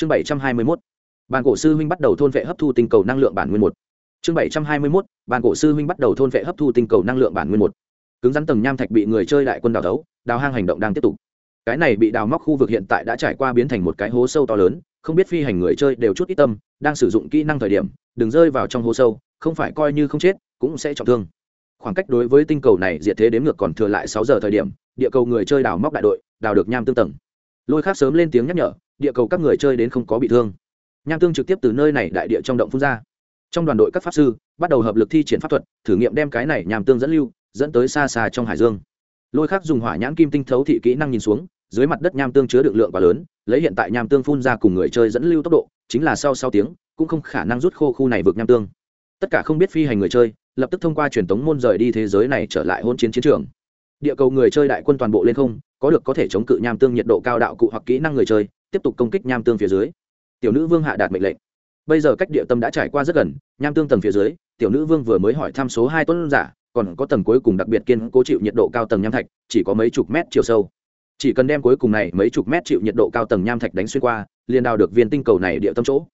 chương bảy trăm hai mươi mốt, bàn cổ sư huynh bắt đầu thôn vệ hấp thu tinh cầu năng lượng bản nguyên một. Chương bảy trăm hai mươi mốt, bàn cổ sư huynh bắt đầu thôn vệ hấp thu tinh cầu năng lượng bản nguyên một. Cứng rắn tầng nham thạch bị người chơi đại quân đào thấu, đào hang hành động đang tiếp tục. Cái này bị đào móc khu vực hiện tại đã trải qua biến thành một cái hố sâu to lớn, không biết phi hành người chơi đều chút ít tâm, đang sử dụng kỹ năng thời điểm, đừng rơi vào trong hố sâu, không phải coi như không chết, cũng sẽ trọng thương. Khoảng cách đối với tinh cầu này diệt thế đếm ngược còn thừa lại sáu giờ thời điểm, địa cầu người chơi đào móc đại đội, đào được nham tương tầng. Lôi khác sớm lên tiếng nhắc nhở địa cầu các người chơi đến không có bị thương. Nham tương trực tiếp từ nơi này đại địa trong động phun ra. Trong đoàn đội các pháp sư bắt đầu hợp lực thi triển pháp thuật, thử nghiệm đem cái này nham tương dẫn lưu, dẫn tới xa xa trong hải dương. Lôi khác dùng hỏa nhãn kim tinh thấu thị kỹ năng nhìn xuống, dưới mặt đất nham tương chứa được lượng quá lớn, lấy hiện tại nham tương phun ra cùng người chơi dẫn lưu tốc độ, chính là sau sáu tiếng, cũng không khả năng rút khô khu này vượt nham tương. Tất cả không biết phi hành người chơi, lập tức thông qua truyền tống môn rời đi thế giới này trở lại hôn chiến chiến trường. Địa cầu người chơi đại quân toàn bộ lên không, có được có thể chống cự nham tương nhiệt độ cao đạo cụ hoặc kỹ năng người chơi tiếp tục công kích nham tương phía dưới. Tiểu nữ vương hạ đạt mệnh lệnh. Bây giờ cách địa tâm đã trải qua rất gần, nham tương tầng phía dưới, tiểu nữ vương vừa mới hỏi thăm số hai tuấn giả, còn có tầng cuối cùng đặc biệt kiên cố chịu nhiệt độ cao tầng nham thạch, chỉ có mấy chục mét chiều sâu. Chỉ cần đem cuối cùng này mấy chục mét chịu nhiệt độ cao tầng nham thạch đánh xuyên qua, liền đào được viên tinh cầu này địa tâm chỗ.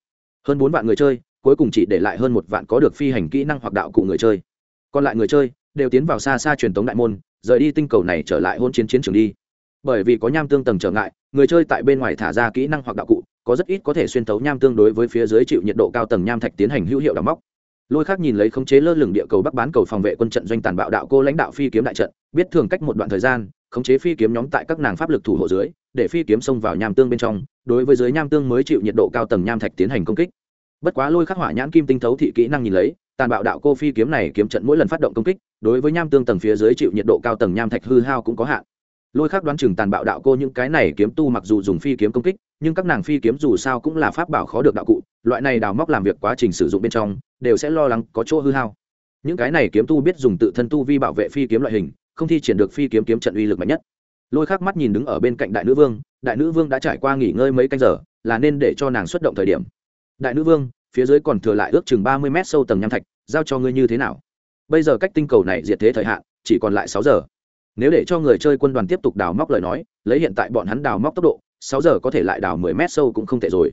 Hơn bốn vạn người chơi, cuối cùng chỉ để lại hơn một vạn có được phi hành kỹ năng hoặc đạo cụ người chơi. Còn lại người chơi, đều tiến vào xa xa truyền thống đại môn, rời đi tinh cầu này trở lại hôn chiến chiến trường đi bởi vì có nham tương tầng trở ngại, người chơi tại bên ngoài thả ra kỹ năng hoặc đạo cụ, có rất ít có thể xuyên tấu nham tương đối với phía dưới chịu nhiệt độ cao tầng nham thạch tiến hành hữu hiệu đào móc. Lôi khác nhìn lấy khống chế lơ lửng địa cầu bắc bán cầu phòng vệ quân trận doanh tàn bạo đạo cô lãnh đạo phi kiếm đại trận, biết thường cách một đoạn thời gian, khống chế phi kiếm nhóm tại các nàng pháp lực thủ hộ dưới, để phi kiếm xông vào nham tương bên trong, đối với dưới nham tương mới chịu nhiệt độ cao tầng nham thạch tiến hành công kích. Bất quá lôi khắc hỏa nhãn kim tinh thấu thị kỹ năng nhìn lấy, tàn bạo đạo cô phi kiếm này kiếm trận mỗi lần phát động công kích, đối với nham tương tầng phía dưới chịu nhiệt độ cao tầng nham thạch hư hao cũng có hạn lôi khắc đoán chừng tàn bạo đạo cô những cái này kiếm tu mặc dù dùng phi kiếm công kích, nhưng các nàng phi kiếm dù sao cũng là pháp bảo khó được đạo cụ, loại này đào móc làm việc quá trình sử dụng bên trong, đều sẽ lo lắng có chỗ hư hao. Những cái này kiếm tu biết dùng tự thân tu vi bảo vệ phi kiếm loại hình, không thi triển được phi kiếm kiếm trận uy lực mạnh nhất. Lôi khắc mắt nhìn đứng ở bên cạnh đại nữ vương, đại nữ vương đã trải qua nghỉ ngơi mấy canh giờ, là nên để cho nàng xuất động thời điểm. Đại nữ vương, phía dưới còn thừa lại ước chừng ba mươi mét sâu tầng nham thạch, giao cho ngươi như thế nào? Bây giờ cách tinh cầu này diệt thế thời hạn, chỉ còn lại sáu giờ nếu để cho người chơi quân đoàn tiếp tục đào móc lời nói, lấy hiện tại bọn hắn đào móc tốc độ, sáu giờ có thể lại đào mười mét sâu cũng không tệ rồi.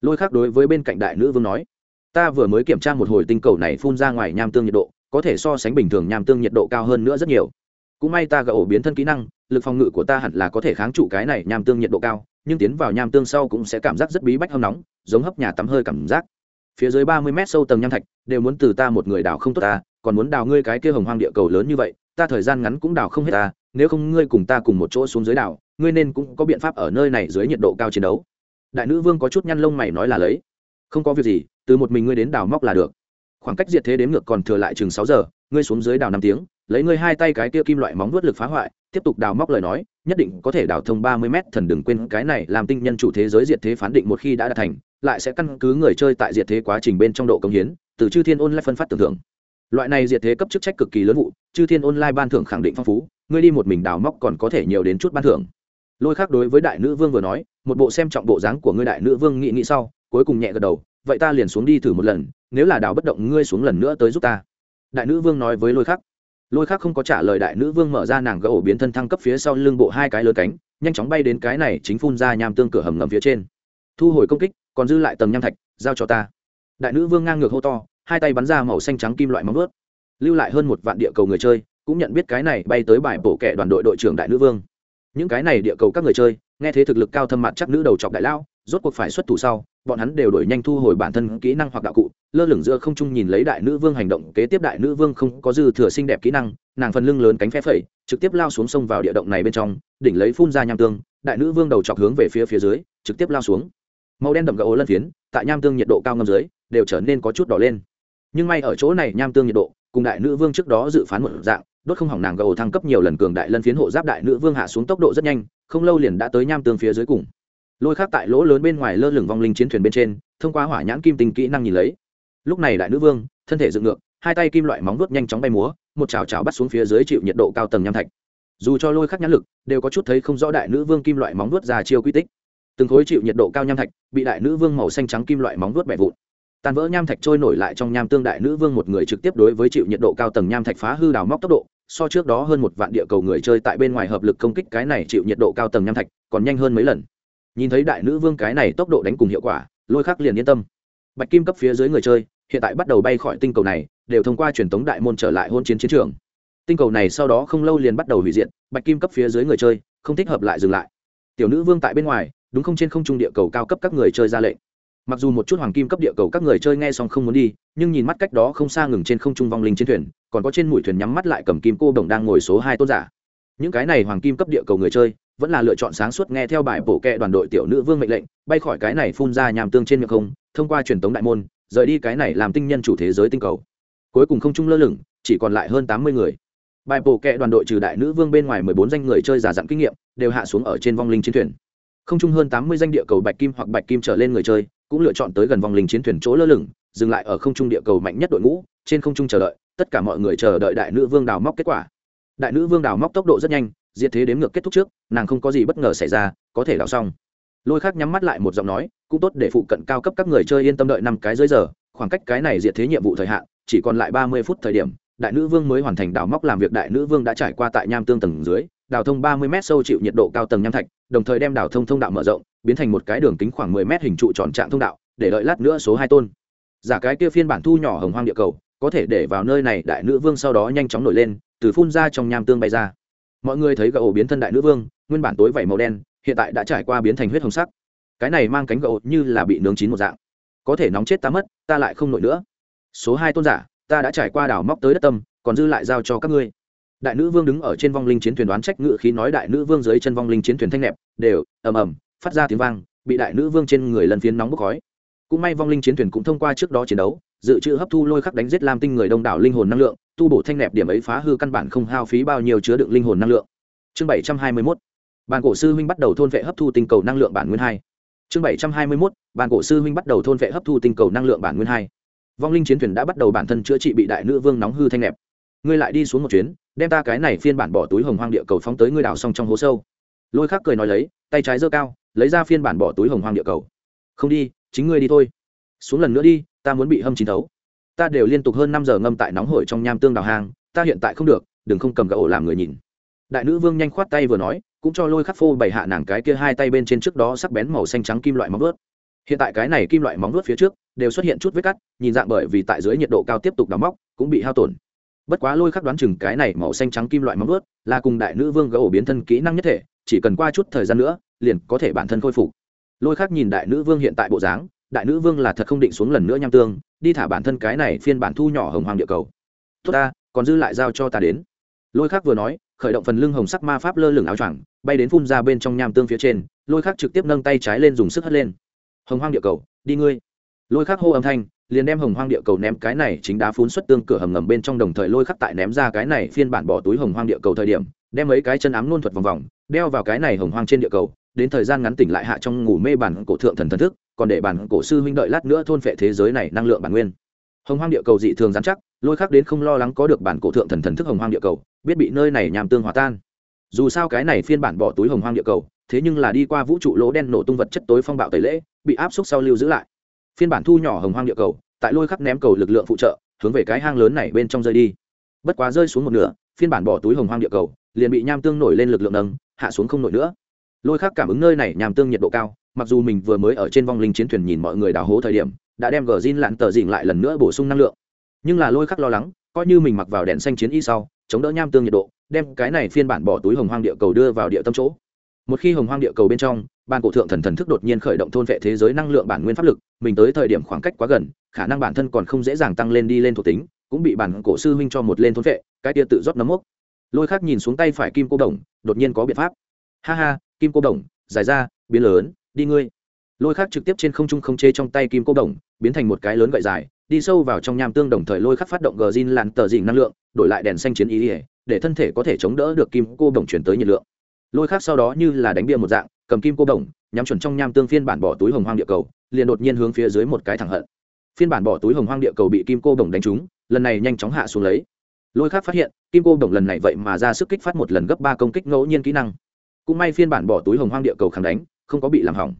Lôi khác đối với bên cạnh đại nữ vương nói, ta vừa mới kiểm tra một hồi tinh cầu này phun ra ngoài nham tương nhiệt độ, có thể so sánh bình thường nham tương nhiệt độ cao hơn nữa rất nhiều. Cũng may ta gỡ ổ biến thân kỹ năng, lực phòng ngự của ta hẳn là có thể kháng trụ cái này nham tương nhiệt độ cao, nhưng tiến vào nham tương sau cũng sẽ cảm giác rất bí bách hâm nóng, giống hấp nhà tắm hơi cảm giác. Phía dưới ba mươi mét sâu tầng nham thạch, đều muốn từ ta một người đào không tốt ta, còn muốn đào ngươi cái kia hồng hoang địa cầu lớn như vậy ta thời gian ngắn cũng đào không hết ta, nếu không ngươi cùng ta cùng một chỗ xuống dưới đảo, ngươi nên cũng có biện pháp ở nơi này dưới nhiệt độ cao chiến đấu. Đại nữ vương có chút nhăn lông mày nói là lấy. Không có việc gì, từ một mình ngươi đến đào móc là được. Khoảng cách diệt thế đến ngược còn thừa lại chừng sáu giờ, ngươi xuống dưới đào năm tiếng, lấy ngươi hai tay cái kia kim loại móng vuốt lực phá hoại, tiếp tục đào móc lời nói, nhất định có thể đào thông ba mươi mét thần đừng quên cái này làm tinh nhân chủ thế giới diệt thế phán định một khi đã đạt thành, lại sẽ căn cứ người chơi tại diệt thế quá trình bên trong độ công hiến, từ chư thiên ôn lại phân phát tưởng thưởng loại này diệt thế cấp chức trách cực kỳ lớn vụ, chư thiên online ban thưởng khẳng định phong phú, ngươi đi một mình đào móc còn có thể nhiều đến chút ban thưởng. Lôi khác đối với đại nữ vương vừa nói, một bộ xem trọng bộ dáng của ngươi đại nữ vương nghị nghĩ sau, cuối cùng nhẹ gật đầu, vậy ta liền xuống đi thử một lần, nếu là đào bất động ngươi xuống lần nữa tới giúp ta. Đại nữ vương nói với lôi khắc lôi khắc không có trả lời đại nữ vương mở ra nàng gỡ biến thân thăng cấp phía sau lưng bộ hai cái lơ cánh, nhanh chóng bay đến cái này chính phun ra nham tương cửa hầm ngầm phía trên. Thu hồi công kích, còn dư lại tầng nham thạch, giao cho ta. Đại nữ vương ngang ngược hô to hai tay bắn ra màu xanh trắng kim loại móng vớt lưu lại hơn một vạn địa cầu người chơi, cũng nhận biết cái này bay tới bài bổ kẻ đoàn đội đội trưởng đại nữ vương. Những cái này địa cầu các người chơi, nghe thế thực lực cao thâm mặt chắc nữ đầu chọc đại lao rốt cuộc phải xuất thủ sau, bọn hắn đều đổi nhanh thu hồi bản thân kỹ năng hoặc đạo cụ, lơ lửng giữa không trung nhìn lấy đại nữ vương hành động, kế tiếp đại nữ vương không có dư thừa xinh đẹp kỹ năng, nàng phần lưng lớn cánh phe phẩy, trực tiếp lao xuống sông vào địa động này bên trong, đỉnh lấy phun ra nham tương, đại nữ vương đầu chọc hướng về phía phía dưới, trực tiếp lao xuống. Màu đen đậm gà lân phiến, tại nham tương nhiệt độ cao ngâm dưới, đều trở nên có chút đỏ lên nhưng may ở chỗ này nham tương nhiệt độ, cùng đại nữ vương trước đó dự phán một dạng, đốt không hỏng nàng gầu thăng cấp nhiều lần cường đại lân phiến hộ giáp đại nữ vương hạ xuống tốc độ rất nhanh, không lâu liền đã tới nham tương phía dưới cùng. Lôi khác tại lỗ lớn bên ngoài lơ lửng vong linh chiến thuyền bên trên, thông qua hỏa nhãn kim tinh kỹ năng nhìn lấy. Lúc này đại nữ vương, thân thể dựng ngược, hai tay kim loại móng vuốt nhanh chóng bay múa, một chảo chảo bắt xuống phía dưới chịu nhiệt độ cao tầng nham thạch. Dù cho lôi khắc nhãn lực, đều có chút thấy không rõ đại nữ vương kim loại móng vuốt ra chiêu quy tích. Từng khối chịu nhiệt độ cao nham thạch, bị đại nữ vương màu xanh trắng kim loại móng vuốt bẻ vụn tan vỡ nham thạch trôi nổi lại trong nham tương đại nữ vương một người trực tiếp đối với chịu nhiệt độ cao tầng nham thạch phá hư đào móc tốc độ, so trước đó hơn một vạn địa cầu người chơi tại bên ngoài hợp lực công kích cái này chịu nhiệt độ cao tầng nham thạch, còn nhanh hơn mấy lần. Nhìn thấy đại nữ vương cái này tốc độ đánh cùng hiệu quả, lôi khắc liền yên tâm. Bạch kim cấp phía dưới người chơi, hiện tại bắt đầu bay khỏi tinh cầu này, đều thông qua truyền thống đại môn trở lại hôn chiến chiến trường. Tinh cầu này sau đó không lâu liền bắt đầu hủy diệt, bạch kim cấp phía dưới người chơi, không thích hợp lại dừng lại. Tiểu nữ vương tại bên ngoài, đúng không trên không trung địa cầu cao cấp các người chơi ra lệnh mặc dù một chút hoàng kim cấp địa cầu các người chơi nghe xong không muốn đi, nhưng nhìn mắt cách đó không xa ngừng trên không trung vong linh trên thuyền, còn có trên mũi thuyền nhắm mắt lại cầm kim cô đồng đang ngồi số hai tôn giả. Những cái này hoàng kim cấp địa cầu người chơi, vẫn là lựa chọn sáng suốt nghe theo bài bổ kẹ đoàn đội tiểu nữ vương mệnh lệnh, bay khỏi cái này phun ra nhàm tương trên miệng không, thông qua truyền tống đại môn, rời đi cái này làm tinh nhân chủ thế giới tinh cầu. Cuối cùng không trung lơ lửng, chỉ còn lại hơn tám mươi người. Bài bổ kẹ đoàn đội trừ đại nữ vương bên ngoài mười bốn danh người chơi giả dặn kinh nghiệm, đều hạ xuống ở trên vong linh chiến thuyền. Không chung hơn tám mươi danh địa cầu bạch kim hoặc bạch kim trở lên người chơi cũng lựa chọn tới gần vòng linh chiến thuyền chỗ lơ lửng, dừng lại ở không trung địa cầu mạnh nhất đội ngũ, trên không trung chờ đợi, tất cả mọi người chờ đợi đại nữ vương đào móc kết quả. Đại nữ vương đào móc tốc độ rất nhanh, diệt thế đếm ngược kết thúc trước, nàng không có gì bất ngờ xảy ra, có thể đào xong. Lôi khác nhắm mắt lại một giọng nói, cũng tốt để phụ cận cao cấp các người chơi yên tâm đợi năm cái dưới giờ, khoảng cách cái này diệt thế nhiệm vụ thời hạn, chỉ còn lại ba mươi phút thời điểm, đại nữ vương mới hoàn thành đào móc làm việc đại nữ vương đã trải qua tại nham tương tầng dưới, đào thông ba mươi m sâu chịu nhiệt độ cao tầng nham thạch, đồng thời đem đào thông thông đạo mở rộng biến thành một cái đường kính khoảng mười mét hình trụ tròn trạng thông đạo, để đợi lát nữa số hai tôn. Giả cái kia phiên bản thu nhỏ hồng hoang địa cầu, có thể để vào nơi này đại nữ vương sau đó nhanh chóng nổi lên, từ phun ra trong nham tương bay ra. Mọi người thấy gậu biến thân đại nữ vương, nguyên bản tối vảy màu đen, hiện tại đã trải qua biến thành huyết hồng sắc. Cái này mang cánh gậu như là bị nướng chín một dạng. Có thể nóng chết ta mất, ta lại không nổi nữa. Số hai tôn giả, ta đã trải qua đảo móc tới đất tâm, còn dư lại giao cho các ngươi. Đại nữ vương đứng ở trên vong linh chiến thuyền đoán trách ngự khí nói đại nữ vương dưới chân vong linh chiến thuyền thanh nẹp, đều, ầm ầm phát ra tiếng vang, bị đại nữ vương trên người lần phiến nóng bốc khói. Cũng may vong linh chiến thuyền cũng thông qua trước đó chiến đấu, dự trữ hấp thu lôi khắc đánh giết lam tinh người đông đảo linh hồn năng lượng, tu bổ thanh nẹp điểm ấy phá hư căn bản không hao phí bao nhiêu chứa đựng linh hồn năng lượng. Chương bảy trăm hai mươi mốt, bàn cổ sư huynh bắt đầu thôn vệ hấp thu tinh cầu năng lượng bản nguyên hai. Chương bảy trăm hai mươi mốt, bàn cổ sư huynh bắt đầu thôn vệ hấp thu tinh cầu năng lượng bản nguyên hai. Vong linh chiến thuyền đã bắt đầu bản thân chữa trị bị đại nữ vương nóng hư thanh nẹp. Ngươi lại đi xuống một chuyến, đem ta cái này phiên bản bỏ túi hồng hoang địa cầu phóng tới ngươi đảo xong trong hố sâu. Lôi khắc cười nói lấy, tay trái giơ cao lấy ra phiên bản bỏ túi hồng hoang địa cầu. Không đi, chính ngươi đi thôi. Xuống lần nữa đi, ta muốn bị hâm chín thấu. Ta đều liên tục hơn năm giờ ngâm tại nóng hổi trong nham tương đào hang, ta hiện tại không được, đừng không cầm gà ổ làm người nhìn. Đại nữ vương nhanh khoát tay vừa nói, cũng cho lôi khắc phô bày hạ nàng cái kia hai tay bên trên trước đó sắc bén màu xanh trắng kim loại móng vuốt. Hiện tại cái này kim loại móng vuốt phía trước, đều xuất hiện chút vết cắt, nhìn dạng bởi vì tại dưới nhiệt độ cao tiếp tục đào móc, cũng bị hao tổn. Bất quá lôi khắc đoán chừng cái này màu xanh trắng kim loại móng vuốt là cùng đại nữ vương gỡ ổ biến thân kỹ năng nhất thể, chỉ cần qua chút thời gian nữa liền có thể bản thân khôi phục. Lôi khắc nhìn đại nữ vương hiện tại bộ dáng, đại nữ vương là thật không định xuống lần nữa nham tương, đi thả bản thân cái này phiên bản thu nhỏ hồng hoàng địa cầu. Tốt ta, còn dư lại giao cho ta đến. Lôi khắc vừa nói, khởi động phần lưng hồng sắc ma pháp lơ lửng áo choàng, bay đến phun ra bên trong nham tương phía trên, lôi khắc trực tiếp nâng tay trái lên dùng sức hất lên. Hồng hoang địa cầu, đi ngươi. Lôi khắc hô âm thanh, liền đem hồng hoang địa cầu ném cái này chính đá phun xuất tương cửa hầm ngầm bên trong đồng thời lôi khắc tại ném ra cái này phiên bản bỏ túi hồng hoang địa cầu thời điểm, đem mấy cái chân ám luôn thuật vòng vòng, đeo vào cái này hồng hoang trên địa cầu đến thời gian ngắn tỉnh lại hạ trong ngủ mê bản cổ thượng thần thần thức, còn để bản cổ sư huynh đợi lát nữa thôn phệ thế giới này năng lượng bản nguyên. Hồng hoang địa cầu dị thường giám chắc, lôi khắc đến không lo lắng có được bản cổ thượng thần thần thức hồng hoang địa cầu, biết bị nơi này nhàm tương hòa tan. Dù sao cái này phiên bản bỏ túi hồng hoang địa cầu, thế nhưng là đi qua vũ trụ lỗ đen nổ tung vật chất tối phong bạo tẩy lễ, bị áp suất sau lưu giữ lại. Phiên bản thu nhỏ hồng hoang địa cầu, tại lôi khắc ném cầu lực lượng phụ trợ, hướng về cái hang lớn này bên trong rơi đi. Bất quá rơi xuống một nửa, phiên bản bỏ túi hồng hoang địa cầu, liền bị nham tương nổi lên lực lượng nâng, hạ xuống không nổi nữa lôi khắc cảm ứng nơi này nham tương nhiệt độ cao, mặc dù mình vừa mới ở trên vong linh chiến thuyền nhìn mọi người đào hố thời điểm, đã đem gờ zin lặn tờ dịnh lại lần nữa bổ sung năng lượng. Nhưng là lôi khắc lo lắng, coi như mình mặc vào đèn xanh chiến y sau, chống đỡ nham tương nhiệt độ, đem cái này phiên bản bỏ túi hồng hoang địa cầu đưa vào địa tâm chỗ. Một khi hồng hoang địa cầu bên trong, ban cổ thượng thần thần thức đột nhiên khởi động thôn vệ thế giới năng lượng bản nguyên pháp lực, mình tới thời điểm khoảng cách quá gần, khả năng bản thân còn không dễ dàng tăng lên đi lên thuộc tính, cũng bị bản cổ sư huynh cho một lên thôn vệ, cái tia tự rót nấm mốc. Lôi khác nhìn xuống tay phải kim cô đồng, đột nhiên có biện pháp. Ha ha kim cô đồng, dài ra, biến lớn, đi ngươi. Lôi khắc trực tiếp trên không trung không chê trong tay kim cô đồng, biến thành một cái lớn gậy dài, đi sâu vào trong nham tương đồng thời lôi khắc phát động gờ zin làn tờ dình năng lượng, đổi lại đèn xanh chiến ý ỉa để thân thể có thể chống đỡ được kim cô đồng chuyển tới nhiệt lượng. Lôi khắc sau đó như là đánh bia một dạng, cầm kim cô đồng, nhắm chuẩn trong nham tương phiên bản bỏ túi hồng hoang địa cầu, liền đột nhiên hướng phía dưới một cái thẳng hận. Phiên bản bỏ túi hồng hoang địa cầu bị kim cô đồng đánh trúng, lần này nhanh chóng hạ xuống lấy. Lôi khắc phát hiện, kim cô đồng lần này vậy mà ra sức kích phát một lần gấp ba công kích ngẫu nhiên kỹ năng cũng may phiên bản bỏ túi hồng hoang địa cầu khẳng đánh, không có bị làm hỏng.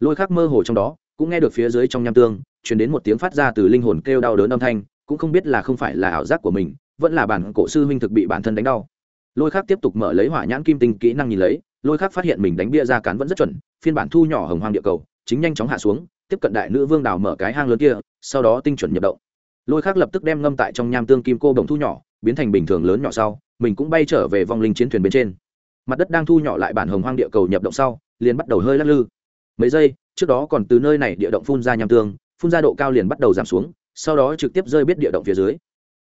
Lôi khắc mơ hồ trong đó, cũng nghe được phía dưới trong nham tương chuyển đến một tiếng phát ra từ linh hồn kêu đau đớn âm thanh, cũng không biết là không phải là ảo giác của mình, vẫn là bản cổ sư huynh thực bị bản thân đánh đau. Lôi khác tiếp tục mở lấy hỏa nhãn kim tinh kỹ năng nhìn lấy, lôi khác phát hiện mình đánh bia ra cán vẫn rất chuẩn, phiên bản thu nhỏ hồng hoang địa cầu, chính nhanh chóng hạ xuống, tiếp cận đại nữ vương đào mở cái hang lớn kia, sau đó tinh chuẩn nhập động. Lôi khác lập tức đem ngâm tại trong nham tương kim cô đồng thu nhỏ, biến thành bình thường lớn nhỏ sau, mình cũng bay trở về vong linh chiến thuyền bên trên mặt đất đang thu nhỏ lại bản hồng hoang địa cầu nhập động sau, liền bắt đầu hơi lắc lư. Mấy giây, trước đó còn từ nơi này địa động phun ra nham tương, phun ra độ cao liền bắt đầu giảm xuống, sau đó trực tiếp rơi biết địa động phía dưới.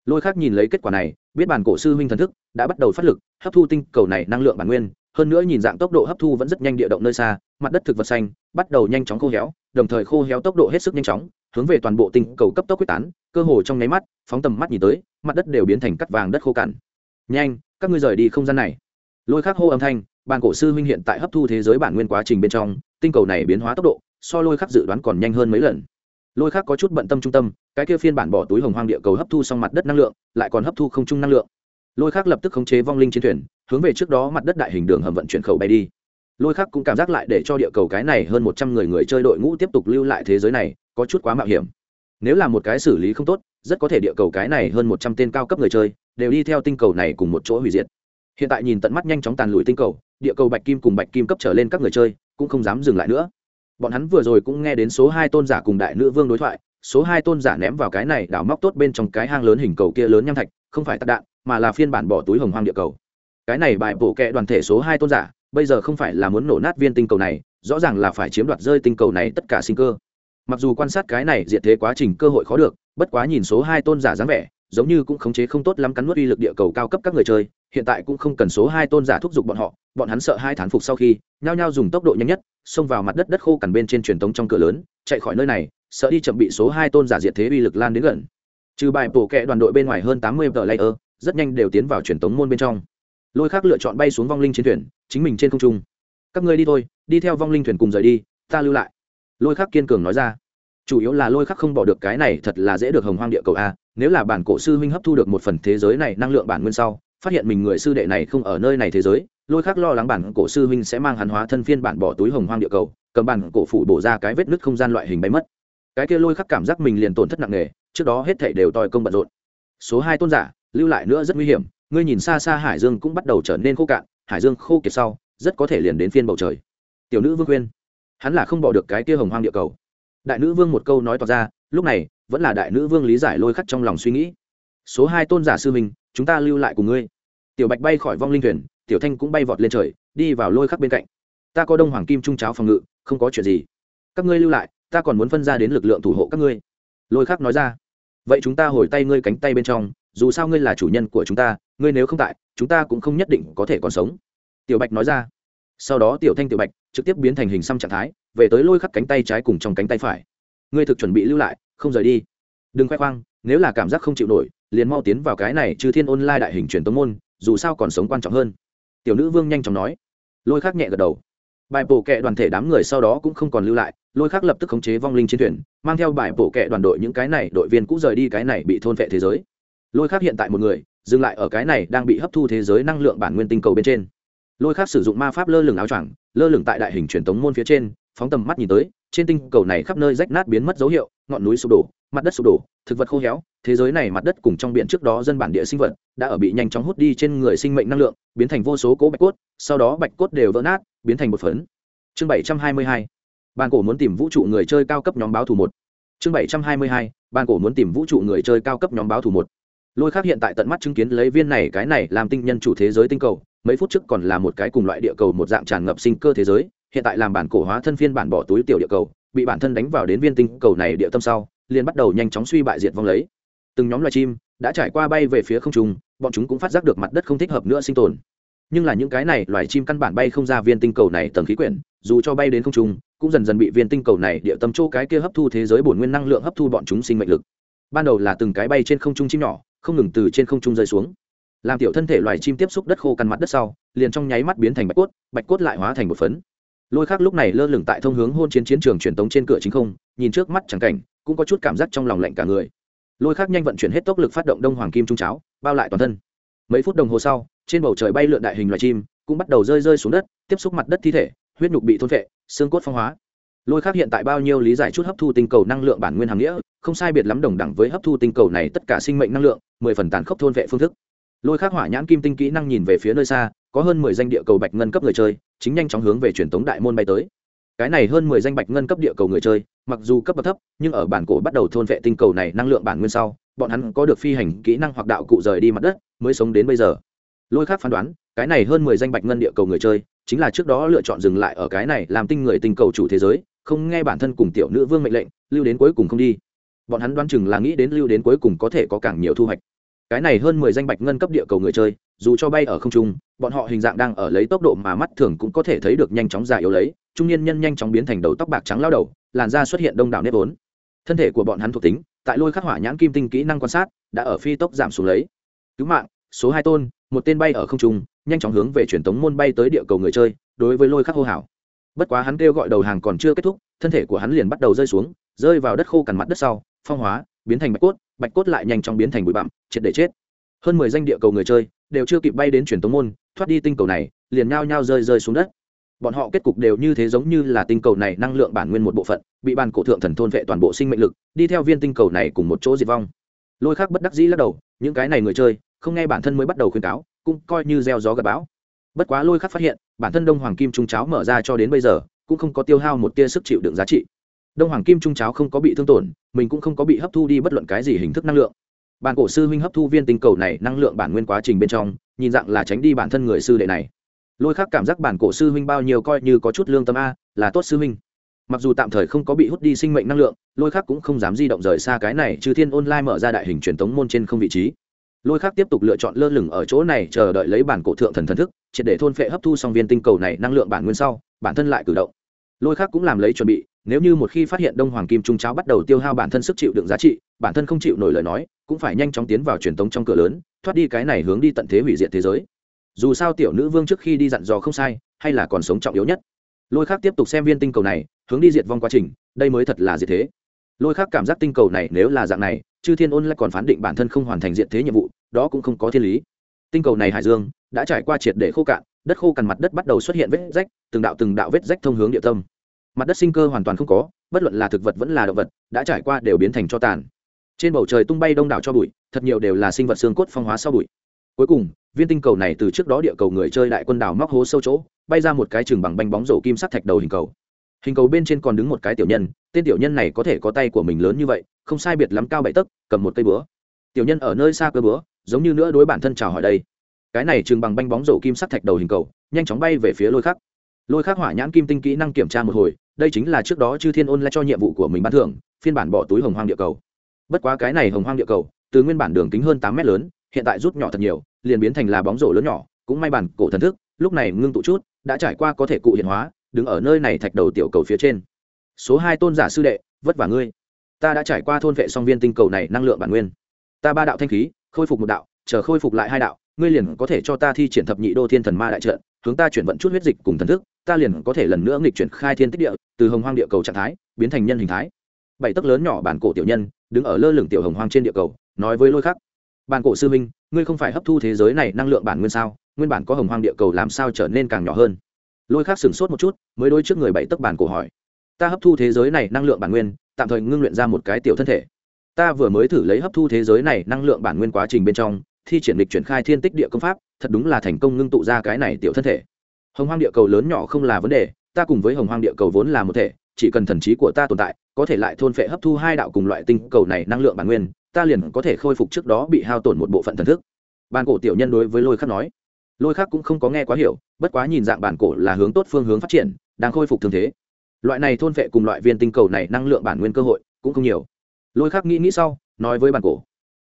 Lôi khác nhìn lấy kết quả này, biết bản cổ sư huynh thần thức đã bắt đầu phát lực, hấp thu tinh cầu này năng lượng bản nguyên, hơn nữa nhìn dạng tốc độ hấp thu vẫn rất nhanh địa động nơi xa, mặt đất thực vật xanh, bắt đầu nhanh chóng khô héo, đồng thời khô héo tốc độ hết sức nhanh chóng, hướng về toàn bộ tinh cầu cấp tốc quyết tán, cơ hồ trong nháy mắt, phóng tầm mắt nhìn tới, mặt đất đều biến thành cắt vàng đất khô cằn. Nhanh, các ngươi rời đi không gian này lôi khắc hô âm thanh, bàn cổ sư huynh hiện tại hấp thu thế giới bản nguyên quá trình bên trong, tinh cầu này biến hóa tốc độ, so lôi khắc dự đoán còn nhanh hơn mấy lần. Lôi khắc có chút bận tâm trung tâm, cái kia phiên bản bỏ túi hồng hoang địa cầu hấp thu xong mặt đất năng lượng, lại còn hấp thu không trung năng lượng. Lôi khắc lập tức khống chế vong linh chiến thuyền, hướng về trước đó mặt đất đại hình đường hầm vận chuyển khẩu bay đi. Lôi khắc cũng cảm giác lại để cho địa cầu cái này hơn một trăm người người chơi đội ngũ tiếp tục lưu lại thế giới này, có chút quá mạo hiểm. Nếu là một cái xử lý không tốt, rất có thể địa cầu cái này hơn một trăm tên cao cấp người chơi, đều đi theo tinh cầu này cùng một chỗ hủy diệt hiện tại nhìn tận mắt nhanh chóng tàn lùi tinh cầu, địa cầu bạch kim cùng bạch kim cấp trở lên các người chơi, cũng không dám dừng lại nữa. Bọn hắn vừa rồi cũng nghe đến số hai tôn giả cùng đại nữ vương đối thoại, số hai tôn giả ném vào cái này đảo móc tốt bên trong cái hang lớn hình cầu kia lớn nham thạch, không phải tạc đạn, mà là phiên bản bỏ túi hồng hoang địa cầu. Cái này bài bộ kệ đoàn thể số hai tôn giả, bây giờ không phải là muốn nổ nát viên tinh cầu này, rõ ràng là phải chiếm đoạt rơi tinh cầu này tất cả sinh cơ. Mặc dù quan sát cái này diệt thế quá trình cơ hội khó được, bất quá nhìn số hai tôn giả dáng vẻ giống như cũng khống chế không tốt lắm cắn nuốt uy lực địa cầu cao cấp các người chơi, hiện tại cũng không cần số hai tôn giả thúc giục bọn họ, bọn hắn sợ hai thán phục sau khi, nhao nhao dùng tốc độ nhanh nhất, xông vào mặt đất đất khô cằn bên trên truyền tống trong cửa lớn, chạy khỏi nơi này, sợ đi chậm bị số hai tôn giả diệt thế uy lực lan đến gần. Trừ bài bổ kẹ đoàn đội bên ngoài hơn tám mươi tờ layer, rất nhanh đều tiến vào truyền tống môn bên trong. Lôi khác lựa chọn bay xuống vong linh chiến thuyền, chính mình trên không trung. Các ngươi đi thôi, đi theo vong linh thuyền cùng rời đi, ta lưu lại. Lôi khắc kiên cường nói ra. Chủ yếu là lôi khắc không bỏ được cái này thật là dễ được hồng hoang địa cầu a nếu là bản cổ sư huynh hấp thu được một phần thế giới này năng lượng bản nguyên sau, phát hiện mình người sư đệ này không ở nơi này thế giới, lôi khắc lo lắng bản cổ sư huynh sẽ mang hắn hóa thân phiên bản bỏ túi hồng hoang địa cầu, cầm bản cổ phủ bổ ra cái vết nứt không gian loại hình bay mất. Cái kia lôi khắc cảm giác mình liền tổn thất nặng nề, trước đó hết thảy đều tòi công bận rộn. Số hai tôn giả, lưu lại nữa rất nguy hiểm, ngươi nhìn xa xa hải dương cũng bắt đầu trở nên khô cạn, hải dương khô kiệt sau, rất có thể liền đến phiên bầu trời. Tiểu nữ vương khuyên, hắn là không bỏ được cái kia hồng hoang địa cầu. Đại nữ vương một câu nói tỏ ra, lúc này vẫn là đại nữ vương lý giải lôi khắc trong lòng suy nghĩ. Số hai tôn giả sư minh, chúng ta lưu lại cùng ngươi. Tiểu bạch bay khỏi vong linh thuyền, tiểu thanh cũng bay vọt lên trời, đi vào lôi khắc bên cạnh. Ta có đông hoàng kim trung cháo phòng ngự, không có chuyện gì. Các ngươi lưu lại, ta còn muốn phân ra đến lực lượng thủ hộ các ngươi. Lôi khắc nói ra. Vậy chúng ta hồi tay ngươi cánh tay bên trong, dù sao ngươi là chủ nhân của chúng ta, ngươi nếu không tại, chúng ta cũng không nhất định có thể còn sống. Tiểu bạch nói ra. Sau đó tiểu thanh, tiểu bạch trực tiếp biến thành hình xăm trạng thái, về tới lôi khắc cánh tay trái cùng trong cánh tay phải. Ngươi thực chuẩn bị lưu lại không rời đi. Đừng khoe khoang, nếu là cảm giác không chịu nổi, liền mau tiến vào cái này trừ thiên ôn lai đại hình truyền tống môn, dù sao còn sống quan trọng hơn. Tiểu nữ vương nhanh chóng nói. Lôi khắc nhẹ gật đầu. Bài bổ kệ đoàn thể đám người sau đó cũng không còn lưu lại, lôi khắc lập tức khống chế vong linh chiến thuyền, mang theo bài bổ kệ đoàn đội những cái này đội viên cũng rời đi cái này bị thôn vệ thế giới. Lôi khắc hiện tại một người, dừng lại ở cái này đang bị hấp thu thế giới năng lượng bản nguyên tinh cầu bên trên. Lôi khắc sử dụng ma pháp lơ lửng áo choàng, lơ lửng tại đại hình truyền tống môn phía trên, phóng tầm mắt nhìn tới trên tinh cầu này khắp nơi rách nát biến mất dấu hiệu, ngọn núi sụp đổ, mặt đất sụp đổ, thực vật khô héo, thế giới này mặt đất cùng trong biển trước đó dân bản địa sinh vật đã ở bị nhanh chóng hút đi trên người sinh mệnh năng lượng, biến thành vô số cố bạch cốt, sau đó bạch cốt đều vỡ nát, biến thành một phấn. Chương bảy trăm hai mươi hai ban cổ muốn tìm vũ trụ người chơi cao cấp nhóm báo thù một. Chương bảy trăm hai mươi hai ban cổ muốn tìm vũ trụ người chơi cao cấp nhóm báo thù một. Lôi khác hiện tại tận mắt chứng kiến lấy viên này, cái này làm tinh nhân chủ thế giới tinh cầu, mấy phút trước còn là một cái cùng loại địa cầu một dạng tràn ngập sinh cơ thế giới hiện tại làm bản cổ hóa thân phiên bản bỏ túi tiểu địa cầu, bị bản thân đánh vào đến viên tinh cầu này địa tâm sau, liền bắt đầu nhanh chóng suy bại diệt vong lấy. Từng nhóm loài chim đã trải qua bay về phía không trung, bọn chúng cũng phát giác được mặt đất không thích hợp nữa sinh tồn. Nhưng là những cái này loài chim căn bản bay không ra viên tinh cầu này tầng khí quyển, dù cho bay đến không trung, cũng dần dần bị viên tinh cầu này địa tâm chỗ cái kia hấp thu thế giới bổn nguyên năng lượng hấp thu bọn chúng sinh mệnh lực. Ban đầu là từng cái bay trên không trung chim nhỏ, không ngừng từ trên không trung rơi xuống. Làm tiểu thân thể loài chim tiếp xúc đất khô căn mặt đất sau, liền trong nháy mắt biến thành bạch cốt bạch cốt lại hóa thành một phấn lôi khác lúc này lơ lửng tại thông hướng hôn chiến chiến trường truyền tống trên cửa chính không, nhìn trước mắt chẳng cảnh, cũng có chút cảm giác trong lòng lạnh cả người. Lôi khác nhanh vận chuyển hết tốc lực phát động đông hoàng kim trung cháo, bao lại toàn thân. Mấy phút đồng hồ sau, trên bầu trời bay lượn đại hình loài chim, cũng bắt đầu rơi rơi xuống đất, tiếp xúc mặt đất thi thể, huyết nhục bị thôn vệ xương cốt phong hóa. Lôi khác hiện tại bao nhiêu lý giải chút hấp thu tinh cầu năng lượng bản nguyên hàng nghĩa, không sai biệt lắm đồng đẳng với hấp thu tinh cầu này tất cả sinh mệnh năng lượng, mười phần tàn khốc thôn vệ phương thức. Lôi khác hỏa nhãn kim tinh kỹ năng nhìn về phía nơi xa có hơn mười danh địa cầu bạch ngân cấp người chơi, chính nhanh chóng hướng về truyền tống đại môn bay tới. Cái này hơn mười danh bạch ngân cấp địa cầu người chơi, mặc dù cấp bậc thấp, nhưng ở bản cổ bắt đầu thôn vệ tinh cầu này năng lượng bản nguyên sau, bọn hắn có được phi hành kỹ năng hoặc đạo cụ rời đi mặt đất, mới sống đến bây giờ. Lôi khác phán đoán, cái này hơn mười danh bạch ngân địa cầu người chơi, chính là trước đó lựa chọn dừng lại ở cái này làm tinh người tinh cầu chủ thế giới, không nghe bản thân cùng tiểu nữ vương mệnh lệnh, lưu đến cuối cùng không đi. Bọn hắn đoán chừng là nghĩ đến lưu đến cuối cùng có thể có càng nhiều thu hoạch. Cái này hơn mười danh bạch ngân cấp địa cầu người chơi, dù cho bay ở không trung bọn họ hình dạng đang ở lấy tốc độ mà mắt thường cũng có thể thấy được nhanh chóng già yếu lấy, trung niên nhân nhanh chóng biến thành đầu tóc bạc trắng lao đầu, làn da xuất hiện đông đảo nếp vốn. Thân thể của bọn hắn thuộc tính, tại lôi khắc hỏa nhãn kim tinh kỹ năng quan sát, đã ở phi tốc giảm xuống lấy. Cứu mạng, số hai tôn, một tên bay ở không trung, nhanh chóng hướng về truyền tống môn bay tới địa cầu người chơi, đối với lôi khắc hô hào. Bất quá hắn kêu gọi đầu hàng còn chưa kết thúc, thân thể của hắn liền bắt đầu rơi xuống, rơi vào đất khô cằn mặt đất sau, phong hóa, biến thành bạch cốt bạch cốt lại nhanh chóng biến thành bụi bặm, triệt để chết. Hơn mười danh địa cầu người chơi đều chưa kịp bay đến truyền tống môn, thoát đi tinh cầu này, liền nhao nhao rơi rơi xuống đất. Bọn họ kết cục đều như thế giống như là tinh cầu này năng lượng bản nguyên một bộ phận, bị bàn cổ thượng thần thôn vệ toàn bộ sinh mệnh lực, đi theo viên tinh cầu này cùng một chỗ diệt vong. Lôi khác bất đắc dĩ lắc đầu, những cái này người chơi, không nghe bản thân mới bắt đầu khuyên cáo, cũng coi như gieo gió gặp bão. Bất quá lôi khắc phát hiện, bản thân đông hoàng kim trung cháo mở ra cho đến bây giờ, cũng không có tiêu hao một tia sức chịu đựng giá trị. Đông hoàng kim trung cháo không có bị thương tổn, mình cũng không có bị hấp thu đi bất luận cái gì hình thức năng lượng bản cổ sư huynh hấp thu viên tinh cầu này năng lượng bản nguyên quá trình bên trong, nhìn dạng là tránh đi bản thân người sư đệ này. Lôi khắc cảm giác bản cổ sư huynh bao nhiêu coi như có chút lương tâm a, là tốt sư huynh. Mặc dù tạm thời không có bị hút đi sinh mệnh năng lượng, lôi khắc cũng không dám di động rời xa cái này, trừ thiên online mở ra đại hình truyền thống môn trên không vị trí. Lôi khắc tiếp tục lựa chọn lơ lửng ở chỗ này, chờ đợi lấy bản cổ thượng thần thần thức, triệt để thôn phệ hấp thu xong viên tinh cầu này năng lượng bản nguyên sau, bản thân lại cử động. Lôi khắc cũng làm lấy chuẩn bị nếu như một khi phát hiện đông hoàng kim trung cháo bắt đầu tiêu hao bản thân sức chịu đựng giá trị, bản thân không chịu nổi lời nói, cũng phải nhanh chóng tiến vào truyền thống trong cửa lớn, thoát đi cái này hướng đi tận thế hủy diệt thế giới. Dù sao tiểu nữ vương trước khi đi dặn dò không sai, hay là còn sống trọng yếu nhất. Lôi khác tiếp tục xem viên tinh cầu này, hướng đi diệt vong quá trình, đây mới thật là diệt thế. Lôi khác cảm giác tinh cầu này nếu là dạng này, chư thiên ôn lại còn phán định bản thân không hoàn thành diện thế nhiệm vụ, đó cũng không có thiên lý. Tinh cầu này hải dương, đã trải qua triệt để khô cạn, đất khô cằn mặt đất bắt đầu xuất hiện vết rách, từng đạo từng đạo vết rách thông hướng địa tâm mặt đất sinh cơ hoàn toàn không có, bất luận là thực vật vẫn là động vật, đã trải qua đều biến thành cho tàn. Trên bầu trời tung bay đông đảo cho bụi, thật nhiều đều là sinh vật xương cốt phong hóa sau bụi. Cuối cùng, viên tinh cầu này từ trước đó địa cầu người chơi đại quân đảo móc hố sâu chỗ, bay ra một cái chừng bằng banh bóng rổ kim sắt thạch đầu hình cầu. Hình cầu bên trên còn đứng một cái tiểu nhân, tên tiểu nhân này có thể có tay của mình lớn như vậy, không sai biệt lắm cao bảy tấc, cầm một cây búa. Tiểu nhân ở nơi xa cơ búa, giống như nữa đối bản thân chào hỏi đây. Cái này chừng bằng banh bóng rổ kim sắt thạch đầu hình cầu, nhanh chóng bay về phía lôi khắc lôi khắc hỏa nhãn kim tinh kỹ năng kiểm tra một hồi, đây chính là trước đó chư thiên ôn lại cho nhiệm vụ của mình ban thưởng, phiên bản bỏ túi hồng hoang địa cầu. Bất quá cái này hồng hoang địa cầu, từ nguyên bản đường kính hơn tám mét lớn, hiện tại rút nhỏ thật nhiều, liền biến thành là bóng rổ lớn nhỏ, cũng may bản cổ thần thức, lúc này ngưng tụ chút, đã trải qua có thể cụ hiện hóa, đứng ở nơi này thạch đầu tiểu cầu phía trên. Số hai tôn giả sư đệ, vất vả ngươi. Ta đã trải qua thôn vệ song viên tinh cầu này năng lượng bản nguyên. Ta ba đạo thanh khí, khôi phục một đạo, chờ khôi phục lại hai đạo ngươi liền có thể cho ta thi triển thập nhị đô thiên thần ma đại trận, hướng ta chuyển vận chút huyết dịch cùng thần thức, ta liền có thể lần nữa nghịch chuyển khai thiên tích địa, từ hồng hoang địa cầu trạng thái, biến thành nhân hình thái. Bảy tấc lớn nhỏ bản cổ tiểu nhân, đứng ở lơ lửng tiểu hồng hoang trên địa cầu, nói với lôi khắc. Bản cổ sư minh ngươi không phải hấp thu thế giới này năng lượng bản nguyên sao? Nguyên bản có hồng hoang địa cầu làm sao trở nên càng nhỏ hơn? Lôi khắc sửng sốt một chút, mới đôi trước người bảy tấc bản cổ hỏi. Ta hấp thu thế giới này năng lượng bản nguyên, tạm thời ngưng luyện ra một cái tiểu thân thể. Ta vừa mới thử lấy hấp thu thế giới này năng lượng bản nguyên quá trình bên trong thi triển lịch chuyển khai thiên tích địa công pháp, thật đúng là thành công ngưng tụ ra cái này tiểu thân thể. Hồng hoang địa cầu lớn nhỏ không là vấn đề, ta cùng với hồng hoang địa cầu vốn là một thể, chỉ cần thần trí của ta tồn tại, có thể lại thôn phệ hấp thu hai đạo cùng loại tinh cầu này năng lượng bản nguyên, ta liền có thể khôi phục trước đó bị hao tổn một bộ phận thần thức. Bản cổ tiểu nhân đối với lôi khắc nói. Lôi khắc cũng không có nghe quá hiểu, bất quá nhìn dạng bản cổ là hướng tốt phương hướng phát triển, đang khôi phục thương thế. Loại này thôn phệ cùng loại viên tinh cầu này năng lượng bản nguyên cơ hội cũng không nhiều. Lôi khắc nghĩ nghĩ sau, nói với bản cổ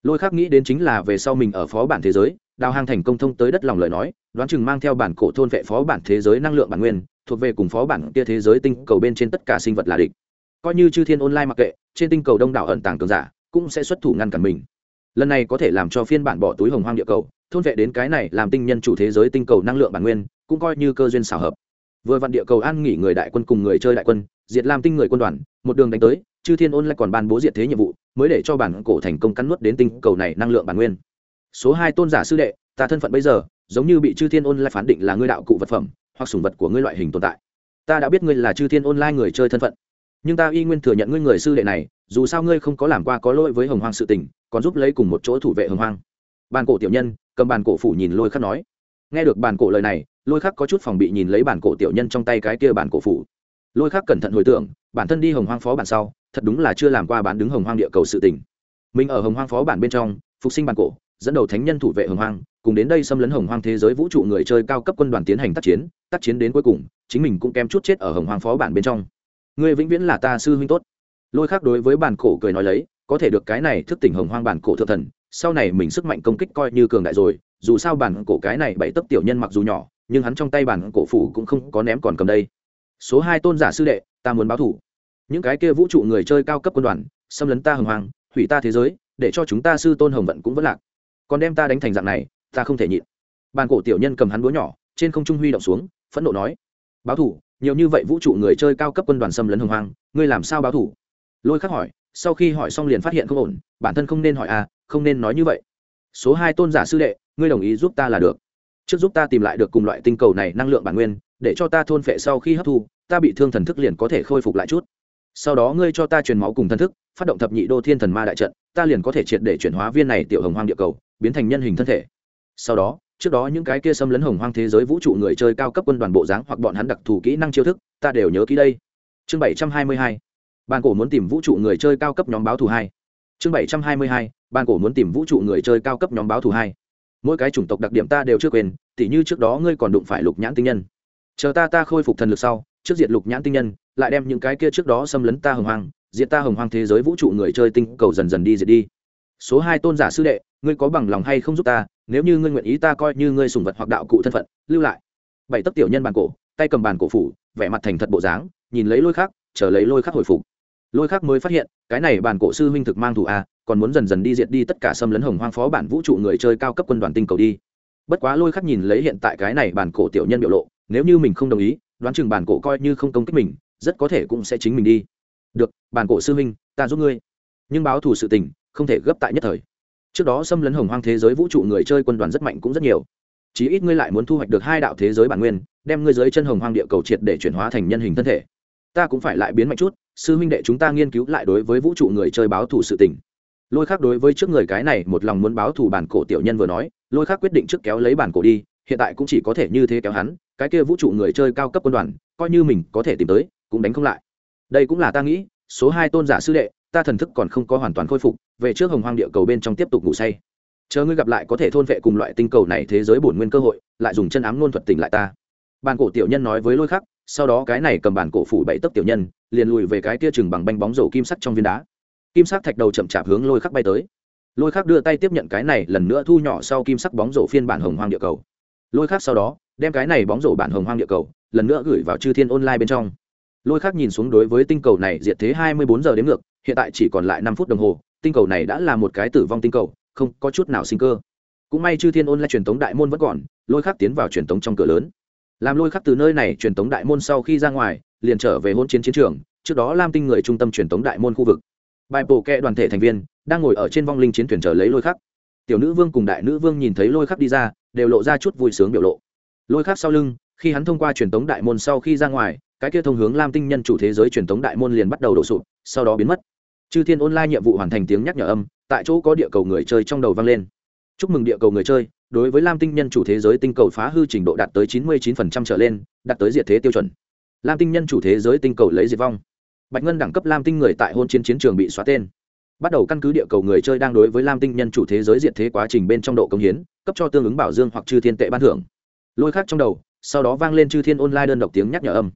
lôi khác nghĩ đến chính là về sau mình ở phó bản thế giới, đào hang thành công thông tới đất lòng lời nói, đoán chừng mang theo bản cổ thôn vệ phó bản thế giới năng lượng bản nguyên, thuộc về cùng phó bản kia thế giới tinh cầu bên trên tất cả sinh vật là địch. Coi như chư thiên online mặc kệ, trên tinh cầu đông đảo ẩn tàng cường giả, cũng sẽ xuất thủ ngăn cản mình. Lần này có thể làm cho phiên bản bỏ túi hồng hoang địa cầu, thôn vệ đến cái này làm tinh nhân chủ thế giới tinh cầu năng lượng bản nguyên, cũng coi như cơ duyên xảo hợp. Vừa vặn địa cầu an nghỉ người đại quân cùng người chơi đại quân, diệt làm tinh người quân đoàn, một đường đánh tới chư thiên ôn lại còn ban bố diệt thế nhiệm vụ, mới để cho bản cổ thành công cắn nuốt đến tinh cầu này năng lượng bản nguyên. Số hai tôn giả sư đệ, ta thân phận bây giờ, giống như bị chư thiên ôn lại phán định là ngươi đạo cụ vật phẩm, hoặc sủng vật của ngươi loại hình tồn tại. Ta đã biết ngươi là chư thiên Ôn Lai người chơi thân phận. Nhưng ta y nguyên thừa nhận ngươi người sư đệ này, dù sao ngươi không có làm qua có lỗi với hồng hoang sự tình, còn giúp lấy cùng một chỗ thủ vệ hồng hoang. Bàn cổ tiểu nhân, cầm bàn cổ phủ nhìn lôi khắc nói. Nghe được bản cổ lời này, lôi khắc có chút phòng bị nhìn lấy bản cổ tiểu nhân trong tay cái kia bản cổ phủ. Lôi khắc cẩn thận hồi tưởng, bản thân đi hồng hoang phó bản sau thật đúng là chưa làm qua bán đứng hồng hoang địa cầu sự tình. Mình ở hồng hoang phó bản bên trong, phục sinh bản cổ, dẫn đầu thánh nhân thủ vệ hồng hoang, cùng đến đây xâm lấn hồng hoang thế giới vũ trụ người chơi cao cấp quân đoàn tiến hành tác chiến tác chiến đến cuối cùng, chính mình cũng kém chút chết ở hồng hoang phó bản bên trong. Người vĩnh viễn là ta sư huynh tốt. Lôi khác đối với bản cổ cười nói lấy, có thể được cái này thức tỉnh hồng hoang bản cổ thượng thần, sau này mình sức mạnh công kích coi như cường đại rồi, dù sao bản cổ cái này bảy tấc tiểu nhân mặc dù nhỏ, nhưng hắn trong tay bản cổ phủ cũng không có ném còn cầm đây. Số hai tôn giả sư đệ, ta muốn báo thủ những cái kia vũ trụ người chơi cao cấp quân đoàn, xâm lấn ta hồng hoàng hủy ta thế giới, để cho chúng ta sư tôn hồng vận cũng vẫn lạc. Còn đem ta đánh thành dạng này, ta không thể nhịn. Bàn cổ tiểu nhân cầm hắn búa nhỏ, trên không trung huy động xuống, phẫn nộ nói, báo thủ, nhiều như vậy vũ trụ người chơi cao cấp quân đoàn xâm lấn hồng hoàng ngươi làm sao báo thủ? Lôi khắc hỏi, sau khi hỏi xong liền phát hiện không ổn, bản thân không nên hỏi à không nên nói như vậy. Số hai tôn giả sư đệ, ngươi đồng ý giúp ta là được. Trước giúp ta tìm lại được cùng loại tinh cầu này năng lượng bản nguyên, để cho ta thôn phệ sau khi hấp thu, ta bị thương thần thức liền có thể khôi phục lại chút sau đó ngươi cho ta truyền máu cùng thần thức, phát động thập nhị đô thiên thần ma đại trận, ta liền có thể triệt để chuyển hóa viên này tiểu hồng hoang địa cầu, biến thành nhân hình thân thể. Sau đó, trước đó những cái kia xâm lấn hồng hoang thế giới vũ trụ người chơi cao cấp quân đoàn bộ dáng hoặc bọn hắn đặc thù kỹ năng chiêu thức, ta đều nhớ kỹ đây. Chương bảy trăm hai mươi hai. Ban cổ muốn tìm vũ trụ người chơi cao cấp nhóm báo thù hai. Chương bảy trăm hai mươi hai. Ban cổ muốn tìm vũ trụ người chơi cao cấp nhóm báo thù hai. Mỗi cái chủng tộc đặc điểm ta đều chưa quên, tỉ như trước đó ngươi còn đụng phải lục nhãn tinh nhân. Chờ ta ta khôi phục thần lực sau trước diệt lục nhãn tinh nhân, lại đem những cái kia trước đó xâm lấn ta hồng hoang, diệt ta hồng hoang thế giới vũ trụ người chơi tinh cầu dần dần đi diệt đi. Số hai tôn giả sư đệ, ngươi có bằng lòng hay không giúp ta? Nếu như ngươi nguyện ý ta coi như ngươi sùng vật hoặc đạo cụ thân phận, lưu lại. Bảy tấc tiểu nhân bàn cổ, tay cầm bàn cổ phủ, vẻ mặt thành thật bộ dáng, nhìn lấy lôi khác chờ lấy lôi khác hồi phục. Lôi khác mới phát hiện, cái này bàn cổ sư huynh thực mang thủ a, còn muốn dần dần đi diệt đi tất cả xâm lấn hồng hoang phó bản vũ trụ người chơi cao cấp quân đoàn tinh cầu đi. Bất quá lôi khắc nhìn lấy hiện tại cái này bàn cổ tiểu nhân biểu lộ, nếu như mình không đồng ý đoán chừng bản cổ coi như không công kích mình, rất có thể cũng sẽ chính mình đi. Được, bản cổ sư huynh, ta giúp ngươi. Nhưng báo thù sự tình, không thể gấp tại nhất thời. Trước đó xâm lấn hồng hoang thế giới vũ trụ người chơi quân đoàn rất mạnh cũng rất nhiều. Chí ít ngươi lại muốn thu hoạch được hai đạo thế giới bản nguyên, đem ngươi dưới chân hồng hoang địa cầu triệt để chuyển hóa thành nhân hình thân thể. Ta cũng phải lại biến mạnh chút, sư huynh đệ chúng ta nghiên cứu lại đối với vũ trụ người chơi báo thù sự tình. Lôi khác đối với trước người cái này một lòng muốn báo thù bản cổ tiểu nhân vừa nói, lôi khác quyết định trước kéo lấy bản cổ đi, hiện tại cũng chỉ có thể như thế kéo hắn cái kia vũ trụ người chơi cao cấp quân đoàn, coi như mình có thể tìm tới, cũng đánh không lại. Đây cũng là ta nghĩ, số hai tôn giả sư đệ, ta thần thức còn không có hoàn toàn khôi phục, về trước hồng hoang địa cầu bên trong tiếp tục ngủ say. Chờ ngươi gặp lại có thể thôn vệ cùng loại tinh cầu này thế giới bổn nguyên cơ hội, lại dùng chân ám luôn thuật tỉnh lại ta. Bàn cổ tiểu nhân nói với lôi khắc, sau đó cái này cầm bàn cổ phủ bảy tấc tiểu nhân, liền lùi về cái kia chừng bằng banh bóng rổ kim sắc trong viên đá. Kim sắc thạch đầu chậm chạp hướng lôi khắc bay tới. Lôi khắc đưa tay tiếp nhận cái này, lần nữa thu nhỏ sau kim sắc bóng rổ phiên bản hồng hoang địa cầu. Lôi khắc sau đó đem cái này bóng rổ bản hồng hoang địa cầu, lần nữa gửi vào chư thiên online bên trong. Lôi khắc nhìn xuống đối với tinh cầu này diệt thế hai mươi bốn giờ đến ngược, hiện tại chỉ còn lại năm phút đồng hồ, tinh cầu này đã là một cái tử vong tinh cầu, không có chút nào sinh cơ. Cũng may chư thiên online truyền tống đại môn vẫn còn, lôi khắc tiến vào truyền tống trong cửa lớn. Làm lôi khắc từ nơi này truyền tống đại môn sau khi ra ngoài, liền trở về hôn chiến chiến trường, trước đó lam tinh người trung tâm truyền tống đại môn khu vực. Bài bổ kẹ đoàn thể thành viên, đang ngồi ở trên vong linh chiến thuyền chờ lấy lôi khắc. Tiểu nữ vương cùng đại nữ vương nhìn thấy lôi khắc đi ra, đều lộ ra chút vui sướng biểu lộ lôi khác sau lưng, khi hắn thông qua truyền tống đại môn sau khi ra ngoài, cái kia thông hướng lam tinh nhân chủ thế giới truyền tống đại môn liền bắt đầu đổ sụp, sau đó biến mất. Chư thiên online nhiệm vụ hoàn thành tiếng nhắc nhở âm, tại chỗ có địa cầu người chơi trong đầu vang lên. Chúc mừng địa cầu người chơi, đối với lam tinh nhân chủ thế giới tinh cầu phá hư trình độ đạt tới chín mươi 99% trở lên, đạt tới diệt thế tiêu chuẩn. Lam tinh nhân chủ thế giới tinh cầu lấy diệt vong. Bạch ngân đẳng cấp lam tinh người tại hôn chiến chiến trường bị xóa tên. Bắt đầu căn cứ địa cầu người chơi đang đối với lam tinh nhân chủ thế giới diệt thế quá trình bên trong độ công hiến, cấp cho tương ứng bảo dương hoặc chư thiên tệ ban thưởng lôi khác trong đầu, sau đó vang lên chư thiên online đơn độc tiếng nhắc nhở âm.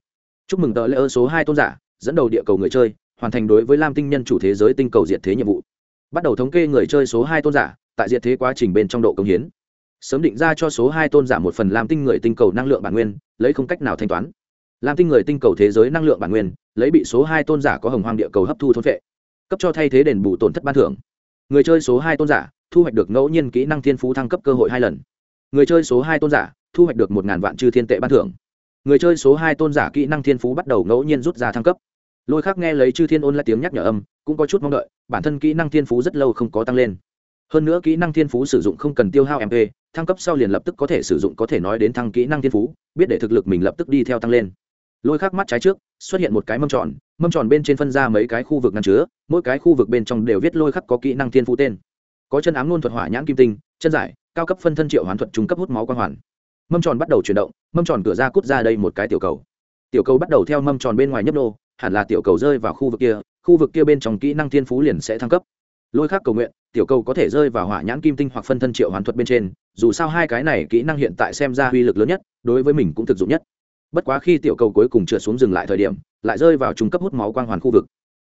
Chúc mừng tờ lễ ơn số hai tôn giả, dẫn đầu địa cầu người chơi, hoàn thành đối với lam tinh nhân chủ thế giới tinh cầu diệt thế nhiệm vụ. Bắt đầu thống kê người chơi số hai tôn giả, tại diệt thế quá trình bên trong độ công hiến. Sớm định ra cho số hai tôn giả một phần lam tinh người tinh cầu năng lượng bản nguyên, lấy không cách nào thanh toán. Lam tinh người tinh cầu thế giới năng lượng bản nguyên, lấy bị số hai tôn giả có hồng hoang địa cầu hấp thu thốn vệ cấp cho thay thế đền bù tổn thất ban thưởng. Người chơi số hai tôn giả, thu hoạch được ngẫu nhiên kỹ năng thiên phú thăng cấp cơ hội hai lần. Người chơi số hai tôn giả thu hoạch được một ngàn vạn chư thiên tệ ban thưởng. Người chơi số hai tôn giả kỹ năng thiên phú bắt đầu ngẫu nhiên rút ra thăng cấp. Lôi khác nghe lấy chư thiên ôn lại tiếng nhắc nhở âm, cũng có chút mong đợi, bản thân kỹ năng thiên phú rất lâu không có tăng lên. Hơn nữa kỹ năng thiên phú sử dụng không cần tiêu hao mp thăng cấp sau liền lập tức có thể sử dụng, có thể nói đến thăng kỹ năng thiên phú, biết để thực lực mình lập tức đi theo tăng lên. Lôi khắc mắt trái trước, xuất hiện một cái mâm tròn mâm tròn bên trên phân ra mấy cái khu vực ngăn chứa, mỗi cái khu vực bên trong đều viết lôi khắc có kỹ năng thiên phú tên. Có chân ám luôn thuật hỏa nhãn kim tinh, chân giải, cao cấp phân thân triệu hoán thuật trung cấp hút máu quang hoàn mâm tròn bắt đầu chuyển động, mâm tròn cửa ra cút ra đây một cái tiểu cầu. Tiểu cầu bắt đầu theo mâm tròn bên ngoài nhấp nô, hẳn là tiểu cầu rơi vào khu vực kia, khu vực kia bên trong kỹ năng thiên phú liền sẽ thăng cấp. Lôi khác cầu nguyện, tiểu cầu có thể rơi vào hỏa nhãn kim tinh hoặc phân thân triệu hoàn thuật bên trên, dù sao hai cái này kỹ năng hiện tại xem ra uy lực lớn nhất, đối với mình cũng thực dụng nhất. Bất quá khi tiểu cầu cuối cùng trượt xuống dừng lại thời điểm, lại rơi vào trung cấp hút máu quang hoàn khu vực.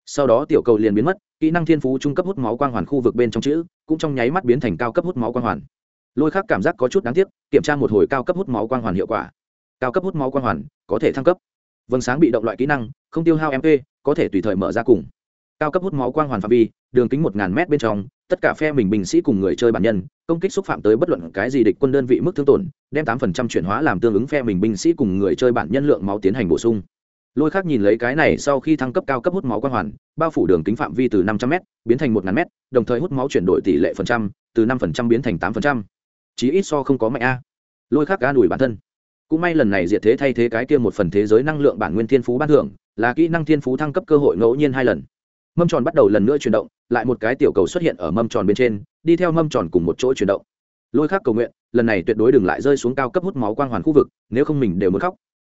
Sau đó tiểu cầu liền biến mất, kỹ năng thiên phú trung cấp hút máu quang hoàn khu vực bên trong chữ, cũng trong nháy mắt biến thành cao cấp hút máu quang hoàn lôi khác cảm giác có chút đáng tiếc, kiểm tra một hồi cao cấp hút máu quang hoàn hiệu quả. Cao cấp hút máu quang hoàn có thể thăng cấp. Vâng sáng bị động loại kỹ năng, không tiêu hao mp có thể tùy thời mở ra cùng. Cao cấp hút máu quang hoàn phạm vi, đường kính một ngàn m bên trong, tất cả phe mình binh sĩ cùng người chơi bản nhân, công kích xúc phạm tới bất luận cái gì địch quân đơn vị mức thương tổn, đem tám phần trăm chuyển hóa làm tương ứng phe mình binh sĩ cùng người chơi bản nhân lượng máu tiến hành bổ sung. Lôi khác nhìn lấy cái này sau khi thăng cấp cao cấp hút máu quang hoàn, bao phủ đường kính phạm vi từ năm trăm m biến thành một ngàn m đồng thời hút máu chuyển đổi tỷ lệ phần trăm, từ năm phần trăm biến thành tám phần trăm chí ít so không có mạnh a. Lôi khắc ga đùi bản thân. Cũng may lần này diệt thế thay thế cái kia một phần thế giới năng lượng bản nguyên thiên phú ban thưởng, là kỹ năng thiên phú thăng cấp cơ hội ngẫu nhiên hai lần. Mâm tròn bắt đầu lần nữa chuyển động, lại một cái tiểu cầu xuất hiện ở mâm tròn bên trên, đi theo mâm tròn cùng một chỗ chuyển động. Lôi khác cầu nguyện, lần này tuyệt đối đừng lại rơi xuống cao cấp hút máu quang hoàn khu vực, nếu không mình đều muốn khóc.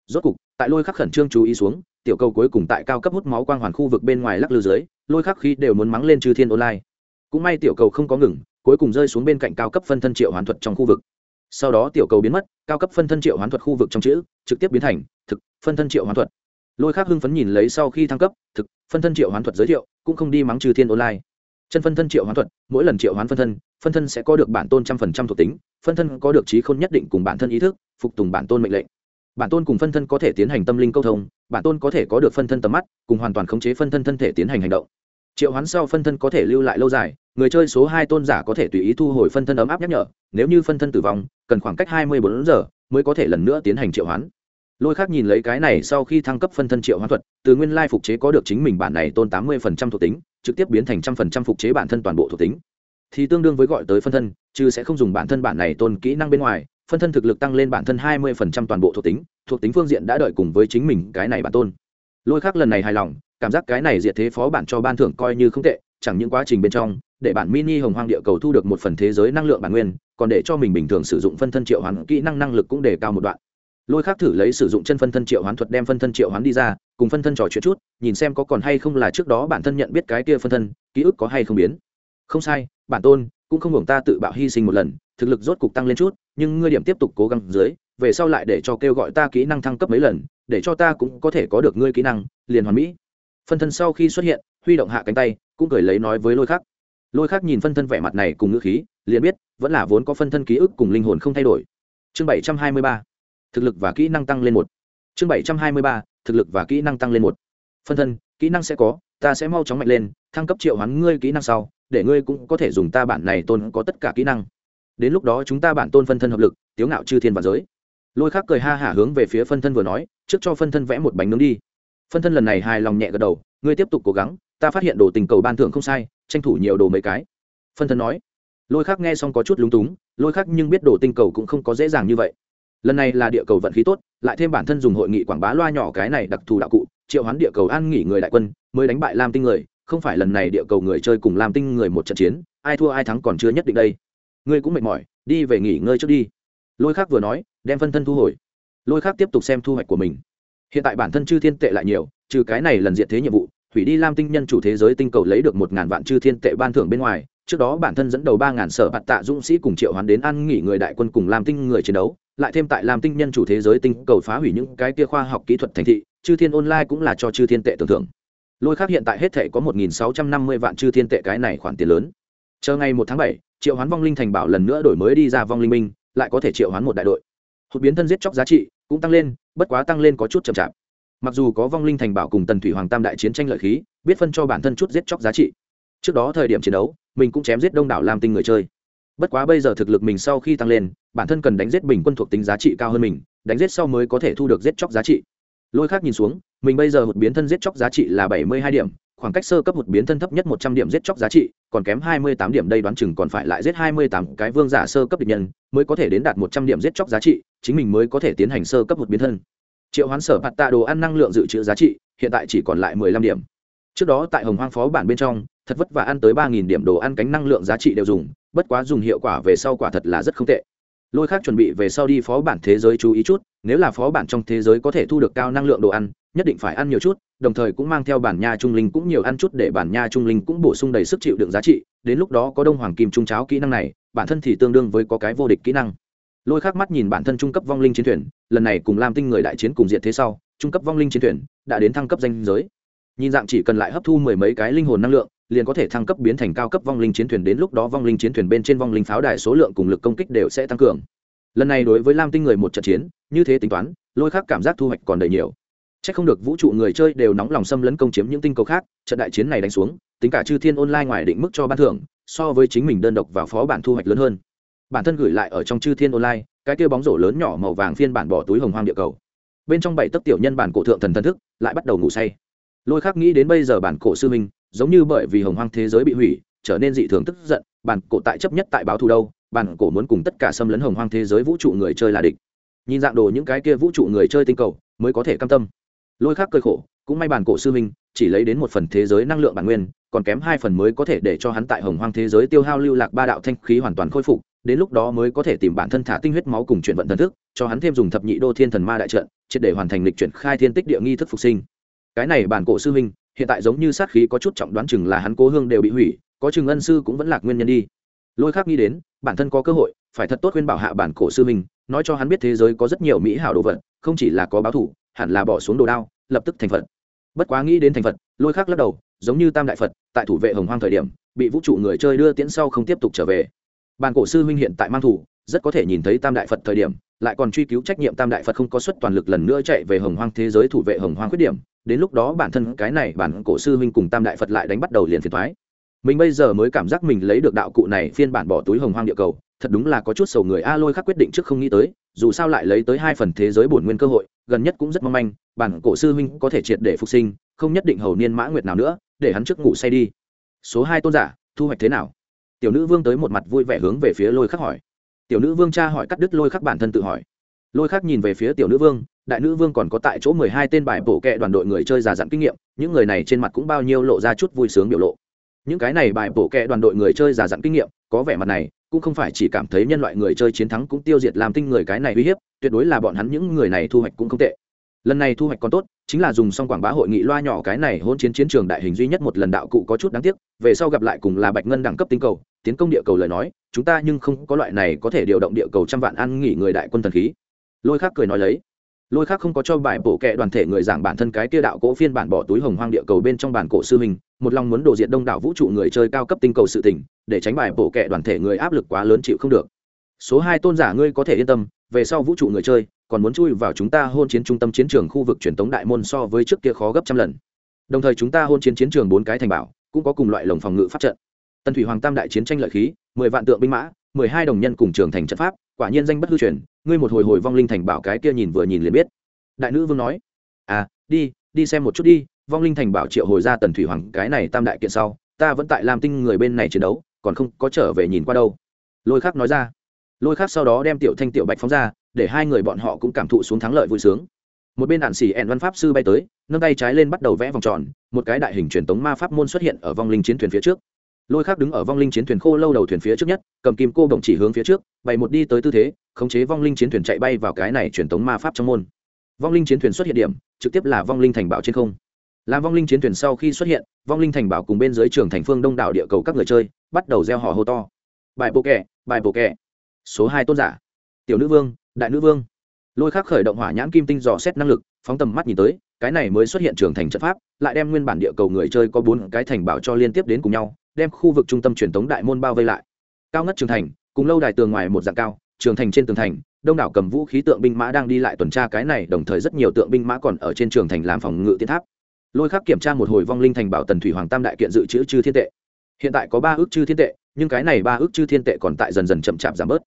Rốt cục, tại lôi khắc khẩn trương chú ý xuống, tiểu cầu cuối cùng tại cao cấp hút máu quang hoàn khu vực bên ngoài lắc lư dưới, lôi khắc khi đều muốn mắng lên chư thiên online. Cũng may tiểu cầu không có ngừng cuối cùng rơi xuống bên cạnh cao cấp phân thân triệu hoán thuật trong khu vực sau đó tiểu cầu biến mất cao cấp phân thân triệu hoán thuật khu vực trong chữ trực tiếp biến thành thực phân thân triệu hoán thuật lôi khác hưng phấn nhìn lấy sau khi thăng cấp thực phân thân triệu hoán thuật giới thiệu cũng không đi mắng trừ thiên online chân phân thân triệu hoán thuật mỗi lần triệu hoán phân thân phân thân sẽ có được bản tôn trăm phần trăm thuộc tính phân thân có được trí khôn nhất định cùng bản thân ý thức phục tùng bản tôn mệnh lệnh bản tôn cùng phân thân có thể tiến hành tâm linh câu thông bản tôn có thể có được phân thân tầm mắt cùng hoàn toàn khống chế phân thân thân thể tiến hành hành động triệu hoán sau phân thân có thể lưu lại lâu dài người chơi số hai tôn giả có thể tùy ý thu hồi phân thân ấm áp nhắc nhở, nếu như phân thân tử vong, cần khoảng cách hai mươi bốn giờ mới có thể lần nữa tiến hành triệu hoán. Lôi khác nhìn lấy cái này sau khi thăng cấp phân thân triệu hoán thuật, từ nguyên lai phục chế có được chính mình bản này tôn tám mươi thuộc tính, trực tiếp biến thành trăm phần trăm phục chế bản thân toàn bộ thuộc tính. Thì tương đương với gọi tới phân thân, chứ sẽ không dùng bản thân bản này tôn kỹ năng bên ngoài, phân thân thực lực tăng lên bản thân hai mươi toàn bộ thuộc tính thuộc tính phương diện đã đợi cùng với chính mình cái này bản tôn. Lôi khác lần này hài lòng, cảm giác cái này diệt thế phó bản cho ban thưởng coi như không tệ chẳng những quá trình bên trong, để bản mini hồng hoang địa cầu thu được một phần thế giới năng lượng bản nguyên, còn để cho mình bình thường sử dụng phân thân triệu hoán kỹ năng năng lực cũng đề cao một đoạn. Lôi khác thử lấy sử dụng chân phân thân triệu hoán thuật đem phân thân triệu hoán đi ra, cùng phân thân trò chuyện chút, nhìn xem có còn hay không là trước đó bản thân nhận biết cái kia phân thân, ký ức có hay không biến. Không sai, bản tôn, cũng không hưởng ta tự bạo hy sinh một lần, thực lực rốt cục tăng lên chút, nhưng ngươi điểm tiếp tục cố gắng dưới, về sau lại để cho kêu gọi ta kỹ năng thăng cấp mấy lần, để cho ta cũng có thể có được ngươi kỹ năng, liền hoàn mỹ. Phân thân sau khi xuất hiện, huy động hạ cánh tay cũng cười lấy nói với lôi khắc. Lôi khắc nhìn phân thân vẻ mặt này cùng ngữ khí, liền biết, vẫn là vốn có phân thân ký ức cùng linh hồn không thay đổi. Chương bảy trăm hai mươi ba, thực lực và kỹ năng tăng lên một. Chương bảy trăm hai mươi ba, thực lực và kỹ năng tăng lên một. Phân thân, kỹ năng sẽ có, ta sẽ mau chóng mạnh lên, thăng cấp triệu hoán ngươi kỹ năng sau, để ngươi cũng có thể dùng ta bản này tôn có tất cả kỹ năng. Đến lúc đó chúng ta bản tôn phân thân hợp lực, tiếu ngạo chư thiên và giới. Lôi khắc cười ha hả hướng về phía phân thân vừa nói, trước cho phân thân vẽ một bánh nướng đi. Phân thân lần này hài lòng nhẹ gật đầu, ngươi tiếp tục cố gắng ta phát hiện đồ tình cầu ban thưởng không sai, tranh thủ nhiều đồ mấy cái. Phân thân nói. Lôi khắc nghe xong có chút lúng túng, lôi khắc nhưng biết đồ tinh cầu cũng không có dễ dàng như vậy. Lần này là địa cầu vận khí tốt, lại thêm bản thân dùng hội nghị quảng bá loa nhỏ cái này đặc thù đạo cụ, triệu hoán địa cầu an nghỉ người đại quân, mới đánh bại lam tinh người, không phải lần này địa cầu người chơi cùng lam tinh người một trận chiến, ai thua ai thắng còn chưa nhất định đây. Ngươi cũng mệt mỏi, đi về nghỉ ngơi trước đi. Lôi khác vừa nói, đem phân thân thu hồi. Lôi khác tiếp tục xem thu hoạch của mình. Hiện tại bản thân chư thiên tệ lại nhiều, trừ cái này lần diện thế nhiệm vụ hủy đi lam tinh nhân chủ thế giới tinh cầu lấy được một ngàn vạn chư thiên tệ ban thưởng bên ngoài, trước đó bản thân dẫn đầu ba ngàn sở bạt tạ dũng sĩ cùng triệu hoán đến ăn nghỉ người đại quân cùng lam tinh người chiến đấu, lại thêm tại lam tinh nhân chủ thế giới tinh cầu phá hủy những cái kia khoa học kỹ thuật thành thị, chư thiên online cũng là cho chư thiên tệ tưởng thưởng. Lôi khác hiện tại hết thể có một nghìn sáu trăm năm mươi vạn chư thiên tệ cái này khoản tiền lớn. Chờ ngày một tháng bảy, triệu hoán vong linh thành bảo lần nữa đổi mới đi ra vong linh minh, lại có thể triệu hoán một đại đội. Hụt biến thân giết chóc giá trị cũng tăng lên, bất quá tăng lên có chút chậm chạp mặc dù có vong linh thành bảo cùng tần thủy hoàng tam đại chiến tranh lợi khí, biết phân cho bản thân chút giết chóc giá trị. Trước đó thời điểm chiến đấu, mình cũng chém giết đông đảo lam tinh người chơi. Bất quá bây giờ thực lực mình sau khi tăng lên, bản thân cần đánh giết bình quân thuộc tính giá trị cao hơn mình, đánh giết sau mới có thể thu được giết chóc giá trị. Lôi khác nhìn xuống, mình bây giờ một biến thân giết chóc giá trị là bảy mươi hai điểm, khoảng cách sơ cấp một biến thân thấp nhất một trăm điểm giết chóc giá trị, còn kém hai mươi tám điểm đây đoán chừng còn phải lại giết hai mươi tám cái vương giả sơ cấp địch nhân mới có thể đến đạt một trăm điểm giết chóc giá trị, chính mình mới có thể tiến hành sơ cấp một biến thân triệu hoán sở bạt tạ đồ ăn năng lượng dự trữ giá trị, hiện tại chỉ còn lại mười lăm điểm. Trước đó tại hồng hoang phó bản bên trong, thật vất vả ăn tới ba nghìn điểm đồ ăn cánh năng lượng giá trị đều dùng, bất quá dùng hiệu quả về sau quả thật là rất không tệ. Lôi khác chuẩn bị về sau đi phó bản thế giới chú ý chút, nếu là phó bản trong thế giới có thể thu được cao năng lượng đồ ăn, nhất định phải ăn nhiều chút, đồng thời cũng mang theo bản nha trung linh cũng nhiều ăn chút để bản nha trung linh cũng bổ sung đầy sức chịu đựng giá trị, đến lúc đó có đông hoàng kim trung cháo kỹ năng này, bản thân thì tương đương với có cái vô địch kỹ năng lôi khắc mắt nhìn bản thân trung cấp vong linh chiến thuyền, lần này cùng lam tinh người đại chiến cùng diện thế sau, trung cấp vong linh chiến thuyền đã đến thăng cấp danh giới. Nhìn dạng chỉ cần lại hấp thu mười mấy cái linh hồn năng lượng, liền có thể thăng cấp biến thành cao cấp vong linh chiến thuyền đến lúc đó vong linh chiến thuyền bên trên vong linh pháo đài số lượng cùng lực công kích đều sẽ tăng cường. Lần này đối với lam tinh người một trận chiến, như thế tính toán, lôi khắc cảm giác thu hoạch còn đầy nhiều. C h ắ c không được vũ trụ người chơi đều nóng lòng xâm lấn công chiếm những tinh cầu khác, trận đại chiến này đánh xuống, tính cả chư thiên online ngoài định mức cho ban thưởng, so với chính mình đơn độc vào phó bản thu hoạch lớn hơn bản thân gửi lại ở trong chư thiên online, cái kia bóng rổ lớn nhỏ màu vàng phiên bản bỏ túi hồng hoang địa cầu. Bên trong bảy tấc tiểu nhân bản cổ thượng thần thần thức, lại bắt đầu ngủ say. Lôi khác nghĩ đến bây giờ bản cổ sư minh, giống như bởi vì hồng hoang thế giới bị hủy, trở nên dị thường tức giận, bản cổ tại chấp nhất tại báo thù đâu, bản cổ muốn cùng tất cả xâm lấn hồng hoang thế giới vũ trụ người chơi là địch. Nhìn dạng đồ những cái kia vũ trụ người chơi tinh cầu, mới có thể cam tâm. Lôi khác cơi khổ, cũng may bản cổ sư minh chỉ lấy đến một phần thế giới năng lượng bản nguyên, còn kém hai phần mới có thể để cho hắn tại hồng hoang thế giới tiêu hao lưu lạc ba đạo thanh khí hoàn toàn khôi phục đến lúc đó mới có thể tìm bản thân thả tinh huyết máu cùng chuyển vận thần thức, cho hắn thêm dùng thập nhị đô thiên thần ma đại trận, triệt để hoàn thành lịch chuyển khai thiên tích địa nghi thức phục sinh. Cái này bản cổ sư huynh, hiện tại giống như sát khí có chút trọng đoán chừng là hắn cố hương đều bị hủy, có chừng ân sư cũng vẫn lạc nguyên nhân đi. Lôi khác nghĩ đến, bản thân có cơ hội, phải thật tốt khuyên bảo hạ bản cổ sư huynh, nói cho hắn biết thế giới có rất nhiều mỹ hảo đồ vật, không chỉ là có báo thủ hẳn là bỏ xuống đồ đao, lập tức thành phật. Bất quá nghĩ đến thành phật, lôi khác lắc đầu, giống như tam đại phật, tại thủ vệ hồng hoang thời điểm, bị vũ trụ người chơi đưa tiễn sau không tiếp tục trở về bàn cổ sư huynh hiện tại mang thủ, rất có thể nhìn thấy tam đại phật thời điểm, lại còn truy cứu trách nhiệm tam đại phật không có suất toàn lực lần nữa chạy về hồng hoang thế giới thủ vệ hồng hoang khuyết điểm. Đến lúc đó bản thân cái này bản cổ sư huynh cùng tam đại phật lại đánh bắt đầu liền phiền thoái mình bây giờ mới cảm giác mình lấy được đạo cụ này phiên bản bỏ túi hồng hoang địa cầu, thật đúng là có chút sầu người a lôi khắc quyết định trước không nghĩ tới, dù sao lại lấy tới hai phần thế giới bổn nguyên cơ hội, gần nhất cũng rất mong manh, bản cổ sư huynh có thể triệt để phục sinh, không nhất định hầu niên mã nguyệt nào nữa, để hắn trước ngủ say đi. Số hai tôn giả, thu hoạch thế nào? Tiểu nữ vương tới một mặt vui vẻ hướng về phía lôi khắc hỏi. Tiểu nữ vương cha hỏi cắt đứt lôi khắc bản thân tự hỏi. Lôi khắc nhìn về phía tiểu nữ vương, đại nữ vương còn có tại chỗ mười hai tên bài bổ kẹ đoàn đội người chơi già dặn kinh nghiệm, những người này trên mặt cũng bao nhiêu lộ ra chút vui sướng biểu lộ. Những cái này bài bổ kẹ đoàn đội người chơi già dặn kinh nghiệm, có vẻ mặt này, cũng không phải chỉ cảm thấy nhân loại người chơi chiến thắng cũng tiêu diệt làm tinh người cái này uy hiếp, tuyệt đối là bọn hắn những người này thu hoạch cũng không tệ. Lần này thu hoạch còn tốt chính là dùng xong quảng bá hội nghị loa nhỏ cái này hôn chiến chiến trường đại hình duy nhất một lần đạo cụ có chút đáng tiếc, về sau gặp lại cùng là bạch ngân đẳng cấp tinh cầu, tiến công địa cầu lời nói, chúng ta nhưng không có loại này có thể điều động địa cầu trăm vạn ăn nghỉ người đại quân thần khí. Lôi khác cười nói lấy. Lôi khác không có cho bài bổ kệ đoàn thể người giảng bản thân cái kia đạo cỗ phiên bản bỏ túi hồng hoang địa cầu bên trong bản cổ sư mình, một lòng muốn đổ diện đông đảo vũ trụ người chơi cao cấp tinh cầu sự tỉnh để tránh bài bổ kệ đoàn thể người áp lực quá lớn chịu không được. Số hai tôn giả ngươi có thể yên tâm, về sau vũ trụ người chơi còn muốn chui vào chúng ta hôn chiến trung tâm chiến trường khu vực truyền tống đại môn so với trước kia khó gấp trăm lần. Đồng thời chúng ta hôn chiến chiến trường bốn cái thành bảo, cũng có cùng loại lồng phòng ngự pháp trận. Tần thủy hoàng tam đại chiến tranh lợi khí, mười vạn tượng binh mã, mười hai đồng nhân cùng trường thành trận pháp, quả nhiên danh bất hư truyền, ngươi một hồi hồi vong linh thành bảo cái kia nhìn vừa nhìn liền biết. Đại nữ vương nói à đi đi xem một chút đi, vong linh thành bảo triệu hồi ra tần thủy hoàng cái này tam đại kiện sau, ta vẫn tại làm tinh người bên này chiến đấu, còn không có trở về nhìn qua đâu. Lôi khắc nói ra. Lôi khắc sau đó đem tiểu thanh tiểu bạch phóng ra để hai người bọn họ cũng cảm thụ xuống thắng lợi vui sướng. Một bên đạn xỉ ẹn văn pháp sư bay tới, nâng tay trái lên bắt đầu vẽ vòng tròn, một cái đại hình truyền tống ma pháp môn xuất hiện ở vong linh chiến thuyền phía trước. Lôi khác đứng ở vong linh chiến thuyền khô lâu đầu thuyền phía trước nhất, cầm kim cô đồng chỉ hướng phía trước, bày một đi tới tư thế, khống chế vong linh chiến thuyền chạy bay vào cái này truyền tống ma pháp trong môn. Vong linh chiến thuyền xuất hiện điểm, trực tiếp là vong linh thành bảo trên không. Làm vong linh chiến thuyền sau khi xuất hiện, vong linh thành bảo cùng bên dưới trường thành phương đông đảo địa cầu các người chơi, bắt đầu gieo họ hô to. Bài bộ kẻ, bài bộ kẻ. Số hai tôn giả. Tiểu nữ vương đại nữ vương. Lôi khắc khởi động hỏa nhãn kim tinh dò xét năng lực, phóng tầm mắt nhìn tới, cái này mới xuất hiện trường thành trận pháp, lại đem nguyên bản địa cầu người chơi có bốn cái thành bảo cho liên tiếp đến cùng nhau, đem khu vực trung tâm truyền thống đại môn bao vây lại. Cao ngất trường thành, cùng lâu đài tường ngoài một dạng cao, trường thành trên tường thành, đông đảo cầm vũ khí tượng binh mã đang đi lại tuần tra cái này, đồng thời rất nhiều tượng binh mã còn ở trên trường thành làm phòng ngự tiến tháp. Lôi khắc kiểm tra một hồi vong linh thành bảo tần thủy hoàng tam đại kiện dự trữ chư thiên tệ. Hiện tại có ba ước chư thiên tệ, nhưng cái này ba ước chư thiên tệ còn tại dần dần chậm chạp giảm bớt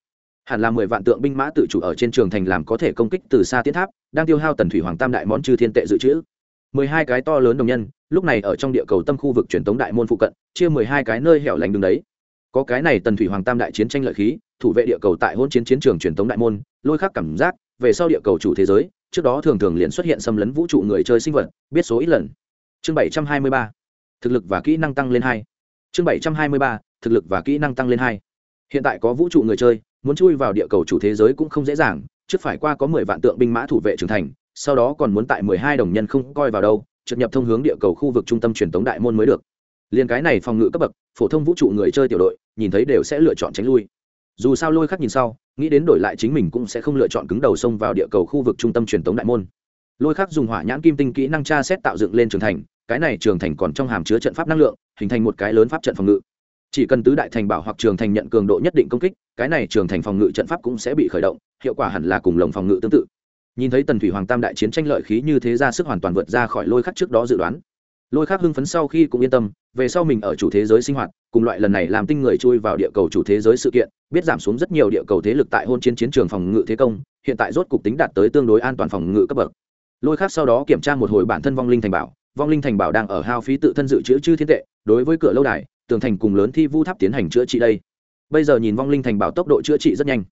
hẳn là mười vạn tượng binh mã tự chủ ở trên trường thành làm có thể công kích từ xa tiến tháp, đang tiêu hao tần thủy hoàng tam đại món chư thiên tệ dự trữ. Mười hai cái to lớn đồng nhân, lúc này ở trong địa cầu tâm khu vực truyền tống đại môn phụ cận, chia mười hai cái nơi hẻo lánh đứng đấy. Có cái này tần thủy hoàng tam đại chiến tranh lợi khí, thủ vệ địa cầu tại hôn chiến chiến trường truyền tống đại môn, lôi khắc cảm giác, về sau địa cầu chủ thế giới, trước đó thường thường liền xuất hiện xâm lấn vũ trụ người chơi sinh vật, biết số ít lần. Chương bảy trăm hai mươi ba, thực lực và kỹ năng tăng lên hai. Chương bảy trăm hai mươi ba, thực lực và kỹ năng tăng lên hai. Hiện tại có vũ trụ người chơi muốn chui vào địa cầu chủ thế giới cũng không dễ dàng, trước phải qua có mười vạn tượng binh mã thủ vệ trưởng thành, sau đó còn muốn tại mười hai đồng nhân không coi vào đâu, trượt nhập thông hướng địa cầu khu vực trung tâm truyền tống đại môn mới được. Liền cái này phòng ngự cấp bậc, phổ thông vũ trụ người chơi tiểu đội, nhìn thấy đều sẽ lựa chọn tránh lui. Dù sao lôi khắc nhìn sau, nghĩ đến đổi lại chính mình cũng sẽ không lựa chọn cứng đầu xông vào địa cầu khu vực trung tâm truyền tống đại môn. Lôi khắc dùng hỏa nhãn kim tinh kỹ năng tra xét tạo dựng lên trường thành, cái này trường thành còn trong hàm chứa trận pháp năng lượng, hình thành một cái lớn pháp trận phòng ngự chỉ cần tứ đại thành bảo hoặc trường thành nhận cường độ nhất định công kích, cái này trường thành phòng ngự trận pháp cũng sẽ bị khởi động, hiệu quả hẳn là cùng lồng phòng ngự tương tự. Nhìn thấy tần thủy hoàng tam đại chiến tranh lợi khí như thế ra sức hoàn toàn vượt ra khỏi lôi khắc trước đó dự đoán. Lôi khắc hưng phấn sau khi cũng yên tâm, về sau mình ở chủ thế giới sinh hoạt, cùng loại lần này làm tinh người chui vào địa cầu chủ thế giới sự kiện, biết giảm xuống rất nhiều địa cầu thế lực tại hôn chiến chiến trường phòng ngự thế công, hiện tại rốt cục tính đạt tới tương đối an toàn phòng ngự cấp bậc. Lôi khắc sau đó kiểm tra một hồi bản thân vong linh thành bảo, vong linh thành bảo đang ở hao phí tự thân dự trữ chư thiên tệ, đối với cửa lâu đài tường thành cùng lớn thi vu tháp tiến hành chữa trị đây. Bây giờ nhìn vong linh thành bảo tốc độ chữa trị rất nhanh.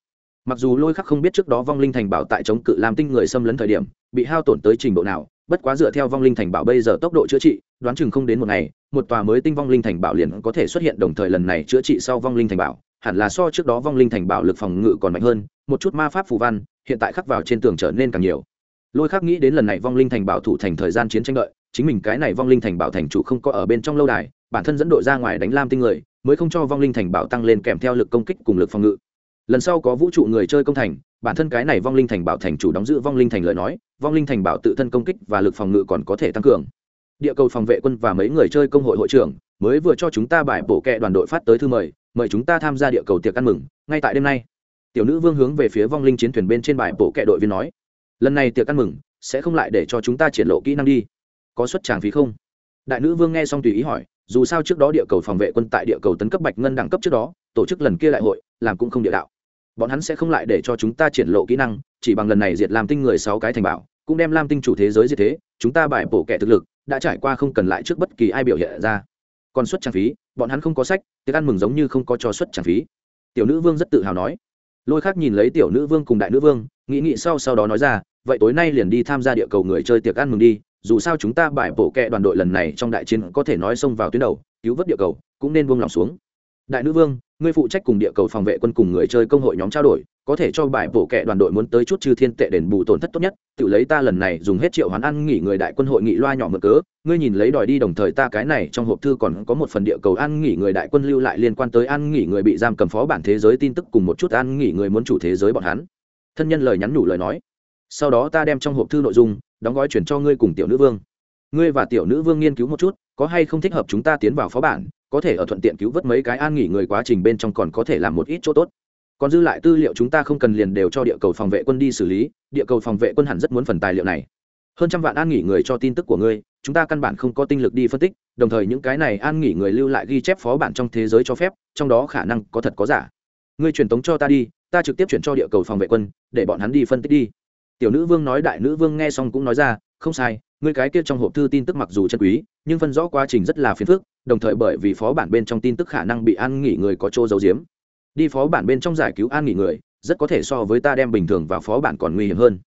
Mặc dù lôi khắc không biết trước đó vong linh thành bảo tại chống cự làm tinh người xâm lấn thời điểm, bị hao tổn tới trình độ nào, bất quá dựa theo vong linh thành bảo bây giờ tốc độ chữa trị, đoán chừng không đến một ngày, một tòa mới tinh vong linh thành bảo liền có thể xuất hiện đồng thời lần này chữa trị sau vong linh thành bảo. Hẳn là so trước đó vong linh thành bảo lực phòng ngự còn mạnh hơn, một chút ma pháp phù văn, hiện tại khắc vào trên tường trở nên càng nhiều. Lôi khắc nghĩ đến lần này vong linh thành bảo thủ thành thời gian chiến tranh đợi, chính mình cái này vong linh thành bảo thành chủ không có ở bên trong lâu đài bản thân dẫn đội ra ngoài đánh lam tinh người, mới không cho vong linh thành bảo tăng lên kèm theo lực công kích cùng lực phòng ngự. Lần sau có vũ trụ người chơi công thành, bản thân cái này vong linh thành bảo thành chủ đóng giữ vong linh thành lời nói, vong linh thành bảo tự thân công kích và lực phòng ngự còn có thể tăng cường. Địa cầu phòng vệ quân và mấy người chơi công hội hội trưởng mới vừa cho chúng ta bài bổ kẹ đoàn đội phát tới thư mời mời chúng ta tham gia địa cầu tiệc ăn mừng, ngay tại đêm nay. Tiểu nữ vương hướng về phía vong linh chiến thuyền bên trên bài bổ kẹ đội viên nói, lần này tiệc ăn mừng sẽ không lại để cho chúng ta triển lộ kỹ năng đi. Có xuất tràng phí không? Đại nữ vương nghe xong tùy ý hỏi dù sao trước đó địa cầu phòng vệ quân tại địa cầu tấn cấp bạch ngân đẳng cấp trước đó, tổ chức lần kia đại hội, làm cũng không địa đạo. Bọn hắn sẽ không lại để cho chúng ta triển lộ kỹ năng, chỉ bằng lần này diệt làm tinh người sáu cái thành bảo, cũng đem lam tinh chủ thế giới diệt thế, chúng ta bài bổ kẻ thực lực, đã trải qua không cần lại trước bất kỳ ai biểu hiện ra. Còn xuất trang phí, bọn hắn không có sách, tiệc ăn mừng giống như không có cho xuất trang phí. Tiểu nữ vương rất tự hào nói. Lôi khác nhìn lấy tiểu nữ vương cùng đại nữ vương, nghĩ nghĩ sau sau đó nói ra, vậy tối nay liền đi tham gia địa cầu người chơi tiệc ăn mừng đi dù sao chúng ta bài bổ kẹ đoàn đội lần này trong đại chiến có thể nói xông vào tuyến đầu, cứu vớt địa cầu, cũng nên buông lòng xuống. Đại nữ vương, ngươi phụ trách cùng địa cầu phòng vệ quân cùng người chơi công hội nhóm trao đổi, có thể cho bài bổ kẹ đoàn đội muốn tới chút trừ thiên tệ đền bù tổn thất tốt nhất, tự lấy ta lần này dùng hết triệu hoán ăn nghỉ người đại quân hội nghị loa nhỏ mượn cớ, ngươi nhìn lấy đòi đi đồng thời ta cái này trong hộp thư còn có một phần địa cầu ăn nghỉ người đại quân lưu lại liên quan tới ăn nghỉ người bị giam cầm phó bản thế giới tin tức cùng một chút ăn nghỉ người muốn chủ thế giới bọn hắn. Thân nhân lời nhắn nhủ lời nói. Sau đó ta đem trong hộp thư nội dung đóng gói chuyển cho ngươi cùng tiểu nữ vương. Ngươi và tiểu nữ vương nghiên cứu một chút, có hay không thích hợp chúng ta tiến vào phó bản, có thể ở thuận tiện cứu vớt mấy cái an nghỉ người quá trình bên trong còn có thể làm một ít chỗ tốt. Còn dư lại tư liệu chúng ta không cần liền đều cho địa cầu phòng vệ quân đi xử lý, địa cầu phòng vệ quân hẳn rất muốn phần tài liệu này. Hơn trăm vạn an nghỉ người cho tin tức của ngươi, chúng ta căn bản không có tinh lực đi phân tích, đồng thời những cái này an nghỉ người lưu lại ghi chép phó bản trong thế giới cho phép, trong đó khả năng có thật có giả. Ngươi truyền tống cho ta đi, ta trực tiếp chuyển cho địa cầu phòng vệ quân, để bọn hắn đi phân tích đi tiểu nữ vương nói đại nữ vương nghe xong cũng nói ra, không sai người cái kia trong hộp thư tin tức mặc dù chân quý, nhưng phân rõ quá trình rất là phiền phức, đồng thời bởi vì phó bản bên trong tin tức khả năng bị an nghỉ người có chỗ giấu giếm. Đi phó bản bên trong giải cứu an nghỉ người, rất có thể so với ta đem bình thường vào phó bản còn nguy hiểm hơn.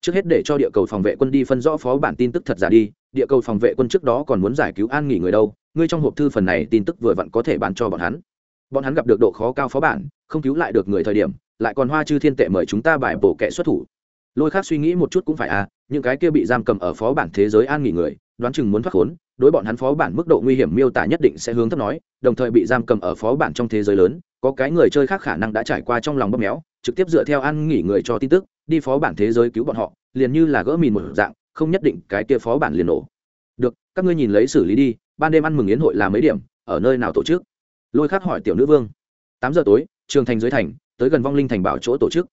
Trước hết để cho địa cầu phòng vệ quân đi phân rõ phó bản tin tức thật giả đi, địa cầu phòng vệ quân trước đó còn muốn giải cứu an nghỉ người đâu, ngươi trong hộp thư phần này tin tức vừa vặn có thể bán cho bọn hắn. Bọn hắn gặp được độ khó cao phó bản, không cứu lại được người thời điểm, lại còn hoa chư thiên tệ mời chúng ta bài bổ kệ xuất thủ lôi khác suy nghĩ một chút cũng phải à những cái kia bị giam cầm ở phó bản thế giới an nghỉ người, đoán chừng muốn thoát khốn, đối bọn hắn phó bản mức độ nguy hiểm miêu tả nhất định sẽ hướng thấp nói, đồng thời bị giam cầm ở phó bản trong thế giới lớn, có cái người chơi khác khả năng đã trải qua trong lòng bóp méo, trực tiếp dựa theo an nghỉ người cho tin tức, đi phó bản thế giới cứu bọn họ, liền như là gỡ mìn một dạng, không nhất định cái kia phó bản liền nổ. Được, các ngươi nhìn lấy xử lý đi, ban đêm ăn mừng yến hội là mấy điểm, ở nơi nào tổ chức? Lôi khắc hỏi tiểu nữ vương. Tám giờ tối, trường thành dưới thành, tới gần vong linh thành bảo chỗ tổ chức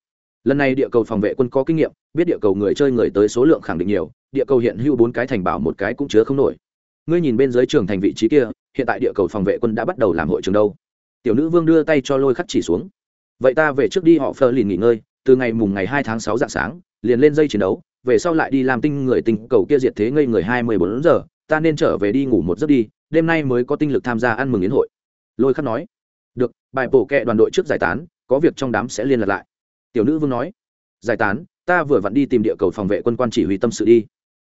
lần này địa cầu phòng vệ quân có kinh nghiệm, biết địa cầu người chơi người tới số lượng khẳng định nhiều, địa cầu hiện hữu bốn cái thành bảo một cái cũng chứa không nổi. Ngươi nhìn bên dưới trường thành vị trí kia, hiện tại địa cầu phòng vệ quân đã bắt đầu làm hội trường đâu. Tiểu nữ vương đưa tay cho lôi khắc chỉ xuống. Vậy ta về trước đi họ phờ lìn nghỉ ngơi, từ ngày mùng ngày hai tháng sáu dạng sáng, liền lên dây chiến đấu, về sau lại đi làm tinh người tinh cầu kia diệt thế ngây người hai mươi bốn giờ, ta nên trở về đi ngủ một giấc đi, đêm nay mới có tinh lực tham gia ăn mừng yến hội. Lôi khắc nói, được, bài bổ kệ đoàn đội trước giải tán, có việc trong đám sẽ liên lạc lại tiểu nữ vương nói, giải tán, ta vừa vặn đi tìm địa cầu phòng vệ quân quan chỉ huy tâm sự đi.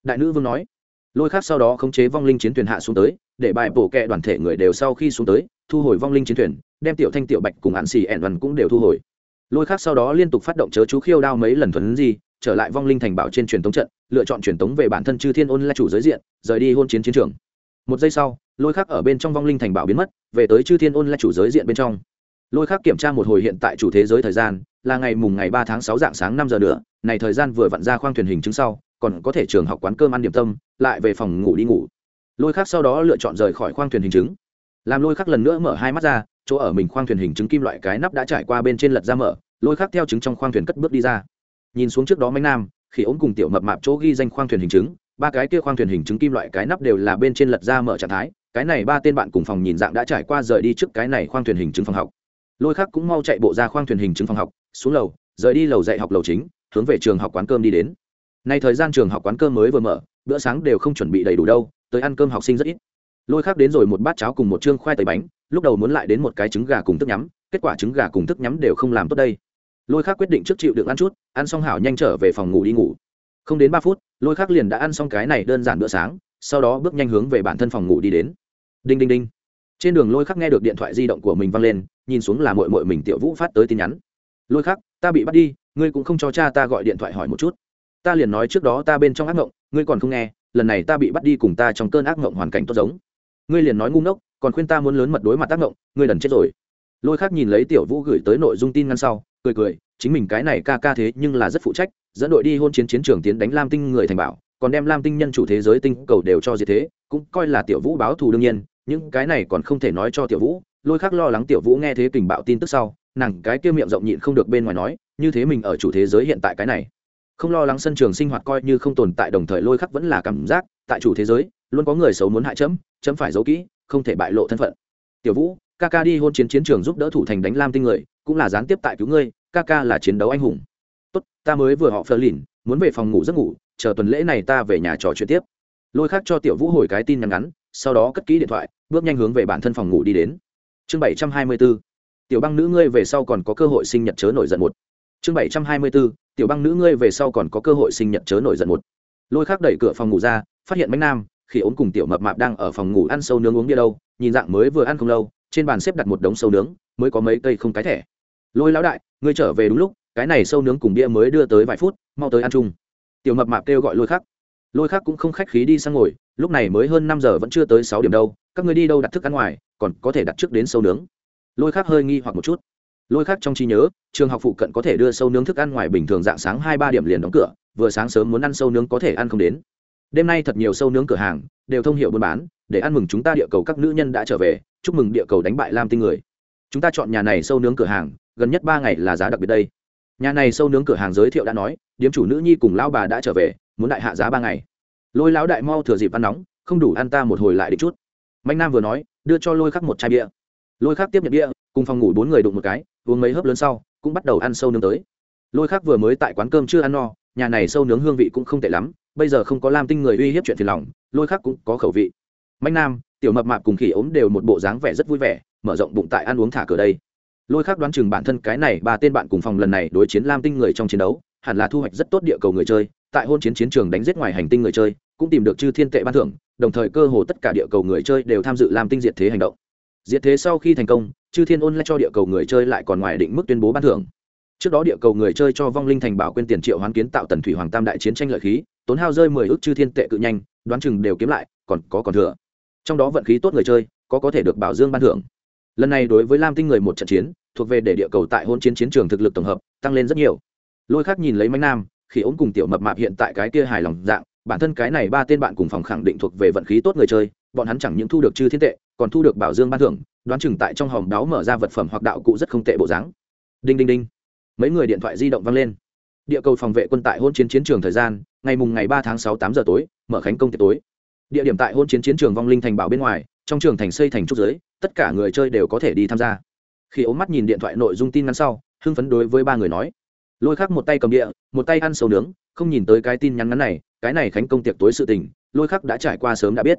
Đại nữ vương nói, lôi khác sau đó khống chế vong linh chiến thuyền hạ xuống tới, để bài bổ kẹ đoàn thể người đều sau khi xuống tới, thu hồi vong linh chiến thuyền, đem tiểu thanh tiểu bạch cùng hạn xì ẻn đoàn cũng đều thu hồi. Lôi khác sau đó liên tục phát động chớ chú khiêu đao mấy lần thuấn gì trở lại vong linh thành bảo trên truyền thống trận, lựa chọn truyền thống về bản thân chư thiên ôn là chủ giới diện, rời đi hôn chiến chiến trường. Một giây sau, lôi khác ở bên trong vong linh thành bảo biến mất, về tới chư thiên ôn là chủ giới diện bên trong lôi khác kiểm tra một hồi hiện tại chủ thế giới thời gian, là ngày mùng ngày ba tháng sáu dạng sáng năm giờ nữa, này thời gian vừa vặn ra khoang thuyền hình chứng sau, còn có thể trường học quán cơm ăn điểm tâm, lại về phòng ngủ đi ngủ. Lôi khác sau đó lựa chọn rời khỏi khoang thuyền hình chứng. Làm lôi khắc lần nữa mở hai mắt ra, chỗ ở mình khoang thuyền hình chứng kim loại cái nắp đã trải qua bên trên lật ra mở, lôi khắc theo chứng trong khoang thuyền cất bước đi ra. Nhìn xuống trước đó mấy nam, khi ống cùng tiểu mập mạp chỗ ghi danh khoang thuyền hình chứng, ba cái kia khoang thuyền hình chứng kim loại cái nắp đều là bên trên lật ra mở trạng thái, cái này ba tên bạn cùng phòng nhìn dạng đã trải qua rời đi trước cái này khoang thuyền hình chứng phòng học lôi khắc cũng mau chạy bộ ra khoang thuyền hình chứng phòng học, xuống lầu, rời đi lầu dạy học lầu chính, hướng về trường học quán cơm đi đến. Nay thời gian trường học quán cơm mới vừa mở, bữa sáng đều không chuẩn bị đầy đủ đâu, tới ăn cơm học sinh rất ít. Lôi khác đến rồi một bát cháo cùng một chương khoai tây bánh, lúc đầu muốn lại đến một cái trứng gà cùng thức nhắm, kết quả trứng gà cùng thức nhắm đều không làm tốt đây. Lôi khác quyết định trước chịu đựng ăn chút, ăn xong hảo nhanh trở về phòng ngủ đi ngủ. Không đến ba phút, lôi khác liền đã ăn xong cái này đơn giản bữa sáng, sau đó bước nhanh hướng về bản thân phòng ngủ đi đến. Đinh đinh đinh. Trên đường lôi khắc nghe được điện thoại di động của mình văng lên nhìn xuống là mội mội mình tiểu vũ phát tới tin nhắn. Lôi khắc ta bị bắt đi ngươi cũng không cho cha ta gọi điện thoại hỏi một chút. Ta liền nói trước đó ta bên trong ác mộng ngươi còn không nghe lần này ta bị bắt đi cùng ta trong cơn ác mộng hoàn cảnh tốt giống. Ngươi liền nói ngu ngốc còn khuyên ta muốn lớn mật đối mặt tác mộng, ngươi đần chết rồi. Lôi khác nhìn lấy tiểu vũ gửi tới nội dung tin ngăn sau cười cười chính mình cái này ca ca thế nhưng là rất phụ trách dẫn đội đi hôn chiến chiến trường tiến đánh lam tinh người thành bảo còn đem lam tinh nhân chủ thế giới tinh cầu đều cho gì thế cũng coi là tiểu vũ báo thù đương nhiên những cái này còn không thể nói cho tiểu vũ lôi khắc lo lắng tiểu vũ nghe thế kình bạo tin tức sau, nàng cái kia miệng rộng nhịn không được bên ngoài nói, như thế mình ở chủ thế giới hiện tại cái này. Không lo lắng sân trường sinh hoạt coi như không tồn tại đồng thời lôi khắc vẫn là cảm giác, tại chủ thế giới, luôn có người xấu muốn hại chấm chấm phải giấu kỹ, không thể bại lộ thân phận. Tiểu vũ, ca ca đi hôn chiến chiến trường giúp đỡ thủ thành đánh lam tinh người, cũng là gián tiếp tại cứu ngươi, ca ca là chiến đấu anh hùng. Tốt, ta mới vừa họ phờ lìn, muốn về phòng ngủ giấc ngủ, chờ tuần lễ này ta về nhà trò chuyện tiếp. Lôi khác cho tiểu vũ hồi cái tin nhắn ngắn, sau đó cất kỹ điện thoại, bước nhanh hướng về bản thân phòng ngủ đi đến chương bảy trăm hai mươi b ố tiểu băng nữ ngươi về sau còn có cơ hội sinh nhật chớ nổi giận một. Chương bảy trăm hai mươi b ố tiểu băng nữ ngươi về sau còn có cơ hội sinh nhật chớ nổi giận một. Lôi khác đẩy cửa phòng ngủ ra, phát hiện bánh nam, khi ốm cùng tiểu mập mạp đang ở phòng ngủ ăn sâu nướng uống bia đâu, nhìn dạng mới vừa ăn không lâu, trên bàn xếp đặt một đống sâu nướng, mới có mấy cây không cái thẻ. Lôi lão đại, ngươi trở về đúng lúc, cái này sâu nướng cùng bia mới đưa tới vài phút, mau tới ăn chung. Tiểu mập mạp kêu gọi lôi khắc. Lôi khắc cũng không khách khí đi sang ngồi, lúc này mới hơn năm giờ vẫn chưa tới sáu điểm đâu, các ngươi đi đâu đặt thức ăn ngoài còn có thể đặt trước đến sâu nướng. Lôi khác hơi nghi hoặc một chút. Lôi khác trong trí nhớ, trường học phụ cận có thể đưa sâu nướng thức ăn ngoài bình thường dạng sáng hai ba điểm liền đóng cửa, vừa sáng sớm muốn ăn sâu nướng có thể ăn không đến. Đêm nay thật nhiều sâu nướng cửa hàng, đều thông hiệu buôn bán, để ăn mừng chúng ta địa cầu các nữ nhân đã trở về, chúc mừng địa cầu đánh bại lam tinh người. Chúng ta chọn nhà này sâu nướng cửa hàng, gần nhất ba ngày là giá đặc biệt đây. Nhà này sâu nướng cửa hàng giới thiệu đã nói, điếm chủ nữ nhi cùng lão bà đã trở về, muốn đại hạ giá ba ngày. Lôi lão đại mau thừa dịp ăn nóng, không đủ ăn ta một hồi lại định chút. Mạnh nam vừa nói đưa cho lôi khắc một chai bia. Lôi khắc tiếp nhận bia, cùng phòng ngủ bốn người đụng một cái, uống mấy hớp lớn sau, cũng bắt đầu ăn sâu nướng tới. Lôi khắc vừa mới tại quán cơm chưa ăn no, nhà này sâu nướng hương vị cũng không tệ lắm, bây giờ không có lam tinh người uy hiếp chuyện phiền lòng, lôi khắc cũng có khẩu vị. Mạnh nam, tiểu mập mạp cùng khỉ ốm đều một bộ dáng vẻ rất vui vẻ, mở rộng bụng tại ăn uống thả cửa đây. Lôi khắc đoán chừng bản thân cái này ba tên bạn cùng phòng lần này đối chiến lam tinh người trong chiến đấu, hẳn là thu hoạch rất tốt địa cầu người chơi, tại hôn chiến chiến trường đánh giết ngoài hành tinh người chơi, cũng tìm được chư thiên tệ ban thưởng đồng thời cơ hồ tất cả địa cầu người chơi đều tham dự lam tinh diệt thế hành động. Diệt thế sau khi thành công, chư thiên ôn lại cho địa cầu người chơi lại còn ngoài định mức tuyên bố ban thưởng. Trước đó địa cầu người chơi cho vong linh thành bảo quên tiền triệu hoán kiến tạo tần thủy hoàng tam đại chiến tranh lợi khí, tốn hao rơi mười ước chư thiên tệ cự nhanh, đoán chừng đều kiếm lại, còn có còn thừa. Trong đó vận khí tốt người chơi, có có thể được bảo dương ban thưởng. Lần này đối với lam tinh người một trận chiến, thuộc về để địa cầu tại hôn chiến chiến trường thực lực tổng hợp, tăng lên rất nhiều. Lôi khác nhìn lấy mánh nam khi ống cùng tiểu mập mạp hiện tại cái kia hài lòng dạng bản thân cái này ba tên bạn cùng phòng khẳng định thuộc về vận khí tốt người chơi, bọn hắn chẳng những thu được chư thiên tệ, còn thu được bảo dương ban thưởng, đoán chừng tại trong hòm đáo mở ra vật phẩm hoặc đạo cụ rất không tệ bộ dáng. Đinh đinh đinh. Mấy người điện thoại di động vang lên. Địa cầu phòng vệ quân tại hôn chiến chiến trường thời gian, ngày mùng ngày ba tháng sáu tám giờ tối, mở khánh công tiệc tối. Địa điểm tại hôn chiến chiến trường vong linh thành bảo bên ngoài, trong trường thành xây thành trúc giới, tất cả người chơi đều có thể đi tham gia. Khi ố mắt nhìn điện thoại nội dung tin ngắn sau, hưng phấn đối với ba người nói. Lôi khắc một tay cầm địa, một tay ăn sầu nướng, không nhìn tới cái tin nhắn ngắn này cái này khánh công tiệc tối sự tình, lôi khắc đã trải qua sớm đã biết.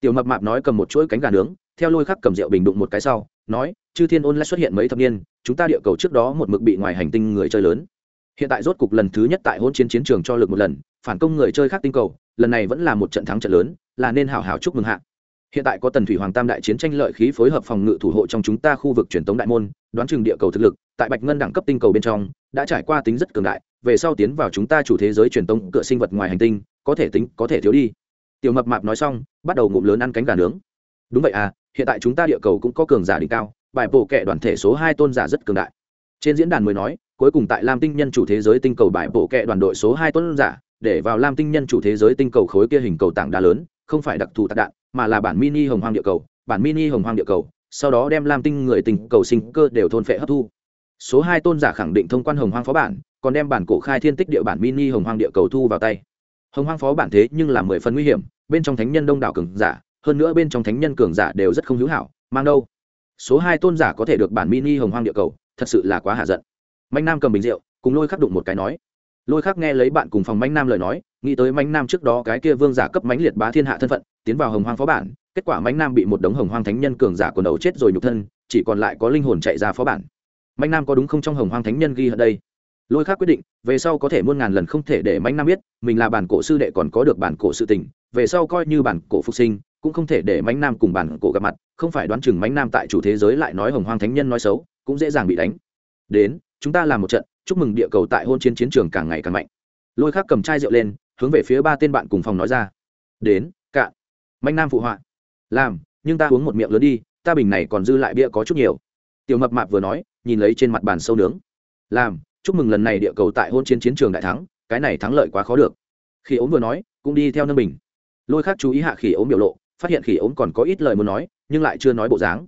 Tiểu mập mạp nói cầm một chuỗi cánh gà nướng, theo lôi khắc cầm rượu bình đụng một cái sau, nói, chư thiên ôn lại xuất hiện mấy thập niên, chúng ta địa cầu trước đó một mực bị ngoài hành tinh người chơi lớn. Hiện tại rốt cục lần thứ nhất tại hôn chiến chiến trường cho lực một lần, phản công người chơi khác tinh cầu, lần này vẫn là một trận thắng trận lớn, là nên hào hào chúc mừng hạ. Hiện tại có tần thủy hoàng tam đại chiến tranh lợi khí phối hợp phòng ngự thủ hộ trong chúng ta khu vực truyền tống đại môn, đoán chừng địa cầu thực lực, tại bạch ngân đẳng cấp tinh cầu bên trong, đã trải qua tính rất cường đại về sau tiến vào chúng ta chủ thế giới truyền tống cửa sinh vật ngoài hành tinh, có thể tính, có thể thiếu đi. Tiểu mập mạp nói xong, bắt đầu ngụm lớn ăn cánh gà nướng. Đúng vậy à hiện tại chúng ta địa cầu cũng có cường giả đỉnh cao, bài bộ kệ đoàn thể số hai tôn giả rất cường đại. Trên diễn đàn mới nói, cuối cùng tại lam tinh nhân chủ thế giới tinh cầu bài bộ kệ đoàn đội số hai tôn giả, để vào lam tinh nhân chủ thế giới tinh cầu khối kia hình cầu tảng đá lớn, không phải đặc thù tạc đạn, mà là bản mini hồng hoang địa cầu, bản mini hồng hoang địa cầu, sau đó đem lam tinh người tình cầu sinh cơ đều thôn phệ hấp thu. Số hai tôn giả khẳng định thông quan hồng hoang phó bản còn đem bản cổ khai thiên tích địa bản mini hồng hoang địa cầu thu vào tay. Hồng hoang phó bản thế nhưng là mười phần nguy hiểm, bên trong thánh nhân đông đảo cường giả, hơn nữa bên trong thánh nhân cường giả đều rất không hữu hảo, mang đâu? Số hai tôn giả có thể được bản mini hồng hoang địa cầu, thật sự là quá hạ giận. Mạnh nam cầm bình rượu, cùng lôi khắc đụng một cái nói. Lôi khắc nghe lấy bạn cùng phòng mạnh nam lời nói, nghĩ tới mạnh nam trước đó cái kia vương giả cấp mãnh liệt bá thiên hạ thân phận, tiến vào hồng hoang phó bản, kết quả mạnh nam bị một đống hồng hoang thánh nhân cường giả quần đầu chết rồi nhục thân, chỉ còn lại có linh hồn chạy ra phó bản. Mạnh nam có đúng không trong hồng hoang thánh nhân ghi ở đây? Lôi khác quyết định, về sau có thể muôn ngàn lần không thể để mạnh nam biết, mình là bản cổ sư đệ còn có được bản cổ sự tình, về sau coi như bản cổ phục sinh, cũng không thể để mạnh nam cùng bản cổ gặp mặt, không phải đoán chừng mạnh nam tại chủ thế giới lại nói hồng hoang thánh nhân nói xấu, cũng dễ dàng bị đánh. Đến, chúng ta làm một trận, chúc mừng địa cầu tại hôn chiến chiến trường càng ngày càng mạnh. Lôi khác cầm chai rượu lên, hướng về phía ba tên bạn cùng phòng nói ra. Đến cạn mạnh nam phụ họa. Làm, nhưng ta uống một miệng lớn đi, ta bình này còn dư lại bia có chút nhiều. Tiểu mập mạp vừa nói, nhìn lấy trên mặt bàn sâu nướng. Làm chúc mừng lần này địa cầu tại hôn chiến chiến trường đại thắng, cái này thắng lợi quá khó được. Khi ốm vừa nói, cũng đi theo nâng bình. Lôi khác chú ý hạ khỉ ốm biểu lộ, phát hiện khỉ ốm còn có ít lời muốn nói, nhưng lại chưa nói bộ dáng.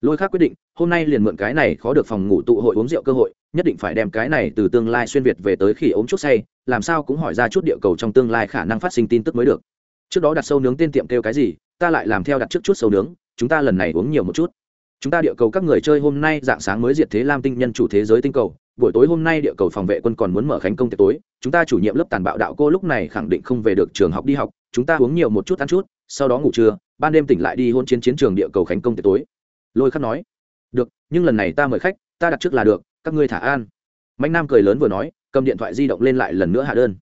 Lôi khác quyết định, hôm nay liền mượn cái này khó được phòng ngủ tụ hội uống rượu cơ hội, nhất định phải đem cái này từ tương lai xuyên việt về tới khỉ ốm chút say, làm sao cũng hỏi ra chút địa cầu trong tương lai khả năng phát sinh tin tức mới được. Trước đó đặt sâu nướng tên tiệm kêu cái gì, ta lại làm theo đặt trước chút sâu nướng, chúng ta lần này uống nhiều một chút chúng ta địa cầu các người chơi hôm nay dạng sáng mới diệt thế lam tinh nhân chủ thế giới tinh cầu. Buổi tối hôm nay địa cầu phòng vệ quân còn muốn mở khánh công tiệc tối. Chúng ta chủ nhiệm lớp tàn bạo đạo cô lúc này khẳng định không về được trường học đi học. Chúng ta uống nhiều một chút ăn chút, sau đó ngủ trưa, ban đêm tỉnh lại đi hôn chiến chiến trường địa cầu khánh công tiệc tối. Lôi khắc nói, được, nhưng lần này ta mời khách, ta đặt trước là được, các ngươi thả an. Mạnh nam cười lớn vừa nói, cầm điện thoại di động lên lại lần nữa hạ đơn.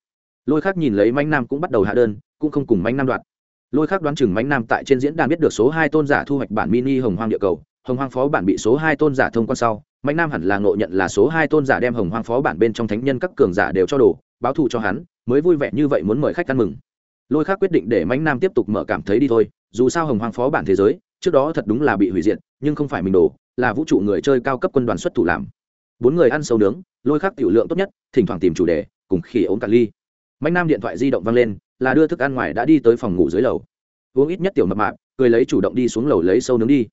Lôi khắc nhìn lấy mạnh nam cũng bắt đầu hạ đơn, cũng không cùng mạnh nam đoạt lôi khắc đoán chừng mạnh nam tại trên diễn đàn biết được số hai tôn giả thu hoạch bản mini hồng hoang địa cầu hồng hoang phó bản bị số hai tôn giả thông quan sau, mạnh nam hẳn là ngộ nhận là số hai tôn giả đem hồng hoang phó bản bên trong thánh nhân các cường giả đều cho đồ báo thù cho hắn, mới vui vẻ như vậy muốn mời khách ăn mừng. Lôi khác quyết định để mạnh nam tiếp tục mở cảm thấy đi thôi, dù sao hồng hoang phó bản thế giới, trước đó thật đúng là bị hủy diệt, nhưng không phải mình đồ là vũ trụ người chơi cao cấp quân đoàn xuất thủ làm. Bốn người ăn sâu nướng, lôi khắc tiểu lượng tốt nhất, thỉnh thoảng tìm chủ đề, cùng khỉ ống cà ly. Mạnh nam điện thoại di động văng lên, là đưa thức ăn ngoài đã đi tới phòng ngủ dưới lầu. Uống ít nhất tiểu mập mạp, cười lấy chủ động đi xuống lầu lấy sâu nướng đi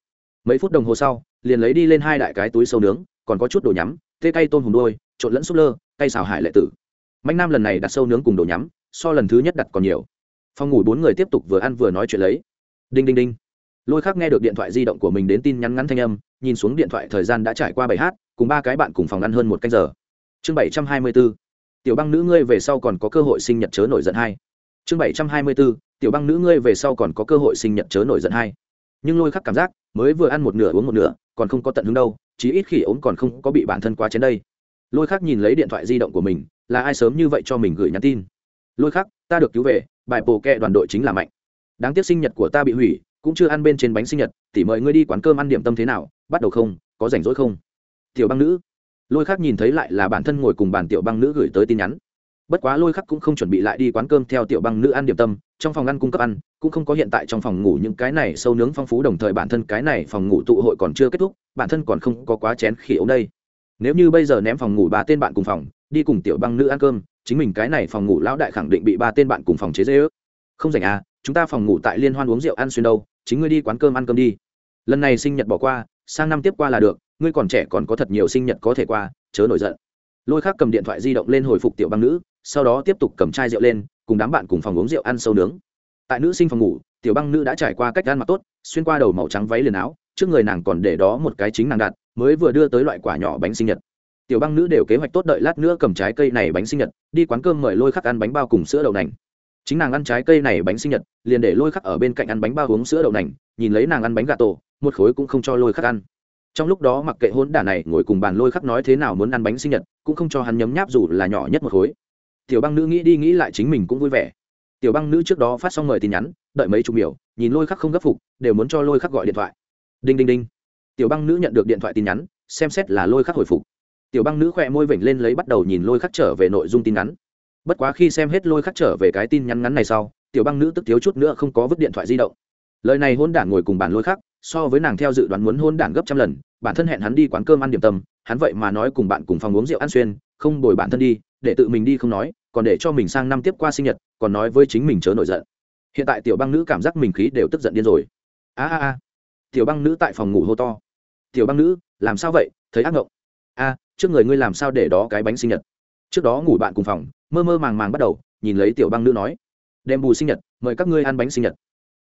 mấy phút đồng hồ sau, liền lấy đi lên hai đại cái túi sâu nướng, còn có chút đồ nhắm, tê cay tôm hùm đôi trộn lẫn súp lơ, cay xào hải lệ tử. Mạnh nam lần này đặt sâu nướng cùng đồ nhắm, so lần thứ nhất đặt còn nhiều. Phòng ngủ bốn người tiếp tục vừa ăn vừa nói chuyện lấy. Đinh đinh đinh. Lôi khác nghe được điện thoại di động của mình đến tin nhắn ngắn thanh âm, nhìn xuống điện thoại thời gian đã trải qua bảy h cùng ba cái bạn cùng phòng ăn hơn một canh giờ. Chương bảy trăm hai mươi b ố tiểu băng nữ ngươi về sau còn có cơ hội sinh nhật chớ nổi giận hai. Chương bảy trăm hai mươi b ố tiểu băng nữ ngươi về sau còn có cơ hội sinh nhật chớ nổi giận hai nhưng lôi khắc cảm giác mới vừa ăn một nửa uống một nửa, còn không có tận hứng đâu, chí ít khi ốm còn không có bị bản thân quá chén đây. Lôi khắc nhìn lấy điện thoại di động của mình, là ai sớm như vậy cho mình gửi nhắn tin? Lôi khắc, ta được cứu về, bài bổ kẹ đoàn đội chính là mạnh. Đáng tiếc sinh nhật của ta bị hủy, cũng chưa ăn bên trên bánh sinh nhật, tỉ mời ngươi đi quán cơm ăn điểm tâm thế nào, bắt đầu không, có rảnh rỗi không? Tiểu băng nữ. Lôi khắc nhìn thấy lại là bản thân ngồi cùng bàn tiểu băng nữ gửi tới tin nhắn bất quá lôi khắc cũng không chuẩn bị lại đi quán cơm theo tiểu băng nữ ăn điểm tâm, trong phòng ăn cung cấp ăn, cũng không có hiện tại trong phòng ngủ những cái này sâu nướng phong phú đồng thời bản thân cái này phòng ngủ tụ hội còn chưa kết thúc, bản thân còn không có quá chén khỉ ống đây. Nếu như bây giờ ném phòng ngủ ba tên bạn cùng phòng, đi cùng tiểu băng nữ ăn cơm, chính mình cái này phòng ngủ lão đại khẳng định bị ba tên bạn cùng phòng chế dễ ước không rảnh à chúng ta phòng ngủ tại liên hoan uống rượu ăn xuyên đâu, chính ngươi đi quán cơm ăn cơm đi. Lần này sinh nhật bỏ qua, sang năm tiếp qua là được, ngươi còn trẻ còn có thật nhiều sinh nhật có thể qua, chớ nổi giận. Lôi khác cầm điện thoại di động lên hồi phục tiểu băng nữ sau đó tiếp tục cầm chai rượu lên, cùng đám bạn cùng phòng uống rượu ăn sâu nướng. Tại nữ sinh phòng ngủ, tiểu băng nữ đã trải qua cách ăn mặc tốt, xuyên qua đầu màu trắng váy liền áo, trước người nàng còn để đó một cái chính nàng đặt, mới vừa đưa tới loại quả nhỏ bánh sinh nhật. Tiểu băng nữ đều kế hoạch tốt đợi lát nữa cầm trái cây này bánh sinh nhật, đi quán cơm mời lôi khắc ăn bánh bao cùng sữa đậu nành. Chính nàng ăn trái cây này bánh sinh nhật, liền để lôi khắc ở bên cạnh ăn bánh bao uống sữa đậu nành, nhìn lấy nàng ăn bánh gà tổ, một khối cũng không cho lôi khắc ăn. Trong lúc đó mặc kệ hôn đả này ngồi cùng bàn lôi khắc nói thế nào muốn ăn bánh sinh nhật, cũng không cho hắn nhấm nháp dù là nhỏ nhất một khối tiểu băng nữ nghĩ đi nghĩ lại chính mình cũng vui vẻ. Tiểu băng nữ trước đó phát xong mời tin nhắn, đợi mấy chục miểu, nhìn lôi khắc không gấp phục, đều muốn cho lôi khắc gọi điện thoại. Đinh đinh đinh. Tiểu băng nữ nhận được điện thoại tin nhắn, xem xét là lôi khắc hồi phục. Tiểu băng nữ khỏe môi vểnh lên lấy bắt đầu nhìn lôi khắc trở về nội dung tin nhắn. Bất quá khi xem hết lôi khắc trở về cái tin nhắn ngắn này sau, tiểu băng nữ tức thiếu chút nữa không có vứt điện thoại di động. Lời này hôn đản ngồi cùng bàn lôi khắc, so với nàng theo dự đoán muốn hôn đản gấp trăm lần, bản thân hẹn hắn đi quán cơm ăn điểm tâm, hắn vậy mà nói cùng bạn cùng phòng uống rượu ăn xuyên, không đổi bản thân đi để tự mình đi không nói, còn để cho mình sang năm tiếp qua sinh nhật, còn nói với chính mình chớ nổi giận. Hiện tại tiểu băng nữ cảm giác mình khí đều tức giận điên rồi. A a a. Tiểu băng nữ tại phòng ngủ hô to. Tiểu băng nữ, làm sao vậy? Thấy ác ngộng. A, trước người ngươi làm sao để đó cái bánh sinh nhật? Trước đó ngủ bạn cùng phòng, mơ mơ màng màng bắt đầu, nhìn lấy tiểu băng nữ nói. Đem bù sinh nhật, mời các ngươi ăn bánh sinh nhật.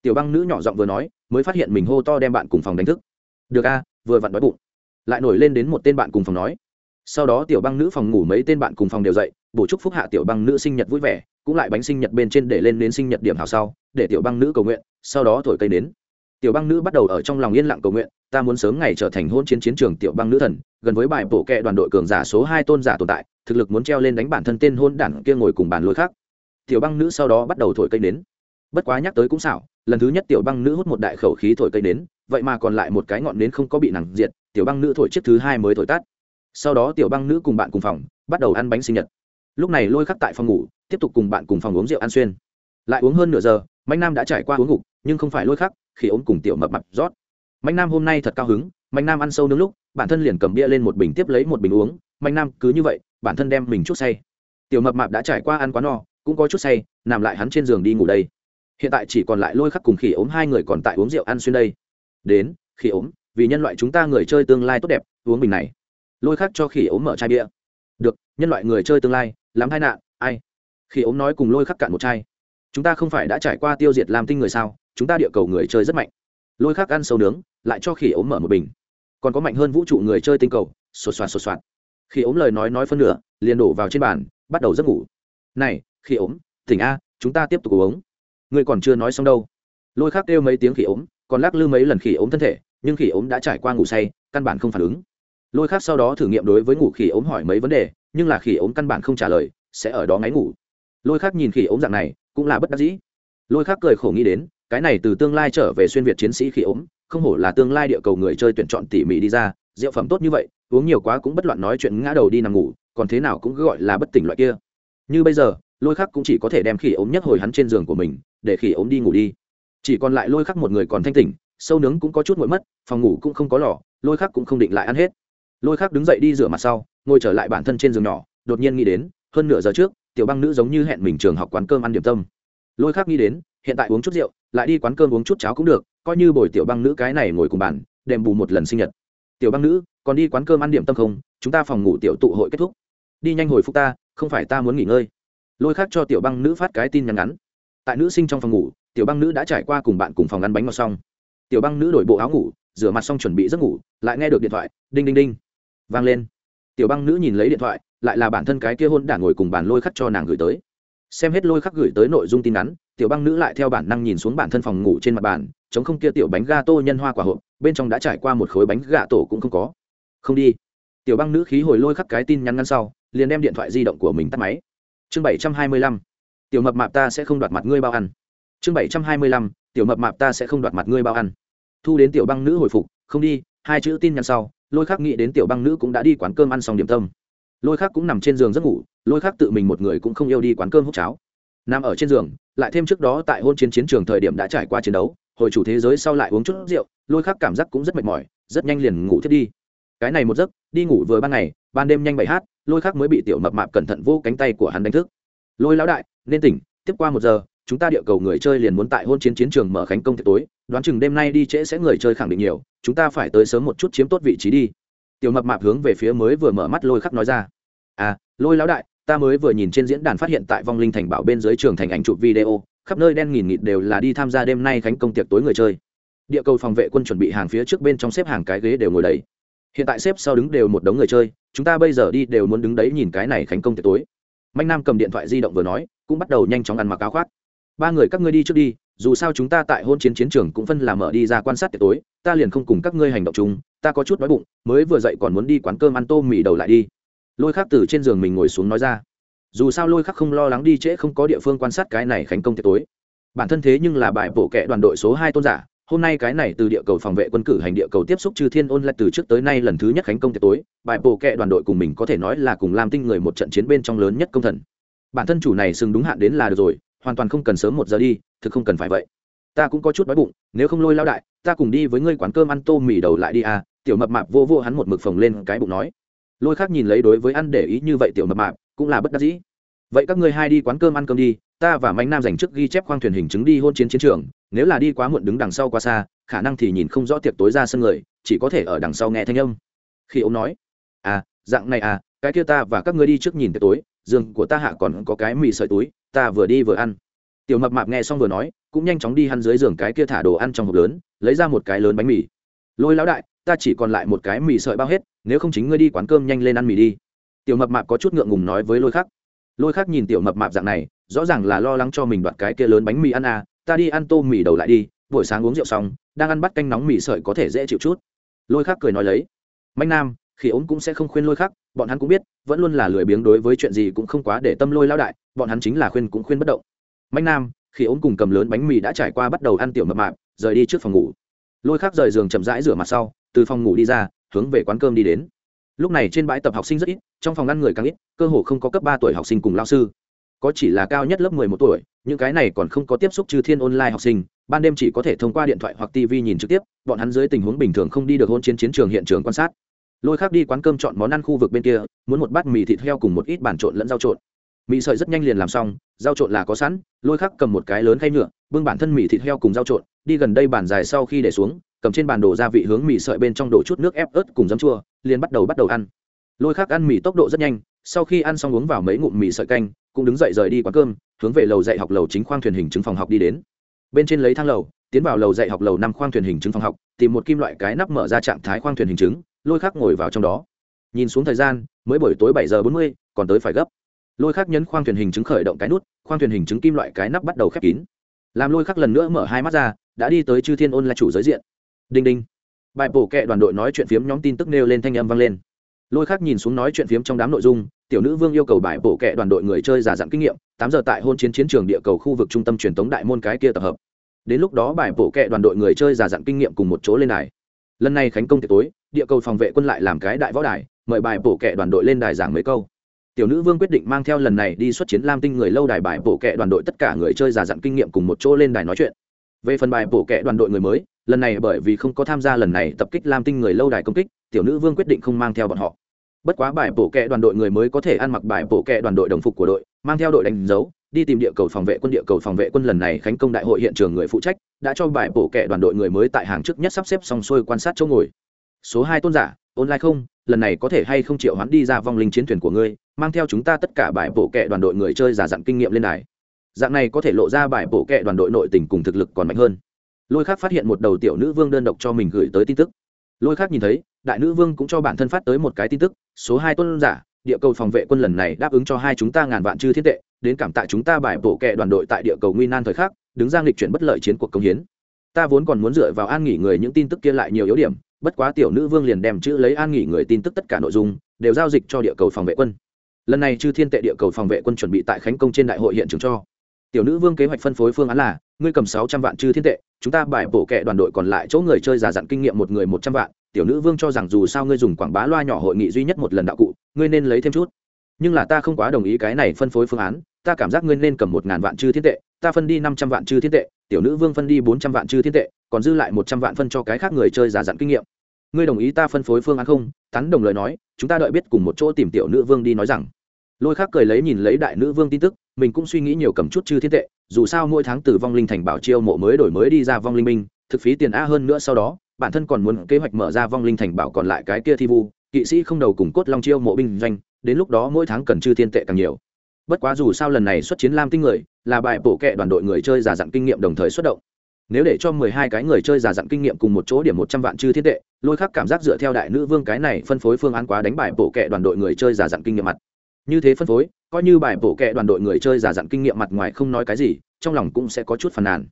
Tiểu băng nữ nhỏ giọng vừa nói, mới phát hiện mình hô to đem bạn cùng phòng đánh thức. Được a, vừa vặn đói bụng. Lại nổi lên đến một tên bạn cùng phòng nói sau đó tiểu băng nữ phòng ngủ mấy tên bạn cùng phòng đều dậy, bổ chúc phúc hạ tiểu băng nữ sinh nhật vui vẻ, cũng lại bánh sinh nhật bên trên để lên đến sinh nhật điểm hào sau, để tiểu băng nữ cầu nguyện, sau đó thổi cây đến tiểu băng nữ bắt đầu ở trong lòng yên lặng cầu nguyện, ta muốn sớm ngày trở thành hôn chiến chiến trường tiểu băng nữ thần, gần với bài bổ kệ đoàn đội cường giả số hai tôn giả tồn tại, thực lực muốn treo lên đánh bản thân tên hôn đản kia ngồi cùng bàn lối khác. Tiểu băng nữ sau đó bắt đầu thổi cây đến bất quá nhắc tới cũng xảo, lần thứ nhất tiểu băng nữ hút một đại khẩu khí thổi cây đến vậy mà còn lại một cái ngọn nến không có bị nặng diệt, tiểu băng nữ thổi chiếc thứ hai mới thổi tắt sau đó tiểu băng nữ cùng bạn cùng phòng, bắt đầu ăn bánh sinh nhật. Lúc này lôi khắc tại phòng ngủ, tiếp tục cùng bạn cùng phòng uống rượu ăn xuyên. Lại uống hơn nửa giờ, mạnh nam đã trải qua uống ngục, nhưng không phải lôi khắc, khi ốm cùng tiểu mập mập rót. Mạnh nam hôm nay thật cao hứng, mạnh nam ăn sâu nướng lúc, bản thân liền cầm bia lên một bình tiếp lấy một bình uống. Mạnh nam cứ như vậy, bản thân đem mình chút say. Tiểu mập mạp đã trải qua ăn quá no, cũng có chút say, nằm lại hắn trên giường đi ngủ đây. Hiện tại chỉ còn lại lôi khắc cùng khỉ ốm hai người còn tại uống rượu ăn xuyên đây. Đến, khỉ ốm, vì nhân loại chúng ta người chơi tương lai tốt đẹp, uống bình này lôi khắc cho khỉ ốm mở chai bia. Được, nhân loại người chơi tương lai, lắm tai nạn, ai? Khỉ ốm nói cùng lôi khắc cạn một chai. Chúng ta không phải đã trải qua tiêu diệt làm tinh người sao? Chúng ta địa cầu người chơi rất mạnh. Lôi khắc ăn sâu nướng, lại cho khỉ ốm mở một bình. Còn có mạnh hơn vũ trụ người chơi tinh cầu, sột soạt sột soạt. Khi ốm lời nói nói phân nửa, liền đổ vào trên bàn, bắt đầu giấc ngủ. Này khi ốm, tỉnh a, chúng ta tiếp tục uống. Ngươi còn chưa nói xong đâu. Lôi khắc kêu mấy tiếng khỉ ốm, còn lắc lư mấy lần khỉ ốm thân thể, nhưng khỉ ốm đã trải qua ngủ say, căn bản không phản ứng lôi khác sau đó thử nghiệm đối với ngủ khỉ ốm hỏi mấy vấn đề, nhưng là khỉ ốm căn bản không trả lời, sẽ ở đó ngáy ngủ. Lôi khác nhìn khỉ ốm dạng này, cũng là bất đắc dĩ. Lôi khác cười khổ nghĩ đến, cái này từ tương lai trở về xuyên việt chiến sĩ khỉ ốm, không hổ là tương lai địa cầu người chơi tuyển chọn tỉ mỉ đi ra, rượu phẩm tốt như vậy, uống nhiều quá cũng bất loạn nói chuyện ngã đầu đi nằm ngủ, còn thế nào cũng gọi là bất tỉnh loại kia. Như bây giờ, lôi khắc cũng chỉ có thể đem khỉ ốm nhất hồi hắn trên giường của mình, để khỉ ốm đi ngủ đi. Chỉ còn lại lôi khắc một người còn thanh tỉnh, sâu nướng cũng có chút nguội mất, phòng ngủ cũng không có lò, lôi khắc cũng không định lại ăn hết lôi khắc đứng dậy đi rửa mặt sau, ngồi trở lại bản thân trên giường nhỏ, đột nhiên nghĩ đến, hơn nửa giờ trước, tiểu băng nữ giống như hẹn mình trường học quán cơm ăn điểm tâm. Lôi khắc nghĩ đến, hiện tại uống chút rượu, lại đi quán cơm uống chút cháo cũng được, coi như bồi tiểu băng nữ cái này ngồi cùng bàn đền bù một lần sinh nhật. Tiểu băng nữ, còn đi quán cơm ăn điểm tâm không? Chúng ta phòng ngủ tiểu tụ hội kết thúc. Đi nhanh hồi phục ta, không phải ta muốn nghỉ ngơi. Lôi khác cho tiểu băng nữ phát cái tin nhắn ngắn. Tại nữ sinh trong phòng ngủ, tiểu băng nữ đã trải qua cùng bạn cùng phòng ăn bánh ngọt xong. Tiểu băng nữ đổi bộ áo ngủ, rửa mặt xong chuẩn bị giấc ngủ, lại nghe được điện thoại, đinh đinh đinh vang lên. Tiểu băng nữ nhìn lấy điện thoại, lại là bản thân cái kia hôn đản ngồi cùng bàn lôi khắc cho nàng gửi tới. Xem hết lôi khắc gửi tới nội dung tin nhắn tiểu băng nữ lại theo bản năng nhìn xuống bản thân phòng ngủ trên mặt bàn, chống không kia tiểu bánh ga tô nhân hoa quả hộp, bên trong đã trải qua một khối bánh gà tổ cũng không có. Không đi. Tiểu băng nữ khí hồi lôi khắc cái tin nhắn ngắn sau, liền đem điện thoại di động của mình tắt máy. Chương bảy trăm hai mươi lăm. Tiểu mập mạp ta sẽ không đoạt mặt ngươi bao ăn. Chương bảy trăm hai mươi lăm. Tiểu mập mạp ta sẽ không đoạt mặt ngươi bao ăn. Thu đến tiểu băng nữ hồi phục, không đi, hai chữ tin nhắn sau lôi khác nghĩ đến tiểu băng nữ cũng đã đi quán cơm ăn xong điểm tâm. Lôi khác cũng nằm trên giường giấc ngủ, lôi khác tự mình một người cũng không yêu đi quán cơm hút cháo. Nằm ở trên giường, lại thêm trước đó tại hôn chiến chiến trường thời điểm đã trải qua chiến đấu, hồi chủ thế giới sau lại uống chút rượu, lôi khác cảm giác cũng rất mệt mỏi, rất nhanh liền ngủ thiết đi. Cái này một giấc, đi ngủ vừa ban ngày, ban đêm nhanh bảy hát, lôi khác mới bị tiểu mập mạp cẩn thận vô cánh tay của hắn đánh thức. Lôi lão đại, nên tỉnh, tiếp qua một giờ chúng ta địa cầu người chơi liền muốn tại hôn chiến chiến trường mở khánh công tiệc tối, đoán chừng đêm nay đi trễ sẽ người chơi khẳng định nhiều, chúng ta phải tới sớm một chút chiếm tốt vị trí đi. Tiểu mập mạp hướng về phía mới vừa mở mắt lôi khắc nói ra. À lôi lão đại, ta mới vừa nhìn trên diễn đàn phát hiện tại vong linh thành bảo bên dưới trường thành ảnh chụp video, khắp nơi đen nghìn nghịt đều là đi tham gia đêm nay khánh công tiệc tối người chơi. Địa cầu phòng vệ quân chuẩn bị hàng phía trước bên trong xếp hàng cái ghế đều ngồi đấy hiện tại xếp sau đứng đều một đống người chơi, chúng ta bây giờ đi đều muốn đứng đấy nhìn cái này khánh công tiệc tối. Mạnh nam cầm điện thoại di động vừa nói, cũng bắt đầu nhanh chóng ăn mặc áo khoác ba người các ngươi đi trước đi, dù sao chúng ta tại hôn chiến chiến trường cũng phân làm mở đi ra quan sát tiệc tối, ta liền không cùng các ngươi hành động chung, ta có chút đói bụng, mới vừa dậy còn muốn đi quán cơm ăn tô mì đầu lại đi. Lôi khắc từ trên giường mình ngồi xuống nói ra. Dù sao lôi khắc không lo lắng đi trễ không có địa phương quan sát cái này khánh công tiệc tối. Bản thân thế nhưng là bài bổ kệ đoàn đội số hai tôn giả, hôm nay cái này từ địa cầu phòng vệ quân cử hành địa cầu tiếp xúc chư thiên ôn lại từ trước tới nay lần thứ nhất khánh công tiệc tối, bài bổ kệ đoàn đội cùng mình có thể nói là cùng làm tinh người một trận chiến bên trong lớn nhất công thần. Bản thân chủ này xưng đúng hạn đến là được rồi hoàn toàn không cần sớm một giờ đi, thực không cần phải vậy. Ta cũng có chút đói bụng, nếu không lôi lao đại, ta cùng đi với ngươi quán cơm ăn tô mì đầu lại đi à tiểu mập mạp vô vô hắn một mực phồng lên cái bụng nói. Lôi khác nhìn lấy đối với ăn để ý như vậy tiểu mập mạp, cũng là bất đắc dĩ. Vậy các ngươi hai đi quán cơm ăn cơm đi, ta và mạnh nam dành trước ghi chép khoang thuyền hình chứng đi hôn chiến chiến trường, nếu là đi quá muộn đứng đằng sau quá xa, khả năng thì nhìn không rõ tiệc tối ra sân người, chỉ có thể ở đằng sau nghe thanh âm. Khi ông nói à dạng này à cái kia ta và các ngươi đi trước nhìn tiệc tối, giường của ta hạ còn có cái mì sợi túi ta vừa đi vừa ăn. Tiểu mập mạp nghe xong vừa nói, cũng nhanh chóng đi hắn dưới giường cái kia thả đồ ăn trong hộp lớn, lấy ra một cái lớn bánh mì. Lôi lão đại, ta chỉ còn lại một cái mì sợi bao hết, nếu không chính ngươi đi quán cơm nhanh lên ăn mì đi. Tiểu mập mạp có chút ngượng ngùng nói với lôi khắc. Lôi khắc nhìn tiểu mập mạp dạng này, rõ ràng là lo lắng cho mình đoạt cái kia lớn bánh mì ăn à ta đi ăn tô mì đầu lại đi, buổi sáng uống rượu xong, đang ăn bắt canh nóng mì sợi có thể dễ chịu chút. Lôi khắc cười nói lấy. Manh nam, khi ốm cũng sẽ không khuyên lôi khắc bọn hắn cũng biết, vẫn luôn là lười biếng đối với chuyện gì cũng không quá để tâm lôi lao đại, bọn hắn chính là khuyên cũng khuyên bất động. Mạnh nam, khi ống cùng cầm lớn bánh mì đã trải qua bắt đầu ăn tiểu mập mạp, rời đi trước phòng ngủ. Lôi khác rời giường chậm rãi rửa mặt sau, từ phòng ngủ đi ra, hướng về quán cơm đi đến. Lúc này trên bãi tập học sinh rất ít, trong phòng ngăn người càng ít, cơ hồ không có cấp ba tuổi học sinh cùng lao sư. Có chỉ là cao nhất lớp mười một tuổi, những cái này còn không có tiếp xúc trừ thiên online học sinh, ban đêm chỉ có thể thông qua điện thoại hoặc tv nhìn trực tiếp, bọn hắn dưới tình huống bình thường không đi được hôn chiến chiến trường hiện trường quan sát lôi khác đi quán cơm chọn món ăn khu vực bên kia, muốn một bát mì thịt heo cùng một ít bản trộn lẫn rau trộn. Mì sợi rất nhanh liền làm xong, rau trộn là có sẵn, lôi khắc cầm một cái lớn khay nhựa, bưng bản thân mì thịt heo cùng rau trộn, đi gần đây bàn dài sau khi để xuống, cầm trên bàn đồ gia vị hướng mì sợi bên trong đổ chút nước ép ớt cùng giấm chua, liền bắt đầu bắt đầu ăn. Lôi khắc ăn mì tốc độ rất nhanh, sau khi ăn xong uống vào mấy ngụm mì sợi canh, cũng đứng dậy rời đi quán cơm, hướng về lầu dạy học lầu chính khoang thuyền hình chứng phòng học đi đến. Bên trên lấy thang lầu, tiến vào lầu dạy học lầu năm khoang thuyền hình chứng phòng học, tìm một kim loại cái nắp mở ra trạng thái khoang thuyền hình chứng lôi khắc ngồi vào trong đó. Nhìn xuống thời gian, mới buổi tối bảy giờ bốn mươi, còn tới phải gấp. Lôi khắc nhấn khoang thuyền hình chứng khởi động cái nút, khoang thuyền hình chứng kim loại cái nắp bắt đầu khép kín. Làm lôi khắc lần nữa mở hai mắt ra, đã đi tới chư thiên ôn là chủ giới diện. Đinh đinh. Bài bổ kệ đoàn đội nói chuyện phiếm nhóm tin tức nêu lên thanh âm vang lên. Lôi khắc nhìn xuống nói chuyện phiếm trong đám nội dung, tiểu nữ vương yêu cầu bài bổ kệ đoàn đội người chơi giả dặn kinh nghiệm, tám giờ tại hôn chiến chiến trường địa cầu khu vực trung tâm truyền thống đại môn cái kia tập hợp. Đến lúc đó bài bổ kệ đoàn đội người chơi giả dặn kinh nghiệm cùng một chỗ lên này lần này khánh công tiệc tối, địa cầu phòng vệ quân lại làm cái đại võ đài, mời bài bổ kệ đoàn đội lên đài giảng mấy câu. Tiểu nữ vương quyết định mang theo lần này đi xuất chiến lam tinh người lâu đài bài bổ kệ đoàn đội tất cả người chơi giả dặn kinh nghiệm cùng một chỗ lên đài nói chuyện. Về phần bài bổ kệ đoàn đội người mới, lần này bởi vì không có tham gia lần này tập kích lam tinh người lâu đài công kích, tiểu nữ vương quyết định không mang theo bọn họ. Bất quá bài bổ kệ đoàn đội người mới có thể ăn mặc bài bổ kệ đoàn đội đồng phục của đội, mang theo đội đánh dấu đi tìm địa cầu phòng vệ quân, địa cầu phòng vệ quân lần này khánh công đại hội hiện trường người phụ trách đã cho bài bổ kẻ đoàn đội người mới tại hàng trước nhất sắp xếp xong xuôi quan sát chỗ ngồi. Số hai tôn giả, online không? Lần này có thể hay không triệu hoán đi ra vong linh chiến thuyền của ngươi, mang theo chúng ta tất cả bài bổ kệ đoàn đội người chơi giả dặn kinh nghiệm lên đài. Dạng này có thể lộ ra bài bổ kệ đoàn đội nội tình cùng thực lực còn mạnh hơn. Lôi khác phát hiện một đầu tiểu nữ vương đơn độc cho mình gửi tới tin tức. Lôi khác nhìn thấy, đại nữ vương cũng cho bản thân phát tới một cái tin tức, số hai tôn giả địa cầu phòng vệ quân lần này đáp ứng cho hai chúng ta ngàn vạn chư thiên tệ, đến cảm tạ chúng ta bài bổ kệ đoàn đội tại địa cầu nguy nan thời khắc, đứng ra nghịch chuyển bất lợi chiến cuộc công hiến. Ta vốn còn muốn dựa vào an nghỉ người những tin tức kia lại nhiều yếu điểm, bất quá tiểu nữ vương liền đem chữ lấy an nghỉ người tin tức tất cả nội dung, đều giao dịch cho địa cầu phòng vệ quân. Lần này chư thiên tệ địa cầu phòng vệ quân chuẩn bị tại khánh công trên đại hội hiện trường cho. Tiểu nữ vương kế hoạch phân phối phương án là, ngươi cầm sáu trăm vạn chư thiên tệ, chúng ta bài bổ kệ đoàn đội còn lại chỗ người chơi già dặn kinh nghiệm một người một trăm vạn, tiểu nữ vương cho rằng dù sao ngươi dùng quảng bá loa nhỏ hội nghị duy nhất một lần đạo cụ ngươi nên lấy thêm chút. Nhưng là ta không quá đồng ý cái này phân phối phương án, ta cảm giác ngươi nên cầm một ngàn vạn chư thiên tệ, ta phân đi năm trăm vạn chư thiên tệ, tiểu nữ vương phân đi bốn trăm vạn chư thiên tệ, còn dư lại một trăm vạn phân cho cái khác người chơi giả dặn kinh nghiệm. Ngươi đồng ý ta phân phối phương án không? Tán đồng lời nói, chúng ta đợi biết cùng một chỗ tìm tiểu nữ vương đi nói rằng. Lôi khác cười lấy nhìn lấy đại nữ vương tin tức, mình cũng suy nghĩ nhiều cầm chút chư thiên tệ, dù sao mỗi tháng từ vong linh thành bảo chiêu mộ mới đổi mới đi ra vong linh minh thực phí tiền a hơn nữa sau đó, bản thân còn muốn kế hoạch mở ra vong linh thành bảo còn lại cái kia thi vu kỵ sĩ không đầu cùng cốt long chiêu mộ binh doanh, đến lúc đó mỗi tháng cần chư thiên tệ càng nhiều. Bất quá dù sao lần này xuất chiến lam tinh người, là bài bổ kệ đoàn đội người chơi giả dặn kinh nghiệm đồng thời xuất động. Nếu để cho mười hai cái người chơi giả dặn kinh nghiệm cùng một chỗ điểm một trăm vạn chư thiên tệ, lôi khắc cảm giác dựa theo đại nữ vương cái này phân phối phương án quá đánh bài bổ kệ đoàn đội người chơi giả dặn kinh nghiệm mặt. Như thế phân phối, coi như bài bổ kệ đoàn đội người chơi giả dặn kinh nghiệm mặt ngoài không nói cái gì, trong lòng cũng sẽ có chút phàn nàn.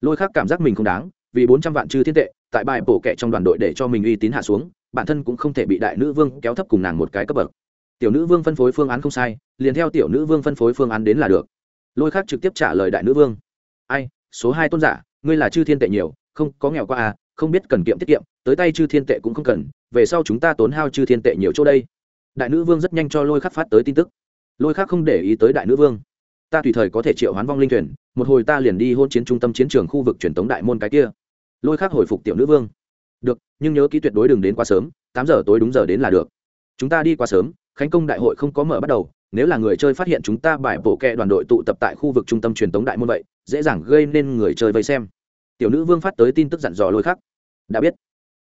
Lôi khắc cảm giác mình không đáng, vì bốn trăm vạn chư thiên tệ, tại bài bổ kệ trong đoàn đội để cho mình uy tín hạ xuống bản thân cũng không thể bị đại nữ vương kéo thấp cùng nàng một cái cấp bậc. Tiểu nữ vương phân phối phương án không sai, liền theo tiểu nữ vương phân phối phương án đến là được. Lôi khác trực tiếp trả lời đại nữ vương. Ai, số hai tôn giả, ngươi là chư thiên tệ nhiều, không, có nghèo qua à không biết cần kiệm tiết kiệm, tới tay chư thiên tệ cũng không cần, về sau chúng ta tốn hao chư thiên tệ nhiều chỗ đây. Đại nữ vương rất nhanh cho lôi khắc phát tới tin tức. Lôi khắc không để ý tới đại nữ vương. Ta tùy thời có thể triệu hoán vong linh thuyền, một hồi ta liền đi hôn chiến trung tâm chiến trường khu vực truyền tống đại môn cái kia. Lôi khắc hồi phục tiểu nữ vương được, nhưng nhớ ký tuyệt đối đừng đến quá sớm, tám giờ tối đúng giờ đến là được. Chúng ta đi quá sớm, khánh công đại hội không có mở bắt đầu, nếu là người chơi phát hiện chúng ta bài bộ kẹ đoàn đội tụ tập tại khu vực trung tâm truyền tống đại môn vậy, dễ dàng gây nên người chơi vây xem. Tiểu nữ vương phát tới tin tức dặn dò lôi khắc. Đã biết.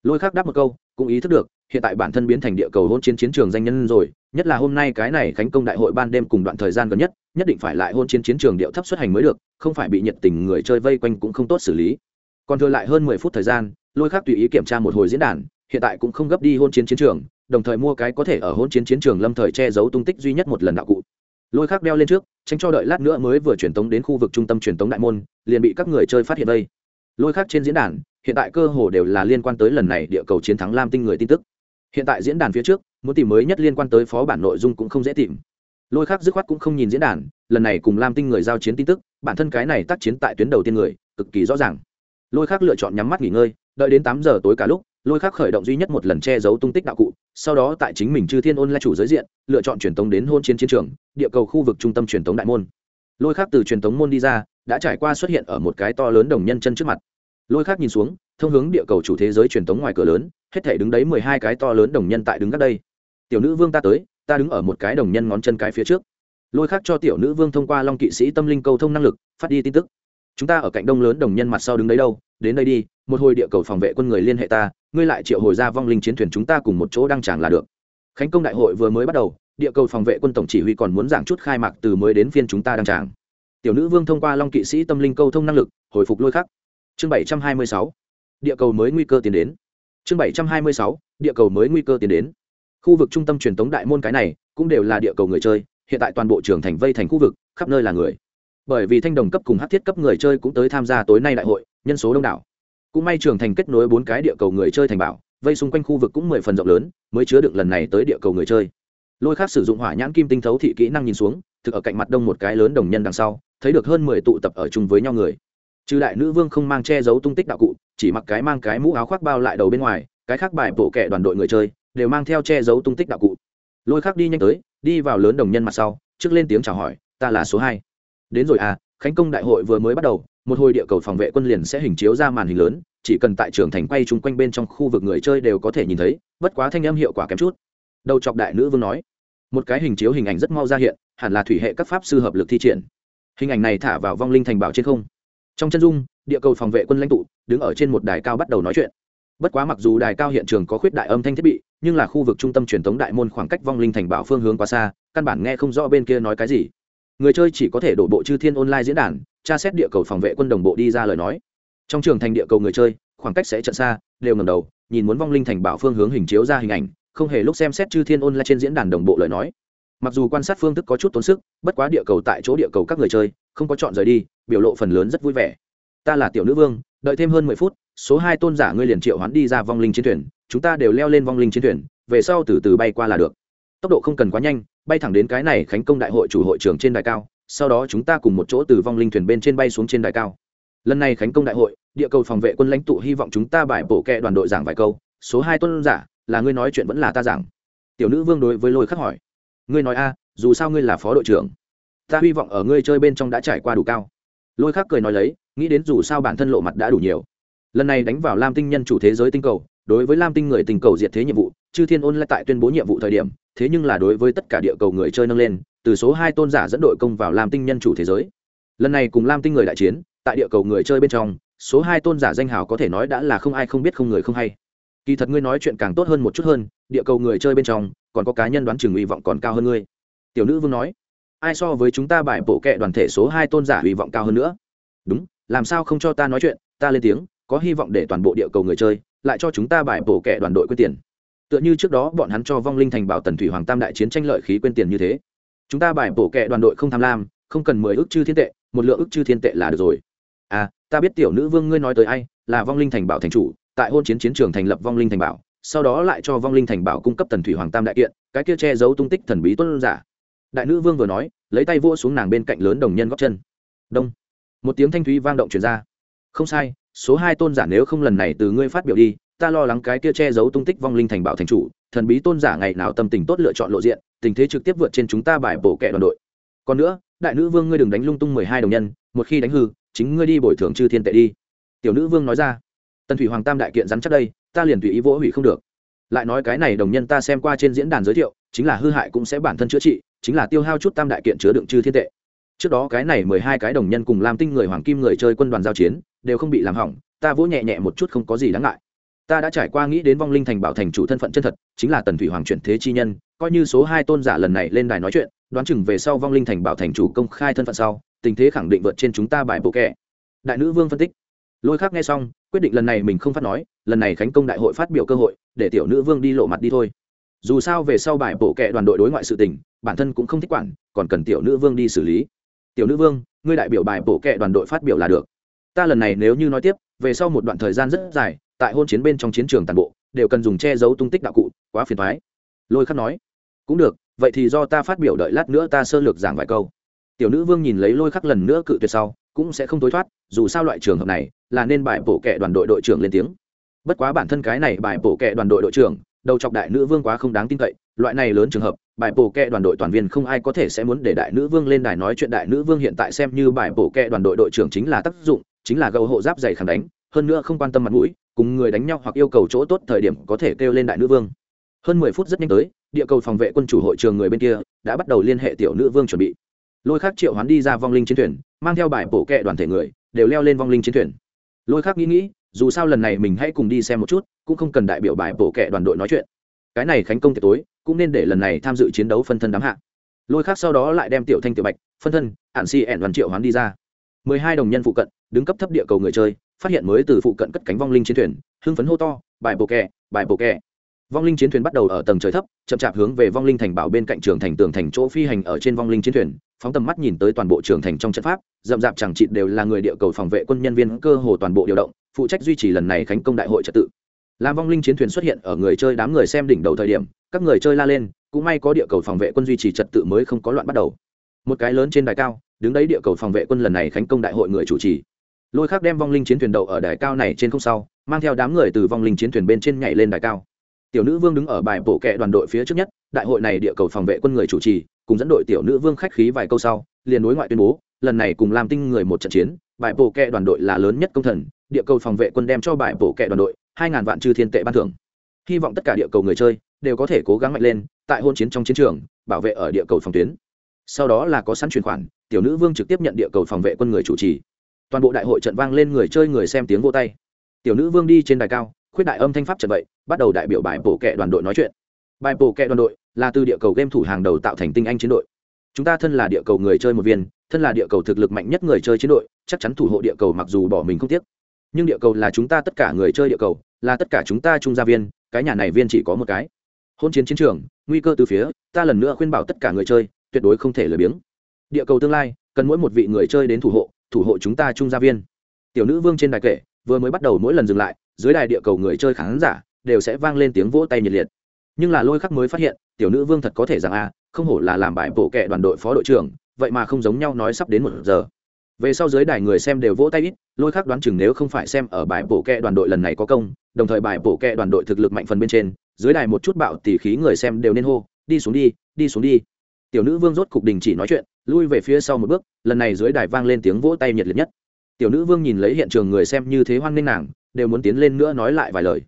Lôi khắc đáp một câu, cũng ý thức được, hiện tại bản thân biến thành địa cầu hôn chiến chiến trường danh nhân rồi, nhất là hôm nay cái này khánh công đại hội ban đêm cùng đoạn thời gian gần nhất nhất định phải lại hôn chiến chiến trường điệu thấp xuất hành mới được, không phải bị nhiệt tình người chơi vây quanh cũng không tốt xử lý. Còn thừa lại hơn mười phút thời gian lôi khác tùy ý kiểm tra một hồi diễn đàn, hiện tại cũng không gấp đi hôn chiến chiến trường, đồng thời mua cái có thể ở hôn chiến chiến trường lâm thời che giấu tung tích duy nhất một lần đạo cụ. Lôi khác đeo lên trước, tránh cho đợi lát nữa mới vừa truyền tống đến khu vực trung tâm truyền tống đại môn, liền bị các người chơi phát hiện đây. Lôi khác trên diễn đàn, hiện tại cơ hồ đều là liên quan tới lần này địa cầu chiến thắng lam tinh người tin tức. Hiện tại diễn đàn phía trước, muốn tìm mới nhất liên quan tới phó bản nội dung cũng không dễ tìm. Lôi khác dứt khoát cũng không nhìn diễn đàn, lần này cùng lam tinh người giao chiến tin tức, bản thân cái này tác chiến tại tuyến đầu tiên người, cực kỳ rõ ràng. Lôi khác lựa chọn nhắm mắt nghỉ ngơi đợi đến tám giờ tối cả lúc, lôi khắc khởi động duy nhất một lần che giấu tung tích đạo cụ, sau đó tại chính mình chư thiên ôn la chủ giới diện, lựa chọn truyền tống đến hôn chiến chiến trường, địa cầu khu vực trung tâm truyền tống đại môn. Lôi khắc từ truyền tống môn đi ra, đã trải qua xuất hiện ở một cái to lớn đồng nhân chân trước mặt. Lôi khắc nhìn xuống, thông hướng địa cầu chủ thế giới truyền tống ngoài cửa lớn, hết thể đứng đấy mười hai cái to lớn đồng nhân tại đứng các đây. Tiểu nữ vương ta tới, ta đứng ở một cái đồng nhân ngón chân cái phía trước. Lôi khắc cho tiểu nữ vương thông qua long kỵ sĩ tâm linh cầu thông năng lực, phát đi tin tức. Chúng ta ở cạnh đông lớn đồng nhân mặt sau đứng đấy đâu, đến đây đi một hồi địa cầu phòng vệ quân người liên hệ ta, ngươi lại triệu hồi ra vong linh chiến thuyền chúng ta cùng một chỗ đăng tràng là được. Khánh công đại hội vừa mới bắt đầu, địa cầu phòng vệ quân tổng chỉ huy còn muốn giảng chút khai mạc từ mới đến phiên chúng ta đăng tràng. Tiểu nữ vương thông qua long kỵ sĩ tâm linh câu thông năng lực, hồi phục lôi khắc. Chương bảy trăm hai mươi sáu, địa cầu mới nguy cơ tiến đến. Chương bảy trăm hai mươi sáu, địa cầu mới nguy cơ tiến đến. Khu vực trung tâm truyền thống đại môn cái này, cũng đều là địa cầu người chơi, hiện tại toàn bộ trường thành vây thành khu vực, khắp nơi là người. Bởi vì thanh đồng cấp cùng hát thiết cấp người chơi cũng tới tham gia tối nay đại hội, nhân số đông đảo cũng may trường thành kết nối bốn cái địa cầu người chơi thành bảo, vây xung quanh khu vực cũng mười phần rộng lớn, mới chứa đựng lần này tới địa cầu người chơi. Lôi khác sử dụng hỏa nhãn kim tinh thấu thị kỹ năng nhìn xuống, thực ở cạnh mặt đông một cái lớn đồng nhân đằng sau, thấy được hơn mười tụ tập ở chung với nhau người. Trừ đại nữ vương không mang che giấu tung tích đạo cụ, chỉ mặc cái mang cái mũ áo khoác bao lại đầu bên ngoài, cái khác bài bộ kệ đoàn đội người chơi, đều mang theo che giấu tung tích đạo cụ. Lôi khác đi nhanh tới, đi vào lớn đồng nhân mặt sau, trước lên tiếng chào hỏi, ta là số hai. Đến rồi à khánh công đại hội vừa mới bắt đầu một hồi địa cầu phòng vệ quân liền sẽ hình chiếu ra màn hình lớn, chỉ cần tại trường thành quay chung quanh bên trong khu vực người chơi đều có thể nhìn thấy, bất quá thanh âm hiệu quả kém chút. Đầu chọc đại nữ vương nói, một cái hình chiếu hình ảnh rất mau ra hiện, hẳn là thủy hệ các pháp sư hợp lực thi triển. Hình ảnh này thả vào vong linh thành bảo trên không. Trong chân dung, địa cầu phòng vệ quân lãnh tụ, đứng ở trên một đài cao bắt đầu nói chuyện. Bất quá mặc dù đài cao hiện trường có khuyết đại âm thanh thiết bị, nhưng là khu vực trung tâm truyền thống đại môn khoảng cách vong linh thành bảo phương hướng quá xa, căn bản nghe không rõ bên kia nói cái gì. Người chơi chỉ có thể đổ bộ chư thiên online diễn đàn tra xét địa cầu phòng vệ quân đồng bộ đi ra lời nói. Trong trường thành địa cầu người chơi, khoảng cách sẽ trận xa, đều ngầm đầu, nhìn muốn vong linh thành bảo phương hướng hình chiếu ra hình ảnh, không hề lúc xem xét chư thiên ôn lại trên diễn đàn đồng bộ lời nói. Mặc dù quan sát phương thức có chút tốn sức, bất quá địa cầu tại chỗ địa cầu các người chơi, không có chọn rời đi, biểu lộ phần lớn rất vui vẻ. Ta là tiểu nữ vương, đợi thêm hơn mười phút, số hai tôn giả ngươi liền triệu hoán đi ra vong linh chiến thuyền, chúng ta đều leo lên vong linh chiến thuyền, về sau từ từ bay qua là được. Tốc độ không cần quá nhanh, bay thẳng đến cái này khánh công đại hội chủ hội trường trên đài cao sau đó chúng ta cùng một chỗ từ vong linh thuyền bên trên bay xuống trên đài cao. Lần này khánh công đại hội, địa cầu phòng vệ quân lãnh tụ hy vọng chúng ta bài bổ kẹ đoàn đội giảng vài câu. Số hai tôn giả, là ngươi nói chuyện vẫn là ta giảng? Tiểu nữ vương đối với lôi khắc hỏi. Ngươi nói a, dù sao ngươi là phó đội trưởng. Ta hy vọng ở ngươi chơi bên trong đã trải qua đủ cao. Lôi khắc cười nói lấy, nghĩ đến dù sao bản thân lộ mặt đã đủ nhiều. Lần này đánh vào lam tinh nhân chủ thế giới tinh cầu, đối với lam tinh người tình cầu diệt thế nhiệm vụ, chư thiên ôn lại tại tuyên bố nhiệm vụ thời điểm, thế nhưng là đối với tất cả địa cầu người chơi nâng lên từ số hai tôn giả dẫn đội công vào lam tinh nhân chủ thế giới. Lần này cùng lam tinh người đại chiến, tại địa cầu người chơi bên trong, số hai tôn giả danh hào có thể nói đã là không ai không biết không người không hay. Kỳ thật ngươi nói chuyện càng tốt hơn một chút hơn, địa cầu người chơi bên trong, còn có cá nhân đoán chừng hy vọng còn cao hơn ngươi. Tiểu nữ vương nói, ai so với chúng ta bài bộ kệ đoàn thể số hai tôn giả hy vọng cao hơn nữa? Đúng, làm sao không cho ta nói chuyện, ta lên tiếng, có hy vọng để toàn bộ địa cầu người chơi, lại cho chúng ta bài bổ kệ đoàn đội quyết tiền. Tựa như trước đó bọn hắn cho vong linh thành bảo tần thủy hoàng tam đại chiến tranh lợi khí quên tiền như thế chúng ta bài bổ kệ đoàn đội không tham lam, không cần mười ước chư thiên tệ, một lượng ước chư thiên tệ là được rồi. À ta biết tiểu nữ vương ngươi nói tới ai, là vong linh thành bảo thành chủ, tại hôn chiến chiến trường thành lập vong linh thành bảo, sau đó lại cho vong linh thành bảo cung cấp tần thủy hoàng tam đại kiện, cái kia che giấu tung tích thần bí tuân giả. Đại nữ vương vừa nói, lấy tay vua xuống nàng bên cạnh lớn đồng nhân góc chân. Đông. Một tiếng thanh thúy vang động truyền ra. Không sai, số hai tôn giả nếu không lần này từ ngươi phát biểu đi, ta lo lắng cái kia che giấu tung tích vong linh thành bảo thành chủ, thần bí tôn giả ngày nào tâm tình tốt lựa chọn lộ diện tình thế trực tiếp vượt trên chúng ta bài bổ kẻ đoàn đội. Còn nữa, đại nữ vương ngươi đừng đánh lung tung mười hai đồng nhân, một khi đánh hư, chính ngươi đi bồi thường chư thiên tệ đi. Tiểu nữ vương nói ra. Tần thủy hoàng tam đại kiện rắn chắc đây, ta liền tùy ý vỗ hủy không được. Lại nói cái này đồng nhân ta xem qua trên diễn đàn giới thiệu, chính là hư hại cũng sẽ bản thân chữa trị, chính là tiêu hao chút tam đại kiện chứa đựng chư thiên tệ. Trước đó cái này mười hai cái đồng nhân cùng làm tinh người hoàng kim người chơi quân đoàn giao chiến, đều không bị làm hỏng, ta vỗ nhẹ nhẹ một chút không có gì đáng ngại ta đã trải qua nghĩ đến vong linh thành bảo thành chủ thân phận chân thật, chính là tần thủy hoàng chuyển thế chi nhân, coi như số hai tôn giả lần này lên đài nói chuyện, đoán chừng về sau vong linh thành bảo thành chủ công khai thân phận sau, tình thế khẳng định vượt trên chúng ta bài bộ kẻ đại nữ vương phân tích. Lôi khác nghe xong, quyết định lần này mình không phát nói, lần này khánh công đại hội phát biểu cơ hội, để tiểu nữ vương đi lộ mặt đi thôi. Dù sao về sau bài bộ kệ đoàn đội đối ngoại sự tình, bản thân cũng không thích quản, còn cần tiểu nữ vương đi xử lý. Tiểu nữ vương, ngươi đại biểu bài bộ kệ đoàn đội phát biểu là được. Ta lần này nếu như nói tiếp, về sau một đoạn thời gian rất dài tại hôn chiến bên trong chiến trường toàn bộ, đều cần dùng che giấu tung tích đạo cụ, quá phiền thoái lôi khắc nói. Cũng được, vậy thì do ta phát biểu đợi lát nữa ta sơ lược giảng vài câu. Tiểu nữ vương nhìn lấy lôi khắc lần nữa cự tuyệt sau, cũng sẽ không tối thoát, dù sao loại trường hợp này là nên bài bổ kệ đoàn đội đội trưởng lên tiếng. Bất quá bản thân cái này bài bổ kệ đoàn đội đội trưởng, đầu chọc đại nữ vương quá không đáng tin cậy, loại này lớn trường hợp, bài bổ kệ đoàn đội toàn viên không ai có thể sẽ muốn để đại nữ vương lên đài nói chuyện đại nữ vương hiện tại xem như bài bổ kệ đoàn đội đội trưởng chính là tác dụng, chính là gầu hộ giáp dày khẳng đánh, hơn nữa không quan tâm mặt mũi cùng người đánh nhau hoặc yêu cầu chỗ tốt thời điểm có thể kêu lên đại nữ vương. Hơn mười phút rất nhanh tới, địa cầu phòng vệ quân chủ hội trường người bên kia đã bắt đầu liên hệ tiểu nữ vương chuẩn bị. Lôi khác triệu hoán đi ra vong linh chiến thuyền, mang theo bài bổ kệ đoàn thể người, đều leo lên vong linh chiến thuyền. Lôi khác nghĩ nghĩ, dù sao lần này mình hãy cùng đi xem một chút, cũng không cần đại biểu bài bổ kệ đoàn đội nói chuyện. Cái này khánh công tiệc tối, cũng nên để lần này tham dự chiến đấu phân thân đám hạ. Lôi khác sau đó lại đem tiểu thanh tiểu bạch, phân thân ản si ẻn đoàn triệu hoán đi ra mười hai đồng nhân phụ cận, đứng cấp thấp địa cầu người chơi, phát hiện mới từ phụ cận cất cánh vong linh chiến thuyền, hưng phấn hô to, bài bộ kẹ, bài bộ kẹ. Vong linh chiến thuyền bắt đầu ở tầng trời thấp, chậm chạp hướng về vong linh thành bảo bên cạnh trường thành tường thành chỗ phi hành ở trên vong linh chiến thuyền, phóng tầm mắt nhìn tới toàn bộ trường thành trong trận pháp, rậm rạp chẳng chịt đều là người địa cầu phòng vệ quân nhân viên cơ hồ toàn bộ điều động, phụ trách duy trì lần này khánh công đại hội trật tự. Làm vong linh chiến thuyền xuất hiện ở người chơi đám người xem đỉnh đầu thời điểm, các người chơi la lên, cũng may có địa cầu phòng vệ quân duy trì trật tự mới không có loạn bắt đầu. Một cái lớn trên đài cao đứng đấy địa cầu phòng vệ quân lần này khánh công đại hội người chủ trì. Lôi khác đem vong linh chiến thuyền đậu ở đài cao này trên không sau, mang theo đám người từ vong linh chiến thuyền bên trên nhảy lên đài cao. Tiểu nữ vương đứng ở bài bộ kệ đoàn đội phía trước nhất, đại hội này địa cầu phòng vệ quân người chủ trì, cùng dẫn đội tiểu nữ vương khách khí vài câu sau, liền đối ngoại tuyên bố, lần này cùng làm tinh người một trận chiến, bài bộ kệ đoàn đội là lớn nhất công thần, địa cầu phòng vệ quân đem cho bài bộ kệ đoàn đội, hai ngàn vạn chư thiên tệ ban thưởng. Hy vọng tất cả địa cầu người chơi, đều có thể cố gắng mạnh lên, tại hôn chiến trong chiến trường, bảo vệ ở địa cầu phòng tuyến sau đó là có sẵn chuyển khoản, tiểu nữ vương trực tiếp nhận địa cầu phòng vệ quân người chủ trì. Toàn bộ đại hội trận vang lên người chơi người xem tiếng vô tay. Tiểu nữ vương đi trên đài cao, khuyết đại âm thanh pháp trận vậy, bắt đầu đại biểu bài bổ kệ đoàn đội nói chuyện. Bài bổ kệ đoàn đội là từ địa cầu game thủ hàng đầu tạo thành tinh anh chiến đội. Chúng ta thân là địa cầu người chơi một viên, thân là địa cầu thực lực mạnh nhất người chơi chiến đội, chắc chắn thủ hộ địa cầu mặc dù bỏ mình không tiếc. Nhưng địa cầu là chúng ta tất cả người chơi địa cầu, là tất cả chúng ta trung gia viên, cái nhà này viên chỉ có một cái. Hôn chiến chiến trường, nguy cơ từ phía, ta lần nữa khuyên bảo tất cả người chơi tuyệt đối không thể lười biếng. Địa cầu tương lai, cần mỗi một vị người chơi đến thủ hộ thủ hộ chúng ta trung gia viên. Tiểu nữ vương trên đài kể, vừa mới bắt đầu mỗi lần dừng lại, dưới đài địa cầu người chơi khán giả đều sẽ vang lên tiếng vỗ tay nhiệt liệt. Nhưng là lôi khắc mới phát hiện, tiểu nữ vương thật có thể rằng a, không hổ là làm bài bộ kệ đoàn đội phó đội trưởng, vậy mà không giống nhau nói sắp đến một giờ. Về sau dưới đài người xem đều vỗ tay ít, lôi khắc đoán chừng nếu không phải xem ở bài bộ kệ đoàn đội lần này có công, đồng thời bài bộ kệ đoàn đội thực lực mạnh phần bên trên, dưới đài một chút bạo tỉ khí người xem đều nên hô, đi xuống đi đi xuống đi tiểu nữ vương rốt cục đình chỉ nói chuyện, lui về phía sau một bước, lần này dưới đài vang lên tiếng vỗ tay nhiệt liệt nhất. Tiểu nữ vương nhìn lấy hiện trường người xem như thế hoan nghênh nàng, đều muốn tiến lên nữa nói lại vài lời.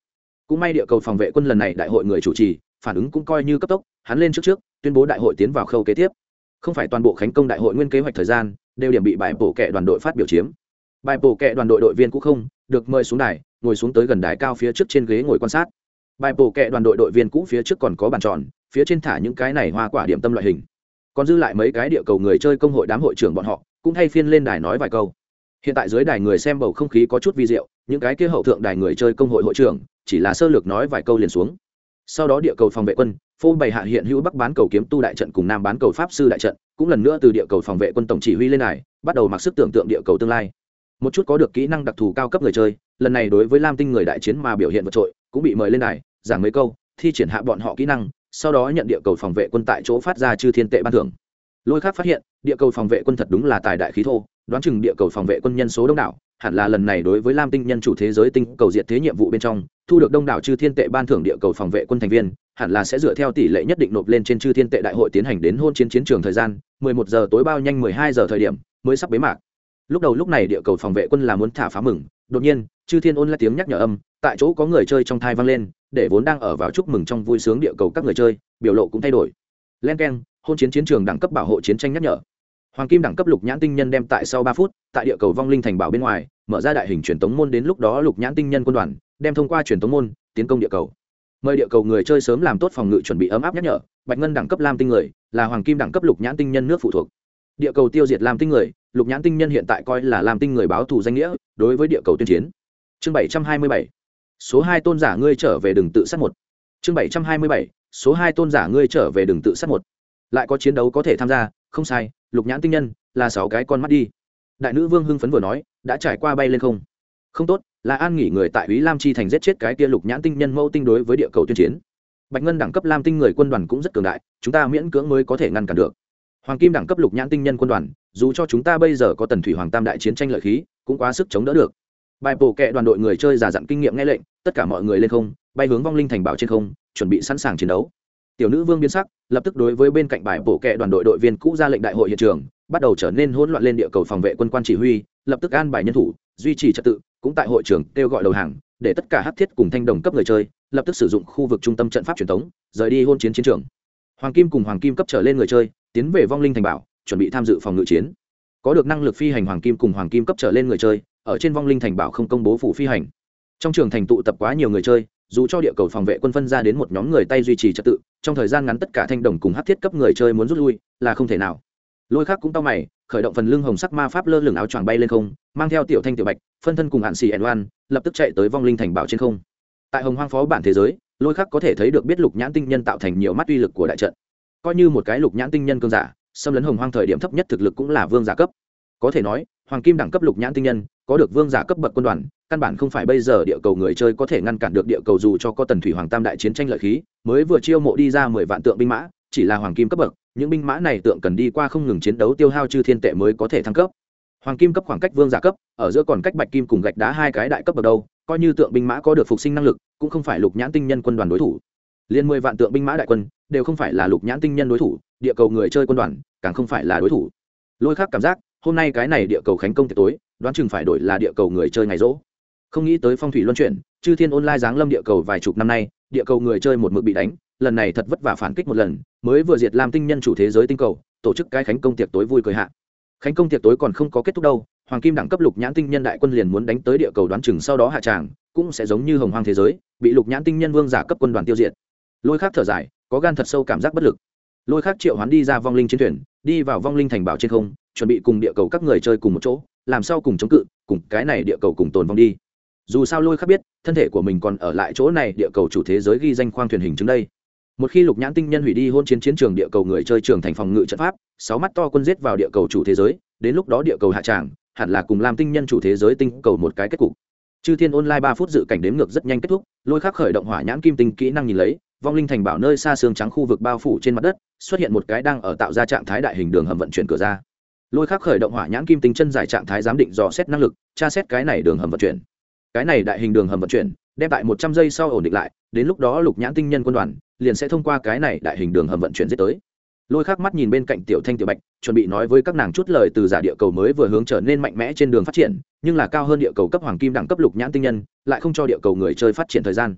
Cũng may địa cầu phòng vệ quân lần này đại hội người chủ trì, phản ứng cũng coi như cấp tốc, hắn lên trước trước, tuyên bố đại hội tiến vào khâu kế tiếp. Không phải toàn bộ khánh công đại hội nguyên kế hoạch thời gian, đều điểm bị bài bổ kệ đoàn đội phát biểu chiếm. Bài bổ kệ đoàn đội đội viên cũng không, được mời xuống đài, ngồi xuống tới gần đài cao phía trước trên ghế ngồi quan sát. Bài bổ kệ đoàn đội đội viên cũ phía trước còn có bàn tròn, phía trên thả những cái này hoa quả điểm tâm loại hình còn dư lại mấy cái địa cầu người chơi công hội đám hội trưởng bọn họ, cũng thay phiên lên đài nói vài câu. Hiện tại dưới đài người xem bầu không khí có chút vi diệu, những cái kia hậu thượng đài người chơi công hội hội trưởng, chỉ là sơ lược nói vài câu liền xuống. Sau đó địa cầu phòng vệ quân, phô bày hạ hiện hữu bắc bán cầu kiếm tu đại trận cùng nam bán cầu pháp sư đại trận, cũng lần nữa từ địa cầu phòng vệ quân tổng chỉ huy lên đài, bắt đầu mặc sức tưởng tượng địa cầu tương lai. Một chút có được kỹ năng đặc thù cao cấp người chơi, lần này đối với lam tinh người đại chiến mà biểu hiện vượt trội, cũng bị mời lên đài, giảng mấy câu, thi triển hạ bọn họ kỹ năng sau đó nhận địa cầu phòng vệ quân tại chỗ phát ra chư thiên tệ ban thưởng. Lôi khác phát hiện, địa cầu phòng vệ quân thật đúng là tài đại khí thô, đoán chừng địa cầu phòng vệ quân nhân số đông đảo, hẳn là lần này đối với lam tinh nhân chủ thế giới tinh cầu diệt thế nhiệm vụ bên trong, thu được đông đảo chư thiên tệ ban thưởng địa cầu phòng vệ quân thành viên, hẳn là sẽ dựa theo tỷ lệ nhất định nộp lên trên chư thiên tệ đại hội tiến hành đến hôn chiến chiến trường thời gian 11 giờ tối bao nhanh 12 giờ thời điểm, mới sắp bế mạc. Lúc đầu lúc này địa cầu phòng vệ quân là muốn thả phá mừng, đột nhiên, chư thiên ôn là tiếng nhắc nhở âm, tại chỗ có người chơi trong thai vang lên để vốn đang ở vào chúc mừng trong vui sướng địa cầu các người chơi, biểu lộ cũng thay đổi. Len k hôn chiến chiến trường đẳng cấp bảo hộ chiến tranh nhắc nhở. Hoàng kim đẳng cấp lục nhãn tinh nhân đem tại sau ba phút, tại địa cầu vong linh thành bảo bên ngoài, mở ra đại hình truyền tống môn đến lúc đó lục nhãn tinh nhân quân đoàn, đem thông qua truyền tống môn, tiến công địa cầu. Mời địa cầu người chơi sớm làm tốt phòng ngự chuẩn bị ấm áp nhắc nhở, bạch ngân đẳng cấp lam tinh người, là hoàng kim đẳng cấp lục nhãn tinh nhân nước phụ thuộc. Địa cầu tiêu diệt lam tinh người, lục nhãn tinh nhân hiện tại coi là lam tinh người báo thù danh nghĩa đối với địa cầu tuyên chiến. Chương bảy trăm hai mươi bảy số hai tôn giả ngươi trở về đừng tự sát một. Chương bảy trăm hai mươi bảy, số hai tôn giả ngươi trở về đừng tự sát một. Lại có chiến đấu có thể tham gia, không sai, lục nhãn tinh nhân là sáu cái con mắt đi. Đại nữ vương hưng phấn vừa nói, đã trải qua bay lên không? Không tốt, là an nghỉ người tại ý lam chi thành giết chết cái kia lục nhãn tinh nhân mẫu tinh đối với địa cầu tuyên chiến. Bạch ngân đẳng cấp lam tinh người quân đoàn cũng rất cường đại, chúng ta miễn cưỡng mới có thể ngăn cản được. Hoàng kim đẳng cấp lục nhãn tinh nhân quân đoàn, dù cho chúng ta bây giờ có tần thủy hoàng tam đại chiến tranh lợi khí, cũng quá sức chống đỡ được bài bổ kệ đoàn đội người chơi giả dặn kinh nghiệm nghe lệnh, tất cả mọi người lên không, bay hướng vong linh thành bảo trên không, chuẩn bị sẵn sàng chiến đấu. Tiểu nữ vương biến sắc, lập tức đối với bên cạnh bài bổ kệ đoàn đội đội viên cũ ra lệnh đại hội hiện trường, bắt đầu trở nên hỗn loạn lên địa cầu phòng vệ quân quan chỉ huy, lập tức an bài nhân thủ, duy trì trật tự, cũng tại hội trường kêu gọi đầu hàng, để tất cả hát thiết cùng thanh đồng cấp người chơi, lập tức sử dụng khu vực trung tâm trận pháp truyền thống, rời đi hôn chiến chiến trường. Hoàng kim cùng hoàng kim cấp trở lên người chơi, tiến về vong linh thành bảo, chuẩn bị tham dự phòng ngự chiến. Có được năng lực phi hành hoàng kim cùng hoàng kim cấp trở lên người chơi ở trên vong linh thành bảo không công bố phủ phi hành. Trong trường thành tụ tập quá nhiều người chơi, dù cho địa cầu phòng vệ quân phân ra đến một nhóm người tay duy trì trật tự, trong thời gian ngắn tất cả thanh đồng cùng hát thiết cấp người chơi muốn rút lui, là không thể nào. Lôi khác cũng tao mày, khởi động phần lưng hồng sắc ma pháp lơ lửng áo choàng bay lên không, mang theo tiểu thanh tiểu bạch, phân thân cùng hạn xì ẩn oan, lập tức chạy tới vong linh thành bảo trên không. Tại hồng hoang phó bản thế giới, lôi khắc có thể thấy được biết lục nhãn tinh nhân tạo thành nhiều mắt uy lực của đại trận. Coi như một cái lục nhãn tinh nhân cơn giả, xâm lấn hồng hoang thời điểm thấp nhất thực lực cũng là vương giả cấp. Có thể nói hoàng kim đẳng cấp lục nhãn tinh nhân, có được vương giả cấp bậc quân đoàn, căn bản không phải bây giờ địa cầu người chơi có thể ngăn cản được địa cầu dù cho có tần thủy hoàng tam đại chiến tranh lợi khí, mới vừa chiêu mộ đi ra mười vạn tượng binh mã, chỉ là hoàng kim cấp bậc, những binh mã này tượng cần đi qua không ngừng chiến đấu tiêu hao chư thiên tệ mới có thể thăng cấp. Hoàng kim cấp khoảng cách vương giả cấp, ở giữa còn cách bạch kim cùng gạch đá hai cái đại cấp bậc đâu, coi như tượng binh mã có được phục sinh năng lực, cũng không phải lục nhãn tinh nhân quân đoàn đối thủ. Liên mười vạn tượng binh mã đại quân, đều không phải là lục nhãn tinh nhân đối thủ, địa cầu người chơi quân đoàn, càng không phải là đối thủ. Lôi khác cảm giác hôm nay cái này địa cầu khánh công tiệc tối, đoán chừng phải đổi là địa cầu người chơi ngày rỗ. Không nghĩ tới phong thủy luân chuyển, chư thiên online giáng lâm địa cầu vài chục năm nay, địa cầu người chơi một mực bị đánh, lần này thật vất vả phản kích một lần, mới vừa diệt làm tinh nhân chủ thế giới tinh cầu, tổ chức cái khánh công tiệc tối vui cười hạ. Khánh công tiệc tối còn không có kết thúc đâu, hoàng kim đẳng cấp lục nhãn tinh nhân đại quân liền muốn đánh tới địa cầu đoán chừng sau đó hạ tràng, cũng sẽ giống như hồng hoang thế giới, bị lục nhãn tinh nhân vương giả cấp quân đoàn tiêu diệt. Lôi khác thở dài, có gan thật sâu cảm giác bất lực. Lôi khác triệu hoán đi ra vong linh chiến thuyền, đi vào vong linh thành bảo trên không chuẩn bị cùng địa cầu các người chơi cùng một chỗ, làm sao cùng chống cự, cùng cái này địa cầu cùng tồn vong đi. Dù sao lôi khắc biết, thân thể của mình còn ở lại chỗ này, địa cầu chủ thế giới ghi danh khoang thuyền hình chứng đây. Một khi lục nhãn tinh nhân hủy đi hôn chiến chiến trường địa cầu người chơi trường thành phòng ngự trận pháp, sáu mắt to quân giết vào địa cầu chủ thế giới, đến lúc đó địa cầu hạ tràng, hẳn là cùng làm tinh nhân chủ thế giới tinh cầu một cái kết cục. Chư thiên online ba phút dự cảnh đếm ngược rất nhanh kết thúc, lôi khắc khởi động hỏa nhãn kim tinh kỹ năng nhìn lấy, vong linh thành bảo nơi xa xương trắng khu vực bao phủ trên mặt đất, xuất hiện một cái đang ở tạo ra trạng thái đại hình đường hầm vận chuyển cửa ra lôi khắc khởi động hỏa nhãn kim tinh chân giải trạng thái giám định dò xét năng lực, tra xét cái này đường hầm vận chuyển. Cái này đại hình đường hầm vận chuyển, đem tại một trăm giây sau ổn định lại, đến lúc đó lục nhãn tinh nhân quân đoàn liền sẽ thông qua cái này đại hình đường hầm vận chuyển giết tới. Lôi khắc mắt nhìn bên cạnh tiểu thanh tiểu bạch, chuẩn bị nói với các nàng chút lời từ giả địa cầu mới vừa hướng trở nên mạnh mẽ trên đường phát triển, nhưng là cao hơn địa cầu cấp hoàng kim đẳng cấp lục nhãn tinh nhân, lại không cho địa cầu người chơi phát triển thời gian.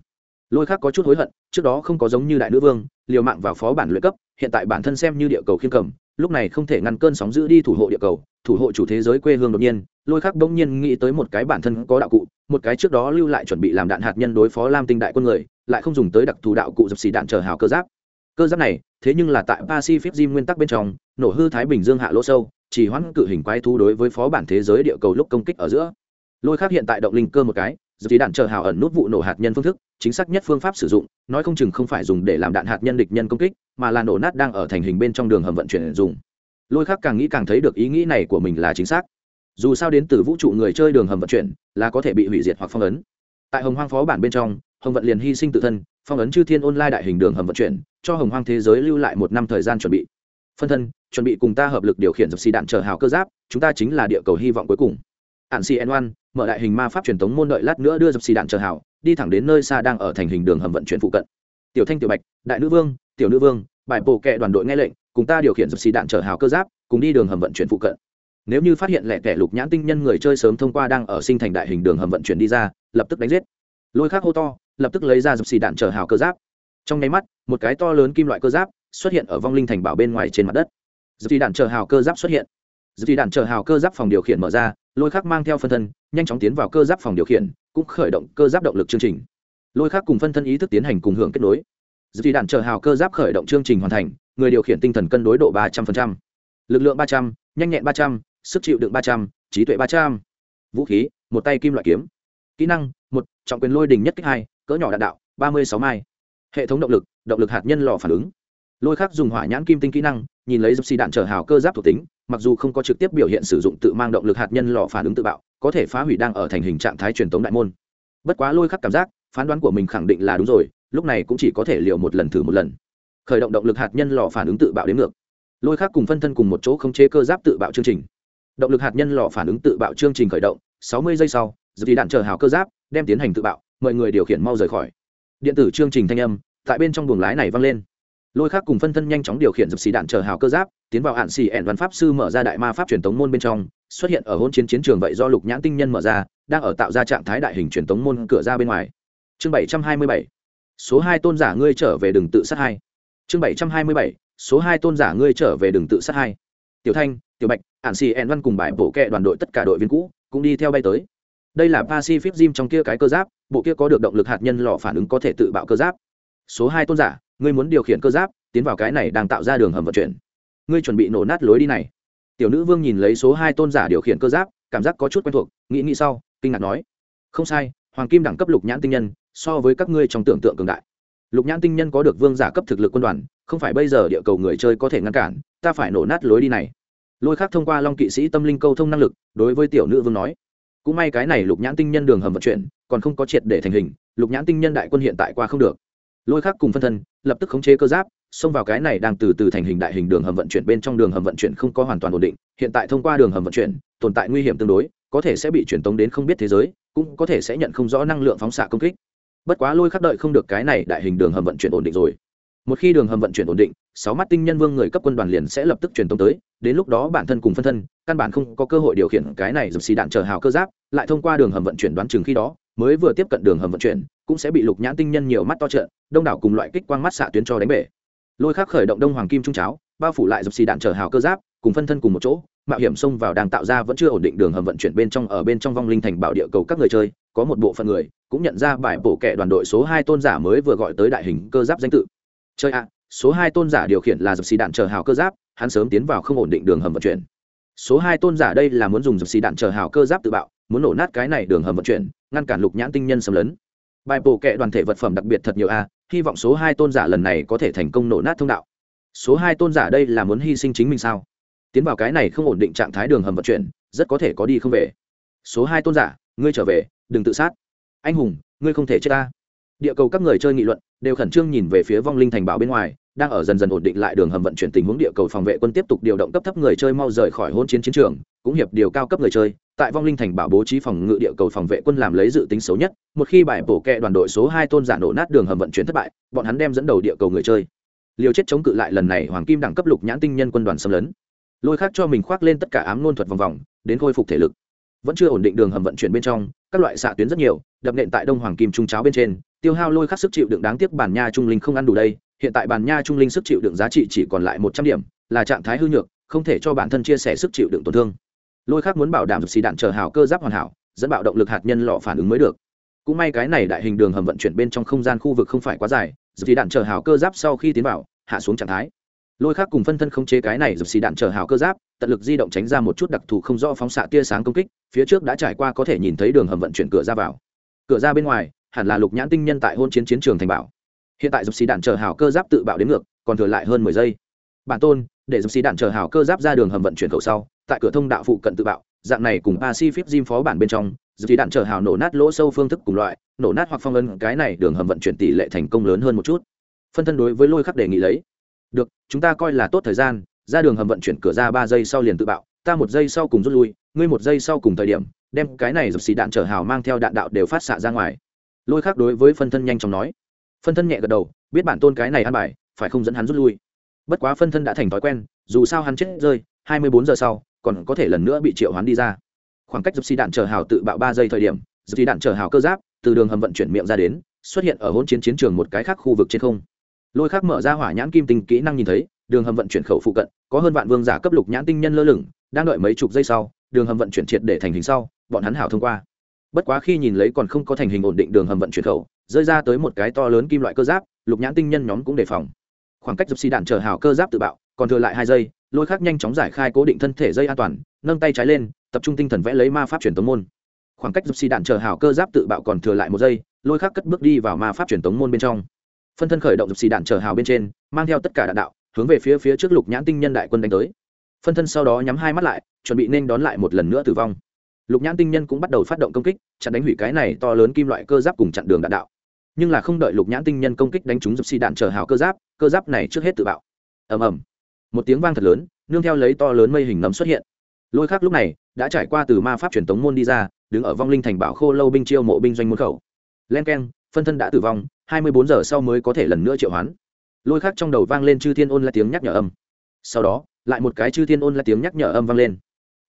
Lôi khắc có chút hối hận, trước đó không có giống như đại nữ vương, liều mạng vào phó bản luyện cấp, hiện tại bản thân xem như địa cầu khiêm cầm lúc này không thể ngăn cơn sóng giữ đi thủ hộ địa cầu, thủ hộ chủ thế giới quê hương đột nhiên, lôi khắc bỗng nhiên nghĩ tới một cái bản thân có đạo cụ, một cái trước đó lưu lại chuẩn bị làm đạn hạt nhân đối phó lam tinh đại quân người, lại không dùng tới đặc thù đạo cụ dập xì đạn chờ hào cơ giáp. Cơ giáp này, thế nhưng là tại pacific gym nguyên tắc bên trong, nổ hư thái bình dương hạ lỗ sâu, chỉ hoãn cự hình quái thu đối với phó bản thế giới địa cầu lúc công kích ở giữa. Lôi khác hiện tại động linh cơ một cái, dập xì đạn chờ hào ẩn nút vụ nổ hạt nhân phương thức, chính xác nhất phương pháp sử dụng, nói không chừng không phải dùng để làm đạn hạt nhân địch nhân công kích mà là nổ nát đang ở thành hình bên trong đường hầm vận chuyển dùng. Lôi khác càng nghĩ càng thấy được ý nghĩ này của mình là chính xác. Dù sao đến từ vũ trụ người chơi đường hầm vận chuyển là có thể bị hủy diệt hoặc phong ấn. Tại hồng hoang phó bản bên trong, hồng vận liền hy sinh tự thân, phong ấn chư thiên online đại hình đường hầm vận chuyển, cho hồng hoang thế giới lưu lại một năm thời gian chuẩn bị. Phân thân, chuẩn bị cùng ta hợp lực điều khiển dập xì đạn chờ hào cơ giáp, chúng ta chính là địa cầu hy vọng cuối cùng. Ạn xì n oan, mở đại hình ma pháp truyền thống môn đợi lát nữa đưa dập xì đạn chờ hào, đi thẳng đến nơi xa đang ở thành hình đường hầm vận chuyển phụ cận. Tiểu thanh, tiểu bạch, đại nữ vương, tiểu nữ vương bài bộ kệ đoàn đội nghe lệnh, cùng ta điều khiển dập xì đạn chở hào cơ giáp, cùng đi đường hầm vận chuyển phụ cận. Nếu như phát hiện lẻ kẻ lục nhãn tinh nhân người chơi sớm thông qua đang ở sinh thành đại hình đường hầm vận chuyển đi ra, lập tức đánh giết. Lôi khác hô to, lập tức lấy ra dập xì đạn chở hào cơ giáp. Trong nháy mắt, một cái to lớn kim loại cơ giáp xuất hiện ở vong linh thành bảo bên ngoài trên mặt đất. Dập xì đạn chở hào cơ giáp xuất hiện. Dập xì đạn chở hào cơ giáp phòng điều khiển mở ra, lôi khác mang theo phân thân, nhanh chóng tiến vào cơ giáp phòng điều khiển, cũng khởi động cơ giáp động lực chương trình. Lôi khác cùng phân thân ý thức tiến hành cùng hưởng kết nối dì đạn chờ hào cơ giáp khởi động chương trình hoàn thành, người điều khiển tinh thần cân đối độ ba trăm linh lực lượng ba trăm linh nhanh nhẹn ba trăm linh sức chịu đựng ba trăm linh trí tuệ ba trăm. Linh vũ khí, một tay kim loại kiếm. Kỹ năng, một, trọng quyền lôi đình nhất kích hai, cỡ nhỏ đạn đạo, ba mươi sáu mai. Hệ thống động lực động lực hạt nhân lò phản ứng. Lôi khác dùng hỏa nhãn kim tinh kỹ năng, nhìn lấy dập xì đạn trở hào cơ giáp thuộc tính, mặc dù không có trực tiếp biểu hiện sử dụng tự mang động lực hạt nhân lò phản ứng tự bạo, có thể phá hủy đang ở thành hình trạng thái truyền thống đại môn. Bất quá lôi khắc cảm giác, phán đoán của mình khẳng định là đúng rồi lúc này cũng chỉ có thể liều một lần thử một lần. Khởi động động lực hạt nhân lò phản ứng tự bạo đến ngược. Lôi khác cùng phân thân cùng một chỗ khống chế cơ giáp tự bạo chương trình. Động lực hạt nhân lò phản ứng tự bạo chương trình khởi động, sáu mươi giây sau, dự thì đạn chờ hào cơ giáp, đem tiến hành tự bạo mời người điều khiển mau rời khỏi. Điện tử chương trình thanh âm, tại bên trong buồng lái này vang lên. Lôi khác cùng phân thân nhanh chóng điều khiển dập xì đạn chờ hào cơ giáp, tiến vào hạn xì ẻn văn pháp sư mở ra đại ma pháp truyền tống môn bên trong, xuất hiện ở hôn chiến chiến trường vậy do lục nhãn tinh nhân mở ra, đang ở tạo ra trạng thái đại hình truyền tống môn cửa ra bên ngoài. Chương bảy trăm hai mươi bảy số hai tôn giả ngươi trở về đừng tự sát hai. Chương bảy trăm hai mươi bảy, số hai tôn giả ngươi trở về đừng tự sát hai. Tiểu thanh, tiểu bạch, ản xì ẹn văn cùng bài bổ kệ đoàn đội tất cả đội viên cũ cũng đi theo bay tới. Đây là pacific gym trong kia cái cơ giáp, bộ kia có được động lực hạt nhân lò phản ứng có thể tự bạo cơ giáp. Số hai tôn giả, ngươi muốn điều khiển cơ giáp, tiến vào cái này đang tạo ra đường hầm vận chuyển. Ngươi chuẩn bị nổ nát lối đi này. Tiểu nữ vương nhìn lấy số hai tôn giả điều khiển cơ giáp, cảm giác có chút quen thuộc, nghĩ nghĩ sau, kinh ngạc nói. Không sai, hoàng kim đẳng cấp lục nhãn tinh nhân so với các ngươi trong tưởng tượng cường đại. Lục nhãn tinh nhân có được vương giả cấp thực lực quân đoàn, không phải bây giờ địa cầu người chơi có thể ngăn cản, ta phải nổ nát lối đi này. Lôi khác thông qua long kỵ sĩ tâm linh câu thông năng lực, đối với tiểu nữ vương nói. Cũng may cái này lục nhãn tinh nhân đường hầm vận chuyển, còn không có triệt để thành hình, lục nhãn tinh nhân đại quân hiện tại qua không được. Lôi khác cùng phân thân, lập tức khống chế cơ giáp, xông vào cái này đang từ từ thành hình đại hình đường hầm vận chuyển bên trong đường hầm vận chuyển không có hoàn toàn ổn định, hiện tại thông qua đường hầm vận chuyển, tồn tại nguy hiểm tương đối, có thể sẽ bị truyền tống đến không biết thế giới, cũng có thể sẽ nhận không rõ năng lượng phóng xạ công kích bất quá lôi khắc đợi không được cái này đại hình đường hầm vận chuyển ổn định rồi. Một khi đường hầm vận chuyển ổn định, sáu mắt tinh nhân vương người cấp quân đoàn liền sẽ lập tức truyền tống tới, đến lúc đó bản thân cùng phân thân, căn bản không có cơ hội điều khiển cái này dập xì đạn chờ hào cơ giáp, lại thông qua đường hầm vận chuyển đoán chừng khi đó, mới vừa tiếp cận đường hầm vận chuyển, cũng sẽ bị lục nhãn tinh nhân nhiều mắt to trợn, đông đảo cùng loại kích quang mắt xạ tuyến cho đánh bể. Lôi khắc khởi động đông hoàng kim trung cháo, bao phủ lại dập xì đạn chờ hào cơ giáp, cùng phân thân cùng một chỗ, mạo hiểm xông vào đang tạo ra vẫn chưa ổn định đường hầm vận chuyển bên trong ở bên trong vong linh thành bảo địa cầu các người chơi có một bộ phận người cũng nhận ra bài bổ kệ đoàn đội số hai tôn giả mới vừa gọi tới đại hình cơ giáp danh tự. Chơi ạ, số hai tôn giả điều khiển là dập xì đạn chờ hào cơ giáp, hắn sớm tiến vào không ổn định đường hầm vận chuyển. Số hai tôn giả đây là muốn dùng dập xì đạn chờ hào cơ giáp tự bạo, muốn nổ nát cái này đường hầm vận chuyển, ngăn cản lục nhãn tinh nhân xâm lấn. Bài bổ kệ đoàn thể vật phẩm đặc biệt thật nhiều a, hy vọng số hai tôn giả lần này có thể thành công nổ nát thông đạo. Số hai tôn giả đây là muốn hy sinh chính mình sao? Tiến vào cái này không ổn định trạng thái đường hầm vận chuyển, rất có thể có đi không về. Số hai tôn giả, ngươi trở về đừng tự sát. Anh hùng, ngươi không thể chết ta. Địa cầu các người chơi nghị luận đều khẩn trương nhìn về phía vong linh thành bảo bên ngoài, đang ở dần dần ổn định lại đường hầm vận chuyển tình huống địa cầu phòng vệ quân tiếp tục điều động cấp thấp người chơi mau rời khỏi hôn chiến chiến trường, cũng hiệp điều cao cấp người chơi. Tại vong linh thành bảo bố trí phòng ngự địa cầu phòng vệ quân làm lấy dự tính xấu nhất, một khi bài bổ kẹ đoàn đội số hai tôn giả nổ nát đường hầm vận chuyển thất bại, bọn hắn đem dẫn đầu địa cầu người chơi. Liều chết chống cự lại lần này hoàng kim đẳng cấp lục nhãn tinh nhân quân đoàn xâm lấn. Lôi khác cho mình khoác lên tất cả ám nôn thuật vòng vòng, đến khôi phục thể lực vẫn chưa ổn định đường hầm vận chuyển bên trong, các loại xạ tuyến rất nhiều, đập nện tại đông hoàng kim trung cháo bên trên, tiêu hao lôi khắc sức chịu đựng đáng tiếc bản nha trung linh không ăn đủ đây, hiện tại bản nha trung linh sức chịu đựng giá trị chỉ còn lại một trăm điểm, là trạng thái hư nhược, không thể cho bản thân chia sẻ sức chịu đựng tổn thương. Lôi khắc muốn bảo đảm xì đạn chờ hào cơ giáp hoàn hảo, dẫn bạo động lực hạt nhân lọ phản ứng mới được. Cũng may cái này đại hình đường hầm vận chuyển bên trong không gian khu vực không phải quá dài, xì đạn chờ hào cơ giáp sau khi tiến vào, hạ xuống trạng thái lôi khác cùng phân thân không chế cái này dập xì đạn chờ hào cơ giáp, tận lực di động tránh ra một chút đặc thù không rõ phóng xạ tia sáng công kích, phía trước đã trải qua có thể nhìn thấy đường hầm vận chuyển cửa ra vào. Cửa ra bên ngoài, hẳn là lục nhãn tinh nhân tại hôn chiến chiến trường thành bảo. Hiện tại dập xì đạn chờ hào cơ giáp tự bạo đến ngược, còn thừa lại hơn mười giây. Bản tôn, để dập xì đạn chờ hào cơ giáp ra đường hầm vận chuyển cầu sau, tại cửa thông đạo phụ cận tự bạo, dạng này cùng pacific gym phó bản bên trong, dập xì đạn chờ hào nổ nát lỗ sâu phương thức cùng loại, nổ nát hoặc phong ấn cái này đường hầm vận chuyển tỷ lệ thành công lớn hơn một chút. Phân thân đối với lôi khắc đề nghị lấy được, chúng ta coi là tốt thời gian, ra đường hầm vận chuyển cửa ra ba giây sau liền tự bạo, ta một giây sau cùng rút lui, ngươi một giây sau cùng thời điểm, đem cái này dập xì đạn chở hào mang theo đạn đạo đều phát xạ ra ngoài. Lôi khác đối với phân thân nhanh chóng nói. Phân thân nhẹ gật đầu, biết bản tôn cái này ăn bài, phải không dẫn hắn rút lui. Bất quá phân thân đã thành thói quen, dù sao hắn chết rơi, hai mươi bốn giờ sau, còn có thể lần nữa bị triệu hắn đi ra. Khoảng cách dập xì đạn chở hào tự bạo ba giây thời điểm, dập xì đạn chở hào cơ giáp, từ đường hầm vận chuyển miệng ra đến, xuất hiện ở hôn chiến chiến trường một cái khác khu vực trên không lôi khác mở ra hỏa nhãn kim tinh kỹ năng nhìn thấy, đường hầm vận chuyển khẩu phụ cận, có hơn vạn vương giả cấp lục nhãn tinh nhân lơ lửng, đang đợi mấy chục giây sau, đường hầm vận chuyển triệt để thành hình sau, bọn hắn hảo thông qua. Bất quá khi nhìn lấy còn không có thành hình ổn định đường hầm vận chuyển khẩu, rơi ra tới một cái to lớn kim loại cơ giáp, lục nhãn tinh nhân nhóm cũng đề phòng. Khoảng cách dập xì đạn chờ hào cơ giáp tự bạo, còn thừa lại hai giây, lôi khác nhanh chóng giải khai cố định thân thể dây an toàn, nâng tay trái lên, tập trung tinh thần vẽ lấy ma pháp truyền tống môn. Khoảng cách dập xì đạn chờ hào cơ giáp tự bạo còn thừa lại một giây, lôi khác cất bước đi vào ma pháp truyền tống môn bên trong phân thân khởi động dập xì đạn chờ hào bên trên, mang theo tất cả đạn đạo, hướng về phía phía trước lục nhãn tinh nhân đại quân đánh tới. Phân thân sau đó nhắm hai mắt lại, chuẩn bị nên đón lại một lần nữa tử vong. Lục nhãn tinh nhân cũng bắt đầu phát động công kích, chặn đánh hủy cái này to lớn kim loại cơ giáp cùng chặn đường đạn đạo. Nhưng là không đợi lục nhãn tinh nhân công kích đánh trúng dập xì đạn chờ hào cơ giáp cơ giáp này trước hết tự bạo. Ầm ầm. Một tiếng vang thật lớn, nương theo lấy to lớn mây hình nấm xuất hiện. Lôi khác lúc này đã trải qua từ ma pháp truyền tống môn đi ra, đứng ở vong linh thành bảo khô lâu binh chiêu mộ binh doanh môn khẩu. Len keng, phân thân đã tử vong hai mươi bốn giờ sau mới có thể lần nữa triệu hoán. Lôi khác trong đầu vang lên chư thiên ôn là tiếng nhắc nhở âm. Sau đó, lại một cái chư thiên ôn là tiếng nhắc nhở âm vang lên.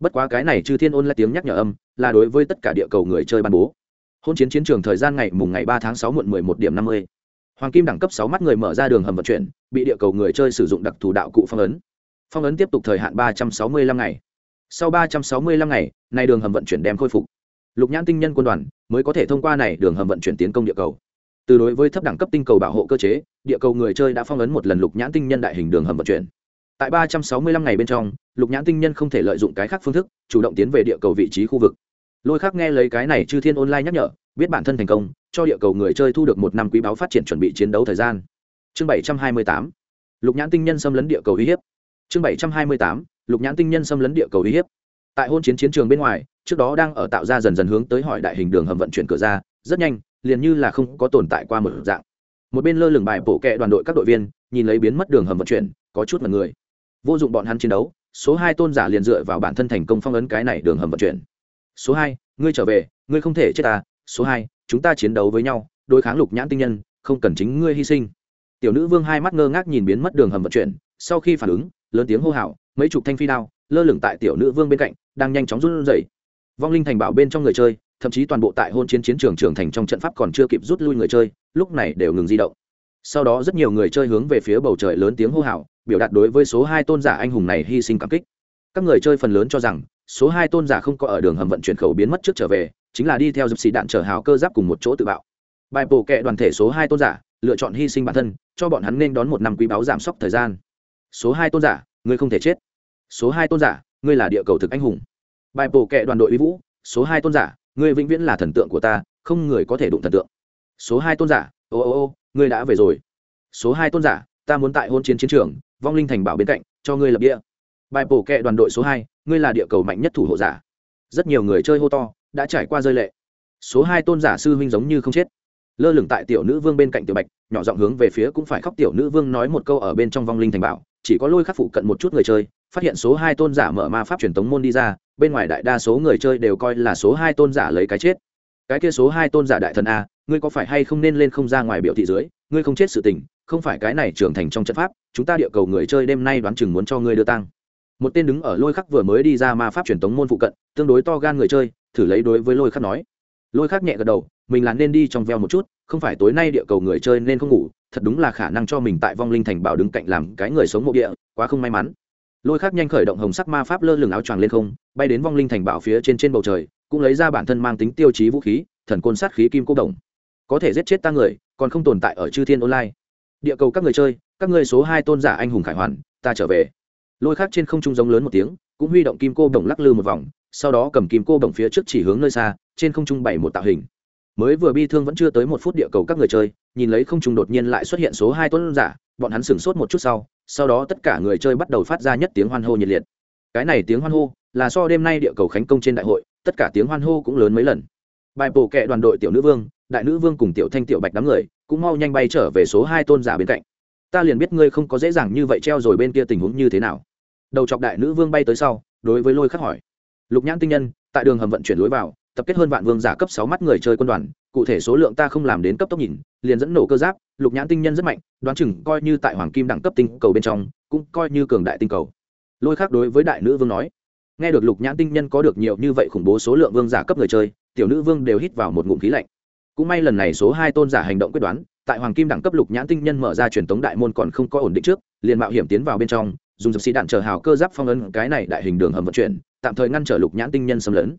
Bất quá cái này chư thiên ôn là tiếng nhắc nhở âm, là đối với tất cả địa cầu người chơi ban bố. Hôn chiến chiến trường thời gian ngày mùng ngày ba tháng sáu muộn mười một điểm năm mươi. Hoàng kim đẳng cấp sáu mắt người mở ra đường hầm vận chuyển, bị địa cầu người chơi sử dụng đặc thù đạo cụ phong ấn. Phong ấn tiếp tục thời hạn ba trăm sáu mươi lăm ngày. Sau ba trăm sáu mươi lăm ngày nay đường hầm vận chuyển đem khôi phục. Lục nhãn tinh nhân quân đoàn mới có thể thông qua này đường hầm vận chuyển tiến công địa cầu từ đối với thấp đẳng cấp tinh cầu bảo hộ cơ chế, địa cầu người chơi đã phong ấn một lần lục nhãn tinh nhân đại hình đường hầm vận chuyển. Tại ba trăm sáu mươi lăm ngày bên trong, lục nhãn tinh nhân không thể lợi dụng cái khác phương thức, chủ động tiến về địa cầu vị trí khu vực. Lôi khác nghe lấy cái này chư thiên online nhắc nhở, biết bản thân thành công, cho địa cầu người chơi thu được một năm quý báo phát triển chuẩn bị chiến đấu thời gian. Chương bảy trăm hai mươi tám, lục nhãn tinh nhân xâm lấn địa cầu uy hiếp. Chương bảy trăm hai mươi tám, lục nhãn tinh nhân xâm lấn địa cầu uy hiếp. Tại hôn chiến chiến trường bên ngoài, trước đó đang ở tạo ra dần dần hướng tới hỏi đại hình đường hầm vận chuyển cửa ra, rất nhanh liền như là không có tồn tại qua một dạng. Một bên lơ lửng bài bổ kẹ đoàn đội các đội viên, nhìn lấy biến mất đường hầm vận chuyển, có chút mật người. Vô dụng bọn hắn chiến đấu, số hai tôn giả liền dựa vào bản thân thành công phong ấn cái này đường hầm vận chuyển. Số hai, ngươi trở về, ngươi không thể chết ta số hai, chúng ta chiến đấu với nhau, đối kháng lục nhãn tinh nhân, không cần chính ngươi hy sinh. Tiểu nữ vương hai mắt ngơ ngác nhìn biến mất đường hầm vận chuyển, sau khi phản ứng, lớn tiếng hô hào, mấy chục thanh phi đao, lơ lửng tại tiểu nữ vương bên cạnh, đang nhanh chóng run rẩy. Vong linh thành bảo bên trong người chơi thậm chí toàn bộ tại hôn chiến chiến trường trưởng thành trong trận pháp còn chưa kịp rút lui người chơi, lúc này đều ngừng di động. Sau đó rất nhiều người chơi hướng về phía bầu trời lớn tiếng hô hào, biểu đạt đối với số hai tôn giả anh hùng này hy sinh cảm kích. Các người chơi phần lớn cho rằng, số hai tôn giả không có ở đường hầm vận chuyển khẩu biến mất trước trở về, chính là đi theo dập xì đạn chở hào cơ giáp cùng một chỗ tự bạo. Bài bổ kệ đoàn thể số hai tôn giả, lựa chọn hy sinh bản thân, cho bọn hắn nên đón một năm quý báo giảm sốc thời gian. Số hai tôn giả, ngươi không thể chết. Số hai tôn giả, ngươi là địa cầu thực anh hùng. Bài bổ kệ đoàn đội uy vũ, số hai tôn giả ngươi vĩnh viễn là thần tượng của ta, không người có thể đụng thần tượng. Số hai tôn giả, ô ô ô, ngươi đã về rồi. Số hai tôn giả, ta muốn tại hôn chiến chiến trường, vong linh thành bảo bên cạnh, cho ngươi lập địa. Bài bổ kệ đoàn đội số hai, ngươi là địa cầu mạnh nhất thủ hộ giả. Rất nhiều người chơi hô to, đã trải qua rơi lệ. Số hai tôn giả sư huynh giống như không chết. Lơ lửng tại tiểu nữ vương bên cạnh tiểu bạch, nhỏ giọng hướng về phía cũng phải khóc tiểu nữ vương nói một câu ở bên trong vong linh thành bảo chỉ có lôi khắc phụ cận một chút người chơi, phát hiện số hai tôn giả mở ma pháp truyền tống môn đi ra, bên ngoài đại đa số người chơi đều coi là số hai tôn giả lấy cái chết. Cái kia số hai tôn giả đại thần a, ngươi có phải hay không nên lên không ra ngoài biểu thị dưới, ngươi không chết sự tình, không phải cái này trưởng thành trong trận pháp, chúng ta địa cầu người chơi đêm nay đoán chừng muốn cho ngươi đưa tăng một tên đứng ở lôi khắc vừa mới đi ra ma pháp truyền tống môn phụ cận, tương đối to gan người chơi, thử lấy đối với lôi khắc nói. Lôi khắc nhẹ gật đầu, mình là nên đi trong veo một chút không phải tối nay địa cầu người chơi nên không ngủ, thật đúng là khả năng cho mình tại vong linh thành bảo đứng cạnh làm cái người sống mộ địa, quá không may mắn. Lôi khắc nhanh khởi động hồng sắc ma pháp lơ lửng áo choàng lên không, bay đến vong linh thành bảo phía trên trên bầu trời, cũng lấy ra bản thân mang tính tiêu chí vũ khí, thần côn sát khí kim cô đồng. Có thể giết chết ta người, còn không tồn tại ở chư thiên online. Địa cầu các người chơi, các người số hai tôn giả anh hùng khải hoàn, ta trở về. Lôi khắc trên không trung giống lớn một tiếng, cũng huy động kim cô đồng lắc lư một vòng, sau đó cầm kim cô đồng phía trước chỉ hướng nơi xa, trên không trung bảy một tạo hình mới vừa bi thương vẫn chưa tới một phút địa cầu các người chơi, nhìn lấy không trùng đột nhiên lại xuất hiện số hai tuấn giả, bọn hắn sửng sốt một chút sau sau đó tất cả người chơi bắt đầu phát ra nhất tiếng hoan hô nhiệt liệt. Cái này tiếng hoan hô là so đêm nay địa cầu khánh công trên đại hội, tất cả tiếng hoan hô cũng lớn mấy lần. Bài bổ kệ đoàn đội tiểu nữ vương, đại nữ vương cùng tiểu thanh tiểu bạch đám người cũng mau nhanh bay trở về số hai tôn giả bên cạnh. Ta liền biết ngươi không có dễ dàng như vậy treo rồi bên kia tình huống như thế nào. Đầu chọc đại nữ vương bay tới sau, đối với lôi khắc hỏi. Lục nhãn tinh nhân, tại đường hầm vận chuyển lối vào tập kết hơn vạn vương giả cấp sáu mắt người chơi quân đoàn, cụ thể số lượng ta không làm đến cấp tốc nhìn, liền dẫn nổ cơ giáp, lục nhãn tinh nhân rất mạnh, đoán chừng coi như tại hoàng kim đẳng cấp tinh cầu bên trong, cũng coi như cường đại tinh cầu. Lôi khác đối với đại nữ vương nói, nghe được lục nhãn tinh nhân có được nhiều như vậy khủng bố số lượng vương giả cấp người chơi, tiểu nữ vương đều hít vào một ngụm khí lạnh. Cũng may lần này số hai tôn giả hành động quyết đoán, tại hoàng kim đẳng cấp lục nhãn tinh nhân mở ra truyền tống đại môn còn không có ổn định trước, liền mạo hiểm tiến vào bên trong, dùng dập xì đạn chờ hào cơ giáp phong ấn, cái này đại hình đường hầm vận chuyển, tạm thời ngăn trở lục nhãn tinh nhân xâm lấn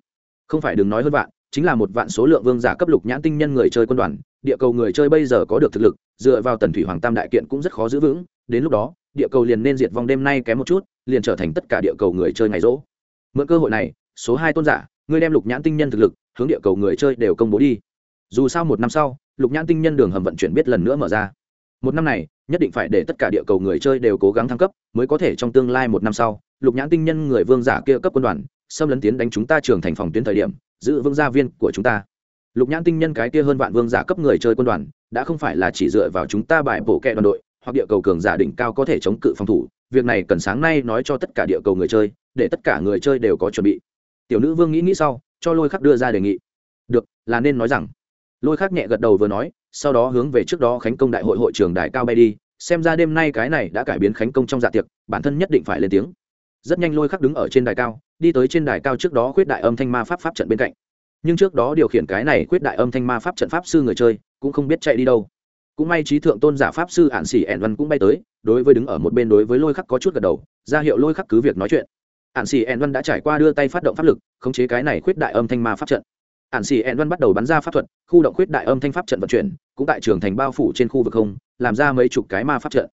không phải đừng nói hơn vạn, chính là một vạn số lượng vương giả cấp lục nhãn tinh nhân người chơi quân đoàn, địa cầu người chơi bây giờ có được thực lực, dựa vào tần thủy hoàng tam đại kiện cũng rất khó giữ vững, đến lúc đó, địa cầu liền nên diệt vong đêm nay kém một chút, liền trở thành tất cả địa cầu người chơi ngày rỗ. Mượn cơ hội này, số hai tôn giả, ngươi đem lục nhãn tinh nhân thực lực, hướng địa cầu người chơi đều công bố đi. Dù sao một năm sau, lục nhãn tinh nhân đường hầm vận chuyển biết lần nữa mở ra. Một năm này, nhất định phải để tất cả địa cầu người chơi đều cố gắng thăng cấp, mới có thể trong tương lai một năm sau, lục nhãn tinh nhân người vương giả kia cấp quân đoàn xâm lấn tiến đánh chúng ta trưởng thành phòng tuyến thời điểm, giữ vương gia viên của chúng ta. Lục nhãn tinh nhân cái kia hơn vạn vương giả cấp người chơi quân đoàn, đã không phải là chỉ dựa vào chúng ta bài bổ kẹ đoàn đội, hoặc địa cầu cường giả đỉnh cao có thể chống cự phòng thủ. Việc này cần sáng nay nói cho tất cả địa cầu người chơi, để tất cả người chơi đều có chuẩn bị. Tiểu nữ vương nghĩ nghĩ sau, cho lôi khắc đưa ra đề nghị. Được, là nên nói rằng. Lôi khắc nhẹ gật đầu vừa nói, sau đó hướng về trước đó khánh công đại hội hội trường đài cao bay đi, xem ra đêm nay cái này đã cải biến khánh công trong dạ tiệc, bản thân nhất định phải lên tiếng. Rất nhanh lôi khắc đứng ở trên đài cao đi tới trên đài cao trước đó khuyết đại âm thanh ma pháp pháp trận bên cạnh. Nhưng trước đó điều khiển cái này khuyết đại âm thanh ma pháp trận pháp sư người chơi, cũng không biết chạy đi đâu. Cũng may trí thượng tôn giả pháp sư ạn xỉ ẻn văn cũng bay tới, đối với đứng ở một bên đối với lôi khắc có chút gật đầu, ra hiệu lôi khắc cứ việc nói chuyện. Ạn xỉ ẻn văn đã trải qua đưa tay phát động pháp lực, khống chế cái này khuyết đại âm thanh ma pháp trận. Ạn xỉ ẻn văn bắt đầu bắn ra pháp thuật, khu động khuyết đại âm thanh pháp trận vận chuyển, cũng tại trường thành bao phủ trên khu vực không, làm ra mấy chục cái ma pháp trận.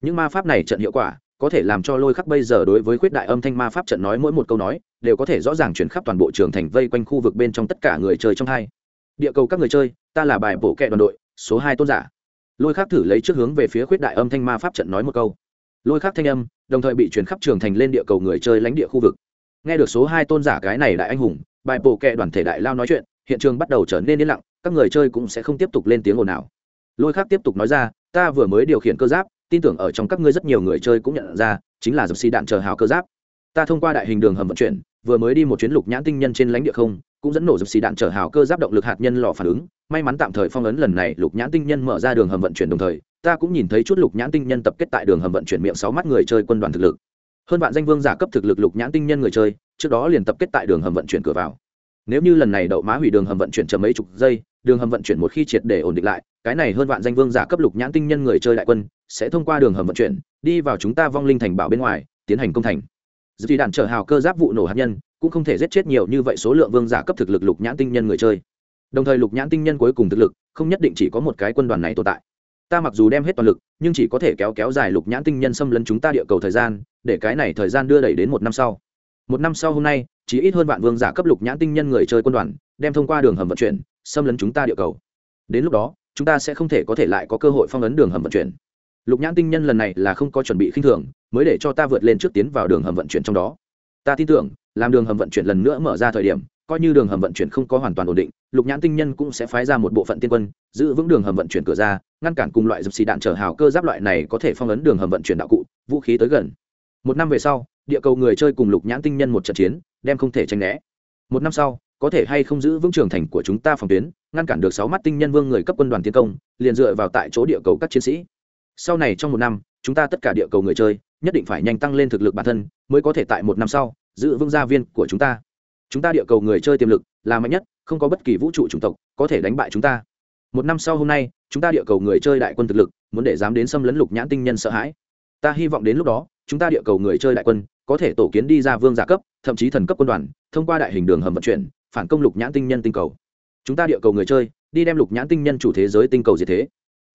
Những ma pháp này trận hiệu quả có thể làm cho lôi khắc bây giờ đối với khuyết đại âm thanh ma pháp trận nói mỗi một câu nói, đều có thể rõ ràng chuyển khắp toàn bộ trường thành vây quanh khu vực bên trong tất cả người chơi trong hai. Địa cầu các người chơi, ta là bài bổ kẹ đoàn đội, số hai tôn giả. Lôi khắc thử lấy trước hướng về phía khuyết đại âm thanh ma pháp trận nói một câu. Lôi khắc thanh âm, đồng thời bị chuyển khắp trường thành lên địa cầu người chơi lãnh địa khu vực. Nghe được số hai tôn giả cái này đại anh hùng, bài bổ kẹ đoàn thể đại lao nói chuyện, hiện trường bắt đầu trở nên yên lặng, các người chơi cũng sẽ không tiếp tục lên tiếng ồn nào lôi khắc tiếp tục nói ra, ta vừa mới điều khiển cơ giáp tin tưởng ở trong các ngươi rất nhiều người chơi cũng nhận ra, chính là dập xì đạn chờ hào cơ giáp. Ta thông qua đại hình đường hầm vận chuyển, vừa mới đi một chuyến lục nhãn tinh nhân trên lãnh địa không, cũng dẫn nổ dập xì đạn chở hào cơ giáp động lực hạt nhân lò phản ứng. May mắn tạm thời phong ấn lần này, lục nhãn tinh nhân mở ra đường hầm vận chuyển đồng thời, ta cũng nhìn thấy chút lục nhãn tinh nhân tập kết tại đường hầm vận chuyển miệng sáu mắt người chơi quân đoàn thực lực. Hơn vạn danh vương giả cấp thực lực lục nhãn tinh nhân người chơi, trước đó liền tập kết tại đường hầm vận chuyển cửa vào. Nếu như lần này đậu má hủy đường hầm vận chuyển chậm mấy chục giây đường hầm vận chuyển một khi triệt để ổn định lại, cái này hơn vạn danh vương giả cấp lục nhãn tinh nhân người chơi đại quân, sẽ thông qua đường hầm vận chuyển, đi vào chúng ta vong linh thành bảo bên ngoài, tiến hành công thành. Dự thì đạn trở hào cơ giáp vụ nổ hạt nhân, cũng không thể giết chết nhiều như vậy số lượng vương giả cấp thực lực lục nhãn tinh nhân người chơi. Đồng thời lục nhãn tinh nhân cuối cùng thực lực, không nhất định chỉ có một cái quân đoàn này tồn tại. Ta mặc dù đem hết toàn lực, nhưng chỉ có thể kéo kéo dài lục nhãn tinh nhân xâm lấn chúng ta địa cầu thời gian, để cái này thời gian đưa đẩy đến một năm sau. Một năm sau hôm nay, chỉ ít hơn vạn vương giả cấp lục nhãn tinh nhân người chơi quân đoàn đem thông qua đường hầm vận chuyển, xâm lấn chúng ta địa cầu. Đến lúc đó, chúng ta sẽ không thể có thể lại có cơ hội phong ấn đường hầm vận chuyển. Lục nhãn tinh nhân lần này là không có chuẩn bị khinh thường, mới để cho ta vượt lên trước tiến vào đường hầm vận chuyển trong đó. Ta tin tưởng, làm đường hầm vận chuyển lần nữa mở ra thời điểm, coi như đường hầm vận chuyển không có hoàn toàn ổn định, lục nhãn tinh nhân cũng sẽ phái ra một bộ phận tiên quân, giữ vững đường hầm vận chuyển cửa ra, ngăn cản cùng loại dập xì đạn chở hào cơ giáp loại này có thể phong ấn đường hầm vận chuyển đạo cụ, vũ khí tới gần. Một năm về sau, địa cầu người chơi cùng lục nhãn tinh nhân một trận chiến, đem không thể tranh né. Một năm sau có thể hay không giữ vững trường thành của chúng ta phòng tuyến, ngăn cản được sáu mắt tinh nhân vương người cấp quân đoàn tiến công, liền dựa vào tại chỗ địa cầu các chiến sĩ. Sau này trong một năm, chúng ta tất cả địa cầu người chơi, nhất định phải nhanh tăng lên thực lực bản thân, mới có thể tại một năm sau, giữ vững gia viên của chúng ta. Chúng ta địa cầu người chơi tiềm lực là mạnh nhất, không có bất kỳ vũ trụ chủng tộc có thể đánh bại chúng ta. Một năm sau hôm nay, chúng ta địa cầu người chơi đại quân thực lực, muốn để dám đến xâm lấn lục nhãn tinh nhân sợ hãi. Ta hy vọng đến lúc đó, chúng ta địa cầu người chơi đại quân có thể tổ kiến đi ra vương giả cấp, thậm chí thần cấp quân đoàn, thông qua đại hình đường hầm vận chuyển phản công lục nhãn tinh nhân tinh cầu. Chúng ta địa cầu người chơi, đi đem lục nhãn tinh nhân chủ thế giới tinh cầu diệt thế.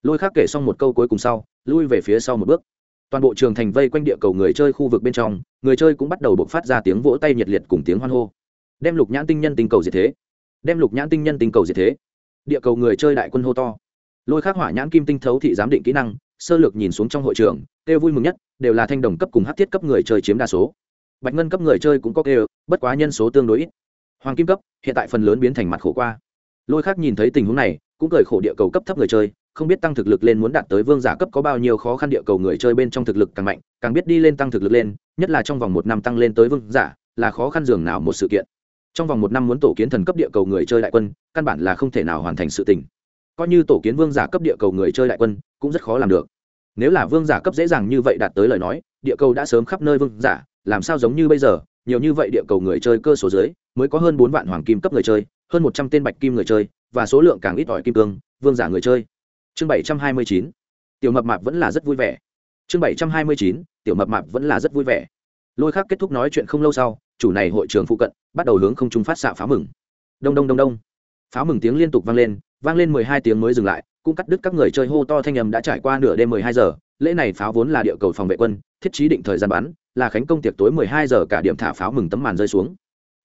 Lôi khác kể xong một câu cuối cùng sau, lui về phía sau một bước. Toàn bộ trường thành vây quanh địa cầu người chơi khu vực bên trong, người chơi cũng bắt đầu bộc phát ra tiếng vỗ tay nhiệt liệt cùng tiếng hoan hô. Đem lục nhãn tinh nhân tinh cầu diệt thế. Đem lục nhãn tinh nhân tinh cầu diệt thế. Địa cầu người chơi đại quân hô to. Lôi khắc hỏa nhãn kim tinh thấu thị giám định kỹ năng, sơ lược nhìn xuống trong hội trường, kêu vui mừng nhất, đều là thanh đồng cấp cùng hát thiết cấp người chơi chiếm đa số. Bạch ngân cấp người chơi cũng có kêu, bất quá nhân số tương đối ít hoàng kim cấp, hiện tại phần lớn biến thành mặt khổ qua. Lôi khác nhìn thấy tình huống này, cũng cười khổ địa cầu cấp thấp người chơi, không biết tăng thực lực lên muốn đạt tới vương giả cấp có bao nhiêu khó khăn địa cầu người chơi bên trong thực lực càng mạnh, càng biết đi lên tăng thực lực lên, nhất là trong vòng một năm tăng lên tới vương giả, là khó khăn dường nào một sự kiện. Trong vòng một năm muốn tổ kiến thần cấp địa cầu người chơi đại quân, căn bản là không thể nào hoàn thành sự tình. Coi như tổ kiến vương giả cấp địa cầu người chơi đại quân, cũng rất khó làm được. Nếu là vương giả cấp dễ dàng như vậy đạt tới lời nói, địa cầu đã sớm khắp nơi vương giả, làm sao giống như bây giờ? Nhiều như vậy địa cầu người chơi cơ số dưới, mới có hơn bốn vạn hoàng kim cấp người chơi, hơn một trăm tên bạch kim người chơi, và số lượng càng ít ỏi kim cương, vương giả người chơi. Chương bảy trăm hai mươi chín, tiểu mập mạp vẫn là rất vui vẻ. Chương bảy trăm hai mươi chín, tiểu mập mạp vẫn là rất vui vẻ. Lôi khác kết thúc nói chuyện không lâu sau, chủ này hội trường phụ cận, bắt đầu hướng không trung phát xạ pháo mừng. Đông đông đông đông. Pháo mừng tiếng liên tục vang lên vang lên mười hai tiếng mới dừng lại, cũng cắt đứt các người chơi hô to thanh âm đã trải qua nửa đêm mười hai giờ. Lễ này pháo vốn là địa cầu phòng vệ quân, thiết trí định thời gian bắn là khánh công tiệc tối mười hai giờ cả điểm thả pháo mừng tấm màn rơi xuống.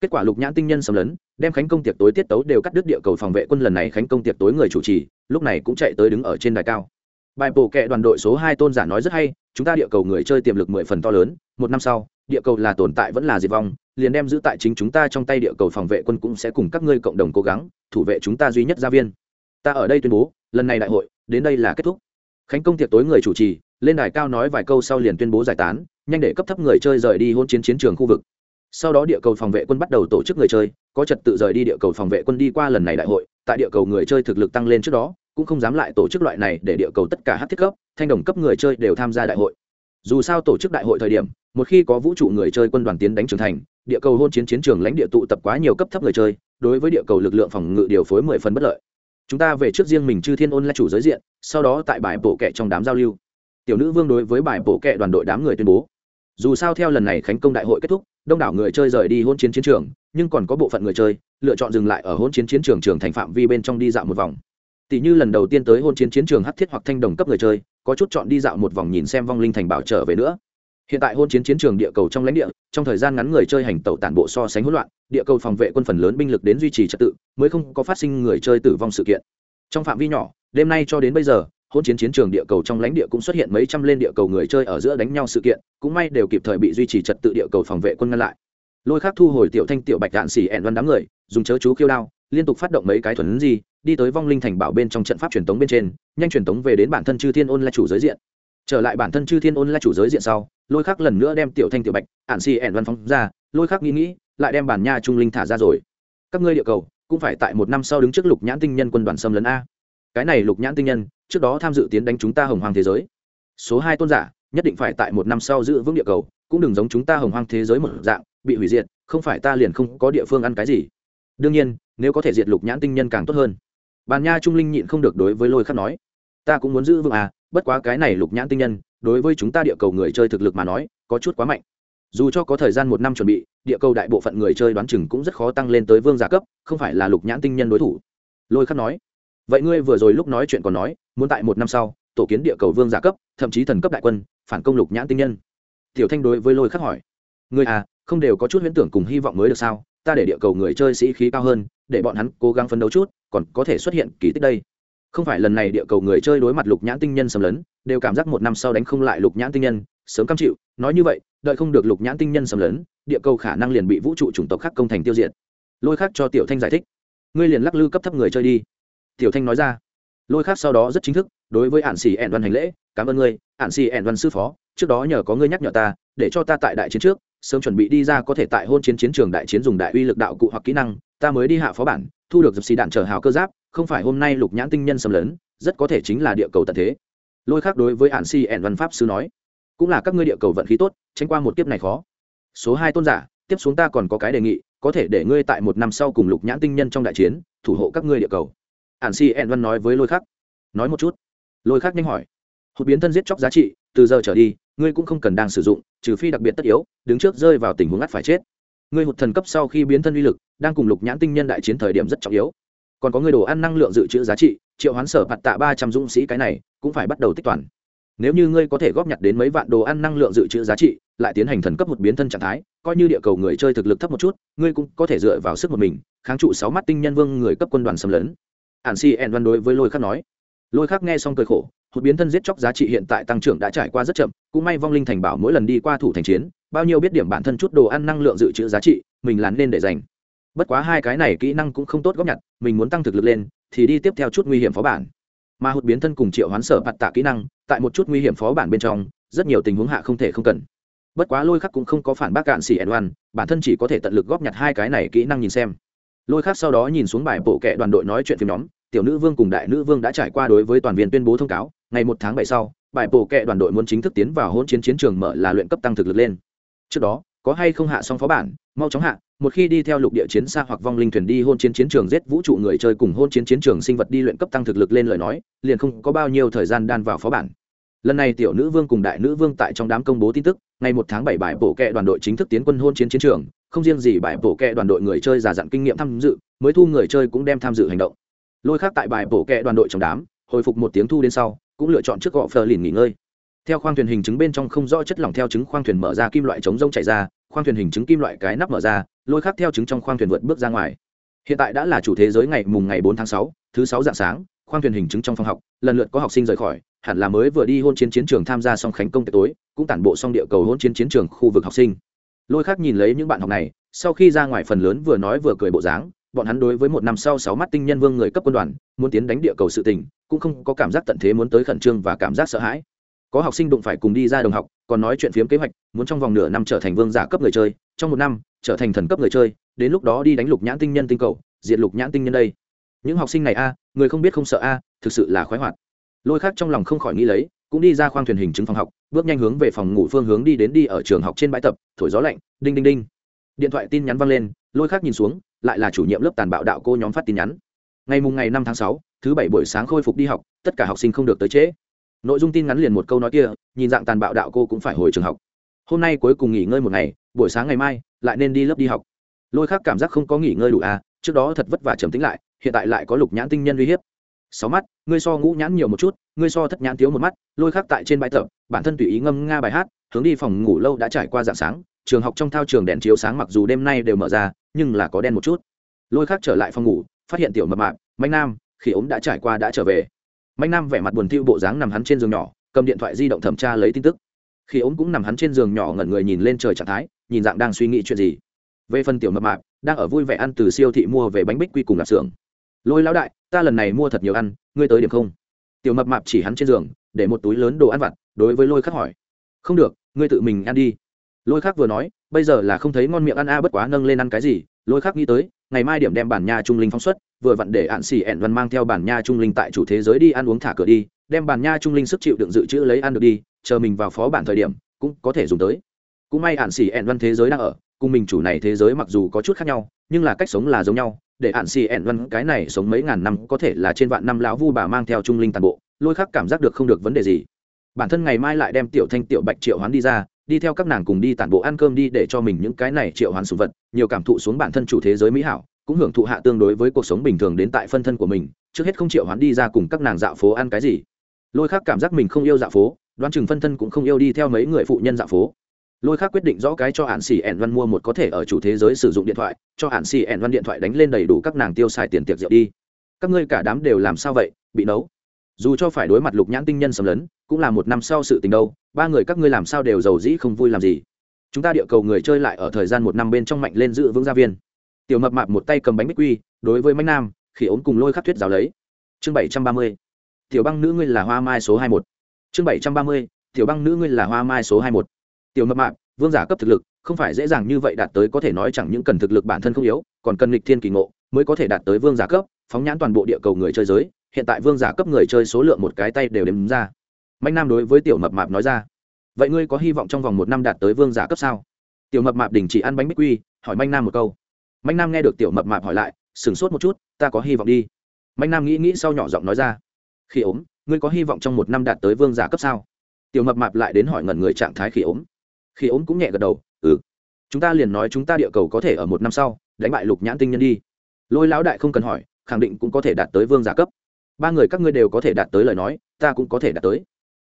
Kết quả lục nhãn tinh nhân xâm lấn, đem khánh công tiệc tối tiết tấu đều cắt đứt địa cầu phòng vệ quân lần này khánh công tiệc tối người chủ trì, lúc này cũng chạy tới đứng ở trên đài cao. Bài bổ kệ đoàn đội số hai tôn giả nói rất hay, chúng ta địa cầu người chơi tiềm lực mười phần to lớn, một năm sau, địa cầu là tồn tại vẫn là diệt vong, liền đem giữ tại chính chúng ta trong tay địa cầu phòng vệ quân cũng sẽ cùng các ngươi cộng đồng cố gắng, thủ vệ chúng ta duy nhất gia viên. Ta ở đây tuyên bố, lần này đại hội, đến đây là kết thúc. Khánh công tiệc tối người chủ trì lên đài cao nói vài câu sau liền tuyên bố giải tán, nhanh để cấp thấp người chơi rời đi hôn chiến chiến trường khu vực. Sau đó địa cầu phòng vệ quân bắt đầu tổ chức người chơi, có trật tự rời đi địa cầu phòng vệ quân đi qua lần này đại hội, tại địa cầu người chơi thực lực tăng lên trước đó, cũng không dám lại tổ chức loại này để địa cầu tất cả hát thiết cấp, thanh đồng cấp người chơi đều tham gia đại hội. Dù sao tổ chức đại hội thời điểm, một khi có vũ trụ người chơi quân đoàn tiến đánh trưởng thành, địa cầu hôn chiến chiến trường lãnh địa tụ tập quá nhiều cấp thấp người chơi, đối với địa cầu lực lượng phòng ngự điều phối mười phần bất lợi. Chúng ta về trước riêng mình chư thiên ôn là chủ giới diện, sau đó tại bài bổ kệ trong đám giao lưu tiểu nữ vương đối với bài bộ kệ đoàn đội đám người tuyên bố. Dù sao theo lần này khánh công đại hội kết thúc, đông đảo người chơi rời đi hôn chiến chiến trường, nhưng còn có bộ phận người chơi, lựa chọn dừng lại ở hôn chiến chiến trường trường thành phạm vi bên trong đi dạo một vòng. Tỷ như lần đầu tiên tới hôn chiến chiến trường hắc thiết hoặc thanh đồng cấp người chơi, có chút chọn đi dạo một vòng nhìn xem vong linh thành bảo trở về nữa. Hiện tại hôn chiến chiến trường địa cầu trong lãnh địa, trong thời gian ngắn người chơi hành tẩu tản bộ so sánh hỗn loạn, địa cầu phòng vệ quân phần lớn binh lực đến duy trì trật tự, mới không có phát sinh người chơi tử vong sự kiện. Trong phạm vi nhỏ, đêm nay cho đến bây giờ hôn chiến chiến trường địa cầu trong lãnh địa cũng xuất hiện mấy trăm lên địa cầu người chơi ở giữa đánh nhau sự kiện, cũng may đều kịp thời bị duy trì trật tự địa cầu phòng vệ quân ngăn lại. Lôi khác thu hồi tiểu thanh tiểu bạch đạn xỉ ẹn văn đám người, dùng chớ chú khiêu đao, liên tục phát động mấy cái thuần gì, đi tới vong linh thành bảo bên trong trận pháp truyền tống bên trên, nhanh truyền tống về đến bản thân chư thiên ôn là chủ giới diện. Trở lại bản thân chư thiên ôn là chủ giới diện sau, lôi khác lần nữa đem tiểu thanh tiểu bạch ạn xì ẻn văn phóng ra, lôi khác nghĩ nghĩ, lại đem bản nha trung linh thả ra rồi. Các ngươi địa cầu, cũng phải tại một năm sau đứng trước lục nhãn tinh nhân quân đoàn xâm lấn a cái này lục nhãn tinh nhân, trước đó tham dự tiến đánh chúng ta hồng hoàng thế giới. Số hai tôn giả, nhất định phải tại một năm sau giữ vững địa cầu, cũng đừng giống chúng ta hồng hoang thế giới một dạng, bị hủy diệt, không phải ta liền không có địa phương ăn cái gì. Đương nhiên, nếu có thể diệt lục nhãn tinh nhân càng tốt hơn. Bàn nha trung linh nhịn không được đối với lôi khắc nói, ta cũng muốn giữ vững à bất quá cái này lục nhãn tinh nhân, đối với chúng ta địa cầu người chơi thực lực mà nói, có chút quá mạnh. Dù cho có thời gian một năm chuẩn bị, địa cầu đại bộ phận người chơi đoán chừng cũng rất khó tăng lên tới vương giả cấp, không phải là lục nhãn tinh nhân đối thủ. Lôi khắc nói vậy ngươi vừa rồi lúc nói chuyện còn nói, muốn tại một năm sau, tổ kiến địa cầu vương giả cấp, thậm chí thần cấp đại quân, phản công lục nhãn tinh nhân. Tiểu thanh đối với lôi khắc hỏi, ngươi à không đều có chút huyễn tưởng cùng hy vọng mới được sao? Ta để địa cầu người chơi sĩ khí cao hơn, để bọn hắn cố gắng phấn đấu chút, còn có thể xuất hiện kỳ tích đây. Không phải lần này địa cầu người chơi đối mặt lục nhãn tinh nhân xâm lấn, đều cảm giác một năm sau đánh không lại lục nhãn tinh nhân, sớm cam chịu. Nói như vậy, đợi không được lục nhãn tinh nhân xâm lấn, địa cầu khả năng liền bị vũ trụ chủng tộc khác công thành tiêu diệt. Lôi khác cho tiểu thanh giải thích, ngươi liền lắc lư cấp thấp người chơi đi tiểu thanh nói ra. Lôi khác sau đó rất chính thức, đối với ạn xì ẹn văn hành lễ, cảm ơn ngươi ạn xì ẹn văn sư phó, trước đó nhờ có ngươi nhắc nhở ta, để cho ta tại đại chiến trước, sớm chuẩn bị đi ra có thể tại hôn chiến chiến trường đại chiến dùng đại uy lực đạo cụ hoặc kỹ năng, ta mới đi hạ phó bản, thu được dập xì đạn trở hào cơ giáp, không phải hôm nay lục nhãn tinh nhân xâm lấn, rất có thể chính là địa cầu tận thế. Lôi khác đối với ạn xì ẹn văn pháp sư nói, cũng là các ngươi địa cầu vận khí tốt, tránh qua một kiếp này khó. Số hai tôn giả, tiếp xuống ta còn có cái đề nghị, có thể để ngươi tại một năm sau cùng lục nhãn tinh nhân trong đại chiến, thủ hộ các ngươi địa cầu. Hàn si ẹn văn nói với lôi khắc. Nói một chút. Lôi khắc nhanh hỏi. Hụt biến thân giết chóc giá trị, từ giờ trở đi, ngươi cũng không cần đang sử dụng, trừ phi đặc biệt tất yếu, đứng trước rơi vào tình huống ngắt phải chết. Ngươi hụt thần cấp sau khi biến thân uy lực, đang cùng lục nhãn tinh nhân đại chiến thời điểm rất trọng yếu. Còn có người đồ ăn năng lượng dự trữ giá trị, triệu hoán sở bạt tạ ba trăm dũng sĩ cái này, cũng phải bắt đầu tích toàn. Nếu như ngươi có thể góp nhặt đến mấy vạn đồ ăn năng lượng dự trữ giá trị, lại tiến hành thần cấp một biến thân trạng thái, coi như địa cầu người chơi thực lực thấp một chút, ngươi cũng có thể dựa vào sức một mình, kháng trụ sáu mắt tinh nhân vương người cấp quân đoàn xâm lấn ản si en văn đối với lôi khắc nói. Lôi khắc nghe xong cười khổ một biến thân giết chóc giá trị hiện tại tăng trưởng đã trải qua rất chậm, cũng may vong linh thành bảo mỗi lần đi qua thủ thành chiến, bao nhiêu biết điểm bản thân chút đồ ăn năng lượng dự trữ giá trị, mình lắn nên để dành bất quá hai cái này kỹ năng cũng không tốt góp nhặt, mình muốn tăng thực lực lên, thì đi tiếp theo chút nguy hiểm phó bản. Mà hụt biến thân cùng triệu hoán sở bạt tạ kỹ năng, tại một chút nguy hiểm phó bản bên trong, rất nhiều tình huống hạ không thể không cần. Bất quá lôi khắc cũng không có phản bác cạn xì ẩn oan bản thân chỉ có thể tận lực góp nhặt hai cái này kỹ năng nhìn xem lôi khác sau đó nhìn xuống bài bộ kệ đoàn đội nói chuyện phim nhóm, tiểu nữ vương cùng đại nữ vương đã trải qua đối với toàn viên tuyên bố thông cáo, ngày một tháng bảy sau, bài bộ kệ đoàn đội muốn chính thức tiến vào hôn chiến chiến trường mở là luyện cấp tăng thực lực lên. Trước đó, có hay không hạ xong phó bản, mau chóng hạ, một khi đi theo lục địa chiến xa hoặc vong linh thuyền đi hôn chiến chiến trường giết vũ trụ người chơi cùng hôn chiến chiến trường sinh vật đi luyện cấp tăng thực lực lên lời nói, liền không có bao nhiêu thời gian đan vào phó bản. Lần này tiểu nữ vương cùng đại nữ vương tại trong đám công bố tin tức, ngày một tháng bảy bài bổ kệ đoàn đội chính thức tiến quân hôn chiến chiến trường không riêng gì bài bổ kẹ đoàn đội người chơi giả dặn kinh nghiệm tham dự, mới thu người chơi cũng đem tham dự hành động. Lôi khác tại bài bổ kẹ đoàn đội trong đám, hồi phục một tiếng thu đến sau, cũng lựa chọn trước gọ phờ lìn nghỉ ngơi. Theo khoang thuyền hình chứng bên trong không rõ chất lỏng theo trứng khoang thuyền mở ra kim loại chống rông chạy ra, khoang thuyền hình chứng kim loại cái nắp mở ra, lôi khác theo trứng trong khoang thuyền vượt bước ra ngoài. Hiện tại đã là chủ thế giới ngày mùng ngày bốn tháng sáu, thứ sáu dạng sáng, khoang thuyền hình chứng trong phòng học, lần lượt có học sinh rời khỏi, hẳn là mới vừa đi hôn chiến chiến trường tham gia xong khánh công tối, cũng tản bộ xong địa cầu hôn chiến chiến trường khu vực học sinh lôi khác nhìn lấy những bạn học này, sau khi ra ngoài phần lớn vừa nói vừa cười bộ dáng, bọn hắn đối với một năm sau sáu mắt tinh nhân vương người cấp quân đoàn, muốn tiến đánh địa cầu sự tình, cũng không có cảm giác tận thế muốn tới khẩn trương và cảm giác sợ hãi. Có học sinh đụng phải cùng đi ra đồng học, còn nói chuyện phiếm kế hoạch, muốn trong vòng nửa năm trở thành vương giả cấp người chơi, trong một năm, trở thành thần cấp người chơi, đến lúc đó đi đánh lục nhãn tinh nhân tinh cầu diện lục nhãn tinh nhân đây. Những học sinh này a, người không biết không sợ a, thực sự là khoái hoạt. Lôi khác trong lòng không khỏi nghĩ lấy cũng đi ra khoang thuyền hình chứng phòng học, bước nhanh hướng về phòng ngủ phương hướng đi đến đi ở trường học trên bãi tập, thổi gió lạnh, đinh đinh đinh. Điện thoại tin nhắn văng lên, lôi khác nhìn xuống, lại là chủ nhiệm lớp tàn bạo đạo cô nhóm phát tin nhắn. Ngày mùng ngày năm tháng sáu, thứ bảy buổi sáng khôi phục đi học, tất cả học sinh không được tới trễ. Nội dung tin ngắn liền một câu nói kia, nhìn dạng tàn bạo đạo cô cũng phải hồi trường học. Hôm nay cuối cùng nghỉ ngơi một ngày, buổi sáng ngày mai, lại nên đi lớp đi học. Lôi khác cảm giác không có nghỉ ngơi đủ à trước đó thật vất vả trầm tính lại, hiện tại lại có lục nhãn tinh nhân uy hiếp sáu mắt, ngươi so ngũ nhãn nhiều một chút, ngươi so thất nhãn thiếu một mắt, lôi khác tại trên bãi tập, bản thân tùy ý ngâm nga bài hát, hướng đi phòng ngủ lâu đã trải qua dạng sáng, trường học trong thao trường đèn chiếu sáng mặc dù đêm nay đều mở ra, nhưng là có đen một chút. Lôi khác trở lại phòng ngủ, phát hiện tiểu mập mạp, mạnh nam, khi ống đã trải qua đã trở về. Mạnh nam vẻ mặt buồn thiu bộ dáng nằm hắn trên giường nhỏ, cầm điện thoại di động thẩm tra lấy tin tức. Khi ống cũng nằm hắn trên giường nhỏ ngẩn người nhìn lên trời trạng thái, nhìn dạng đang suy nghĩ chuyện gì. Về phần tiểu mập mạp, đang ở vui vẻ ăn từ siêu thị mua về bánh bích quy cùng lạp xưởng. Lôi lão đại ta lần này mua thật nhiều ăn, ngươi tới điểm không? Tiểu mập mạp chỉ hắn trên giường, để một túi lớn đồ ăn vặt, đối với lôi khắc hỏi. Không được, ngươi tự mình ăn đi. Lôi khắc vừa nói, bây giờ là không thấy ngon miệng ăn a, bất quá nâng lên ăn cái gì? Lôi khắc nghĩ tới, ngày mai điểm đem bản nha trung linh phóng xuất, vừa vặn để ạn xỉ ẹn văn mang theo bản nha trung linh tại chủ thế giới đi ăn uống thả cửa đi, đem bản nha trung linh sức chịu đựng dự trữ lấy ăn được đi, chờ mình vào phó bản thời điểm, cũng có thể dùng tới. Cũng may ạn xỉ ẹn văn thế giới đang ở, cùng mình chủ này thế giới mặc dù có chút khác nhau, nhưng là cách sống là giống nhau để ạn xì ẻn văn cái này sống mấy ngàn năm có thể là trên vạn năm lão vu bà mang theo trung linh toàn bộ, lôi khắc cảm giác được không được vấn đề gì. Bản thân ngày mai lại đem tiểu thanh tiểu bạch triệu hoán đi ra, đi theo các nàng cùng đi tản bộ ăn cơm đi để cho mình những cái này triệu hoán sùng vật, nhiều cảm thụ xuống bản thân chủ thế giới mỹ hảo, cũng hưởng thụ hạ tương đối với cuộc sống bình thường đến tại phân thân của mình, trước hết không triệu hoán đi ra cùng các nàng dạo phố ăn cái gì. Lôi khắc cảm giác mình không yêu dạo phố, đoán chừng phân thân cũng không yêu đi theo mấy người phụ nhân dạo phố lôi khác quyết định rõ cái cho hạn xỉ ẻn văn mua một có thể ở chủ thế giới sử dụng điện thoại, cho hạn xỉ ẻn văn điện thoại đánh lên đầy đủ các nàng tiêu xài tiền tiệc rượu đi. Các ngươi cả đám đều làm sao vậy, bị nấu? Dù cho phải đối mặt lục nhãn tinh nhân sầm lấn, cũng là một năm sau sự tình đâu, ba người các ngươi làm sao đều giàu dĩ không vui làm gì? Chúng ta địa cầu người chơi lại ở thời gian một năm bên trong mạnh lên giữ vững gia viên. Tiểu mập mạp một tay cầm bánh bích quy, đối với mánh nam khi ốm cùng lôi khắc thuyết giáo lấy. Chương bảy trăm ba mươi, tiểu băng nữ ngươi là hoa mai số hai một. Chương bảy trăm ba mươi, tiểu băng nữ ngươi là hoa mai số hai một tiểu mập mạp, vương giả cấp thực lực, không phải dễ dàng như vậy đạt tới có thể nói chẳng những cần thực lực bản thân không yếu, còn cần lịch thiên kỳ ngộ mới có thể đạt tới vương giả cấp, phóng nhãn toàn bộ địa cầu người chơi giới. Hiện tại vương giả cấp người chơi số lượng một cái tay đều đếm ra. Mạnh nam đối với tiểu mập mạp nói ra, vậy ngươi có hy vọng trong vòng một năm đạt tới vương giả cấp sao? Tiểu mập mạp đình chỉ ăn bánh bích quy, hỏi mạnh nam một câu. Mạnh nam nghe được tiểu mập mạp hỏi lại, sửng sốt một chút, ta có hy vọng đi. Mạnh nam nghĩ nghĩ sau nhỏ giọng nói ra khi ốm, ngươi có hy vọng trong một năm đạt tới vương giả cấp sao? Tiểu mập mạp lại đến hỏi ngẩn người trạng thái khi ốm khi ốm cũng nhẹ gật đầu ừ chúng ta liền nói chúng ta địa cầu có thể ở một năm sau đánh bại lục nhãn tinh nhân đi. Lôi lão đại không cần hỏi, khẳng định cũng có thể đạt tới vương giả cấp. Ba người các ngươi đều có thể đạt tới lời nói, ta cũng có thể đạt tới.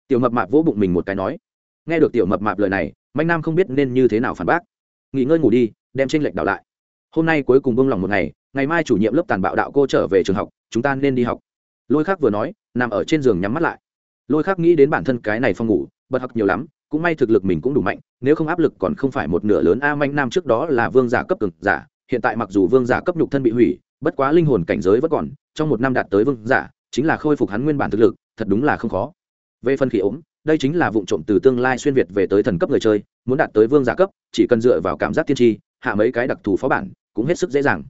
Tiểu mập mạp vỗ bụng mình một cái nói. Nghe được tiểu mập mạp lời này, mạnh nam không biết nên như thế nào phản bác. Nghỉ ngơi ngủ đi, đem tranh lệch đảo lại. Hôm nay cuối cùng bông lòng một ngày ngày mai chủ nhiệm lớp tàn bạo đạo cô trở về trường học, chúng ta nên đi học. Lôi khác vừa nói, nằm ở trên giường nhắm mắt lại. Lôi khác nghĩ đến bản thân cái này phòng ngủ, bật học nhiều lắm cũng may thực lực mình cũng đủ mạnh, nếu không áp lực còn không phải một nửa lớn. A manh nam trước đó là vương giả cấp cực giả, hiện tại mặc dù vương giả cấp nhục thân bị hủy, bất quá linh hồn cảnh giới vẫn còn, trong một năm đạt tới vương giả, chính là khôi phục hắn nguyên bản thực lực, thật đúng là không khó. Về phần khỉ ốm, đây chính là vụ trộm từ tương lai xuyên việt về tới thần cấp người chơi, muốn đạt tới vương giả cấp, chỉ cần dựa vào cảm giác tiên tri, hạ mấy cái đặc thù phó bản, cũng hết sức dễ dàng.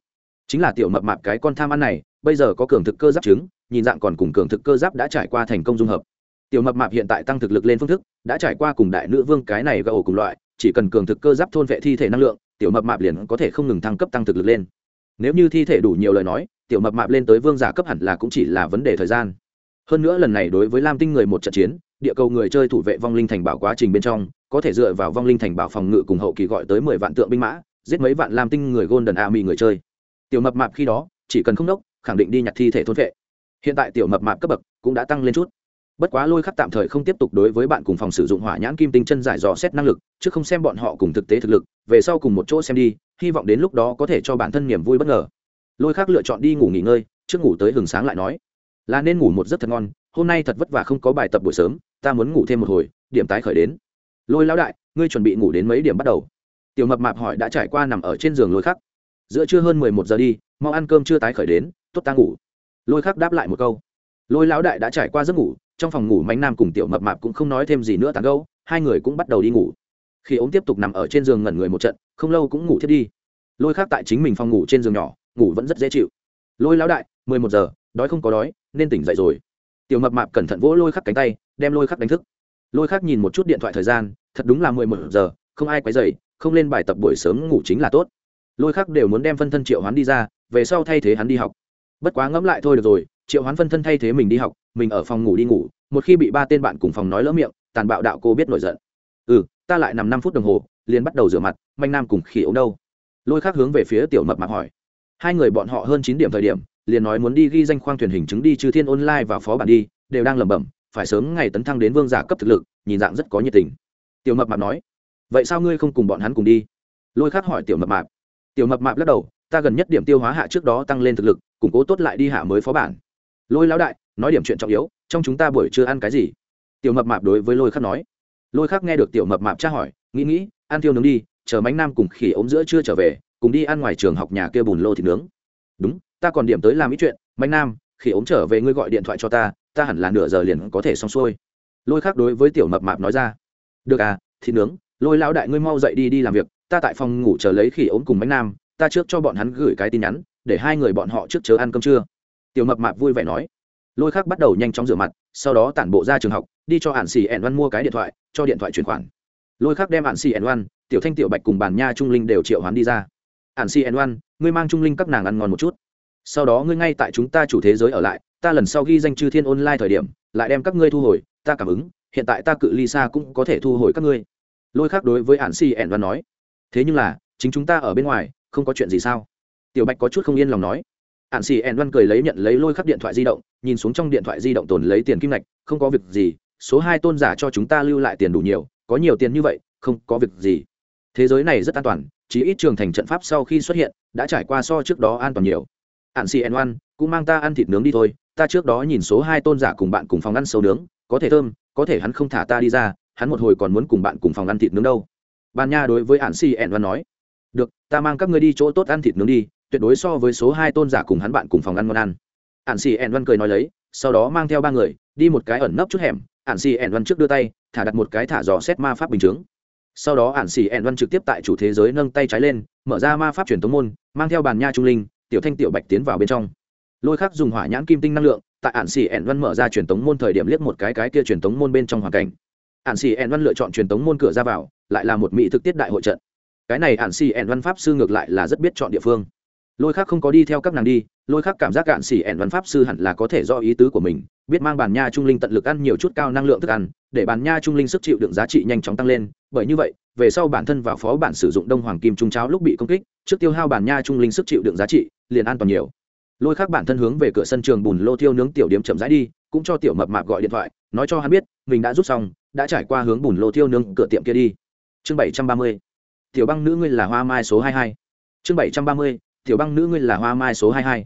Chính là tiểu mập mạp cái con tham ăn này, bây giờ có cường thực cơ giáp trứng, nhìn dạng còn cùng cường thực cơ giáp đã trải qua thành công dung hợp tiểu mập mạp hiện tại tăng thực lực lên phương thức, đã trải qua cùng đại nữ vương cái này gạo ổ cùng loại, chỉ cần cường thực cơ giáp thôn vệ thi thể năng lượng, tiểu mập mạp liền có thể không ngừng thăng cấp tăng thực lực lên. Nếu như thi thể đủ nhiều lời nói, tiểu mập mạp lên tới vương giả cấp hẳn là cũng chỉ là vấn đề thời gian. Hơn nữa lần này đối với lam tinh người một trận chiến, địa cầu người chơi thủ vệ vong linh thành bảo quá trình bên trong, có thể dựa vào vong linh thành bảo phòng ngự cùng hậu kỳ gọi tới mười vạn tượng binh mã, giết mấy vạn lam tinh người golden army người chơi. Tiểu mập mạp khi đó, chỉ cần không đốc, khẳng định đi nhặt thi thể thôn vệ. Hiện tại tiểu mập mạp cấp bậc cũng đã tăng lên chút bất quá lôi khắc tạm thời không tiếp tục đối với bạn cùng phòng sử dụng hỏa nhãn kim tinh chân giải dò xét năng lực, chứ không xem bọn họ cùng thực tế thực lực, về sau cùng một chỗ xem đi, hy vọng đến lúc đó có thể cho bản thân niềm vui bất ngờ. Lôi khắc lựa chọn đi ngủ nghỉ ngơi, trước ngủ tới hừng sáng lại nói, là nên ngủ một giấc thật ngon, hôm nay thật vất vả không có bài tập buổi sớm, ta muốn ngủ thêm một hồi, điểm tái khởi đến. Lôi lão đại, ngươi chuẩn bị ngủ đến mấy điểm bắt đầu? Tiểu mập mạp hỏi đã trải qua nằm ở trên giường lôi khắc. Giữa trưa hơn mười một giờ đi, mau ăn cơm chưa tái khởi đến, tốt ta ngủ. Lôi khắc đáp lại một câu. Lôi lão đại đã trải qua giấc ngủ trong phòng ngủ Mạnh nam cùng tiểu mập mạp cũng không nói thêm gì nữa tàn gâu hai người cũng bắt đầu đi ngủ. Khi ống tiếp tục nằm ở trên giường ngẩn người một trận, không lâu cũng ngủ thiết đi. Lôi khác tại chính mình phòng ngủ trên giường nhỏ, ngủ vẫn rất dễ chịu. Lôi lão đại, mười một giờ, đói không có đói, nên tỉnh dậy rồi. Tiểu mập mạp cẩn thận vỗ lôi khắc cánh tay, đem lôi khắc đánh thức. Lôi khắc nhìn một chút điện thoại thời gian, thật đúng là mười một giờ, không ai quấy dậy không lên bài tập buổi sớm ngủ chính là tốt. Lôi khắc đều muốn đem phân thân triệu hoán đi ra, về sau thay thế hắn đi học. Bất quá ngẫm lại thôi được rồi triệu hoán phân thân thay thế mình đi học, mình ở phòng ngủ đi ngủ, một khi bị ba tên bạn cùng phòng nói lỡ miệng, tàn bạo đạo cô biết nổi giận. Ừ ta lại nằm năm phút đồng hồ, liền bắt đầu rửa mặt, manh nam cùng khỉ ống đâu. Lôi khác hướng về phía tiểu mập mạp hỏi. Hai người bọn họ hơn chín điểm thời điểm, liền nói muốn đi ghi danh khoang thuyền hình chứng đi trừ thiên online và phó bản đi, đều đang lẩm bẩm, phải sớm ngày tấn thăng đến vương giả cấp thực lực, nhìn dạng rất có nhiệt tình. Tiểu mập mạp nói, vậy sao ngươi không cùng bọn hắn cùng đi? Lôi khác hỏi tiểu mập mạp. Tiểu mập mạp lắc đầu, ta gần nhất điểm tiêu hóa hạ trước đó tăng lên thực lực, củng cố tốt lại đi hạ mới phó bản lôi lão đại, nói điểm chuyện trọng yếu, trong chúng ta buổi trưa ăn cái gì? Tiểu mập mạp đối với lôi khắc nói. Lôi khắc nghe được tiểu mập mạp tra hỏi, nghĩ nghĩ, ăn thiêu nướng đi, chờ bánh nam cùng khỉ ống giữa chưa trở về, cùng đi ăn ngoài trường học nhà kia bùn lô thịt nướng. Đúng, ta còn điểm tới làm ít chuyện bánh nam, khỉ ống trở về ngươi gọi điện thoại cho ta ta hẳn là nửa giờ liền có thể xong xuôi. Lôi khắc đối với tiểu mập mạp nói ra. Được à thịt nướng, lôi lão đại ngươi mau dậy đi đi làm việc, ta tại phòng ngủ chờ lấy khỉ ống cùng bánh nam, ta trước cho bọn hắn gửi cái tin nhắn, để hai người bọn họ trước chờ ăn cơm trưa tiểu mập mạp vui vẻ nói. Lôi khác bắt đầu nhanh chóng rửa mặt, sau đó tản bộ ra trường học, đi cho hạn xì ẻn văn mua cái điện thoại, cho điện thoại chuyển khoản. Lôi khác đem hạn xì ẻn văn tiểu thanh, tiểu bạch cùng bàn nha trung linh đều triệu hoán đi ra. Hạn xì ẻn văn ngươi mang trung linh các nàng ăn ngon một chút. Sau đó ngươi ngay tại chúng ta chủ thế giới ở lại, ta lần sau ghi danh chư thiên online thời điểm, lại đem các ngươi thu hồi, ta cảm ứng, hiện tại ta cự ly xa cũng có thể thu hồi các ngươi. Lôi khác đối với hạn xì ẻn văn nói. Thế nhưng là, chính chúng ta ở bên ngoài, không có chuyện gì sao? Tiểu bạch có chút không yên lòng nói ạn xì ẻn văn cười lấy nhận lấy lôi khắc điện thoại di động, nhìn xuống trong điện thoại di động tồn lấy tiền kim ngạch, không có việc gì, số hai tôn giả cho chúng ta lưu lại tiền đủ nhiều, có nhiều tiền như vậy, không có việc gì. Thế giới này rất an toàn chỉ ít trường thành trận pháp sau khi xuất hiện, đã trải qua so trước đó an toàn nhiều. Ạn xì ẻn văn, cũng mang ta ăn thịt nướng đi thôi, ta trước đó nhìn số hai tôn giả cùng bạn cùng phòng ăn sâu nướng, có thể thơm, có thể hắn không thả ta đi ra, hắn một hồi còn muốn cùng bạn cùng phòng ăn thịt nướng đâu. Ban nha đối với ạn xì ẻn văn nói, được, ta mang các ngươi đi chỗ tốt ăn thịt nướng đi tuyệt đối so với số hai tôn giả cùng hắn bạn cùng phòng ăn ngon ăn. Ạn xì ẻn văn cười nói lấy, sau đó mang theo ba người, đi một cái ẩn nấp chút hẻm. Ạn xì ẻn văn trước đưa tay, thả đặt một cái thả dò xét ma pháp bình chướng. Sau đó ạn xì ẻn văn trực tiếp tại chủ thế giới nâng tay trái lên, mở ra ma pháp truyền tống môn, mang theo bàn nha trung linh, tiểu thanh tiểu bạch tiến vào bên trong. Lôi khắc dùng hỏa nhãn kim tinh năng lượng, tại ạn xì ẻn văn mở ra truyền tống môn thời điểm liếc một cái cái kia truyền tống môn bên trong hoàn cảnh. Ạn xì ẻn văn lựa chọn truyền tống môn cửa ra vào, lại là một mỹ thực tiết đại hội trận. Cái này ạn xì ẻn văn pháp sư ngược lại là rất biết chọn địa phương lôi khác không có đi theo các nàng đi, lôi khác cảm giác cạn xỉ ẻn văn pháp sư hẳn là có thể do ý tứ của mình, biết mang bàn nha trung linh tận lực ăn nhiều chút cao năng lượng thức ăn, để bàn nha trung linh sức chịu đựng giá trị nhanh chóng tăng lên. Bởi như vậy, về sau bản thân và phó bản sử dụng đông hoàng kim trung cháo lúc bị công kích, trước tiêu hao bàn nha trung linh sức chịu đựng giá trị, liền an toàn nhiều. Lôi khác bản thân hướng về cửa sân trường bùn lô thiêu nướng tiểu điểm chậm rãi đi, cũng cho tiểu mập mạp gọi điện thoại, nói cho hắn biết, mình đã rút xong, đã trải qua hướng bùn lô thiêu nướng cửa tiệm kia đi. Chương bảy trăm ba mươi. Tiểu băng nữ ngươi là hoa mai số hai hai. Chương bảy trăm ba mươi tiểu băng nữ ngươi là hoa mai số hai hai.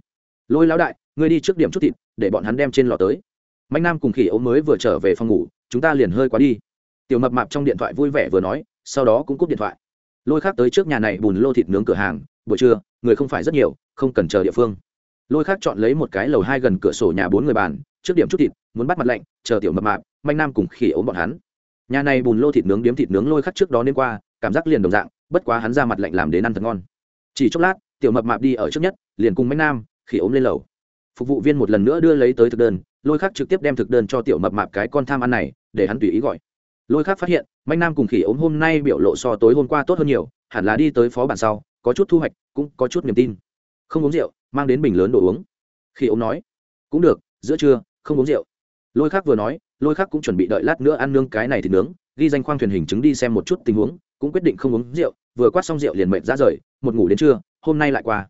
Lôi lão đại, ngươi đi trước điểm chút thịt, để bọn hắn đem trên lò tới. Mạnh nam cùng khỉ ốm mới vừa trở về phòng ngủ, chúng ta liền hơi quá đi. Tiểu mập mạp trong điện thoại vui vẻ vừa nói, sau đó cũng cúp điện thoại. Lôi khác tới trước nhà này bùn lô thịt nướng cửa hàng, buổi trưa, người không phải rất nhiều, không cần chờ địa phương. Lôi khác chọn lấy một cái lầu hai gần cửa sổ nhà bốn người bàn, trước điểm chút thịt, muốn bắt mặt lạnh, chờ tiểu mập mạp manh nam cùng khỉ ốm bọn hắn. Nhà này bùn lô thịt nướng điếm thịt nướng lôi khắc trước đó nên qua, cảm giác liền đồng dạng, bất quá hắn ra mặt lạnh làm đến ăn thật ngon. Chỉ chốc lát tiểu mập mạp đi ở trước nhất, liền cùng mạnh nam, khỉ ốm lên lầu. Phục vụ viên một lần nữa đưa lấy tới thực đơn, lôi khắc trực tiếp đem thực đơn cho tiểu mập mạp cái con tham ăn này, để hắn tùy ý gọi. Lôi khắc phát hiện mạnh nam cùng khỉ ốm hôm nay biểu lộ so tối hôm qua tốt hơn nhiều, hẳn là đi tới phó bản sau, có chút thu hoạch, cũng có chút niềm tin. Không uống rượu, mang đến bình lớn đồ uống. Khi ốm nói, cũng được, giữa trưa, không uống rượu. Lôi khắc vừa nói, lôi khắc cũng chuẩn bị đợi lát nữa ăn nương cái này thì nướng, ghi danh khoang thuyền hình chứng đi xem một chút tình huống, cũng quyết định không uống rượu, vừa quát xong rượu liền mệt ra rời, một ngủ đến trưa hôm nay lại qua.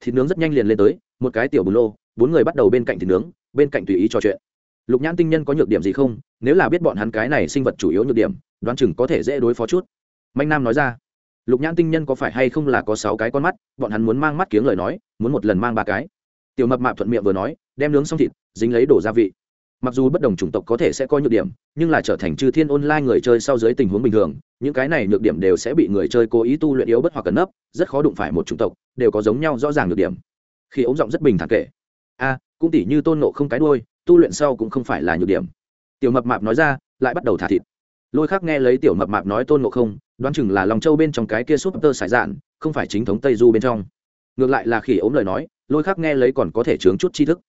Thịt nướng rất nhanh liền lên tới, một cái tiểu bù lô, bốn người bắt đầu bên cạnh thịt nướng, bên cạnh tùy ý trò chuyện. Lục nhãn tinh nhân có nhược điểm gì không? Nếu là biết bọn hắn cái này sinh vật chủ yếu nhược điểm, đoán chừng có thể dễ đối phó chút. Manh nam nói ra. Lục nhãn tinh nhân có phải hay không là có sáu cái con mắt, bọn hắn muốn mang mắt kiếng lời nói, muốn một lần mang ba cái. Tiểu mập mạp thuận miệng vừa nói, đem nướng xong thịt, dính lấy đổ gia vị mặc dù bất đồng chủng tộc có thể sẽ có nhược điểm, nhưng là trở thành chư thiên online người chơi sau dưới tình huống bình thường, những cái này nhược điểm đều sẽ bị người chơi cố ý tu luyện yếu bất hoặc cẩn nấp, rất khó đụng phải một chủng tộc, đều có giống nhau rõ ràng nhược điểm. Khi ống giọng rất bình thản kể, a, cũng tỉ như tôn nộ không cái đôi tu luyện sau cũng không phải là nhược điểm. Tiểu mập mạp nói ra, lại bắt đầu thả thịt. Lôi khác nghe lấy tiểu mập mạp nói tôn nộ không, đoán chừng là lòng châu bên trong cái kia súp tơ sải dạn, không phải chính thống tây du bên trong. Ngược lại là khỉ ốm lời nói, lôi khác nghe lấy còn có thể chướng chút tri thức.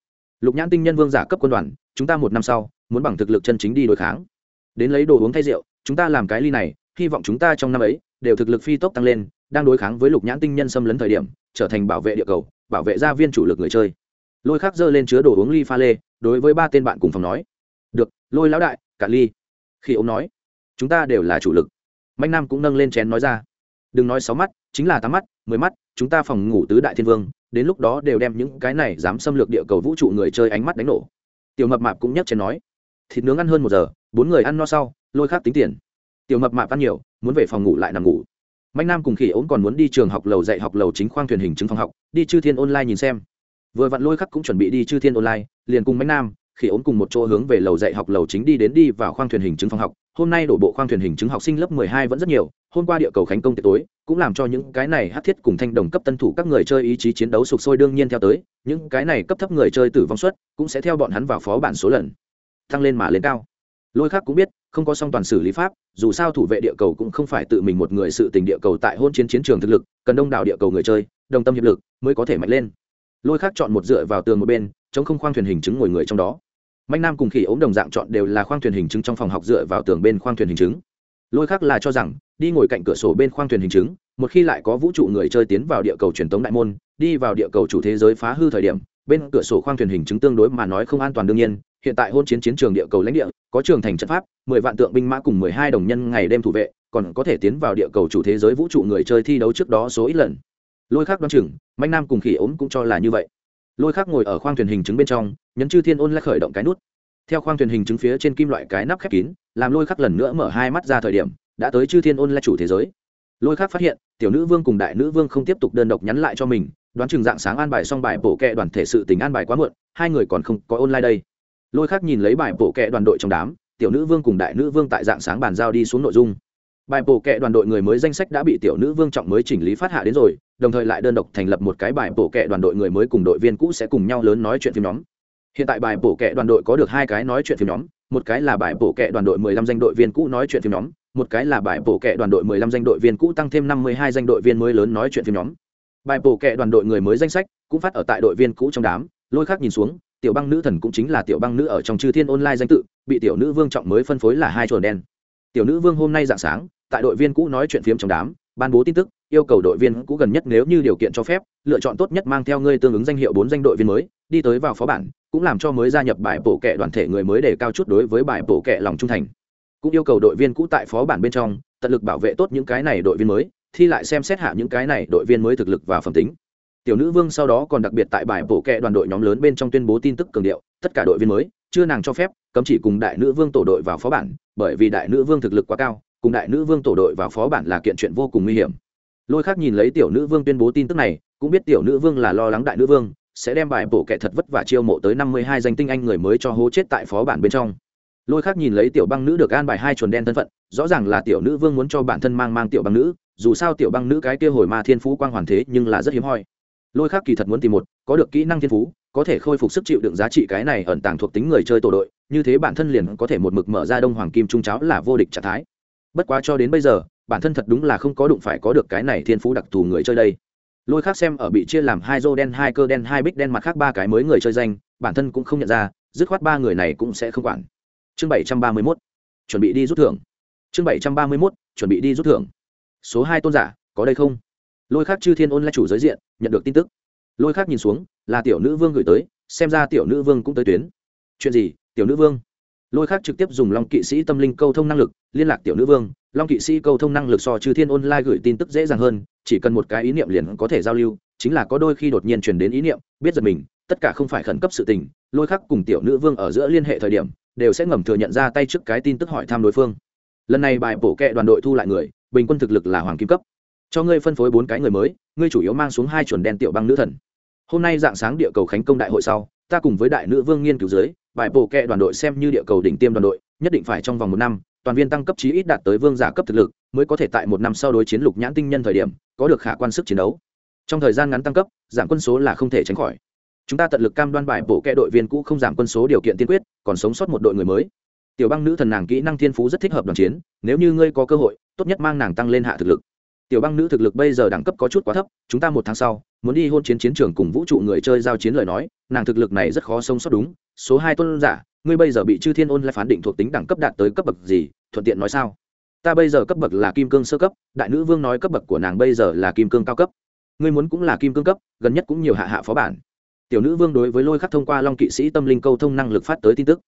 Lục nhãn tinh nhân vương giả cấp quân đoàn chúng ta một năm sau, muốn bằng thực lực chân chính đi đối kháng. Đến lấy đồ uống thay rượu, chúng ta làm cái ly này, hy vọng chúng ta trong năm ấy, đều thực lực phi tốc tăng lên, đang đối kháng với lục nhãn tinh nhân xâm lấn thời điểm, trở thành bảo vệ địa cầu, bảo vệ gia viên chủ lực người chơi. Lôi khắc dơ lên chứa đồ uống ly pha lê, đối với ba tên bạn cùng phòng nói. Được, lôi lão đại, cả ly. Khi ông nói, chúng ta đều là chủ lực. Mạnh nam cũng nâng lên chén nói ra. Đừng nói sáu mắt, chính là tám mắt, mười mắt, chúng ta phòng ngủ tứ đại thiên vương, đến lúc đó đều đem những cái này dám xâm lược địa cầu vũ trụ người chơi ánh mắt đánh nổ tiểu mập mạp cũng nhắc chén nói, thịt nướng ăn hơn một giờ, bốn người ăn no sau, lôi khác tính tiền. Tiểu mập mạp ăn nhiều, muốn về phòng ngủ lại nằm ngủ. Mạnh nam cùng khỉ ốm còn muốn đi trường học lầu dạy học lầu chính khoang thuyền hình chứng phòng học, đi chư thiên online nhìn xem. Vừa vặn lôi khắc cũng chuẩn bị đi chư thiên online, liền cùng mạnh nam, Khỉ ốm cùng một chỗ hướng về lầu dạy học lầu chính đi đến đi vào khoang thuyền hình chứng phòng học hôm nay đổ bộ khoang thuyền hình chứng học sinh lớp mười hai vẫn rất nhiều, hôm qua địa cầu khánh công tiệc tối, cũng làm cho những cái này hắc thiết cùng thanh đồng cấp tân thủ các người chơi ý chí chiến đấu sục sôi đương nhiên theo tới, những cái này cấp thấp người chơi tử vong suất cũng sẽ theo bọn hắn vào phó bản số lần, tăng lên mà lên cao. Lôi khác cũng biết, không có song toàn xử lý pháp, dù sao thủ vệ địa cầu cũng không phải tự mình một người sự tình địa cầu tại hôn chiến chiến trường thực lực, cần đông đảo địa cầu người chơi, đồng tâm hiệp lực mới có thể mạnh lên. Lôi khác chọn một dựa vào tường một bên, chống không khoang thuyền hình chứng ngồi người trong đó manh nam cùng khỉ ốm đồng dạng chọn đều là khoang thuyền hình chứng trong phòng học dựa vào tường bên khoang thuyền hình chứng. Lôi khác là cho rằng, đi ngồi cạnh cửa sổ bên khoang thuyền hình chứng, một khi lại có vũ trụ người chơi tiến vào địa cầu truyền thống đại môn, đi vào địa cầu chủ thế giới phá hư thời điểm, bên cửa sổ khoang thuyền hình chứng tương đối mà nói không an toàn đương nhiên, hiện tại hôn chiến chiến trường địa cầu lãnh địa, có trường thành trận pháp, mười vạn tượng binh mã cùng mười hai đồng nhân ngày đêm thủ vệ, còn có thể tiến vào địa cầu chủ thế giới vũ trụ người chơi thi đấu trước đó số ít lần. Lôi khác đoán chừng mạnh nam cùng khỉ ốm cũng cho là như vậy lôi khác ngồi ở khoang thuyền hình chứng bên trong, nhấn chư thiên ôn lại khởi động cái nút. Theo khoang thuyền hình chứng phía trên kim loại cái nắp khép kín, làm lôi khắc lần nữa mở hai mắt ra thời điểm, đã tới chư thiên ôn là chủ thế giới. Lôi khắc phát hiện, tiểu nữ vương cùng đại nữ vương không tiếp tục đơn độc nhắn lại cho mình, đoán chừng dạng sáng an bài xong bài bổ kẹ đoàn thể sự tình an bài quá muộn, hai người còn không có online đây. Lôi khắc nhìn lấy bài bổ kẹ đoàn đội trong đám, tiểu nữ vương cùng đại nữ vương tại dạng sáng bàn giao đi xuống nội dung bài bổ kệ đoàn đội người mới danh sách đã bị tiểu nữ vương trọng mới chỉnh lý phát hạ đến rồi, đồng thời lại đơn độc thành lập một cái bài bổ kệ đoàn đội người mới cùng đội viên cũ sẽ cùng nhau lớn nói chuyện phim nhóm. Hiện tại bài bổ kệ đoàn đội có được hai cái nói chuyện phim nhóm, một cái là bài bổ kệ đoàn đội mười lăm danh đội viên cũ nói chuyện phim nhóm, một cái là bài bổ kệ đoàn đội mười lăm danh đội viên cũ tăng thêm năm mươi hai danh đội viên mới lớn nói chuyện phim nhóm. Bài bổ kệ đoàn đội người mới danh sách cũng phát ở tại đội viên cũ trong đám, lôi khác nhìn xuống, tiểu băng nữ thần cũng chính là tiểu băng nữ ở trong chư thiên online danh tự, bị tiểu nữ vương trọng mới phân phối là hai chuồn đen. Tiểu nữ vương hôm nay dạng sáng tại đội viên cũ nói chuyện phiếm trong đám, ban bố tin tức, yêu cầu đội viên cũ gần nhất nếu như điều kiện cho phép, lựa chọn tốt nhất mang theo ngươi tương ứng danh hiệu bốn danh đội viên mới, đi tới vào phó bản, cũng làm cho mới gia nhập bài bổ kệ đoàn thể người mới đề cao chút đối với bài bổ kệ lòng trung thành. Cũng yêu cầu đội viên cũ tại phó bản bên trong, tận lực bảo vệ tốt những cái này đội viên mới, thi lại xem xét hạ những cái này đội viên mới thực lực và phẩm tính. Tiểu nữ vương sau đó còn đặc biệt tại bài bổ kệ đoàn đội nhóm lớn bên trong tuyên bố tin tức cường điệu, tất cả đội viên mới, chưa nàng cho phép, cấm chỉ cùng đại nữ vương tổ đội vào phó bản, bởi vì đại nữ vương thực lực quá cao cùng đại nữ vương tổ đội vào phó bản là kiện chuyện vô cùng nguy hiểm. Lôi khác nhìn lấy tiểu nữ vương tuyên bố tin tức này, cũng biết tiểu nữ vương là lo lắng đại nữ vương, sẽ đem bài bổ kệ thật vất vả chiêu mộ tới năm mươi hai danh tinh anh người mới cho hố chết tại phó bản bên trong. Lôi khác nhìn lấy tiểu băng nữ được an bài hai chuồn đen thân phận, rõ ràng là tiểu nữ vương muốn cho bản thân mang mang tiểu băng nữ, dù sao tiểu băng nữ cái kia hồi ma thiên phú quang hoàn thế nhưng là rất hiếm hoi. Lôi khác kỳ thật muốn tìm một, có được kỹ năng thiên phú, có thể khôi phục sức chịu đựng giá trị cái này ẩn tàng thuộc tính người chơi tổ đội, như thế bản thân liền có thể một mực mở ra đông hoàng kim trung cháo là vô địch trạng thái bất quá cho đến bây giờ, bản thân thật đúng là không có đụng phải có được cái này thiên phú đặc thù người chơi đây. Lôi khác xem ở bị chia làm hai rô đen, hai cơ đen, hai bích đen mặt khác ba cái mới người chơi danh, bản thân cũng không nhận ra, dứt khoát ba người này cũng sẽ không quản. Chương bảy trăm ba mươi mốt, chuẩn bị đi rút thưởng. Chương bảy trăm ba mươi mốt, chuẩn bị đi rút thưởng. Số hai tôn giả, có đây không? Lôi khác chư thiên ôn là chủ giới diện, nhận được tin tức. Lôi khác nhìn xuống, là tiểu nữ vương gửi tới, xem ra tiểu nữ vương cũng tới tuyến. Chuyện gì, tiểu nữ vương? Lôi khác trực tiếp dùng long kỵ sĩ tâm linh câu thông năng lực, liên lạc tiểu nữ vương. Long kỵ sĩ câu thông năng lực so chư thiên online gửi tin tức dễ dàng hơn, chỉ cần một cái ý niệm liền có thể giao lưu, chính là có đôi khi đột nhiên truyền đến ý niệm, biết giật mình, tất cả không phải khẩn cấp sự tình, lôi khắc cùng tiểu nữ vương ở giữa liên hệ thời điểm, đều sẽ ngầm thừa nhận ra tay trước cái tin tức hỏi thăm đối phương. Lần này bài bổ kệ đoàn đội thu lại người, bình quân thực lực là hoàng kim cấp. Cho ngươi phân phối bốn cái người mới, ngươi chủ yếu mang xuống hai chuẩn đen tiểu băng nữ thần. Hôm nay dạng sáng địa cầu khánh công đại hội sau ta cùng với đại nữ vương nghiên cứu dưới bài bộ kệ đoàn đội xem như địa cầu đỉnh tiêm đoàn đội, nhất định phải trong vòng một năm, toàn viên tăng cấp chí ít đạt tới vương giả cấp thực lực, mới có thể tại một năm sau đối chiến lục nhãn tinh nhân thời điểm, có được khả quan sức chiến đấu. Trong thời gian ngắn tăng cấp, giảm quân số là không thể tránh khỏi. Chúng ta tận lực cam đoan bài bộ kệ đội viên cũ không giảm quân số điều kiện tiên quyết, còn sống sót một đội người mới. Tiểu băng nữ thần nàng kỹ năng thiên phú rất thích hợp đoàn chiến, nếu như ngươi có cơ hội, tốt nhất mang nàng tăng lên hạ thực lực. Tiểu băng nữ thực lực bây giờ đẳng cấp có chút quá thấp, chúng ta một tháng sau muốn đi hôn chiến chiến trường cùng vũ trụ người chơi giao chiến lời nói, nàng thực lực này rất khó sống sót đúng. Số hai tôn giả, ngươi bây giờ bị chư thiên ôn lại phán định thuộc tính đẳng cấp đạt tới cấp bậc gì, thuận tiện nói sao? Ta bây giờ cấp bậc là kim cương sơ cấp, đại nữ vương nói cấp bậc của nàng bây giờ là kim cương cao cấp. Ngươi muốn cũng là kim cương cấp, gần nhất cũng nhiều hạ hạ phó bản. Tiểu nữ vương đối với lôi khắc thông qua long kỵ sĩ tâm linh câu thông năng lực phát tới tin tức.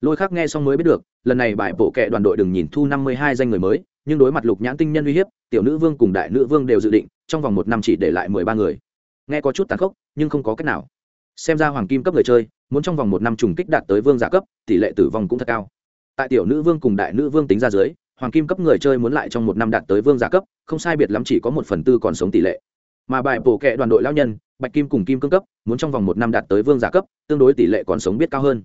Lôi khắc nghe xong mới biết được, lần này bại bộ kệ đoàn đội đừng nhìn thu năm mươi hai danh người mới, nhưng đối mặt lục nhãn tinh nhân uy hiếp, tiểu nữ vương cùng đại nữ vương đều dự định, trong vòng một năm chỉ để lại mười ba người nghe có chút tàn khốc, nhưng không có cách nào. Xem ra hoàng kim cấp người chơi, muốn trong vòng một năm trùng kích đạt tới vương giả cấp, tỷ lệ tử vong cũng thật cao. Tại tiểu nữ vương cùng đại nữ vương tính ra dưới, hoàng kim cấp người chơi muốn lại trong một năm đạt tới vương giả cấp, không sai biệt lắm chỉ có một phần tư còn sống tỷ lệ. Mà bài bổ kệ đoàn đội lao nhân, bạch kim cùng kim cương cấp, muốn trong vòng một năm đạt tới vương giả cấp, tương đối tỷ lệ còn sống biết cao hơn.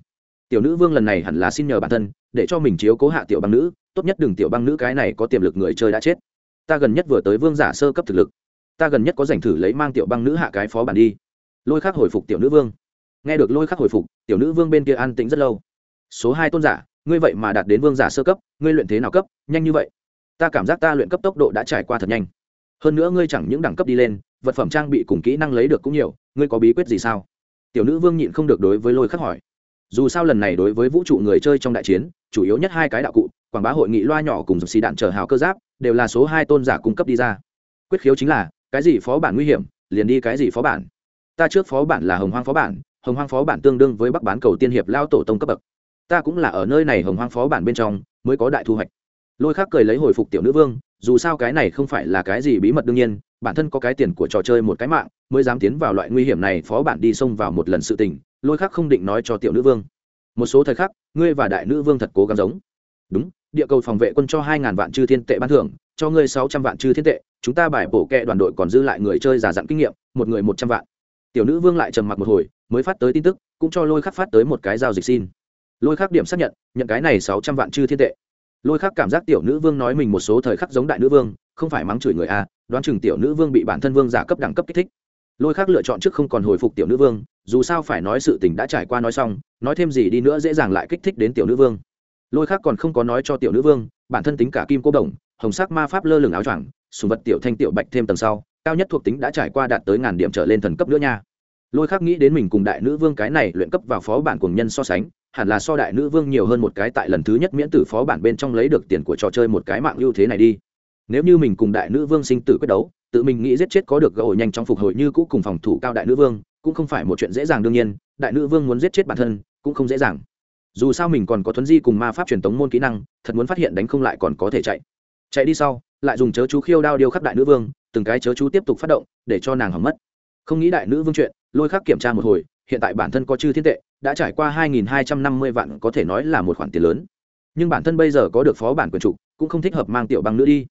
Tiểu nữ vương lần này hẳn là xin nhờ bản thân, để cho mình chiếu cố hạ tiểu băng nữ, tốt nhất đừng tiểu băng nữ cái này có tiềm lực người chơi đã chết. Ta gần nhất vừa tới vương giả sơ cấp thực lực ta gần nhất có giành thử lấy mang tiểu băng nữ hạ cái phó bản đi. Lôi khắc hồi phục tiểu nữ vương. Nghe được lôi khắc hồi phục, tiểu nữ vương bên kia an tĩnh rất lâu. Số hai tôn giả, ngươi vậy mà đạt đến vương giả sơ cấp, ngươi luyện thế nào cấp, nhanh như vậy? Ta cảm giác ta luyện cấp tốc độ đã trải qua thật nhanh. Hơn nữa ngươi chẳng những đẳng cấp đi lên, vật phẩm trang bị cùng kỹ năng lấy được cũng nhiều, ngươi có bí quyết gì sao? Tiểu nữ vương nhịn không được đối với lôi khắc hỏi. Dù sao lần này đối với vũ trụ người chơi trong đại chiến, chủ yếu nhất hai cái đạo cụ, quảng bá hội nghị loa nhỏ cùng dòng xì đạn trở hào cơ giáp, đều là số hai tôn giả cung cấp đi ra. Quyết khiếu chính là cái gì phó bản nguy hiểm, liền đi cái gì phó bản. Ta trước phó bản là hồng hoang phó bản, hồng hoang phó bản tương đương với bắc bán cầu tiên hiệp lao tổ tông cấp bậc. Ta cũng là ở nơi này hồng hoang phó bản bên trong, mới có đại thu hoạch. Lôi khác cười lấy hồi phục tiểu nữ vương, dù sao cái này không phải là cái gì bí mật đương nhiên, bản thân có cái tiền của trò chơi một cái mạng, mới dám tiến vào loại nguy hiểm này phó bản đi xông vào một lần sự tình, lôi khác không định nói cho tiểu nữ vương. Một số thời khắc, ngươi và đại nữ vương thật cố gắng giống. Đúng, địa cầu phòng vệ quân cho hai ngàn vạn chư thiên tệ ban thưởng cho ngươi sáu trăm vạn chư thiên tệ, chúng ta bài bổ kẹ đoàn đội còn dư lại người chơi giả dặn kinh nghiệm, một người một trăm vạn. Tiểu nữ vương lại trầm mặc một hồi, mới phát tới tin tức, cũng cho lôi khắc phát tới một cái giao dịch xin. Lôi khắc điểm xác nhận nhận cái này sáu trăm vạn chư thiên tệ. Lôi khắc cảm giác tiểu nữ vương nói mình một số thời khắc giống đại nữ vương, không phải mắng chửi người a đoán chừng tiểu nữ vương bị bản thân vương giả cấp đẳng cấp kích thích. Lôi khắc lựa chọn trước không còn hồi phục tiểu nữ vương, dù sao phải nói sự tình đã trải qua nói xong, nói thêm gì đi nữa dễ dàng lại kích thích đến tiểu nữ vương. Lôi khắc còn không có nói cho tiểu nữ vương, bản thân tính cả kim cô đồng hồng sắc ma pháp lơ lửng áo choàng, sùng vật tiểu thanh tiểu bạch thêm tầng sau, cao nhất thuộc tính đã trải qua đạt tới ngàn điểm trở lên thần cấp nữa nha. Lôi khắc nghĩ đến mình cùng đại nữ vương cái này luyện cấp vào phó bản cùng nhân so sánh, hẳn là so đại nữ vương nhiều hơn một cái tại lần thứ nhất miễn tử phó bản bên trong lấy được tiền của trò chơi một cái mạng ưu thế này đi. Nếu như mình cùng đại nữ vương sinh tử quyết đấu, tự mình nghĩ giết chết có được gỗ nhanh trong phục hồi như cũ cùng phòng thủ cao đại nữ vương, cũng không phải một chuyện dễ dàng đương nhiên, đại nữ vương muốn giết chết bản thân, cũng không dễ dàng. Dù sao mình còn có thuấn di cùng ma pháp truyền tống môn kỹ năng, thật muốn phát hiện đánh không lại còn có thể chạy chạy đi sau, lại dùng chớ chú khiêu đao điêu khắc đại nữ vương, từng cái chớ chú tiếp tục phát động, để cho nàng hỏng mất. Không nghĩ đại nữ vương chuyện, lôi khắc kiểm tra một hồi, hiện tại bản thân có chư thiên tệ, đã trải qua 2.250 vạn, có thể nói là một khoản tiền lớn. Nhưng bản thân bây giờ có được phó bản quyền trục, cũng không thích hợp mang tiểu băng nữ đi.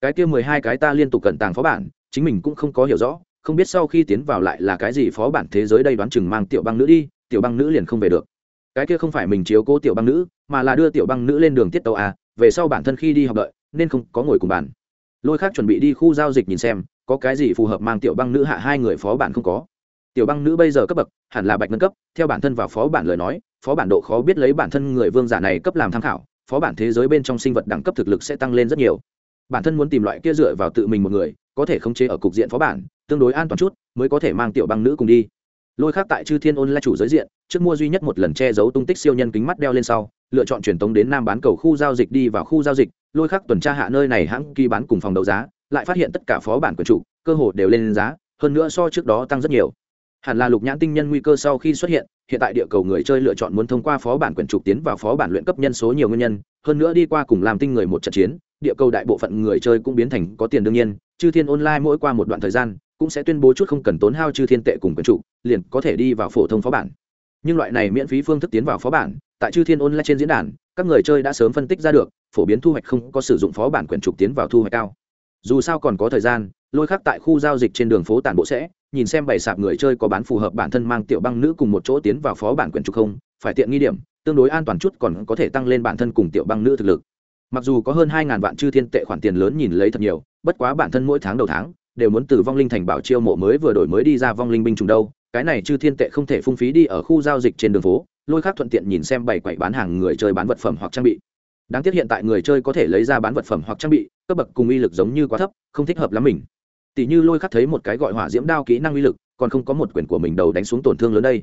Cái kia mười hai cái ta liên tục cẩn tàng phó bản, chính mình cũng không có hiểu rõ, không biết sau khi tiến vào lại là cái gì phó bản thế giới đây đoán chừng mang tiểu băng nữ đi, tiểu băng nữ liền không về được. Cái kia không phải mình chiếu cố tiểu băng nữ, mà là đưa tiểu băng nữ lên đường tiết tàu à về sau bản thân khi đi học đợi nên không có ngồi cùng bàn. Lôi khác chuẩn bị đi khu giao dịch nhìn xem, có cái gì phù hợp mang tiểu băng nữ hạ hai người phó bản không có. Tiểu băng nữ bây giờ cấp bậc, hẳn là bạch ngân cấp, theo bản thân vào phó bản lời nói, phó bản độ khó biết lấy bản thân người vương giả này cấp làm tham khảo, phó bản thế giới bên trong sinh vật đẳng cấp thực lực sẽ tăng lên rất nhiều. Bản thân muốn tìm loại kia dựa vào tự mình một người, có thể khống chế ở cục diện phó bản, tương đối an toàn chút, mới có thể mang tiểu băng nữ cùng đi. Lôi khác tại chư thiên ôn là chủ giới diện, trước mua duy nhất một lần che giấu tung tích siêu nhân kính mắt đeo lên sau, lựa chọn truyền tống đến nam bán cầu khu giao dịch đi vào khu giao dịch lôi khắc tuần tra hạ nơi này hãng kỳ bán cùng phòng đấu giá, lại phát hiện tất cả phó bản quyền chủ, cơ hội đều lên giá, hơn nữa so trước đó tăng rất nhiều. Hẳn là lục nhãn tinh nhân nguy cơ sau khi xuất hiện hiện tại địa cầu người chơi lựa chọn muốn thông qua phó bản quyền trục tiến vào phó bản luyện cấp nhân số nhiều nguyên nhân, hơn nữa đi qua cùng làm tinh người một trận chiến, địa cầu đại bộ phận người chơi cũng biến thành có tiền đương nhiên, chư thiên online mỗi qua một đoạn thời gian, cũng sẽ tuyên bố chút không cần tốn hao chư thiên tệ cùng quyền chủ, liền có thể đi vào phổ thông phó bản. Nhưng loại này miễn phí phương thức tiến vào phó bản, tại chư thiên online trên diễn đàn các người chơi đã sớm phân tích ra được, phổ biến thu hoạch không có sử dụng phó bản quyền trục tiến vào thu hoạch cao. Dù sao còn có thời gian, lôi khắc tại khu giao dịch trên đường phố tản bộ sẽ, nhìn xem bày sạp người chơi có bán phù hợp bản thân mang tiểu băng nữ cùng một chỗ tiến vào phó bản quyền trục không, phải tiện nghi điểm, tương đối an toàn chút còn có thể tăng lên bản thân cùng tiểu băng nữ thực lực. Mặc dù có hơn hai ngàn vạn chư thiên tệ khoản tiền lớn nhìn lấy thật nhiều, bất quá bản thân mỗi tháng đầu tháng, đều muốn từ vong linh thành bảo chiêu mộ mới vừa đổi mới đi ra vong linh binh trùng đâu, cái này chư thiên tệ không thể phung phí đi ở khu giao dịch trên đường phố lôi khác thuận tiện nhìn xem bảy quầy bán hàng người chơi bán vật phẩm hoặc trang bị. Đáng tiếc hiện tại người chơi có thể lấy ra bán vật phẩm hoặc trang bị, cấp bậc cùng uy lực giống như quá thấp, không thích hợp lắm mình. Tỷ như lôi khắc thấy một cái gọi hỏa diễm đao kỹ năng uy lực, còn không có một quyền của mình đầu đánh xuống tổn thương lớn đây.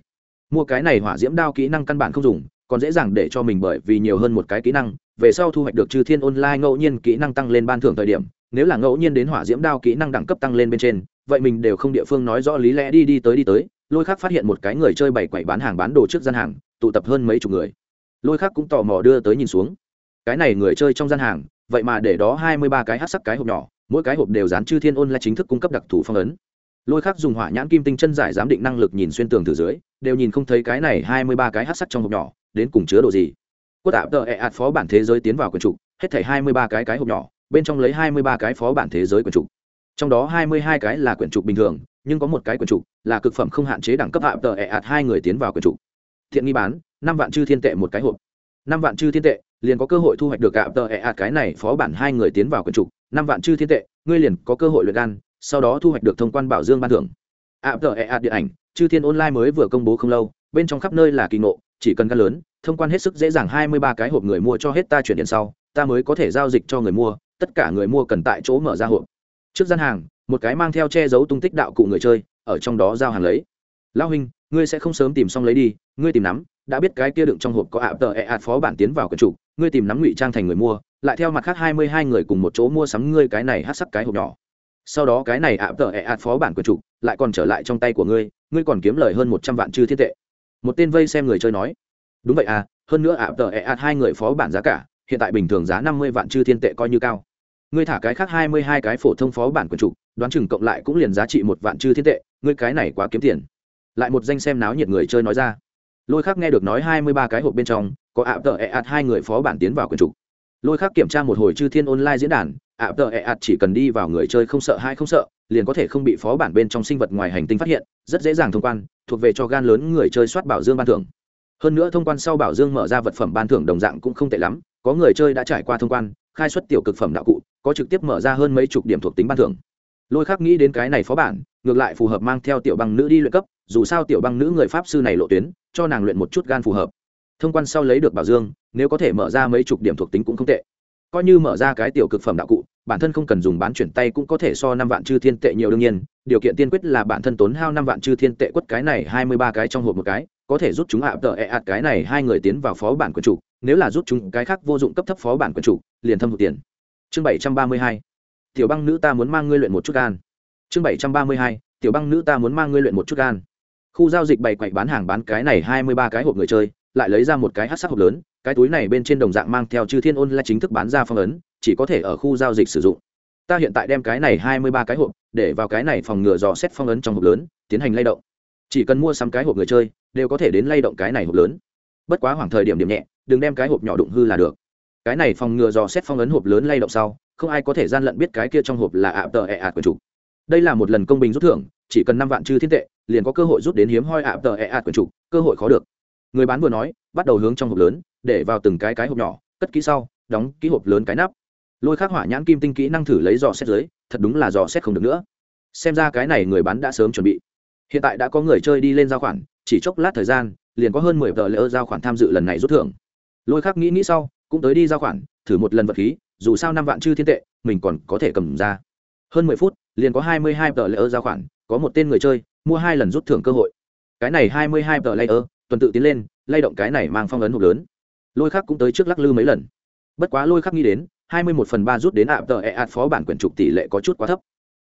Mua cái này hỏa diễm đao kỹ năng căn bản không dùng, còn dễ dàng để cho mình bởi vì nhiều hơn một cái kỹ năng, về sau thu hoạch được chư thiên online ngẫu nhiên kỹ năng tăng lên ban thưởng thời điểm, nếu là ngẫu nhiên đến hỏa diễm đao kỹ năng đẳng cấp tăng lên bên trên, vậy mình đều không địa phương nói rõ lý lẽ đi đi tới đi tới. Lôi khác phát hiện một cái người chơi bày quậy bán hàng bán đồ trước gian hàng tụ tập hơn mấy chục người. Lôi khác cũng tò mò đưa tới nhìn xuống. Cái này người chơi trong gian hàng, vậy mà để đó hai mươi ba cái hát sắc cái hộp nhỏ, mỗi cái hộp đều dán chư thiên ôn là chính thức cung cấp đặc thù phong ấn. Lôi khác dùng hỏa nhãn kim tinh chân giải giám định năng lực nhìn xuyên tường từ dưới, đều nhìn không thấy cái này hai mươi ba cái hát sắc trong hộp nhỏ, đến cùng chứa đồ gì. Quốc tạp tờ ẹ ạt phó bản thế giới tiến vào quần trục, hết thảy hai mươi ba cái cái hộp nhỏ, bên trong lấy hai mươi ba cái phó bản thế giới quyển trục. Trong đó hai mươi hai cái là quyển trục bình thường, nhưng có một cái quyển trục là cực phẩm không hạn chế đẳng cấp hạ tờ ẹ ạt hai người tiến vào quyển trục thiện nghi bán, năm vạn chư thiên tệ một cái hộp. Năm vạn chư thiên tệ, liền có cơ hội thu hoạch được gạo tờ ẹ ạt cái này phó bản hai người tiến vào quần trục. Năm vạn chư thiên tệ, ngươi liền có cơ hội luyện gan sau đó thu hoạch được thông quan bảo dương ban thưởng. Ạ tờ ẹ ạt điện ảnh, chư thiên online mới vừa công bố không lâu, bên trong khắp nơi là kỳ ngộ, chỉ cần gan lớn, thông quan hết sức dễ dàng hai mươi ba cái hộp người mua cho hết ta chuyển điện sau, ta mới có thể giao dịch cho người mua, tất cả người mua cần tại chỗ mở ra hộp. Trước gian hàng, một cái mang theo che giấu tung tích đạo cụ người chơi, ở trong đó giao hàng lấy. Lao hình ngươi sẽ không sớm tìm xong lấy đi, ngươi tìm nắm, đã biết cái kia đựng trong hộp có ạ tờ ẹ ạt phó bản tiến vào quần chủ, ngươi tìm nắm ngụy trang thành người mua, lại theo mặt khác hai mươi hai người cùng một chỗ mua sắm ngươi cái này hát sắc cái hộp nhỏ. Sau đó cái này ạ tờ ẹ ạt phó bản quần chủ lại còn trở lại trong tay của ngươi ngươi còn kiếm lời hơn một trăm vạn chư thiên tệ. Một tên vây xem người chơi nói, đúng vậy à hơn nữa ạ tờ ẹ ạt hai người phó bản giá cả, hiện tại bình thường giá năm mươi vạn chư thiên tệ coi như cao. Ngươi thả cái khác hai mươi hai cái phổ thông phó bản quần chủ, đoán chừng cộng lại cũng liền giá trị một vạn chư thiên tệ, ngươi cái này quá kiếm tiền lại một danh xem náo nhiệt người chơi nói ra. Lôi khác nghe được nói hai mươi ba cái hộp bên trong, có ạ tờ ẹ ạt hai người phó bản tiến vào quần trục. Lôi khác kiểm tra một hồi chư thiên online diễn đàn, ạ tờ ẹ ạt chỉ cần đi vào người chơi không sợ hai không sợ, liền có thể không bị phó bản bên trong sinh vật ngoài hành tinh phát hiện, rất dễ dàng thông quan, thuộc về cho gan lớn người chơi soát bảo dương ban thưởng. Hơn nữa thông quan sau bảo dương mở ra vật phẩm ban thưởng đồng dạng cũng không tệ lắm, có người chơi đã trải qua thông quan, khai xuất tiểu cực phẩm đạo cụ, có trực tiếp mở ra hơn mấy chục điểm thuộc tính ban thưởng. Lôi khác nghĩ đến cái này phó bản, ngược lại phù hợp mang theo tiểu bằng nữ đi luyện cấp dù sao tiểu băng nữ người pháp sư này lộ tuyến, cho nàng luyện một chút gan phù hợp. Thông quan sau lấy được bảo dương, nếu có thể mở ra mấy chục điểm thuộc tính cũng không tệ. Coi như mở ra cái tiểu cực phẩm đạo cụ, bản thân không cần dùng bán chuyển tay cũng có thể so năm vạn chư thiên tệ nhiều đương nhiên, điều kiện tiên quyết là bản thân tốn hao năm vạn chư thiên tệ quất cái này hai mươi ba cái trong hộp một cái, có thể rút chúng ạ tờ ẹ ạt cái này hai người tiến vào phó bản quyền chủ, nếu là rút chúng cái khác vô dụng cấp thấp phó bản quyền chủ, liền thâm hụt tiền. Chương bảy trăm ba mươi hai. Tiểu băng nữ ta muốn mang ngươi luyện một chút gan. Chương bảy trăm ba mươi hai. Tiểu băng nữ ta muốn mang ngươi luyện một chút gan khu giao dịch bày quậy bán hàng bán cái này hai mươi ba cái hộp người chơi, lại lấy ra một cái hát sắc hộp lớn, cái túi này bên trên đồng dạng mang theo chư thiên ôn là chính thức bán ra phong ấn, chỉ có thể ở khu giao dịch sử dụng. Ta hiện tại đem cái này hai mươi ba cái hộp, để vào cái này phòng ngừa dò xét phong ấn trong hộp lớn, tiến hành lay động. Chỉ cần mua sắm cái hộp người chơi, đều có thể đến lay động cái này hộp lớn. Bất quá khoảng thời điểm điểm nhẹ, đừng đem cái hộp nhỏ đụng hư là được. Cái này phòng ngừa dò xét phong ấn hộp lớn lay động sau, không ai có thể gian lận biết cái kia trong hộp là ạ tờ ẹ ạt của chủ. Đây là một lần công bình rút thưởng, chỉ cần năm vạn chư thiên tệ liền có cơ hội rút đến hiếm hoi ạ tờ ẹ ạt của chủ cơ hội khó được. Người bán vừa nói, bắt đầu hướng trong hộp lớn, để vào từng cái cái hộp nhỏ, cất kỹ sau, đóng ký hộp lớn cái nắp. Lôi khắc hỏa nhãn kim tinh kỹ năng thử lấy dò xét dưới, thật đúng là dò xét không được nữa. Xem ra cái này người bán đã sớm chuẩn bị. Hiện tại đã có người chơi đi lên giao khoản, chỉ chốc lát thời gian, liền có hơn mười tờ lỡ giao khoản tham dự lần này rút thưởng. Lôi khắc nghĩ nghĩ sau, cũng tới đi giao khoản, thử một lần vật khí, dù sao năm vạn chư thiên tệ, mình còn có thể cầm ra. Hơn mười phút, liền có hai mươi hai tờ lỡ giao khoản, có một tên người chơi mua hai lần rút thưởng cơ hội. Cái này hai mươi hai tờ layer, tuần tự tiến lên, lay động cái này mang phong ấn hộp lớn. Lôi khắc cũng tới trước lắc lư mấy lần. Bất quá lôi khắc nghĩ đến, hai mươi một phần ba rút đến ạ tờ e ạt phó bản quyển trục tỷ lệ có chút quá thấp.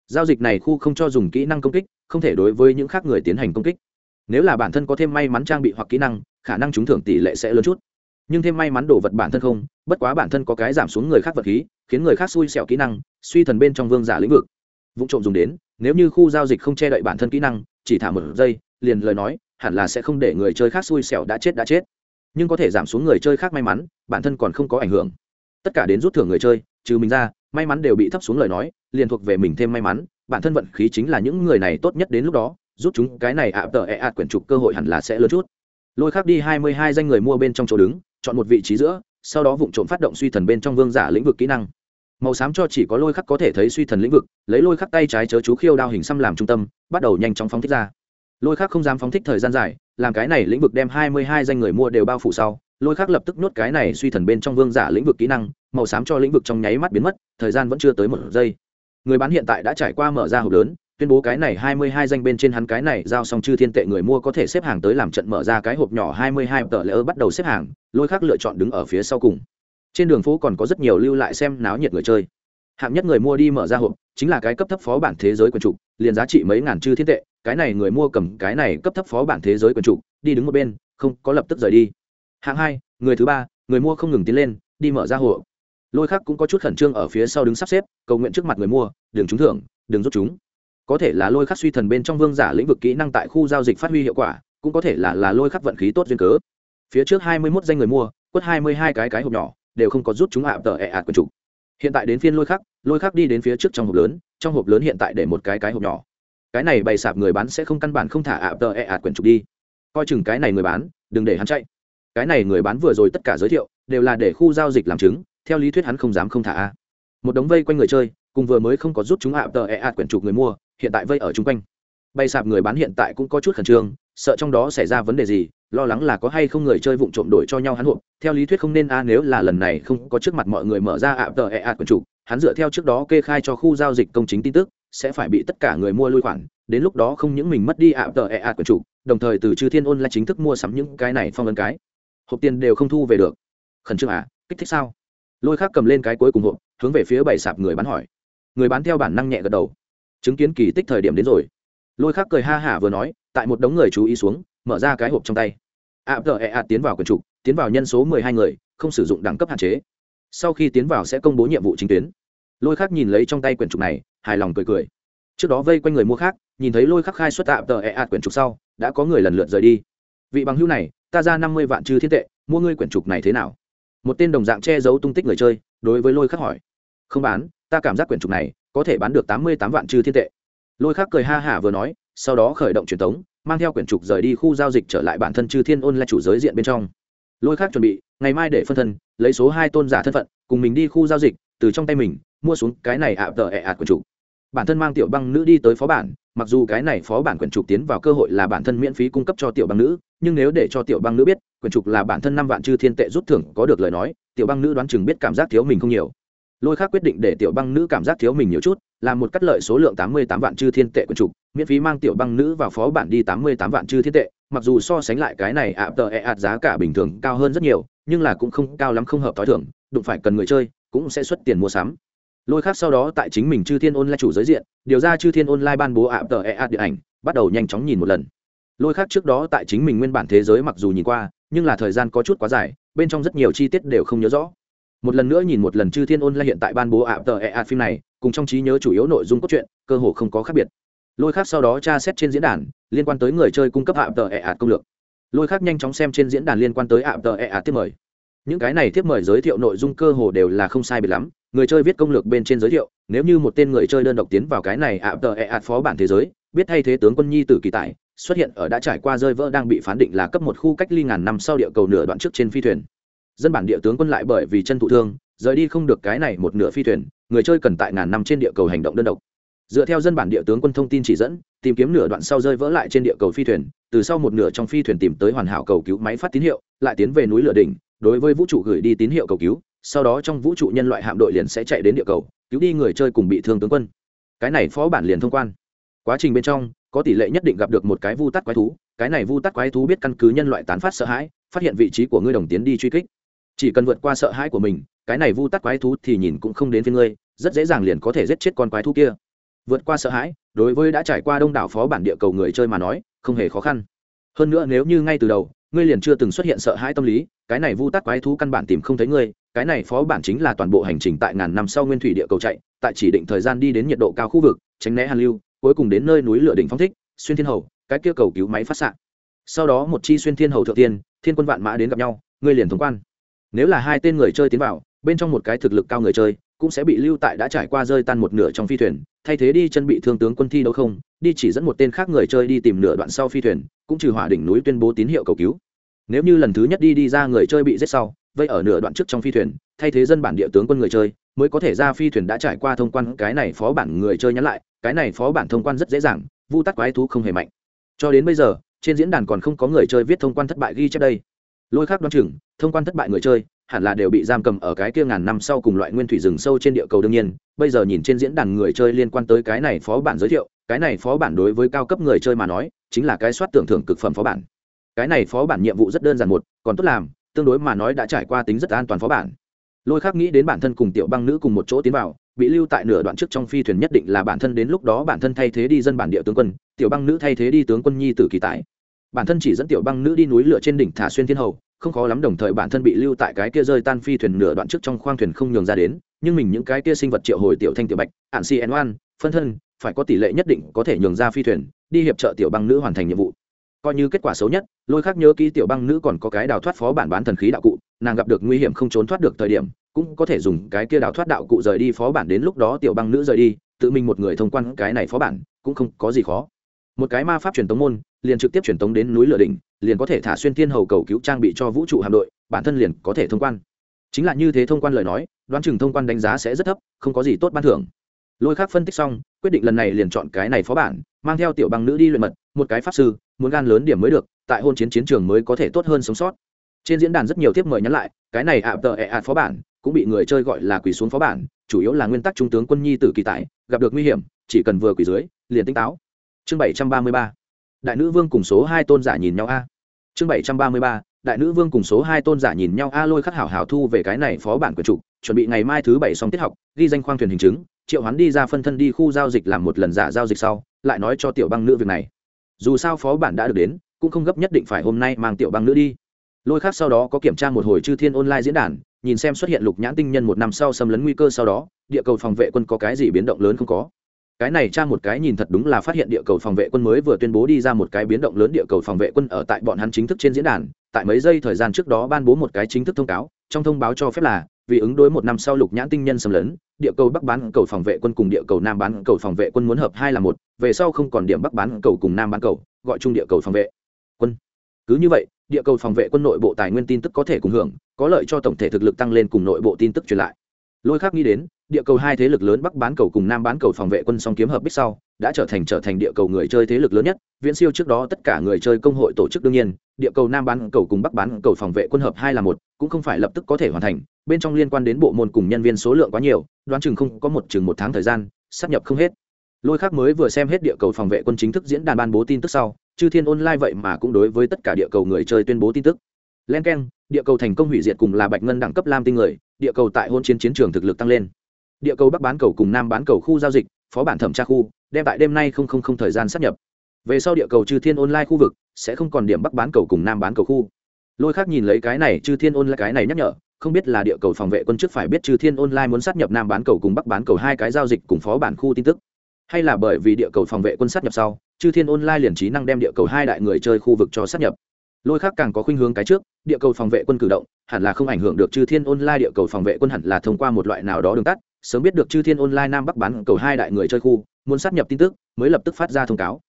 Giao dịch này khu không cho dùng kỹ năng công kích, không thể đối với những khác người tiến hành công kích. Nếu là bản thân có thêm may mắn trang bị hoặc kỹ năng, khả năng trúng thưởng tỷ lệ sẽ lớn chút. Nhưng thêm may mắn đổ vật bản thân không, bất quá bản thân có cái giảm xuống người khác vật khí, khiến người khác xui xẻo kỹ năng, suy thần bên trong vương giả lĩnh vực. Vụ trộm dùng đến nếu như khu giao dịch không che đậy bản thân kỹ năng, chỉ thả một giây, liền lời nói, hẳn là sẽ không để người chơi khác xui xẻo đã chết đã chết. Nhưng có thể giảm xuống người chơi khác may mắn, bản thân còn không có ảnh hưởng. Tất cả đến rút thưởng người chơi, trừ mình ra, may mắn đều bị thấp xuống lời nói, liền thuộc về mình thêm may mắn, bản thân vận khí chính là những người này tốt nhất đến lúc đó, rút chúng cái này ạ, tờ e, ạ quyển trục cơ hội hẳn là sẽ lớn chút. Lôi khác đi hai mươi hai danh người mua bên trong chỗ đứng, chọn một vị trí giữa, sau đó vụ trộm phát động suy thần bên trong vương giả lĩnh vực kỹ năng màu xám cho chỉ có lôi khắc có thể thấy suy thần lĩnh vực, lấy lôi khắc tay trái chớ chú khiêu đao hình xăm làm trung tâm, bắt đầu nhanh chóng phóng thích ra. Lôi khắc không dám phóng thích thời gian dài, làm cái này lĩnh vực đem hai mươi hai danh người mua đều bao phủ sau, lôi khắc lập tức nhốt cái này suy thần bên trong vương giả lĩnh vực kỹ năng, màu xám cho lĩnh vực trong nháy mắt biến mất, thời gian vẫn chưa tới một giây. Người bán hiện tại đã trải qua mở ra hộp lớn, tuyên bố cái này hai mươi hai danh bên trên hắn cái này giao xong chư thiên tệ người mua có thể xếp hàng tới làm trận mở ra cái hộp nhỏ hai mươi hai tờ lỡ bắt đầu xếp hàng, lôi khắc lựa chọn đứng ở phía sau cùng trên đường phố còn có rất nhiều lưu lại xem náo nhiệt người chơi. Hạng nhất người mua đi mở ra hộp, chính là cái cấp thấp phó bản thế giới quần trục liền giá trị mấy ngàn chư thiên tệ, cái này người mua cầm cái này cấp thấp phó bản thế giới quần trục đi đứng một bên, không có lập tức rời đi. Hạng hai, người thứ ba, người mua không ngừng tiến lên, đi mở ra hộp. Lôi khác cũng có chút khẩn trương ở phía sau đứng sắp xếp, cầu nguyện trước mặt người mua, đừng trúng thưởng, đừng rút chúng. Có thể là lôi khắc suy thần bên trong vương giả lĩnh vực kỹ năng tại khu giao dịch phát huy hiệu quả, cũng có thể là là lôi khắc vận khí tốt duyên cớ. Phía trước hai mươi mốt danh người mua, quất hai mươi hai cái cái hộp nhỏ đều không có rút chúng hạ tờ ẹ ạt quần trục hiện tại đến phiên lôi khắc lôi khắc đi đến phía trước trong hộp lớn, trong hộp lớn hiện tại để một cái cái hộp nhỏ. Cái này bày sạp người bán sẽ không căn bản không thả ạ tờ ẹ ạt quyển trục đi. Coi chừng cái này người bán, đừng để hắn chạy. Cái này người bán vừa rồi tất cả giới thiệu, đều là để khu giao dịch làm chứng, theo lý thuyết hắn không dám không thả a. Một đống vây quanh người chơi, cùng vừa mới không có rút chúng ạ tờ ẹ ạt quyển trục người mua, hiện tại vây ở chung quanh. Bày sạp người bán hiện tại cũng có chút khẩn trương, sợ trong đó xảy ra vấn đề gì lo lắng là có hay không người chơi vụng trộm đổi cho nhau hắn hộp. Theo lý thuyết không nên a, nếu là lần này không có trước mặt mọi người mở ra ạ, tờ e, ẹ ạt quyển trục hắn dựa theo trước đó kê khai cho khu giao dịch công chính tin tức, sẽ phải bị tất cả người mua lui khoản. Đến lúc đó không những mình mất đi ạ, tờ e, ẹ ạt quyển trục đồng thời từ chư thiên ôn lại chính thức mua sắm những cái này phong ấn cái. Hộp tiền đều không thu về được. Khẩn trương à kích thích sao? Lôi khác cầm lên cái cuối cùng hộp, hướng về phía bảy sạp người bán hỏi. Người bán theo bản năng nhẹ gật đầu. Chứng kiến kỳ tích thời điểm đến rồi. Lôi khác cười ha hả vừa nói, tại một đống người chú ý xuống, mở ra cái hộp trong tay ạ tờ ẹ ạt tiến vào quyền trục, tiến vào nhân số mười hai người, không sử dụng đẳng cấp hạn chế. Sau khi tiến vào sẽ công bố nhiệm vụ chính tuyến. Lôi khác nhìn lấy trong tay quyển trục này, hài lòng cười cười. Trước đó vây quanh người mua khác, nhìn thấy lôi khắc khai xuất tạm tờ e ạt quyển trục sau, đã có người lần lượt rời đi. Vị bằng hữu này, ta ra năm mươi vạn chư thiên tệ, mua ngươi quyển trục này thế nào? Một tên đồng dạng che giấu tung tích người chơi, đối với lôi khắc hỏi. Không bán, ta cảm giác quyển trục này có thể bán được tám mươi tám vạn chư thiên tệ. Lôi khắc cười ha hả vừa nói, sau đó khởi động truyền thống mang theo quyển trục rời đi khu giao dịch trở lại bản thân chư thiên ôn là chủ giới diện bên trong. Lôi khắc chuẩn bị, ngày mai để phân thân, lấy số hai tôn giả thân phận, cùng mình đi khu giao dịch, từ trong tay mình, mua xuống cái này ạ tờ ẹ ạt quyển trục. Bản thân mang tiểu băng nữ đi tới phó bản, mặc dù cái này phó bản quyển trục tiến vào cơ hội là bản thân miễn phí cung cấp cho tiểu băng nữ, nhưng nếu để cho tiểu băng nữ biết, quyển trục là bản thân năm vạn chư thiên tệ rút thưởng có được lời nói, tiểu băng nữ đoán chừng biết cảm giác thiếu mình không nhiều lôi khác quyết định để tiểu băng nữ cảm giác thiếu mình nhiều chút, là một cắt lợi số lượng tám mươi tám vạn chư thiên tệ quyển trục miễn phí mang tiểu băng nữ vào phó bản đi tám mươi tám vạn chư thiên tệ, mặc dù so sánh lại cái này ạ, tờ ẹ ạt giá cả bình thường cao hơn rất nhiều, nhưng là cũng không cao lắm không hợp t h o i thưởng đụng phải cần người chơi, cũng sẽ xuất tiền mua sắm. Lôi khác sau đó tại chính mình chư thiên online chủ giới diện, điều ra chư thiên online ban bố ạ, tờ e a điện ảnh, bắt đầu nhanh chóng nhìn một lần. Lôi khác trước đó tại chính mình nguyên bản thế giới mặc dù nhìn qua, nhưng là thời gian có chút quá dài, bên trong rất nhiều chi tiết đều không nhớ rõ một lần nữa nhìn một lần chư thiên ôn online hiện tại ban bố ạ tờ e phim này, cùng trong trí nhớ chủ yếu nội dung cốt truyện, cơ hồ không có khác biệt. Lôi khác sau đó tra xét trên diễn đàn, liên quan tới người chơi cung cấp ạ tờ e công lược. Lôi khác nhanh chóng xem trên diễn đàn liên quan tới ạ tờ e tiếp mời. Những cái này tiếp mời giới thiệu nội dung cơ hồ đều là không sai biệt lắm, người chơi viết công lược bên trên giới thiệu, nếu như một tên người chơi đơn độc tiến vào cái này ạ tờ e phó bản thế giới, biết thay thế tướng quân nhi tử kỳ tài, xuất hiện ở đã trải qua rơi vỡ đang bị phán định là cấp một khu cách ly ngàn năm sau địa cầu nửa đoạn trước trên phi thuyền dân bản địa tướng quân lại bởi vì chân thụ thương, rời đi không được cái này một nửa phi thuyền, người chơi cần tại ngàn năm trên địa cầu hành động đơn độc. Dựa theo dân bản địa tướng quân thông tin chỉ dẫn, tìm kiếm nửa đoạn sau rơi vỡ lại trên địa cầu phi thuyền, từ sau một nửa trong phi thuyền tìm tới hoàn hảo cầu cứu máy phát tín hiệu, lại tiến về núi lửa đỉnh, đối với vũ trụ gửi đi tín hiệu cầu cứu, sau đó trong vũ trụ nhân loại hạm đội liền sẽ chạy đến địa cầu, cứu đi người chơi cùng bị thương tướng quân. Cái này phó bản liền thông quan. Quá trình bên trong, có tỷ lệ nhất định gặp được một cái vu tắt quái thú, cái này vu tắt quái thú biết căn cứ nhân loại tán phát sợ hãi, phát hiện vị trí của ngươi đồng tiến đi truy kích chỉ cần vượt qua sợ hãi của mình, cái này vu tắt quái thú thì nhìn cũng không đến với ngươi, rất dễ dàng liền có thể giết chết con quái thú kia. Vượt qua sợ hãi, đối với đã trải qua đông đảo phó bản địa cầu người chơi mà nói, không hề khó khăn. Hơn nữa nếu như ngay từ đầu, ngươi liền chưa từng xuất hiện sợ hãi tâm lý, cái này vu tát quái thú căn bản tìm không thấy ngươi, cái này phó bản chính là toàn bộ hành trình tại ngàn năm sau nguyên thủy địa cầu chạy, tại chỉ định thời gian đi đến nhiệt độ cao khu vực, tránh né hàn lưu, cuối cùng đến nơi núi lửa đỉnh phong thích, xuyên thiên hầu, cái kia cầu cứu máy phát xạ. Sau đó một chi xuyên thiên hầu thượng tiên, thiên quân vạn mã đến gặp nhau, ngươi liền thống quan nếu là hai tên người chơi tiến vào, bên trong một cái thực lực cao người chơi, cũng sẽ bị lưu tại đã trải qua rơi tan một nửa trong phi thuyền, thay thế đi chân bị thương tướng quân thi đấu không, đi chỉ dẫn một tên khác người chơi đi tìm nửa đoạn sau phi thuyền, cũng trừ hỏa đỉnh núi tuyên bố tín hiệu cầu cứu. Nếu như lần thứ nhất đi đi ra người chơi bị giết sau vây ở nửa đoạn trước trong phi thuyền, thay thế dân bản địa tướng quân người chơi, mới có thể ra phi thuyền đã trải qua thông quan, cái này phó bản người chơi nhắn lại, cái này phó bản thông quan rất dễ dàng, vu tắc quái thú không hề mạnh. Cho đến bây giờ, trên diễn đàn còn không có người chơi viết thông quan thất bại ghi chép đây. Lôi khác đoán chừng thông quan thất bại người chơi, hẳn là đều bị giam cầm ở cái kia ngàn năm sau cùng loại nguyên thủy rừng sâu trên địa cầu đương nhiên. Bây giờ nhìn trên diễn đàn người chơi liên quan tới cái này phó bản giới thiệu, cái này phó bản đối với cao cấp người chơi mà nói, chính là cái soát tưởng thưởng cực phẩm phó bản. Cái này phó bản nhiệm vụ rất đơn giản một, còn tốt làm, tương đối mà nói đã trải qua tính rất an toàn phó bản. Lôi khác nghĩ đến bản thân cùng tiểu băng nữ cùng một chỗ tiến vào, bị lưu tại nửa đoạn trước trong phi thuyền nhất định là bản thân đến lúc đó bản thân thay thế đi dân bản địa tướng quân, tiểu băng nữ thay thế đi tướng quân nhi tử kỳ tại. bản thân chỉ dẫn tiểu băng nữ đi núi lửa trên đỉnh thả xuyên thiên hầu không khó lắm đồng thời bản thân bị lưu tại cái kia rơi tan phi thuyền nửa đoạn trước trong khoang thuyền không nhường ra đến, nhưng mình những cái kia sinh vật triệu hồi tiểu thanh tiểu bạch ạn cn oan, phân thân, phải có tỷ lệ nhất định có thể nhường ra phi thuyền, đi hiệp trợ tiểu băng nữ hoàn thành nhiệm vụ. Coi như kết quả xấu nhất, lôi khác nhớ kỹ tiểu băng nữ còn có cái đào thoát phó bản bán thần khí đạo cụ, nàng gặp được nguy hiểm không trốn thoát được thời điểm, cũng có thể dùng cái kia đào thoát đạo cụ rời đi phó bản đến lúc đó tiểu băng nữ rời đi, tự mình một người thông quan cái này phó bản, cũng không có gì khó một cái ma pháp truyền tống môn, liền trực tiếp truyền tống đến núi lửa đỉnh, liền có thể thả xuyên thiên hầu cầu cứu trang bị cho vũ trụ hạm đội, bản thân liền có thể thông quan. Chính là như thế thông quan lời nói, đoán chừng thông quan đánh giá sẽ rất thấp, không có gì tốt ban thưởng. Lôi khác phân tích xong, quyết định lần này liền chọn cái này phó bản, mang theo tiểu băng nữ đi luyện mật, một cái pháp sư, muốn gan lớn điểm mới được, tại hôn chiến chiến trường mới có thể tốt hơn sống sót. Trên diễn đàn rất nhiều tiếp mời nhắn lại, cái này ạ tờ ẹ ạt phó bản, cũng bị người chơi gọi là quỳ xuống phó bản, chủ yếu là nguyên tắc trung tướng quân nhi tử kỳ tại gặp được nguy hiểm, chỉ cần vừa quỳ dưới, liền tinh táo chương bảy trăm ba mươi ba. Đại nữ vương cùng số hai tôn giả nhìn nhau a. Chương bảy trăm ba mươi ba. Đại nữ vương cùng số hai tôn giả nhìn nhau a lôi khắc hảo hảo thu về cái này phó bản quyền trục chuẩn bị ngày mai thứ bảy xong tiết học, ghi danh khoang thuyền hình chứng, triệu hoán đi ra phân thân đi khu giao dịch làm một lần giả giao dịch sau, lại nói cho tiểu băng nữ việc này. Dù sao phó bản đã được đến, cũng không gấp nhất định phải hôm nay mang tiểu băng nữ đi. Lôi khác sau đó có kiểm tra một hồi chư thiên online diễn đàn, nhìn xem xuất hiện lục nhãn tinh nhân một năm sau xâm lấn nguy cơ sau đó, địa cầu phòng vệ quân có cái gì biến động lớn không có cái này tra một cái nhìn thật đúng là phát hiện địa cầu phòng vệ quân mới vừa tuyên bố đi ra một cái biến động lớn địa cầu phòng vệ quân ở tại bọn hắn chính thức trên diễn đàn. Tại mấy giây thời gian trước đó ban bố một cái chính thức thông cáo, trong thông báo cho phép là, vì ứng đối một năm sau lục nhãn tinh nhân xâm lấn, địa cầu bắc bán cầu phòng vệ quân cùng địa cầu nam bán cầu phòng vệ quân muốn hợp hai là một, về sau không còn điểm bắc bán cầu cùng nam bán cầu, gọi chung địa cầu phòng vệ quân. Cứ như vậy, địa cầu phòng vệ quân nội bộ tài nguyên tin tức có thể cùng hưởng, có lợi cho tổng thể thực lực tăng lên cùng nội bộ tin tức truyền lại. Lôi khác nghĩ đến địa cầu hai thế lực lớn bắc bán cầu cùng nam bán cầu phòng vệ quân song kiếm hợp bích sau, đã trở thành trở thành địa cầu người chơi thế lực lớn nhất. Viễn siêu trước đó tất cả người chơi công hội tổ chức đương nhiên, địa cầu nam bán cầu cùng bắc bán cầu phòng vệ quân hợp hai là một, cũng không phải lập tức có thể hoàn thành. Bên trong liên quan đến bộ môn cùng nhân viên số lượng quá nhiều, đoán chừng không có một chừng một tháng thời gian, sắp nhập không hết. Lôi khác mới vừa xem hết địa cầu phòng vệ quân chính thức diễn đàn ban bố tin tức sau, chư thiên online vậy mà cũng đối với tất cả địa cầu người chơi tuyên bố tin tức. Len k e n địa cầu thành công hủy diệt cùng là bạch ngân đẳng cấp lam tinh người, địa cầu tại hôn chiến chiến trường thực lực tăng lên địa cầu bắc bán cầu cùng nam bán cầu khu giao dịch, phó bản thẩm tra khu, đem tại đêm nay không không không thời gian sắp nhập. Về sau địa cầu chư thiên online khu vực sẽ không còn điểm bắc bán cầu cùng nam bán cầu khu. Lôi khác nhìn lấy cái này, chư thiên online, cái này nhắc nhở, không biết là địa cầu phòng vệ quân chức phải biết chư thiên online muốn sát nhập nam bán cầu cùng bắc bán cầu hai cái giao dịch cùng phó bản khu tin tức. Hay là bởi vì địa cầu phòng vệ quân sát nhập sau, chư thiên online liền trí năng đem địa cầu hai đại người chơi khu vực cho sát nhập. Lôi khác càng có khuynh hướng cái trước, địa cầu phòng vệ quân cử động, hẳn là không ảnh hưởng được chư thiên online, địa cầu phòng vệ quân hẳn là thông qua một loại nào đó đường tắt sớm biết được chư thiên online nam bắc bán cầu hai đại người chơi khu, muốn sát nhập tin tức, mới lập tức phát ra thông cáo.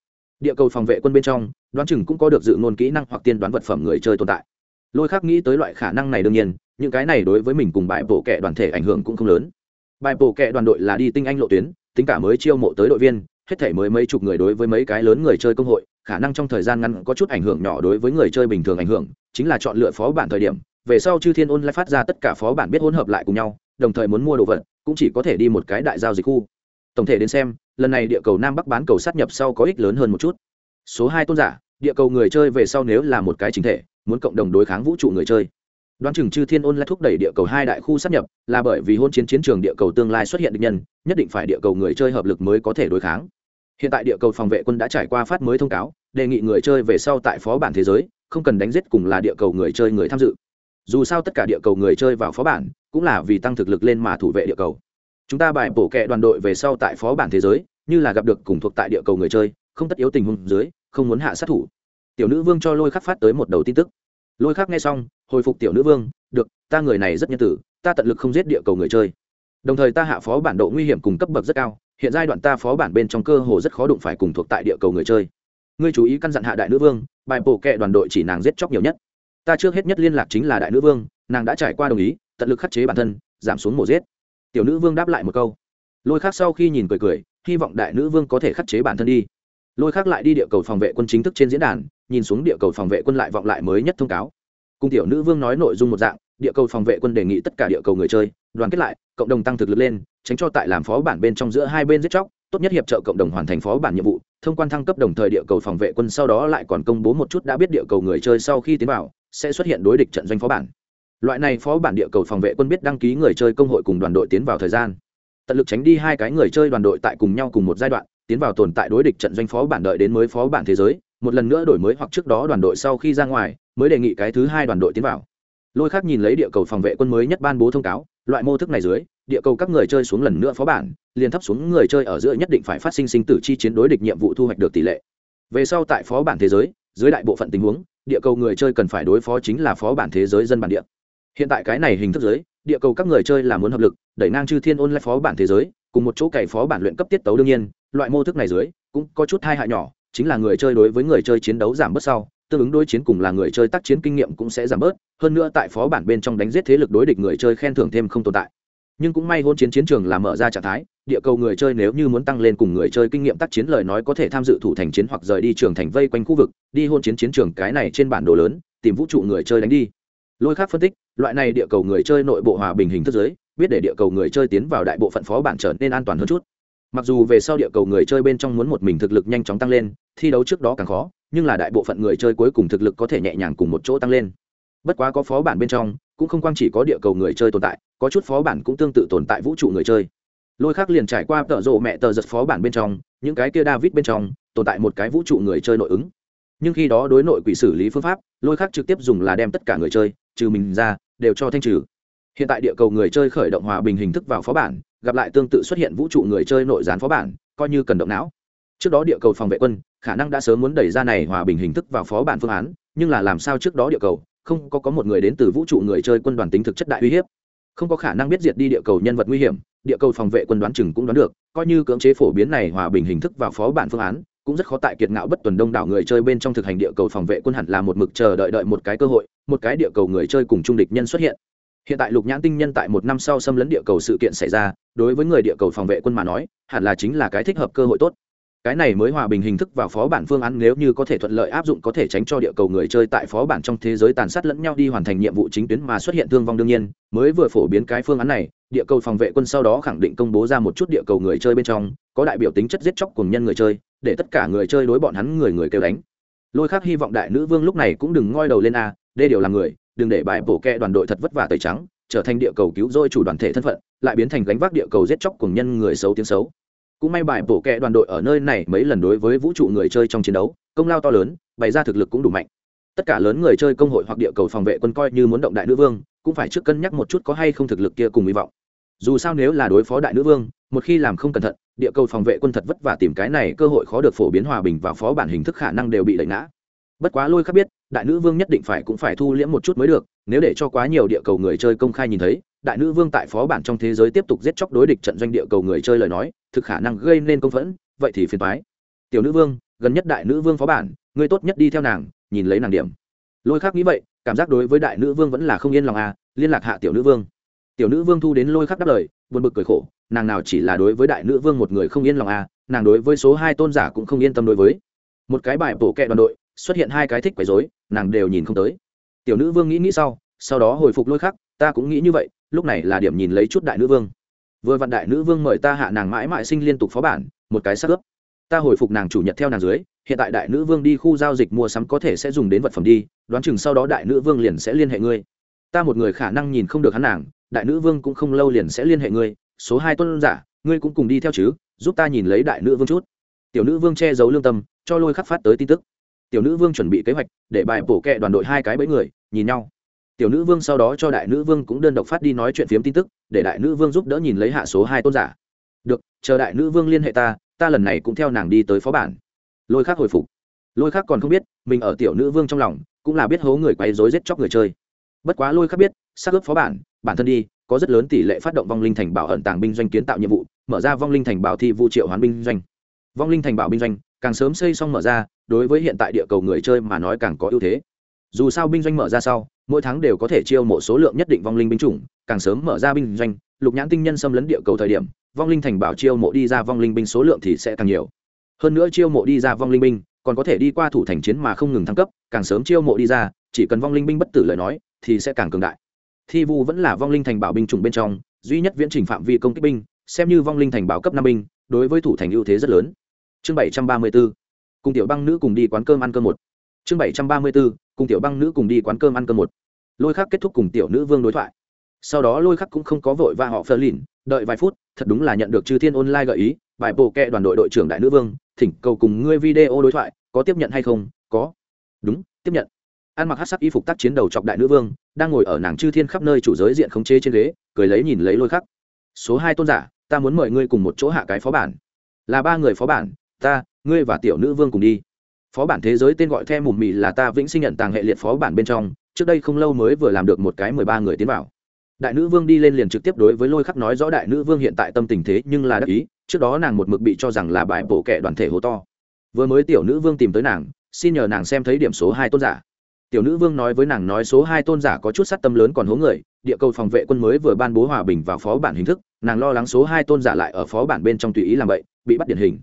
Địa cầu phòng vệ quân bên trong, đoán chừng cũng có được dự ngôn kỹ năng hoặc tiên đoán vật phẩm người chơi tồn tại. Lôi khác nghĩ tới loại khả năng này đương nhiên, những cái này đối với mình cùng bài bộ kệ đoàn thể ảnh hưởng cũng không lớn. Bài bộ kệ đoàn đội là đi tinh anh lộ tuyến, tính cả mới chiêu mộ tới đội viên, hết thể mới mấy chục người đối với mấy cái lớn người chơi công hội, khả năng trong thời gian ngắn có chút ảnh hưởng nhỏ đối với người chơi bình thường ảnh hưởng, chính là chọn lựa phó bản thời điểm, về sau chư thiên ôn lại phát ra tất cả phó bản biết hỗn hợp lại cùng nhau, đồng thời muốn mua đồ vật cũng chỉ có thể đi một cái đại giao dịch khu. Tổng thể đến xem, lần này địa cầu nam bắc bán cầu sát nhập sau có ích lớn hơn một chút. Số hai tôn giả, địa cầu người chơi về sau nếu là một cái chính thể, muốn cộng đồng đối kháng vũ trụ người chơi. Đoán chừng chư thiên ôn lại thúc đẩy địa cầu hai đại khu sát nhập, là bởi vì hôn chiến chiến trường địa cầu tương lai xuất hiện địch nhân, nhất định phải địa cầu người chơi hợp lực mới có thể đối kháng. Hiện tại địa cầu phòng vệ quân đã trải qua phát mới thông cáo, đề nghị người chơi về sau tại phó bản thế giới, không cần đánh giết cùng là địa cầu người chơi người tham dự. Dù sao tất cả địa cầu người chơi vào phó bản cũng là vì tăng thực lực lên mà thủ vệ địa cầu. Chúng ta bài bổ kẹ đoàn đội về sau tại phó bản thế giới, như là gặp được cùng thuộc tại địa cầu người chơi, không tất yếu tình huống dưới, không muốn hạ sát thủ. Tiểu nữ vương cho lôi khắc phát tới một đầu tin tức. Lôi khắc nghe xong, hồi phục tiểu nữ vương, được, ta người này rất nhân tử, ta tận lực không giết địa cầu người chơi. Đồng thời ta hạ phó bản độ nguy hiểm cùng cấp bậc rất cao, hiện giai đoạn ta phó bản bên trong cơ hồ rất khó đụng phải cùng thuộc tại địa cầu người chơi. Ngươi chú ý căn dặn hạ đại nữ vương, bài bổ kệ đoàn đội chỉ nàng giết chóc nhiều nhất. Ta trước hết nhất liên lạc chính là đại nữ vương, nàng đã trải qua đồng ý tận lực khắc chế bản thân, giảm xuống mổ giết. Tiểu nữ vương đáp lại một câu. Lôi khác sau khi nhìn cười cười, hy vọng đại nữ vương có thể khắc chế bản thân đi. Lôi khác lại đi địa cầu phòng vệ quân chính thức trên diễn đàn, nhìn xuống địa cầu phòng vệ quân lại vọng lại mới nhất thông cáo. Cùng tiểu nữ vương nói nội dung một dạng, địa cầu phòng vệ quân đề nghị tất cả địa cầu người chơi, đoàn kết lại, cộng đồng tăng thực lực lên, tránh cho tại làm phó bản bên trong giữa hai bên giết chóc, tốt nhất hiệp trợ cộng đồng hoàn thành phó bản nhiệm vụ, thông quan thăng cấp đồng thời địa cầu phòng vệ quân sau đó lại còn công bố một chút đã biết địa cầu người chơi sau khi tiến vào, sẽ xuất hiện đối địch trận doanh phó bản loại này phó bản địa cầu phòng vệ quân biết đăng ký người chơi công hội cùng đoàn đội tiến vào thời gian. Tận lực tránh đi hai cái người chơi đoàn đội tại cùng nhau cùng một giai đoạn, tiến vào tồn tại đối địch trận doanh phó bản đợi đến mới phó bản thế giới, một lần nữa đổi mới hoặc trước đó đoàn đội sau khi ra ngoài, mới đề nghị cái thứ hai đoàn đội tiến vào. Lôi khác nhìn lấy địa cầu phòng vệ quân mới nhất ban bố thông cáo, loại mô thức này dưới, địa cầu các người chơi xuống lần nữa phó bản, liền thấp xuống người chơi ở giữa nhất định phải phát sinh sinh tử chi chiến đối địch nhiệm vụ thu hoạch được tỷ lệ. Về sau tại phó bản thế giới, dưới đại bộ phận tình huống, địa cầu người chơi cần phải đối phó chính là phó bản thế giới dân bản địa hiện tại cái này hình thức giới, địa cầu các người chơi là muốn hợp lực, đẩy ngang chư thiên ôn lại phó bản thế giới, cùng một chỗ cày phó bản luyện cấp tiết tấu đương nhiên, loại mô thức này dưới, cũng có chút hai hại nhỏ, chính là người chơi đối với người chơi chiến đấu giảm bớt sau, tương ứng đối chiến cùng là người chơi tác chiến kinh nghiệm cũng sẽ giảm bớt, hơn nữa tại phó bản bên trong đánh giết thế lực đối địch người chơi khen thưởng thêm không tồn tại. Nhưng cũng may hôn chiến chiến trường là mở ra trạng thái, địa cầu người chơi nếu như muốn tăng lên cùng người chơi kinh nghiệm tác chiến lời nói có thể tham dự thủ thành chiến hoặc rời đi trường thành vây quanh khu vực, đi hôn chiến chiến trường cái này trên bản đồ lớn, tìm vũ trụ người chơi đánh đi lôi khác phân tích, loại này địa cầu người chơi nội bộ hòa bình hình thức giới, biết để địa cầu người chơi tiến vào đại bộ phận phó bản trở nên an toàn hơn chút. Mặc dù về sau địa cầu người chơi bên trong muốn một mình thực lực nhanh chóng tăng lên, thi đấu trước đó càng khó, nhưng là đại bộ phận người chơi cuối cùng thực lực có thể nhẹ nhàng cùng một chỗ tăng lên. Bất quá có phó bản bên trong, cũng không quang chỉ có địa cầu người chơi tồn tại, có chút phó bản cũng tương tự tồn tại vũ trụ người chơi. Lôi khác liền trải qua tợ rộ mẹ tờ giật phó bản bên trong, những cái kia david bên trong, tồn tại một cái vũ trụ người chơi nội ứng. Nhưng khi đó đối nội quỷ xử lý phương pháp, lôi khác trực tiếp dùng là đem tất cả người chơi trừ mình ra, đều cho thanh trừ. Hiện tại địa cầu người chơi khởi động hòa bình hình thức vào phó bản, gặp lại tương tự xuất hiện vũ trụ người chơi nội gián phó bản, coi như cần động não. Trước đó địa cầu phòng vệ quân khả năng đã sớm muốn đẩy ra này hòa bình hình thức vào phó bản phương án, nhưng là làm sao trước đó địa cầu, không có có một người đến từ vũ trụ người chơi quân đoàn tính thực chất đại uy hiếp. Không có khả năng biết diệt đi địa cầu nhân vật nguy hiểm, địa cầu phòng vệ quân đoán chừng cũng đoán được, coi như cưỡng chế phổ biến này hòa bình hình thức vào phó bản phương án cũng rất khó tại kiệt ngạo bất tuần đông đảo người chơi bên trong thực hành địa cầu phòng vệ quân hẳn là một mực chờ đợi đợi một cái cơ hội, một cái địa cầu người chơi cùng trung địch nhân xuất hiện. Hiện tại lục nhãn tinh nhân tại một năm sau xâm lấn địa cầu sự kiện xảy ra, đối với người địa cầu phòng vệ quân mà nói, hẳn là chính là cái thích hợp cơ hội tốt. Cái này mới hòa bình hình thức vào phó bản phương án nếu như có thể thuận lợi áp dụng có thể tránh cho địa cầu người chơi tại phó bản trong thế giới tàn sát lẫn nhau đi hoàn thành nhiệm vụ chính tuyến mà xuất hiện thương vong đương nhiên. Mới vừa phổ biến cái phương án này, địa cầu phòng vệ quân sau đó khẳng định công bố ra một chút địa cầu người chơi bên trong, có đại biểu tính chất giết chóc cùng nhân người chơi để tất cả người chơi đối bọn hắn người người kêu đánh. Lôi khác hy vọng đại nữ vương lúc này cũng đừng ngoi đầu lên a, đê điều là người, đừng để bài bổ kẹ đoàn đội thật vất vả tẩy trắng, trở thành địa cầu cứu dôi chủ đoàn thể thân phận, lại biến thành gánh vác địa cầu giết chóc cùng nhân người xấu tiếng xấu. Cũng may bài bổ kẹ đoàn đội ở nơi này mấy lần đối với vũ trụ người chơi trong chiến đấu, công lao to lớn, bày ra thực lực cũng đủ mạnh. Tất cả lớn người chơi công hội hoặc địa cầu phòng vệ quân coi như muốn động đại nữ vương, cũng phải trước cân nhắc một chút có hay không thực lực kia cùng hy vọng. Dù sao nếu là đối phó đại nữ vương một khi làm không cẩn thận, địa cầu phòng vệ quân thật vất vả tìm cái này cơ hội khó được phổ biến hòa bình và phó bản hình thức khả năng đều bị đẩy ngã. Bất quá lôi khác biết, đại nữ vương nhất định phải cũng phải thu liễm một chút mới được, nếu để cho quá nhiều địa cầu người chơi công khai nhìn thấy, đại nữ vương tại phó bản trong thế giới tiếp tục giết chóc đối địch trận doanh địa cầu người chơi lời nói, thực khả năng gây nên công phẫn, vậy thì phiền thoái tiểu nữ vương, gần nhất đại nữ vương phó bản, ngươi tốt nhất đi theo nàng, nhìn lấy nàng điểm. Lôi khác nghĩ vậy, cảm giác đối với đại nữ vương vẫn là không yên lòng à liên lạc hạ tiểu nữ vương tiểu nữ vương thu đến lôi khắc đáp lời, buồn bực cười khổ, nàng nào chỉ là đối với đại nữ vương một người không yên lòng à nàng đối với số hai tôn giả cũng không yên tâm đối với. Một cái bài bổ kẹ đoàn đội, xuất hiện hai cái thích quấy dối nàng đều nhìn không tới. Tiểu nữ vương nghĩ nghĩ sau sau đó hồi phục lôi khắc, ta cũng nghĩ như vậy, lúc này là điểm nhìn lấy chút đại nữ vương. Vừa vặn đại nữ vương mời ta hạ nàng mãi mãi sinh liên tục phó bản, một cái sắc ướp. Ta hồi phục nàng chủ nhật theo nàng dưới, hiện tại đại nữ vương đi khu giao dịch mua sắm có thể sẽ dùng đến vật phẩm đi, đoán chừng sau đó đại nữ vương liền sẽ liên hệ ngươi. Ta một người khả năng nhìn không được hắn nàng đại nữ vương cũng không lâu liền sẽ liên hệ ngươi, số hai tuân giả, ngươi cũng cùng đi theo chứ, giúp ta nhìn lấy đại nữ vương chút. Tiểu nữ vương che giấu lương tâm, cho lôi khắc phát tới tin tức. Tiểu nữ vương chuẩn bị kế hoạch, để bài bổ kẹ đoàn đội hai cái bẫy người, nhìn nhau. Tiểu nữ vương sau đó cho đại nữ vương cũng đơn độc phát đi nói chuyện phiếm tin tức, để đại nữ vương giúp đỡ nhìn lấy hạ số hai tôn giả. Được, chờ đại nữ vương liên hệ ta ta lần này cũng theo nàng đi tới phó bản. Lôi khác hồi phục. Lôi khác còn không biết, mình ở tiểu nữ vương trong lòng, cũng là biết hố người quấy dối giết chóc người chơi. Bất quá lôi khác biết xác ướp phó bản bản thân đi, có rất lớn tỷ lệ phát động vong linh thành bảo ẩn tàng binh doanh kiến tạo nhiệm vụ, mở ra vong linh thành bảo thi vụ triệu hoán binh doanh. Vong linh thành bảo binh doanh, càng sớm xây xong mở ra, đối với hiện tại địa cầu người chơi mà nói càng có ưu thế. Dù sao binh doanh mở ra sau, mỗi tháng đều có thể chiêu mộ số lượng nhất định vong linh binh chủng, càng sớm mở ra binh doanh, lục nhãn tinh nhân xâm lấn địa cầu thời điểm, vong linh thành bảo chiêu mộ đi ra vong linh binh số lượng thì sẽ càng nhiều. Hơn nữa chiêu mộ đi ra vong linh binh, còn có thể đi qua thủ thành chiến mà không ngừng thăng cấp, càng sớm chiêu mộ đi ra, chỉ cần vong linh binh bất tử lời nói, thì sẽ càng cường đại thi vu vẫn là vong linh thành bảo binh chủng bên trong, duy nhất viễn trình phạm vi công kích binh, xem như vong linh thành bảo cấp năm binh, đối với thủ thành ưu thế rất lớn. Chương bảy trăm ba mươi b ố cùng tiểu băng nữ cùng đi quán cơm ăn cơm một. Chương bảy trăm ba mươi b ố cùng tiểu băng nữ cùng đi quán cơm ăn cơm một. Lôi khắc kết thúc cùng tiểu nữ vương đối thoại. Sau đó lôi khắc cũng không có vội và họ phơ lìn, đợi vài phút, thật đúng là nhận được chư thiên online gợi ý, bài bộ kệ đoàn đội đội trưởng đại nữ vương, thỉnh cầu cùng ngươi video đối thoại, có tiếp nhận hay không? Có. Đúng, tiếp nhận ăn mặc hát sắc y phục tác chiến đầu chọc đại nữ vương, đang ngồi ở nàng chư thiên khắp nơi chủ giới diện khống chế trên ghế, cười lấy nhìn lấy lôi khắc. Số hai tôn giả, ta muốn mời ngươi cùng một chỗ hạ cái phó bản. Là ba người phó bản, ta, ngươi và tiểu nữ vương cùng đi. Phó bản thế giới tên gọi theo mùm mì là ta vĩnh sinh nhận tàng hệ liệt phó bản bên trong, trước đây không lâu mới vừa làm được một cái mười ba người tiến vào. Đại nữ vương đi lên liền trực tiếp đối với lôi khắc nói rõ đại nữ vương hiện tại tâm tình thế nhưng là đắc ý, trước đó nàng một mực bị cho rằng là bài bổ kệ đoàn thể hố to. Vừa mới tiểu nữ vương tìm tới nàng, xin nhờ nàng xem thấy điểm số hai tôn giả tiểu nữ vương nói với nàng nói số hai tôn giả có chút sát tâm lớn còn hố người, địa cầu phòng vệ quân mới vừa ban bố hòa bình vào phó bản hình thức, nàng lo lắng số hai tôn giả lại ở phó bản bên trong tùy ý làm vậy, bị bắt điển hình.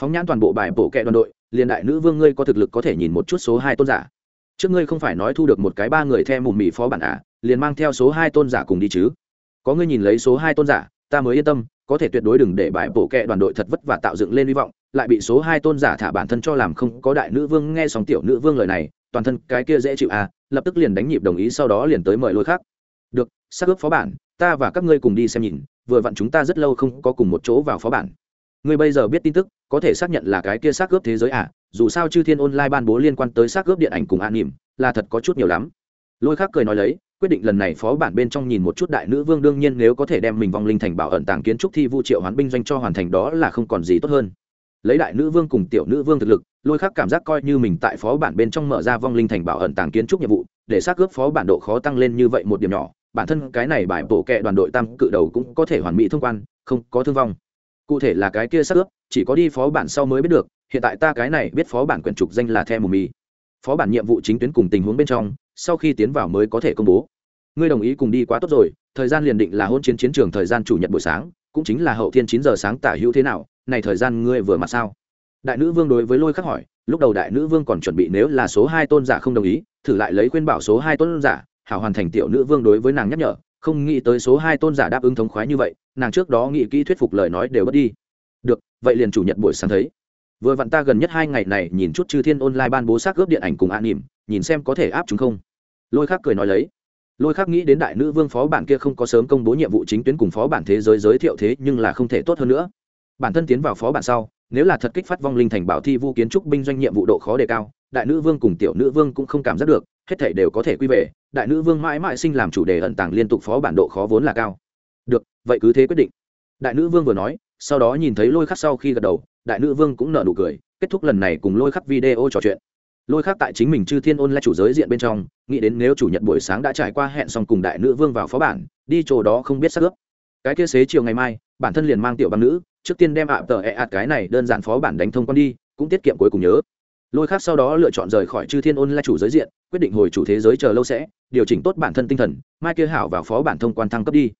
Phóng nhãn toàn bộ bài bổ kẹ đoàn đội, liền đại nữ vương ngươi có thực lực có thể nhìn một chút số hai tôn giả. Trước ngươi không phải nói thu được một cái ba người theo mùm mì phó bản à liền mang theo số hai tôn giả cùng đi chứ. Có ngươi nhìn lấy số hai tôn giả, ta mới yên tâm, có thể tuyệt đối đừng để bài bộ kẹ đoàn đội thật vất vả tạo dựng lên hy vọng, lại bị số hai tôn giả thả bản thân cho làm không có đại nữ vương nghe sóng tiểu nữ vương lời này toàn thân cái kia dễ chịu à lập tức liền đánh nhịp đồng ý sau đó liền tới mời lôi khác. Được, xác ướp phó bản, ta và các ngươi cùng đi xem nhìn, vừa vặn chúng ta rất lâu không có cùng một chỗ vào phó bản. Ngươi bây giờ biết tin tức, có thể xác nhận là cái kia xác ướp thế giới à dù sao chư thiên online ban bố liên quan tới xác ướp điện ảnh cùng an nỉm, là thật có chút nhiều lắm. Lôi khác cười nói lấy, quyết định lần này phó bản bên trong nhìn một chút đại nữ vương đương nhiên nếu có thể đem mình vong linh thành bảo ẩn tàng kiến trúc thi vu triệu hoán binh doanh cho hoàn thành đó là không còn gì tốt hơn lấy đại nữ vương cùng tiểu nữ vương thực lực, lôi khác cảm giác coi như mình tại phó bản bên trong mở ra vong linh thành bảo ẩn tàng kiến trúc nhiệm vụ, để xác ướp phó bản độ khó tăng lên như vậy một điểm nhỏ, bản thân cái này bài bổ kệ đoàn đội tam cự đầu cũng có thể hoàn mỹ thông quan, không có thương vong. Cụ thể là cái kia xác ướp, chỉ có đi phó bản sau mới biết được, hiện tại ta cái này biết phó bản quyển trục danh là the mù mì phó bản nhiệm vụ chính tuyến cùng tình huống bên trong, sau khi tiến vào mới có thể công bố. Ngươi đồng ý cùng đi quá tốt rồi, thời gian liền định là hôn chiến chiến trường thời gian chủ nhật buổi sáng, cũng chính là hậu thiên chín giờ sáng tả hữu thế nào này thời gian ngươi vừa mặt sao? Đại nữ vương đối với lôi khắc hỏi, lúc đầu đại nữ vương còn chuẩn bị nếu là số hai tôn giả không đồng ý, thử lại lấy khuyên bảo số hai tôn giả, hảo hoàn thành tiểu nữ vương đối với nàng nhắc nhở, không nghĩ tới số hai tôn giả đáp ứng thống khoái như vậy, nàng trước đó nghĩ kỹ thuyết phục lời nói đều bất đi. Được, vậy liền chủ nhật buổi sáng thấy. Vừa vặn ta gần nhất hai ngày này nhìn chút chư thiên online ban bố xác ướp điện ảnh cùng an nỉm, nhìn xem có thể áp chúng không? Lôi khác cười nói lấy. Lôi khác nghĩ đến đại nữ vương phó bản kia không có sớm công bố nhiệm vụ chính tuyến cùng phó bản thế giới giới thiệu thế nhưng là không thể tốt hơn nữa bản thân tiến vào phó bản sau, nếu là thật kích phát vong linh thành bảo thi vu kiến trúc binh doanh nhiệm vụ độ khó đề cao, đại nữ vương cùng tiểu nữ vương cũng không cảm giác được, hết thể đều có thể quy về, đại nữ vương mãi mãi sinh làm chủ đề ẩn tàng liên tục phó bản độ khó vốn là cao. Được, vậy cứ thế quyết định. Đại nữ vương vừa nói, sau đó nhìn thấy lôi khắc sau khi gật đầu, đại nữ vương cũng nợ nụ cười, kết thúc lần này cùng lôi khắc video trò chuyện. Lôi khắc tại chính mình chư thiên ôn lại chủ giới diện bên trong, nghĩ đến nếu chủ nhật buổi sáng đã trải qua hẹn xong cùng đại nữ vương vào phó bản, đi chỗ đó không biết sắc ướp cái kia xế chiều ngày mai, bản thân liền mang tiểu băng nữ trước tiên đem ạ tờ ẹ ạt cái này đơn giản phó bản đánh thông con đi, cũng tiết kiệm cuối cùng nhớ. Lôi khác sau đó lựa chọn rời khỏi chư thiên ôn là chủ giới diện, quyết định hồi chủ thế giới chờ lâu sẽ, điều chỉnh tốt bản thân tinh thần, mai kia hảo vào phó bản thông quan thăng cấp đi.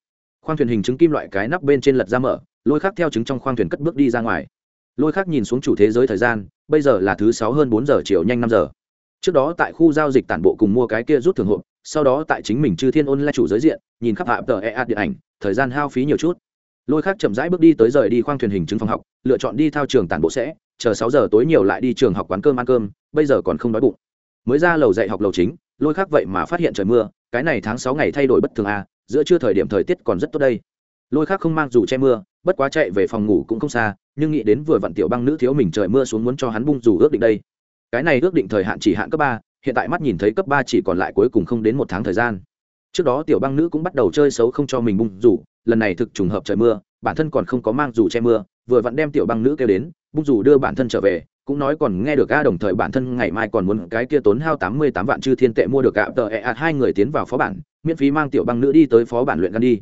Khoang thuyền hình chứng kim loại cái nắp bên trên lật ra mở, lôi khác theo chứng trong khoang thuyền cất bước đi ra ngoài. Lôi khác nhìn xuống chủ thế giới thời gian, bây giờ là thứ sáu hơn bốn giờ chiều nhanh năm giờ. Trước đó tại khu giao dịch tản bộ cùng mua cái kia rút thường hộp, sau đó tại chính mình chư thiên ôn là chủ giới diện, nhìn khắp hạ tờ ea điện ảnh, thời gian hao phí nhiều chút lôi khác chậm rãi bước đi tới rời đi khoang thuyền hình chứng phòng học, lựa chọn đi thao trường tản bộ sẽ, chờ sáu giờ tối nhiều lại đi trường học quán cơm ăn cơm, bây giờ còn không đói bụng. Mới ra lầu dạy học lầu chính, lôi khác vậy mà phát hiện trời mưa, cái này tháng sáu ngày thay đổi bất thường à giữa trưa thời điểm thời tiết còn rất tốt đây. Lôi khác không mang dù che mưa, bất quá chạy về phòng ngủ cũng không xa, nhưng nghĩ đến vừa vặn tiểu băng nữ thiếu mình trời mưa xuống muốn cho hắn bung dù ước định đây. Cái này ước định thời hạn chỉ hạn cấp ba, hiện tại mắt nhìn thấy cấp ba chỉ còn lại cuối cùng không đến một tháng thời gian trước đó tiểu băng nữ cũng bắt đầu chơi xấu không cho mình bung dù lần này thực trùng hợp trời mưa, bản thân còn không có mang dù che mưa, vừa vặn đem tiểu băng nữ kêu đến, bung dù đưa bản thân trở về, cũng nói còn nghe được ga đồng thời bản thân ngày mai còn muốn cái kia tốn hao tám mươi tám vạn chư thiên tệ mua được gạo tờ ẹ ạt hai người tiến vào phó bản, miễn phí mang tiểu băng nữ đi tới phó bản luyện gan đi.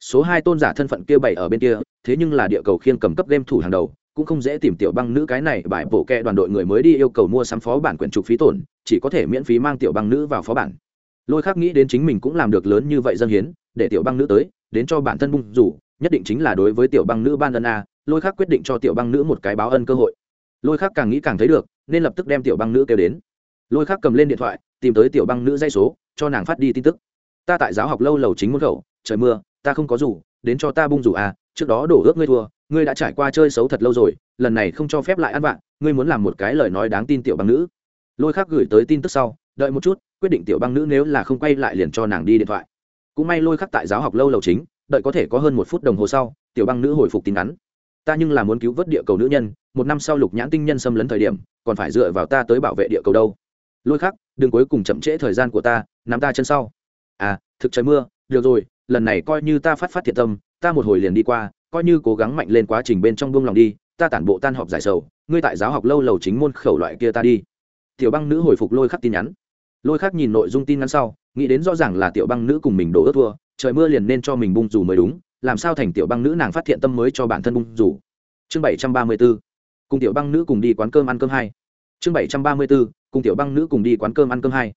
Số hai tôn giả thân phận kia bảy ở bên kia, thế nhưng là địa cầu khiên cầm cấp game thủ hàng đầu, cũng không dễ tìm tiểu băng nữ cái này bài bộ kẹ đoàn đội người mới đi yêu cầu mua sắm phó bản quyển trục phí tổn, chỉ có thể miễn phí mang tiểu băng nữ vào phó bản lôi khác nghĩ đến chính mình cũng làm được lớn như vậy dân hiến, để tiểu băng nữ tới, đến cho bản thân bung rủ, nhất định chính là đối với tiểu băng nữ ban ân a. Lôi khác quyết định cho tiểu băng nữ một cái báo ân cơ hội. Lôi khác càng nghĩ càng thấy được, nên lập tức đem tiểu băng nữ kêu đến. Lôi khác cầm lên điện thoại, tìm tới tiểu băng nữ dây số, cho nàng phát đi tin tức. Ta tại giáo học lâu lầu chính môn khẩu, trời mưa, ta không có rủ, đến cho ta bung rủ à trước đó đổ ước ngươi thua, ngươi đã trải qua chơi xấu thật lâu rồi, lần này không cho phép lại ăn vạn ngươi muốn làm một cái lời nói đáng tin tiểu băng nữ. Lôi khác gửi tới tin tức sau, đợi một chút quyết định tiểu băng nữ nếu là không quay lại liền cho nàng đi điện thoại. Cũng may lôi khắc tại giáo học lâu lầu chính, đợi có thể có hơn một phút đồng hồ sau, tiểu băng nữ hồi phục tin ngắn ta nhưng là muốn cứu vớt địa cầu nữ nhân, một năm sau lục nhãn tinh nhân xâm lấn thời điểm, còn phải dựa vào ta tới bảo vệ địa cầu đâu. Lôi khắc, đừng cuối cùng chậm trễ thời gian của ta, nắm ta chân sau. À thực trời mưa, được rồi, lần này coi như ta phát phát thiện tâm, ta một hồi liền đi qua, coi như cố gắng mạnh lên quá trình bên trong buông lòng đi, ta tản bộ tan họp giải sầu, ngươi tại giáo học lâu lầu chính môn khẩu loại kia ta đi. Tiểu băng nữ hồi phục lôi khắc tin nhắn lôi khắc nhìn nội dung tin nhắn sau, nghĩ đến rõ ràng là tiểu băng nữ cùng mình đổ ớt thua, trời mưa liền nên cho mình bung dù mới đúng, làm sao thành tiểu băng nữ nàng phát thiện tâm mới cho bản thân bung dù. Chương bảy trăm ba mươi b ố cùng tiểu băng nữ cùng đi quán cơm ăn cơm hai. Chương bảy trăm ba mươi b ố cùng tiểu băng nữ cùng đi quán cơm ăn cơm hai.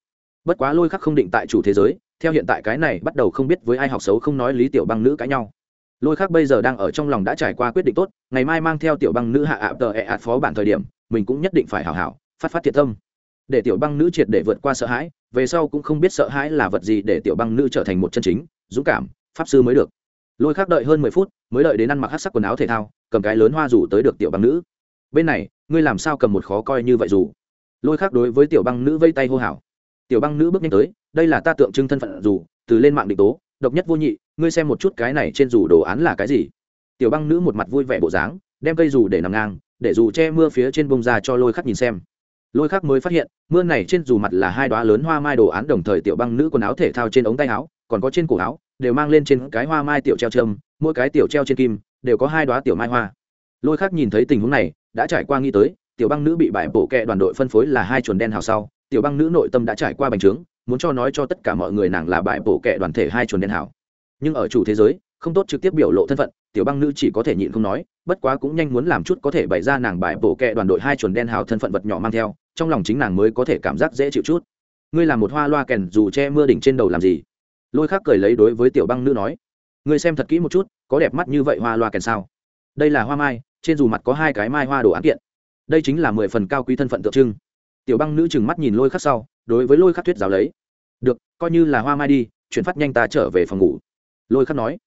Bất quá lôi khắc không định tại chủ thế giới, theo hiện tại cái này bắt đầu không biết với ai học xấu không nói lý tiểu băng nữ cãi nhau. Lôi khắc bây giờ đang ở trong lòng đã trải qua quyết định tốt, ngày mai mang theo tiểu băng nữ hạ ạ tờ ẹ ạt phó bản thời điểm, mình cũng nhất định phải hảo hảo, phát phát thiệt tâm để tiểu băng nữ triệt để vượt qua sợ hãi, về sau cũng không biết sợ hãi là vật gì để tiểu băng nữ trở thành một chân chính, dũng cảm, pháp sư mới được. Lôi khác đợi hơn mười phút, mới đợi đến ăn mặc hát sắc quần áo thể thao, cầm cái lớn hoa rủ tới được tiểu băng nữ. Bên này, ngươi làm sao cầm một khó coi như vậy dù lôi khác đối với tiểu băng nữ vây tay hô hào. Tiểu băng nữ bước nhanh tới, đây là ta tượng trưng thân phận dù từ lên mạng định tố, độc nhất vô nhị, ngươi xem một chút cái này trên dù đồ án là cái gì? Tiểu băng nữ một mặt vui vẻ bộ dáng, đem cây dù để nằm ngang, để dù che mưa phía trên bông ra cho lôi khắc nhìn xem lôi khác mới phát hiện, mưa này trên dù mặt là hai đoá lớn hoa mai đồ án đồng thời tiểu băng nữ quần áo thể thao trên ống tay áo, còn có trên cổ áo, đều mang lên trên cái hoa mai tiểu treo trâm, mỗi cái tiểu treo trên kim, đều có hai đoá tiểu mai hoa. Lôi khác nhìn thấy tình huống này, đã trải qua nghĩ tới, tiểu băng nữ bị bại bộ kẹ đoàn đội phân phối là hai chuồn đen hào sau, tiểu băng nữ nội tâm đã trải qua bành trướng, muốn cho nói cho tất cả mọi người nàng là bại bộ kẹ đoàn thể hai chuồn đen hào. Nhưng ở chủ thế giới không tốt trực tiếp biểu lộ thân phận, tiểu băng nữ chỉ có thể nhịn không nói, bất quá cũng nhanh muốn làm chút có thể bày ra nàng bài bổ kẹ đoàn đội hai chuồn đen hào thân phận vật nhỏ mang theo, trong lòng chính nàng mới có thể cảm giác dễ chịu chút. Ngươi làm một hoa loa kèn, dù che mưa đỉnh trên đầu làm gì? Lôi khác cười lấy đối với tiểu băng nữ nói, ngươi xem thật kỹ một chút, có đẹp mắt như vậy hoa loa kèn sao? Đây là hoa mai, trên dù mặt có hai cái mai hoa đồ án kiện. Đây chính là mười phần cao quý thân phận tượng trưng. Tiểu băng nữ chừng mắt nhìn lôi khắc sau, đối với lôi khắc thuyết giáo lấy, được, coi như là hoa mai đi, chuyển phát nhanh ta trở về phòng ngủ. Lôi khắc nói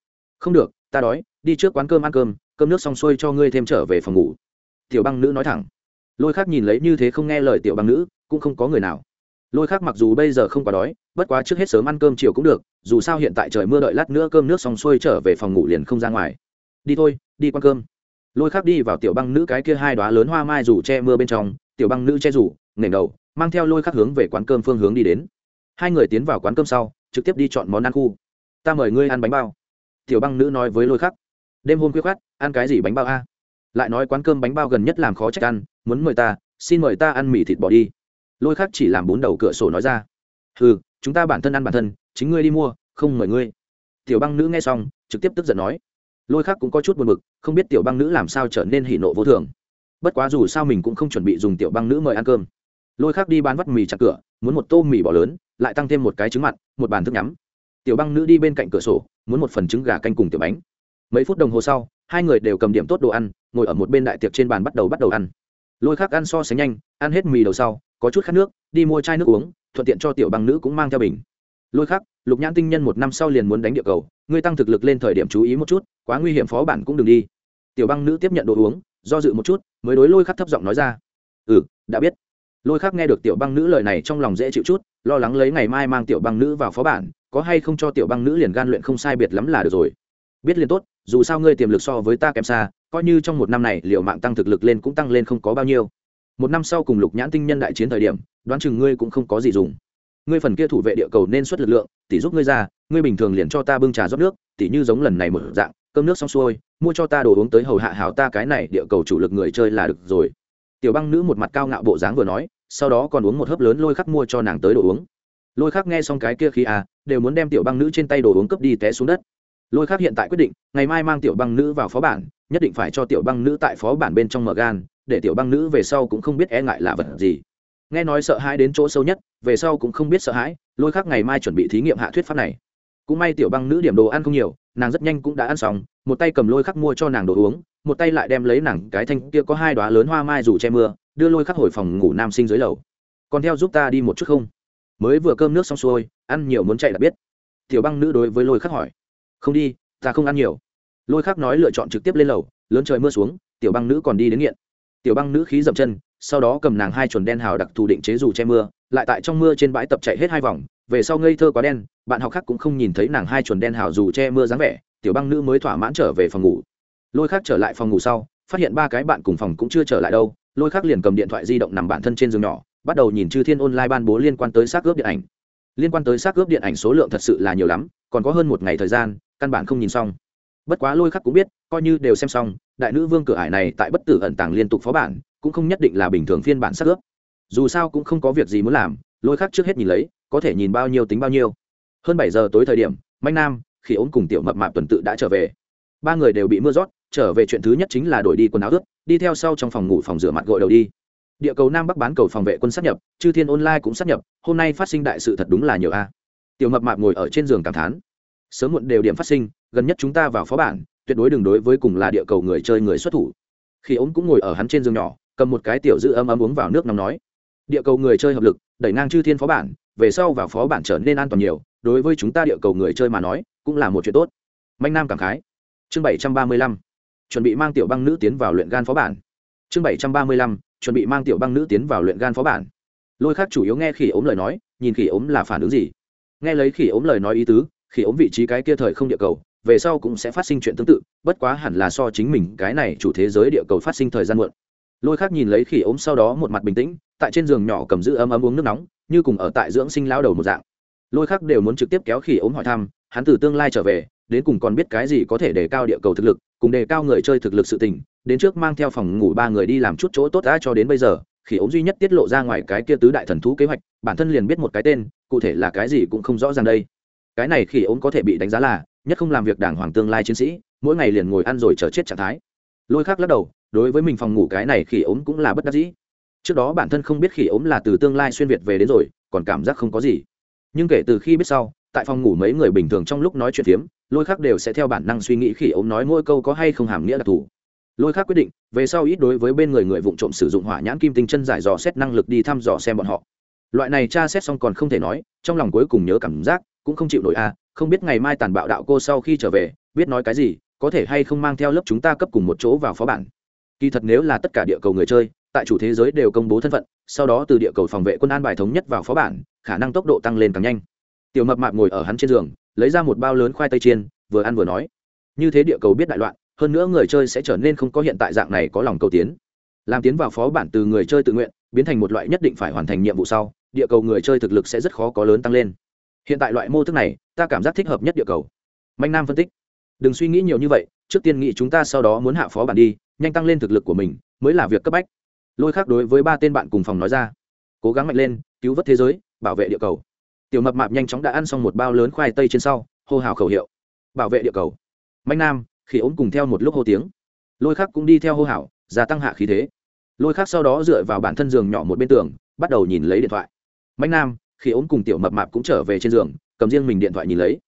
không được, ta đói, đi trước quán cơm ăn cơm cơm nước xong xuôi cho ngươi thêm trở về phòng ngủ. Tiểu băng nữ nói thẳng. Lôi khắc nhìn lấy như thế không nghe lời tiểu băng nữ, cũng không có người nào. Lôi khắc mặc dù bây giờ không quá đói, bất quá trước hết sớm ăn cơm chiều cũng được, dù sao hiện tại trời mưa đợi lát nữa cơm nước xong xuôi trở về phòng ngủ liền không ra ngoài. Đi thôi, đi quán cơm. Lôi khắc đi vào tiểu băng nữ cái kia hai đoá lớn hoa mai dù che mưa bên trong, tiểu băng nữ che rủ nghển đầu, mang theo lôi khắc hướng về quán cơm phương hướng đi đến. Hai người tiến vào quán cơm sau, trực tiếp đi chọn món ăn khu. Ta mời ngươi ăn bánh bao tiểu băng nữ nói với lôi khắc. Đêm hôm khuya khoát, ăn cái gì bánh bao a? Lại nói quán cơm bánh bao gần nhất làm khó trách ăn, muốn mời ta, xin mời ta ăn mì thịt bò đi. Lôi khắc chỉ làm bốn đầu cửa sổ nói ra. Ừ chúng ta bản thân ăn bản thân, chính ngươi đi mua, không mời ngươi. Tiểu băng nữ nghe xong, trực tiếp tức giận nói. Lôi khắc cũng có chút buồn bực, không biết tiểu băng nữ làm sao trở nên hỉ nộ vô thường. Bất quá dù sao mình cũng không chuẩn bị dùng tiểu băng nữ mời ăn cơm. Lôi khắc đi bán vắt mì chặt cửa, muốn một tô mì bỏ lớn, lại tăng thêm một cái trứng mặn, một bàn thức nhắm. Tiểu băng nữ đi bên cạnh cửa sổ muốn một phần trứng gà canh cùng tiểu bánh. Mấy phút đồng hồ sau, hai người đều cầm điểm tốt đồ ăn, ngồi ở một bên đại tiệc trên bàn bắt đầu bắt đầu ăn. Lôi khắc ăn so sánh nhanh, ăn hết mì đầu sau, có chút khát nước, đi mua chai nước uống, thuận tiện cho tiểu băng nữ cũng mang theo bình. Lôi khắc, lục nhãn tinh nhân một năm sau liền muốn đánh địa cầu, ngươi tăng thực lực lên thời điểm chú ý một chút, quá nguy hiểm phó bản cũng đừng đi. Tiểu băng nữ tiếp nhận đồ uống, do dự một chút, mới đối lôi khắc thấp giọng nói ra. Ừ đã biết. Lôi khắc nghe được tiểu băng nữ lời này trong lòng dễ chịu chút, lo lắng lấy ngày mai mang tiểu băng nữ vào phó bản có hay không cho tiểu băng nữ liền gan luyện không sai biệt lắm là được rồi. Biết liền tốt, dù sao ngươi tiềm lực so với ta kém xa, coi như trong một năm này liệu mạng tăng thực lực lên cũng tăng lên không có bao nhiêu. Một năm sau cùng lục nhãn tinh nhân đại chiến thời điểm, đoán chừng ngươi cũng không có gì dùng. Ngươi phần kia thủ vệ địa cầu nên xuất lực lượng, tỷ giúp ngươi ra, ngươi bình thường liền cho ta bưng trà rót nước tỷ như giống lần này một dạng, cơm nước xong xuôi, mua cho ta đồ uống tới hầu hạ hảo ta cái này địa cầu chủ lực người chơi là được rồi. Tiểu băng nữ một mặt cao ngạo bộ dáng vừa nói, sau đó còn uống một hớp lớn lôi khắc mua cho nàng tới đồ uống. Lôi khắc nghe xong cái kia khi à đều muốn đem tiểu băng nữ trên tay đồ uống cấp đi té xuống đất. Lôi khắc hiện tại quyết định, ngày mai mang tiểu băng nữ vào phó bản, nhất định phải cho tiểu băng nữ tại phó bản bên trong mở gan, để tiểu băng nữ về sau cũng không biết e ngại là vật gì. Nghe nói sợ hãi đến chỗ sâu nhất, về sau cũng không biết sợ hãi, lôi khắc ngày mai chuẩn bị thí nghiệm hạ thuyết pháp này. Cũng may tiểu băng nữ điểm đồ ăn không nhiều, nàng rất nhanh cũng đã ăn xong, một tay cầm lôi khắc mua cho nàng đồ uống, một tay lại đem lấy nàng cái thanh kia có hai đoá lớn hoa mai dù che mưa, đưa lôi khắc hồi phòng ngủ nam sinh dưới lầu. Còn theo giúp ta đi một chút không? Mới vừa cơm nước xong xuôi, ăn nhiều muốn chạy là biết. Tiểu băng nữ đối với lôi khắc hỏi, không đi, ta không ăn nhiều. Lôi khắc nói lựa chọn trực tiếp lên lầu, lớn trời mưa xuống, tiểu băng nữ còn đi đến nghiện. Tiểu băng nữ khí dậm chân, sau đó cầm nàng hai chuồn đen hào đặc thù định chế dù che mưa, lại tại trong mưa trên bãi tập chạy hết hai vòng, về sau ngây thơ quá đen, bạn học khác cũng không nhìn thấy nàng hai chuồn đen hào dù che mưa dáng vẻ, tiểu băng nữ mới thỏa mãn trở về phòng ngủ. Lôi khác trở lại phòng ngủ sau, phát hiện ba cái bạn cùng phòng cũng chưa trở lại đâu, lôi khác liền cầm điện thoại di động nằm bản thân trên giường nhỏ bắt đầu nhìn chư thiên online ban bố liên quan tới xác ướp điện ảnh. Liên quan tới xác ướp điện ảnh số lượng thật sự là nhiều lắm, còn có hơn một ngày thời gian, căn bản không nhìn xong. Bất quá lôi khắc cũng biết, coi như đều xem xong, đại nữ vương cửa ải này tại bất tử ẩn tàng liên tục phó bản, cũng không nhất định là bình thường phiên bản xác ướp. Dù sao cũng không có việc gì muốn làm, lôi khắc trước hết nhìn lấy, có thể nhìn bao nhiêu tính bao nhiêu. Hơn bảy giờ tối thời điểm, manh nam khi ốm cùng tiểu mập mạp tuần tự đã trở về. Ba người đều bị mưa rót trở về chuyện thứ nhất chính là đổi đi quần áo ướt, đi theo sau trong phòng ngủ phòng rửa mặt gội đầu đi địa cầu nam bắc bán cầu phòng vệ quân sát nhập, chư thiên online cũng sát nhập, hôm nay phát sinh đại sự thật đúng là nhiều a. Tiểu mập mạp ngồi ở trên giường cảm thán. Sớm muộn đều điểm phát sinh, gần nhất chúng ta vào phó bản, tuyệt đối đừng đối với cùng là địa cầu người chơi người xuất thủ. Khi ống cũng ngồi ở hắn trên giường nhỏ, cầm một cái tiểu giữ ấm ấm uống vào nước nóng nói. Địa cầu người chơi hợp lực, đẩy ngang chư thiên phó bản, về sau vào phó bản trở nên an toàn nhiều, đối với chúng ta địa cầu người chơi mà nói, cũng là một chuyện tốt. Manh nam cảm khái. Chương bảy trăm ba mươi lăm. Chuẩn bị mang tiểu băng nữ tiến vào luyện gan phó bản. Chương bảy trăm ba mươi lăm chuẩn bị mang tiểu băng nữ tiến vào luyện gan phó bản. Lôi khác chủ yếu nghe khỉ ốm lời nói, nhìn khỉ ốm là phản ứng gì? Nghe lấy khỉ ốm lời nói ý tứ, khỉ ốm vị trí cái kia thời không địa cầu, về sau cũng sẽ phát sinh chuyện tương tự, bất quá hẳn là so chính mình cái này chủ thế giới địa cầu phát sinh thời gian muộn. Lôi khác nhìn lấy khỉ ốm sau đó một mặt bình tĩnh, tại trên giường nhỏ cầm giữ ấm ấm uống nước nóng, như cùng ở tại dưỡng sinh lao đầu một dạng. Lôi khác đều muốn trực tiếp kéo khỉ ốm hỏi thăm, hắn từ tương lai trở về, đến cùng còn biết cái gì có thể đề cao địa cầu thực lực, cùng đề cao người chơi thực lực sự tình đến trước mang theo phòng ngủ ba người đi làm chút chỗ tốt đã cho đến bây giờ, khi ốm duy nhất tiết lộ ra ngoài cái kia tứ đại thần thú kế hoạch, bản thân liền biết một cái tên, cụ thể là cái gì cũng không rõ ràng đây. Cái này khi ốm có thể bị đánh giá là, nhất không làm việc đảng hoàng tương lai chiến sĩ, mỗi ngày liền ngồi ăn rồi chờ chết trạng thái. Lôi khác lắc đầu, đối với mình phòng ngủ cái này khi ốm cũng là bất đắc dĩ. Trước đó bản thân không biết khi ốm là từ tương lai xuyên việt về đến rồi, còn cảm giác không có gì. Nhưng kể từ khi biết sau, tại phòng ngủ mấy người bình thường trong lúc nói chuyện phiếm, lôi khác đều sẽ theo bản năng suy nghĩ khi ốm nói mỗi câu có hay không hàm nghĩa đặc thù lôi khác quyết định, về sau ít đối với bên người người vụ trộm sử dụng hỏa nhãn kim tinh chân giải dò xét năng lực đi thăm dò xem bọn họ. Loại này tra xét xong còn không thể nói, trong lòng cuối cùng nhớ cảm giác, cũng không chịu nổi a không biết ngày mai tàn bạo đạo cô sau khi trở về, biết nói cái gì, có thể hay không mang theo lớp chúng ta cấp cùng một chỗ vào phó bản. Kỳ thật nếu là tất cả địa cầu người chơi, tại chủ thế giới đều công bố thân phận, sau đó từ địa cầu phòng vệ quân an bài thống nhất vào phó bản, khả năng tốc độ tăng lên càng nhanh. Tiểu mập mạp ngồi ở hắn trên giường, lấy ra một bao lớn khoai tây chiên, vừa ăn vừa nói. Như thế địa cầu biết đại loạn hơn nữa người chơi sẽ trở nên không có hiện tại dạng này có lòng cầu tiến. Làm tiến vào phó bản từ người chơi tự nguyện, biến thành một loại nhất định phải hoàn thành nhiệm vụ sau, địa cầu người chơi thực lực sẽ rất khó có lớn tăng lên. Hiện tại loại mô thức này, ta cảm giác thích hợp nhất địa cầu. Mạnh nam phân tích. Đừng suy nghĩ nhiều như vậy, trước tiên nghĩ chúng ta sau đó muốn hạ phó bản đi, nhanh tăng lên thực lực của mình, mới là việc cấp bách. Lôi khác đối với ba tên bạn cùng phòng nói ra. Cố gắng mạnh lên, cứu vớt thế giới, bảo vệ địa cầu. Tiểu mập mạp nhanh chóng đã ăn xong một bao lớn khoai tây trên sau, hô hào khẩu hiệu. Bảo vệ địa cầu. Mạnh nam khi ốm cùng theo một lúc hô tiếng. Lôi khác cũng đi theo hô hào, gia tăng hạ khí thế. Lôi khác sau đó dựa vào bản thân giường nhỏ một bên tường, bắt đầu nhìn lấy điện thoại. Mạnh nam, khi ốm cùng tiểu mập mạp cũng trở về trên giường, cầm riêng mình điện thoại nhìn lấy.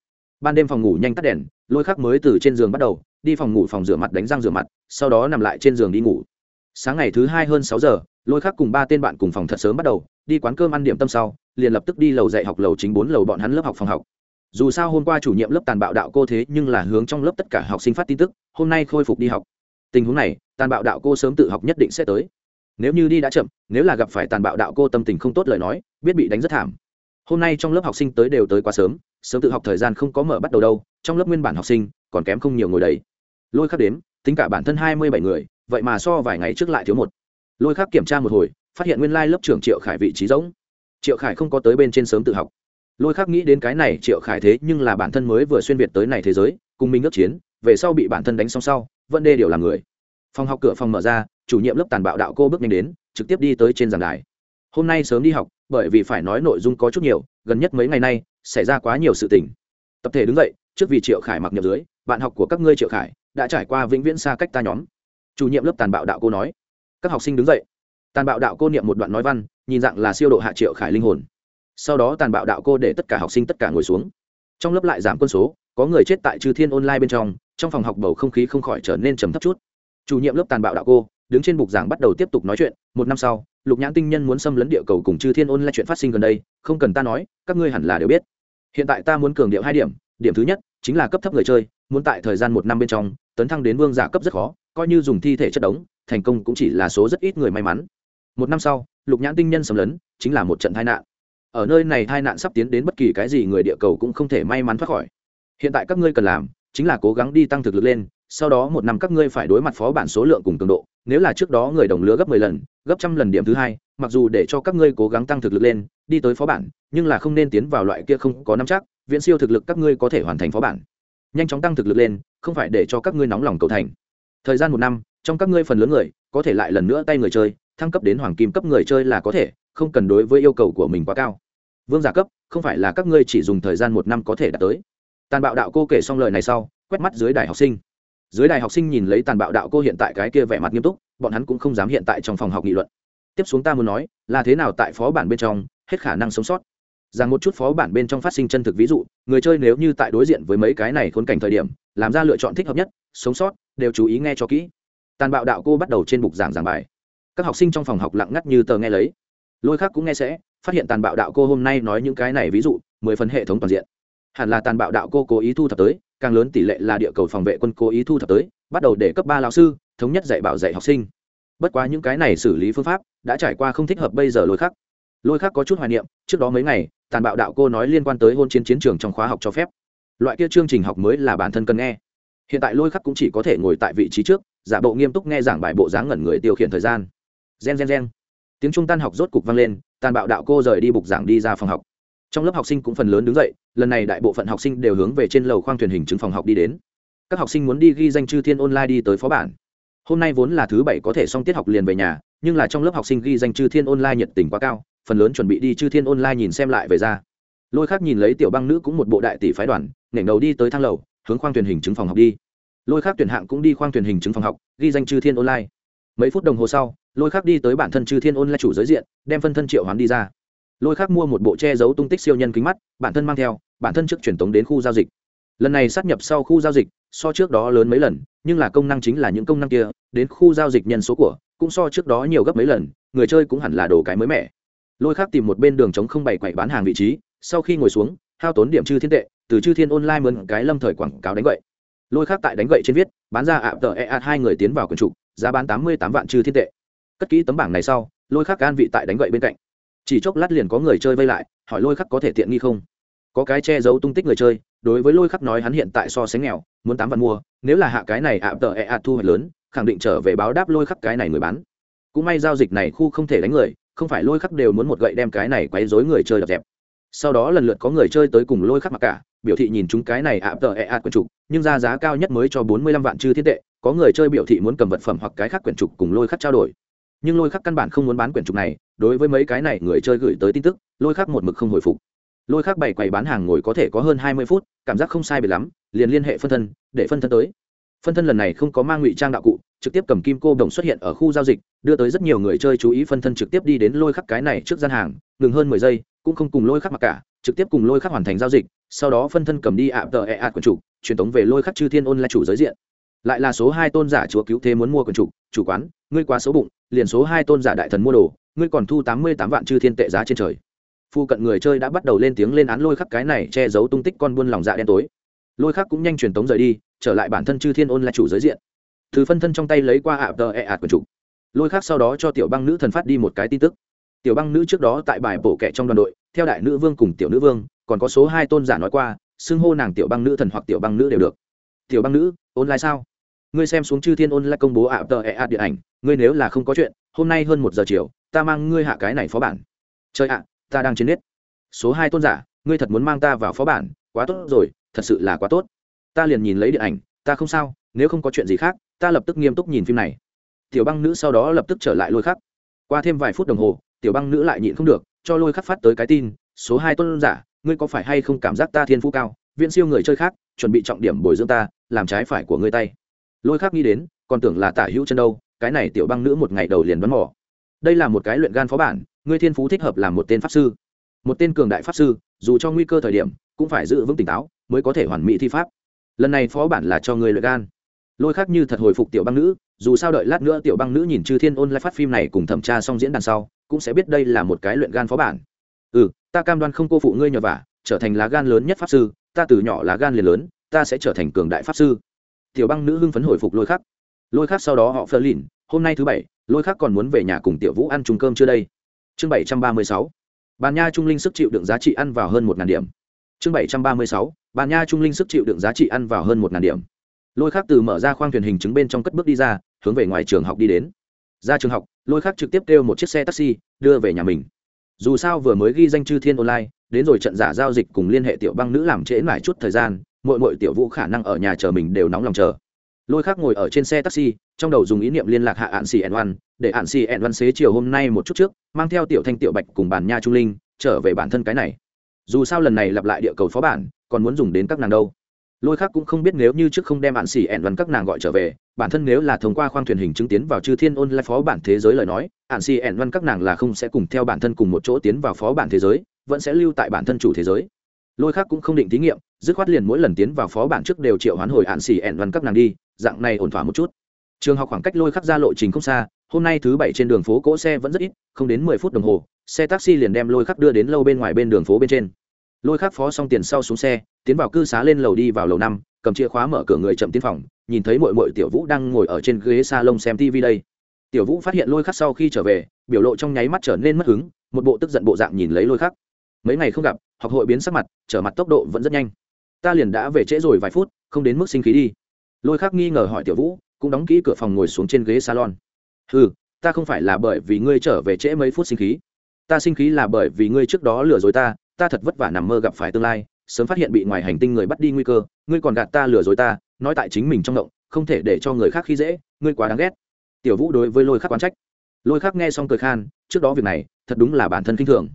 Ban đêm phòng ngủ nhanh tắt đèn, lôi khắc mới từ trên giường bắt đầu, đi phòng ngủ phòng rửa mặt đánh răng rửa mặt, sau đó nằm lại trên giường đi ngủ. Sáng ngày thứ hai hơn sáu giờ, lôi khắc cùng ba tên bạn cùng phòng thật sớm bắt đầu, đi quán cơm ăn điểm tâm sau, liền lập tức đi lầu dạy học lầu chính bốn lầu bọn hắn lớp học phòng học dù sao hôm qua chủ nhiệm lớp tàn bạo đạo cô thế nhưng là hướng trong lớp tất cả học sinh phát tin tức, hôm nay khôi phục đi học. Tình huống này, tàn bạo đạo cô sớm tự học nhất định sẽ tới. Nếu như đi đã chậm, nếu là gặp phải tàn bạo đạo cô tâm tình không tốt lời nói, biết bị đánh rất thảm. Hôm nay trong lớp học sinh tới đều tới quá sớm sớm tự học thời gian không có mở bắt đầu đâu, trong lớp nguyên bản học sinh còn kém không nhiều ngồi đấy lôi khắc đếm, tính cả bản thân hai mươi bảy người, vậy mà so vài ngày trước lại thiếu một. Lôi khắc kiểm tra một hồi, phát hiện nguyên lai lớp trưởng triệu khải vị trí rỗng. Triệu khải không có tới bên trên sớm tự học lôi khắc nghĩ đến cái này triệu khải thế nhưng là bản thân mới vừa xuyên việt tới này thế giới, cùng mình ước chiến, về sau bị bản thân đánh xong sau, vẫn đê điều làm người. Phòng học cửa phòng mở ra, chủ nhiệm lớp tàn bạo đạo cô bước nhanh đến, trực tiếp đi tới trên giảng đài. Hôm nay sớm đi học, bởi vì phải nói nội dung có chút nhiều, gần nhất mấy ngày nay, xảy ra quá nhiều sự tình. Tập thể đứng dậy, trước vì triệu khải mặc nhập dưới, bạn học của các ngươi triệu khải, đã trải qua vĩnh viễn xa cách ta nhóm. Chủ nhiệm lớp tàn bạo đạo cô nói. Các học sinh đứng dậy. Tàn bạo đạo cô niệm một đoạn nói văn, nhìn dạng là siêu độ hạ triệu khải linh hồn sau đó tàn bạo đạo cô để tất cả học sinh tất cả ngồi xuống. Trong lớp lại giảm quân số, có người chết tại chư thiên online bên trong trong phòng học bầu không khí không khỏi trở nên trầm thấp chút. Chủ nhiệm lớp tàn bạo đạo cô, đứng trên bục giảng bắt đầu tiếp tục nói chuyện, một năm sau, lục nhãn tinh nhân muốn xâm lấn địa cầu cùng chư thiên online chuyện phát sinh gần đây, không cần ta nói, các ngươi hẳn là đều biết. Hiện tại ta muốn cường điệu hai điểm điểm thứ nhất, chính là cấp thấp người chơi, muốn tại thời gian một năm bên trong, tấn thăng đến vương giả cấp rất khó, coi như dùng thi thể chất đống, thành công cũng chỉ là số rất ít người may mắn. Một năm sau, lục nhãn tinh nhân xâm lấn, chính là một trận tai nạn ở nơi này tai nạn sắp tiến đến bất kỳ cái gì, người địa cầu cũng không thể may mắn thoát khỏi. Hiện tại các ngươi cần làm chính là cố gắng đi tăng thực lực lên, sau đó một năm các ngươi phải đối mặt phó bản số lượng cùng cường độ. Nếu là trước đó người đồng lứa gấp mười lần, gấp trăm lần điểm thứ hai, mặc dù để cho các ngươi cố gắng tăng thực lực lên, đi tới phó bản, nhưng là không nên tiến vào loại kia không có nắm chắc, viễn siêu thực lực các ngươi có thể hoàn thành phó bản. Nhanh chóng tăng thực lực lên, không phải để cho các ngươi nóng lòng cầu thành. Thời gian một năm, trong các ngươi phần lớn người, có thể lại lần nữa tay người chơi, thăng cấp đến hoàng kim cấp người chơi là có thể, không cần đối với yêu cầu của mình quá cao vương giả cấp, không phải là các ngươi chỉ dùng thời gian một năm có thể đạt tới. Tàn bạo đạo cô kể xong lời này sau, quét mắt dưới đài học sinh. Dưới đài học sinh nhìn lấy tàn bạo đạo cô hiện tại cái kia vẻ mặt nghiêm túc, bọn hắn cũng không dám hiện tại trong phòng học nghị luận. Tiếp xuống ta muốn nói, là thế nào tại phó bản bên trong, hết khả năng sống sót. Rằng một chút phó bản bên trong phát sinh chân thực ví dụ, người chơi nếu như tại đối diện với mấy cái này khốn cảnh thời điểm, làm ra lựa chọn thích hợp nhất, sống sót, đều chú ý nghe cho kỹ. Tàn bạo đạo cô bắt đầu trên bục giảng giảng bài. Các học sinh trong phòng học lặng ngắt như tờ nghe lấy. Lôi khác cũng nghe sẽ phát hiện tàn bạo đạo cô hôm nay nói những cái này ví dụ, mười phần hệ thống toàn diện. Hẳn là tàn bạo đạo cô cố ý thu thập tới, càng lớn tỷ lệ là địa cầu phòng vệ quân cố ý thu thập tới, bắt đầu để cấp ba lao sư thống nhất dạy bảo dạy học sinh. Bất quá những cái này xử lý phương pháp đã trải qua không thích hợp bây giờ lôi khắc. Lôi khắc có chút hoài niệm, trước đó mấy ngày, tàn bạo đạo cô nói liên quan tới hôn chiến chiến trường trong khóa học cho phép. Loại kia chương trình học mới là bản thân cần nghe. Hiện tại lôi khắc cũng chỉ có thể ngồi tại vị trí trước, giả bộ nghiêm túc nghe giảng bài bộ dáng ngẩn người tiêu khiển thời gian. Gen gen gen. Tiếng trung tan học rốt cục vang lên tàn bạo đạo cô rời đi bục giảng đi ra phòng học. Trong lớp học sinh cũng phần lớn đứng dậy, lần này đại bộ phận học sinh đều hướng về trên lầu khoang thuyền hình chứng phòng học đi đến. Các học sinh muốn đi ghi danh chư thiên online đi tới phó bản. Hôm nay vốn là thứ bảy có thể xong tiết học liền về nhà, nhưng là trong lớp học sinh ghi danh chư thiên online nhiệt tình quá cao, phần lớn chuẩn bị đi chư thiên online nhìn xem lại về ra. Lôi khác nhìn lấy tiểu băng nữ cũng một bộ đại tỷ phái đoàn, nghển đầu đi tới thang lầu, hướng khoang thuyền hình chứng phòng học đi. Lôi khác tuyển hạng cũng đi khoang thuyền hình chứng phòng học, ghi danh chư thiên online mấy phút đồng hồ sau, lôi khác đi tới bản thân chư thiên ôn là chủ giới diện, đem phân thân triệu hoán đi ra. Lôi khác mua một bộ che giấu tung tích siêu nhân kính mắt, bản thân mang theo, bản thân trước truyền tống đến khu giao dịch. Lần này sát nhập sau khu giao dịch, so trước đó lớn mấy lần, nhưng là công năng chính là những công năng kia, đến khu giao dịch nhân số của, cũng so trước đó nhiều gấp mấy lần, người chơi cũng hẳn là đồ cái mới mẻ. Lôi khác tìm một bên đường chống không bày quậy bán hàng vị trí, sau khi ngồi xuống, hao tốn điểm chư thiên tệ, từ chư thiên online mượn cái lâm thời quảng cáo đánh gậy. Lôi khác tại đánh gậy trên viết, bán ra ạ tờ e a hai người tiến vào quần trục giá bán tám mươi tám vạn chư thiên tệ. Cất kỹ tấm bảng này sau, lôi khắc an vị tại đánh gậy bên cạnh. Chỉ chốc lát liền có người chơi vây lại, hỏi lôi khắc có thể tiện nghi không? Có cái che giấu tung tích người chơi, đối với lôi khắc nói hắn hiện tại so sánh nghèo, muốn tám vạn mua, nếu là hạ cái này ạ, tờ e ạ, thu hoạch lớn, khẳng định trở về báo đáp lôi khắc cái này người bán. Cũng may giao dịch này khu không thể đánh người, không phải lôi khắc đều muốn một gậy đem cái này quấy dối người chơi đập dẹp. Sau đó lần lượt có người chơi tới cùng lôi khắc mặc cả biểu thị nhìn chúng cái này ạ, tờ e ạ, quyển trục, nhưng ra giá cao nhất mới cho bốn mươi lăm vạn chư thiết tệ, có người chơi biểu thị muốn cầm vật phẩm hoặc cái khác quyển trục cùng lôi khắc trao đổi. Nhưng lôi khắc căn bản không muốn bán quyển trục này, đối với mấy cái này người chơi gửi tới tin tức, lôi khắc một mực không hồi phục. Lôi khắc bày quầy bán hàng ngồi có thể có hơn hai mươi phút, cảm giác không sai biệt lắm, liền liên hệ phân thân, để phân thân tới. Phân thân lần này không có mang ngụy trang đạo cụ, trực tiếp cầm kim cô đồng xuất hiện ở khu giao dịch, đưa tới rất nhiều người chơi chú ý phân thân trực tiếp đi đến lôi khắc cái này trước gian hàng, ngừng hơn mười giây, cũng không cùng lôi khắc mặc cả trực tiếp cùng lôi khắc hoàn thành giao dịch, sau đó phân thân cầm đi ạ tờ ẹ ạ quần chủ, truyền tống về lôi khắc chư thiên ôn là chủ giới diện. Lại là số hai tôn giả chúa cứu thế muốn mua quần chủ chủ quán, ngươi quá xấu bụng, liền số hai tôn giả đại thần mua đồ, ngươi còn thu tám mươi tám vạn chư thiên tệ giá trên trời. Phu cận người chơi đã bắt đầu lên tiếng lên án lôi khắc cái này che giấu tung tích con buôn lòng dạ đen tối. Lôi khắc cũng nhanh truyền tống rời đi, trở lại bản thân chư thiên ôn là chủ giới diện. Từ phân thân trong tay lấy qua ạ tờ e ẹ ạt quần chủ. Lôi khắc sau đó cho tiểu băng nữ thần phát đi một cái tin tức. Tiểu băng nữ trước đó tại bài bổ kẻ trong đoàn đội theo đại nữ vương cùng tiểu nữ vương, còn có số hai tôn giả nói qua, xưng hô nàng tiểu băng nữ thần hoặc tiểu băng nữ đều được. Tiểu băng nữ, online sao? Ngươi xem xuống chư thiên online công bố ạ, tờ, ẹ ạt điện ảnh, ngươi nếu là không có chuyện, hôm nay hơn một giờ chiều, ta mang ngươi hạ cái này phó bản. Chơi ạ, ta đang trên nết. Số hai tôn giả, ngươi thật muốn mang ta vào phó bản, quá tốt rồi, thật sự là quá tốt. Ta liền nhìn lấy điện ảnh, ta không sao, nếu không có chuyện gì khác, ta lập tức nghiêm túc nhìn phim này. Tiểu băng nữ sau đó lập tức trở lại lôi khắc. Qua thêm vài phút đồng hồ, tiểu băng nữ lại nhịn không được cho lôi khắc phát tới cái tin, số hai tôn giả, ngươi có phải hay không cảm giác ta thiên phú cao? Viễn siêu người chơi khác, chuẩn bị trọng điểm bồi dưỡng ta, làm trái phải của ngươi tay. Lôi khắc nghĩ đến, còn tưởng là tả hữu chân đâu, cái này tiểu băng nữ một ngày đầu liền đoán mò đây là một cái luyện gan phó bản, ngươi thiên phú thích hợp làm một tên pháp sư. Một tên cường đại pháp sư, dù cho nguy cơ thời điểm, cũng phải giữ vững tỉnh táo, mới có thể hoàn mỹ thi pháp. Lần này phó bản là cho người luyện gan. Lôi khác như thật hồi phục tiểu băng nữ, dù sao đợi lát nữa tiểu băng nữ nhìn chư thiên ôn lại phát phim này cùng thẩm tra xong diễn đàn sau cũng sẽ biết đây là một cái luyện gan phó bản. Ừ ta cam đoan không cô phụ ngươi nhờ vả, trở thành lá gan lớn nhất pháp sư, ta từ nhỏ lá gan liền lớn, ta sẽ trở thành cường đại pháp sư. Tiểu băng nữ hưng phấn hồi phục lôi khắc. Lôi khắc sau đó họ phơ lìn, hôm nay thứ bảy, lôi khắc còn muốn về nhà cùng tiểu vũ ăn chung cơm chưa đây. Chương bảy trăm ba mươi sáu bàn nha trung linh sức chịu đựng giá trị ăn vào hơn một ngàn điểm. Chương bảy trăm ba mươi sáu bàn nha trung linh sức chịu đựng giá trị ăn vào hơn một ngàn điểm. Lôi khắc từ mở ra khoang thuyền hình chứng bên trong cất bước đi ra, hướng về ngoài trường học đi đến ra trường học, lôi khác trực tiếp kêu một chiếc xe taxi, đưa về nhà mình. Dù sao vừa mới ghi danh chư thiên online, đến rồi trận giả giao dịch cùng liên hệ tiểu băng nữ làm trễ mãi chút thời gian mỗi mỗi tiểu vũ khả năng ở nhà chờ mình đều nóng lòng chờ. Lôi khác ngồi ở trên xe taxi, trong đầu dùng ý niệm liên lạc hạ ạn xì ẹn oan, để ạn xì ẹn oan xế chiều hôm nay một chút trước, mang theo tiểu thanh, tiểu bạch cùng bàn nha trung linh, trở về bản thân cái này. Dù sao lần này lặp lại địa cầu phó bản, còn muốn dùng đến các nàng đâu. Lôi khác cũng không biết nếu như trước không đem ạn xì ẹn văn các nàng gọi trở về bản thân nếu là thông qua khoang thuyền hình chứng tiến vào chư thiên ôn lại phó bản thế giới lời nói, ạn xì ẻn văn các nàng là không sẽ cùng theo bản thân cùng một chỗ tiến vào phó bản thế giới, vẫn sẽ lưu tại bản thân chủ thế giới. Lôi khác cũng không định thí nghiệm, dứt khoát liền mỗi lần tiến vào phó bản trước đều triệu hoán hồi ạn xì ẻn văn các nàng đi, dạng này ổn thỏa một chút. Trường học khoảng cách lôi khắc ra lộ trình không xa, hôm nay thứ bảy trên đường phố cỗ xe vẫn rất ít, không đến mười phút đồng hồ, xe taxi liền đem lôi khắc đưa đến lâu bên ngoài bên đường phố bên trên. Lôi khắc phó xong tiền sau xuống xe, tiến vào cư xá lên lầu đi vào lầu năm cầm chìa khóa mở cửa người chậm tiến phòng, nhìn thấy mội mội tiểu vũ đang ngồi ở trên ghế s a lông xem tv đây. Tiểu vũ phát hiện lôi khắc sau khi trở về, biểu lộ trong nháy mắt trở nên mất hứng, một bộ tức giận bộ dạng nhìn lấy lôi khắc. Mấy ngày không gặp, học hội biến sắc mặt, trở mặt tốc độ vẫn rất nhanh. Ta liền đã về trễ rồi vài phút, không đến mức sinh khí đi. Lôi khắc nghi ngờ hỏi tiểu vũ, cũng đóng kỹ cửa phòng ngồi xuống trên ghế salon. Ừ ta không phải là bởi vì ngươi trở về trễ mấy phút sinh khí. Ta sinh khí là bởi vì ngươi trước đó lừa dối ta ta thật vất vả nằm mơ gặp phải tương lai, sớm phát hiện bị ngoài hành tinh người bắt đi nguy cơ ngươi còn gạt ta lừa dối ta, nói tại chính mình trong động không thể để cho người khác khi dễ, ngươi quá đáng ghét. Tiểu vũ đối với lôi khắc quan trách. Lôi khắc nghe xong cười khan, trước đó việc này, thật đúng là bản thân kinh thường.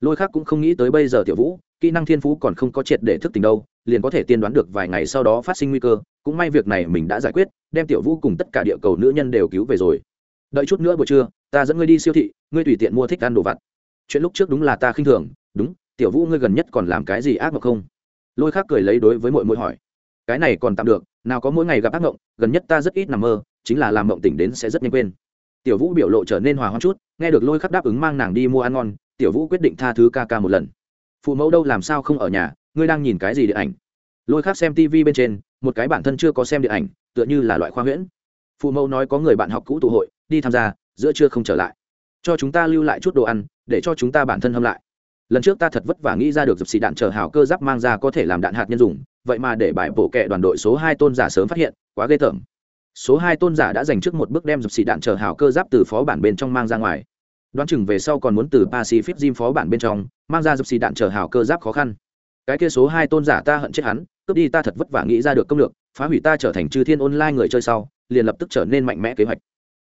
Lôi khắc cũng không nghĩ tới bây giờ tiểu vũ, kỹ năng thiên phú còn không có triệt để thức tỉnh đâu, liền có thể tiên đoán được vài ngày sau đó phát sinh nguy cơ, cũng may việc này mình đã giải quyết, đem tiểu vũ cùng tất cả địa cầu nữ nhân đều cứu về rồi. Đợi chút nữa buổi trưa, ta dẫn ngươi đi siêu thị, ngươi tùy tiện mua thích ăn đồ vặt. Chuyện lúc trước đúng là ta khinh thường, đúng, tiểu vũ ngươi gần nhất còn làm cái gì ác mộng không? Lôi khác cười lấy đối với mội mội hỏi, cái này còn tạm được, nào có mỗi ngày gặp ác mộng, gần nhất ta rất ít nằm mơ, chính là làm mộng tỉnh đến sẽ rất nhanh quên. Tiểu vũ biểu lộ trở nên hòa hoãn chút, nghe được lôi khắc đáp ứng mang nàng đi mua ăn ngon, tiểu vũ quyết định tha thứ ca ca một lần. Phụ mẫu đâu làm sao không ở nhà, ngươi đang nhìn cái gì điện ảnh? Lôi khắc xem tv bên trên, một cái bản thân chưa có xem điện ảnh, tựa như là loại khoa huyễn. Phụ mẫu nói có người bạn học cũ tụ hội, đi tham gia, giữa trưa không trở lại. Cho chúng ta lưu lại chút đồ ăn, để cho chúng ta bản thân hâm lại lần trước ta thật vất vả nghĩ ra được dập xì đạn chờ hào cơ giáp mang ra có thể làm đạn hạt nhân dùng, vậy mà để bài bổ kệ đoàn đội số hai tôn giả sớm phát hiện, quá ghê tởm. Số hai tôn giả đã dành trước một bước đem dập xì đạn chờ hào cơ giáp từ phó bản bên trong mang ra ngoài. Đoán chừng về sau còn muốn từ pacific gym phó bản bên trong, mang ra dập xì đạn chờ hào cơ giáp khó khăn. Cái kia số hai tôn giả ta hận chết hắn, cướp đi ta thật vất vả nghĩ ra được công lược, phá hủy ta trở thành chư thiên online người chơi sau, liền lập tức trở nên mạnh mẽ kế hoạch.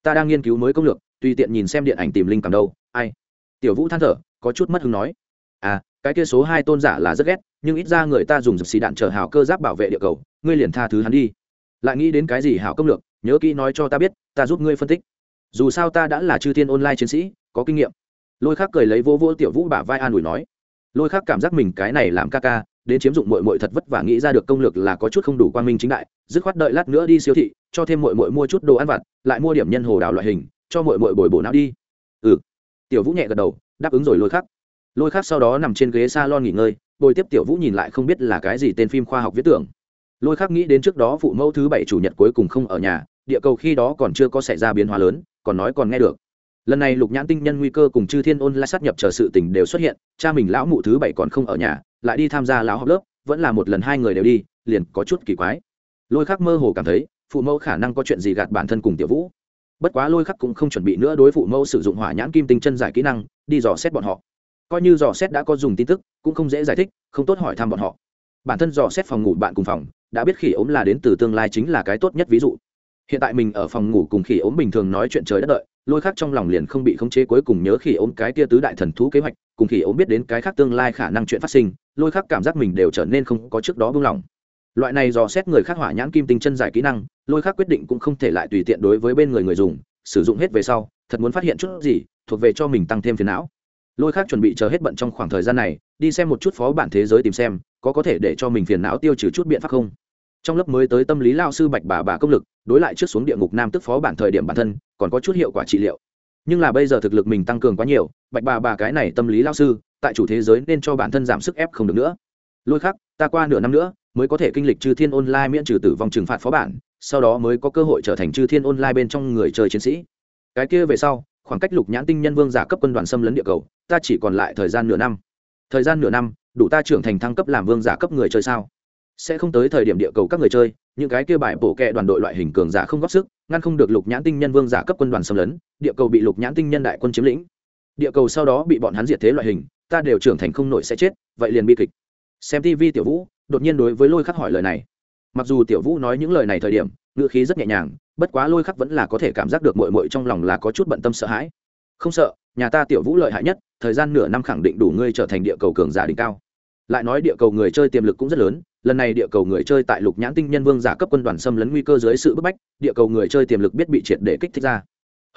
Ta đang nghiên cứu mới công lược, tùy tiện nhìn xem điện ảnh tìm linh cảm đâu, ai? Tiểu vũ than thở, có chút mất hứng nói à cái kia số hai tôn giả là rất ghét, nhưng ít ra người ta dùng dập xì đạn chở hào cơ giáp bảo vệ địa cầu, ngươi liền tha thứ hắn đi. Lại nghĩ đến cái gì hảo công lược, nhớ kỹ nói cho ta biết, ta giúp ngươi phân tích. Dù sao ta đã là chư thiên online chiến sĩ, có kinh nghiệm. Lôi khác cười lấy vô vô tiểu vũ bả vai an ủi nói. Lôi khác cảm giác mình cái này làm ca ca, đến chiếm dụng mội mội thật vất vả nghĩ ra được công lược là có chút không đủ quan minh chính đại, dứt khoát đợi lát nữa đi siêu thị, cho thêm mội mội mua chút đồ ăn vặt, lại mua điểm nhân hồ đào loại hình, cho mội mội bồi bổ não đi. Ừ. Tiểu vũ nhẹ gật đầu, đáp ứng rồi lôi khắc lôi khắc sau đó nằm trên ghế s a lon nghỉ ngơi, bồi tiếp tiểu vũ nhìn lại không biết là cái gì tên phim khoa học viết tưởng. Lôi khắc nghĩ đến trước đó phụ mẫu thứ bảy chủ nhật cuối cùng không ở nhà, địa cầu khi đó còn chưa có xảy ra biến hóa lớn, còn nói còn nghe được. Lần này lục nhãn tinh nhân nguy cơ cùng chư thiên ôn lại sát nhập chờ sự tình đều xuất hiện, cha mình lão mụ thứ bảy còn không ở nhà, lại đi tham gia lão học lớp, vẫn là một lần hai người đều đi, liền có chút kỳ quái. Lôi khắc mơ hồ cảm thấy, phụ mẫu khả năng có chuyện gì gạt bản thân cùng tiểu vũ. Bất quá lôi khắc cũng không chuẩn bị nữa đối phụ mẫu sử dụng hỏa nhãn kim tinh chân giải kỹ năng, đi dò xét bọn họ coi như dò xét đã có dùng tin tức, cũng không dễ giải thích, không tốt hỏi thăm bọn họ. Bản thân dò xét phòng ngủ bạn cùng phòng, đã biết khỉ ốm là đến từ tương lai chính là cái tốt nhất ví dụ. Hiện tại mình ở phòng ngủ cùng khỉ ốm bình thường nói chuyện trời đất đợi, lôi khác trong lòng liền không bị khống chế cuối cùng nhớ khỉ ốm cái tia tứ đại thần thú kế hoạch, cùng khỉ ốm biết đến cái khác tương lai khả năng chuyện phát sinh, lôi khác cảm giác mình đều trở nên không có trước đó buông lỏng. Loại này dò xét người khác hỏa nhãn kim tinh chân giải kỹ năng, lôi khác quyết định cũng không thể lại tùy tiện đối với bên người người dùng, sử dụng hết về sau, thật muốn phát hiện chút gì, thuộc về cho mình tăng thêm phiền não lôi khác chuẩn bị chờ hết bận trong khoảng thời gian này, đi xem một chút phó bản thế giới tìm xem, có có thể để cho mình phiền não tiêu trừ chút biện pháp không? Trong lớp mới tới tâm lý lao sư bạch bà bà công lực, đối lại trước xuống địa ngục nam tức phó bản thời điểm bản thân, còn có chút hiệu quả trị liệu. Nhưng là bây giờ thực lực mình tăng cường quá nhiều, bạch bà bà cái này tâm lý lao sư, tại chủ thế giới nên cho bản thân giảm sức ép không được nữa. Lôi khắc ta qua nửa năm nữa, mới có thể kinh lịch chư thiên online miễn trừ tử vong trừng phạt phó bản, sau đó mới có cơ hội trở thành chư thiên online bên trong người chơi chiến sĩ. Cái kia về sau khoảng cách lục nhãn tinh nhân vương giả cấp quân đoàn xâm lấn địa cầu, ta chỉ còn lại thời gian nửa năm. Thời gian nửa năm, đủ ta trưởng thành thăng cấp làm vương giả cấp người chơi sao? Sẽ không tới thời điểm địa cầu các người chơi, những cái kia bài bổ kẹ đoàn đội loại hình cường giả không góp sức, ngăn không được lục nhãn tinh nhân vương giả cấp quân đoàn xâm lấn, địa cầu bị lục nhãn tinh nhân đại quân chiếm lĩnh. Địa cầu sau đó bị bọn hắn diệt thế loại hình, ta đều trưởng thành không nổi sẽ chết, vậy liền bi kịch. Xem tv tiểu vũ, đột nhiên đối với lôi khắc hỏi lời này mặc dù tiểu vũ nói những lời này thời điểm, ngữ khí rất nhẹ nhàng, bất quá lôi khắc vẫn là có thể cảm giác được mội mội trong lòng là có chút bận tâm sợ hãi. Không sợ, nhà ta tiểu vũ lợi hại nhất, thời gian nửa năm khẳng định đủ ngươi trở thành địa cầu cường giả đỉnh cao. Lại nói địa cầu người chơi tiềm lực cũng rất lớn, lần này địa cầu người chơi tại lục nhãn tinh nhân vương giả cấp quân đoàn xâm lấn nguy cơ dưới sự bức bách, địa cầu người chơi tiềm lực biết bị triệt để kích thích ra.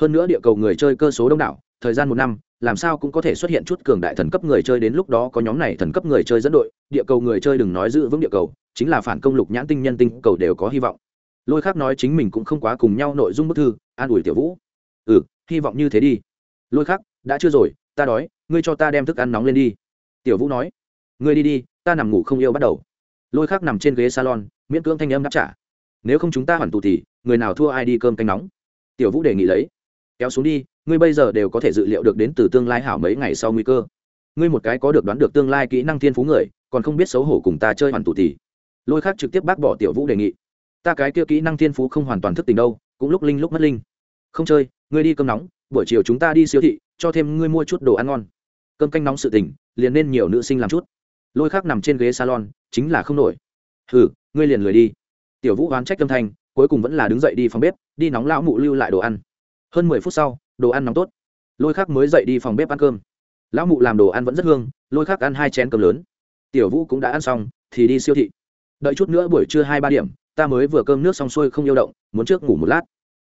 Hơn nữa địa cầu người chơi cơ số đông đảo, thời gian một năm làm sao cũng có thể xuất hiện chút cường đại thần cấp người chơi đến lúc đó có nhóm này thần cấp người chơi dẫn đội, địa cầu người chơi đừng nói giữ vững địa cầu, chính là phản công lục nhãn tinh nhân tinh cầu đều có hy vọng. Lôi khác nói chính mình cũng không quá cùng nhau nội dung bức thư, an ủi tiểu vũ. Ừ hy vọng như thế đi. Lôi khác đã chưa rồi, ta đói, ngươi cho ta đem thức ăn nóng lên đi. Tiểu vũ nói, ngươi đi đi, ta nằm ngủ không yêu bắt đầu. Lôi khác nằm trên ghế salon, miễn cưỡng thanh âm đáp trả. Nếu không chúng ta hoàn tù thì, người nào thua ai đi cơm canh nóng? Tiểu vũ đề nghị lấy. Kéo xuống đi ngươi bây giờ đều có thể dự liệu được đến từ tương lai hảo mấy ngày sau nguy cơ. Ngươi một cái có được đoán được tương lai kỹ năng thiên phú người, còn không biết xấu hổ cùng ta chơi hoàn tù thì. Lôi khác trực tiếp bác bỏ tiểu vũ đề nghị. Ta cái kia kỹ năng thiên phú không hoàn toàn thức tình đâu, cũng lúc linh lúc mất linh. Không chơi, ngươi đi cơm nóng, buổi chiều chúng ta đi siêu thị, cho thêm ngươi mua chút đồ ăn ngon. Cơm canh nóng sự tình liền nên nhiều nữ sinh làm chút. Lôi khác nằm trên ghế salon, chính là không nổi. Hừ, ngươi liền lười đi. Tiểu vũ oán trách âm thanh, cuối cùng vẫn là đứng dậy đi phòng bếp, đi nóng lão mụ lưu lại đồ ăn. Hơn mười phút sau đồ ăn nóng tốt. Lôi khác mới dậy đi phòng bếp ăn cơm. Lão mụ làm đồ ăn vẫn rất hương, lôi khác ăn hai chén cơm lớn. Tiểu vũ cũng đã ăn xong, thì đi siêu thị. Đợi chút nữa buổi trưa hai ba điểm, ta mới vừa cơm nước xong xuôi không yêu động, muốn trước ngủ một lát.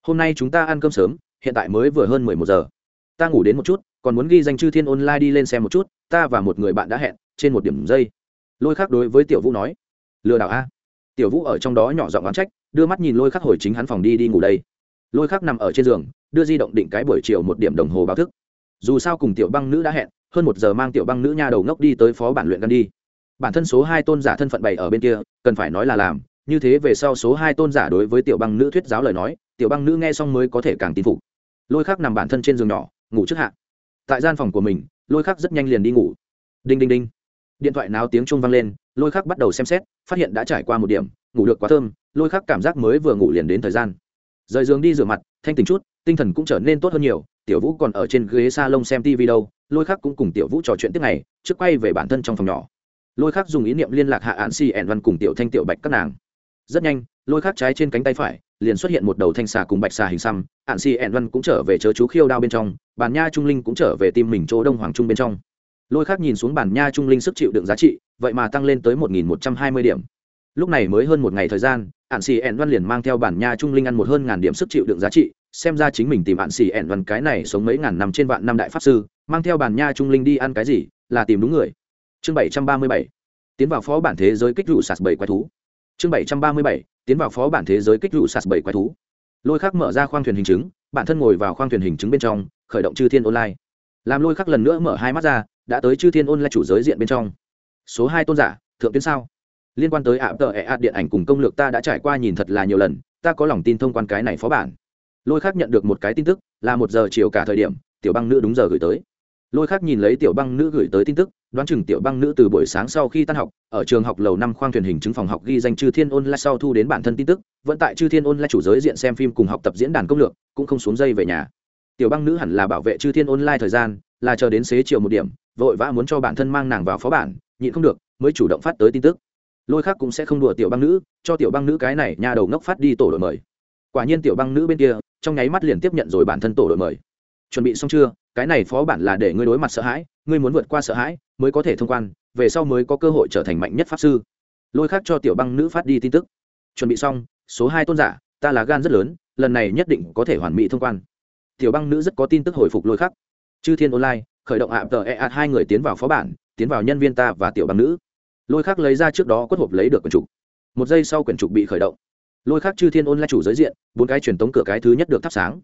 Hôm nay chúng ta ăn cơm sớm, hiện tại mới vừa hơn mười một giờ. Ta ngủ đến một chút, còn muốn ghi danh chư thiên online đi lên xem một chút, ta và một người bạn đã hẹn, trên một điểm giây. Lôi khắc đối với tiểu vũ nói, lừa đảo a. Tiểu vũ ở trong đó nhỏ giọng oán trách, đưa mắt nhìn lôi khắc hồi chính hắn phòng đi đi ngủ đây. Lôi khắc nằm ở trên giường đưa di động định cái buổi chiều một điểm đồng hồ báo thức. Dù sao cùng tiểu băng nữ đã hẹn, hơn một giờ mang tiểu băng nữ nha đầu ngốc đi tới phó bản luyện gan đi. Bản thân số hai tôn giả thân phận bày ở bên kia, cần phải nói là làm, như thế về sau số hai tôn giả đối với tiểu băng nữ thuyết giáo lời nói, tiểu băng nữ nghe xong mới có thể càng tin phục. Lôi khắc nằm bản thân trên giường nhỏ, ngủ trước hạ. Tại gian phòng của mình, lôi khắc rất nhanh liền đi ngủ. Đinh đinh đinh. Điện thoại náo tiếng trung vang lên, lôi khắc bắt đầu xem xét, phát hiện đã trải qua một điểm, ngủ được quá thơm, lôi khắc cảm giác mới vừa ngủ liền đến thời gian. Rời giường đi rửa mặt, thanh tình chút tinh thần cũng trở nên tốt hơn nhiều, tiểu vũ còn ở trên ghế s a lông xem tv đâu, lôi khắc cũng cùng tiểu vũ trò chuyện tiếp này trước quay về bản thân trong phòng nhỏ. Lôi khắc dùng ý niệm liên lạc hạ án si ẻn văn cùng tiểu thanh tiểu bạch các nàng. Rất nhanh, lôi khắc trái trên cánh tay phải, liền xuất hiện một đầu thanh xà cùng bạch xà hình xăm, hạn si ẻn văn cũng trở về chớ chú khiêu đao bên trong bàn nha trung linh cũng trở về tim mình chỗ đông hoàng trung bên trong. Lôi khác nhìn xuống bàn nha trung linh sức chịu đựng giá trị, vậy mà tăng lên tới một nghìn một trăm hai mươi điểm. Lúc này mới hơn một ngày thời gian ạn xì ẻn văn liền mang theo bản nha trung linh ăn một hơn ngàn điểm sức chịu đựng giá trị xem ra chính mình tìm bạn xì ẻn văn cái này sống mấy ngàn năm trên vạn năm đại pháp sư, mang theo bàn nha trung linh đi ăn cái gì, là tìm đúng người. Chương bảy trăm ba mươi bảy. Tiến vào phó bản thế giới kích rụ sạt bảy quái thú. Chương bảy trăm ba mươi bảy. Tiến vào phó bản thế giới kích rụ sạt bảy quái thú. Lôi khắc mở ra khoang thuyền hình chứng, bản thân ngồi vào khoang thuyền hình chứng bên trong, khởi động chư thiên online. Làm lôi khắc lần nữa mở hai mắt ra, đã tới chư thiên online chủ giới diện bên trong. Số hai tôn giả, thượng tuyến sao? Liên quan tới ạ tờ ẹ ạt điện ảnh cùng công lược ta đã trải qua nhìn thật là nhiều lần, ta có lòng tin thông quan cái này phó bản lôi khác nhận được một cái tin tức, là một giờ chiều cả thời điểm, tiểu băng nữ đúng giờ gửi tới. Lôi khác nhìn lấy tiểu băng nữ gửi tới tin tức, đoán chừng tiểu băng nữ từ buổi sáng sau khi tan học, ở trường học lầu năm khoang thuyền hình chứng phòng học ghi danh chư thiên ôn lại sau thu đến bản thân tin tức, vẫn tại chư thiên ôn lại chủ giới diện xem phim cùng học tập diễn đàn công lược, cũng không xuống dây về nhà. Tiểu băng nữ hẳn là bảo vệ chư thiên ôn lại thời gian, là chờ đến xế chiều một điểm, vội vã muốn cho bản thân mang nàng vào phó bản, nhịn không được, mới chủ động phát tới tin tức. Lôi khác cũng sẽ không đùa tiểu băng nữ, cho tiểu băng nữ cái này nhà đầu ngốc phát đi tổ đội mời quả nhiên tiểu băng nữ bên kia, trong nháy mắt liền tiếp nhận rồi bản thân tổ đội mời. Chuẩn bị xong chưa? Cái này phó bản là để ngươi đối mặt sợ hãi, ngươi muốn vượt qua sợ hãi mới có thể thông quan, về sau mới có cơ hội trở thành mạnh nhất pháp sư. Lôi khác cho tiểu băng nữ phát đi tin tức. Chuẩn bị xong, số hai tôn giả, ta là gan rất lớn, lần này nhất định có thể hoàn mỹ thông quan. Tiểu băng nữ rất có tin tức hồi phục lôi khắc chư thiên online, khởi động ạ tờ e ạt hai người tiến vào phó bản, tiến vào nhân viên ta và tiểu băng nữ. Lôi khắc lấy ra trước đó quất hộp lấy được quyển trục. Một giây sau quyển trục bị khởi động lôi khắc chư thiên ôn online chủ giới diện, bốn cái truyền tống cửa cái thứ nhất được thắp sáng.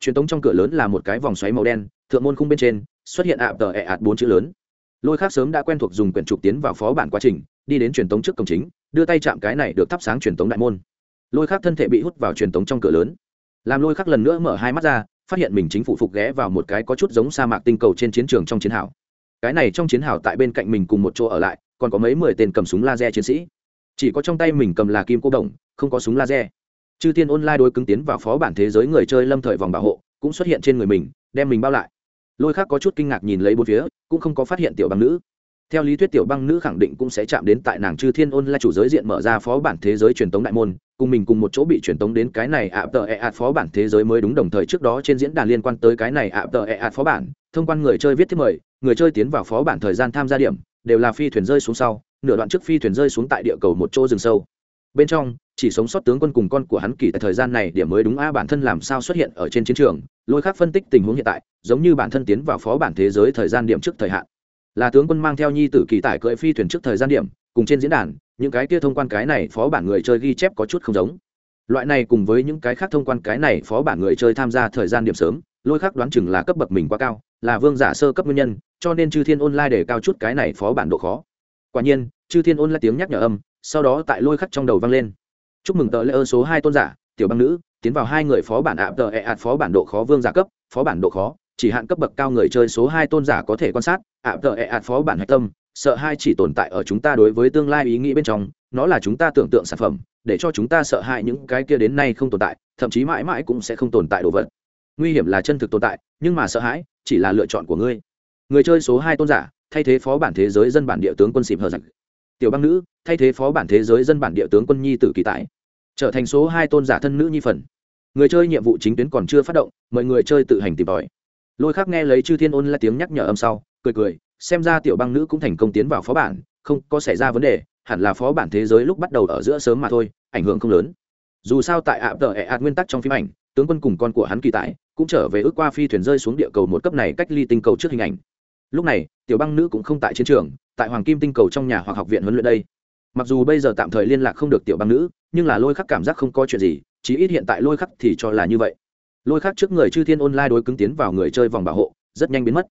Truyền tống trong cửa lớn là một cái vòng xoáy màu đen, thượng môn khung bên trên xuất hiện ạ tờ ẹ ạt bốn chữ lớn. Lôi khắc sớm đã quen thuộc dùng quyển trục tiến vào phó bản quá trình, đi đến truyền tống trước cổng chính, đưa tay chạm cái này được thắp sáng truyền tống đại môn. Lôi khắc thân thể bị hút vào truyền tống trong cửa lớn. Làm lôi khắc lần nữa mở hai mắt ra, phát hiện mình chính phủ phục ghé vào một cái có chút giống sa mạc tinh cầu trên chiến trường trong chiến hào. Cái này trong chiến hào tại bên cạnh mình cùng một chỗ ở lại, còn có mấy mười tên cầm súng laser chiến sĩ chỉ có trong tay mình cầm là kim cô đồng, không có súng laser. Chư tiên online đối cứng tiến vào phó bản thế giới người chơi lâm thời vòng bảo hộ, cũng xuất hiện trên người mình, đem mình bao lại. Lôi khác có chút kinh ngạc nhìn lấy bốn phía, cũng không có phát hiện tiểu băng nữ. Theo lý thuyết tiểu băng nữ khẳng định cũng sẽ chạm đến tại nàng chư thiên ôn là chủ giới diện mở ra phó bản thế giới truyền tống đại môn, cùng mình cùng một chỗ bị truyền tống đến cái này ạ, tờ e, ẹ ạt phó bản thế giới mới đúng đồng thời trước đó trên diễn đàn liên quan tới cái này ạ, tờ e, ẹ ạt phó bản. Thông quan người chơi viết thứ mời, người chơi tiến vào phó bản thời gian tham gia điểm, đều là phi thuyền rơi xuống sau nửa đoạn trước phi thuyền rơi xuống tại địa cầu một chỗ rừng sâu. Bên trong, chỉ sống sót tướng quân cùng con của hắn kỳ tại thời gian này điểm mới đúng a, bản thân làm sao xuất hiện ở trên chiến trường, lôi khác phân tích tình huống hiện tại, giống như bản thân tiến vào phó bản thế giới thời gian điểm trước thời hạn. Là tướng quân mang theo nhi tử kỳ tải cưỡi phi thuyền trước thời gian điểm, cùng trên diễn đàn, những cái kia thông quan cái này phó bản người chơi ghi chép có chút không giống. Loại này cùng với những cái khác thông quan cái này phó bản người chơi tham gia thời gian điểm sớm, lôi khác đoán chừng là cấp bậc mình quá cao, là vương giả sơ cấp nguyên nhân, cho nên chư thiên online để cao chút cái này phó bản độ khó quả nhiên, chư thiên ôn lại tiếng nhắc nhở âm, sau đó tại lôi khắc trong đầu vang lên. Chúc mừng tờ lễ ơn số hai tôn giả, tiểu băng nữ, tiến vào hai người phó bản ạ, tờ ẹ ạt phó bản độ khó vương giả cấp, phó bản độ khó, chỉ hạn cấp bậc cao người chơi số hai tôn giả có thể quan sát, ạ, tờ ẹ ạt phó bản hạch tâm, sợ hai chỉ tồn tại ở chúng ta đối với tương lai ý nghĩ bên trong, nó là chúng ta tưởng tượng sản phẩm, để cho chúng ta sợ hãi những cái kia đến nay không tồn tại, thậm chí mãi mãi cũng sẽ không tồn tại đồ vật. Nguy hiểm là chân thực tồn tại, nhưng mà sợ hãi, chỉ là lựa chọn của ngươi. Người chơi số hai tôn giả thay thế phó bản thế giới dân bản địa tướng quân xịp hờ giặc tiểu băng nữ, thay thế phó bản thế giới dân bản địa tướng quân nhi tử kỳ tại trở thành số hai tôn giả thân nữ nhi phần. Người chơi nhiệm vụ chính tuyến còn chưa phát động mời người chơi tự hành tìm tòi. Lôi khác nghe lấy chư thiên ôn là tiếng nhắc nhở âm sau, cười cười, xem ra tiểu băng nữ cũng thành công tiến vào phó bản, không có xảy ra vấn đề, hẳn là phó bản thế giới lúc bắt đầu ở giữa sớm mà thôi, ảnh hưởng không lớn. Dù sao tại ạ tờ ẹ ạt nguyên tắc trong phim ảnh, tướng quân cùng con của hắn kỳ tại cũng trở về ước qua phi thuyền rơi xuống địa cầu một cấp này cách ly tinh cầu trước hình ảnh lúc này, tiểu băng nữ cũng không tại chiến trường, tại hoàng kim tinh cầu trong nhà hoặc học viện huấn luyện đây. Mặc dù bây giờ tạm thời liên lạc không được tiểu băng nữ, nhưng là lôi khắc cảm giác không có chuyện gì, chí ít hiện tại lôi khắc thì cho là như vậy. Lôi khắc trước người chư thiên online đối cứng tiến vào người chơi vòng bảo hộ, rất nhanh biến mất.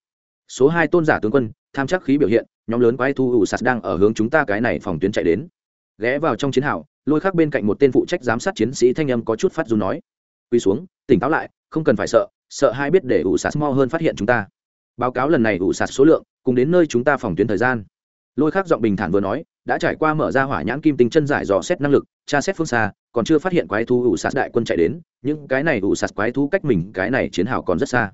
Số hai tôn giả tướng quân, tham chắc khí biểu hiện, nhóm lớn quái thu ủ sạt đang ở hướng chúng ta cái này phòng tuyến chạy đến. Ghé vào trong chiến hào, lôi khắc bên cạnh một tên phụ trách giám sát chiến sĩ thanh âm có chút phát dù nói. Quy xuống, tỉnh táo lại, không cần phải sợ sợ hai biết để ủ sạt mo hơn phát hiện chúng ta báo cáo lần này ủ sạt số lượng, cùng đến nơi chúng ta phòng tuyến thời gian. Lôi khắc giọng bình thản vừa nói, đã trải qua mở ra hỏa nhãn kim tinh chân giải dò xét năng lực, tra xét phương xa, còn chưa phát hiện quái thú ủ sạt đại quân chạy đến, những cái này ủ sạt quái thú cách mình, cái này chiến hào còn rất xa.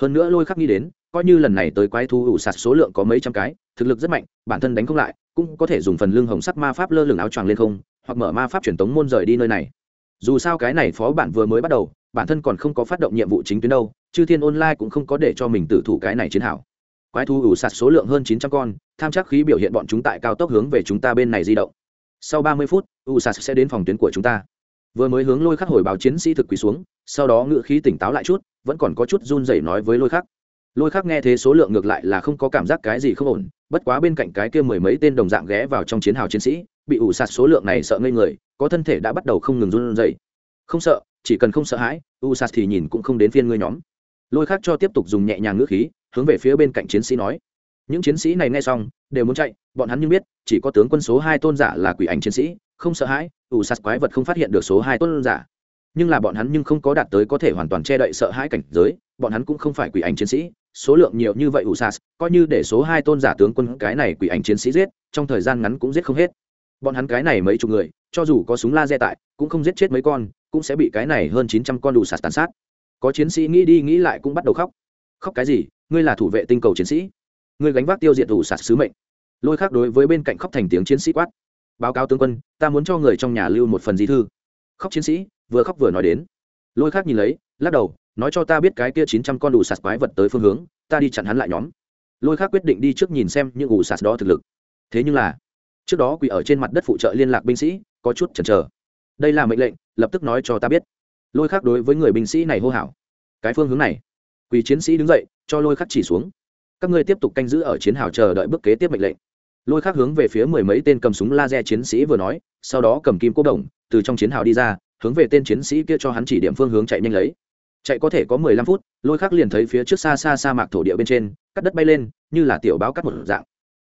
Hơn nữa lôi khắc nghĩ đến, coi như lần này tới quái thú ủ sạt số lượng có mấy trăm cái, thực lực rất mạnh, bản thân đánh không lại, cũng có thể dùng phần lưng hồng sắc ma pháp lơ lửng áo choàng lên không, hoặc mở ma pháp truyền tống môn rời đi nơi này. Dù sao cái này phó bản vừa mới bắt đầu bản thân còn không có phát động nhiệm vụ chính tuyến đâu, chư thiên online cũng không có để cho mình tử thủ cái này chiến hảo quái thú ủ sạt số lượng hơn chín trăm con, tham chắc khí biểu hiện bọn chúng tại cao tốc hướng về chúng ta bên này di động. Sau ba mươi phút, ủ sạt sẽ đến phòng tuyến của chúng ta. Vừa mới hướng lôi khắc hồi báo chiến sĩ thực quỳ xuống, sau đó ngự khí tỉnh táo lại chút, vẫn còn có chút run rẩy nói với lôi khắc. Lôi khắc nghe thế số lượng ngược lại là không có cảm giác cái gì không ổn, bất quá bên cạnh cái kia mười mấy tên đồng dạng ghé vào trong chiến hào chiến sĩ, bị ủ sạt số lượng này sợ ngây người, có thân thể đã bắt đầu không ngừng run rẩy. Không sợ chỉ cần không sợ hãi u sạt thì nhìn cũng không đến phiên ngươi nhóm. Lôi khác cho tiếp tục dùng nhẹ nhàng ngữ khí, hướng về phía bên cạnh chiến sĩ nói. Những chiến sĩ này nghe xong, đều muốn chạy, bọn hắn như biết, chỉ có tướng quân số hai tôn giả là quỷ ảnh chiến sĩ, không sợ hãi ủ sạt quái vật không phát hiện được số hai tôn giả. Nhưng là bọn hắn nhưng không có đạt tới có thể hoàn toàn che đậy sợ hãi cảnh giới, bọn hắn cũng không phải quỷ ảnh chiến sĩ, số lượng nhiều như vậy ủ sạt coi như để số hai tôn giả tướng quân cái này quỷ ảnh chiến sĩ giết, trong thời gian ngắn cũng giết không hết bọn hắn cái này mấy chục người, cho dù có súng laser tại, cũng không giết chết mấy con, cũng sẽ bị cái này hơn chín trăm con đủ sạt tàn sát. Có chiến sĩ nghĩ đi nghĩ lại cũng bắt đầu khóc. Khóc cái gì? Ngươi là thủ vệ tinh cầu chiến sĩ. Ngươi gánh vác tiêu diệt đủ sạt sứ mệnh. Lôi khác đối với bên cạnh khóc thành tiếng chiến sĩ quát. Báo cáo tướng quân, ta muốn cho người trong nhà lưu một phần di thư. Khóc chiến sĩ, vừa khóc vừa nói đến. Lôi khác nhìn lấy, lắc đầu, nói cho ta biết cái kia chín trăm con đủ sạt quái vật tới phương hướng, ta đi chặn hắn lại nhóm. Lôi khác quyết định đi trước nhìn xem những ủ sạt đó thực lực. Thế nhưng là trước đó quỳ ở trên mặt đất phụ trợ liên lạc binh sĩ, có chút chần chờ. Đây là mệnh lệnh, lập tức nói cho ta biết. Lôi khắc đối với người binh sĩ này hô hào. Cái phương hướng này. Quỳ chiến sĩ đứng dậy, cho lôi khắc chỉ xuống. Các ngươi tiếp tục canh giữ ở chiến hào chờ đợi bước kế tiếp mệnh lệnh. Lôi khắc hướng về phía mười mấy tên cầm súng laser chiến sĩ vừa nói, sau đó cầm kim cố đồng, từ trong chiến hào đi ra, hướng về tên chiến sĩ kia cho hắn chỉ điểm phương hướng chạy nhanh lấy. Chạy có thể có mười lăm phút, lôi khắc liền thấy phía trước xa xa sa mạc thổ địa bên trên, cắt đất bay lên, như là tiểu báo cắt một dạng.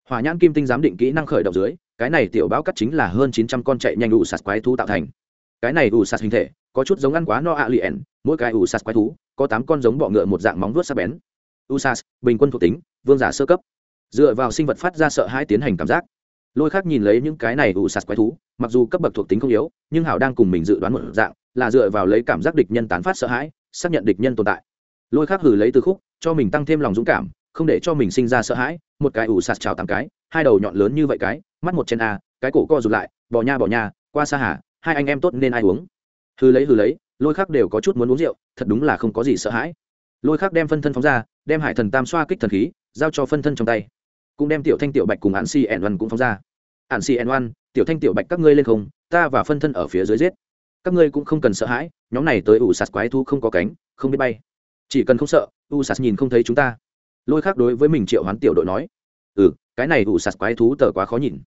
Hỏa nhãn kim tinh giám định kỹ năng khởi động dưới cái này tiểu báo cắt chính là hơn chín trăm con chạy nhanh ủ sạt quái thú tạo thành. Cái này ủ sạt hình thể, có chút giống ăn quá no ạ liền mỗi cái ủ sạt quái thú, có tám con giống bọ ngựa một dạng móng vuốt sắc bén. Usas bình quân thuộc tính, vương giả sơ cấp. Dựa vào sinh vật phát ra sợ hãi tiến hành cảm giác. Lôi khác nhìn lấy những cái này ủ sạt quái thú, mặc dù cấp bậc thuộc tính không yếu, nhưng hảo đang cùng mình dự đoán một dạng, là dựa vào lấy cảm giác địch nhân tán phát sợ hãi, xác nhận địch nhân tồn tại. Lôi khác hử lấy từ khúc, cho mình tăng thêm lòng dũng cảm, không để cho mình sinh ra sợ hãi, một cái ủ sạt trào tám cái, hai đầu nhọn lớn như vậy cái mắt một chân a, cái cổ co rụt lại, bỏ nha bỏ nha, qua xa hà, hai anh em tốt nên ai uống? Hư lấy hư lấy, lôi khác đều có chút muốn uống rượu, thật đúng là không có gì sợ hãi. Lôi khác đem phân thân phóng ra, đem hải thần tam xoa kích thần khí, giao cho phân thân trong tay. Cũng đem tiểu thanh tiểu bạch cùng hạn si ẻn oan cũng phóng ra. Hạn si ẻn oan, tiểu thanh tiểu bạch các ngươi lên không, ta và phân thân ở phía dưới giết. Các ngươi cũng không cần sợ hãi, nhóm này tới ủ sạt quái thu không có cánh, không biết bay. Chỉ cần không sợ u sạt nhìn không thấy chúng ta. Lôi khác đối với mình triệu hoán tiểu đội nói. Ừ cái này ủ sạt quái thú tờ quá khó nhìn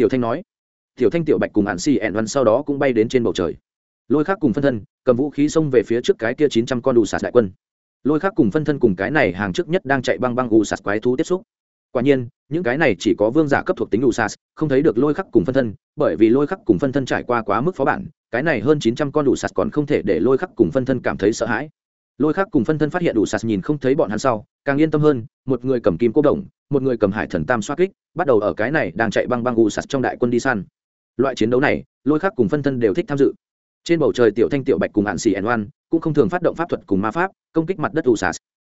tiểu thanh nói. Tiểu thanh, tiểu bạch cùng hạn si ẹn văn sau đó cũng bay đến trên bầu trời. Lôi khác cùng phân thân, cầm vũ khí xông về phía trước cái kia chín trăm con đủ sạt đại quân. Lôi khác cùng phân thân cùng cái này hàng trước nhất đang chạy băng băng ủ sạt quái thú tiếp xúc. Quả nhiên, những cái này chỉ có vương giả cấp thuộc tính đủ sạt, không thấy được lôi khắc cùng phân thân, bởi vì lôi khắc cùng phân thân trải qua quá mức phó bản, cái này hơn chín trăm con đủ sạt còn không thể để lôi khắc cùng phân thân cảm thấy sợ hãi lôi khắc cùng phân thân phát hiện đủ sạt nhìn không thấy bọn hắn sau càng yên tâm hơn một người cầm kim cô đồng một người cầm hải thần tam xoa kích bắt đầu ở cái này đang chạy băng băng ủ sạt trong đại quân đi săn. Loại chiến đấu này lôi khắc cùng phân thân đều thích tham dự. Trên bầu trời tiểu thanh tiểu bạch cùng hạn xì ẩn oan cũng không thường phát động pháp thuật cùng ma pháp công kích mặt đất ủ sạt.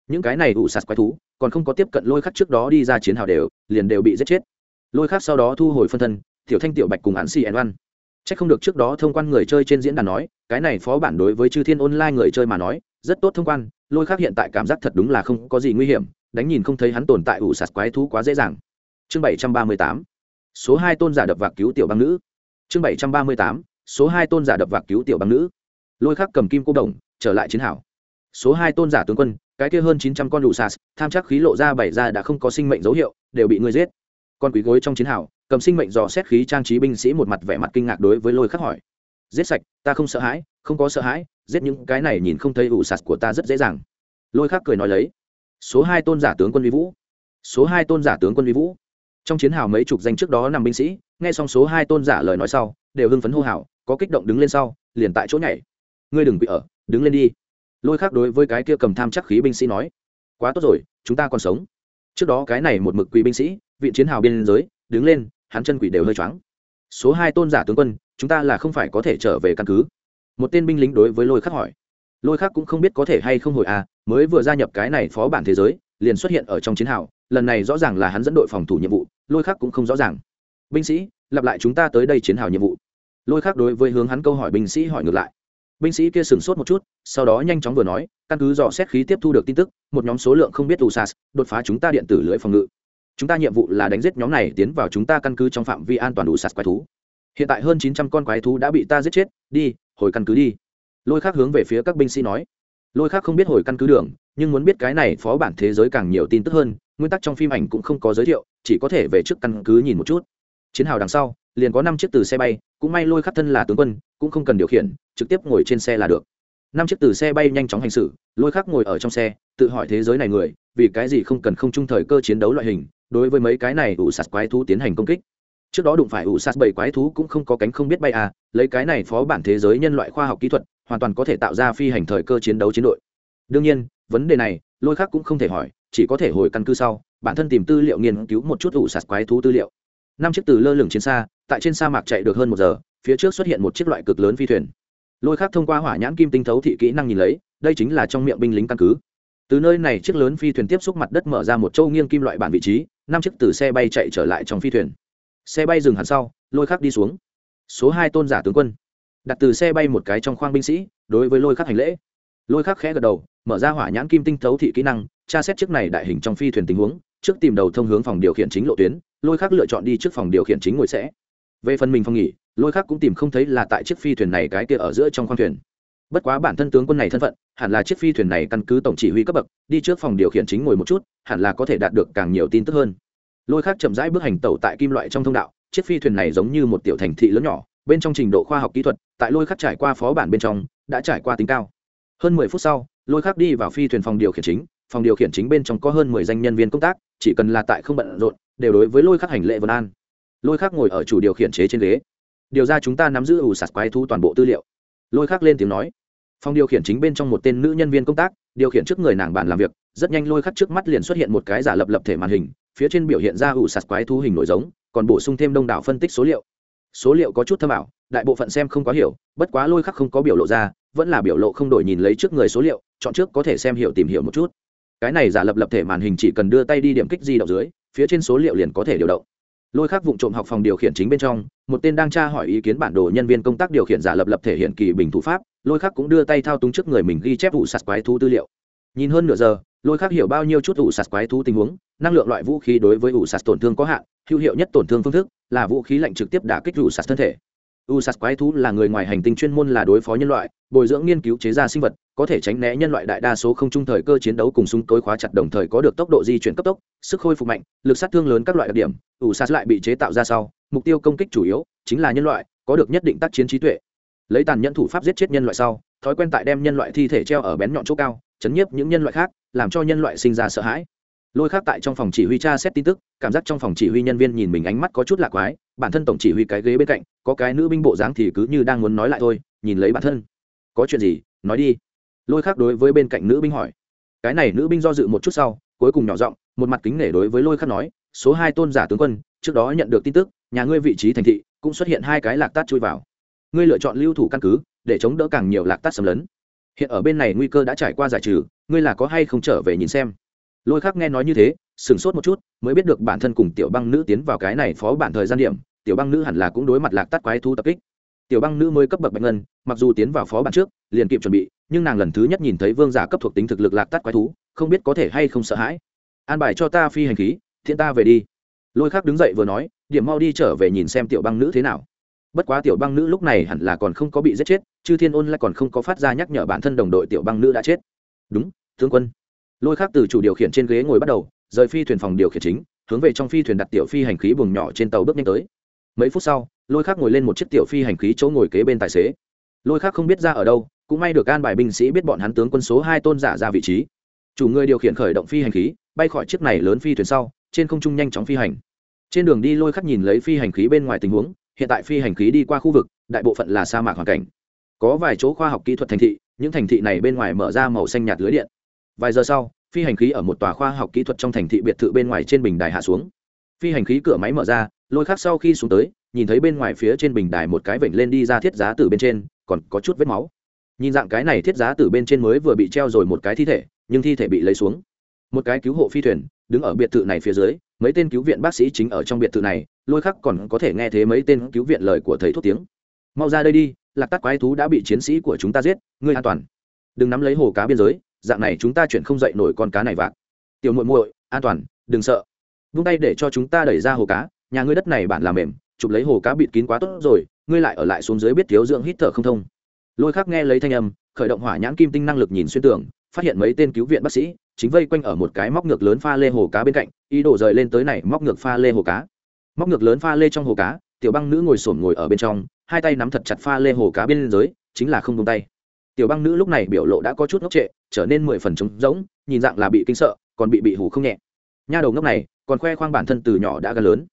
Những cái này ủ sạt quái thú còn không có tiếp cận lôi khắc trước đó đi ra chiến hào đều liền đều bị giết chết. Lôi khắc sau đó thu hồi phân thân tiểu thanh tiểu bạch cùng hạn xì ẩn oan. Chắc không được trước đó thông quan người chơi trên diễn đàn nói, cái này phó bản đối với Chư Thiên Online người chơi mà nói, rất tốt thông quan, lôi khác hiện tại cảm giác thật đúng là không có gì nguy hiểm, đánh nhìn không thấy hắn tồn tại ủ sạt quái thú quá dễ dàng. Chương 738. Số 2 tôn giả đập vạc cứu tiểu băng nữ. Chương 738. Số 2 tôn giả đập vạc cứu tiểu băng nữ. Lôi khắc cầm kim cô đồng, trở lại chiến hào. Số 2 tôn giả tướng quân, cái kia hơn 900 con đủ sạt, tham chắc khí lộ ra bảy ra đã không có sinh mệnh dấu hiệu, đều bị người giết. Con quý gối trong chiến hào, cầm sinh mệnh dò xét khí trang trí binh sĩ một mặt vẻ mặt kinh ngạc đối với lôi khắc hỏi giết sạch ta không sợ hãi không có sợ hãi giết những cái này nhìn không thấy ủ sạt của ta rất dễ dàng. Lôi khắc cười nói lấy, số hai tôn giả tướng quân vi vũ, số hai tôn giả tướng quân vi vũ. Trong chiến hào mấy chục danh trước đó nằm binh sĩ, nghe xong số hai tôn giả lời nói sau, đều hưng phấn hô hào, có kích động đứng lên sau, liền tại chỗ nhảy. Ngươi đừng bị ở, đứng lên đi. Lôi khắc đối với cái kia cầm tham chắc khí binh sĩ nói, quá tốt rồi, chúng ta còn sống. Trước đó cái này một mực quỷ binh sĩ, viện chiến hào biên giới, đứng lên, hắn chân quỷ đều hơi choáng. Số hai tôn giả tướng quân, chúng ta là không phải có thể trở về căn cứ một tên binh lính đối với lôi khắc hỏi. Lôi khắc cũng không biết có thể hay không hồi à mới vừa gia nhập cái này phó bản thế giới, liền xuất hiện ở trong chiến hào, lần này rõ ràng là hắn dẫn đội phòng thủ nhiệm vụ, lôi khắc cũng không rõ ràng. Binh sĩ, lặp lại chúng ta tới đây chiến hào nhiệm vụ. Lôi khắc đối với hướng hắn câu hỏi binh sĩ hỏi ngược lại. Binh sĩ kia sửng sốt một chút, sau đó nhanh chóng vừa nói, căn cứ dò xét khí tiếp thu được tin tức, một nhóm số lượng không biết usas, đột phá chúng ta điện tử lưỡi phòng ngự. Chúng ta nhiệm vụ là đánh giết nhóm này, tiến vào chúng ta căn cứ trong phạm vi an toàn đủ sạt quái thú hiện tại hơn chín trăm con quái thú đã bị ta giết chết, đi, hồi căn cứ đi. Lôi khác hướng về phía các binh sĩ nói. Lôi khác không biết hồi căn cứ đường, nhưng muốn biết cái này phó bản thế giới càng nhiều tin tức hơn, nguyên tắc trong phim ảnh cũng không có giới thiệu, chỉ có thể về trước căn cứ nhìn một chút. Chiến hào đằng sau, liền có năm chiếc từ xe bay, cũng may lôi khắc thân là tướng quân, cũng không cần điều khiển, trực tiếp ngồi trên xe là được. Năm chiếc từ xe bay nhanh chóng hành xử, lôi khắc ngồi ở trong xe, tự hỏi thế giới này người, vì cái gì không cần không trung thời cơ chiến đấu loại hình, đối với mấy cái này ủ sạt quái thú tiến hành công kích trước đó đụng phải ủ sạt bảy quái thú cũng không có cánh không biết bay à lấy cái này phó bản thế giới nhân loại khoa học kỹ thuật, hoàn toàn có thể tạo ra phi hành thời cơ chiến đấu chiến đội. Đương nhiên, vấn đề này, lôi khác cũng không thể hỏi, chỉ có thể hồi căn cứ sau, bản thân tìm tư liệu nghiên cứu một chút ủ sạt quái thú tư liệu. Năm chiếc từ lơ lửng trên xa, tại trên sa mạc chạy được hơn một giờ, phía trước xuất hiện một chiếc loại cực lớn phi thuyền. Lôi khác thông qua hỏa nhãn kim tinh thấu thị kỹ năng nhìn lấy, đây chính là trong miệng binh lính căn cứ. Từ nơi này chiếc lớn phi thuyền tiếp xúc mặt đất mở ra một châu nghiêng kim loại bản vị trí, năm chiếc từ xe bay chạy trở lại trong phi thuyền xe bay dừng hẳn sau, lôi khắc đi xuống. Số hai tôn giả tướng quân. Đặt từ xe bay một cái trong khoang binh sĩ, đối với lôi khắc hành lễ. Lôi khắc khẽ gật đầu, mở ra hỏa nhãn kim tinh thấu thị kỹ năng, tra xét chiếc này đại hình trong phi thuyền tình huống, trước tìm đầu thông hướng phòng điều khiển chính lộ tuyến, lôi khắc lựa chọn đi trước phòng điều khiển chính ngồi sẽ về phần mình phòng nghỉ, lôi khắc cũng tìm không thấy là tại chiếc phi thuyền này cái kia ở giữa trong khoang thuyền. Bất quá bản thân tướng quân này thân phận, hẳn là chiếc phi thuyền này căn cứ tổng chỉ huy cấp bậc, đi trước phòng điều khiển chính ngồi một chút, hẳn là có thể đạt được càng nhiều tin tức hơn lôi khắc chậm rãi bước hành tẩu tại kim loại trong thông đạo, chiếc phi thuyền này giống như một tiểu thành thị lớn nhỏ, bên trong trình độ khoa học kỹ thuật, tại lôi khắc trải qua phó bản bên trong, đã trải qua tính cao. Hơn mười phút sau, lôi khắc đi vào phi thuyền phòng điều khiển chính, phòng điều khiển chính bên trong có hơn mười danh nhân viên công tác, chỉ cần là tại không bận rộn, đều đối với lôi khắc hành lệ vân an. Lôi khắc ngồi ở chủ điều khiển chế trên ghế. Điều ra chúng ta nắm giữ ủ sạt quái thu toàn bộ tư liệu. Lôi khắc lên tiếng nói. Phòng điều khiển chính bên trong một tên nữ nhân viên công tác, điều khiển trước người nàng bàn làm việc, rất nhanh lôi khắc trước mắt liền xuất hiện một cái giả lập lập thể màn hình phía trên biểu hiện ra ủ sạt quái thú hình nổi giống, còn bổ sung thêm đông đảo phân tích số liệu. Số liệu có chút thâm ảo, đại bộ phận xem không quá hiểu, bất quá lôi khắc không có biểu lộ ra, vẫn là biểu lộ không đổi nhìn lấy trước người số liệu, chọn trước có thể xem hiểu tìm hiểu một chút. Cái này giả lập lập thể màn hình chỉ cần đưa tay đi điểm kích di động dưới, phía trên số liệu liền có thể điều động. Lôi khắc vụ trộm học phòng điều khiển chính bên trong, một tên đang tra hỏi ý kiến bản đồ nhân viên công tác điều khiển giả lập lập thể hiện kỳ bình thủ pháp, lôi khắc cũng đưa tay thao túng trước người mình ghi chép vụ sạt quái thú tư liệu. Nhìn hơn nửa giờ lôi khác hiểu bao nhiêu chút ủ sạt quái thú tình huống, năng lượng loại vũ khí đối với ủ sạt tổn thương có hạn, hữu hiệu nhất tổn thương phương thức là vũ khí lạnh trực tiếp đả kích ủ sạt thân thể. U sạt quái thú là người ngoài hành tinh chuyên môn là đối phó nhân loại, bồi dưỡng nghiên cứu chế ra sinh vật, có thể tránh né nhân loại đại đa số không trung thời cơ chiến đấu cùng súng tối khóa chặt đồng thời có được tốc độ di chuyển cấp tốc, sức khôi phục mạnh, lực sát thương lớn các loại đặc điểm u sạt lại bị chế tạo ra sau, mục tiêu công kích chủ yếu chính là nhân loại, có được nhất định tác chiến trí tuệ. Lấy tàn nhẫn thủ pháp giết chết nhân loại sau, thói quen tại đem nhân loại thi thể treo ở bén nhọn chỗ cao, chấn nhiếp những nhân loại khác làm cho nhân loại sinh ra sợ hãi. Lôi khác tại trong phòng chỉ huy tra xét tin tức, cảm giác trong phòng chỉ huy nhân viên nhìn mình ánh mắt có chút lạc quái, bản thân tổng chỉ huy cái ghế bên cạnh, có cái nữ binh bộ dáng thì cứ như đang muốn nói lại thôi, nhìn lấy bản thân. Có chuyện gì? Nói đi. Lôi khác đối với bên cạnh nữ binh hỏi. Cái này nữ binh do dự một chút sau, cuối cùng nhỏ giọng, một mặt kính nể đối với lôi khác nói, số hai tôn giả tướng quân, trước đó nhận được tin tức, nhà ngươi vị trí thành thị, cũng xuất hiện hai cái lạc tát chui vào. Ngươi lựa chọn lưu thủ căn cứ, để chống đỡ càng nhiều lạc tát xâm lấn. Hiện ở bên này nguy cơ đã trải qua giải trừ ngươi là có hay không trở về nhìn xem. Lôi khác nghe nói như thế, sửng sốt một chút, mới biết được bản thân cùng tiểu băng nữ tiến vào cái này phó bản thời gian điểm, tiểu băng nữ hẳn là cũng đối mặt lạc tắt quái thú tập kích. Tiểu băng nữ mới cấp bậc bạch ngân, mặc dù tiến vào phó bản trước, liền kịp chuẩn bị, nhưng nàng lần thứ nhất nhìn thấy vương giả cấp thuộc tính thực lực lạc tắt quái thú, không biết có thể hay không sợ hãi. An bài cho ta phi hành khí, thiện ta về đi. Lôi khác đứng dậy vừa nói, điểm mau đi trở về nhìn xem tiểu băng nữ thế nào. Bất quá tiểu băng nữ lúc này hẳn là còn không có bị giết chết, chư thiên ôn lại còn không có phát ra nhắc nhở bản thân đồng đội tiểu băng nữ đã chết. Đúng tướng quân. Lôi khác từ chủ điều khiển trên ghế ngồi bắt đầu, rời phi thuyền phòng điều khiển chính, hướng về trong phi thuyền đặt tiểu phi hành khí buồng nhỏ trên tàu bước nhanh tới. Mấy phút sau, lôi khác ngồi lên một chiếc tiểu phi hành khí chỗ ngồi kế bên tài xế. Lôi khác không biết ra ở đâu, cũng may được an bài binh sĩ biết bọn hắn tướng quân số hai tôn giả ra vị trí. Chủ người điều khiển khởi động phi hành khí, bay khỏi chiếc này lớn phi thuyền sau, trên không trung nhanh chóng phi hành. Trên đường đi, lôi khắc nhìn lấy phi hành khí bên ngoài tình huống, hiện tại phi hành khí đi qua khu vực, đại bộ phận là sa mạc hoàn cảnh. Có vài chỗ khoa học kỹ thuật thành thị, những thành thị này bên ngoài mở ra màu xanh nhạt lưới điện vài giờ sau, phi hành khí ở một tòa khoa học kỹ thuật trong thành thị biệt thự bên ngoài trên bình đài hạ xuống. Phi hành khí cửa máy mở ra, lôi khác sau khi xuống tới, nhìn thấy bên ngoài phía trên bình đài một cái vểnh lên đi ra thiết giá từ bên trên, còn có chút vết máu. Nhìn dạng cái này thiết giá từ bên trên mới vừa bị treo rồi một cái thi thể, nhưng thi thể bị lấy xuống. Một cái cứu hộ phi thuyền, đứng ở biệt thự này phía dưới, mấy tên cứu viện bác sĩ chính ở trong biệt thự này, lôi khắc còn có thể nghe thấy mấy tên cứu viện lời của thầy thuốc tiếng. Mau ra đây đi, lạc tắt quái thú đã bị chiến sĩ của chúng ta giết, ngươi an toàn. Đừng nắm lấy hồ cá biên giới dạng này chúng ta chuyển không dậy nổi con cá này vạc. Tiểu muội muội, an toàn, đừng sợ. Vung tay để cho chúng ta đẩy ra hồ cá, nhà ngươi đất này bản làm mềm, chụp lấy hồ cá bịt kín quá tốt rồi, ngươi lại ở lại xuống dưới biết thiếu dưỡng hít thở không thông. Lôi khắc nghe lấy thanh âm, khởi động hỏa nhãn kim tinh năng lực nhìn xuyên tường, phát hiện mấy tên cứu viện bác sĩ, chính vây quanh ở một cái móc ngược lớn pha lê hồ cá bên cạnh, ý đổ rời lên tới này móc ngược pha lê hồ cá. Móc ngược lớn pha lê trong hồ cá, tiểu băng nữ ngồi sổm ngồi ở bên trong, hai tay nắm thật chặt pha lê hồ cá bên dưới, chính là không tung tay. Tiểu băng nữ lúc này biểu lộ đã có chút ngốc trệ trở nên mười phần trống rỗng, nhìn dạng là bị kinh sợ, còn bị bị hủ không nhẹ. Nha đầu ngốc này, còn khoe khoang bản thân từ nhỏ đã gần lớn.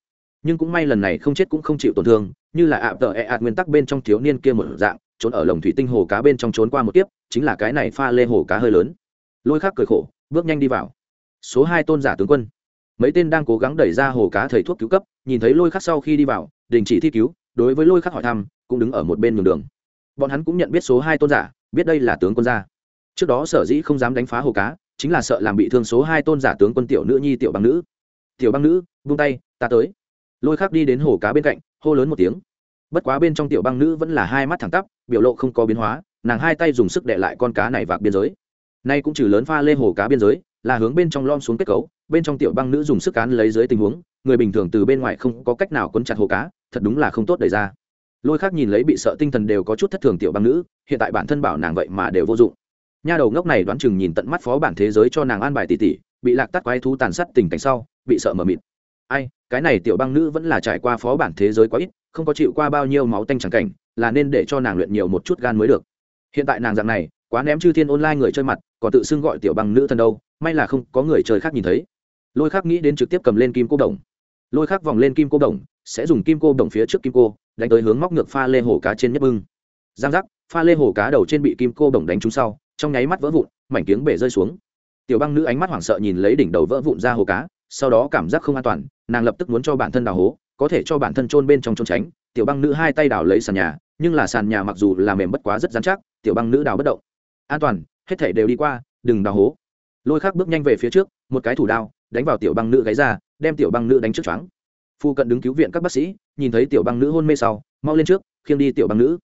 Nhưng cũng may lần này không chết cũng không chịu tổn thương, như là ạ tờ e ạt nguyên tắc bên trong thiếu niên kia một dạng, trốn ở lồng thủy tinh hồ cá bên trong trốn qua một tiếp chính là cái này pha lê hồ cá hơi lớn. Lôi khác cười khổ, bước nhanh đi vào. Số hai tôn giả tướng quân. Mấy tên đang cố gắng đẩy ra hồ cá thầy thuốc cứu cấp, nhìn thấy lôi khắc sau khi đi vào, đình chỉ thi cứu, đối với lôi khắc hỏi thăm, cũng đứng ở một bên nhường đường. Bọn hắn cũng nhận biết số hai tôn giả, biết đây là tướng quân gia trước đó sở dĩ không dám đánh phá hồ cá, chính là sợ làm bị thương số hai tôn giả tướng quân tiểu nữ nhi tiểu băng nữ. Tiểu băng nữ vung tay, ta tới. Lôi khắc đi đến hồ cá bên cạnh, hô lớn một tiếng. Bất quá bên trong tiểu băng nữ vẫn là hai mắt thẳng tắp, biểu lộ không có biến hóa, nàng hai tay dùng sức đệ lại con cá này vạc biên giới. Nay cũng trừ lớn pha lê hồ cá biên giới, là hướng bên trong lom xuống kết cấu, bên trong tiểu băng nữ dùng sức cán lấy dưới tình huống, người bình thường từ bên ngoài không có cách nào quấn chặt hồ cá, thật đúng là không tốt đẩy ra. Lôi khác nhìn lấy bị sợ tinh thần đều có chút thất thường tiểu băng nữ, hiện tại bản thân bảo nàng vậy mà đều vô dụng nha đầu ngốc này đoán chừng nhìn tận mắt phó bản thế giới cho nàng an bài tỉ tỉ, bị lạc tắt quái thú tàn sát tình cảnh sau, bị sợ mờ mịt. Ai, cái này tiểu băng nữ vẫn là trải qua phó bản thế giới quá ít, không có chịu qua bao nhiêu máu tanh chẳng cảnh, là nên để cho nàng luyện nhiều một chút gan mới được. Hiện tại nàng dạng này, quá ném chư thiên online người chơi mặt, còn tự xưng gọi tiểu băng nữ thân đâu, may là không có người chơi khác nhìn thấy. Lôi khác nghĩ đến trực tiếp cầm lên kim cô đồng. Lôi khác vòng lên kim cô đồng, sẽ dùng kim cô đồng phía trước kim cô, đánh tới hướng móc ngược pha lê hồ cá trên nhất bưng. Giang giác, pha lê hồ cá đầu trên bị kim cô đồng đánh trúng sau trong nháy mắt vỡ vụn, mảnh tiếng bể rơi xuống. Tiểu băng nữ ánh mắt hoảng sợ nhìn lấy đỉnh đầu vỡ vụn ra hồ cá, sau đó cảm giác không an toàn, nàng lập tức muốn cho bản thân đào hố, có thể cho bản thân trôn bên trong trốn tránh. Tiểu băng nữ hai tay đào lấy sàn nhà, nhưng là sàn nhà mặc dù là mềm bất quá rất dán chắc, tiểu băng nữ đào bất động. An toàn, hết thể đều đi qua, đừng đào hố. Lôi khác bước nhanh về phía trước, một cái thủ đao, đánh vào tiểu băng nữ gáy ra, đem tiểu băng nữ đánh trước choáng. Phu cận đứng cứu viện các bác sĩ, nhìn thấy tiểu băng nữ hôn mê sau, mau lên trước, khiêng đi tiểu băng nữ.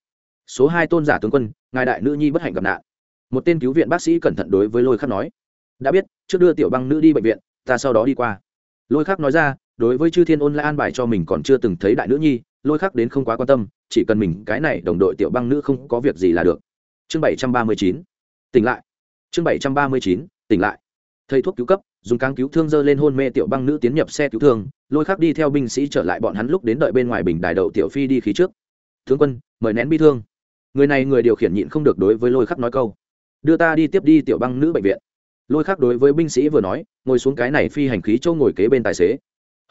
Số hai tôn giả tướng quân, ngài đại nữ nhi bất hạnh gặp nạn một tên cứu viện bác sĩ cẩn thận đối với lôi khắc nói, đã biết, trước đưa tiểu băng nữ đi bệnh viện, ta sau đó đi qua. Lôi khắc nói ra, đối với chư thiên ôn lại an bài cho mình còn chưa từng thấy đại nữ nhi, lôi khắc đến không quá quan tâm, chỉ cần mình cái này đồng đội tiểu băng nữ không có việc gì là được. Chương bảy trăm ba mươi chín, tỉnh lại. Chương bảy trăm ba mươi chín, tỉnh lại. Thầy thuốc cứu cấp, dùng cáng cứu thương dơ lên hôn mê tiểu băng nữ tiến nhập xe cứu thương, lôi khắc đi theo binh sĩ trở lại bọn hắn lúc đến đợi bên ngoài bình đài đậu tiểu phi đi khí trước. Thương quân, mời nén bi thương. Người này người điều khiển nhịn không được đối với lôi khắc nói câu đưa ta đi tiếp đi tiểu băng nữ bệnh viện. Lôi khắc đối với binh sĩ vừa nói, ngồi xuống cái này phi hành khí châu ngồi kế bên tài xế.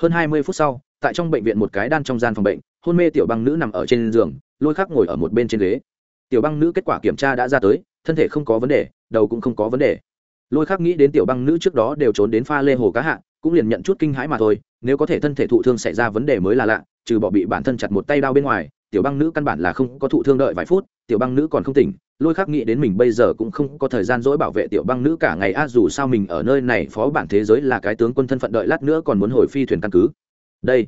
Hơn hai mươi phút sau, tại trong bệnh viện một cái đan trong gian phòng bệnh, hôn mê tiểu băng nữ nằm ở trên giường, lôi khắc ngồi ở một bên trên ghế. Tiểu băng nữ kết quả kiểm tra đã ra tới, thân thể không có vấn đề, đầu cũng không có vấn đề. Lôi khắc nghĩ đến tiểu băng nữ trước đó đều trốn đến pha lê hồ cá hạ, cũng liền nhận chút kinh hãi mà thôi, nếu có thể thân thể thụ thương xảy ra vấn đề mới là lạ, trừ bỏ bị bản thân chặt một tay đao bên ngoài tiểu băng nữ căn bản là không có thụ thương đợi vài phút, tiểu băng nữ còn không tỉnh, lôi khắc nghĩ đến mình bây giờ cũng không có thời gian dỗi bảo vệ tiểu băng nữ cả ngày, a, dù sao mình ở nơi này phó bản thế giới là cái tướng quân thân phận đợi lát nữa còn muốn hồi phi thuyền căn cứ. Đây,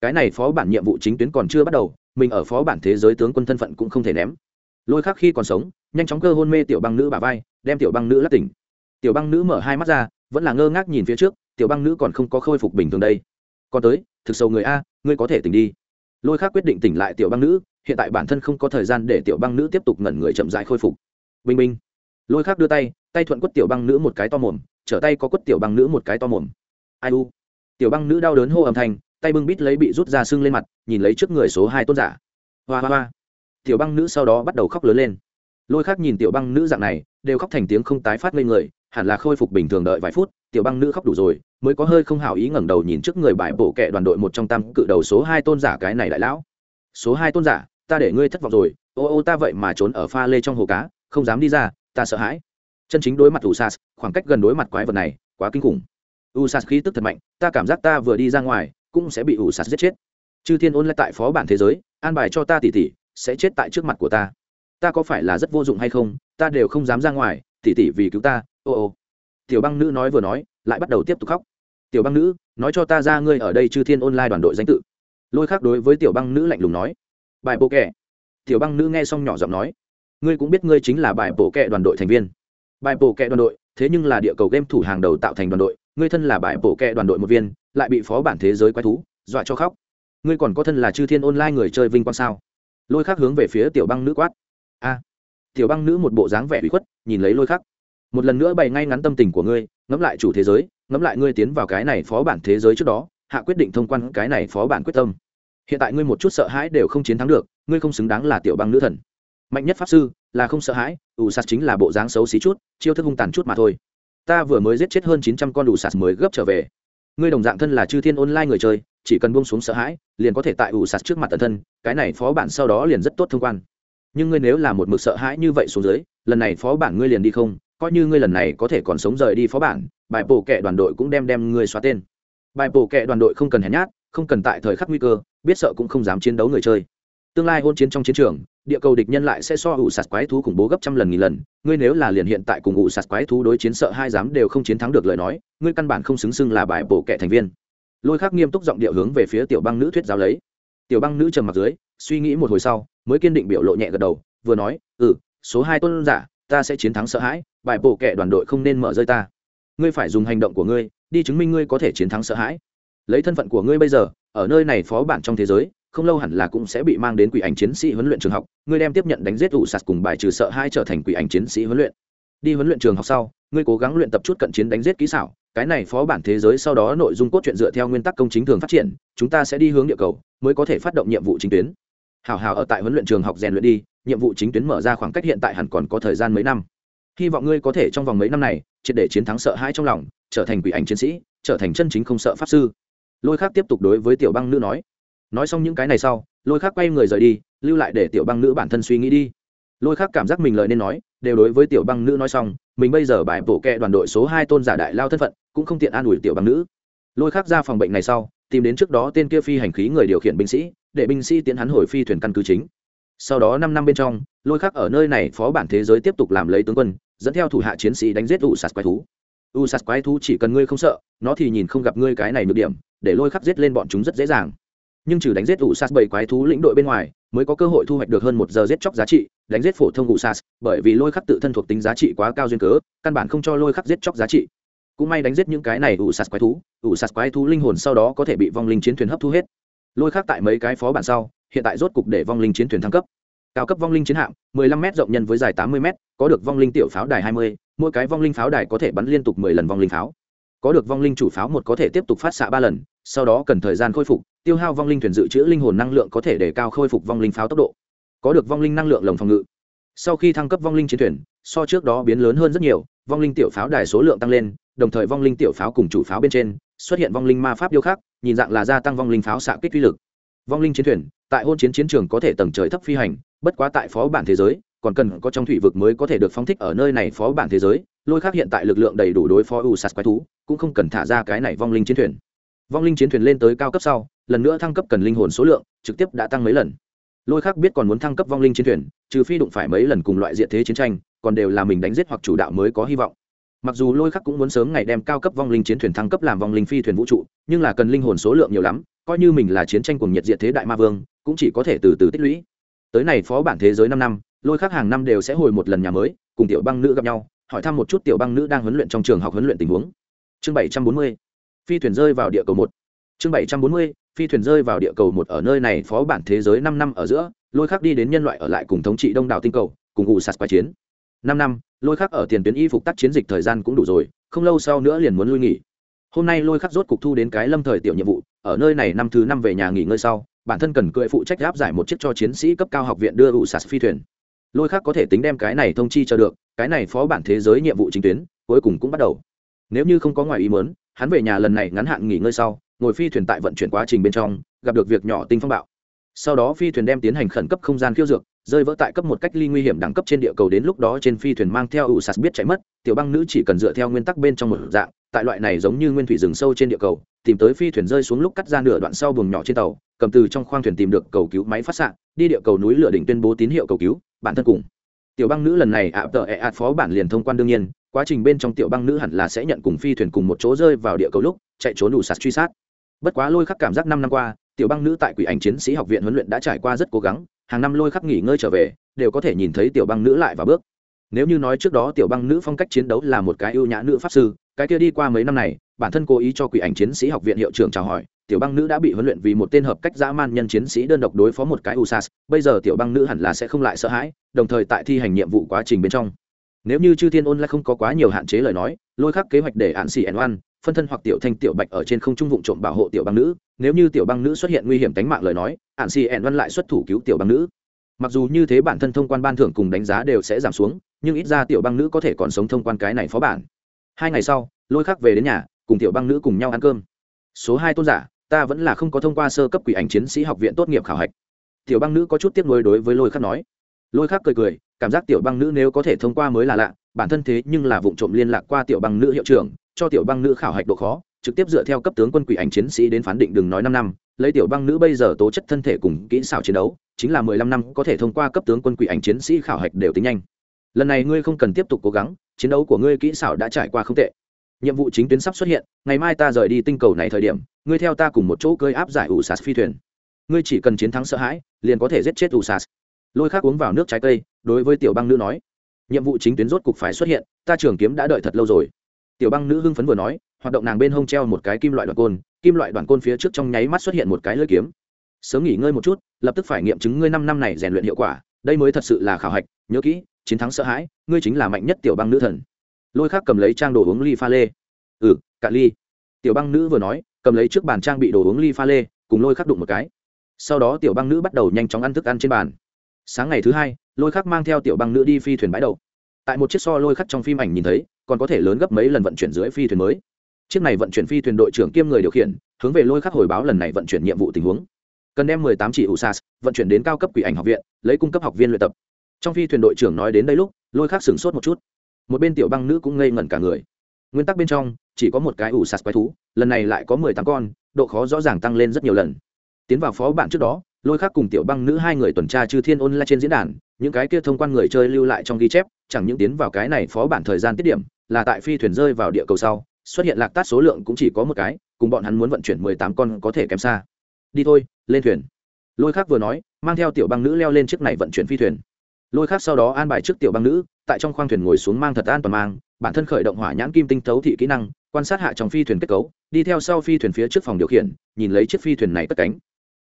cái này phó bản nhiệm vụ chính tuyến còn chưa bắt đầu, mình ở phó bản thế giới tướng quân thân phận cũng không thể ném. Lôi khắc khi còn sống, nhanh chóng cơ hôn mê tiểu băng nữ bà vai, đem tiểu băng nữ lắc tỉnh. Tiểu băng nữ mở hai mắt ra, vẫn là ngơ ngác nhìn phía trước, tiểu băng nữ còn không có khôi phục bình thường đây. Còn tới, thực sâu người a, ngươi có thể tỉnh đi lôi khác quyết định tỉnh lại tiểu băng nữ, hiện tại bản thân không có thời gian để tiểu băng nữ tiếp tục ngẩn người chậm dại khôi phục. Bình minh lôi khác đưa tay tay thuận quất tiểu băng nữ một cái to mồm, trở tay có quất tiểu băng nữ một cái to mồm. Ai u? Tiểu băng nữ đau đớn hô âm thanh, tay bưng bít lấy bị rút ra sưng lên mặt, nhìn lấy trước người số hai tôn giả. Hoa hoa hoa. Tiểu băng nữ sau đó bắt đầu khóc lớn lên. Lôi khác nhìn tiểu băng nữ dạng này đều khóc thành tiếng không tái phát lên người, hẳn là khôi phục bình thường đợi vài phút, tiểu băng nữ khóc đủ rồi, mới có hơi không hảo ý ngẩng đầu nhìn trước người bãi bộ kệ đoàn đội một trong tam cự đầu số hai tôn giả cái này đại lão. Số hai tôn giả, ta để ngươi thất vọng rồi, ô ô ta vậy mà trốn ở pha lê trong hồ cá, không dám đi ra, ta sợ hãi. Chân chính đối mặt usas khoảng cách gần đối mặt quái vật này, quá kinh khủng. Usas khí tức thật mạnh, ta cảm giác ta vừa đi ra ngoài, cũng sẽ bị usas giết chết. Chư thiên ôn lại tại phó bản thế giới, an bài cho ta tỉ tỉ, sẽ chết tại trước mặt của ta. Ta có phải là rất vô dụng hay không? Ta đều không dám ra ngoài, tỉ tỉ vì cứu ta, ô ô. Tiểu băng nữ nói vừa nói, lại bắt đầu tiếp tục khóc. Tiểu băng nữ, nói cho ta ra ngươi ở đây chư thiên online đoàn đội danh tự. Lôi khác đối với tiểu băng nữ lạnh lùng nói. Bài bộ kệ. tiểu băng nữ nghe xong nhỏ giọng nói. Ngươi cũng biết ngươi chính là bài bộ kệ đoàn đội thành viên. Bài bộ kệ đoàn đội, thế nhưng là địa cầu game thủ hàng đầu tạo thành đoàn đội. Ngươi thân là bài bộ kệ đoàn đội một viên, lại bị phó bản thế giới quái thú, dọa cho khóc. Ngươi còn có thân là chư thiên online người chơi vinh quang sao? Lôi khác hướng về phía tiểu băng nữ quát. A tiểu băng nữ một bộ dáng vẻ bị khuất, nhìn lấy lôi khắc. Một lần nữa bày ngay ngắn tâm tình của ngươi, ngẫm lại chủ thế giới, ngẫm lại ngươi tiến vào cái này phó bản thế giới trước đó, hạ quyết định thông quan cái này phó bản quyết tâm. Hiện tại ngươi một chút sợ hãi đều không chiến thắng được, ngươi không xứng đáng là tiểu băng nữ thần. Mạnh nhất pháp sư, là không sợ hãi, ủ sạt chính là bộ dáng xấu xí chút, chiêu thức hung tàn chút mà thôi. Ta vừa mới giết chết hơn chín trăm con ủ sạt mới gấp trở về. Ngươi đồng dạng thân là chư thiên online người chơi, chỉ cần buông xuống sợ hãi, liền có thể tại ủ sạt trước mặt tận thân, cái này phó bản sau đó liền rất tốt thông quan nhưng ngươi nếu là một mực sợ hãi như vậy xuống dưới, lần này phó bản ngươi liền đi không, coi như ngươi lần này có thể còn sống rời đi phó bản, bài bổ kệ đoàn đội cũng đem đem ngươi xóa tên. Bài bổ kệ đoàn đội không cần hèn nhát, không cần tại thời khắc nguy cơ, biết sợ cũng không dám chiến đấu người chơi. Tương lai hôn chiến trong chiến trường, địa cầu địch nhân lại sẽ so ủ sạt quái thú khủng bố gấp trăm lần nghìn lần, ngươi nếu là liền hiện tại cùng ủ sạt quái thú đối chiến sợ hai dám đều không chiến thắng được lời nói, ngươi căn bản không xứng xưng là bài bổ kệ thành viên. Lôi khắc nghiêm túc giọng điệu hướng về phía tiểu băng nữ thuyết giáo lấy tiểu băng nữ trầm mặt dưới, suy nghĩ một hồi sau, mới kiên định biểu lộ nhẹ gật đầu, vừa nói ừ số hai tôn giả, ta sẽ chiến thắng sợ hãi, bài bổ kệ đoàn đội không nên mở rơi ta. Ngươi phải dùng hành động của ngươi, đi chứng minh ngươi có thể chiến thắng sợ hãi. Lấy thân phận của ngươi bây giờ, ở nơi này phó bản trong thế giới, không lâu hẳn là cũng sẽ bị mang đến quỷ ảnh chiến sĩ huấn luyện trường học, ngươi đem tiếp nhận đánh giết ủ sạt cùng bài trừ sợ hai trở thành quỷ ảnh chiến sĩ huấn luyện. Đi huấn luyện trường học sau, ngươi cố gắng luyện tập chút cận chiến đánh giết kỹ xảo, cái này phó bản thế giới sau đó nội dung cốt truyện dựa theo nguyên tắc công chính thường phát triển, chúng ta sẽ đi hướng địa cầu mới có thể phát động nhiệm vụ chính tuyến. Hào hào ở tại huấn luyện trường học rèn luyện đi, nhiệm vụ chính tuyến mở ra khoảng cách hiện tại hẳn còn có thời gian mấy năm. Hy vọng ngươi có thể trong vòng mấy năm này, triệt để chiến thắng sợ hãi trong lòng, trở thành quỷ ảnh chiến sĩ, trở thành chân chính không sợ pháp sư. Lôi khác tiếp tục đối với tiểu băng nữ nói. Nói xong những cái này sau, lôi khác quay người rời đi, lưu lại để tiểu băng nữ bản thân suy nghĩ đi. Lôi khác cảm giác mình lời nên nói, đều đối với tiểu băng nữ nói xong, mình bây giờ bài bổ kẹ đoàn đội số hai tôn giả đại lao thân phận, cũng không tiện an ủi tiểu băng nữ. Lôi khác ra phòng bệnh này sau tìm đến trước đó tên kia phi hành khí người điều khiển binh sĩ, để binh sĩ tiến hắn hồi phi thuyền căn cứ chính. Sau đó năm năm bên trong, lôi khắc ở nơi này phó bản thế giới tiếp tục làm lấy tướng quân, dẫn theo thủ hạ chiến sĩ đánh giết u sạt quái thú. U sạt quái thú chỉ cần ngươi không sợ, nó thì nhìn không gặp ngươi cái này nhược điểm, để lôi khắc giết lên bọn chúng rất dễ dàng. Nhưng trừ đánh giết u sạt bảy quái thú lĩnh đội bên ngoài, mới có cơ hội thu hoạch được hơn một giờ giết chóc giá trị, đánh giết phổ thông u sạt bởi vì lôi khắc tự thân thuộc tính giá trị quá cao duyên cớ, căn bản không cho lôi khắc giết chóc giá trị cũng may đánh giết những cái này ủ sạt quái thú ủ sạt quái thú linh hồn sau đó có thể bị vong linh chiến thuyền hấp thu hết lôi khác tại mấy cái phó bản sau hiện tại rốt cục để vong linh chiến thuyền thăng cấp cao cấp vong linh chiến hạm 15 m rộng nhân với dài 80 m có được vong linh tiểu pháo đài 20, mỗi cái vong linh pháo đài có thể bắn liên tục 10 lần vong linh pháo có được vong linh chủ pháo một có thể tiếp tục phát xạ ba lần sau đó cần thời gian khôi phục tiêu hao vong linh thuyền dự trữ linh hồn năng lượng có thể để cao khôi phục vong linh pháo tốc độ có được vong linh năng lượng lồng phòng ngự sau khi thăng cấp vong linh chiến thuyền so trước đó biến lớn hơn rất nhiều vong linh tiểu pháo đài số lượng tăng lên đồng thời vong linh tiểu pháo cùng chủ pháo bên trên, xuất hiện vong linh ma pháp điêu khắc, nhìn dạng là gia tăng vong linh pháo xạ kích uy lực. Vong linh chiến thuyền, tại hôn chiến chiến trường có thể tầng trời thấp phi hành, bất quá tại phó bản thế giới, còn cần có trong thủy vực mới có thể được phóng thích ở nơi này phó bản thế giới, lôi khác hiện tại lực lượng đầy đủ đối phó u sạt quái thú, cũng không cần thả ra cái này vong linh chiến thuyền. Vong linh chiến thuyền lên tới cao cấp sau, lần nữa thăng cấp cần linh hồn số lượng, trực tiếp đã tăng mấy lần. Lôi khác biết còn muốn thăng cấp vong linh chiến thuyền, trừ phi đụng phải mấy lần cùng loại diện thế chiến tranh, còn đều là mình đánh giết hoặc chủ đạo mới có hy vọng mặc dù lôi khắc cũng muốn sớm ngày đem cao cấp vong linh chiến thuyền thăng cấp làm vong linh phi thuyền vũ trụ, nhưng là cần linh hồn số lượng nhiều lắm, coi như mình là chiến tranh cùng nhiệt diện thế đại ma vương, cũng chỉ có thể từ từ tích lũy. Tới này phó bản thế giới năm năm, lôi khắc hàng năm đều sẽ hồi một lần nhà mới, cùng tiểu băng nữ gặp nhau, hỏi thăm một chút tiểu băng nữ đang huấn luyện trong trường học huấn luyện tình huống. Chương bảy trăm bốn mươi, phi thuyền rơi vào địa cầu một. Chương bảy trăm bốn mươi, phi thuyền rơi vào địa cầu một ở nơi này phó bản thế giới năm năm ở giữa, lôi khắc đi đến nhân loại ở lại cùng thống trị đông đảo tinh cầu, cùng ủ sạt quái chiến. Năm năm lôi khắc ở tiền tuyến y phục tác chiến dịch thời gian cũng đủ rồi, không lâu sau nữa liền muốn lui nghỉ. Hôm nay lôi khắc rốt cục thu đến cái lâm thời tiểu nhiệm vụ, ở nơi này năm thứ năm về nhà nghỉ ngơi sau, bản thân cần cưỡi phụ trách áp giải một chiếc cho chiến sĩ cấp cao học viện đưa ủ sạt phi thuyền. Lôi khắc có thể tính đem cái này thông chi cho được, cái này phó bản thế giới nhiệm vụ chính tuyến, cuối cùng cũng bắt đầu. Nếu như không có ngoài ý muốn, hắn về nhà lần này ngắn hạn nghỉ ngơi sau, ngồi phi thuyền tại vận chuyển quá trình bên trong, gặp được việc nhỏ tinh phong bạo. Sau đó phi thuyền đem tiến hành khẩn cấp không gian khiêu dược rơi vỡ tại cấp một cách ly nguy hiểm đẳng cấp trên địa cầu đến lúc đó trên phi thuyền mang theo ủ sạt biết chạy mất, tiểu băng nữ chỉ cần dựa theo nguyên tắc bên trong một dạng, tại loại này giống như nguyên thủy rừng sâu trên địa cầu, tìm tới phi thuyền rơi xuống lúc cắt ra nửa đoạn sau buồng nhỏ trên tàu, cầm từ trong khoang thuyền tìm được cầu cứu máy phát xạ, đi địa cầu núi lửa đỉnh tuyên bố tín hiệu cầu cứu, bản thân cùng. Tiểu băng nữ lần này ạ, tờ, ẹ ạt phó bản liền thông quan đương nhiên, quá trình bên trong tiểu băng nữ hẳn là sẽ nhận cùng phi thuyền cùng một chỗ rơi vào địa cầu lúc, chạy trốn đủ sạt truy sát. Bất quá lôi khắc cảm giác năm năm qua tiểu băng nữ tại quỷ ảnh chiến sĩ học viện huấn luyện đã trải qua rất cố gắng, hàng năm lôi khắc nghỉ ngơi trở về, đều có thể nhìn thấy tiểu băng nữ lại và bước. Nếu như nói trước đó tiểu băng nữ phong cách chiến đấu là một cái ưu nhã nữ pháp sư, cái kia đi qua mấy năm này, bản thân cố ý cho quỷ ảnh chiến sĩ học viện hiệu trưởng chào hỏi, tiểu băng nữ đã bị huấn luyện vì một tên hợp cách dã man nhân chiến sĩ đơn độc đối phó một cái usas bây giờ tiểu băng nữ hẳn là sẽ không lại sợ hãi, đồng thời tại thi hành nhiệm vụ quá trình bên trong. Nếu như chư thiên ôn lại không có quá nhiều hạn chế lời nói, lôi khắc kế hoạch để hạn xỉ ẩn oan phân thân hoặc tiểu thanh tiểu bạch ở trên không trung vụ trộm bảo hộ tiểu băng nữ, nếu như tiểu băng nữ xuất hiện nguy hiểm tính mạng lời nói ạn xì ẹn văn lại xuất thủ cứu tiểu băng nữ. Mặc dù như thế bản thân thông quan ban thưởng cùng đánh giá đều sẽ giảm xuống, nhưng ít ra tiểu băng nữ có thể còn sống thông quan cái này phó bản. Hai ngày sau, lôi khắc về đến nhà, cùng tiểu băng nữ cùng nhau ăn cơm. Số hai tôn giả, ta vẫn là không có thông qua sơ cấp quỷ ảnh chiến sĩ học viện tốt nghiệp khảo hạch. Tiểu băng nữ có chút tiếc nuối đối với lôi khắc nói. Lôi khắc cười cười, cảm giác tiểu băng nữ nếu có thể thông qua mới là lạ, bản thân thế nhưng là vụ trộm liên lạc qua tiểu băng nữ hiệu trưởng cho tiểu băng nữ khảo hạch độ khó, trực tiếp dựa theo cấp tướng quân quỷ ảnh chiến sĩ đến phán định đừng nói năm năm, lấy tiểu băng nữ bây giờ tố chất thân thể cùng kỹ xảo chiến đấu, chính là mười lăm năm có thể thông qua cấp tướng quân quỷ ảnh chiến sĩ khảo hạch đều tính nhanh. Lần này ngươi không cần tiếp tục cố gắng, chiến đấu của ngươi kỹ xảo đã trải qua không tệ. Nhiệm vụ chính tuyến sắp xuất hiện, ngày mai ta rời đi tinh cầu này thời điểm, ngươi theo ta cùng một chỗ cơi áp giải ủ sạt phi thuyền. Ngươi chỉ cần chiến thắng sợ hãi, liền có thể giết chết ủ sạt lôi khác uống vào nước trái cây, đối với tiểu băng nữ nói. Nhiệm vụ chính tuyến rốt cục phải xuất hiện, ta trường kiếm đã đợi thật lâu rồi tiểu băng nữ hưng phấn vừa nói, hoạt động nàng bên hông treo một cái kim loại đoạn côn, kim loại đoạn côn phía trước trong nháy mắt xuất hiện một cái lưỡi kiếm. Sớm nghỉ ngơi một chút, lập tức phải nghiệm chứng ngươi năm năm này rèn luyện hiệu quả, đây mới thật sự là khảo hạch, nhớ kỹ, chiến thắng sợ hãi, ngươi chính là mạnh nhất tiểu băng nữ thần. Lôi khác cầm lấy trang đồ uống ly pha lê. Ừ cạn ly. Tiểu băng nữ vừa nói, cầm lấy trước bàn trang bị đồ uống ly pha lê, cùng lôi khắc đụng một cái. Sau đó tiểu băng nữ bắt đầu nhanh chóng ăn thức ăn trên bàn. Sáng ngày thứ hai, lôi khắc mang theo tiểu băng nữ đi phi thuyền bãi đậu tại một chiếc so lôi khắc trong phim ảnh nhìn thấy, còn có thể lớn gấp mấy lần vận chuyển dưới phi thuyền mới. Chiếc này vận chuyển phi thuyền đội trưởng kiêm người điều khiển, hướng về lôi khắc hồi báo lần này vận chuyển nhiệm vụ tình huống. Cần đem mười tám chỉ usas vận chuyển đến cao cấp quỷ ảnh học viện, lấy cung cấp học viên luyện tập. Trong phi thuyền đội trưởng nói đến đây lúc, lôi khắc sửng sốt một chút. Một bên tiểu băng nữ cũng ngây ngẩn cả người. Nguyên tắc bên trong, chỉ có một cái ủ sạt quái thú, lần này lại có mười tám con, độ khó rõ ràng tăng lên rất nhiều lần. Tiến vào phó bản trước đó, lôi khác cùng tiểu băng nữ hai người tuần tra chư thiên ôn lại trên diễn đàn, những cái kia thông quan người chơi lưu lại trong ghi chép chẳng những tiến vào cái này phó bản thời gian tiết điểm, là tại phi thuyền rơi vào địa cầu sau, xuất hiện lạc tát số lượng cũng chỉ có một cái, cùng bọn hắn muốn vận chuyển mười tám con có thể kém xa. Đi thôi, lên thuyền. Lôi khác vừa nói, mang theo tiểu băng nữ leo lên chiếc này vận chuyển phi thuyền. Lôi khác sau đó an bài trước tiểu băng nữ, tại trong khoang thuyền ngồi xuống mang thật an toàn mang, bản thân khởi động hỏa nhãn kim tinh thấu thị kỹ năng, quan sát hạ trong phi thuyền kết cấu, đi theo sau phi thuyền phía trước phòng điều khiển, nhìn lấy chiếc phi thuyền này cất cánh.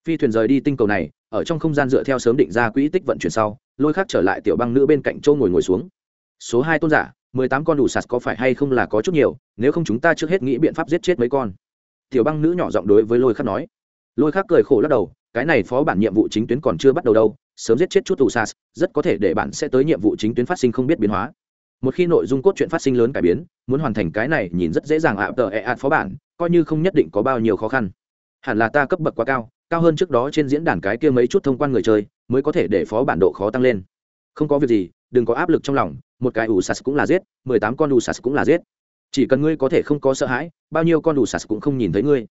Phi thuyền rời đi tinh cầu này, ở trong không gian dựa theo sớm định ra quỹ tích vận chuyển sau lôi khác trở lại tiểu băng nữ bên cạnh châu ngồi ngồi xuống. Số hai tôn giả, mười tám con đủ sạt có phải hay không là có chút nhiều, nếu không chúng ta trước hết nghĩ biện pháp giết chết mấy con. Tiểu băng nữ nhỏ giọng đối với lôi khắc nói. Lôi khắc cười khổ lắc đầu, cái này phó bản nhiệm vụ chính tuyến còn chưa bắt đầu đâu, sớm giết chết chút tù sas rất có thể để bạn sẽ tới nhiệm vụ chính tuyến phát sinh không biết biến hóa. Một khi nội dung cốt truyện phát sinh lớn cải biến, muốn hoàn thành cái này nhìn rất dễ dàng ạ, tờ e, ẹ ạt phó bản, coi như không nhất định có bao nhiêu khó khăn. Hẳn là ta cấp bậc quá cao cao hơn trước đó trên diễn đàn cái kia mấy chút thông quan người chơi mới có thể để phó bản độ khó tăng lên. Không có việc gì, đừng có áp lực trong lòng, một cái ủ sas cũng là giết, mười tám con ủ sas cũng là giết. Chỉ cần ngươi có thể không có sợ hãi, bao nhiêu con ủ sas cũng không nhìn thấy ngươi.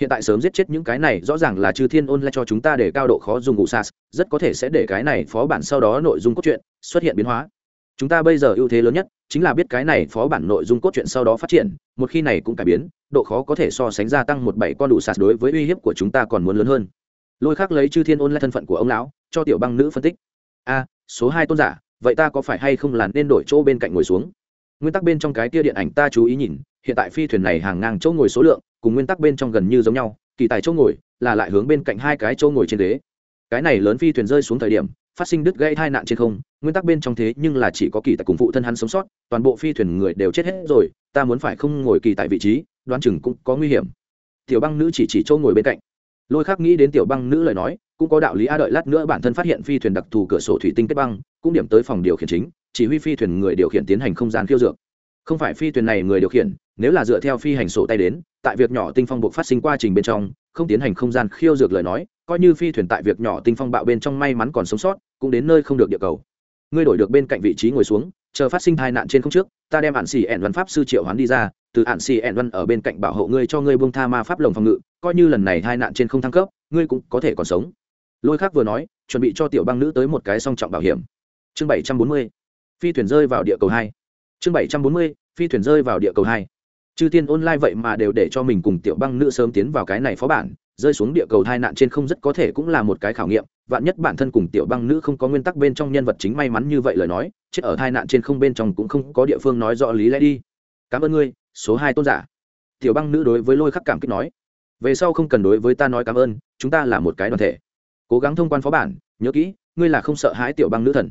Hiện tại sớm giết chết những cái này, rõ ràng là chư thiên ôn lại cho chúng ta để cao độ khó dùng ủ sas rất có thể sẽ để cái này phó bản sau đó nội dung cốt truyện xuất hiện biến hóa. Chúng ta bây giờ ưu thế lớn nhất chính là biết cái này phó bản nội dung cốt truyện sau đó phát triển, một khi này cũng cải biến, độ khó có thể so sánh gia tăng một bảy con đủ sạt đối với uy hiếp của chúng ta còn muốn lớn hơn. Lôi khác lấy chư thiên ôn lại thân phận của ông lão cho tiểu băng nữ phân tích. A, số hai tôn giả, vậy ta có phải hay không là nên đổi chỗ bên cạnh ngồi xuống? Nguyên tắc bên trong cái tia điện ảnh ta chú ý nhìn, hiện tại phi thuyền này hàng ngang chỗ ngồi số lượng, cùng nguyên tắc bên trong gần như giống nhau, kỳ tài chỗ ngồi, là lại hướng bên cạnh hai cái chỗ ngồi trên đế. cái này lớn phi thuyền rơi xuống thời điểm, phát sinh đứt gãy tai nạn trên không, nguyên tắc bên trong thế nhưng là chỉ có kỳ tài cùng phụ thân hắn sống sót, toàn bộ phi thuyền người đều chết hết rồi, ta muốn phải không ngồi kỳ tại vị trí, đoán chừng cũng có nguy hiểm. Tiểu băng nữ chỉ chỉ chỗ ngồi bên cạnh. Lôi khắc nghĩ đến tiểu băng nữ lời nói cũng có đạo lý a đợi lát nữa bản thân phát hiện phi thuyền đặc thù cửa sổ thủy tinh kết băng, cũng điểm tới phòng điều khiển chính, chỉ huy phi thuyền người điều khiển tiến hành không gian khiêu dược. Không phải phi thuyền này người điều khiển, nếu là dựa theo phi hành sổ tay đến, tại việc nhỏ tinh phong buộc phát sinh quá trình bên trong, không tiến hành không gian khiêu dược lời nói, coi như phi thuyền tại việc nhỏ tinh phong bạo bên trong may mắn còn sống sót, cũng đến nơi không được địa cầu. Ngươi đổi được bên cạnh vị trí ngồi xuống, chờ phát sinh tai nạn trên không trước, ta đem ạn xì ẻn văn pháp sư triệu hoán đi ra, từ ạn xì ẻn văn ở bên cạnh bảo hộ ngươi cho ngươi buông tha ma pháp lồng phòng ngự, coi như lần này tai nạn trên không thăng cấp, ngươi cũng có thể còn sống lôi khác vừa nói, chuẩn bị cho tiểu băng nữ tới một cái song trọng bảo hiểm. Chương bảy trăm bốn mươi, phi thuyền rơi vào địa cầu hai. Chương bảy trăm bốn mươi, phi thuyền rơi vào địa cầu hai. Chư tiên online vậy mà đều để cho mình cùng tiểu băng nữ sớm tiến vào cái này phó bản, rơi xuống địa cầu tai nạn trên không rất có thể cũng là một cái khảo nghiệm, vạn nhất bản thân cùng tiểu băng nữ không có nguyên tắc bên trong nhân vật chính may mắn như vậy lời nói, chết ở tai nạn trên không bên trong cũng không có địa phương nói rõ lý lẽ đi. Cảm ơn ngươi, số hai tôn giả. Tiểu băng nữ đối với lôi khắc cảm kích nói. Về sau không cần đối với ta nói cảm ơn, chúng ta là một cái đoàn thể cố gắng thông quan phó bản, nhớ kỹ, ngươi là không sợ hãi tiểu băng nữ thần.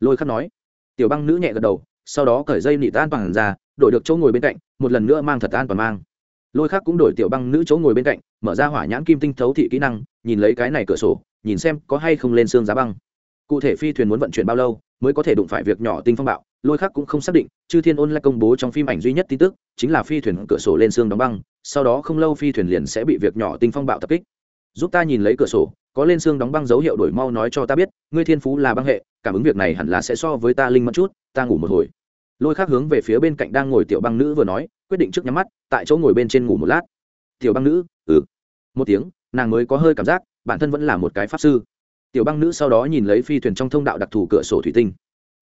Lôi khắc nói. Tiểu băng nữ nhẹ gật đầu, sau đó cởi dây nịt an toàn ra, đổi được chỗ ngồi bên cạnh, một lần nữa mang thật an toàn mang. Lôi khắc cũng đổi tiểu băng nữ chỗ ngồi bên cạnh, mở ra hỏa nhãn kim tinh thấu thị kỹ năng, nhìn lấy cái này cửa sổ, nhìn xem có hay không lên xương giá băng. Cụ thể phi thuyền muốn vận chuyển bao lâu, mới có thể đụng phải việc nhỏ tinh phong bạo, lôi khắc cũng không xác định, chư thiên ôn lại công bố trong phim ảnh duy nhất tin tức, chính là phi thuyền cửa sổ lên xương đóng băng, sau đó không lâu phi thuyền liền sẽ bị việc nhỏ tinh phong bạo tập kích. Giúp ta nhìn lấy cửa sổ có lên xương đóng băng dấu hiệu đổi mau nói cho ta biết, ngươi thiên phú là băng hệ, cảm ứng việc này hẳn là sẽ so với ta linh mất chút, ta ngủ một hồi. Lôi khác hướng về phía bên cạnh đang ngồi tiểu băng nữ vừa nói, quyết định trước nhắm mắt, tại chỗ ngồi bên trên ngủ một lát. Tiểu băng nữ ừ. Một tiếng, nàng mới có hơi cảm giác, bản thân vẫn là một cái pháp sư. Tiểu băng nữ sau đó nhìn lấy phi thuyền trong thông đạo đặc thù cửa sổ thủy tinh.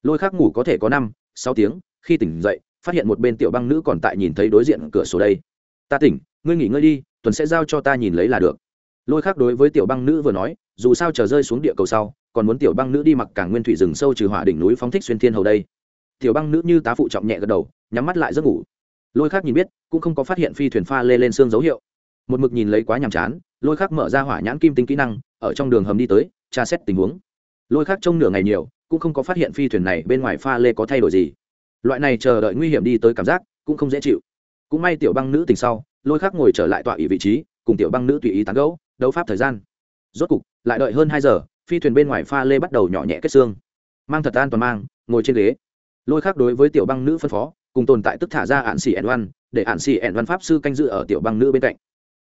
Lôi khác ngủ có thể có năm, sáu tiếng, khi tỉnh dậy, phát hiện một bên tiểu băng nữ còn tại nhìn thấy đối diện cửa sổ đây. Ta tỉnh, ngươi nghỉ ngơi đi, tuần sẽ giao cho ta nhìn lấy là được lôi khác đối với tiểu băng nữ vừa nói, dù sao chờ rơi xuống địa cầu sau, còn muốn tiểu băng nữ đi mặc cả nguyên thủy rừng sâu trừ hỏa đỉnh núi phóng thích xuyên thiên hầu đây. Tiểu băng nữ như tá phụ trọng nhẹ gật đầu, nhắm mắt lại giấc ngủ. Lôi khác nhìn biết, cũng không có phát hiện phi thuyền pha lê lên xương dấu hiệu. Một mực nhìn lấy quá nhàm chán, lôi khác mở ra hỏa nhãn kim tinh kỹ năng, ở trong đường hầm đi tới, tra xét tình huống. Lôi khác trong nửa ngày nhiều, cũng không có phát hiện phi thuyền này bên ngoài pha lê có thay đổi gì. Loại này chờ đợi nguy hiểm đi tới cảm giác, cũng không dễ chịu. Cũng may tiểu băng nữ tình sau, lôi khác ngồi trở lại tọa ủy vị trí, cùng tiểu băng nữ tùy ý tán gẫu đấu pháp thời gian. Rốt cục, lại đợi hơn hai giờ, phi thuyền bên ngoài pha lê bắt đầu nhỏ nhẹ kết xương. Mang thật an toàn mang, ngồi trên ghế. Lôi khác đối với tiểu băng nữ phân phó, cùng tồn tại tức thả ra ạn xỉ ẻn văn, để ạn xỉ ẻn văn pháp sư canh dự ở tiểu băng nữ bên cạnh.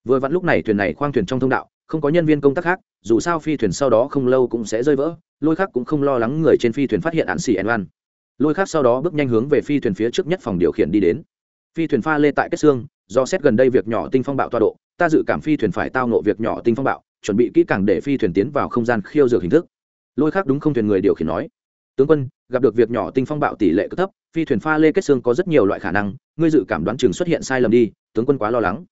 Vừa vặn lúc này thuyền này khoang thuyền trong thông đạo, không có nhân viên công tác khác, dù sao phi thuyền sau đó không lâu cũng sẽ rơi vỡ, lôi khác cũng không lo lắng người trên phi thuyền phát hiện ạn xỉ ẻn văn. Lôi khác sau đó bước nhanh hướng về phi thuyền phía trước nhất phòng điều khiển đi đến phi thuyền pha lê tại kết xương, do xét gần đây việc nhỏ tinh phong bạo toa độ, ta dự cảm phi thuyền phải tao nộ việc nhỏ tinh phong bạo, chuẩn bị kỹ càng để phi thuyền tiến vào không gian khiêu dược hình thức. Lôi khác đúng không thuyền người điều khiển nói. Tướng quân, gặp được việc nhỏ tinh phong bạo tỷ lệ cực thấp, phi thuyền pha lê kết xương có rất nhiều loại khả năng, ngươi dự cảm đoán chừng xuất hiện sai lầm đi, tướng quân quá lo lắng.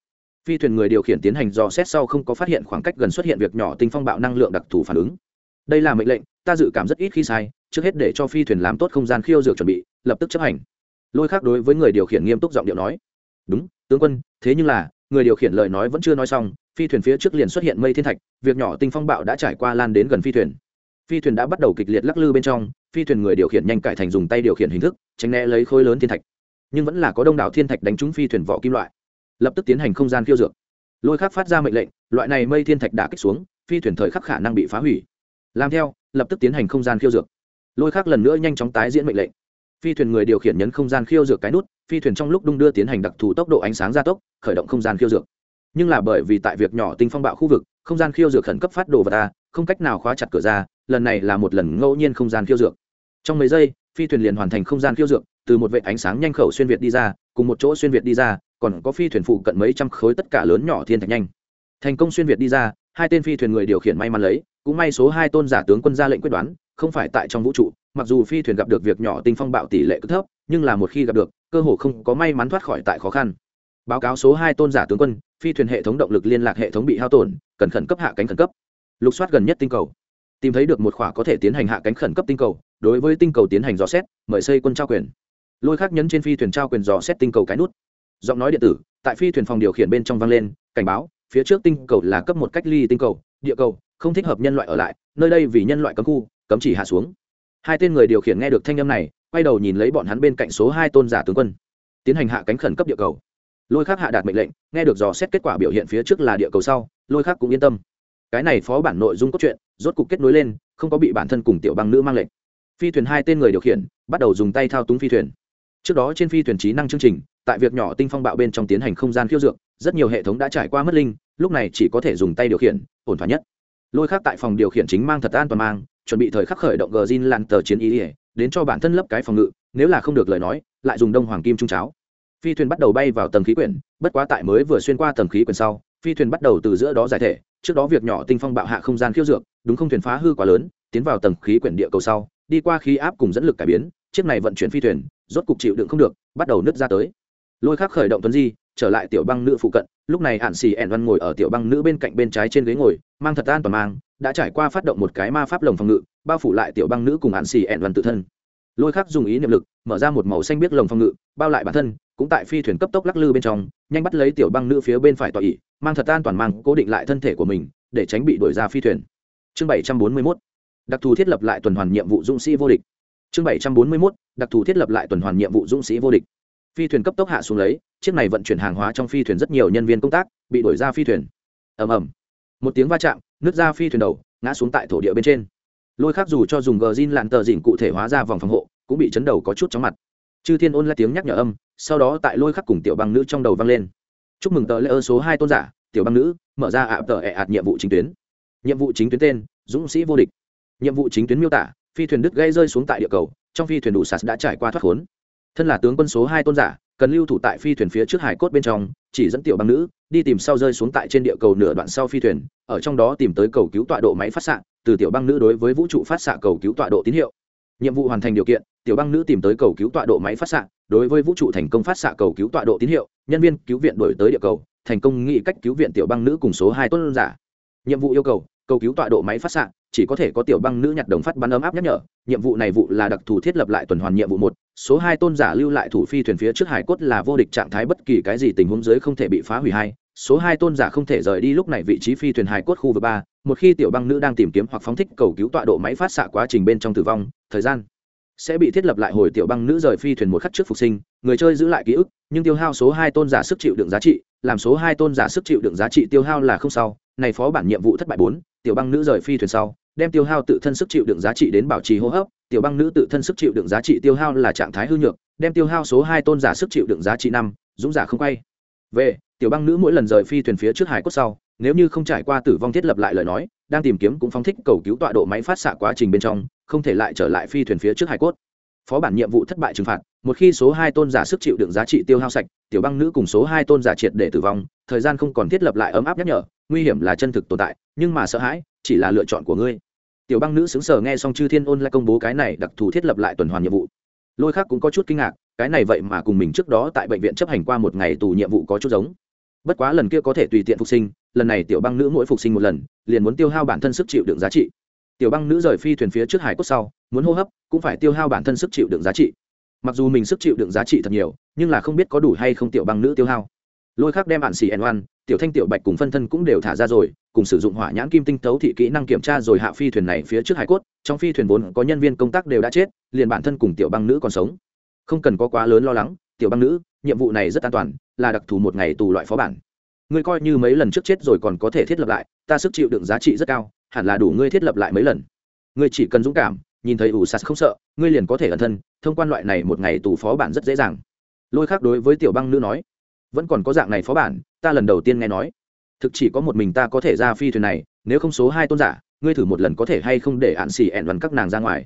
Phi thuyền người điều khiển tiến hành dò xét sau không có phát hiện khoảng cách gần xuất hiện việc nhỏ tinh phong bạo năng lượng đặc thù phản ứng. Đây là mệnh lệnh, ta dự cảm rất ít khi sai, trước hết để cho phi thuyền làm tốt không gian khiêu dược chuẩn bị, lập tức chấp hành lôi khác đối với người điều khiển nghiêm túc giọng điệu nói đúng tướng quân thế nhưng là người điều khiển lời nói vẫn chưa nói xong phi thuyền phía trước liền xuất hiện mây thiên thạch việc nhỏ tinh phong bạo đã trải qua lan đến gần phi thuyền phi thuyền đã bắt đầu kịch liệt lắc lư bên trong phi thuyền người điều khiển nhanh cải thành dùng tay điều khiển hình thức tránh né lấy khối lớn thiên thạch nhưng vẫn là có đông đảo thiên thạch đánh trúng phi thuyền vỏ kim loại lập tức tiến hành không gian khiêu dược lôi khắc phát ra mệnh lệnh loại này mây thiên thạch đã kích xuống phi thuyền thời khắc khả năng bị phá hủy làm theo lập tức tiến hành không gian khiêu dược lôi khắc lần nữa nhanh chóng tái diễn mệnh lệnh phi thuyền người điều khiển nhấn không gian khiêu dược cái nút, phi thuyền trong lúc đung đưa tiến hành đặc thù tốc độ ánh sáng gia tốc, khởi động không gian khiêu dược. Nhưng là bởi vì tại việc nhỏ tinh phong bạo khu vực, không gian khiêu dược khẩn cấp phát đồ vật ta không cách nào khóa chặt cửa ra, lần này là một lần ngẫu nhiên không gian khiêu dược. Trong mấy giây, phi thuyền liền hoàn thành không gian khiêu dược, từ một vệ ánh sáng nhanh khẩu xuyên việt đi ra, cùng một chỗ xuyên việt đi ra, còn có phi thuyền phụ cận mấy trăm khối tất cả lớn nhỏ thiên thạch nhanh. Thành công xuyên việt đi ra, hai tên phi thuyền người điều khiển may mắn lấy, cũng may số hai tôn giả tướng quân ra lệnh quyết đoán không phải tại trong vũ trụ, mặc dù phi thuyền gặp được việc nhỏ tinh phong bạo tỷ lệ cực thấp, nhưng là một khi gặp được, cơ hồ không có may mắn thoát khỏi tại khó khăn. Báo cáo số hai tôn giả tướng quân, phi thuyền hệ thống động lực liên lạc hệ thống bị hao tổn, cần khẩn cấp hạ cánh khẩn cấp. Lục soát gần nhất tinh cầu. Tìm thấy được một khỏa có thể tiến hành hạ cánh khẩn cấp tinh cầu, đối với tinh cầu tiến hành dò xét, mời xây quân trao quyền. Lôi khắc nhấn trên phi thuyền trao quyền dò xét tinh cầu cái nút. Giọng nói điện tử, tại phi thuyền phòng điều khiển bên trong vang lên, cảnh báo, phía trước tinh cầu là cấp một cách ly tinh cầu, địa cầu, không thích hợp nhân loại ở lại, nơi đây vì nhân loại cấm khu cấm chỉ hạ xuống. Hai tên người điều khiển nghe được thanh âm này, quay đầu nhìn lấy bọn hắn bên cạnh số hai tôn giả tướng quân. Tiến hành hạ cánh khẩn cấp địa cầu. Lôi khắc hạ đạt mệnh lệnh, nghe được dò xét kết quả biểu hiện phía trước là địa cầu sau, lôi khắc cũng yên tâm. Cái này phó bản nội dung cốt truyện, rốt cục kết nối lên, không có bị bản thân cùng tiểu băng nữ mang lệnh. Phi thuyền hai tên người điều khiển, bắt đầu dùng tay thao túng phi thuyền. Trước đó trên phi thuyền trí năng chương trình, tại việc nhỏ tinh phong bạo bên trong tiến hành không gian khiêu dược, rất nhiều hệ thống đã trải qua mất linh, lúc này chỉ có thể dùng tay điều khiển, ổn thỏa nhất. Lôi khác tại phòng điều khiển chính mang thật an toàn mang chuẩn bị thời khắc khởi động gờ zin lan tờ chiến ý ỉa đến cho bản thân lấp cái phòng ngự, nếu là không được lời nói, lại dùng đông hoàng kim trung cháo. Phi thuyền bắt đầu bay vào tầng khí quyển, bất quá tại mới vừa xuyên qua tầng khí quyển sau, phi thuyền bắt đầu từ giữa đó giải thể, trước đó việc nhỏ tinh phong bạo hạ không gian khiêu dược, đúng không thuyền phá hư quá lớn, tiến vào tầng khí quyển địa cầu sau, đi qua khí áp cùng dẫn lực cải biến, chiếc này vận chuyển phi thuyền, rốt cục chịu đựng không được, bắt đầu nứt ra tới. Lôi khắc khởi động tuấn di trở lại tiểu băng nữ phụ cận, lúc này hạn xì ẻn văn ngồi ở tiểu băng nữ bên cạnh bên trái trên ghế ngồi, mang thật an toàn mang, đã trải qua phát động một cái ma pháp lồng phòng ngự, bao phủ lại tiểu băng nữ cùng hạn xì ẻn văn tự thân. Lôi khắc dùng ý niệm lực, mở ra một màu xanh biết lồng phòng ngự, bao lại bản thân, cũng tại phi thuyền cấp tốc lắc lư bên trong, nhanh bắt lấy tiểu băng nữ phía bên phải tọa ỉ mang thật an toàn mang, cố định lại thân thể của mình, để tránh bị đuổi ra phi thuyền. Chương bảy trăm bốn mươi mốt, đặc thù thiết lập lại tuần hoàn nhiệm vụ dũng sĩ vô địch. Chương bảy trăm bốn mươi mốt, đặc thù thiết lập lại tuần hoàn nhiệm vụ dũng sĩ vô địch. Phi thuyền cấp tốc hạ xuống lấy chiếc này vận chuyển hàng hóa trong phi thuyền rất nhiều nhân viên công tác bị đuổi ra phi thuyền. Ầm ầm. Một tiếng va chạm, nứt ra phi thuyền đầu, ngã xuống tại thổ địa bên trên. Lôi khác dù cho dùng gờ zin lặn tờ dìn cụ thể hóa ra vòng phòng hộ, cũng bị chấn đầu có chút chóng mặt. Chư thiên ôn lại tiếng nhắc nhở âm, sau đó tại lôi khắc cùng tiểu băng nữ trong đầu vang lên. Chúc mừng tờ lễ ơ số hai tôn giả, tiểu băng nữ, mở ra ạ tờ ẹ ạt nhiệm vụ chính tuyến. Nhiệm vụ chính tuyến tên, dũng sĩ vô địch. Nhiệm vụ chính tuyến miêu tả, phi thuyền đứt gây rơi xuống tại địa cầu, trong phi thuyền đủ sạt đã trải qua thoát khốn. Thân là tướng quân số hai tôn giả cần lưu thủ tại phi thuyền phía trước hải cốt bên trong, chỉ dẫn tiểu băng nữ đi tìm sau rơi xuống tại trên địa cầu nửa đoạn sau phi thuyền, ở trong đó tìm tới cầu cứu tọa độ máy phát xạ, từ tiểu băng nữ đối với vũ trụ phát xạ cầu cứu tọa độ tín hiệu. Nhiệm vụ hoàn thành điều kiện, tiểu băng nữ tìm tới cầu cứu tọa độ máy phát xạ, đối với vũ trụ thành công phát xạ cầu cứu tọa độ tín hiệu, nhân viên cứu viện đổi tới địa cầu, thành công nghĩ cách cứu viện tiểu băng nữ cùng số hai tuân giả. Nhiệm vụ yêu cầu cầu cứu tọa độ máy phát xạ chỉ có thể có tiểu băng nữ nhặt đồng phát bắn ấm áp nhắc nhở, nhiệm vụ này vụ là đặc thù thiết lập lại tuần hoàn nhiệm vụ một, số hai tôn giả lưu lại thủ phi thuyền phía trước hải cốt là vô địch trạng thái bất kỳ cái gì tình huống dưới không thể bị phá hủy hai, số hai tôn giả không thể rời đi lúc này vị trí phi thuyền hải cốt khu vực ba, một khi tiểu băng nữ đang tìm kiếm hoặc phóng thích cầu cứu tọa độ máy phát xạ quá trình bên trong tử vong, thời gian sẽ bị thiết lập lại hồi tiểu băng nữ rời phi thuyền một khắc trước phục sinh, người chơi giữ lại ký ức, nhưng tiêu hao số hai tôn giả sức chịu đựng giá trị, làm số hai tôn giả sức chịu đựng giá trị tiêu hao là không sau này phó bản nhiệm vụ thất bại bốn, tiểu băng nữ rời phi thuyền sau, đem tiêu hao tự thân sức chịu đựng giá trị đến bảo trì hô hấp, tiểu băng nữ tự thân sức chịu đựng giá trị tiêu hao là trạng thái hư nhược, đem tiêu hao số hai tôn giả sức chịu đựng giá trị năm, dũng giả không quay. Về, tiểu băng nữ mỗi lần rời phi thuyền phía trước hải cốt sau, nếu như không trải qua tử vong thiết lập lại lời nói, đang tìm kiếm cũng phóng thích cầu cứu tọa độ máy phát xạ quá trình bên trong không thể lại trở lại phi thuyền phía trước hải cốt. Phó bản nhiệm vụ thất bại trừng phạt, một khi số hai tôn giả sức chịu đựng giá trị tiêu hao sạch, tiểu băng nữ cùng số hai tôn giả triệt để tử vong, thời gian không còn thiết lập lại ấm áp nhắc nhở, nguy hiểm là chân thực tồn tại, nhưng mà sợ hãi chỉ là lựa chọn của ngươi. Tiểu băng nữ xứng sở nghe xong chư thiên ôn lại công bố cái này đặc thù thiết lập lại tuần hoàn nhiệm vụ. Lôi khác cũng có chút kinh ngạc, cái này vậy mà cùng mình trước đó tại bệnh viện chấp hành qua một ngày tù nhiệm vụ có chút giống. Bất quá lần kia có thể tùy tiện phục sinh, lần này tiểu băng nữ mỗi phục sinh một lần, liền muốn tiêu hao bản thân sức chịu đựng giá trị tiểu băng nữ rời phi thuyền phía trước hải cốt sau, muốn hô hấp, cũng phải tiêu hao bản thân sức chịu đựng giá trị. Mặc dù mình sức chịu đựng giá trị thật nhiều, nhưng là không biết có đủ hay không tiểu băng nữ tiêu hao. Lôi khác đem bạn xì n oan, tiểu thanh tiểu bạch cùng phân thân cũng đều thả ra rồi, cùng sử dụng hỏa nhãn kim tinh tấu thị kỹ năng kiểm tra rồi hạ phi thuyền này phía trước hải cốt, trong phi thuyền vốn có nhân viên công tác đều đã chết, liền bản thân cùng tiểu băng nữ còn sống. Không cần có quá lớn lo lắng, tiểu băng nữ, nhiệm vụ này rất an toàn, là đặc thù một ngày tù loại phó bản ngươi coi như mấy lần trước chết rồi còn có thể thiết lập lại, ta sức chịu đựng giá trị rất cao, hẳn là đủ ngươi thiết lập lại mấy lần. Ngươi chỉ cần dũng cảm, nhìn thấy ủ sạt không sợ, ngươi liền có thể ẩn thân, thông quan loại này một ngày tù phó bản rất dễ dàng. Lôi khác đối với tiểu băng nữ nói, vẫn còn có dạng này phó bản, ta lần đầu tiên nghe nói. Thực chỉ có một mình ta có thể ra phi thuyền này, nếu không số hai tôn giả, ngươi thử một lần có thể hay không để ạn xì ẹn văn các nàng ra ngoài.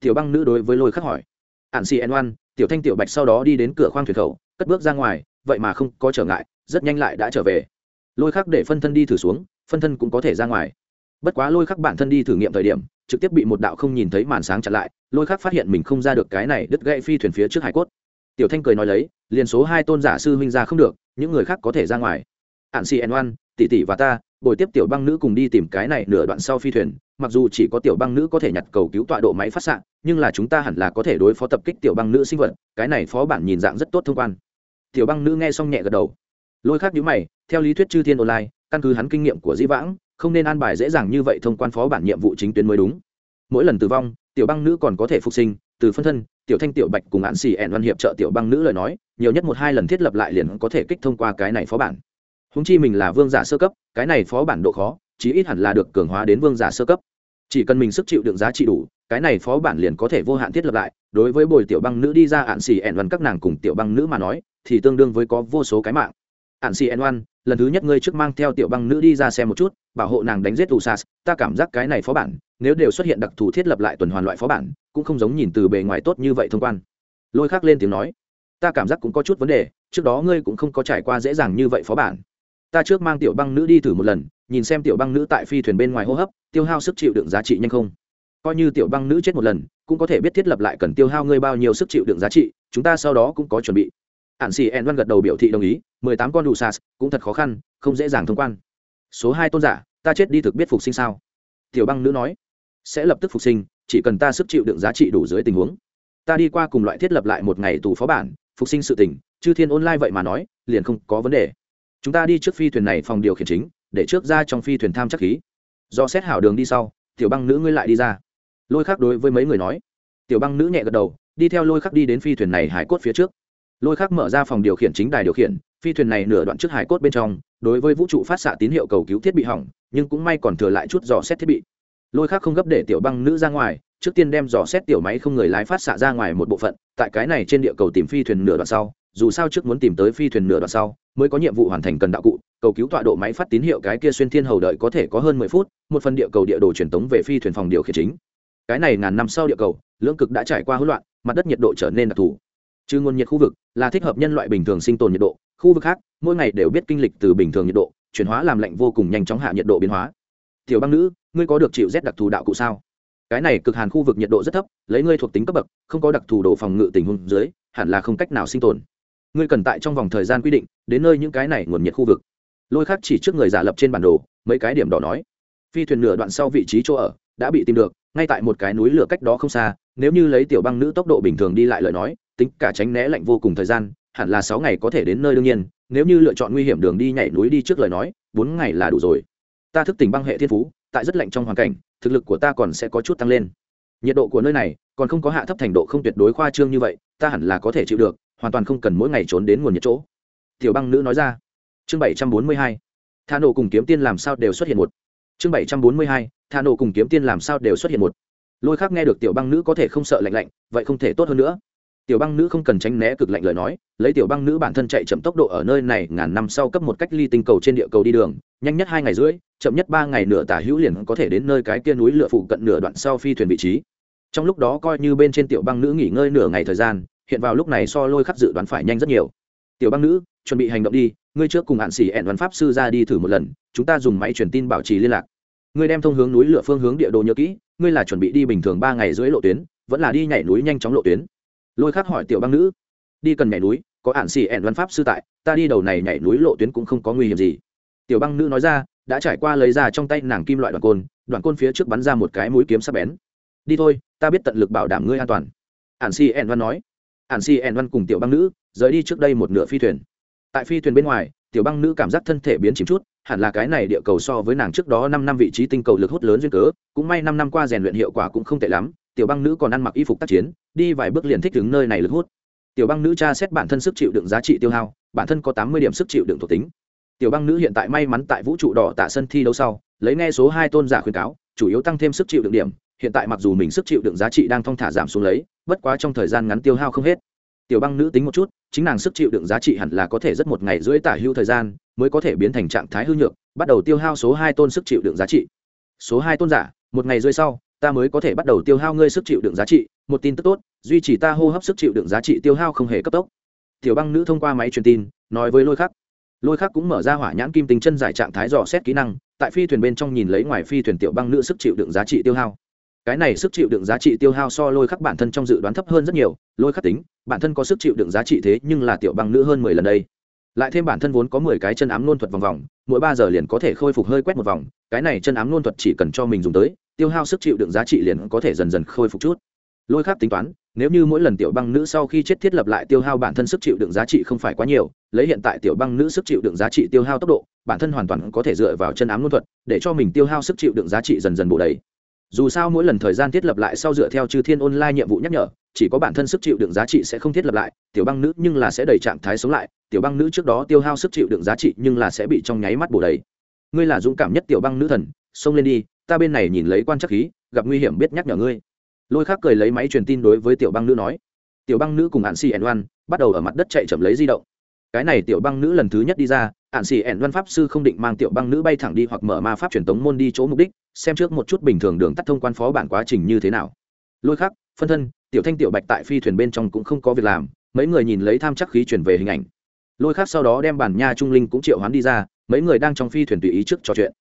Tiểu băng nữ đối với lôi khắc hỏi, ạn xì ẹn văn tiểu thanh tiểu bạch sau đó đi đến cửa khoang thuyền khẩu, cất bước ra ngoài, vậy mà không có trở ngại rất nhanh lại đã trở về. Lôi khắc để phân thân đi thử xuống, phân thân cũng có thể ra ngoài. Bất quá lôi khắc bản thân đi thử nghiệm thời điểm, trực tiếp bị một đạo không nhìn thấy màn sáng chặn lại, lôi khắc phát hiện mình không ra được cái này đứt gãy phi thuyền phía trước hải cốt. Tiểu thanh cười nói lấy, liền số hai tôn giả sư huynh ra không được, những người khác có thể ra ngoài. Ạn xì n oan tỷ tỷ và ta, bồi tiếp tiểu băng nữ cùng đi tìm cái này nửa đoạn sau phi thuyền, mặc dù chỉ có tiểu băng nữ có thể nhặt cầu cứu tọa độ máy phát xạ, nhưng là chúng ta hẳn là có thể đối phó tập kích tiểu băng nữ sinh vật, cái này phó bản nhìn dạng rất tốt thông quan. Tiểu băng nữ nghe xong nhẹ gật đầu lôi khác nhữ mày, theo lý thuyết chư thiên online, căn cứ hắn kinh nghiệm của dĩ vãng, không nên an bài dễ dàng như vậy thông quan phó bản nhiệm vụ chính tuyến mới đúng. Mỗi lần tử vong, tiểu băng nữ còn có thể phục sinh, từ phân thân, tiểu thanh tiểu bạch cùng hạn xì ẻn văn hiệp trợ tiểu băng nữ lời nói, nhiều nhất một hai lần thiết lập lại liền có thể kích thông qua cái này phó bản. Húng chi mình là vương giả sơ cấp, cái này phó bản độ khó, chí ít hẳn là được cường hóa đến vương giả sơ cấp. Chỉ cần mình sức chịu đựng giá trị đủ, cái này phó bản liền có thể vô hạn thiết lập lại, đối với bồi tiểu băng nữ đi ra ạn xì ẻn văn các nàng cùng tiểu băng nữ mà nói, thì tương đương với có vô số cái mạng ạn xì ẻn lần thứ nhất ngươi trước mang theo tiểu băng nữ đi ra xem một chút, bảo hộ nàng đánh giết u sas ta cảm giác cái này phó bản, nếu đều xuất hiện đặc thù thiết lập lại tuần hoàn loại phó bản, cũng không giống nhìn từ bề ngoài tốt như vậy thông quan. Lôi Khắc lên tiếng nói, ta cảm giác cũng có chút vấn đề, trước đó ngươi cũng không có trải qua dễ dàng như vậy phó bản. Ta trước mang tiểu băng nữ đi thử một lần, nhìn xem tiểu băng nữ tại phi thuyền bên ngoài hô hấp, tiêu hao sức chịu đựng giá trị nhanh không? Coi như tiểu băng nữ chết một lần, cũng có thể biết thiết lập lại cần tiêu hao ngươi bao nhiêu sức chịu đựng giá trị, chúng ta sau đó cũng có chuẩn bị hạn xì en văn gật đầu biểu thị đồng ý, mười tám con đủ sas cũng thật khó khăn, không dễ dàng thông quan. Số hai tôn giả, ta chết đi thực biết phục sinh sao? Tiểu băng nữ nói. Sẽ lập tức phục sinh, chỉ cần ta sức chịu đựng giá trị đủ dưới tình huống. Ta đi qua cùng loại thiết lập lại một ngày tù phó bản, phục sinh sự tỉnh chư thiên online vậy mà nói, liền không có vấn đề. Chúng ta đi trước phi thuyền này phòng điều khiển chính, để trước ra trong phi thuyền tham chắc khí. Do xét hảo đường đi sau, tiểu băng nữ ngươi lại đi ra. Lôi khắc đối với mấy người nói. Tiểu băng nữ nhẹ gật đầu, đi theo lôi khắc đi đến phi thuyền này hải cốt phía trước lôi khắc mở ra phòng điều khiển chính đài điều khiển, phi thuyền này nửa đoạn trước hải cốt bên trong, đối với vũ trụ phát xạ tín hiệu cầu cứu thiết bị hỏng, nhưng cũng may còn thừa lại chút dò xét thiết bị. Lôi khắc không gấp để tiểu băng nữ ra ngoài, trước tiên đem dò xét tiểu máy không người lái phát xạ ra ngoài một bộ phận, tại cái này trên địa cầu tìm phi thuyền nửa đoạn sau, dù sao trước muốn tìm tới phi thuyền nửa đoạn sau, mới có nhiệm vụ hoàn thành cần đạo cụ, cầu cứu tọa độ máy phát tín hiệu cái kia xuyên thiên hầu đợi có thể có hơn mười phút, một phần địa cầu địa đồ truyền tống về phi thuyền phòng điều khiển chính. Cái này ngàn năm sau địa cầu, lưỡng cực đã trải qua hỗn loạn, mặt đất nhiệt độ trở nên đặc thù trừ nguồn nhiệt khu vực là thích hợp nhân loại bình thường sinh tồn nhiệt độ, khu vực khác, mỗi ngày đều biết kinh lịch từ bình thường nhiệt độ, chuyển hóa làm lạnh vô cùng nhanh chóng hạ nhiệt độ biến hóa. Tiểu băng nữ, ngươi có được chịu rét đặc thù đạo cụ sao? Cái này cực hàn khu vực nhiệt độ rất thấp, lấy ngươi thuộc tính cấp bậc, không có đặc thù độ phòng ngự tình huống dưới, hẳn là không cách nào sinh tồn. Ngươi cần tại trong vòng thời gian quy định, đến nơi những cái này nguồn nhiệt khu vực. Lôi khác chỉ trước người giả lập trên bản đồ, mấy cái điểm đỏ nói. Phi thuyền nửa đoạn sau vị trí chỗ ở, đã bị tìm được, ngay tại một cái núi lửa cách đó không xa, nếu như lấy tiểu băng nữ tốc độ bình thường đi lại lời nói tính cả tránh né lạnh vô cùng thời gian, hẳn là sáu ngày có thể đến nơi đương nhiên, nếu như lựa chọn nguy hiểm đường đi nhảy núi đi trước lời nói, bốn ngày là đủ rồi. Ta thức tỉnh băng hệ thiên phú, tại rất lạnh trong hoàn cảnh, thực lực của ta còn sẽ có chút tăng lên. Nhiệt độ của nơi này còn không có hạ thấp thành độ không tuyệt đối khoa trương như vậy, ta hẳn là có thể chịu được, hoàn toàn không cần mỗi ngày trốn đến nguồn nhiệt chỗ. Tiểu băng nữ nói ra. Chương bảy trăm bốn mươi hai. Tha nổ cùng kiếm tiên làm sao đều xuất hiện một. Chương bảy trăm bốn mươi hai. Tha nổ cùng kiếm tiên làm sao đều xuất hiện một. Lôi khác nghe được tiểu băng nữ có thể không sợ lạnh lạnh, vậy không thể tốt hơn nữa tiểu băng nữ không cần tránh né cực lạnh lời nói, lấy tiểu băng nữ bản thân chạy chậm tốc độ ở nơi này ngàn năm sau cấp một cách ly tinh cầu trên địa cầu đi đường, nhanh nhất hai ngày rưỡi, chậm nhất ba ngày nửa tả hữu liền có thể đến nơi cái kia núi lửa phụ cận nửa đoạn sau phi thuyền vị trí. Trong lúc đó coi như bên trên tiểu băng nữ nghỉ ngơi nửa ngày thời gian, hiện vào lúc này so lôi khắc dự đoán phải nhanh rất nhiều. Tiểu băng nữ, chuẩn bị hành động đi, ngươi trước cùng hạn xỉ ẹn văn pháp sư ra đi thử một lần, chúng ta dùng máy truyền tin bảo trì liên lạc. Ngươi đem thông hướng núi lửa phương hướng địa đồ nhớ kỹ, ngươi là chuẩn bị đi bình thường ba ngày dưới lộ tuyến, vẫn là đi nhảy núi nhanh chóng lộ tuyến lôi khắc hỏi tiểu băng nữ, đi cần nhảy núi, có hạn xì ẹn văn pháp sư tại, ta đi đầu này nhảy núi lộ tuyến cũng không có nguy hiểm gì. Tiểu băng nữ nói ra, đã trải qua lấy ra trong tay nàng kim loại đoạn côn đoạn côn phía trước bắn ra một cái mũi kiếm sắc bén. Đi thôi, ta biết tận lực bảo đảm ngươi an toàn. Ả n xì ẹn văn nói. Ả n xì ẹn văn cùng tiểu băng nữ rời đi trước đây một nửa phi thuyền. Tại phi thuyền bên ngoài, tiểu băng nữ cảm giác thân thể biến chìm chút, hẳn là cái này địa cầu so với nàng trước đó năm năm vị trí tinh cầu lực hút lớn duyên cớ, cũng may năm năm qua rèn luyện hiệu quả cũng không tệ lắm tiểu băng nữ còn ăn mặc y phục tác chiến, đi vài bước liền thích đứng nơi này lực hút. Tiểu băng nữ tra xét bản thân sức chịu đựng giá trị tiêu hao, bản thân có tám mươi điểm sức chịu đựng thuộc tính. Tiểu băng nữ hiện tại may mắn tại vũ trụ đỏ tạ sân thi đấu sau, lấy nghe số hai tôn giả khuyên cáo, chủ yếu tăng thêm sức chịu đựng điểm, hiện tại mặc dù mình sức chịu đựng giá trị đang thong thả giảm xuống lấy, bất quá trong thời gian ngắn tiêu hao không hết. Tiểu băng nữ tính một chút, chính nàng sức chịu đựng giá trị hẳn là có thể rất một ngày rưỡi tả hưu thời gian, mới có thể biến thành trạng thái hư nhược, bắt đầu tiêu hao số hai tôn sức chịu đựng giá trị. Số hai tôn giả, một ngày rưỡi sau ta mới có thể bắt đầu tiêu hao ngươi sức chịu đựng giá trị, một tin tức tốt, duy trì ta hô hấp sức chịu đựng giá trị tiêu hao không hề cấp tốc. Tiểu băng nữ thông qua máy truyền tin, nói với lôi khắc. Lôi khắc cũng mở ra hỏa nhãn kim tính chân giải trạng thái dò xét kỹ năng, tại phi thuyền bên trong nhìn lấy ngoài phi thuyền tiểu băng nữ sức chịu đựng giá trị tiêu hao. Cái này sức chịu đựng giá trị tiêu hao so lôi khắc bản thân trong dự đoán thấp hơn rất nhiều, lôi khắc tính, bản thân có sức chịu đựng giá trị thế nhưng là tiểu băng nữ hơn mười lần đây. Lại thêm bản thân vốn có mười cái chân ám nôn thuật vòng vòng, mỗi ba giờ liền có thể khôi phục hơi quét một vòng, cái này chân ám nôn thuật chỉ cần cho mình dùng tới tiêu hao sức chịu đựng giá trị liền có thể dần dần khôi phục chút. Lôi khắc tính toán, nếu như mỗi lần tiểu băng nữ sau khi chết thiết lập lại tiêu hao bản thân sức chịu đựng giá trị không phải quá nhiều, lấy hiện tại tiểu băng nữ sức chịu đựng giá trị tiêu hao tốc độ, bản thân hoàn toàn có thể dựa vào chân ám luân thuật, để cho mình tiêu hao sức chịu đựng giá trị dần dần bổ đầy. Dù sao mỗi lần thời gian thiết lập lại sau dựa theo chư thiên online nhiệm vụ nhắc nhở, chỉ có bản thân sức chịu đựng giá trị sẽ không thiết lập lại, tiểu băng nữ nhưng là sẽ đầy trạng thái sống lại, tiểu băng nữ trước đó tiêu hao sức chịu đựng giá trị nhưng là sẽ bị trong nháy mắt bổ đầy. Ngươi là dũng cảm nhất tiểu băng nữ thần, xông lên đi ta bên này nhìn lấy quan chắc khí, gặp nguy hiểm biết nhắc nhở ngươi. Lôi khác cười lấy máy truyền tin đối với tiểu băng nữ nói. Tiểu băng nữ cùng hạn xì ẩn oan bắt đầu ở mặt đất chạy chậm lấy di động. Cái này tiểu băng nữ lần thứ nhất đi ra hạn xì ẩn oan pháp sư không định mang tiểu băng nữ bay thẳng đi hoặc mở ma pháp truyền tống môn đi chỗ mục đích, xem trước một chút bình thường đường tắt thông quan phó bản quá trình như thế nào. Lôi khác phân thân, tiểu thanh tiểu bạch tại phi thuyền bên trong cũng không có việc làm, mấy người nhìn lấy tham chắc khí chuyển về hình ảnh. Lôi khác sau đó đem bản nha trung linh cũng triệu hoán đi ra, mấy người đang trong phi thuyền tùy ý trước trò chuyện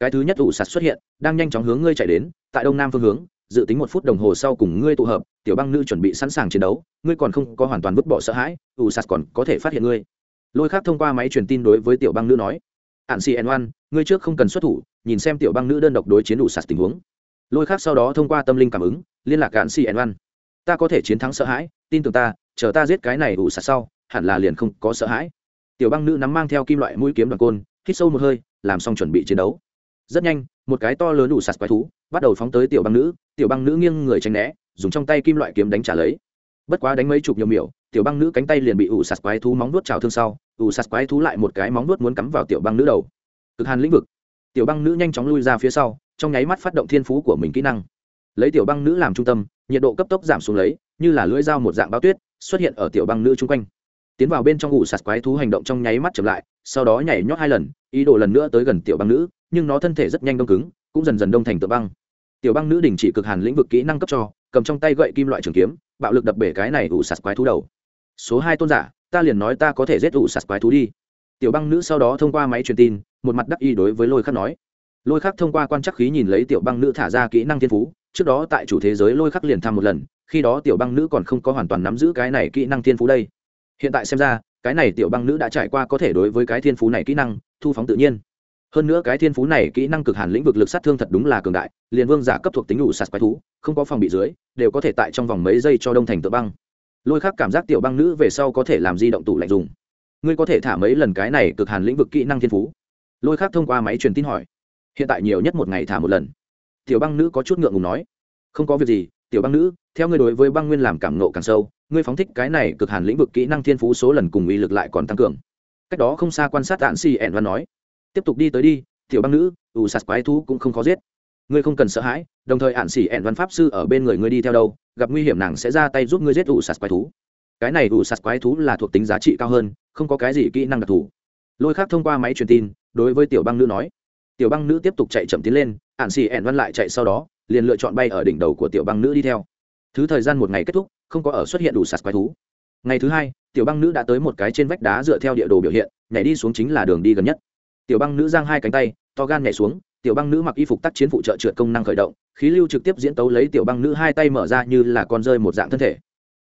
cái thứ nhất ủ sạt xuất hiện, đang nhanh chóng hướng ngươi chạy đến, tại đông nam phương hướng, dự tính một phút đồng hồ sau cùng ngươi tụ hợp, tiểu băng nữ chuẩn bị sẵn sàng chiến đấu, ngươi còn không có hoàn toàn vứt bỏ sợ hãi, ủ sạt còn có thể phát hiện ngươi. Lôi khác thông qua máy truyền tin đối với tiểu băng nữ nói, hạn cn oan ngươi trước không cần xuất thủ, nhìn xem tiểu băng nữ đơn độc đối chiến ủ sạt tình huống. Lôi khác sau đó thông qua tâm linh cảm ứng, liên lạc hạn cn oan ta có thể chiến thắng sợ hãi, tin tưởng ta, chờ ta giết cái này ủ sạt sau, hẳn là liền không có sợ hãi. Tiểu băng nữ nắm mang theo kim loại mũi kiếm đoàn côn, hít sâu một hơi, làm xong chuẩn bị chiến đấu rất nhanh, một cái to lớn đủ sạt quái thú bắt đầu phóng tới tiểu băng nữ. Tiểu băng nữ nghiêng người tránh né, dùng trong tay kim loại kiếm đánh trả lấy. Bất quá đánh mấy chục nhiều miểu, tiểu băng nữ cánh tay liền bị ủ sạt quái thú móng nuốt trào thương sau, ủ sạt quái thú lại một cái móng nuốt muốn cắm vào tiểu băng nữ đầu. Cực hàn lĩnh vực. Tiểu băng nữ nhanh chóng lui ra phía sau, trong nháy mắt phát động thiên phú của mình kỹ năng. Lấy tiểu băng nữ làm trung tâm, nhiệt độ cấp tốc giảm xuống lấy, như là lưỡi dao một dạng bao tuyết, xuất hiện ở tiểu băng nữ chung quanh. Tiến vào bên trong ủ sạt quái thú hành động trong nháy mắt chậm lại, sau đó nhảy nhót hai lần, ý đồ lần nữa tới gần tiểu băng nữ nhưng nó thân thể rất nhanh đông cứng, cũng dần dần đông thành tượng băng. Tiểu băng nữ đình chỉ cực hàn lĩnh vực kỹ năng cấp cho, cầm trong tay gậy kim loại trường kiếm, bạo lực đập bể cái này ủ sạt quái thú đầu. Số hai tôn giả, ta liền nói ta có thể giết ủ sạt quái thú đi. Tiểu băng nữ sau đó thông qua máy truyền tin, một mặt đắc y đối với lôi khắc nói. Lôi khắc thông qua quan chắc khí nhìn lấy tiểu băng nữ thả ra kỹ năng thiên phú, trước đó tại chủ thế giới lôi khắc liền thăm một lần, khi đó tiểu băng nữ còn không có hoàn toàn nắm giữ cái này kỹ năng thiên phú đây. Hiện tại xem ra, cái này tiểu băng nữ đã trải qua có thể đối với cái thiên phú này kỹ năng, thu phóng tự nhiên hơn nữa cái thiên phú này, kỹ năng cực hàn lĩnh vực lực sát thương thật đúng là cường đại, liền vương giả cấp thuộc tính đủ sạt quái thú, không có phòng bị dưới, đều có thể tại trong vòng mấy giây cho đông thành tự băng. Lôi khắc cảm giác tiểu băng nữ về sau có thể làm di động tủ lạnh dùng. Ngươi có thể thả mấy lần cái này cực hàn lĩnh vực kỹ năng thiên phú? Lôi khắc thông qua máy truyền tin hỏi. Hiện tại nhiều nhất một ngày thả một lần. Tiểu băng nữ có chút ngượng ngùng nói. Không có việc gì, tiểu băng nữ, theo ngươi đối với băng nguyên làm cảm nộ càng sâu, ngươi phóng thích cái này cực hàn lĩnh vực kỹ năng thiên phú số lần cùng uy lực lại còn tăng cường. Cách đó không xa quan sát tạn si ẻn văn nói tiếp tục đi tới đi, tiểu băng nữ, ủ sạt quái thú cũng không khó giết. Ngươi không cần sợ hãi, đồng thời ạn xỉ ẹn văn pháp sư ở bên người ngươi đi theo đâu, gặp nguy hiểm nàng sẽ ra tay giúp ngươi giết ủ sạt quái thú. Cái này ủ sạt quái thú là thuộc tính giá trị cao hơn, không có cái gì kỹ năng đặc thù. Lôi khác thông qua máy truyền tin, đối với tiểu băng nữ nói. Tiểu băng nữ tiếp tục chạy chậm tiến lên ạn xỉ ẹn văn lại chạy sau đó, liền lựa chọn bay ở đỉnh đầu của tiểu băng nữ đi theo. Thứ thời gian một ngày kết thúc, không có ở xuất hiện đủ sạt quái thú. Ngày thứ hai, tiểu băng nữ đã tới một cái trên vách đá dựa theo địa đồ biểu hiện, nhảy đi xuống chính là đường đi gần nhất tiểu băng nữ giang hai cánh tay, to gan nhảy xuống, tiểu băng nữ mặc y phục tác chiến phụ trợ trượt công năng khởi động, khí lưu trực tiếp diễn tấu lấy tiểu băng nữ hai tay mở ra như là con rơi một dạng thân thể.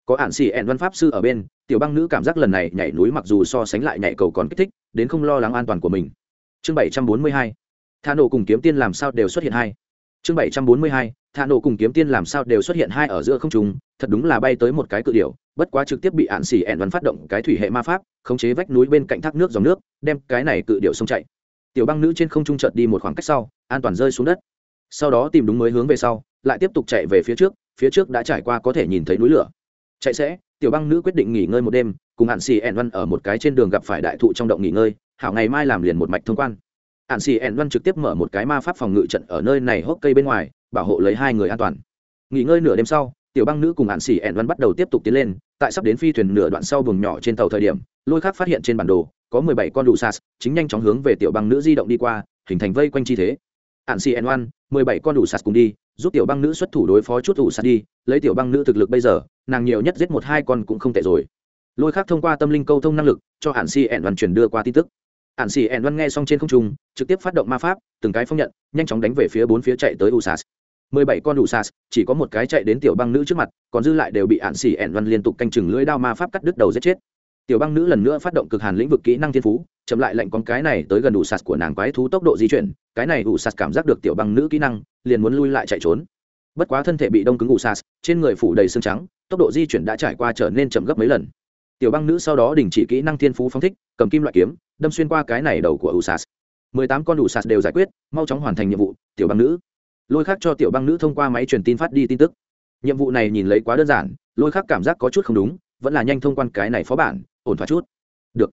Có ạn xì ẹn văn pháp sư ở bên, tiểu băng nữ cảm giác lần này nhảy núi mặc dù so sánh lại nhảy cầu còn kích thích, đến không lo lắng an toàn của mình. Chương bảy trăm bốn mươi hai tha nổ cùng kiếm tiên làm sao đều xuất hiện hai. Chương bảy trăm bốn mươi hai tha nổ cùng kiếm tiên làm sao đều xuất hiện hai ở giữa không trung, thật đúng là bay tới một cái cự điểu, bất quá trực tiếp bị ạn xì ẹn văn phát động cái thủy hệ ma pháp, khống chế vách núi bên cạnh thác nước dòng nước, đem cái này cự điểu sông chạy tiểu băng nữ trên không trung chợt đi một khoảng cách sau, an toàn rơi xuống đất. Sau đó tìm đúng mới hướng về sau, lại tiếp tục chạy về phía trước phía trước đã trải qua có thể nhìn thấy núi lửa. Chạy sẽ, tiểu băng nữ quyết định nghỉ ngơi một đêm, cùng hạn xì ẹn văn ở một cái trên đường gặp phải đại thụ trong động nghỉ ngơi, hảo ngày mai làm liền một mạch thông quan. Hạn xì ẹn văn trực tiếp mở một cái ma pháp phòng ngự trận ở nơi này hốc cây bên ngoài, bảo hộ lấy hai người an toàn. Nghỉ ngơi nửa đêm sau, tiểu băng nữ cùng hạn xì ẹn văn bắt đầu tiếp tục tiến lên, tại sắp đến phi thuyền nửa đoạn sau vùng nhỏ trên tàu thời điểm, lôi khác phát hiện trên bản đồ có mười bảy con đủ sas, chính nhanh chóng hướng về tiểu băng nữ di động đi qua, hình thành vây quanh chi thế. Ạn si ẹn mười bảy con đủ sas cùng đi, giúp tiểu băng nữ xuất thủ đối phó chút đủ sas đi, lấy tiểu băng nữ thực lực bây giờ, nàng nhiều nhất giết một hai con cũng không tệ rồi. Lôi khác thông qua tâm linh câu thông năng lực, cho hạn si ẹn văn chuyển đưa qua tin tức. Hạn si ẹn văn nghe xong trên không trung, trực tiếp phát động ma pháp, từng cái phong nhận, nhanh chóng đánh về phía bốn phía chạy tới usas mười bảy con đủ sas, chỉ có một cái chạy đến tiểu băng nữ trước mặt, còn dư lại đều bị ạn si ẻn văn liên tục canh chừng lưỡi đao ma pháp cắt đứt đầu giết chết tiểu băng nữ lần nữa phát động cực hàn lĩnh vực kỹ năng thiên phú, chậm lại lệnh con cái này tới gần đủ sạt của nàng quái thú tốc độ di chuyển, cái này đủ sạt cảm giác được tiểu băng nữ kỹ năng, liền muốn lui lại chạy trốn. Bất quá thân thể bị đông cứng đủ sạt, trên người phủ đầy xương trắng, tốc độ di chuyển đã trải qua trở nên chậm gấp mấy lần. Tiểu băng nữ sau đó đình chỉ kỹ năng thiên phú phóng thích, cầm kim loại kiếm, đâm xuyên qua cái này đầu của đủ sạt. Mười tám con đủ sạt đều giải quyết, mau chóng hoàn thành nhiệm vụ, tiểu băng nữ. Lôi khác cho tiểu băng nữ thông qua máy truyền tin phát đi tin tức. Nhiệm vụ này nhìn lấy quá đơn giản, lôi khác cảm giác có chút không đúng, vẫn là nhanh thông quan cái này phó bản ổn thoát chút. Được.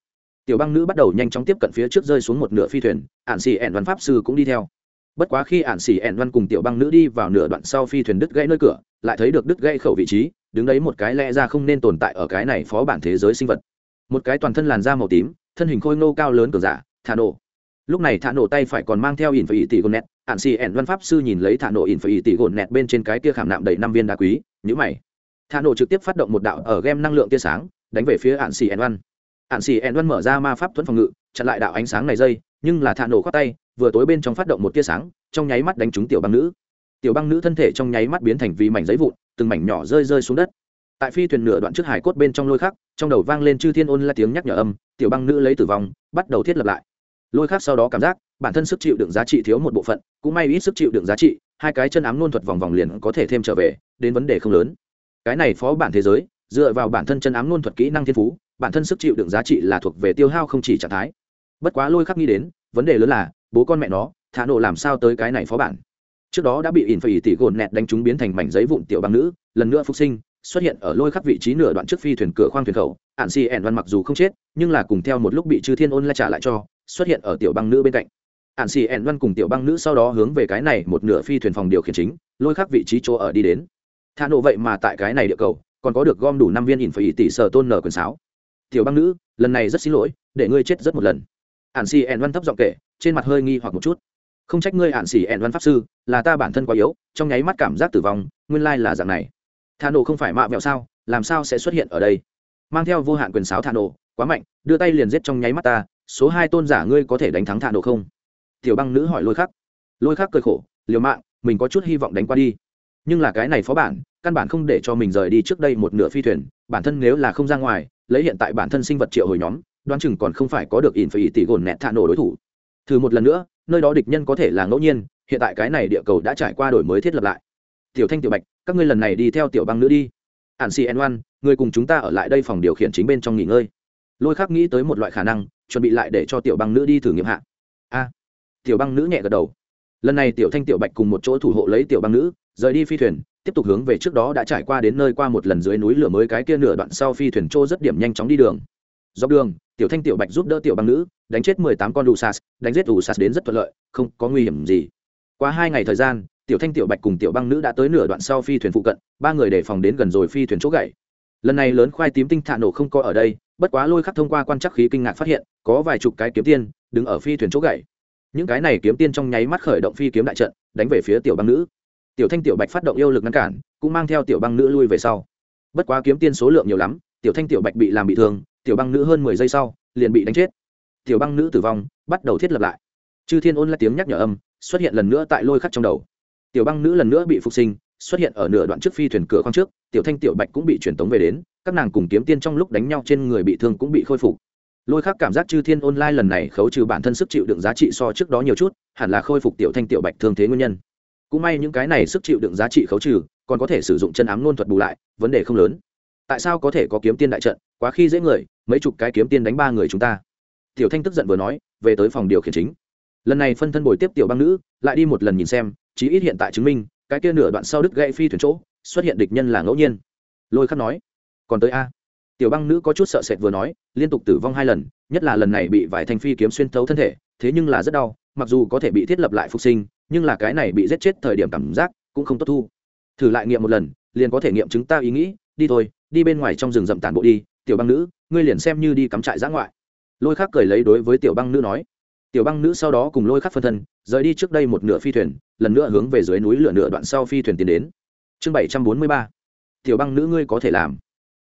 Tiểu băng nữ bắt đầu nhanh chóng tiếp cận phía trước rơi xuống một nửa phi thuyền ạn xì ẻn văn pháp sư cũng đi theo. Bất quá khi ạn xì ẻn văn cùng tiểu băng nữ đi vào nửa đoạn sau phi thuyền đứt gãy nơi cửa, lại thấy được đứt gãy khẩu vị trí, đứng đấy một cái lẽ ra không nên tồn tại ở cái này phó bản thế giới sinh vật. Một cái toàn thân làn da màu tím, thân hình khôi ngô cao lớn cờ giả, thả nổ. Lúc này thả nổ tay phải còn mang theo ỉn phải tỷ gồn nẹt. ạn xì ẻn văn pháp sư nhìn lấy thả nổ ỉn phải tỷ gồn nẹt bên trên cái kia khảm nạm đầy năm viên đá quý nhữ mày. Thả nổ trực tiếp phát động một đạo ở game năng lượng tia sáng đánh về phía ạn xì ẻn văn ạn xì ẻn văn mở ra ma pháp thuẫn phòng ngự, chặn lại đạo ánh sáng này dây, nhưng là thạ nổ khoác tay, vừa tối bên trong phát động một tia sáng, trong nháy mắt đánh trúng tiểu băng nữ. Tiểu băng nữ thân thể trong nháy mắt biến thành vì mảnh giấy vụn, từng mảnh nhỏ rơi rơi xuống đất. Tại phi thuyền nửa đoạn trước hải cốt bên trong lôi khắc, trong đầu vang lên chư thiên ôn là tiếng nhắc nhở âm, tiểu băng nữ lấy tử vong, bắt đầu thiết lập lại. Lôi khắc sau đó cảm giác, bản thân sức chịu đựng giá trị thiếu một bộ phận, cũng may ít sức chịu đựng giá trị, hai cái chân ám nôn thuật vòng vòng liền có thể thêm trở về, đến vấn đề không lớn. Cái này phó bản thế giới dựa vào bản thân chân ám luôn thuật kỹ năng thiên phú, bản thân sức chịu đựng giá trị là thuộc về tiêu hao không chỉ trạng thái. Bất quá lôi khắc nghĩ đến, vấn đề lớn là, bố con mẹ nó, thả nổ làm sao tới cái này phó bản. Trước đó đã bị ỉn phải tỷ gồn nẹt đánh trúng biến thành mảnh giấy vụn tiểu băng nữ, lần nữa phục sinh, xuất hiện ở lôi khắc vị trí nửa đoạn trước phi thuyền cửa khoang thuyền khẩu ạn si ẻn văn mặc dù không chết, nhưng là cùng theo một lúc bị chư thiên ôn la trả lại cho, xuất hiện ở tiểu băng nữ bên cạnh. Ạn si ẻn văn cùng tiểu băng nữ sau đó hướng về cái này một nửa phi thuyền phòng điều khiển chính, lôi khắc vị trí chỗ ở đi đến. Thả nổ vậy mà tại cái này địa cầu còn có được gom đủ năm viên ỉn phải tỷ sở tôn nở quần sáo. Tiểu băng nữ, lần này rất xin lỗi, để ngươi chết rất một lần. Ạn xì ẻn văn thấp giọng kể, trên mặt hơi nghi hoặc một chút. Không trách ngươi ạn xì ẻn văn pháp sư, là ta bản thân quá yếu, trong nháy mắt cảm giác tử vong, nguyên lai là dạng này. Thà nổ không phải mạ vẹo sao, làm sao sẽ xuất hiện ở đây? Mang theo vô hạn quyền sáo thà nổ, quá mạnh, đưa tay liền giết trong nháy mắt ta, số hai tôn giả ngươi có thể đánh thắng thà nổ không? Tiểu băng nữ hỏi lôi khắc. Lôi khắc cười khổ, liều mạng, mình có chút hy vọng đánh qua đi nhưng là cái này phó bản, căn bản không để cho mình rời đi trước đây một nửa phi thuyền, bản thân nếu là không ra ngoài, lấy hiện tại bản thân sinh vật triệu hồi nhóm, đoán chừng còn không phải có được in phải tỷ gồn nẹt thạ nổ đối thủ. Thử một lần nữa, nơi đó địch nhân có thể là ngẫu nhiên, hiện tại cái này địa cầu đã trải qua đổi mới thiết lập lại. Tiểu thanh, tiểu bạch, các ngươi lần này đi theo tiểu băng nữ đi. Ạn xì n oan, người cùng chúng ta ở lại đây phòng điều khiển chính bên trong nghỉ ngơi. Lôi khắc nghĩ tới một loại khả năng, chuẩn bị lại để cho tiểu băng nữ đi thử nghiệm hạ. A. Tiểu băng nữ nhẹ gật đầu. Lần này tiểu thanh, tiểu bạch cùng một chỗ thủ hộ lấy tiểu băng nữ rời đi phi thuyền, tiếp tục hướng về trước đó đã trải qua đến nơi qua một lần dưới núi lửa mới cái kia nửa đoạn sau phi thuyền trô rất điểm nhanh chóng đi đường. Dọc đường, tiểu thanh tiểu bạch giúp đỡ tiểu băng nữ, đánh chết mười tám con đủ sas đánh giết đủ sas đến rất thuận lợi, không có nguy hiểm gì. Qua hai ngày thời gian, tiểu thanh tiểu bạch cùng tiểu băng nữ đã tới nửa đoạn sau phi thuyền phụ cận, ba người đề phòng đến gần rồi phi thuyền chỗ gậy lần này lớn khoai tím tinh thạ nổ không có ở đây, bất quá lôi khắc thông qua quan trắc khí kinh ngạc phát hiện, có vài chục cái kiếm tiên đứng ở phi thuyền chỗ gậy những cái này kiếm tiên trong nháy mắt khởi động phi kiếm đại trận, đánh về phía tiểu băng nữ tiểu thanh, tiểu bạch phát động yêu lực ngăn cản, cũng mang theo tiểu băng nữ lui về sau. Bất quá kiếm tiên số lượng nhiều lắm, tiểu thanh, tiểu bạch bị làm bị thương, tiểu băng nữ hơn mười giây sau, liền bị đánh chết. Tiểu băng nữ tử vong, bắt đầu thiết lập lại. Chư thiên ôn là tiếng nhắc nhở âm, xuất hiện lần nữa tại lôi khắc trong đầu. Tiểu băng nữ lần nữa bị phục sinh, xuất hiện ở nửa đoạn trước phi thuyền cửa khoang trước, tiểu thanh, tiểu bạch cũng bị truyền tống về đến, các nàng cùng kiếm tiên trong lúc đánh nhau trên người bị thương cũng bị khôi phục. Lôi khắc cảm giác chư thiên online lần này khấu trừ bản thân sức chịu đựng giá trị so trước đó nhiều chút, hẳn là khôi phục tiểu thanh, tiểu bạch thương thế nguyên nhân cũng may những cái này sức chịu đựng giá trị khấu trừ, còn có thể sử dụng chân ám nôn thuật bù lại, vấn đề không lớn. Tại sao có thể có kiếm tiên đại trận, quá khi dễ người, mấy chục cái kiếm tiên đánh ba người chúng ta? Tiểu thanh tức giận vừa nói, về tới phòng điều khiển chính. Lần này phân thân bồi tiếp tiểu băng nữ, lại đi một lần nhìn xem, chí ít hiện tại chứng minh, cái kia nửa đoạn sau đứt gãy phi thuyền chỗ, xuất hiện địch nhân là ngẫu nhiên. Lôi khắc nói, còn tới a? Tiểu băng nữ có chút sợ sệt vừa nói, liên tục tử vong hai lần, nhất là lần này bị vài thanh phi kiếm xuyên thấu thân thể, thế nhưng là rất đau, mặc dù có thể bị thiết lập lại phục sinh nhưng là cái này bị giết chết thời điểm cảm giác cũng không tốt thu. Thử lại nghiệm một lần, liền có thể nghiệm chứng ta ý nghĩ, đi thôi, đi bên ngoài trong rừng rậm tản bộ đi, tiểu băng nữ, ngươi liền xem như đi cắm trại giã ngoại. Lôi khắc cười lấy đối với tiểu băng nữ nói. Tiểu băng nữ sau đó cùng lôi khắc phân thân, rời đi trước đây một nửa phi thuyền, lần nữa hướng về dưới núi lửa nửa đoạn sau phi thuyền tiến đến. Chương bảy trăm bốn mươi ba. Tiểu băng nữ ngươi có thể làm.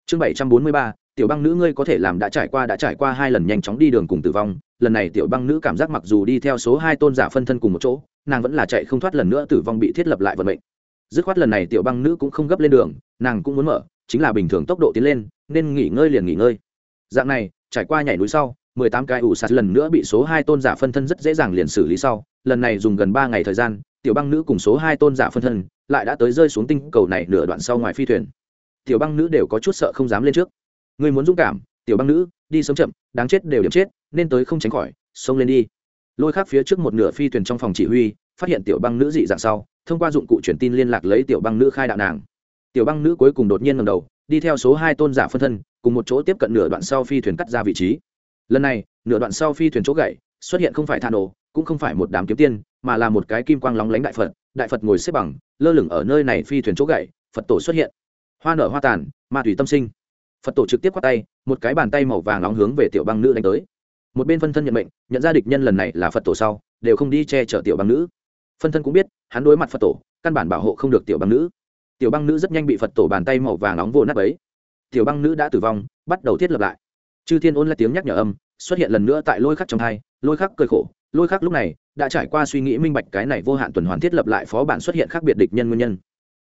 Chương bảy trăm bốn mươi ba tiểu băng nữ ngươi có thể làm đã trải qua đã trải qua hai lần nhanh chóng đi đường cùng tử vong, lần này tiểu băng nữ cảm giác mặc dù đi theo số hai tôn giả phân thân cùng một chỗ, nàng vẫn là chạy không thoát lần nữa tử vong bị thiết lập lại vận mệnh. Dứt khoát lần này tiểu băng nữ cũng không gấp lên đường, nàng cũng muốn mở, chính là bình thường tốc độ tiến lên, nên nghỉ ngơi liền nghỉ ngơi. Dạng này, trải qua nhảy núi sau, mười tám cái ủ sạt lần nữa bị số hai tôn giả phân thân rất dễ dàng liền xử lý sau, lần này dùng gần ba ngày thời gian, tiểu băng nữ cùng số hai tôn giả phân thân lại đã tới rơi xuống tinh cầu này nửa đoạn sau ngoài phi thuyền. Tiểu băng nữ đều có chút sợ không dám lên trước. Ngươi muốn dũng cảm, tiểu băng nữ, đi sớm chậm, đáng chết đều điểm chết, nên tới không tránh khỏi, xông lên đi. Lôi khác phía trước một nửa phi thuyền trong phòng chỉ huy, phát hiện tiểu băng nữ dị dạng sau, thông qua dụng cụ truyền tin liên lạc lấy tiểu băng nữ khai đạo nàng. Tiểu băng nữ cuối cùng đột nhiên ngầm đầu, đi theo số hai tôn giả phân thân, cùng một chỗ tiếp cận nửa đoạn sau phi thuyền cắt ra vị trí. Lần này, nửa đoạn sau phi thuyền chỗ gậy, xuất hiện không phải thà nổ, cũng không phải một đám kiếm tiên, mà là một cái kim quang lóng lánh đại phật. Đại phật ngồi xếp bằng, lơ lửng ở nơi này phi thuyền chỗ gậy, phật tổ xuất hiện. Hoa nở hoa tàn, ma thủy tâm sinh phật tổ trực tiếp quát tay, một cái bàn tay màu vàng nóng hướng về tiểu băng nữ đánh tới. Một bên phân thân nhận mệnh, nhận ra địch nhân lần này là phật tổ sau, đều không đi che chở tiểu băng nữ. Phân thân cũng biết, hắn đối mặt phật tổ, căn bản bảo hộ không được tiểu băng nữ. Tiểu băng nữ rất nhanh bị phật tổ bàn tay màu vàng nóng vô nát ấy tiểu băng nữ đã tử vong, bắt đầu thiết lập lại. Chư thiên ôn là tiếng nhắc nhở âm, xuất hiện lần nữa tại lôi khắc trong thai lôi khắc cười khổ. Lôi khắc lúc này, đã trải qua suy nghĩ minh bạch cái này vô hạn tuần hoàn thiết lập lại phó bản xuất hiện khác biệt địch nhân nguyên nhân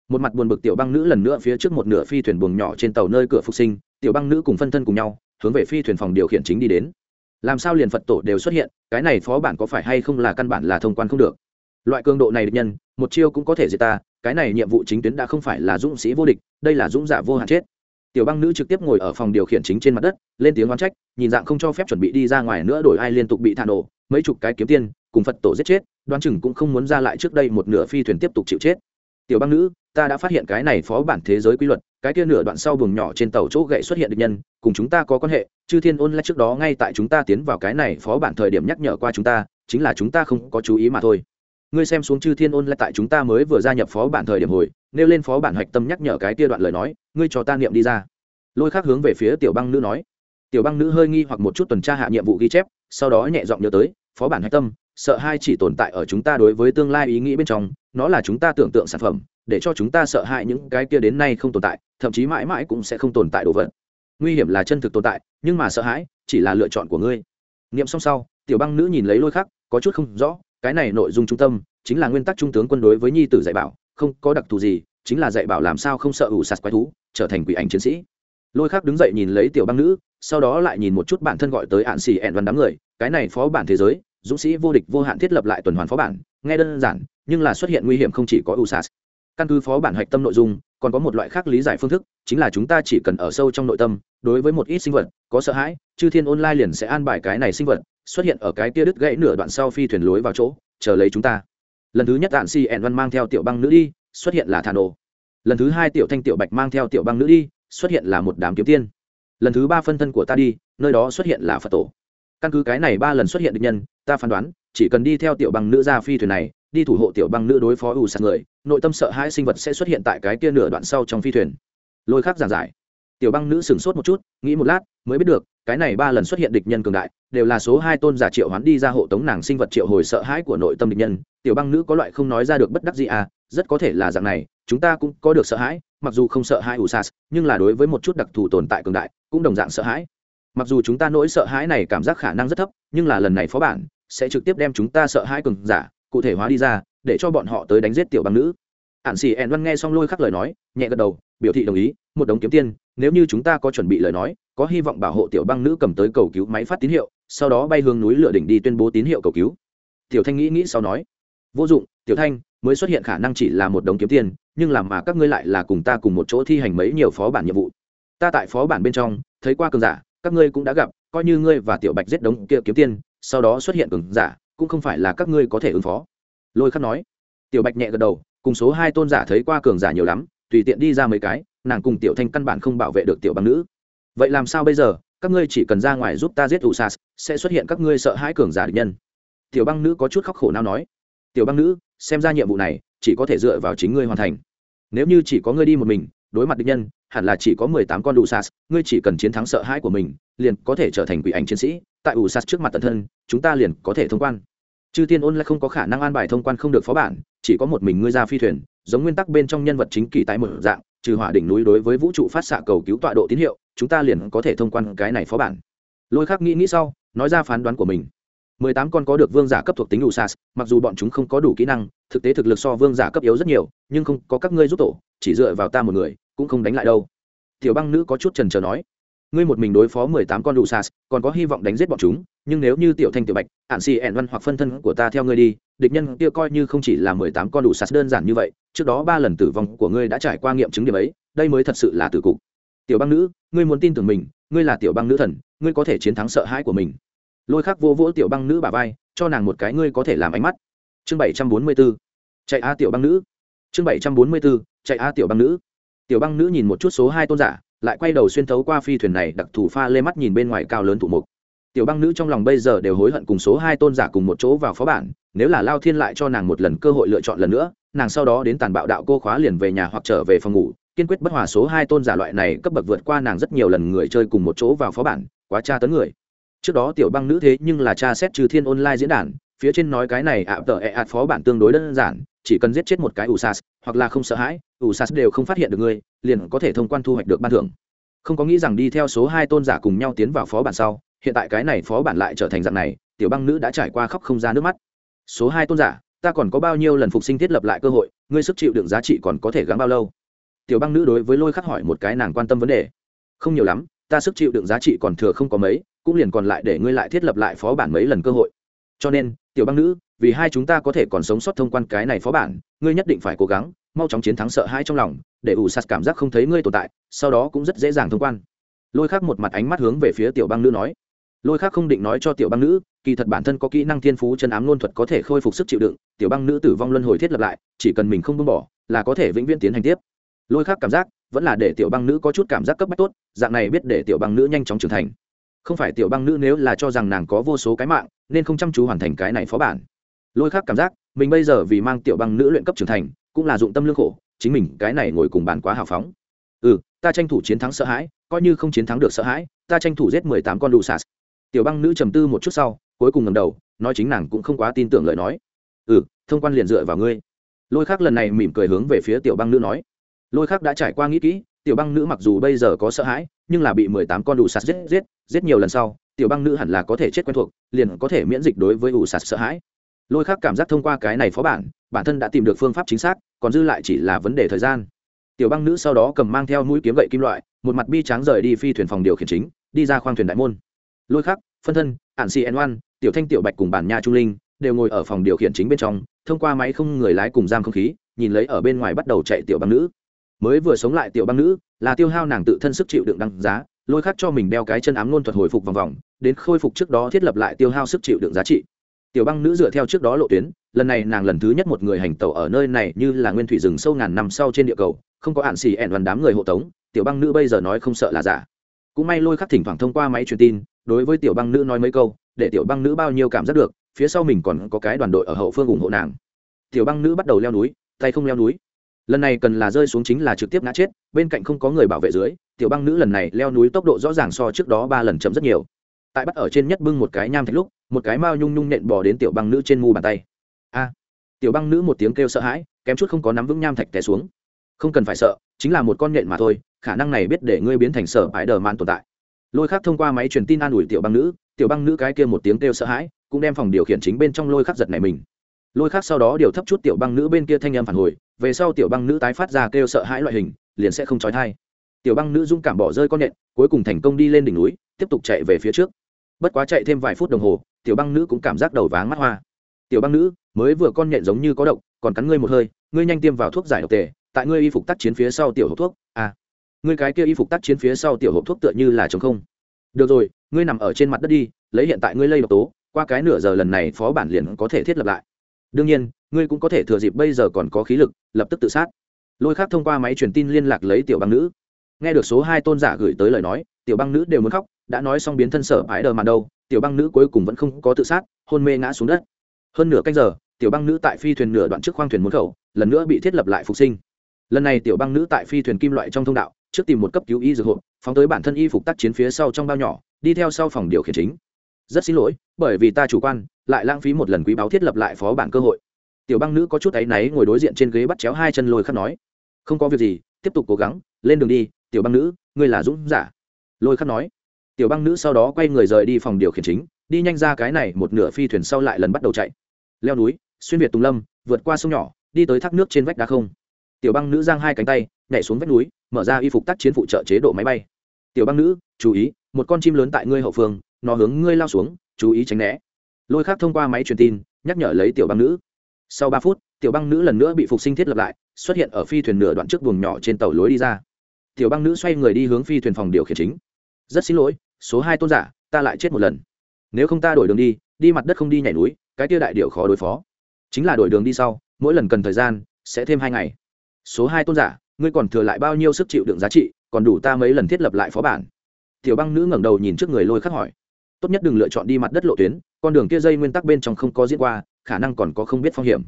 một mặt buồn bực tiểu băng nữ lần nữa phía trước một nửa phi thuyền buồng nhỏ trên tàu nơi cửa phục sinh, tiểu băng nữ cùng phân thân cùng nhau, hướng về phi thuyền phòng điều khiển chính đi đến. Làm sao liền phật tổ đều xuất hiện, cái này phó bản có phải hay không là căn bản là thông quan không được? Loại cường độ này địch nhân, một chiêu cũng có thể diệt ta, cái này nhiệm vụ chính tuyến đã không phải là dũng sĩ vô địch, đây là dũng giả vô hạn chết. Tiểu băng nữ trực tiếp ngồi ở phòng điều khiển chính trên mặt đất, lên tiếng oán trách, nhìn dạng không cho phép chuẩn bị đi ra ngoài nữa đổi ai liên tục bị thả nổ, mấy chục cái kiếm tiên, cùng phật tổ giết chết, đoán chừng cũng không muốn ra lại trước đây một nửa phi thuyền tiếp tục chịu chết. Tiểu băng nữ ta đã phát hiện cái này phó bản thế giới quy luật, cái kia nửa đoạn sau buồng nhỏ trên tàu chỗ gậy xuất hiện địch nhân, cùng chúng ta có quan hệ, chư thiên ôn lại trước đó ngay tại chúng ta tiến vào cái này phó bản thời điểm nhắc nhở qua chúng ta, chính là chúng ta không có chú ý mà thôi. Ngươi xem xuống chư thiên ôn lại tại chúng ta mới vừa gia nhập phó bản thời điểm hồi, nêu lên phó bản hạch tâm nhắc nhở cái kia đoạn lời nói, ngươi cho ta niệm đi ra. Lôi khác hướng về phía tiểu băng nữ nói. Tiểu băng nữ hơi nghi hoặc một chút tuần tra hạ nhiệm vụ ghi chép, sau đó nhẹ giọng nhớ tới, phó bản hạch tâm, sợ hai chỉ tồn tại ở chúng ta đối với tương lai ý nghĩ bên trong nó là chúng ta tưởng tượng sản phẩm, để cho chúng ta sợ hãi những cái kia đến nay không tồn tại, thậm chí mãi mãi cũng sẽ không tồn tại đồ vật. Nguy hiểm là chân thực tồn tại, nhưng mà sợ hãi chỉ là lựa chọn của ngươi. Nghiệm xong sau, tiểu băng nữ nhìn lấy lôi khắc, có chút không rõ, cái này nội dung trung tâm chính là nguyên tắc trung tướng quân đối với nhi tử dạy bảo, không có đặc thù gì, chính là dạy bảo làm sao không sợ ủ sạt quái thú, trở thành quỷ ảnh chiến sĩ. Lôi khắc đứng dậy nhìn lấy tiểu băng nữ, sau đó lại nhìn một chút bản thân gọi tới ạn xì ẹn văn đám người, cái này phó bản thế giới dũng sĩ vô địch vô hạn thiết lập lại tuần hoàn phó bản, nghe đơn giản, nhưng là xuất hiện nguy hiểm không chỉ có usas căn cứ phó bản hạch tâm nội dung, còn có một loại khác lý giải phương thức, chính là chúng ta chỉ cần ở sâu trong nội tâm, đối với một ít sinh vật, có sợ hãi, chư thiên online liền sẽ an bài cái này sinh vật, xuất hiện ở cái kia đứt gãy nửa đoạn sau phi thuyền lối vào chỗ, chờ lấy chúng ta. Lần thứ nhất đạn si ẻn văn mang theo tiểu băng nữ đi, xuất hiện là thả nổ lần thứ hai tiểu thanh tiểu bạch mang theo tiểu băng nữ đi, xuất hiện là một đám kiếm tiên. Lần thứ ba phân thân của ta đi, nơi đó xuất hiện là phật tổ. Căn cứ cái này ba lần xuất hiện định nhân ta phán đoán, chỉ cần đi theo tiểu băng nữ ra phi thuyền này, đi thủ hộ tiểu băng nữ đối phó ủ sạt người, nội tâm sợ hãi sinh vật sẽ xuất hiện tại cái kia nửa đoạn sau trong phi thuyền. Lôi khác giảng giải. Tiểu băng nữ sửng sốt một chút, nghĩ một lát, mới biết được, cái này ba lần xuất hiện địch nhân cường đại, đều là số hai tôn giả triệu hoán đi ra hộ tống nàng sinh vật triệu hồi sợ hãi của nội tâm địch nhân. Tiểu băng nữ có loại không nói ra được bất đắc gì à rất có thể là dạng này, chúng ta cũng có được sợ hãi, mặc dù không sợ hãi ủ sas nhưng là đối với một chút đặc thù tồn tại cường đại, cũng đồng dạng sợ hãi. Mặc dù chúng ta nỗi sợ hãi này cảm giác khả năng rất thấp, nhưng là lần này phó bản sẽ trực tiếp đem chúng ta sợ hãi cường giả, cụ thể hóa đi ra, để cho bọn họ tới đánh giết tiểu băng nữ. Ạn xì ẹn văn nghe xong lôi khắc lời nói, nhẹ gật đầu, biểu thị đồng ý, một đống kiếm tiên nếu như chúng ta có chuẩn bị lời nói, có hy vọng bảo hộ tiểu băng nữ cầm tới cầu cứu máy phát tín hiệu, sau đó bay hướng núi lửa đỉnh đi tuyên bố tín hiệu cầu cứu. Tiểu thanh nghĩ nghĩ sau nói, vô dụng, tiểu thanh, mới xuất hiện khả năng chỉ là một đống kiếm tiền, nhưng làm mà các ngươi lại là cùng ta cùng một chỗ thi hành mấy nhiều phó bản nhiệm vụ. Ta tại phó bản bên trong, thấy qua cường giả, các ngươi cũng đã gặp, coi như ngươi và tiểu bạch giết đống kia kiếm tiền sau đó xuất hiện cường giả, cũng không phải là các ngươi có thể ứng phó. Lôi khắc nói. Tiểu bạch nhẹ gật đầu, cùng số hai tôn giả thấy qua cường giả nhiều lắm, tùy tiện đi ra mấy cái, nàng cùng tiểu thanh căn bản không bảo vệ được tiểu băng nữ. Vậy làm sao bây giờ? Các ngươi chỉ cần ra ngoài giúp ta giết ủ sas sẽ xuất hiện các ngươi sợ hãi cường giả địch nhân. Tiểu băng nữ có chút khóc khổ nào nói. Tiểu băng nữ, xem ra nhiệm vụ này, chỉ có thể dựa vào chính ngươi hoàn thành. Nếu như chỉ có ngươi đi một mình, đối mặt địch nhân, hẳn là chỉ có mười tám con đủ sas ngươi chỉ cần chiến thắng sợ hãi của mình, liền có thể trở thành quỷ ảnh chiến sĩ tại ủ sạt trước mặt tận thân, chúng ta liền có thể thông quan. Chư tiên ôn lại không có khả năng an bài thông quan không được phó bản, chỉ có một mình ngươi ra phi thuyền, giống nguyên tắc bên trong nhân vật chính kỳ tại một dạng, trừ hỏa đỉnh núi đối với vũ trụ phát xạ cầu cứu tọa độ tín hiệu, chúng ta liền có thể thông quan cái này phó bản. Lôi khắc nghĩ nghĩ sau, nói ra phán đoán của mình. Mười tám con có được vương giả cấp thuộc tính đủ sas mặc dù bọn chúng không có đủ kỹ năng, thực tế thực lực so vương giả cấp yếu rất nhiều, nhưng không có các ngươi giúp tổ, chỉ dựa vào ta một người, cũng không đánh lại đâu. Tiểu băng nữ có chút trần trờ nói ngươi một mình đối phó mười tám con đủ sas còn có hy vọng đánh giết bọn chúng, nhưng nếu như tiểu thanh, tiểu bạch ạn xì ẻn văn hoặc phân thân của ta theo ngươi đi, địch nhân kia coi như không chỉ là mười tám con đủ sas đơn giản như vậy, trước đó ba lần tử vong của ngươi đã trải qua nghiệm chứng điểm ấy, đây mới thật sự là tử cục. Tiểu băng nữ, ngươi muốn tin tưởng mình, ngươi là tiểu băng nữ thần, ngươi có thể chiến thắng sợ hãi của mình. Lôi khắc vô vỗ tiểu băng nữ bà vai, cho nàng một cái ngươi có thể làm ánh mắt. Chương bảy trăm bốn mươi b ố chạy a tiểu băng nữ. Chương bảy trăm bốn mươi b ố chạy a tiểu băng nữ. Tiểu băng nữ nhìn một chút số hai tôn giả lại quay đầu xuyên thấu qua phi thuyền này, đặc thù pha lê mắt nhìn bên ngoài cao lớn thủ mục. Tiểu băng nữ trong lòng bây giờ đều hối hận cùng số hai tôn giả cùng một chỗ vào phó bản, nếu là lao thiên lại cho nàng một lần cơ hội lựa chọn lần nữa, nàng sau đó đến tàn bạo đạo cô khóa liền về nhà hoặc trở về phòng ngủ, kiên quyết bất hòa số hai tôn giả loại này cấp bậc vượt qua nàng rất nhiều lần người chơi cùng một chỗ vào phó bản, quá tra tấn người. Trước đó tiểu băng nữ thế nhưng là cha xét trừ thiên online diễn đàn, phía trên nói cái này ạ tờ ẹ ạt phó bản tương đối đơn giản chỉ cần giết chết một cái usas, hoặc là không sợ hãi, usas đều không phát hiện được ngươi, liền có thể thông quan thu hoạch được ban thưởng. Không có nghĩ rằng đi theo số hai tôn giả cùng nhau tiến vào phó bản sau, hiện tại cái này phó bản lại trở thành dạng này, tiểu băng nữ đã trải qua khóc không ra nước mắt. Số hai tôn giả, ta còn có bao nhiêu lần phục sinh thiết lập lại cơ hội, ngươi sức chịu đựng giá trị còn có thể gắng bao lâu? Tiểu băng nữ đối với lôi khắc hỏi một cái nàng quan tâm vấn đề. Không nhiều lắm, ta sức chịu đựng giá trị còn thừa không có mấy, cũng liền còn lại để ngươi lại thiết lập lại phó bản mấy lần cơ hội. Cho nên, tiểu băng nữ vì hai chúng ta có thể còn sống sót thông quan cái này phó bản, ngươi nhất định phải cố gắng, mau chóng chiến thắng sợ hãi trong lòng, để ủ sạt cảm giác không thấy ngươi tồn tại, sau đó cũng rất dễ dàng thông quan. Lôi khác một mặt ánh mắt hướng về phía tiểu băng nữ nói. Lôi khác không định nói cho tiểu băng nữ, kỳ thật bản thân có kỹ năng thiên phú chân ám luôn thuật có thể khôi phục sức chịu đựng, tiểu băng nữ tử vong luân hồi thiết lập lại, chỉ cần mình không buông bỏ, là có thể vĩnh viễn tiến hành tiếp. Lôi khác cảm giác, vẫn là để tiểu băng nữ có chút cảm giác cấp bách tốt, dạng này biết để tiểu băng nữ nhanh chóng trưởng thành. Không phải tiểu băng nữ nếu là cho rằng nàng có vô số cái mạng, nên không chăm chú hoàn thành cái này phó bản lôi khác cảm giác, mình bây giờ vì mang tiểu băng nữ luyện cấp trưởng thành, cũng là dụng tâm lương khổ, chính mình cái này ngồi cùng bàn quá hào phóng. Ừ ta tranh thủ chiến thắng sợ hãi, coi như không chiến thắng được sợ hãi, ta tranh thủ giết mười tám con đủ sạt. Tiểu băng nữ trầm tư một chút sau, cuối cùng ngầm đầu, nói chính nàng cũng không quá tin tưởng lời nói. Ừ thông quan liền dựa vào ngươi. Lôi khác lần này mỉm cười hướng về phía tiểu băng nữ nói. Lôi khác đã trải qua nghĩ kỹ, tiểu băng nữ mặc dù bây giờ có sợ hãi, nhưng là bị mười tám con đủ sạt giết giết giết nhiều lần sau, tiểu băng nữ hẳn là có thể chết quen thuộc, liền có thể miễn dịch đối với ủ sạt sợ hãi lôi khác cảm giác thông qua cái này phó bản bản thân đã tìm được phương pháp chính xác, còn dư lại chỉ là vấn đề thời gian. Tiểu băng nữ sau đó cầm mang theo mũi kiếm gậy kim loại, một mặt bi tráng rời đi phi thuyền phòng điều khiển chính, đi ra khoang thuyền đại môn. Lôi khắc phân thân ạn n oan, tiểu thanh, tiểu bạch cùng bản nha trung linh đều ngồi ở phòng điều khiển chính bên trong, thông qua máy không người lái cùng giam không khí, nhìn lấy ở bên ngoài bắt đầu chạy tiểu băng nữ. Mới vừa sống lại tiểu băng nữ, là tiêu hao nàng tự thân sức chịu đựng đăng giá, lôi khắc cho mình đeo cái chân ám luôn thuật hồi phục vòng vòng, đến khôi phục trước đó thiết lập lại tiêu hao sức chịu đựng giá trị tiểu băng nữ dựa theo trước đó lộ tuyến, lần này nàng lần thứ nhất một người hành tẩu ở nơi này như là nguyên thủy rừng sâu ngàn năm sau trên địa cầu, không có hạn xì ẹn đoàn đám người hộ tống, tiểu băng nữ bây giờ nói không sợ là giả. Cũng may lôi khắc thỉnh thoảng thông qua máy truyền tin, đối với tiểu băng nữ nói mấy câu, để tiểu băng nữ bao nhiêu cảm giác được, phía sau mình còn có cái đoàn đội ở hậu phương ủng hộ nàng. Tiểu băng nữ bắt đầu leo núi, tay không leo núi. Lần này cần là rơi xuống chính là trực tiếp ngã chết, bên cạnh không có người bảo vệ dưới, tiểu băng nữ lần này leo núi tốc độ rõ ràng so trước đó ba lần chậm rất nhiều tại bắt ở trên nhất bưng một cái nham thạch lúc, một cái mao nhung nhung nện bò đến tiểu băng nữ trên mu bàn tay. A! Tiểu băng nữ một tiếng kêu sợ hãi, kém chút không có nắm vững nham thạch té xuống. Không cần phải sợ, chính là một con nện mà thôi, khả năng này biết để ngươi biến thành sở bãi đờ man tồn tại. Lôi khắc thông qua máy truyền tin an ủi tiểu băng nữ, tiểu băng nữ cái kia một tiếng kêu sợ hãi, cũng đem phòng điều khiển chính bên trong lôi khắc giật này mình. Lôi khắc sau đó điều thấp chút tiểu băng nữ bên kia thanh âm phản hồi, về sau tiểu băng nữ tái phát ra kêu sợ hãi loại hình, liền sẽ không trói thai. Tiểu băng nữ dung cảm bỏ rơi con nện cuối cùng thành công đi lên đỉnh núi, tiếp tục chạy về phía trước bất quá chạy thêm vài phút đồng hồ, tiểu băng nữ cũng cảm giác đầu váng mắt hoa. Tiểu băng nữ, mới vừa con nhện giống như có độc, còn cắn ngươi một hơi, ngươi nhanh tiêm vào thuốc giải độc tề, tại ngươi y phục tác chiến phía sau tiểu hộp thuốc. À ngươi cái kia y phục tác chiến phía sau tiểu hộp thuốc tựa như là chống không. Được rồi, ngươi nằm ở trên mặt đất đi, lấy hiện tại ngươi lây độc tố, qua cái nửa giờ lần này phó bản liền có thể thiết lập lại. Đương nhiên, ngươi cũng có thể thừa dịp bây giờ còn có khí lực, lập tức tự sát. Lôi khác thông qua máy truyền tin liên lạc lấy tiểu băng nữ. Nghe được số hai tôn giả gửi tới lời nói, tiểu băng nữ đều muốn khóc đã nói xong biến thân sở ái đờ màn đâu, tiểu băng nữ cuối cùng vẫn không có tự sát, hôn mê ngã xuống đất. Hơn nửa canh giờ, tiểu băng nữ tại phi thuyền nửa đoạn trước khoang thuyền môn khẩu, lần nữa bị thiết lập lại phục sinh. Lần này tiểu băng nữ tại phi thuyền kim loại trong thông đạo, trước tìm một cấp cứu y dược hộ, phóng tới bản thân y phục tác chiến phía sau trong bao nhỏ, đi theo sau phòng điều khiển chính. Rất xin lỗi, bởi vì ta chủ quan, lại lãng phí một lần quý báo thiết lập lại phó bản cơ hội. Tiểu băng nữ có chút áy náy ngồi đối diện trên ghế bắt chéo hai chân lôi khắc nói, không có việc gì, tiếp tục cố gắng, lên đường đi, tiểu băng nữ, ngươi là dũng giả. Lôi khắc nói tiểu băng nữ sau đó quay người rời đi phòng điều khiển chính, đi nhanh ra cái này một nửa phi thuyền sau lại lần bắt đầu chạy. Leo núi, xuyên việt tùng lâm, vượt qua sông nhỏ, đi tới thác nước trên vách đá không. Tiểu băng nữ giang hai cánh tay, nhảy xuống vách núi, mở ra y phục tác chiến phụ trợ chế độ máy bay. Tiểu băng nữ, chú ý, một con chim lớn tại ngươi hậu phương, nó hướng ngươi lao xuống, chú ý tránh né. Lôi khác thông qua máy truyền tin, nhắc nhở lấy tiểu băng nữ. Sau ba phút, tiểu băng nữ lần nữa bị phục sinh thiết lập lại, xuất hiện ở phi thuyền nửa đoạn trước buồng nhỏ trên tàu lối đi ra. Tiểu băng nữ xoay người đi hướng phi thuyền phòng điều khiển chính. Rất xin lỗi số hai tôn giả, ta lại chết một lần. Nếu không ta đổi đường đi đi mặt đất không đi nhảy núi, cái tia đại điệu khó đối phó. Chính là đổi đường đi sau, mỗi lần cần thời gian, sẽ thêm hai ngày. Số hai tôn giả, ngươi còn thừa lại bao nhiêu sức chịu đựng giá trị, còn đủ ta mấy lần thiết lập lại phó bản. Tiểu băng nữ ngẩng đầu nhìn trước người lôi khắc hỏi. Tốt nhất đừng lựa chọn đi mặt đất lộ tuyến, con đường kia dây nguyên tắc bên trong không có diễn qua, khả năng còn có không biết phong hiểm.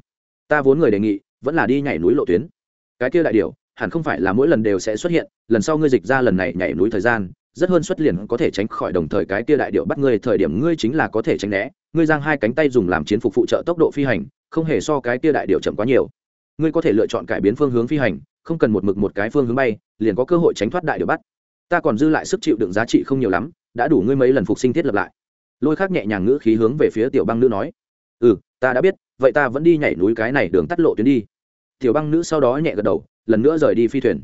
Ta vốn người đề nghị, vẫn là đi nhảy núi lộ tuyến. Cái kia đại điều hẳn không phải là mỗi lần đều sẽ xuất hiện, lần sau ngươi dịch ra lần này nhảy núi thời gian rất hơn xuất liền có thể tránh khỏi đồng thời cái kia đại điệu bắt ngươi, thời điểm ngươi chính là có thể tránh né. Ngươi giang hai cánh tay dùng làm chiến phục phụ trợ tốc độ phi hành, không hề so cái kia đại điệu chậm quá nhiều. Ngươi có thể lựa chọn cải biến phương hướng phi hành, không cần một mực một cái phương hướng bay, liền có cơ hội tránh thoát đại điệu bắt. Ta còn dư lại sức chịu đựng giá trị không nhiều lắm, đã đủ ngươi mấy lần phục sinh thiết lập lại. Lôi khác nhẹ nhàng ngữ khí hướng về phía tiểu băng nữ nói. Ừ ta đã biết, vậy ta vẫn đi nhảy núi cái này đường tắt lộ tuyến đi. Tiểu băng nữ sau đó nhẹ gật đầu, lần nữa rời đi phi thuyền.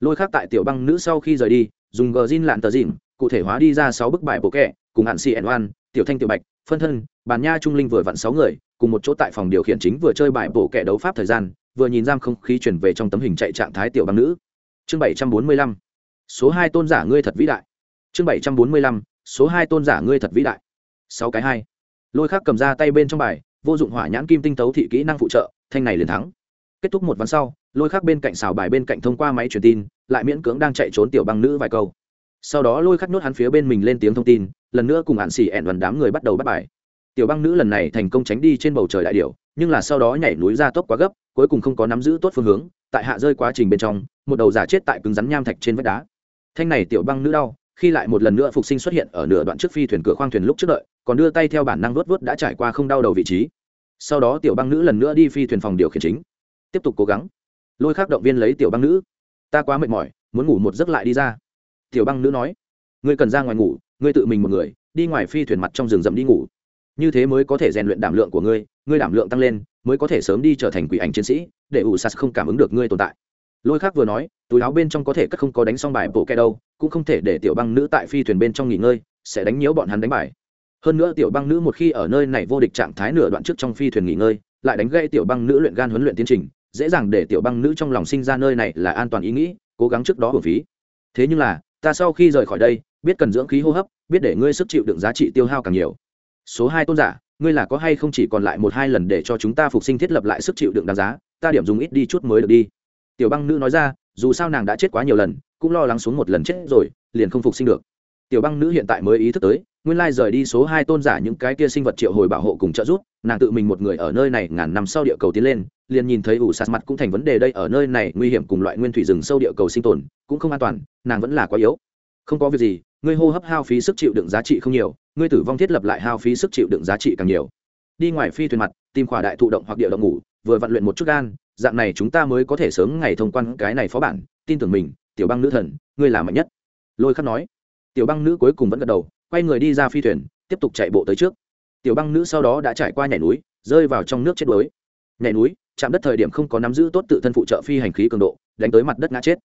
Lôi khác tại tiểu băng nữ sau khi rời đi dùng gờ zin lạn tờ dìn cụ thể hóa đi ra sáu bức bài bộ kẹ, cùng hạn cn oan, tiểu thanh tiểu bạch, phân thân, bàn nha trung linh vừa vặn sáu người, cùng một chỗ tại phòng điều khiển chính vừa chơi bài bộ kẹ đấu pháp thời gian, vừa nhìn giam không khí chuyển về trong tấm hình chạy trạng thái tiểu băng nữ. Chương bảy trăm bốn mươi lăm. Số hai tôn giả ngươi thật vĩ đại. Chương bảy trăm bốn mươi lăm. Số hai tôn giả ngươi thật vĩ đại. Sáu cái hai. Lôi khác cầm ra tay bên trong bài, vô dụng hỏa nhãn kim tinh tấu thị kỹ năng phụ trợ, thanh này liền thắng. Kết thúc một ván sau lôi khác bên cạnh xào bài bên cạnh thông qua máy truyền tin, lại miễn cưỡng đang chạy trốn tiểu băng nữ vài câu. Sau đó lôi khắc nhốt hắn phía bên mình lên tiếng thông tin, lần nữa cùng hạn xì ẹn đoàn đám người bắt đầu bắt bài. Tiểu băng nữ lần này thành công tránh đi trên bầu trời đại điệu nhưng là sau đó nhảy núi ra tốc quá gấp, cuối cùng không có nắm giữ tốt phương hướng, tại hạ rơi quá trình bên trong, một đầu giả chết tại cứng rắn nham thạch trên vách đá. Thanh này tiểu băng nữ đau, khi lại một lần nữa phục sinh xuất hiện ở nửa đoạn trước phi thuyền cửa khoang thuyền lúc trước đợi, còn đưa tay theo bản năng vớt vớt đã trải qua không đau đầu vị trí. Sau đó tiểu băng nữ lần nữa đi phi thuyền phòng điều khiển chính. Tiếp tục cố gắng lôi khác động viên lấy tiểu băng nữ. Ta quá mệt mỏi, muốn ngủ một giấc lại đi ra. Tiểu băng nữ nói, ngươi cần ra ngoài ngủ, ngươi tự mình một người, đi ngoài phi thuyền mặt trong rừng rậm đi ngủ. Như thế mới có thể rèn luyện đảm lượng của ngươi ngươi đảm lượng tăng lên, mới có thể sớm đi trở thành quỷ ảnh chiến sĩ, để ủ sas không cảm ứng được ngươi tồn tại. Lôi khác vừa nói, túi áo bên trong có thể cất không có đánh xong bài bộ kẹ đâu, cũng không thể để tiểu băng nữ tại phi thuyền bên trong nghỉ ngơi, sẽ đánh nhiễu bọn hắn đánh bài. Hơn nữa tiểu băng nữ một khi ở nơi này vô địch trạng thái nửa đoạn trước trong phi thuyền nghỉ ngơi, lại đánh gây tiểu băng nữ luyện gan huấn luyện tiến trình dễ dàng để tiểu băng nữ trong lòng sinh ra nơi này là an toàn ý nghĩ, cố gắng trước đó hưởng phí. Thế nhưng là, ta sau khi rời khỏi đây, biết cần dưỡng khí hô hấp, biết để ngươi sức chịu đựng giá trị tiêu hao càng nhiều. Số hai tôn giả, ngươi là có hay không chỉ còn lại một hai lần để cho chúng ta phục sinh thiết lập lại sức chịu đựng đáng giá, ta điểm dùng ít đi chút mới được đi. Tiểu băng nữ nói ra, dù sao nàng đã chết quá nhiều lần, cũng lo lắng xuống một lần chết rồi, liền không phục sinh được. Tiểu băng nữ hiện tại mới ý thức tới nguyên lai rời đi số hai tôn giả những cái kia sinh vật triệu hồi bảo hộ cùng trợ giúp, nàng tự mình một người ở nơi này ngàn năm sau địa cầu tiến lên, liền nhìn thấy ủ sạt mặt cũng thành vấn đề đây, ở nơi này nguy hiểm cùng loại nguyên thủy rừng sâu địa cầu sinh tồn, cũng không an toàn, nàng vẫn là quá yếu. Không có việc gì, ngươi hô hấp hao phí sức chịu đựng giá trị không nhiều, ngươi tử vong thiết lập lại hao phí sức chịu đựng giá trị càng nhiều. Đi ngoài phi thuyền mặt, tìm khỏa đại thụ động hoặc địa động ngủ, vừa vận luyện một chút gan, dạng này chúng ta mới có thể sớm ngày thông quan cái này phó bản, tin tưởng mình, tiểu băng nữ thần, ngươi là mạnh nhất. Lôi khắc nói. Tiểu băng nữ cuối cùng vẫn gật đầu quay người đi ra phi thuyền, tiếp tục chạy bộ tới trước. Tiểu băng nữ sau đó đã trải qua nhảy núi, rơi vào trong nước chết đuối. Nhảy núi, chạm đất thời điểm không có nắm giữ tốt tự thân phụ trợ phi hành khí cường độ, đánh tới mặt đất ngã chết.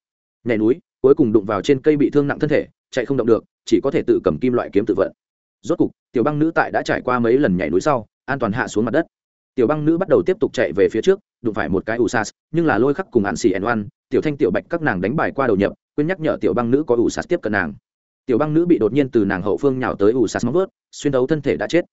Nhảy núi, cuối cùng đụng vào trên cây bị thương nặng thân thể, chạy không động được, chỉ có thể tự cầm kim loại kiếm tự vận. Rốt cục, tiểu băng nữ tại đã trải qua mấy lần nhảy núi sau, an toàn hạ xuống mặt đất. Tiểu băng nữ bắt đầu tiếp tục chạy về phía trước, đụng phải một cái ủ sas nhưng là lôi khắc cùng hạn xì ẩn oan, tiểu thanh tiểu bạch các nàng đánh bài qua đầu nhập, quên nhắc nhở tiểu băng nữ có ủ sas tiếp cận nàng tiểu băng nữ bị đột nhiên từ nàng hậu phương nhào tới ủ sạt móng vớt xuyên đấu thân thể đã chết.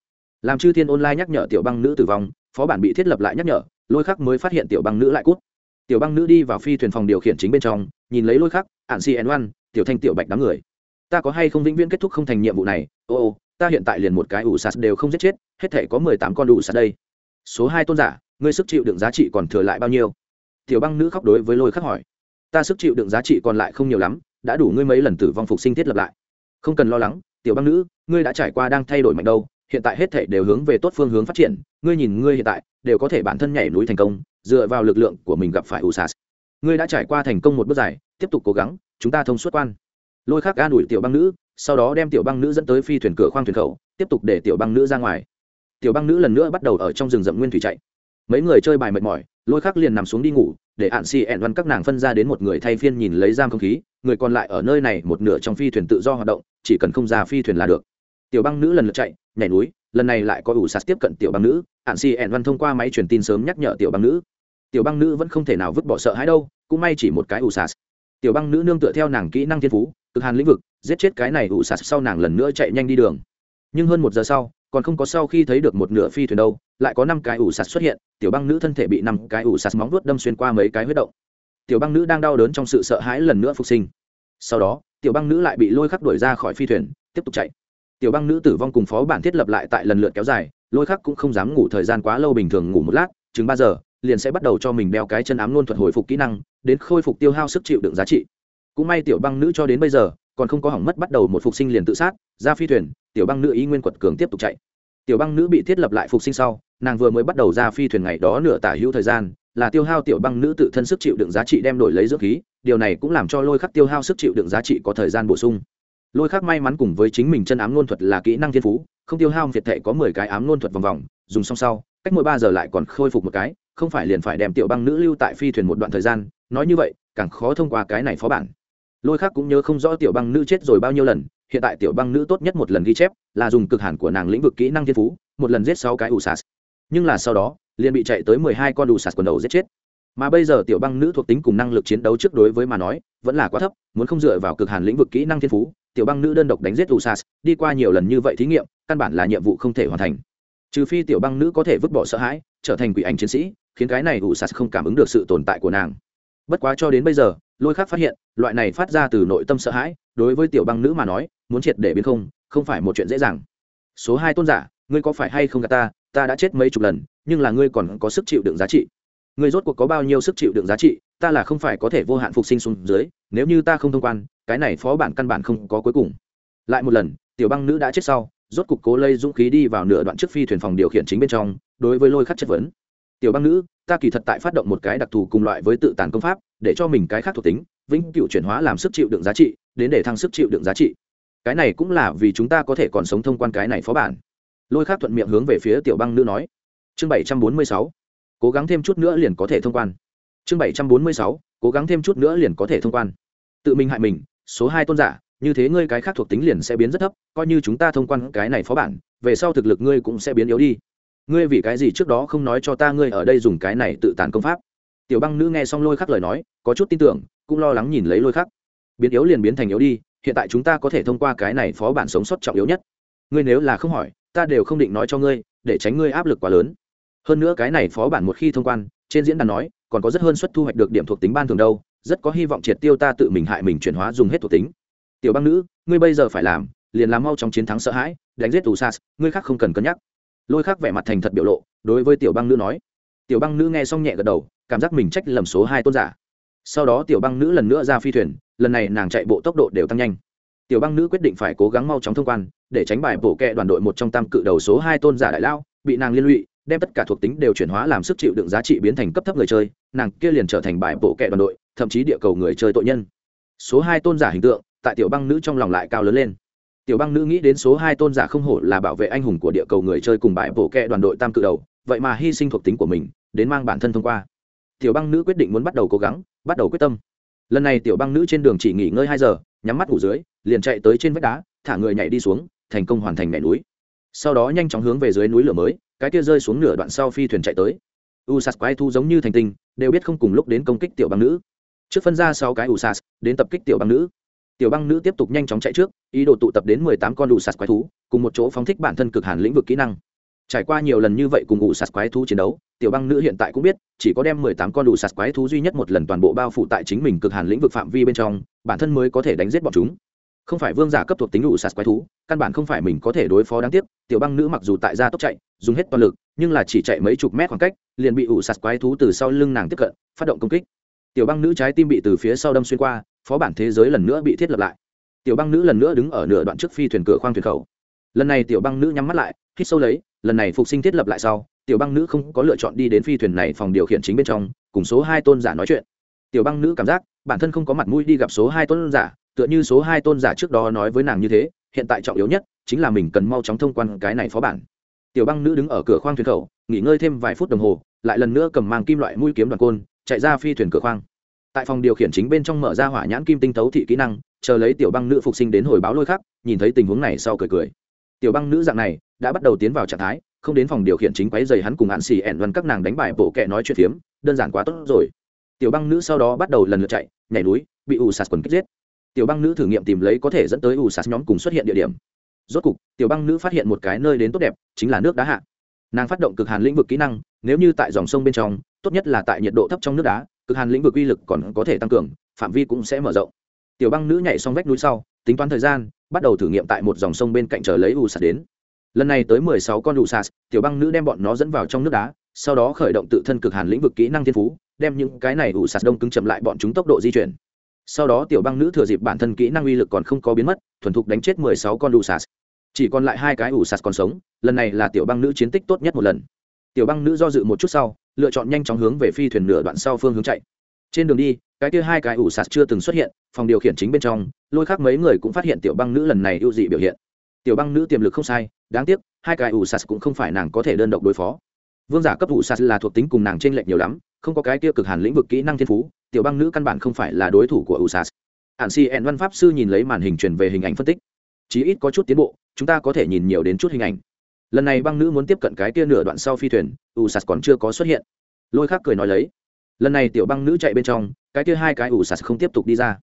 Làm chư thiên online nhắc nhở tiểu băng nữ tử vong, phó bản bị thiết lập lại nhắc nhở, lôi khắc mới phát hiện tiểu băng nữ lại cút. Tiểu băng nữ đi vào phi thuyền phòng điều khiển chính bên trong, nhìn lấy lôi khắc ạn si oan, tiểu thanh tiểu bạch đám người, ta có hay không vĩnh viễn kết thúc không thành nhiệm vụ này? Ô ô, ta hiện tại liền một cái ủ sạt đều không giết chết, hết thể có mười tám con ủ sạt đây. Số hai tôn giả, ngươi sức chịu đựng giá trị còn thừa lại bao nhiêu? Tiểu băng nữ khóc đối với lôi khắc hỏi. Ta sức chịu đựng giá trị còn lại không nhiều lắm đã đủ ngươi mấy lần tử vong phục sinh thiết lập lại. Không cần lo lắng, tiểu băng nữ, ngươi đã trải qua đang thay đổi mạnh đâu, hiện tại hết thể đều hướng về tốt phương hướng phát triển, ngươi nhìn ngươi hiện tại, đều có thể bản thân nhảy núi thành công, dựa vào lực lượng của mình gặp phải u sas ngươi đã trải qua thành công một bước dài, tiếp tục cố gắng, chúng ta thông suốt quan. Lôi khắc an ủi tiểu băng nữ, sau đó đem tiểu băng nữ dẫn tới phi thuyền cửa khoang thuyền khẩu, tiếp tục để tiểu băng nữ ra ngoài. Tiểu băng nữ lần nữa bắt đầu ở trong rừng rậm nguyên thủy chạy mấy người chơi bài mệt mỏi, lôi khắc liền nằm xuống đi ngủ, để ạn xì ẹn văn các nàng phân ra đến một người thay phiên nhìn lấy giam không khí, người còn lại ở nơi này một nửa trong phi thuyền tự do hoạt động, chỉ cần không ra phi thuyền là được. Tiểu băng nữ lần lượt chạy, nhảy núi, lần này lại có ủ sạt tiếp cận tiểu băng nữ, ạn xì ẹn văn thông qua máy truyền tin sớm nhắc nhở tiểu băng nữ. Tiểu băng nữ vẫn không thể nào vứt bỏ sợ hãi đâu, cũng may chỉ một cái ủ sạt. Tiểu băng nữ nương tựa theo nàng kỹ năng thiên phú, cực hàn lĩnh vực, giết chết cái này ủ sạt sau nàng lần nữa chạy nhanh đi đường. Nhưng hơn một giờ sau còn không có sau khi thấy được một nửa phi thuyền đâu, lại có năm cái ủ sạt xuất hiện, tiểu băng nữ thân thể bị năm cái ủ sạt móng vuốt đâm xuyên qua mấy cái huyết động. Tiểu băng nữ đang đau đớn trong sự sợ hãi lần nữa phục sinh. Sau đó, tiểu băng nữ lại bị lôi khắc đuổi ra khỏi phi thuyền, tiếp tục chạy. Tiểu băng nữ tử vong cùng phó bản thiết lập lại tại lần lượt kéo dài, lôi khắc cũng không dám ngủ thời gian quá lâu bình thường ngủ một lát, chừng ba giờ, liền sẽ bắt đầu cho mình đeo cái chân ám luôn thuật hồi phục kỹ năng, đến khôi phục tiêu hao sức chịu đựng giá trị. Cũng may tiểu băng nữ cho đến bây giờ, còn không có hỏng mất bắt đầu một phục sinh liền tự sát, ra phi thuyền tiểu băng nữ ý nguyên quật cường tiếp tục chạy. Tiểu băng nữ bị thiết lập lại phục sinh sau, nàng vừa mới bắt đầu ra phi thuyền ngày đó nửa tả hữu thời gian, là tiêu hao tiểu băng nữ tự thân sức chịu đựng giá trị đem đổi lấy dưỡng khí, điều này cũng làm cho lôi khắc tiêu hao sức chịu đựng giá trị có thời gian bổ sung. Lôi khắc may mắn cùng với chính mình chân ám ngôn thuật là kỹ năng thiên phú, không tiêu hao việt thệ có mười cái ám ngôn thuật vòng vòng, dùng xong sau, cách mỗi ba giờ lại còn khôi phục một cái, không phải liền phải đem tiểu băng nữ lưu tại phi thuyền một đoạn thời gian, nói như vậy, càng khó thông qua cái này phó bản. Lôi khắc cũng nhớ không rõ tiểu băng nữ chết rồi bao nhiêu lần hiện tại tiểu băng nữ tốt nhất một lần ghi chép là dùng cực hẳn của nàng lĩnh vực kỹ năng thiên phú, một lần giết sáu cái ủ sạt. nhưng là sau đó, liền bị chạy tới mười hai con ủ sạt quần đầu giết chết. Mà bây giờ tiểu băng nữ thuộc tính cùng năng lực chiến đấu trước đối với mà nói, vẫn là quá thấp, muốn không dựa vào cực hàn lĩnh vực kỹ năng thiên phú, tiểu băng nữ đơn độc đánh giết usas đi qua nhiều lần như vậy thí nghiệm, căn bản là nhiệm vụ không thể hoàn thành. Trừ phi tiểu băng nữ có thể vứt bỏ sợ hãi, trở thành quỷ ảnh chiến sĩ, khiến cái này usas không cảm ứng được sự tồn tại của nàng. Bất quá cho đến bây giờ, lôi khác phát hiện, loại này phát ra từ nội tâm sợ hãi đối với tiểu băng nữ mà nói, muốn triệt để biến không không phải một chuyện dễ dàng. Số hai tôn giả, ngươi có phải hay không gà ta? Ta đã chết mấy chục lần, nhưng là ngươi còn có sức chịu đựng giá trị. Ngươi rốt cuộc có bao nhiêu sức chịu đựng giá trị, ta là không phải có thể vô hạn phục sinh xuống dưới, nếu như ta không thông quan, cái này phó bản căn bản không có cuối cùng. Lại một lần, tiểu băng nữ đã chết sau, rốt cục cố lây dũng khí đi vào nửa đoạn trước phi thuyền phòng điều khiển chính bên trong, đối với lôi khắc chất vấn. Tiểu băng nữ, ta kỳ thật tại phát động một cái đặc thù cùng loại với tự tàn công pháp, để cho mình cái khác thuộc tính vĩnh cửu chuyển hóa làm sức chịu đựng giá trị, đến để thăng sức chịu đựng giá trị. Cái này cũng là vì chúng ta có thể còn sống thông quan cái này phó bản. Lôi khác thuận miệng hướng về phía tiểu băng nữ nói. Chương bảy trăm bốn mươi sáu, cố gắng thêm chút nữa liền có thể thông quan. Chương bảy trăm bốn mươi sáu, cố gắng thêm chút nữa liền có thể thông quan. Tự mình hại mình, số hai tôn giả, như thế ngươi cái khác thuộc tính liền sẽ biến rất thấp, coi như chúng ta thông quan cái này phó bản, về sau thực lực ngươi cũng sẽ biến yếu đi. Ngươi vì cái gì trước đó không nói cho ta ngươi ở đây dùng cái này tự tàn công pháp? Tiểu băng nữ nghe xong lôi khắc lời nói, có chút tin tưởng cũng lo lắng nhìn lấy lôi khắc. Biến yếu liền biến thành yếu đi, hiện tại chúng ta có thể thông qua cái này phó bản sống sót trọng yếu nhất. Ngươi nếu là không hỏi, ta đều không định nói cho ngươi, để tránh ngươi áp lực quá lớn. Hơn nữa cái này phó bản một khi thông quan, trên diễn đàn nói, còn có rất hơn suất thu hoạch được điểm thuộc tính ban thường đâu, rất có hy vọng triệt tiêu ta tự mình hại mình chuyển hóa dùng hết thuộc tính. Tiểu băng nữ, ngươi bây giờ phải làm, liền làm mau trong chiến thắng sợ hãi, đánh giết tù sas ngươi khác không cần cân nhắc. Lôi khác vẻ mặt thành thật biểu lộ, đối với tiểu băng nữ nói. Tiểu băng nữ nghe xong nhẹ gật đầu, cảm giác mình trách lầm số hai tôn giả sau đó tiểu băng nữ lần nữa ra phi thuyền, lần này nàng chạy bộ tốc độ đều tăng nhanh. Tiểu băng nữ quyết định phải cố gắng mau chóng thông quan, để tránh bài bổ kẹ đoàn đội một trong tam cự đầu số hai tôn giả đại lao bị nàng liên lụy, đem tất cả thuộc tính đều chuyển hóa làm sức chịu đựng giá trị biến thành cấp thấp người chơi, nàng kia liền trở thành bài bổ kẹ đoàn đội, thậm chí địa cầu người chơi tội nhân. Số hai tôn giả hình tượng, tại tiểu băng nữ trong lòng lại cao lớn lên. Tiểu băng nữ nghĩ đến số hai tôn giả không hổ là bảo vệ anh hùng của địa cầu người chơi cùng bài bổ kẹ đoàn đội tam cự đầu, vậy mà hy sinh thuộc tính của mình, đến mang bản thân thông qua tiểu băng nữ quyết định muốn bắt đầu cố gắng, bắt đầu quyết tâm. Lần này tiểu băng nữ trên đường chỉ nghỉ ngơi hai giờ, nhắm mắt ngủ dưới, liền chạy tới trên vách đá, thả người nhảy đi xuống, thành công hoàn thành mẹ núi. Sau đó nhanh chóng hướng về dưới núi lửa mới, cái kia rơi xuống nửa đoạn sau phi thuyền chạy tới. U sas quái thu giống như thành tinh, đều biết không cùng lúc đến công kích tiểu băng nữ. Trước phân ra sáu cái u sas đến tập kích tiểu băng nữ. Tiểu băng nữ tiếp tục nhanh chóng chạy trước, ý đồ tụ tập đến mười tám con u sas quái thú, cùng một chỗ phóng thích bản thân cực hàn lĩnh vực kỹ năng trải qua nhiều lần như vậy cùng ủ sạt quái thú chiến đấu, tiểu băng nữ hiện tại cũng biết, chỉ có đem mười tám con ủ sạt quái thú duy nhất một lần toàn bộ bao phủ tại chính mình cực hàn lĩnh vực phạm vi bên trong, bản thân mới có thể đánh giết bọn chúng. Không phải vương giả cấp thuộc tính ủ sạt quái thú, căn bản không phải mình có thể đối phó đáng tiếc, tiểu băng nữ mặc dù tại gia tốc chạy, dùng hết toàn lực, nhưng là chỉ chạy mấy chục mét khoảng cách, liền bị ủ sạt quái thú từ sau lưng nàng tiếp cận, phát động công kích. Tiểu băng nữ trái tim bị từ phía sau đâm xuyên qua, phó bản thế giới lần nữa bị thiết lập lại. Tiểu băng nữ lần nữa đứng ở nửa đoạn trước phi thuyền cửa khoang thuyền khẩu. Lần này tiểu băng nữ nhắm mắt lại hít sâu lấy, lần này phục sinh thiết lập lại sau, tiểu băng nữ không có lựa chọn đi đến phi thuyền này phòng điều khiển chính bên trong, cùng số hai tôn giả nói chuyện. Tiểu băng nữ cảm giác, bản thân không có mặt mũi đi gặp số hai tôn giả, tựa như số hai tôn giả trước đó nói với nàng như thế, hiện tại trọng yếu nhất chính là mình cần mau chóng thông quan cái này phó bản. Tiểu băng nữ đứng ở cửa khoang thuyền khẩu, nghỉ ngơi thêm vài phút đồng hồ, lại lần nữa cầm mang kim loại mũi kiếm đoàn côn, chạy ra phi thuyền cửa khoang. Tại phòng điều khiển chính bên trong mở ra hỏa nhãn kim tinh tấu thị kỹ năng, chờ lấy tiểu băng nữ phục sinh đến hồi báo lôi khắc, nhìn thấy tình huống này sau cười cười. Tiểu băng nữ dạng này đã bắt đầu tiến vào trạng thái, không đến phòng điều khiển chính quấy dày hắn cùng hạn xì ẻn văn các nàng đánh bài bộ kẹ nói chuyện phiếm, đơn giản quá tốt rồi. Tiểu băng nữ sau đó bắt đầu lần lượt chạy, nhảy núi, bị ủ sạt quần kích giết. Tiểu băng nữ thử nghiệm tìm lấy có thể dẫn tới ủ sạt nhóm cùng xuất hiện địa điểm. Rốt cục, tiểu băng nữ phát hiện một cái nơi đến tốt đẹp, chính là nước đá hạ. Nàng phát động cực hàn lĩnh vực kỹ năng, nếu như tại dòng sông bên trong, tốt nhất là tại nhiệt độ thấp trong nước đá, cực hàn lĩnh vực uy lực còn có thể tăng cường, phạm vi cũng sẽ mở rộng. Tiểu băng nữ nhảy xong vách núi sau, tính toán thời gian, bắt đầu thử nghiệm tại một dòng sông bên cạnh chờ lấy u sạt đến lần này tới mười sáu con đủ sạt tiểu băng nữ đem bọn nó dẫn vào trong nước đá, sau đó khởi động tự thân cực hàn lĩnh vực kỹ năng thiên phú, đem những cái này đủ sạt đông cứng chậm lại bọn chúng tốc độ di chuyển. Sau đó tiểu băng nữ thừa dịp bản thân kỹ năng uy lực còn không có biến mất, thuần thục đánh chết mười sáu con đủ sạt chỉ còn lại hai cái ủ sạt còn sống, lần này là tiểu băng nữ chiến tích tốt nhất một lần. Tiểu băng nữ do dự một chút sau, lựa chọn nhanh chóng hướng về phi thuyền nửa đoạn sau phương hướng chạy. Trên đường đi, cái kia hai cái ủ sạt chưa từng xuất hiện, phòng điều khiển chính bên trong, lôi khác mấy người cũng phát hiện tiểu băng nữ lần này ưu dị biểu hiện tiểu băng nữ tiềm lực không sai, đáng tiếc, hai cái ủ sas cũng không phải nàng có thể đơn độc đối phó. Vương giả cấp ủ sas là thuộc tính cùng nàng t r ê n lệch nhiều lắm, không có cái kia cực hàn lĩnh vực kỹ năng thiên phú, tiểu băng nữ căn bản không phải là đối thủ của ủ sas hạn si ẹn văn pháp sư nhìn lấy màn hình truyền về hình ảnh phân tích. Chí ít có chút tiến bộ, chúng ta có thể nhìn nhiều đến chút hình ảnh. Lần này băng nữ muốn tiếp cận cái kia nửa đoạn sau phi thuyền u sas còn chưa có xuất hiện. Lôi khác cười nói lấy. Lần này tiểu băng nữ chạy bên trong, cái kia hai cái ủ sas không tiếp tục đi ra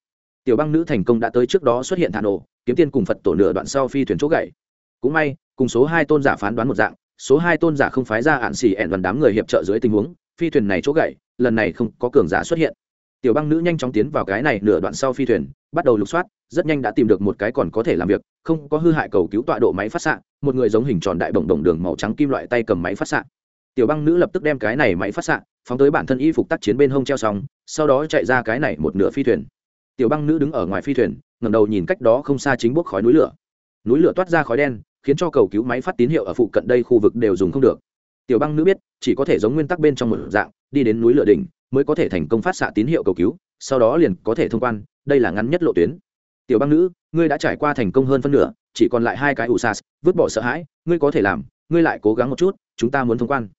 tiểu băng nữ thành công đã tới trước đó xuất hiện thả nổ, kiếm tiên cùng phật tổ nửa đoạn sau phi thuyền chỗ gậy. Cũng may, cùng số hai tôn giả phán đoán một dạng, số hai tôn giả không phái ra ạn xỉ ẹn đoàn đám người hiệp trợ dưới tình huống, phi thuyền này chỗ gậy, lần này không có cường giả xuất hiện. Tiểu băng nữ nhanh chóng tiến vào cái này nửa đoạn sau phi thuyền, bắt đầu lục soát, rất nhanh đã tìm được một cái còn có thể làm việc, không có hư hại cầu cứu tọa độ máy phát xạ, một người giống hình tròn đại bồng đồng đường màu trắng kim loại tay cầm máy phát xạ. Tiểu băng nữ lập tức đem cái này máy phát xạ, phóng tới bản thân y phục tác chiến bên hông treo xong, sau đó chạy ra cái này một nửa phi thuyền tiểu băng nữ đứng ở ngoài phi thuyền ngầm đầu nhìn cách đó không xa chính bốc khói núi lửa. Núi lửa toát ra khói đen, khiến cho cầu cứu máy phát tín hiệu ở phụ cận đây khu vực đều dùng không được. Tiểu băng nữ biết, chỉ có thể giống nguyên tắc bên trong một dạng, đi đến núi lửa đỉnh, mới có thể thành công phát xạ tín hiệu cầu cứu, sau đó liền có thể thông quan, đây là ngắn nhất lộ tuyến. Tiểu băng nữ, ngươi đã trải qua thành công hơn phân nửa, chỉ còn lại hai cái ủ sas, vứt bỏ sợ hãi, ngươi có thể làm, ngươi lại cố gắng một chút, chúng ta muốn thông quan.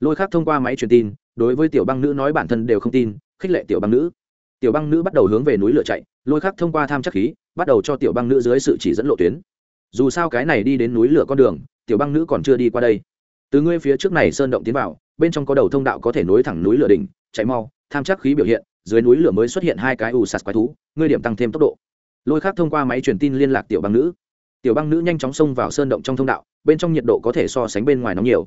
Lôi khác thông qua máy truyền tin, đối với tiểu băng nữ nói bản thân đều không tin, khích lệ tiểu băng nữ tiểu băng nữ bắt đầu hướng về núi lửa chạy, lôi khắc thông qua tham chắc khí, bắt đầu cho tiểu băng nữ dưới sự chỉ dẫn lộ tuyến. Dù sao cái này đi đến núi lửa con đường, tiểu băng nữ còn chưa đi qua đây. Từ ngươi phía trước này sơn động tiến vào, bên trong có đầu thông đạo có thể nối thẳng núi lửa đỉnh, chạy mau, tham chắc khí biểu hiện, dưới núi lửa mới xuất hiện hai cái ù sạt quái thú, ngươi điểm tăng thêm tốc độ. Lôi khác thông qua máy truyền tin liên lạc tiểu băng nữ. Tiểu băng nữ nhanh chóng xông vào sơn động trong thông đạo, bên trong nhiệt độ có thể so sánh bên ngoài nóng nhiều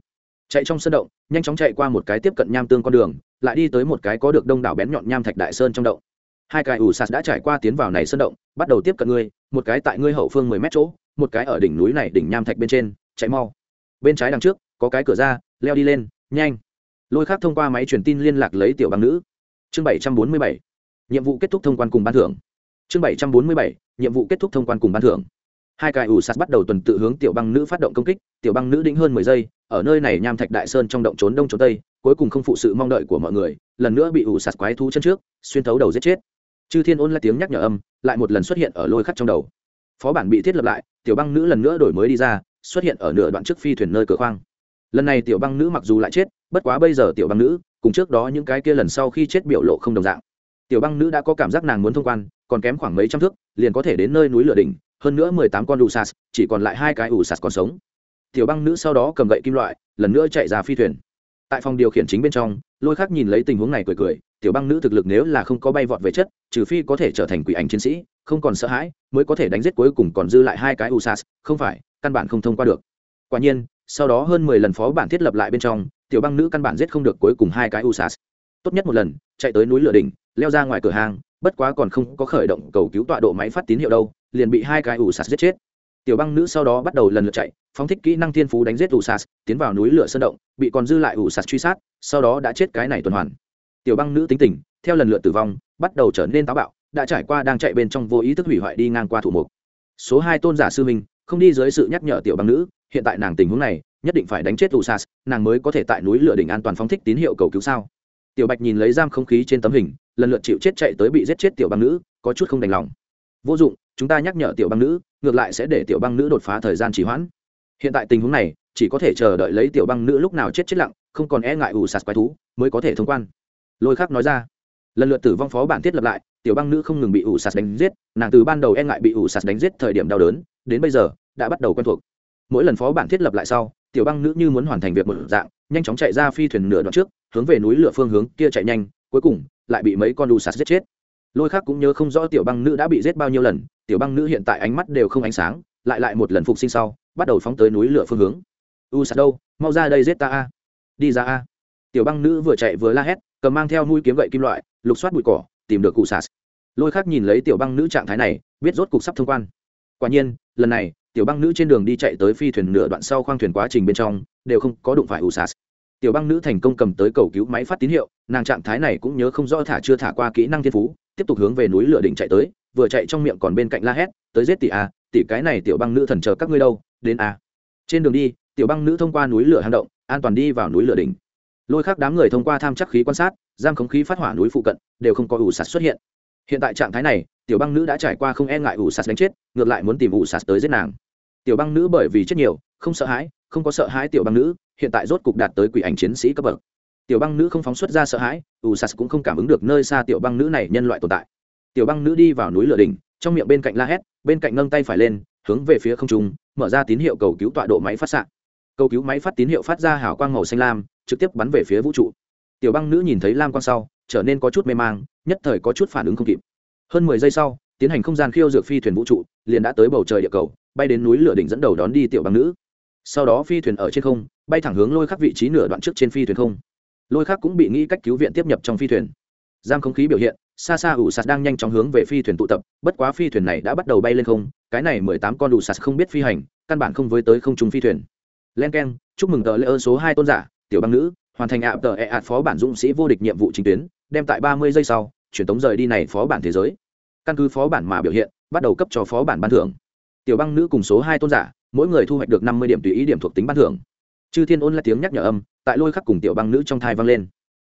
chạy trong sân động, nhanh chóng chạy qua một cái tiếp cận nham tương con đường, lại đi tới một cái có được đông đảo bén nhọn nham thạch đại sơn trong động. Hai cái ủ sạt đã trải qua tiến vào này sân động, bắt đầu tiếp cận ngươi, một cái tại ngươi hậu phương mười mét chỗ, một cái ở đỉnh núi này đỉnh nham thạch bên trên, chạy mau. Bên trái đằng trước, có cái cửa ra, leo đi lên, nhanh. Lôi khác thông qua máy truyền tin liên lạc lấy tiểu bằng nữ. Chương bảy trăm bốn mươi bảy, nhiệm vụ kết thúc thông quan cùng ban thưởng. Chương bảy trăm bốn mươi bảy, nhiệm vụ kết thúc thông quan cùng ban thưởng hai cái ủ sạt bắt đầu tuần tự hướng tiểu băng nữ phát động công kích, tiểu băng nữ đĩnh hơn mười giây, ở nơi này nham thạch đại sơn trong động trốn đông trốn tây, cuối cùng không phụ sự mong đợi của mọi người, lần nữa bị ủ sạt quái thú chân trước, xuyên thấu đầu giết chết. Chư thiên ôn lại tiếng nhắc nhở âm, lại một lần xuất hiện ở lôi khắc trong đầu. Phó bản bị thiết lập lại, tiểu băng nữ lần nữa đổi mới đi ra, xuất hiện ở nửa đoạn trước phi thuyền nơi cửa khoang. Lần này tiểu băng nữ mặc dù lại chết, bất quá bây giờ tiểu băng nữ, cùng trước đó những cái kia lần sau khi chết biểu lộ không đồng dạng. Tiểu băng nữ đã có cảm giác nàng muốn thông quan, còn kém khoảng mấy trăm thước, liền có thể đến nơi núi lửa đỉnh hơn nữa mười tám con ủ sas chỉ còn lại hai cái ủ sạt còn sống. Tiểu băng nữ sau đó cầm gậy kim loại, lần nữa chạy ra phi thuyền. Tại phòng điều khiển chính bên trong, lôi khắc nhìn lấy tình huống này cười cười, tiểu băng nữ thực lực nếu là không có bay vọt về chất, trừ phi có thể trở thành quỷ ảnh chiến sĩ, không còn sợ hãi, mới có thể đánh giết cuối cùng còn dư lại hai cái usas, không phải, căn bản không thông qua được. Quả nhiên, sau đó hơn mười lần phó bản thiết lập lại bên trong, tiểu băng nữ căn bản giết không được cuối cùng hai cái usas. Tốt nhất một lần, chạy tới núi lửa đỉnh, leo ra ngoài cửa hàng, bất quá còn không có khởi động cầu cứu tọa độ máy phát tín hiệu đâu liền bị hai cái ủ sạt giết chết. Tiểu băng nữ sau đó bắt đầu lần lượt chạy phóng thích kỹ năng thiên phú đánh giết ủ sạt, tiến vào núi lửa sơn động bị còn dư lại ủ sạt truy sát sau đó đã chết cái này tuần hoàn. Tiểu băng nữ tính tình theo lần lượt tử vong bắt đầu trở nên táo bạo đã trải qua đang chạy bên trong vô ý thức hủy hoại đi ngang qua thủ mục. Số hai tôn giả sư minh không đi dưới sự nhắc nhở tiểu băng nữ hiện tại nàng tình huống này nhất định phải đánh chết ủ sạt, nàng mới có thể tại núi lửa đỉnh an toàn phóng thích tín hiệu cầu cứu sao? Tiểu bạch nhìn lấy giam không khí trên tấm hình lần lượt chịu chết chạy tới bị giết chết tiểu băng nữ có chút không đành lòng vô dụng, chúng ta nhắc nhở tiểu băng nữ, ngược lại sẽ để tiểu băng nữ đột phá thời gian trì hoãn. Hiện tại tình huống này, chỉ có thể chờ đợi lấy tiểu băng nữ lúc nào chết chết lặng, không còn e ngại ủ sạt quái thú, mới có thể thông quan. Lôi khắc nói ra. Lần lượt tử vong phó bản thiết lập lại, tiểu băng nữ không ngừng bị ủ sạt đánh giết, nàng từ ban đầu e ngại bị ủ sạt đánh giết thời điểm đau đớn, đến bây giờ, đã bắt đầu quen thuộc. Mỗi lần phó bản thiết lập lại sau, tiểu băng nữ như muốn hoàn thành việc một dạng, nhanh chóng chạy ra phi thuyền nửa đoạn trước, hướng về núi lửa phương hướng kia chạy nhanh, cuối cùng, lại bị mấy con ủ sạt giết chết lôi khác cũng nhớ không rõ tiểu băng nữ đã bị giết bao nhiêu lần, tiểu băng nữ hiện tại ánh mắt đều không ánh sáng, lại lại một lần phục sinh sau, bắt đầu phóng tới núi lửa phương hướng. U sạt đâu, mau ra đây giết ta a. Đi ra a. Tiểu băng nữ vừa chạy vừa la hét, cầm mang theo mũi kiếm gậy kim loại, lục soát bụi cỏ, tìm được cụ sạt. Lôi khác nhìn lấy tiểu băng nữ trạng thái này, biết rốt cục sắp thông quan. Quả nhiên, lần này, tiểu băng nữ trên đường đi chạy tới phi thuyền nửa đoạn sau khoang thuyền quá trình bên trong, đều không có đụng phải u sạt. Tiểu băng nữ thành công cầm tới cầu cứu máy phát tín hiệu, nàng trạng thái này cũng nhớ không rõ thả chưa thả qua kỹ năng thiên phú tiếp tục hướng về núi lửa đỉnh chạy tới, vừa chạy trong miệng còn bên cạnh la hét, tới giết tỷ a tỷ cái này tiểu băng nữ thần chờ các ngươi đâu, đến a trên đường đi, tiểu băng nữ thông qua núi lửa hang động, an toàn đi vào núi lửa đỉnh. Lôi khác đám người thông qua tham chắc khí quan sát, giam khống khí phát hỏa núi phụ cận, đều không có ủ sạt xuất hiện. Hiện tại trạng thái này, tiểu băng nữ đã trải qua không e ngại ủ sạt đánh chết, ngược lại muốn tìm ủ sạt tới giết nàng. Tiểu băng nữ bởi vì chết nhiều, không sợ hãi, không có sợ hãi tiểu băng nữ, hiện tại rốt cục đạt tới quỷ ảnh chiến sĩ cấp bậc tiểu băng nữ không phóng xuất ra sợ hãi u sas cũng không cảm ứng được nơi xa tiểu băng nữ này nhân loại tồn tại. Tiểu băng nữ đi vào núi lửa đỉnh, trong miệng bên cạnh la hét, bên cạnh nâng tay phải lên, hướng về phía không trung, mở ra tín hiệu cầu cứu tọa độ máy phát xạ. Cầu cứu máy phát tín hiệu phát ra hào quang màu xanh lam, trực tiếp bắn về phía vũ trụ. Tiểu băng nữ nhìn thấy lam quang sau, trở nên có chút mê mang, nhất thời có chút phản ứng không kịp. Hơn mười giây sau, tiến hành không gian khiêu dược phi thuyền vũ trụ, liền đã tới bầu trời địa cầu, bay đến núi lửa đỉnh dẫn đầu đón đi tiểu băng nữ. Sau đó phi thuyền ở trên không, bay thẳng hướng lôi khắc vị trí nửa đoạn trước trên phi thuyền không lôi khác cũng bị nghĩ cách cứu viện tiếp nhập trong phi thuyền. Giam không khí biểu hiện, xa xa ủ sạt đang nhanh chóng hướng về phi thuyền tụ tập, bất quá phi thuyền này đã bắt đầu bay lên không, cái này mười tám con ủ sạt không biết phi hành, căn bản không với tới không trung phi thuyền. Len k e n chúc mừng tờ lễ ơn số hai tôn giả, tiểu băng nữ, hoàn thành ạ, tờ e ạt phó bản dũng sĩ vô địch nhiệm vụ chính tuyến, đem tại ba mươi giây sau, truyền tống rời đi này phó bản thế giới. Căn cứ phó bản mà biểu hiện, bắt đầu cấp cho phó bản ban thưởng. Tiểu băng nữ cùng số hai tôn giả, mỗi người thu hoạch được năm mươi điểm tùy ý điểm thuộc tính ban thưởng chư thiên ôn là tiếng nhắc nhở âm, tại lôi khắc cùng tiểu băng nữ trong thai vang lên.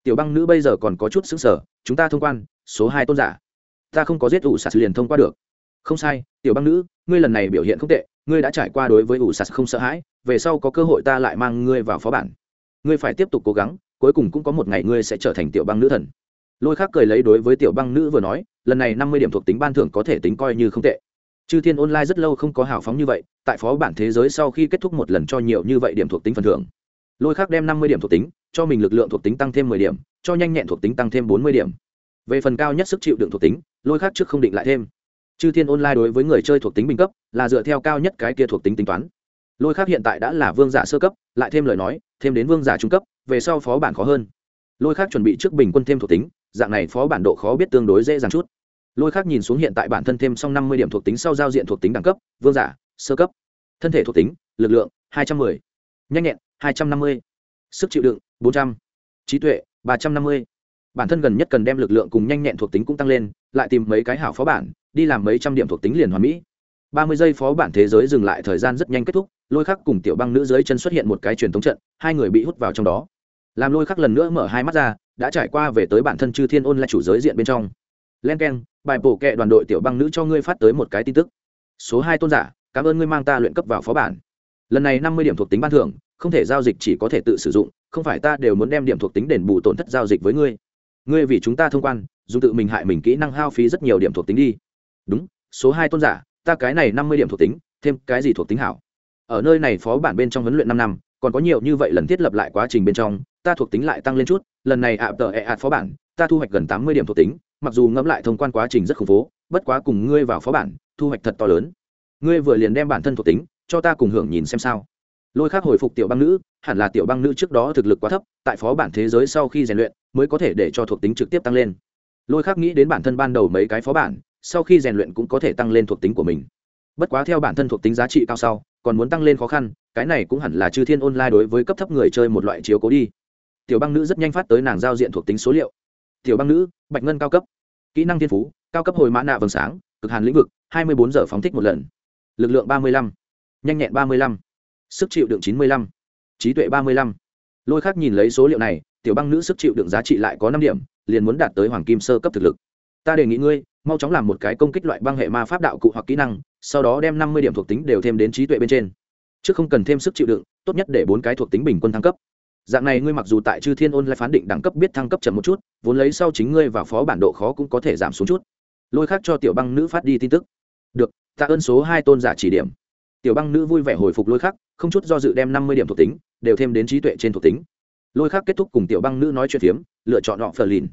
Tiểu băng nữ bây giờ còn có chút xứng sở chúng ta thông quan, số hai tôn giả. Ta không có giết ủ sạt liền thông qua được. Không sai, tiểu băng nữ, ngươi lần này biểu hiện không tệ, ngươi đã trải qua đối với ủ sạt không sợ hãi, về sau có cơ hội ta lại mang ngươi vào phó bản. Ngươi phải tiếp tục cố gắng, cuối cùng cũng có một ngày ngươi sẽ trở thành tiểu băng nữ thần. Lôi khắc cười lấy đối với tiểu băng nữ vừa nói, lần này năm mươi điểm thuộc tính ban thưởng có thể tính coi như không tệ chư thiên online rất lâu không có hào phóng như vậy, tại phó bản thế giới sau khi kết thúc một lần cho nhiều như vậy điểm thuộc tính phần thưởng. Lôi khác đem năm mươi điểm thuộc tính, cho mình lực lượng thuộc tính tăng thêm mười điểm, cho nhanh nhẹn thuộc tính tăng thêm bốn mươi điểm. Về phần cao nhất sức chịu đựng thuộc tính, lôi khác trước không định lại thêm. Chư thiên online đối với người chơi thuộc tính bình cấp, là dựa theo cao nhất cái kia thuộc tính tính toán. Lôi khác hiện tại đã là vương giả sơ cấp, lại thêm lời nói, thêm đến vương giả trung cấp, về sau phó bản khó hơn. Lôi khác chuẩn bị trước bình quân thêm thuộc tính, dạng này phó bản độ khó biết tương đối dễ dàng chút lôi khác nhìn xuống hiện tại bản thân thêm xong năm mươi điểm thuộc tính sau giao diện thuộc tính đẳng cấp, vương giả, sơ cấp. Thân thể thuộc tính, lực lượng, hai trăm m ư ơ i nhanh nhẹn, hai trăm năm mươi. Sức chịu đựng, bốn trăm. Trí tuệ, ba trăm năm mươi. Bản thân gần nhất cần đem lực lượng cùng nhanh nhẹn thuộc tính cũng tăng lên, lại tìm mấy cái hảo phó bản, đi làm mấy trăm điểm thuộc tính liền hoàn mỹ. ba mươi giây phó bản thế giới dừng lại thời gian rất nhanh kết thúc, lôi khắc cùng tiểu băng nữ dưới chân xuất hiện một cái truyền thống trận, hai người bị hút vào trong đó. Làm lôi khắc lần nữa mở hai mắt ra, đã trải qua về tới bản thân chư thiên ôn là chủ giới diện bên trong len k e n bài bổ kệ đoàn đội tiểu băng nữ cho ngươi phát tới một cái tin tức. Số hai tôn giả, cảm ơn ngươi mang ta luyện cấp vào phó bản. Lần này năm mươi điểm thuộc tính ban thưởng, không thể giao dịch chỉ có thể tự sử dụng, không phải ta đều muốn đem điểm thuộc tính đền bù tổn thất giao dịch với ngươi. Ngươi vì chúng ta thông quan, dù tự mình hại mình kỹ năng hao phí rất nhiều điểm thuộc tính đi. Đúng, số hai tôn giả, ta cái này năm mươi điểm thuộc tính, thêm cái gì thuộc tính hảo? Ở nơi này phó bản bên trong huấn luyện năm năm, còn có nhiều như vậy lần thiết lập lại quá trình bên trong, ta thuộc tính lại tăng lên chút, lần này ạ tờ ẹ ạt phó bản, ta thu hoạch gần tám mươi điểm thuộc tính mặc dù ngẫm lại thông quan quá trình rất khủng phố, bất quá cùng ngươi vào phó bản, thu hoạch thật to lớn. Ngươi vừa liền đem bản thân thuộc tính, cho ta cùng hưởng nhìn xem sao. Lôi khác hồi phục tiểu băng nữ, hẳn là tiểu băng nữ trước đó thực lực quá thấp, tại phó bản thế giới sau khi rèn luyện, mới có thể để cho thuộc tính trực tiếp tăng lên. Lôi khác nghĩ đến bản thân ban đầu mấy cái phó bản, sau khi rèn luyện cũng có thể tăng lên thuộc tính của mình. Bất quá theo bản thân thuộc tính giá trị cao sau, còn muốn tăng lên khó khăn, cái này cũng hẳn là chư thiên online đối với cấp thấp người chơi một loại chiếu cố đi. Tiểu băng nữ rất nhanh phát tới nàng giao diện thuộc tính số liệu tiểu băng nữ, bạch ngân cao cấp. Kỹ năng thiên phú, cao cấp hồi mã nạ vầng sáng, cực hàn lĩnh vực, hai mươi bốn giờ phóng thích một lần. Lực lượng ba mươi lăm, nhanh nhẹn ba mươi lăm, sức chịu đựng chín mươi lăm, trí tuệ ba mươi lăm. Lôi khác nhìn lấy số liệu này, tiểu băng nữ sức chịu đựng giá trị lại có năm điểm, liền muốn đạt tới hoàng kim sơ cấp thực lực. Ta đề nghị ngươi, mau chóng làm một cái công kích loại băng hệ ma pháp đạo cụ hoặc kỹ năng, sau đó đem năm mươi điểm thuộc tính đều thêm đến trí tuệ bên trên. Chứ không cần thêm sức chịu đựng, tốt nhất để bốn cái thuộc tính bình quân thăng cấp dạng này ngươi mặc dù tại chư thiên ôn lại phán định đẳng cấp biết thăng cấp chậm một chút, vốn lấy sau chính ngươi và phó bản độ khó cũng có thể giảm xuống chút. Lôi khác cho tiểu băng nữ phát đi tin tức. Được, tạ ơn số hai tôn giả chỉ điểm. Tiểu băng nữ vui vẻ hồi phục lôi khắc không chút do dự đem năm mươi điểm thuộc tính, đều thêm đến trí tuệ trên thuộc tính. Lôi khắc kết thúc cùng tiểu băng nữ nói chuyện phiếm, lựa chọn họ phờ lìn.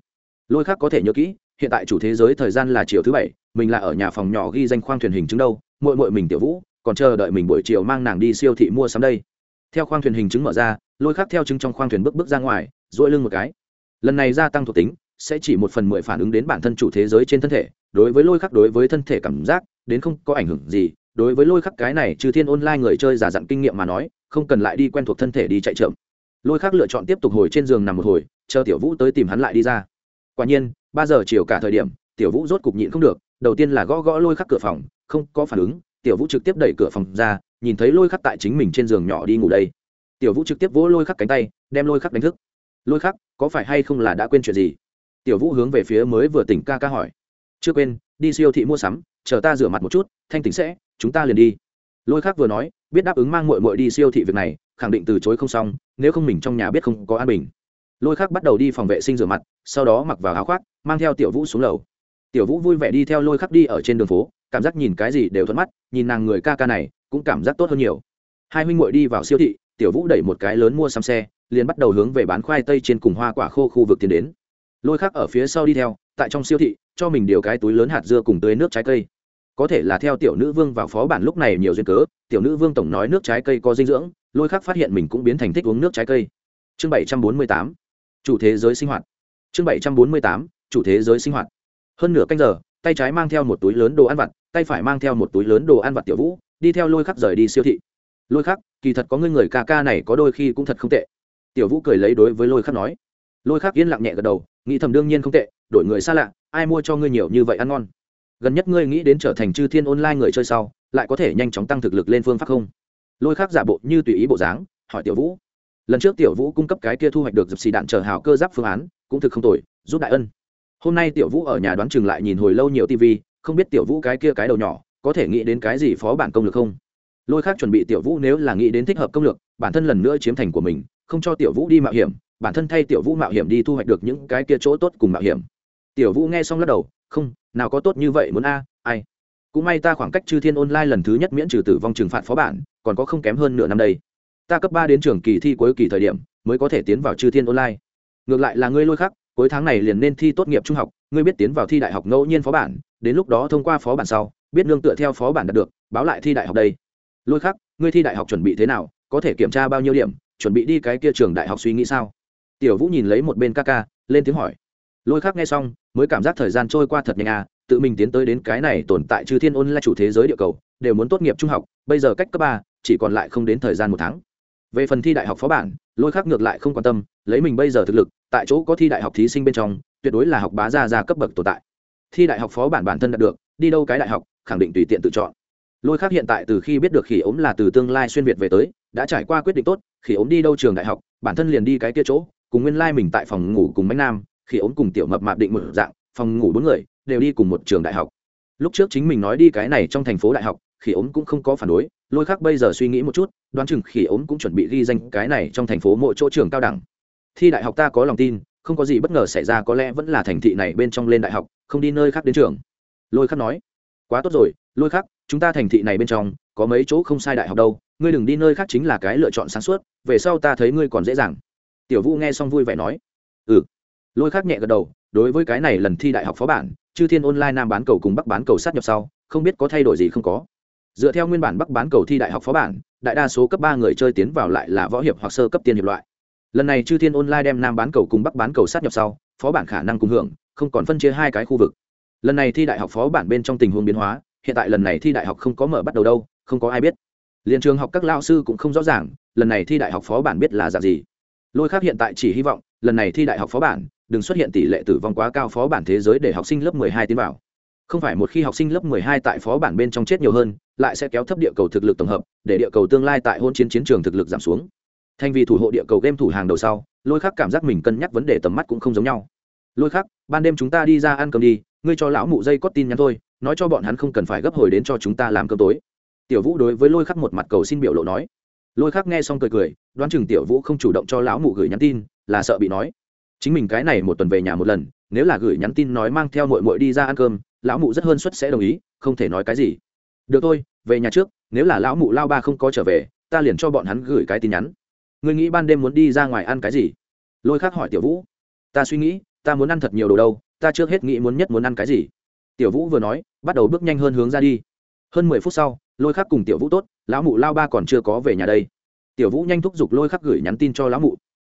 Lôi khắc có thể nhớ kỹ, hiện tại chủ thế giới thời gian là chiều thứ bảy, mình là ở nhà phòng nhỏ ghi danh khoang thuyền hình chứng đâu mội mội mình tiểu vũ, còn chờ đợi mình buổi chiều mang nàng đi siêu thị mua sắm đây theo khoang thuyền hình chứng mở ra, lôi khắc theo chứng trong khoang thuyền bước bước ra ngoài dỗi lưng một cái. Lần này gia tăng thuộc tính, sẽ chỉ một phần mười phản ứng đến bản thân chủ thế giới trên thân thể, đối với lôi khắc đối với thân thể cảm giác, đến không có ảnh hưởng gì. Đối với lôi khắc cái này, trừ thiên online người chơi giả dặn kinh nghiệm mà nói, không cần lại đi quen thuộc thân thể đi chạy trộm lôi khắc lựa chọn tiếp tục hồi trên giường nằm một hồi, chờ tiểu vũ tới tìm hắn lại đi ra. Quả nhiên, ba giờ chiều cả thời điểm, tiểu vũ rốt cục nhịn không được, đầu tiên là gõ gõ lôi khắc cửa phòng, không có phản ứng, tiểu vũ trực tiếp đẩy cửa phòng ra nhìn thấy lôi khắc tại chính mình trên giường nhỏ đi ngủ đây. Tiểu vũ trực tiếp vỗ lôi khắc cánh tay, đem lôi khắc đánh thức. Lôi khắc, có phải hay không là đã quên chuyện gì? Tiểu vũ hướng về phía mới vừa tỉnh ca ca hỏi. Chưa quên, đi siêu thị mua sắm, chờ ta rửa mặt một chút, thanh tỉnh sẽ, chúng ta liền đi. Lôi khắc vừa nói, biết đáp ứng mang mội mội đi siêu thị việc này, khẳng định từ chối không xong, nếu không mình trong nhà biết không có an bình. Lôi khắc bắt đầu đi phòng vệ sinh rửa mặt, sau đó mặc vào áo khoác, mang theo tiểu vũ xuống lầu. Tiểu vũ vui vẻ đi theo lôi khắc đi ở trên đường phố, cảm giác nhìn cái gì đều thuận mắt, nhìn nàng người ca ca này cũng cảm giác tốt hơn nhiều. Hai huynh muội đi vào siêu thị, tiểu vũ đẩy một cái lớn mua xăm xe, liền bắt đầu hướng về bán khoai tây trên cùng hoa quả khô khu vực tiến đến. Lôi khác ở phía sau đi theo, tại trong siêu thị, cho mình điều cái túi lớn hạt dưa cùng tưới nước trái cây. Có thể là theo tiểu nữ vương vào phó bản lúc này nhiều duyên cớ, tiểu nữ vương tổng nói nước trái cây có dinh dưỡng, lôi khác phát hiện mình cũng biến thành thích uống nước trái cây. Chương bảy trăm bốn mươi tám, chủ thế giới sinh hoạt. Chương bảy trăm bốn mươi tám, chủ thế giới sinh hoạt. Hơn nửa canh giờ, tay trái mang theo một túi lớn đồ ăn vặt, tay phải mang theo một túi lớn đồ ăn vặt tiểu vũ đi theo lôi khắc rời đi siêu thị. Lôi khắc, kỳ thật có ngươi người ca ca này có đôi khi cũng thật không tệ. Tiểu vũ cười lấy đối với lôi khắc nói. Lôi khắc yên lặng nhẹ gật đầu, nghĩ thầm đương nhiên không tệ, đổi người xa lạ, ai mua cho ngươi nhiều như vậy ăn ngon. Gần nhất ngươi nghĩ đến trở thành chư thiên online người chơi sau, lại có thể nhanh chóng tăng thực lực lên phương pháp không? Lôi khắc giả bộ như tùy ý bộ dáng, hỏi tiểu vũ. Lần trước tiểu vũ cung cấp cái kia thu hoạch được dập xì đạn chờ hào cơ giáp phương án, cũng thực không tồi, giúp đại ân. Hôm nay tiểu vũ ở nhà đoán chừng lại nhìn hồi lâu nhiều tv không biết tiểu vũ cái kia cái đầu nhỏ có thể nghĩ đến cái gì phó bản công lược không? Lôi khác chuẩn bị tiểu vũ nếu là nghĩ đến thích hợp công lược bản thân lần nữa chiếm thành của mình, không cho tiểu vũ đi mạo hiểm, bản thân thay tiểu vũ mạo hiểm đi thu hoạch được những cái kia chỗ tốt cùng mạo hiểm. Tiểu vũ nghe xong lắc đầu, không, nào có tốt như vậy muốn a, ai? Cũng may ta khoảng cách chư thiên online lần thứ nhất miễn trừ tử vong trừng phạt phó bản, còn có không kém hơn nửa năm đây. Ta cấp ba đến trường kỳ thi cuối kỳ thời điểm, mới có thể tiến vào chư thiên online. Ngược lại là ngươi lôi khắc, cuối tháng này liền nên thi tốt nghiệp trung học, ngươi biết tiến vào thi đại học ngẫu nhiên phó bản, đến lúc đó thông qua phó bản sau biết nương tựa theo phó bản đạt được, báo lại thi đại học đây. Lôi khắc, ngươi thi đại học chuẩn bị thế nào, có thể kiểm tra bao nhiêu điểm, chuẩn bị đi cái kia trường đại học suy nghĩ sao? Tiểu vũ nhìn lấy một bên ca ca, lên tiếng hỏi. Lôi khắc nghe xong, mới cảm giác thời gian trôi qua thật nhanh à tự mình tiến tới đến cái này tồn tại chư thiên ôn là chủ thế giới địa cầu, đều muốn tốt nghiệp trung học, bây giờ cách cấp ba, chỉ còn lại không đến thời gian một tháng. Về phần thi đại học phó bản, lôi khắc ngược lại không quan tâm, lấy mình bây giờ thực lực, tại chỗ có thi đại học thí sinh bên trong, tuyệt đối là học bá gia ra cấp bậc tồn tại. Thi đại học phó bản bản thân đạt được, đi đâu cái đại học khẳng định tùy tiện tự chọn. Lôi khắc hiện tại từ khi biết được khỉ ốm là từ tương lai xuyên việt về tới, đã trải qua quyết định tốt, khỉ ốm đi đâu trường đại học, bản thân liền đi cái kia chỗ, cùng nguyên lai mình tại phòng ngủ cùng bánh nam, khỉ ốm cùng tiểu mập mạp định một dạng, phòng ngủ bốn người, đều đi cùng một trường đại học. Lúc trước chính mình nói đi cái này trong thành phố đại học, khỉ ốm cũng không có phản đối, lôi khác bây giờ suy nghĩ một chút, đoán chừng khỉ ốm cũng chuẩn bị ghi danh cái này trong thành phố mỗi chỗ trường cao đẳng. Thi đại học ta có lòng tin, không có gì bất ngờ xảy ra có lẽ vẫn là thành thị này bên trong lên đại học, không đi nơi khác đến trường. Lôi khắc nói quá tốt rồi, lôi khắc, chúng ta thành thị này bên trong, có mấy chỗ không sai đại học đâu, ngươi đừng đi nơi khác chính là cái lựa chọn sáng suốt, về sau ta thấy ngươi còn dễ dàng. Tiểu vũ nghe xong vui vẻ nói. Ừ. Lôi khắc nhẹ gật đầu, đối với cái này lần thi đại học phó bản, chư thiên online nam bán cầu cùng bắc bán cầu sát nhập sau, không biết có thay đổi gì không có. Dựa theo nguyên bản bắc bán cầu thi đại học phó bản, đại đa số cấp ba người chơi tiến vào lại là võ hiệp hoặc sơ cấp tiên hiệp loại. Lần này chư thiên online đem nam bán cầu cùng bắc bán cầu sát nhập sau, phó bản khả năng cùng hưởng, không còn phân chia hai cái khu vực lần này thi đại học phó bản bên trong tình huống biến hóa, hiện tại lần này thi đại học không có mở bắt đầu đâu, không có ai biết. Liền trường học các lao sư cũng không rõ ràng, lần này thi đại học phó bản biết là dạng gì. Lôi khác hiện tại chỉ hy vọng, lần này thi đại học phó bản, đừng xuất hiện tỷ lệ tử vong quá cao phó bản thế giới để học sinh lớp 12 tiến vào. Không phải một khi học sinh lớp 12 tại phó bản bên trong chết nhiều hơn, lại sẽ kéo thấp địa cầu thực lực tổng hợp, để địa cầu tương lai tại hôn chiến chiến trường thực lực giảm xuống. Thành vì thủ hộ địa cầu game thủ hàng đầu sau, lôi khắc cảm giác mình cân nhắc vấn đề tầm mắt cũng không giống nhau. Lôi khắc, ban đêm chúng ta đi ra ăn cơm đi ngươi cho lão mụ dây có tin nhắn thôi, nói cho bọn hắn không cần phải gấp hồi đến cho chúng ta làm cơm tối. Tiểu vũ đối với lôi khắc một mặt cầu xin biểu lộ nói. Lôi khắc nghe xong cười cười, đoán chừng tiểu vũ không chủ động cho lão mụ gửi nhắn tin, là sợ bị nói. Chính mình cái này một tuần về nhà một lần, nếu là gửi nhắn tin nói mang theo mội mội đi ra ăn cơm, lão mụ rất hơn suất sẽ đồng ý, không thể nói cái gì. Được thôi, về nhà trước, nếu là lão mụ lao ba không có trở về, ta liền cho bọn hắn gửi cái tin nhắn. Ngươi nghĩ ban đêm muốn đi ra ngoài ăn cái gì? Lôi khắc hỏi tiểu vũ. Ta suy nghĩ ta muốn ăn thật nhiều đồ đâu, ta trước hết nghĩ muốn nhất muốn ăn cái gì. Tiểu vũ vừa nói, bắt đầu bước nhanh hơn hướng ra đi. Hơn mười phút sau, lôi khắc cùng tiểu vũ tốt, lão mụ lao ba còn chưa có về nhà đây. Tiểu vũ nhanh thúc giục lôi khắc gửi nhắn tin cho lão mụ.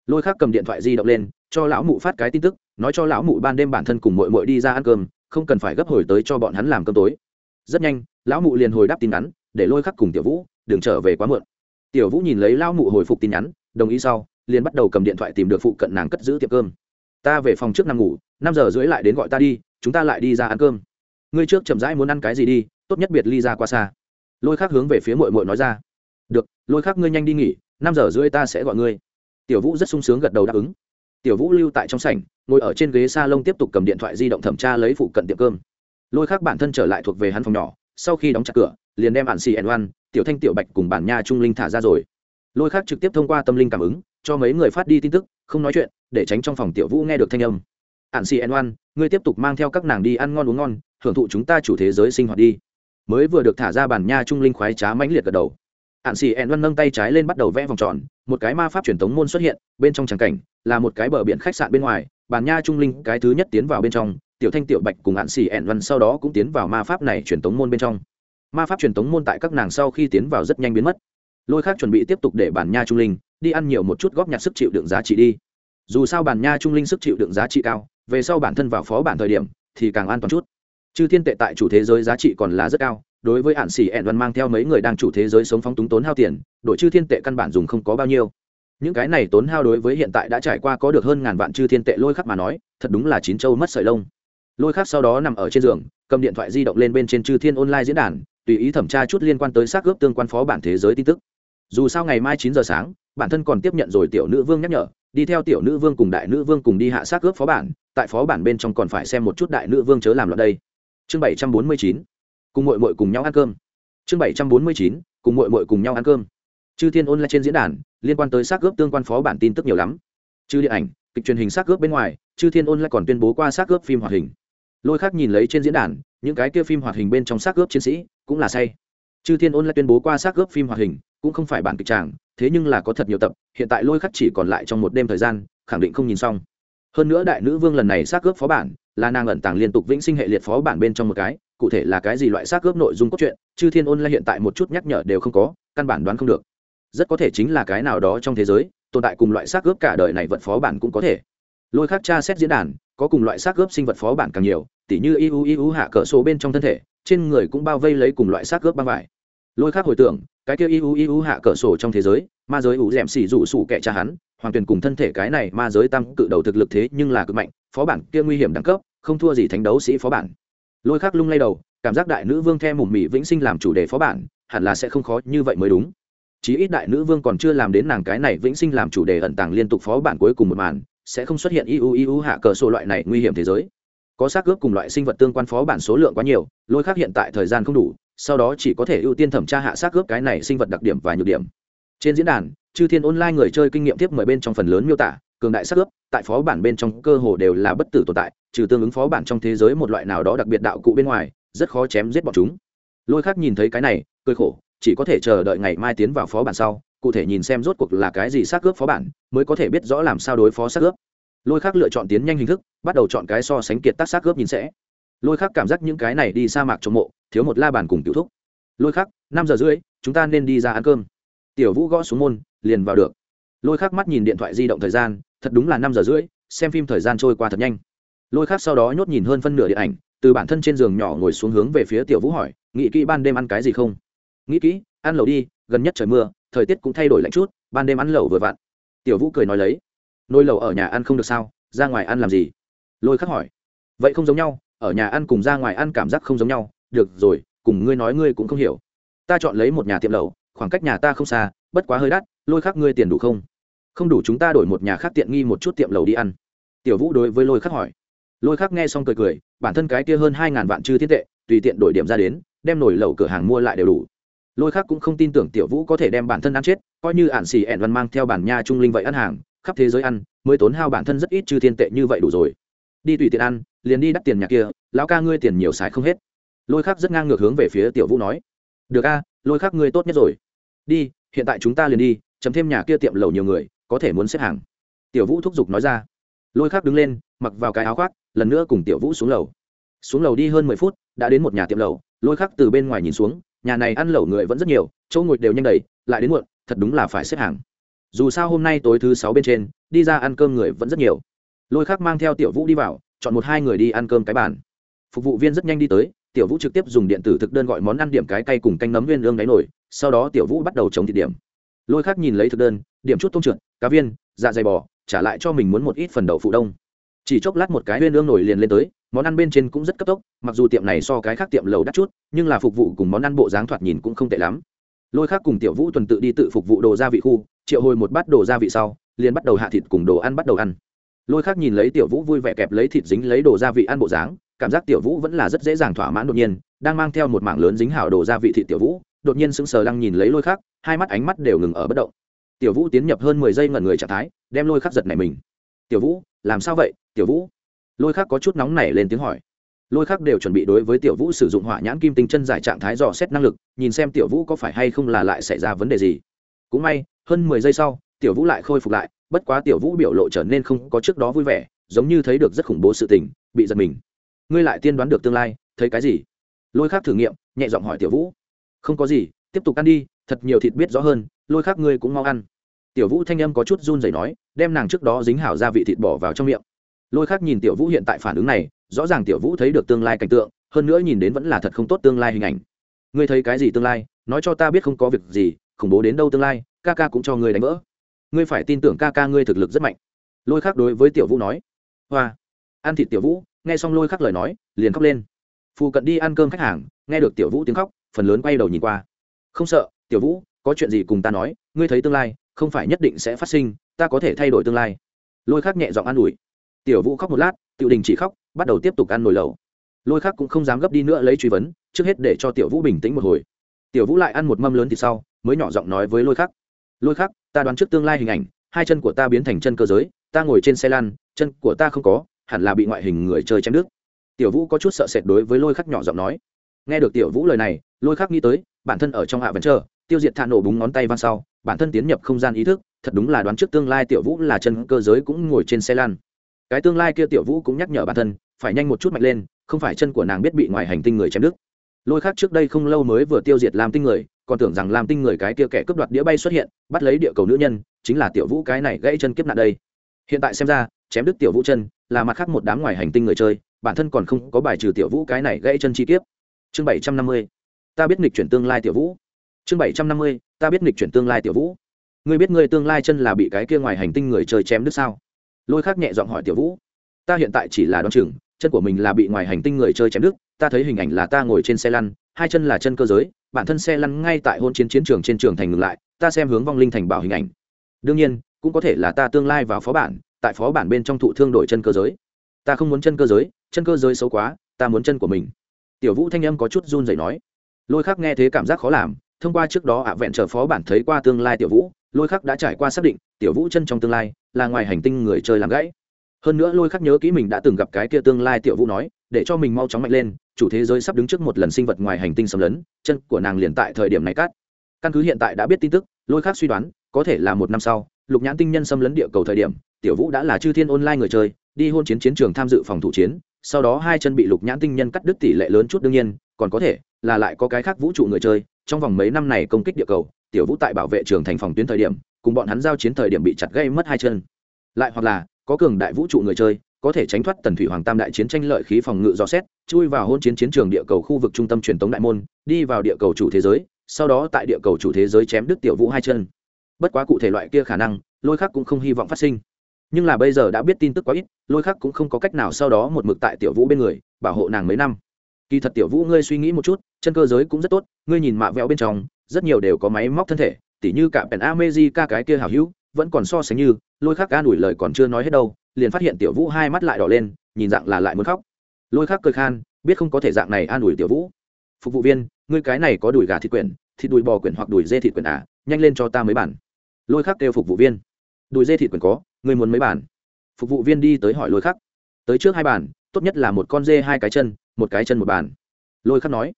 Lôi khắc cầm điện thoại di động lên, cho lão mụ phát cái tin tức, nói cho lão mụ ban đêm bản thân cùng mội mội đi ra ăn cơm, không cần phải gấp hồi tới cho bọn hắn làm cơm tối. Rất nhanh, lão mụ liền hồi đáp tin nhắn, để lôi khắc cùng tiểu vũ, đừng trở về quá muộn. Tiểu vũ nhìn lấy lão mụ hồi phục tin nhắn, đồng ý sau, liền bắt đầu cầm điện thoại tìm được phụ cận nàng cất giữ tiệm cơm ta về phòng trước nằm ngủ, năm giờ rưỡi lại đến gọi ta đi, chúng ta lại đi ra ăn cơm. Ngươi trước chậm rãi muốn ăn cái gì đi, tốt nhất biệt ly ra qua xa. Lôi khác hướng về phía mội mội nói ra. Được, lôi khác ngươi nhanh đi nghỉ, năm giờ rưỡi ta sẽ gọi ngươi. Tiểu vũ rất sung sướng gật đầu đáp ứng. Tiểu vũ lưu tại trong sảnh, ngồi ở trên ghế s a lông tiếp tục cầm điện thoại di động thẩm tra lấy phụ cận tiệm cơm. Lôi khác bản thân trở lại thuộc về hắn phòng nhỏ, sau khi đóng chặt cửa, liền đem bạn xì ẩn oan, tiểu thanh tiểu bạch cùng bản nha trung linh thả ra rồi lôi khác trực tiếp thông qua tâm linh cảm ứng, cho mấy người phát đi tin tức, không nói chuyện, để tránh trong phòng tiểu vũ nghe được thanh âm. Ạn xì En oan ngươi tiếp tục mang theo các nàng đi ăn ngon uống ngon hưởng thụ chúng ta chủ thế giới sinh hoạt đi. Mới vừa được thả ra bản nha trung linh khoái trá mãnh liệt gật đầu. Ạn xì En oan nâng tay trái lên bắt đầu vẽ vòng tròn, một cái ma pháp truyền thống môn xuất hiện, bên trong tràng cảnh, là một cái bờ biển khách sạn bên ngoài, bản nha trung linh cái thứ nhất tiến vào bên trong, tiểu thanh tiểu bạch cùng hạn xì En văn sau đó cũng tiến vào ma pháp này truyền thống môn bên trong. Ma pháp truyền thống môn tại các nàng sau khi tiến vào rất nhanh biến mất lôi khác chuẩn bị tiếp tục để bản nha trung linh đi ăn nhiều một chút góp nhặt sức chịu đựng giá trị đi. Dù sao bản nha trung linh sức chịu đựng giá trị cao, về sau bản thân vào phó bản thời điểm thì càng an toàn chút. Chư thiên tệ tại chủ thế giới giá trị còn là rất cao, đối với hạn xỉ ẹn văn mang theo mấy người đang chủ thế giới sống phóng túng tốn hao tiền, đội chư thiên tệ căn bản dùng không có bao nhiêu. Những cái này tốn hao đối với hiện tại đã trải qua có được hơn ngàn vạn chư thiên tệ lôi khắc mà nói, thật đúng là chín châu mất sợi lông. Lôi khắc sau đó nằm ở trên giường, cầm điện thoại di động lên bên trên chư thiên online diễn đàn, tùy ý thẩm tra chút liên quan tới xác ướp tương quan phó bản thế giới tin tức dù sao ngày mai chín giờ sáng, bản thân còn tiếp nhận rồi tiểu nữ vương nhắc nhở, đi theo tiểu nữ vương cùng đại nữ vương cùng đi hạ sát ướp phó bản, tại phó bản bên trong còn phải xem một chút đại nữ vương chớ làm loạn đây. Chương bảy trăm bốn mươi chín, cùng mội mội cùng nhau ăn cơm. Chương bảy trăm bốn mươi chín, cùng mội mội cùng nhau ăn cơm. Chư thiên ôn lại trên diễn đàn, liên quan tới xác ướp tương quan phó bản tin tức nhiều lắm. Chư điện ảnh, kịch truyền hình xác ướp bên ngoài, chư thiên ôn lại còn tuyên bố qua xác ướp phim hoạt hình. Lôi khác nhìn lấy trên diễn đàn, những cái kia phim hoạt hình bên trong xác ướp chiến sĩ cũng là say. Chư thiên ôn lại tuyên bố qua xác ướp phim hoạt hình cũng không phải bản kịch tràng, thế nhưng là có thật nhiều tập, hiện tại lôi khắc chỉ còn lại trong một đêm thời gian, khẳng định không nhìn xong. Hơn nữa đại nữ vương lần này xác ướp phó bản, là nàng ẩn tàng liên tục vĩnh sinh hệ liệt phó bản bên trong một cái, cụ thể là cái gì loại xác ướp nội dung cốt truyện, chư thiên ôn lại hiện tại một chút nhắc nhở đều không có, căn bản đoán không được. Rất có thể chính là cái nào đó trong thế giới, tồn tại cùng loại xác ướp cả đời này vật phó bản cũng có thể. Lôi khắc tra xét diễn đàn, có cùng loại xác ướp sinh vật phó bản càng nhiều, tỉ như iu iu hạ cỡ số bên trong thân thể, trên người cũng bao vây lấy cùng loại xác ướp băng vải. Lôi khắc hồi tưởng cái kia iu iu hạ cỡ sổ trong thế giới, ma giới ủ d ẻ m xỉ dụ sủ kẻ cha hắn, hoàng tuyền cùng thân thể cái này ma giới tăng cự đầu thực lực thế nhưng là cực mạnh, phó bản kia nguy hiểm đẳng cấp, không thua gì thánh đấu sĩ phó bản. Lôi khắc lung lay đầu, cảm giác đại nữ vương theo mùm mỹ vĩnh sinh làm chủ đề phó bản, hẳn là sẽ không khó như vậy mới đúng. Chí ít đại nữ vương còn chưa làm đến nàng cái này vĩnh sinh làm chủ đề ẩn tàng liên tục phó bản cuối cùng một màn, sẽ không xuất hiện iu iu hạ cờ sổ loại này nguy hiểm thế giới. Có xác ướp cùng loại sinh vật tương quan phó bản số lượng quá nhiều, lôi khác hiện tại thời gian không đủ sau đó chỉ có thể ưu tiên thẩm tra hạ xác ướp cái này sinh vật đặc điểm và nhược điểm. Trên diễn đàn, chư thiên online người chơi kinh nghiệm tiếp mời bên trong phần lớn miêu tả, cường đại xác ướp tại phó bản bên trong cơ hồ đều là bất tử tồn tại, trừ tương ứng phó bản trong thế giới một loại nào đó đặc biệt đạo cụ bên ngoài, rất khó chém giết bọn chúng. Lôi khác nhìn thấy cái này, cười khổ, chỉ có thể chờ đợi ngày mai tiến vào phó bản sau, cụ thể nhìn xem rốt cuộc là cái gì xác ướp phó bản, mới có thể biết rõ làm sao đối phó xác ướp lôi khác lựa chọn tiến nhanh hình thức, bắt đầu chọn cái so sánh kiệt tác xác ướp nhìn sẽ lôi khắc cảm giác những cái này đi sa mạc trong mộ thiếu một la bàn cùng tiểu thúc. Lôi khắc, năm giờ rưỡi chúng ta nên đi ra ăn cơm. Tiểu vũ gõ xuống môn liền vào được. Lôi khắc mắt nhìn điện thoại di động thời gian thật đúng là năm giờ rưỡi xem phim thời gian trôi qua thật nhanh. Lôi khắc sau đó nhốt nhìn hơn phân nửa điện ảnh từ bản thân trên giường nhỏ ngồi xuống hướng về phía tiểu vũ hỏi nghĩ kỹ ban đêm ăn cái gì không? Nghĩ kỹ ăn lẩu đi gần nhất trời mưa thời tiết cũng thay đổi lạnh chút ban đêm ăn lẩu vừa vặn. Tiểu vũ cười nói lấy nồi lẩu ở nhà ăn không được sao ra ngoài ăn làm gì? Lôi khắc hỏi vậy không giống nhau ở nhà ăn cùng ra ngoài ăn cảm giác không giống nhau, được rồi, cùng ngươi nói ngươi cũng không hiểu. Ta chọn lấy một nhà tiệm lẩu, khoảng cách nhà ta không xa, bất quá hơi đắt, lôi khắc ngươi tiền đủ không? Không đủ, chúng ta đổi một nhà khác tiện nghi một chút tiệm lẩu đi ăn. Tiểu vũ đối với lôi khắc hỏi. Lôi khắc nghe xong cười cười, bản thân cái kia hơn hai ngàn vạn chư thiết tệ, tùy tiện đổi điểm ra đến, đem nổi lẩu cửa hàng mua lại đều đủ. Lôi khắc cũng không tin tưởng tiểu vũ có thể đem bản thân ăn chết, coi như ạn xì ẹn văn mang theo bản nha trung linh vậy ăn hàng, khắp thế giới ăn, mới tốn hao bản thân rất ít chư thiên tệ như vậy đủ rồi. Đi tùy tiện ăn liền đi đắt tiền nhà kia, lão ca ngươi tiền nhiều xài không hết. Lôi khác rất ngang ngược hướng về phía tiểu vũ nói. Được a, lôi khác ngươi tốt nhất rồi. Đi, hiện tại chúng ta liền đi, chấm thêm nhà kia tiệm lầu nhiều người, có thể muốn xếp hàng. Tiểu vũ thúc giục nói ra. Lôi khác đứng lên, mặc vào cái áo khoác, lần nữa cùng tiểu vũ xuống lầu. Xuống lầu đi hơn mười phút, đã đến một nhà tiệm lầu. Lôi khác từ bên ngoài nhìn xuống, nhà này ăn lẩu người vẫn rất nhiều, chỗ ngồi đều nhanh đầy, lại đến muộn, thật đúng là phải xếp hàng. Dù sao hôm nay tối thứ sáu bên trên, đi ra ăn cơm người vẫn rất nhiều. Lôi khác mang theo tiểu vũ đi vào chọn một hai người đi ăn cơm cái bàn. Phục vụ viên rất nhanh đi tới, tiểu vũ trực tiếp dùng điện tử thực đơn gọi món ăn điểm cái cay cùng canh nấm viên lương đáy nổi sau đó tiểu vũ bắt đầu chống thịt điểm. Lôi khác nhìn lấy thực đơn, điểm chút tôm trượt, cá viên dạ dày bò, trả lại cho mình muốn một ít phần đậu phụ đông. Chỉ chốc lát một cái viên lương nổi liền lên tới, món ăn bên trên cũng rất cấp tốc, mặc dù tiệm này so cái khác tiệm lầu đắt chút, nhưng là phục vụ cùng món ăn bộ dáng thoạt nhìn cũng không tệ lắm. Lôi khác cùng tiểu vũ tuần tự đi tự phục vụ đồ gia vị khu, triệu hồi một bát đồ gia vị sau, liền bắt đầu hạ thịt cùng đồ ăn bắt đầu ăn lôi khác nhìn lấy tiểu vũ vui vẻ kẹp lấy thịt dính lấy đồ gia vị ăn bộ dáng, cảm giác tiểu vũ vẫn là rất dễ dàng thỏa mãn đột nhiên, đang mang theo một mảng lớn dính hảo đồ gia vị thịt tiểu vũ, đột nhiên sững sờ lăng nhìn lấy lôi khác, hai mắt ánh mắt đều ngừng ở bất động. Tiểu vũ tiến nhập hơn mười giây ngẩn người trạng thái, đem lôi khắc giật này mình. Tiểu vũ, làm sao vậy, tiểu vũ? Lôi khác có chút nóng nảy lên tiếng hỏi. Lôi khác đều chuẩn bị đối với tiểu vũ sử dụng hỏa nhãn kim tinh chân giải trạng thái dò xét năng lực, nhìn xem tiểu vũ có phải hay không là lại xảy ra vấn đề gì. Cũng may, hơn mười giây sau, tiểu vũ lại khôi phục lại bất quá tiểu vũ biểu lộ trở nên không có trước đó vui vẻ, giống như thấy được rất khủng bố sự tình, bị giật mình. Ngươi lại tiên đoán được tương lai, thấy cái gì? Lôi khác thử nghiệm, nhẹ giọng hỏi tiểu vũ. Không có gì, tiếp tục ăn đi, thật nhiều thịt biết rõ hơn, lôi khác ngươi cũng mau ăn. Tiểu vũ thanh âm có chút run rẩy nói, đem nàng trước đó dính hảo gia vị thịt bỏ vào trong miệng. Lôi khác nhìn tiểu vũ hiện tại phản ứng này, rõ ràng tiểu vũ thấy được tương lai cảnh tượng, hơn nữa nhìn đến vẫn là thật không tốt tương lai hình ảnh. Ngươi thấy cái gì tương lai? Nói cho ta biết không có việc gì, khủng bố đến đâu tương lai, ca ca cũng cho ngươi đánh vỡ ngươi phải tin tưởng ca ca ngươi thực lực rất mạnh. Lôi Khắc đối với tiểu vũ nói. Hoa. Ăn thịt tiểu vũ, nghe xong lôi khắc lời nói, liền khóc lên. Phù cận đi ăn cơm khách hàng, nghe được tiểu vũ tiếng khóc, phần lớn quay đầu nhìn qua. Không sợ, tiểu vũ, có chuyện gì cùng ta nói, ngươi thấy tương lai, không phải nhất định sẽ phát sinh, ta có thể thay đổi tương lai. Lôi khắc nhẹ giọng an ủi. Tiểu vũ khóc một lát, tiểu đình chỉ khóc, bắt đầu tiếp tục ăn nồi lẩu. Lôi khắc cũng không dám gấp đi nữa lấy truy vấn, trước hết để cho tiểu vũ bình tĩnh một hồi. Tiểu vũ lại ăn một mâm lớn thì sau, mới nhỏ giọng nói với lôi khắc. Lôi khắc ta đoán trước tương lai hình ảnh, hai chân của ta biến thành chân cơ giới, ta ngồi trên xe lăn, chân của ta không có, hẳn là bị ngoại hình người chơi chém nước tiểu vũ có chút sợ sệt đối với lôi khắc nhỏ giọng nói. Nghe được tiểu vũ lời này, lôi khắc nghĩ tới, bản thân ở trong hạ vẫn chờ tiêu diệt thạ nổ búng ngón tay văng sau, bản thân tiến nhập không gian ý thức, thật đúng là đoán trước tương lai tiểu vũ là chân cơ giới cũng ngồi trên xe lăn. Cái tương lai kia tiểu vũ cũng nhắc nhở bản thân, phải nhanh một chút mạnh lên, không phải chân của nàng biết bị ngoài hành tinh người chém đứt. Lôi khác trước đây không lâu mới vừa tiêu diệt làm tinh người còn tưởng rằng làm tinh người cái kia kẻ cướp đoạt đĩa bay xuất hiện, bắt lấy địa cầu nữ nhân, chính là tiểu vũ cái này gãy chân kiếp nạn đây. Hiện tại xem ra, chém đứt tiểu vũ chân là mặt khác một đám ngoài hành tinh người chơi, bản thân còn không có bài trừ tiểu vũ cái này gãy chân chi kiếp. Chương bảy trăm năm mươi, ta biết nghịch chuyển tương lai tiểu vũ. Chương bảy trăm năm mươi, ta biết nghịch chuyển tương lai tiểu vũ. Ngươi biết ngươi tương lai chân là bị cái kia ngoài hành tinh người chơi chém đứt sao? Lôi khác nhẹ giọng hỏi tiểu vũ. Ta hiện tại chỉ là đ o á n chừng, chân của mình là bị ngoài hành tinh người chơi chém đứt, ta thấy hình ảnh là ta ngồi trên xe lăn, hai chân là chân cơ giới bản thân xe lăn ngay tại hôn chiến chiến trường trên trường thành ngừng lại, ta xem hướng vong linh thành bảo hình ảnh. Đương nhiên, cũng có thể là ta tương lai vào phó bản, tại phó bản bên trong thụ thương đổi chân cơ giới. Ta không muốn chân cơ giới, chân cơ giới xấu quá, ta muốn chân của mình. Tiểu vũ thanh âm có chút run rẩy nói. Lôi khắc nghe thế cảm giác khó làm, thông qua trước đó ạ vẹn chờ phó bản thấy qua tương lai tiểu vũ, lôi khắc đã trải qua xác định, tiểu vũ chân trong tương lai là ngoài hành tinh người chơi làm gãy. Hơn nữa lôi khắc nhớ kỹ mình đã từng gặp cái kia tương lai tiểu vũ nói, để cho mình mau chóng mạnh lên chủ thế giới sắp đứng trước một lần sinh vật ngoài hành tinh xâm lấn, chân của nàng liền tại thời điểm này cắt. Căn cứ hiện tại đã biết tin tức, lôi khác suy đoán, có thể là một năm sau, lục nhãn tinh nhân xâm lấn địa cầu thời điểm, tiểu vũ đã là chư thiên online người chơi, đi hôn chiến chiến trường tham dự phòng thủ chiến, sau đó hai chân bị lục nhãn tinh nhân cắt đứt tỷ lệ lớn chút đương nhiên, còn có thể là lại có cái khác vũ trụ người chơi, trong vòng mấy năm này công kích địa cầu, tiểu vũ tại bảo vệ trường thành phòng tuyến thời điểm, cùng bọn hắn giao chiến thời điểm bị chặt gây mất hai chân. Lại hoặc là, có cường đại vũ trụ người chơi có thể tránh thoát tần thủy hoàng tam đại chiến tranh lợi khí phòng ngự dò xét, chui vào hôn chiến chiến trường địa cầu khu vực trung tâm truyền tống đại môn, đi vào địa cầu chủ thế giới, sau đó tại địa cầu chủ thế giới chém đứt tiểu vũ hai chân. Bất quá cụ thể loại kia khả năng, lôi khắc cũng không hy vọng phát sinh. Nhưng là bây giờ đã biết tin tức quá ít, lôi khắc cũng không có cách nào sau đó một mực tại tiểu vũ bên người, bảo hộ nàng mấy năm. Kỳ thật tiểu vũ ngươi suy nghĩ một chút, chân cơ giới cũng rất tốt, ngươi nhìn mạ vẹo bên trong, rất nhiều đều có máy móc thân thể, tỉ như cả pèn amezi ca cái kia hào hữu, vẫn còn so sánh như, lôi khắc ca đuổi lời còn chưa nói hết đâu liền phát hiện tiểu vũ hai mắt lại đỏ lên, nhìn dạng là lại muốn khóc. Lôi khắc cười khan, biết không có thể dạng này an ủi tiểu vũ. Phục vụ viên, ngươi cái này có đùi gà thịt quyển, thịt đùi bò quyển hoặc đùi dê thịt quyển à nhanh lên cho ta mấy bản. Lôi khắc kêu phục vụ viên. Đùi dê thịt quyển có, ngươi muốn mấy bản? Phục vụ viên đi tới hỏi lôi khắc. Tới trước hai bản, tốt nhất là một con dê hai cái chân, một cái chân một bản. Lôi khắc nói.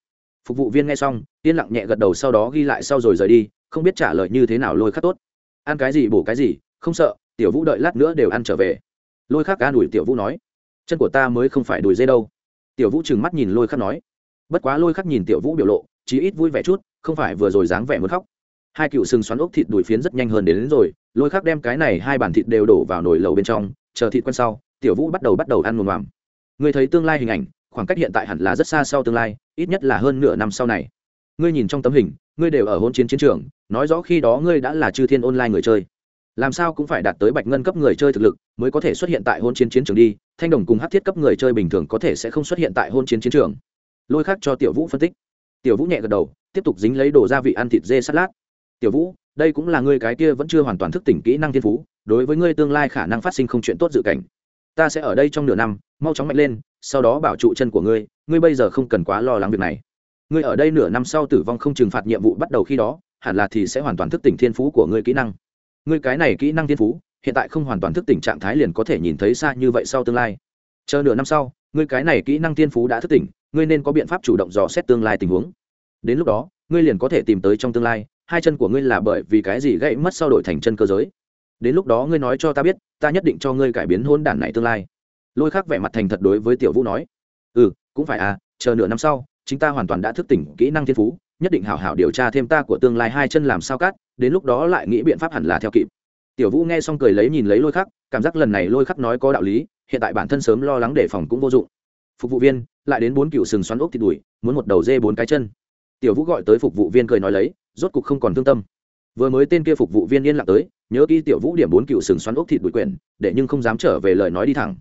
Phục vụ viên nghe xong, yên lặng nhẹ gật đầu sau đó ghi lại sau rồi rời đi, không biết trả lời như thế nào lôi khắc tốt. Ăn cái gì bổ cái gì, không sợ, tiểu vũ đợi lát nữa đều ăn trở về lôi khắc an ủi tiểu vũ nói chân của ta mới không phải đùi dê đâu. Tiểu vũ trừng mắt nhìn lôi khắc nói bất quá lôi khắc nhìn tiểu vũ biểu lộ chí ít vui vẻ chút không phải vừa rồi dáng vẻ muốn khóc. Hai cựu sừng xoắn ốc thịt đùi phiến rất nhanh hơn đến, đến rồi lôi khắc đem cái này hai bản thịt đều đổ vào nồi lầu bên trong chờ thịt quen sau tiểu vũ bắt đầu bắt đầu ăn mồm mòm ngươi thấy tương lai hình ảnh khoảng cách hiện tại hẳn là rất xa sau tương lai ít nhất là hơn nửa năm sau này. Ngươi nhìn trong tấm hình ngươi đều ở hôn chiến chiến trường nói rõ khi đó ngươi đã là chư thiên online người chơi làm sao cũng phải đạt tới bạch ngân cấp người chơi thực lực mới có thể xuất hiện tại hôn chiến chiến trường đi, thanh đồng cùng hát thiết cấp người chơi bình thường có thể sẽ không xuất hiện tại hôn chiến chiến trường. Lôi khác cho tiểu vũ phân tích. Tiểu vũ nhẹ gật đầu, tiếp tục dính lấy đồ gia vị ăn thịt dê sắt lát. Tiểu vũ, đây cũng là ngươi cái kia vẫn chưa hoàn toàn thức tỉnh kỹ năng thiên phú, đối với ngươi tương lai khả năng phát sinh không chuyện tốt dự cảnh. Ta sẽ ở đây trong nửa năm, mau chóng mạnh lên, sau đó bảo trụ chân của ngươi ngươi bây giờ không cần quá lo lắng việc này. Ngươi ở đây nửa năm sau tử vong không trừng phạt nhiệm vụ bắt đầu khi đó, hẳn là thì sẽ hoàn toàn thức tỉnh thiên phú của ngươi kỹ năng ngươi cái này kỹ năng thiên phú, hiện tại không hoàn toàn thức tỉnh trạng thái liền có thể nhìn thấy xa như vậy sau tương lai. Chờ nửa năm sau, ngươi cái này kỹ năng thiên phú đã thức tỉnh, ngươi nên có biện pháp chủ động dò xét tương lai tình huống. Đến lúc đó, ngươi liền có thể tìm tới trong tương lai, hai chân của ngươi là bởi vì cái gì gãy mất sau đổi thành chân cơ giới. Đến lúc đó ngươi nói cho ta biết, ta nhất định cho ngươi cải biến hôn đản này tương lai. Lôi khắc vẻ mặt thành thật đối với tiểu vũ nói. Ừ cũng phải à chờ nửa năm sau chúng ta hoàn toàn đã thức tỉnh kỹ năng thiên phú nhất định hảo hảo điều tra thêm ta của tương lai hai chân làm sao cắt, đến lúc đó lại nghĩ biện pháp hẳn là theo kịp. Tiểu vũ nghe xong cười lấy nhìn lấy lôi khắc, cảm giác lần này lôi khắc nói có đạo lý, hiện tại bản thân sớm lo lắng đề phòng cũng vô dụng. Phục vụ viên, lại đến bốn cựu sừng xoắn ốc thịt đùi, muốn một đầu dê bốn cái chân. Tiểu vũ gọi tới phục vụ viên cười nói lấy, rốt cục không còn thương tâm. Vừa mới tên kia phục vụ viên yên lặng tới, nhớ kỹ tiểu vũ điểm bốn cựu sừng xoắn ốc thịt đùi quyển, để nhưng không dám trở về lời nói đi thẳng.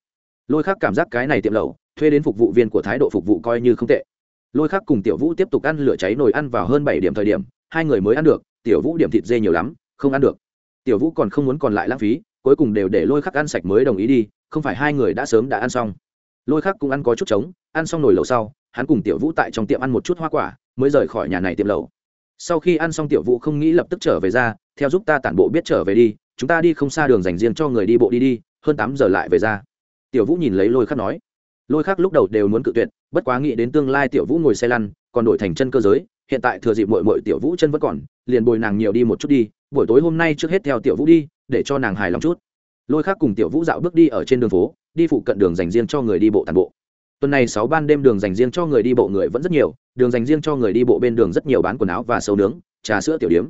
Lôi khắc cảm giác cái này tiệm lẩu, thuê đến phục vụ viên của thái độ phục vụ coi như không tệ lôi khắc cùng tiểu vũ tiếp tục ăn lửa cháy nồi ăn vào hơn bảy điểm thời điểm, hai người mới ăn được, tiểu vũ điểm thịt dê nhiều lắm, không ăn được. Tiểu vũ còn không muốn còn lại lãng phí, cuối cùng đều để lôi khắc ăn sạch mới đồng ý đi, không phải hai người đã sớm đã ăn xong. Lôi khắc cũng ăn có chút trống, ăn xong nồi lẩu sau, hắn cùng tiểu vũ tại trong tiệm ăn một chút hoa quả, mới rời khỏi nhà này tiệm lẩu. Sau khi ăn xong tiểu vũ không nghĩ lập tức trở về ra, theo giúp ta tản bộ biết trở về đi, chúng ta đi không xa đường dành riêng cho người đi bộ đi đi, hơn tám giờ lại về ra. Tiểu vũ nhìn lấy lôi khắc nói lôi khác lúc đầu đều muốn cự tuyệt, bất quá nghĩ đến tương lai tiểu vũ ngồi xe lăn, còn đổi thành chân cơ giới, hiện tại thừa dịp mội mội tiểu vũ chân vẫn còn, liền bồi nàng nhiều đi một chút đi, buổi tối hôm nay trước hết theo tiểu vũ đi, để cho nàng hài lòng chút. Lôi khác cùng tiểu vũ dạo bước đi ở trên đường phố, đi phụ cận đường dành riêng cho người đi bộ tàn bộ. Tuần này sáu ban đêm đường dành riêng cho người đi bộ người vẫn rất nhiều, đường dành riêng cho người đi bộ bên đường rất nhiều bán quần áo và sâu nướng, trà sữa tiểu điếm.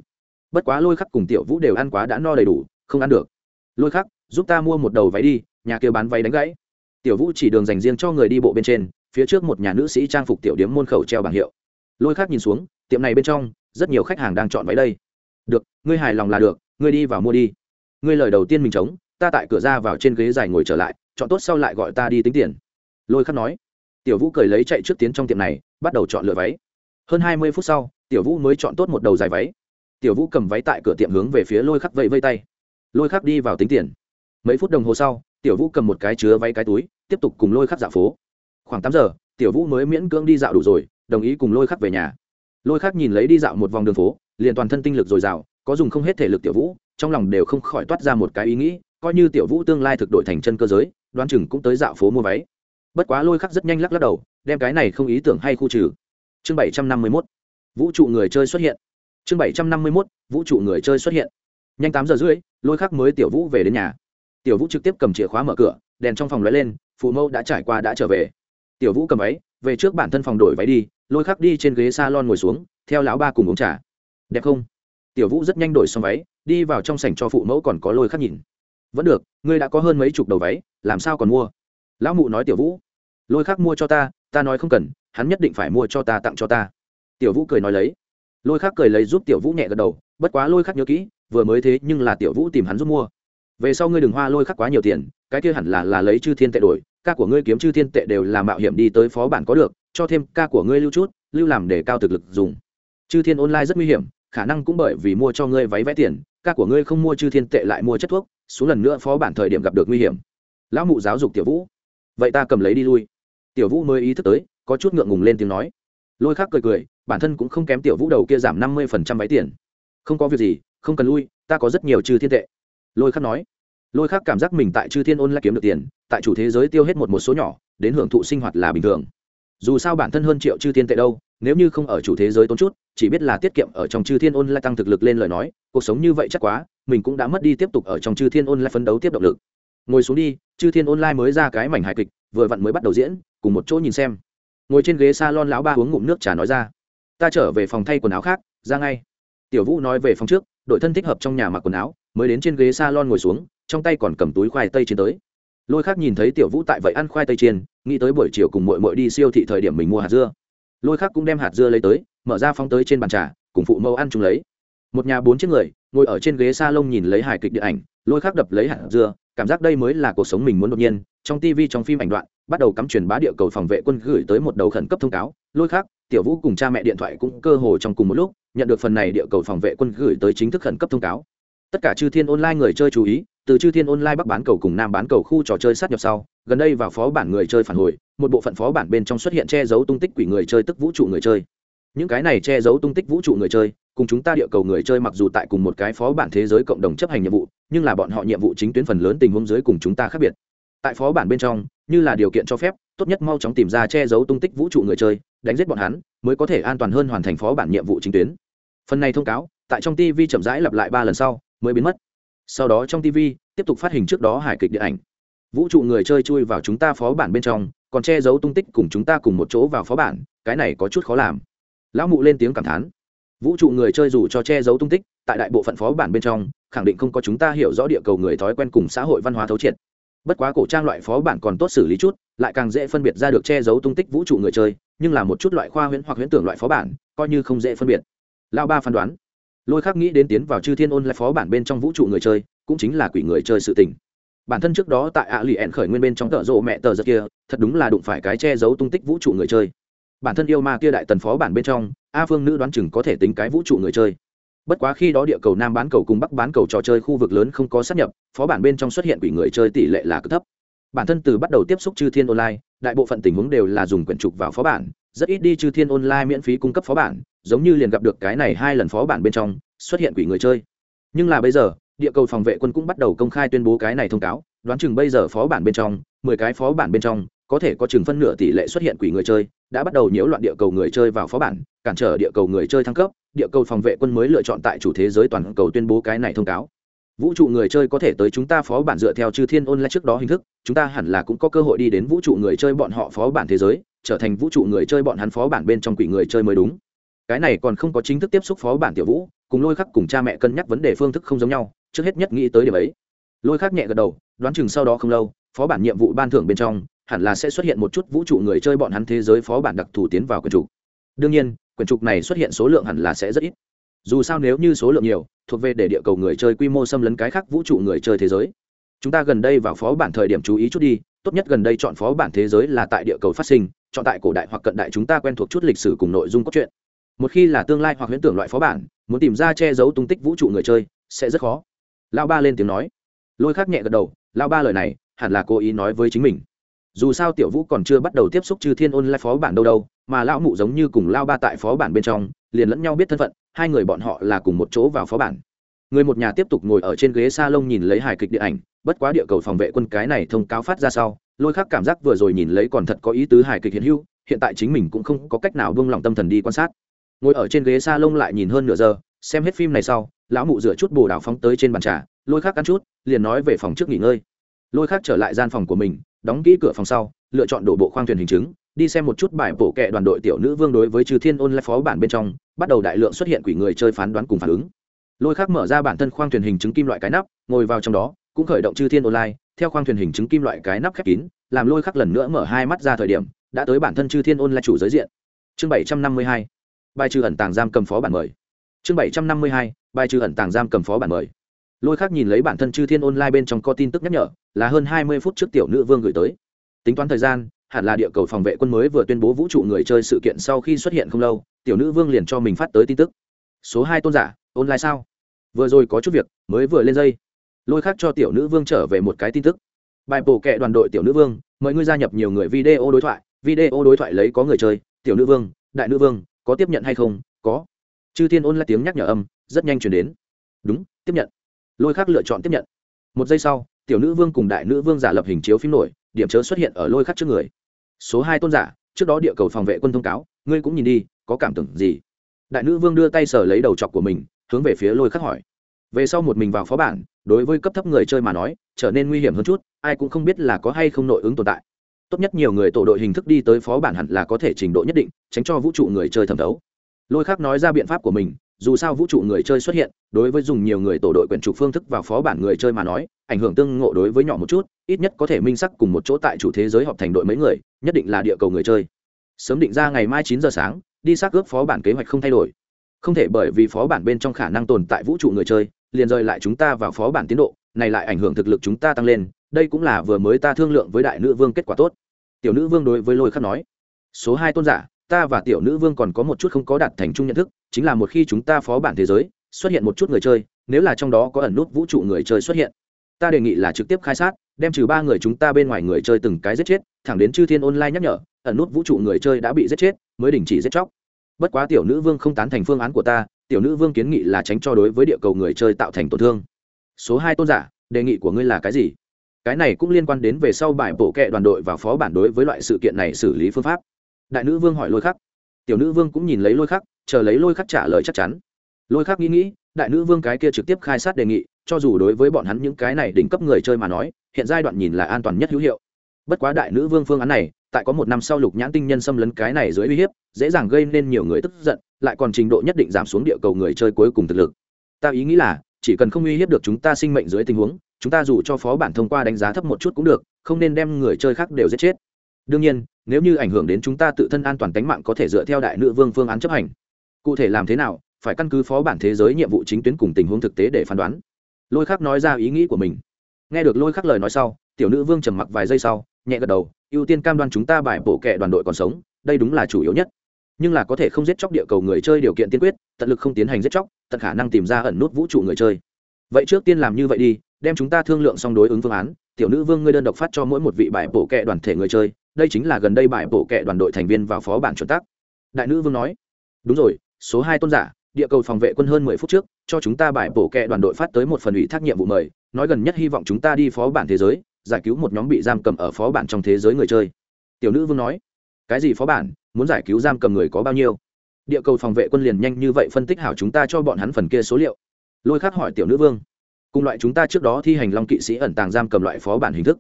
Bất quá lôi khắc cùng tiểu vũ đều ăn quá đã no đầy đủ, không ăn được. Lôi khắc giúp ta mua một đầu váy đi, nhà kia bán váy đánh gãy tiểu vũ chỉ đường dành riêng cho người đi bộ bên trên, phía trước một nhà nữ sĩ trang phục tiểu điếm môn khẩu treo bảng hiệu. Lôi khắc nhìn xuống, tiệm này bên trong, rất nhiều khách hàng đang chọn váy đây. Được, ngươi hài lòng là được, ngươi đi vào mua đi. Ngươi lời đầu tiên mình chống, ta tại cửa ra vào trên ghế dài ngồi trở lại, chọn tốt sau lại gọi ta đi tính tiền. Lôi khắc nói. Tiểu vũ cười lấy chạy trước tiến trong tiệm này, bắt đầu chọn lựa váy. Hơn hai mươi phút sau, tiểu vũ mới chọn tốt một đầu dài váy. Tiểu vũ cầm váy tại cửa tiệm hướng về phía lôi khắc vẫy vây tay. Lôi khắc đi vào tính tiền. Mấy phút đồng hồ sau tiểu vũ cầm một cái chứa váy cái túi, tiếp tục cùng lôi khắc dạo phố. Khoảng tám giờ, tiểu vũ mới miễn cưỡng đi dạo đủ rồi, đồng ý cùng lôi khắc về nhà. Lôi khắc nhìn lấy đi dạo một vòng đường phố, liền toàn thân tinh lực dồi dào, có dùng không hết thể lực tiểu vũ, trong lòng đều không khỏi toát ra một cái ý nghĩ, coi như tiểu vũ tương lai thực đội thành chân cơ giới, đoán chừng cũng tới dạo phố mua váy. Bất quá lôi khắc rất nhanh lắc lắc đầu, đem cái này không ý tưởng hay khu trừ. Chương bảy trăm năm mươi mốt, vũ trụ người chơi xuất hiện. Chương bảy trăm năm mươi mốt, vũ trụ người chơi xuất hiện. Nhanh tám giờ rưỡi, lôi khắc mới tiểu vũ về đến nhà tiểu vũ trực tiếp cầm chìa khóa mở cửa, đèn trong phòng lóe lên, phụ mẫu đã trải qua đã trở về. Tiểu vũ cầm váy, về trước bản thân phòng đổi váy đi, lôi khắc đi trên ghế s a lon ngồi xuống, theo lão ba cùng uống trà. Đẹp không? Tiểu vũ rất nhanh đổi xong váy, đi vào trong sảnh cho phụ mẫu còn có lôi khắc nhìn. Vẫn được, ngươi đã có hơn mấy chục đầu váy, làm sao còn mua? Lão mụ nói tiểu vũ. Lôi khắc mua cho ta ta nói không cần, hắn nhất định phải mua cho ta tặng cho ta. Tiểu vũ cười nói lấy. Lôi khắc cười lấy giúp tiểu vũ nhẹ gật đầu, bất quá lôi khắc nhớ kỹ, vừa mới thế nhưng là tiểu vũ tìm hắn giúp mua về sau ngươi đừng hoa lôi khắc quá nhiều tiền, cái kia hẳn là là lấy chư thiên tệ đổi, ca của ngươi kiếm chư thiên tệ đều là mạo hiểm đi tới phó bản có được, cho thêm ca của ngươi lưu chút, lưu làm để cao thực lực dùng. Chư thiên online rất nguy hiểm, khả năng cũng bởi vì mua cho ngươi váy vẽ tiền, ca của ngươi không mua chư thiên tệ lại mua chất thuốc Số lần nữa phó bản thời điểm gặp được nguy hiểm. Lão mụ giáo dục tiểu vũ. Vậy ta cầm lấy đi lui. Tiểu vũ mới ý thức tới, có chút ngượng ngùng lên tiếng nói. Lôi khắc cười cười, bản thân cũng không kém tiểu vũ đầu kia giảm năm mươi phần trăm váy tiền. Không có việc gì, không cần lui, ta có rất nhiều chư thiên tệ lôi khắc nói. Lôi khắc cảm giác mình tại chư thiên ôn lại kiếm được tiền, tại chủ thế giới tiêu hết một một số nhỏ, đến hưởng thụ sinh hoạt là bình thường. Dù sao bản thân hơn triệu chư thiên tệ đâu, nếu như không ở chủ thế giới tốn chút, chỉ biết là tiết kiệm ở trong chư thiên ôn lại tăng thực lực lên lời nói, cuộc sống như vậy chắc quá, mình cũng đã mất đi tiếp tục ở trong chư thiên ôn lại phấn đấu tiếp động lực. Ngồi xuống đi, chư thiên ôn lại mới ra cái mảnh hài kịch, vừa vặn mới bắt đầu diễn, cùng một chỗ nhìn xem. Ngồi trên ghế s a lon lão ba uống ngụm nước trà nói ra. Ta trở về phòng thay quần áo khác, ra ngay. Tiểu vũ nói về phòng trước, đội thân thích hợp trong nhà mặc quần áo mới đến trên ghế s a lon ngồi xuống, trong tay còn cầm túi khoai tây trên tới. Lôi khác nhìn thấy tiểu vũ tại vậy ăn khoai tây chiên, nghĩ tới buổi chiều cùng mội mội đi siêu thị thời điểm mình mua hạt dưa. Lôi khác cũng đem hạt dưa lấy tới, mở ra phóng tới trên bàn trà, cùng phụ mẫu ăn chung lấy. Một nhà bốn chiếc người, ngồi ở trên ghế s a lông nhìn lấy hài kịch điện ảnh, lôi khác đập lấy hạt dưa, cảm giác đây mới là cuộc sống mình muốn đột nhiên. Trong tv trong phim ảnh đoạn, bắt đầu cắm truyền bá địa cầu phòng vệ quân gửi tới một đầu khẩn cấp thông cáo. Lôi khác tiểu vũ cùng cha mẹ điện thoại cũng cơ hồ trong cùng một lúc, nhận được phần này địa cầu phòng vệ quân gửi tới chính thức khẩn cấp thông cáo tất cả chư thiên online người chơi chú ý, từ chư thiên online bắc bán cầu cùng nam bán cầu khu trò chơi sát nhập sau, gần đây vào phó bản người chơi phản hồi, một bộ phận phó bản bên trong xuất hiện che giấu tung tích quỷ người chơi tức vũ trụ người chơi. Những cái này che giấu tung tích vũ trụ người chơi, cùng chúng ta địa cầu người chơi mặc dù tại cùng một cái phó bản thế giới cộng đồng chấp hành nhiệm vụ, nhưng là bọn họ nhiệm vụ chính tuyến phần lớn tình huống giới cùng chúng ta khác biệt. Tại phó bản bên trong, như là điều kiện cho phép, tốt nhất mau chóng tìm ra che giấu tung tích vũ trụ người chơi, đánh giết bọn hắn, mới có thể an toàn hơn hoàn thành phó bản nhiệm vụ chính tuyến. Phần này thông cáo, tại trong tv chậm rãi lặp lại ba lần sau mới biến mất. Sau đó trong tv tiếp tục phát hình trước đó hài kịch điện ảnh. Vũ trụ người chơi chui vào chúng ta phó bản bên trong, còn che giấu tung tích cùng chúng ta cùng một chỗ vào phó bản, cái này có chút khó làm. Lão mụ lên tiếng cảm thán. Vũ trụ người chơi dù cho che giấu tung tích, tại đại bộ phận phó bản bên trong, khẳng định không có chúng ta hiểu rõ địa cầu người thói quen cùng xã hội văn hóa thấu triệt. Bất quá cổ trang loại phó bản còn tốt xử lý chút, lại càng dễ phân biệt ra được che giấu tung tích vũ trụ người chơi, nhưng là một chút loại khoa huyễn hoặc huyễn tưởng loại phó bản, coi như không dễ phân biệt. Lao ba phán đoán lôi khắc nghĩ đến tiến vào chư thiên ôn lại phó bản bên trong vũ trụ người chơi, cũng chính là quỷ người chơi sự tình. Bản thân trước đó tại ạ lì ẹn khởi nguyên bên trong tợ rộ mẹ tờ giật kia, thật đúng là đụng phải cái che giấu tung tích vũ trụ người chơi. Bản thân yêu ma kia đại tần phó bản bên trong, a phương nữ đoán chừng có thể tính cái vũ trụ người chơi. Bất quá khi đó địa cầu nam bán cầu cùng bắc bán cầu trò chơi khu vực lớn không có sát nhập, phó bản bên trong xuất hiện quỷ người chơi tỷ lệ là cực thấp. Bản thân từ bắt đầu tiếp xúc chư thiên online, đại bộ phận tình huống đều là dùng quyển trục vào phó bản, rất ít đi chư thiên online miễn phí cung cấp phó bản giống như liền gặp được cái này hai lần phó bản bên trong, xuất hiện quỷ người chơi. Nhưng là bây giờ, địa cầu phòng vệ quân cũng bắt đầu công khai tuyên bố cái này thông cáo, đoán chừng bây giờ phó bản bên trong, mười cái phó bản bên trong, có thể có chừng phân nửa tỷ lệ xuất hiện quỷ người chơi, đã bắt đầu nhiễu loạn địa cầu người chơi vào phó bản, cản trở địa cầu người chơi thăng cấp, địa cầu phòng vệ quân mới lựa chọn tại chủ thế giới toàn cầu tuyên bố cái này thông cáo. Vũ trụ người chơi có thể tới chúng ta phó bản dựa theo chư thiên ôn lại trước đó hình thức, chúng ta hẳn là cũng có cơ hội đi đến vũ trụ người chơi bọn họ phó bản thế giới, trở thành vũ trụ người chơi bọn hắn phó bản bên trong quỷ người chơi mới đúng cái này còn không có chính thức tiếp xúc phó bản tiểu vũ, cùng lôi khắc cùng cha mẹ cân nhắc vấn đề phương thức không giống nhau, trước hết nhất nghĩ tới điểm ấy. Lôi khắc nhẹ gật đầu, đoán chừng sau đó không lâu, phó bản nhiệm vụ ban thưởng bên trong, hẳn là sẽ xuất hiện một chút vũ trụ người chơi bọn hắn thế giới phó bản đặc thù tiến vào quyển trục. Đương nhiên, quyển trục này xuất hiện số lượng hẳn là sẽ rất ít. Dù sao nếu như số lượng nhiều, thuộc về để địa cầu người chơi quy mô xâm lấn cái khác vũ trụ người chơi thế giới. Chúng ta gần đây vào phó bản thời điểm chú ý chút đi, tốt nhất gần đây chọn phó bản thế giới là tại địa cầu phát sinh, chọn tại cổ đại hoặc cận đại chúng ta quen thuộc chút lịch sử cùng nội dung cốt truyện một khi là tương lai hoặc huyễn tưởng loại phó bản, muốn tìm ra che giấu tung tích vũ trụ người chơi, sẽ rất khó. Lao ba lên tiếng nói. Lôi khắc nhẹ gật đầu lao ba lời này, hẳn là cố ý nói với chính mình. Dù sao tiểu vũ còn chưa bắt đầu tiếp xúc chư thiên ôn lại phó bản đâu đâu, mà lão mụ giống như cùng lao ba tại phó bản bên trong, liền lẫn nhau biết thân phận, hai người bọn họ là cùng một chỗ vào phó bản. Người một nhà tiếp tục ngồi ở trên ghế s a lông nhìn lấy hài kịch điện ảnh, bất quá địa cầu phòng vệ quân cái này thông cáo phát ra sau, lôi khắc cảm giác vừa rồi nhìn lấy còn thật có ý tứ hài kịch hiện hữu, hiện tại chính mình cũng không có cách nào buông lòng tâm thần đi quan sát ngồi ở trên ghế s a lông lại nhìn hơn nửa giờ, xem hết phim này sau, lão mụ rửa chút bồ đào phóng tới trên bàn trà, lôi khác ăn chút, liền nói về phòng trước nghỉ ngơi. Lôi khác trở lại gian phòng của mình, đóng kỹ cửa phòng sau, lựa chọn đổ bộ khoang thuyền hình chứng, đi xem một chút bài bổ kệ đoàn đội tiểu nữ vương đối với trừ thiên ôn lại phó bản bên trong, bắt đầu đại lượng xuất hiện quỷ người chơi phán đoán cùng phản ứng. Lôi khác mở ra bản thân khoang thuyền hình chứng kim loại cái nắp, ngồi vào trong đó, cũng khởi động chư thiên online theo khoang thuyền hình chứng kim loại cái nắp khép kín, làm lôi khắc lần nữa mở hai mắt ra thời điểm, đã tới bản thân chư thiên online chủ giới diện. Chương bảy trăm năm mươi hai bài trừ ẩn tàng giam cầm phó bản mời. Chương bảy trăm năm mươi hai, bài trừ ẩn tàng giam cầm phó bản mời. Lôi khác nhìn lấy bản thân chư thiên online bên trong có tin tức nhắc nhở, là hơn hai mươi phút trước tiểu nữ vương gửi tới. Tính toán thời gian, hẳn là địa cầu phòng vệ quân mới vừa tuyên bố vũ trụ người chơi sự kiện sau khi xuất hiện không lâu, tiểu nữ vương liền cho mình phát tới tin tức. Số hai tôn giả, online sao? Vừa rồi có chút việc, mới vừa lên dây. Lôi khác cho tiểu nữ vương trở về một cái tin tức. Bài bổ kệ đoàn đội tiểu nữ vương, mời ngươi gia nhập nhiều người video đối thoại, video đối thoại lấy có người chơi, tiểu nữ vương, đại nữ vương có tiếp nhận hay không? Có. Chư thiên ôn lại tiếng nhắc nhở âm, rất nhanh chuyển đến. Đúng, tiếp nhận. Lôi Khắc lựa chọn tiếp nhận. Một giây sau, tiểu nữ vương cùng đại nữ vương giả lập hình chiếu phim nổi, điểm chớ xuất hiện ở lôi khắc trước người. Số hai tôn giả, trước đó địa cầu phòng vệ quân thông cáo, ngươi cũng nhìn đi, có cảm tưởng gì? Đại nữ vương đưa tay sờ lấy đầu chọc của mình, hướng về phía lôi khắc hỏi. Về sau một mình vào phó bản, đối với cấp thấp người chơi mà nói, trở nên nguy hiểm hơn chút, ai cũng không biết là có hay không nội ứng tồn tại tốt nhất nhiều người tổ đội hình thức đi tới phó bản hẳn là có thể trình độ nhất định, tránh cho vũ trụ người chơi thẩm thấu. Lôi khác nói ra biện pháp của mình, dù sao vũ trụ người chơi xuất hiện, đối với dùng nhiều người tổ đội quyển trục phương thức vào phó bản người chơi mà nói, ảnh hưởng tương ngộ đối với nhỏ một chút, ít nhất có thể minh sắc cùng một chỗ tại chủ thế giới họp thành đội mấy người, nhất định là địa cầu người chơi. Sớm định ra ngày mai chín giờ sáng, đi xác ướp phó bản kế hoạch không thay đổi. Không thể bởi vì phó bản bên trong khả năng tồn tại vũ trụ người chơi, liền rời lại chúng ta vào phó bản tiến độ, này lại ảnh hưởng thực lực chúng ta tăng lên đây cũng là vừa mới ta thương lượng với đại nữ vương kết quả tốt. Tiểu nữ vương đối với lôi khắc nói, số hai tôn giả, ta và tiểu nữ vương còn có một chút không có đạt thành chung nhận thức, chính là một khi chúng ta phó bản thế giới, xuất hiện một chút người chơi, nếu là trong đó có ẩn nút vũ trụ người chơi xuất hiện, ta đề nghị là trực tiếp khai sát, đem trừ ba người chúng ta bên ngoài người chơi từng cái giết chết, thẳng đến chư thiên online nhắc nhở, ẩn nút vũ trụ người chơi đã bị giết chết, mới đình chỉ giết chóc. Bất quá tiểu nữ vương không tán thành phương án của ta, tiểu nữ vương kiến nghị là tránh cho đối với địa cầu người chơi tạo thành tổn thương. Số hai tôn giả, đề nghị của ngươi là cái gì? Cái này cũng liên quan đến về sau bài bổ kệ đoàn đội và phó bản đối với loại sự kiện này xử lý phương pháp. Đại nữ vương hỏi lôi khắc. Tiểu nữ vương cũng nhìn lấy lôi khắc, chờ lấy lôi khắc trả lời chắc chắn. Lôi khắc nghĩ nghĩ, đại nữ vương cái kia trực tiếp khai sát đề nghị, cho dù đối với bọn hắn những cái này đỉnh cấp người chơi mà nói, hiện giai đoạn nhìn là an toàn nhất hữu hiệu. Bất quá đại nữ vương phương án này, tại có một năm sau lục nhãn tinh nhân xâm lấn cái này dưới uy hiếp, dễ dàng gây nên nhiều người tức giận, lại còn trình độ nhất định giảm xuống địa cầu người chơi cuối cùng thực lực. Ta ý nghĩ là, chỉ cần không uy hiếp được chúng ta sinh mệnh dưới tình huống chúng ta dù cho phó bản thông qua đánh giá thấp một chút cũng được, không nên đem người chơi khác đều giết chết. Đương nhiên, nếu như ảnh hưởng đến chúng ta tự thân an toàn tính mạng có thể dựa theo đại nữ vương phương án chấp hành. Cụ thể làm thế nào, phải căn cứ phó bản thế giới nhiệm vụ chính tuyến cùng tình huống thực tế để phán đoán. Lôi khắc nói ra ý nghĩ của mình. Nghe được lôi khắc lời nói sau, tiểu nữ vương trầm mặc vài giây sau, nhẹ gật đầu, ưu tiên cam đoan chúng ta bài bổ kệ đoàn đội còn sống, đây đúng là chủ yếu nhất. Nhưng là có thể không giết chóc địa cầu người chơi điều kiện tiên quyết, tận lực không tiến hành giết chóc, tận khả năng tìm ra ẩn nút vũ trụ người chơi. Vậy trước tiên làm như vậy đi đem chúng ta thương lượng xong đối ứng phương án, tiểu nữ vương ngươi đơn độc phát cho mỗi một vị bài bổ kệ đoàn thể người chơi, đây chính là gần đây bài bổ kệ đoàn đội thành viên vào phó bản chuẩn tắc. Đại nữ vương nói. Đúng rồi, số hai tôn giả, địa cầu phòng vệ quân hơn mười phút trước, cho chúng ta bài bổ kệ đoàn đội phát tới một phần ủy thác nhiệm vụ mời, nói gần nhất hy vọng chúng ta đi phó bản thế giới, giải cứu một nhóm bị giam cầm ở phó bản trong thế giới người chơi. Tiểu nữ vương nói. Cái gì phó bản? Muốn giải cứu giam cầm người có bao nhiêu? Địa cầu phòng vệ quân liền nhanh như vậy phân tích hảo chúng ta cho bọn hắn phần kia số liệu. Lôi khắc hỏi tiểu nữ vương cùng loại chúng ta trước đó thi hành long kỵ sĩ ẩn tàng giam cầm loại phó bản hình thức.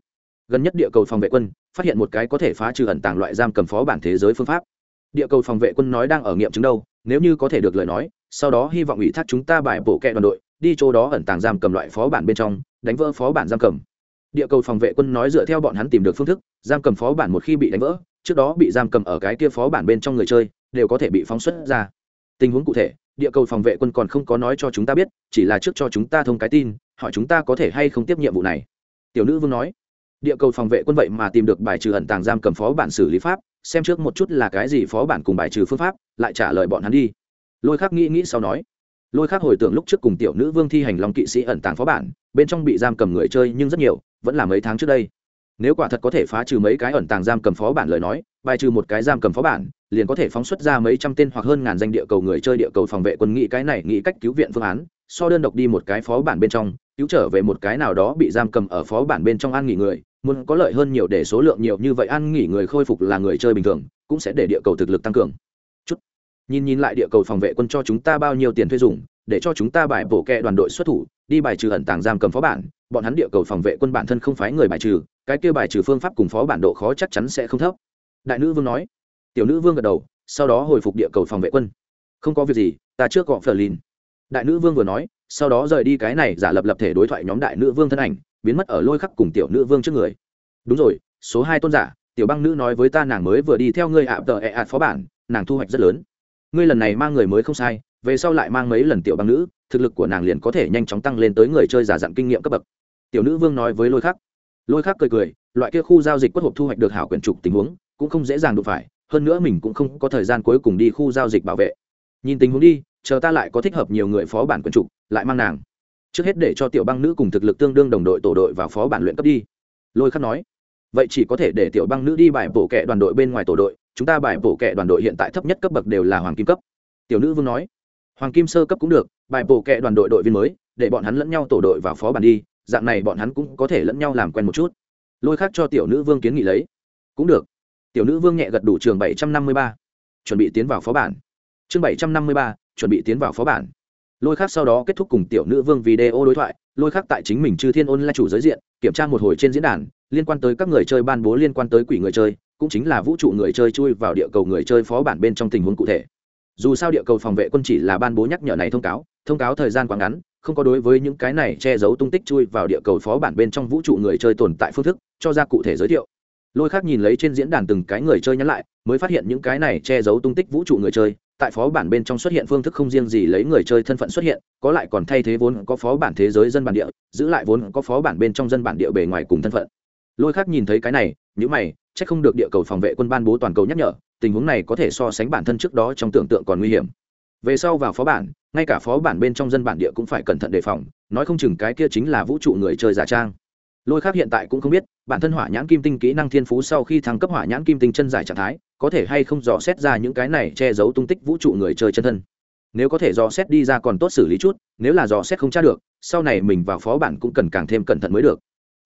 Gần nhất địa cầu phòng vệ quân phát hiện một cái có thể phá trừ ẩn tàng loại giam cầm phó bản thế giới phương pháp. Địa cầu phòng vệ quân nói đang ở nghiệm chứng đâu, nếu như có thể được lời nói, sau đó hy vọng ủy thác chúng ta bài bổ kẹ đoàn đội, đi chỗ đó ẩn tàng giam cầm loại phó bản bên trong, đánh vỡ phó bản giam cầm. Địa cầu phòng vệ quân nói dựa theo bọn hắn tìm được phương thức, giam cầm phó bản một khi bị đánh vỡ, trước đó bị giam cầm ở cái kia phó bản bên trong người chơi, đều có thể bị phóng xuất ra tình huống cụ thể, địa cầu phòng vệ quân còn không có nói cho chúng ta biết, chỉ là trước cho chúng ta thông cái tin, hỏi chúng ta có thể hay không tiếp nhiệm vụ này. Tiểu nữ vương nói, địa cầu phòng vệ quân vậy mà tìm được bài trừ ẩn tàng giam cầm phó bản xử lý pháp, xem trước một chút là cái gì phó bản cùng bài trừ phương pháp, lại trả lời bọn hắn đi. Lôi khắc nghĩ nghĩ sau nói, lôi khắc hồi tưởng lúc trước cùng tiểu nữ vương thi hành lòng kỵ sĩ ẩn tàng phó bản, bên trong bị giam cầm người chơi nhưng rất nhiều, vẫn là mấy tháng trước đây. Nếu quả thật có thể phá trừ mấy cái ẩn tàng giam cầm phó bản lời nói, bài trừ một cái giam cầm phó bản liền có thể phóng xuất ra mấy trăm tên hoặc hơn ngàn danh địa cầu người chơi địa cầu phòng vệ quân nghĩ cái này nghĩ cách cứu viện phương án, so đơn độc đi một cái phó bản bên trong, cứu trở về một cái nào đó bị giam cầm ở phó bản bên trong an nghỉ người, muốn có lợi hơn nhiều để số lượng nhiều như vậy an nghỉ người khôi phục là người chơi bình thường, cũng sẽ để địa cầu thực lực tăng cường. Chút. Nhìn nhìn lại địa cầu phòng vệ quân cho chúng ta bao nhiêu tiền thuê dùng, để cho chúng ta bài bổ kẹ đoàn đội xuất thủ, đi bài trừ ẩn tàng giam cầm phó bản, bọn hắn địa cầu phòng vệ quân bản thân không phái người bài trừ, cái kia bài trừ phương pháp cùng phó bản độ khó chắc chắn sẽ không thấp. Đại nữ vương nói tiểu nữ vương gật đầu, sau đó hồi phục địa cầu phòng vệ quân. Không có việc gì, ta trước gọi phờ lìn. Đại nữ vương vừa nói, sau đó rời đi cái này giả lập lập thể đối thoại nhóm đại nữ vương thân ảnh, biến mất ở lôi khắc cùng tiểu nữ vương trước người. Đúng rồi, số hai tôn giả, tiểu băng nữ nói với ta nàng mới vừa đi theo ngươi ạ, tờ ẹ ạt phó bản, nàng thu hoạch rất lớn. Ngươi lần này mang người mới không sai, về sau lại mang mấy lần tiểu băng nữ, thực lực của nàng liền có thể nhanh chóng tăng lên tới người chơi giả dặn kinh nghiệm cấp bậc. Tiểu nữ vương nói với lôi khắc. Lôi khắc cười cười, loại kia khu giao dịch quất hộp thu hoạch được hảo quyển trục tình huống, cũng không dễ dàng đụng phải hơn nữa mình cũng không có thời gian cuối cùng đi khu giao dịch bảo vệ. Nhìn tình huống đi, chờ ta lại có thích hợp nhiều người phó bản quân trục lại mang nàng. Trước hết để cho tiểu băng nữ cùng thực lực tương đương đồng đội tổ đội vào phó bản luyện cấp đi. Lôi khắc nói. Vậy chỉ có thể để tiểu băng nữ đi bài bổ kệ đoàn đội bên ngoài tổ đội, chúng ta bài bổ kệ đoàn đội hiện tại thấp nhất cấp bậc đều là hoàng kim cấp. Tiểu nữ vương nói. Hoàng kim sơ cấp cũng được, bài bổ kệ đoàn đội đội viên mới, để bọn hắn lẫn nhau tổ đội vào phó bản đi, dạng này bọn hắn cũng có thể lẫn nhau làm quen một chút. Lôi khác cho tiểu nữ vương kiến nghị lấy. Cũng được tiểu nữ vương nhẹ gật đủ trường bảy trăm năm mươi ba. Chuẩn bị tiến vào phó bản. Chương bảy trăm năm mươi ba, chuẩn bị tiến vào phó bản. Lôi khác sau đó kết thúc cùng tiểu nữ vương video đối thoại. Lôi khác tại chính mình chư thiên ôn là chủ giới diện, kiểm tra một hồi trên diễn đàn, liên quan tới các người chơi ban bố, liên quan tới quỷ người chơi, cũng chính là vũ trụ người chơi chui vào địa cầu người chơi phó bản bên trong tình huống cụ thể. Dù sao địa cầu phòng vệ quân chỉ là ban bố nhắc nhở này thông cáo thông cáo thời gian quá ngắn, không có đối với những cái này che giấu tung tích chui vào địa cầu phó bản bên trong vũ trụ người chơi tồn tại phương thức, cho ra cụ thể giới thiệu lôi khác nhìn lấy trên diễn đàn từng cái người chơi nhắn lại, mới phát hiện những cái này che giấu tung tích vũ trụ người chơi, tại phó bản bên trong xuất hiện phương thức không riêng gì lấy người chơi thân phận xuất hiện, có lại còn thay thế vốn có phó bản thế giới dân bản địa, giữ lại vốn có phó bản bên trong dân bản địa bề ngoài cùng thân phận. Lôi khác nhìn thấy cái này nhữ mày c h ắ c không được địa cầu phòng vệ quân ban bố toàn cầu nhắc nhở, tình huống này có thể so sánh bản thân trước đó trong tưởng tượng còn nguy hiểm. Về sau vào phó bản, ngay cả phó bản bên trong dân bản địa cũng phải cẩn thận đề phòng, nói không chừng cái kia chính là vũ trụ người chơi giả trang lôi khác hiện tại cũng không biết, bản thân hỏa nhãn kim tinh kỹ năng thiên phú sau khi thăng cấp hỏa nhãn kim tinh chân giải trạng thái, có thể hay không dò xét ra những cái này che giấu tung tích vũ trụ người chơi chân thân. Nếu có thể dò xét đi ra còn tốt xử lý chút, nếu là dò xét không tra được, sau này mình vào phó bản cũng cần càng thêm cẩn thận mới được.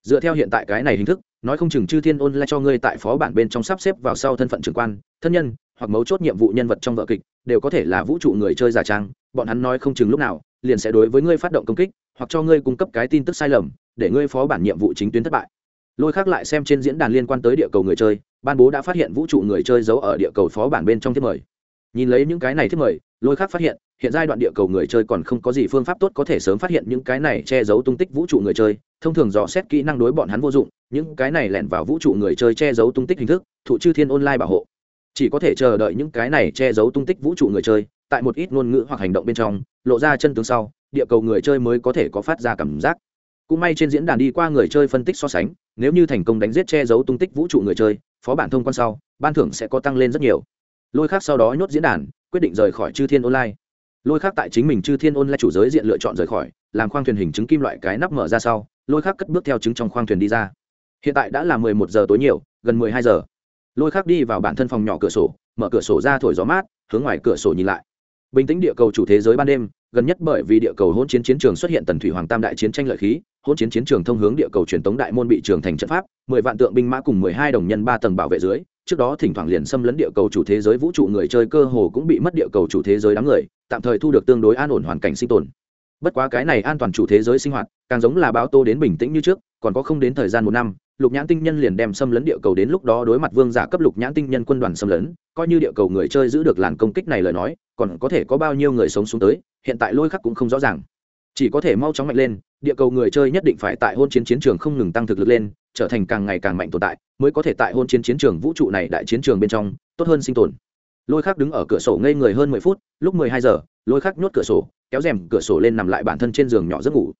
Dựa theo hiện tại cái này hình thức, nói không chừng chư thiên ôn lại cho ngươi tại phó bản bên trong sắp xếp vào sau thân phận trưởng quan, thân nhân, hoặc mấu chốt nhiệm vụ nhân vật trong vợ kịch, đều có thể là vũ trụ người chơi giả trang, bọn hắn nói không chừng lúc nào, liền sẽ đối với ngươi phát động công kích, hoặc cho ngươi cung cấp cái tin tức sai lầm để ngươi phó bản nhiệm vụ chính tuyến thất bại. Lôi khác lại xem trên diễn đàn liên quan tới địa cầu người chơi, ban bố đã phát hiện vũ trụ người chơi giấu ở địa cầu phó bản bên trong thiết mời. Nhìn lấy những cái này thiết mời, lôi khác phát hiện hiện giai đoạn địa cầu người chơi còn không có gì phương pháp tốt có thể sớm phát hiện những cái này che giấu tung tích vũ trụ người chơi. Thông thường dò xét kỹ năng đối bọn hắn vô dụng, những cái này lẻn vào vũ trụ người chơi che giấu tung tích hình thức, thụ chư thiên online bảo hộ. Chỉ có thể chờ đợi những cái này che giấu tung tích vũ trụ người chơi, tại một ít ngôn ngữ hoặc hành động bên trong, lộ ra chân tướng sau, địa cầu người chơi mới có thể có phát ra cảm giác cũng may trên diễn đàn đi qua người chơi phân tích so sánh, nếu như thành công đánh giết che giấu tung tích vũ trụ người chơi, phó bản thông quan sau, ban thưởng sẽ có tăng lên rất nhiều. Lôi khác sau đó nhốt diễn đàn, quyết định rời khỏi chư thiên online. Lôi khác tại chính mình chư thiên online chủ giới diện lựa chọn rời khỏi, làm khoang thuyền hình chứng kim loại cái nắp mở ra sau, lôi khác cất bước theo chứng trong khoang thuyền đi ra. Hiện tại đã là mười một giờ tối nhiều, gần mười hai giờ. Lôi khác đi vào bản thân phòng nhỏ cửa sổ, mở cửa sổ ra thổi gió mát, hướng ngoài cửa sổ nhìn lại bình tĩnh địa cầu chủ thế giới ban đêm, gần nhất bởi vì địa cầu hỗn chiến chiến trường xuất hiện tần thủy hoàng tam đại chiến tranh lợi khí, hỗn chiến chiến trường thông hướng địa cầu truyền tống đại môn bị trường thành trận pháp, mười vạn tượng binh mã cùng mười hai đồng nhân ba tầng bảo vệ dưới, trước đó thỉnh thoảng liền xâm lấn địa cầu chủ thế giới vũ trụ người chơi cơ hồ cũng bị mất địa cầu chủ thế giới đám người, tạm thời thu được tương đối an ổn hoàn cảnh sinh tồn bất quá cái này an toàn chủ thế giới sinh hoạt, càng giống là báo tô đến bình tĩnh như trước, còn có không đến thời gian một năm, lục nhãn tinh nhân liền đem xâm lấn địa cầu đến lúc đó đối mặt vương giả cấp lục nhãn tinh nhân quân đoàn xâm lấn, coi như địa cầu người chơi giữ được làn công kích này lời nói, còn có thể có bao nhiêu người sống xuống tới, hiện tại lôi khắc cũng không rõ ràng. Chỉ có thể mau chóng mạnh lên, địa cầu người chơi nhất định phải tại hôn chiến chiến trường không ngừng tăng thực lực lên, trở thành càng ngày càng mạnh tồn tại, mới có thể tại hôn chiến chiến trường vũ trụ này đại chiến trường bên trong, tốt hơn sinh tồn lôi khắc đứng ở cửa sổ ngây người hơn mười phút, lúc mười hai giờ, lôi khắc nhốt cửa sổ, kéo rèm cửa sổ lên nằm lại bản thân trên giường nhỏ giấc ngủ.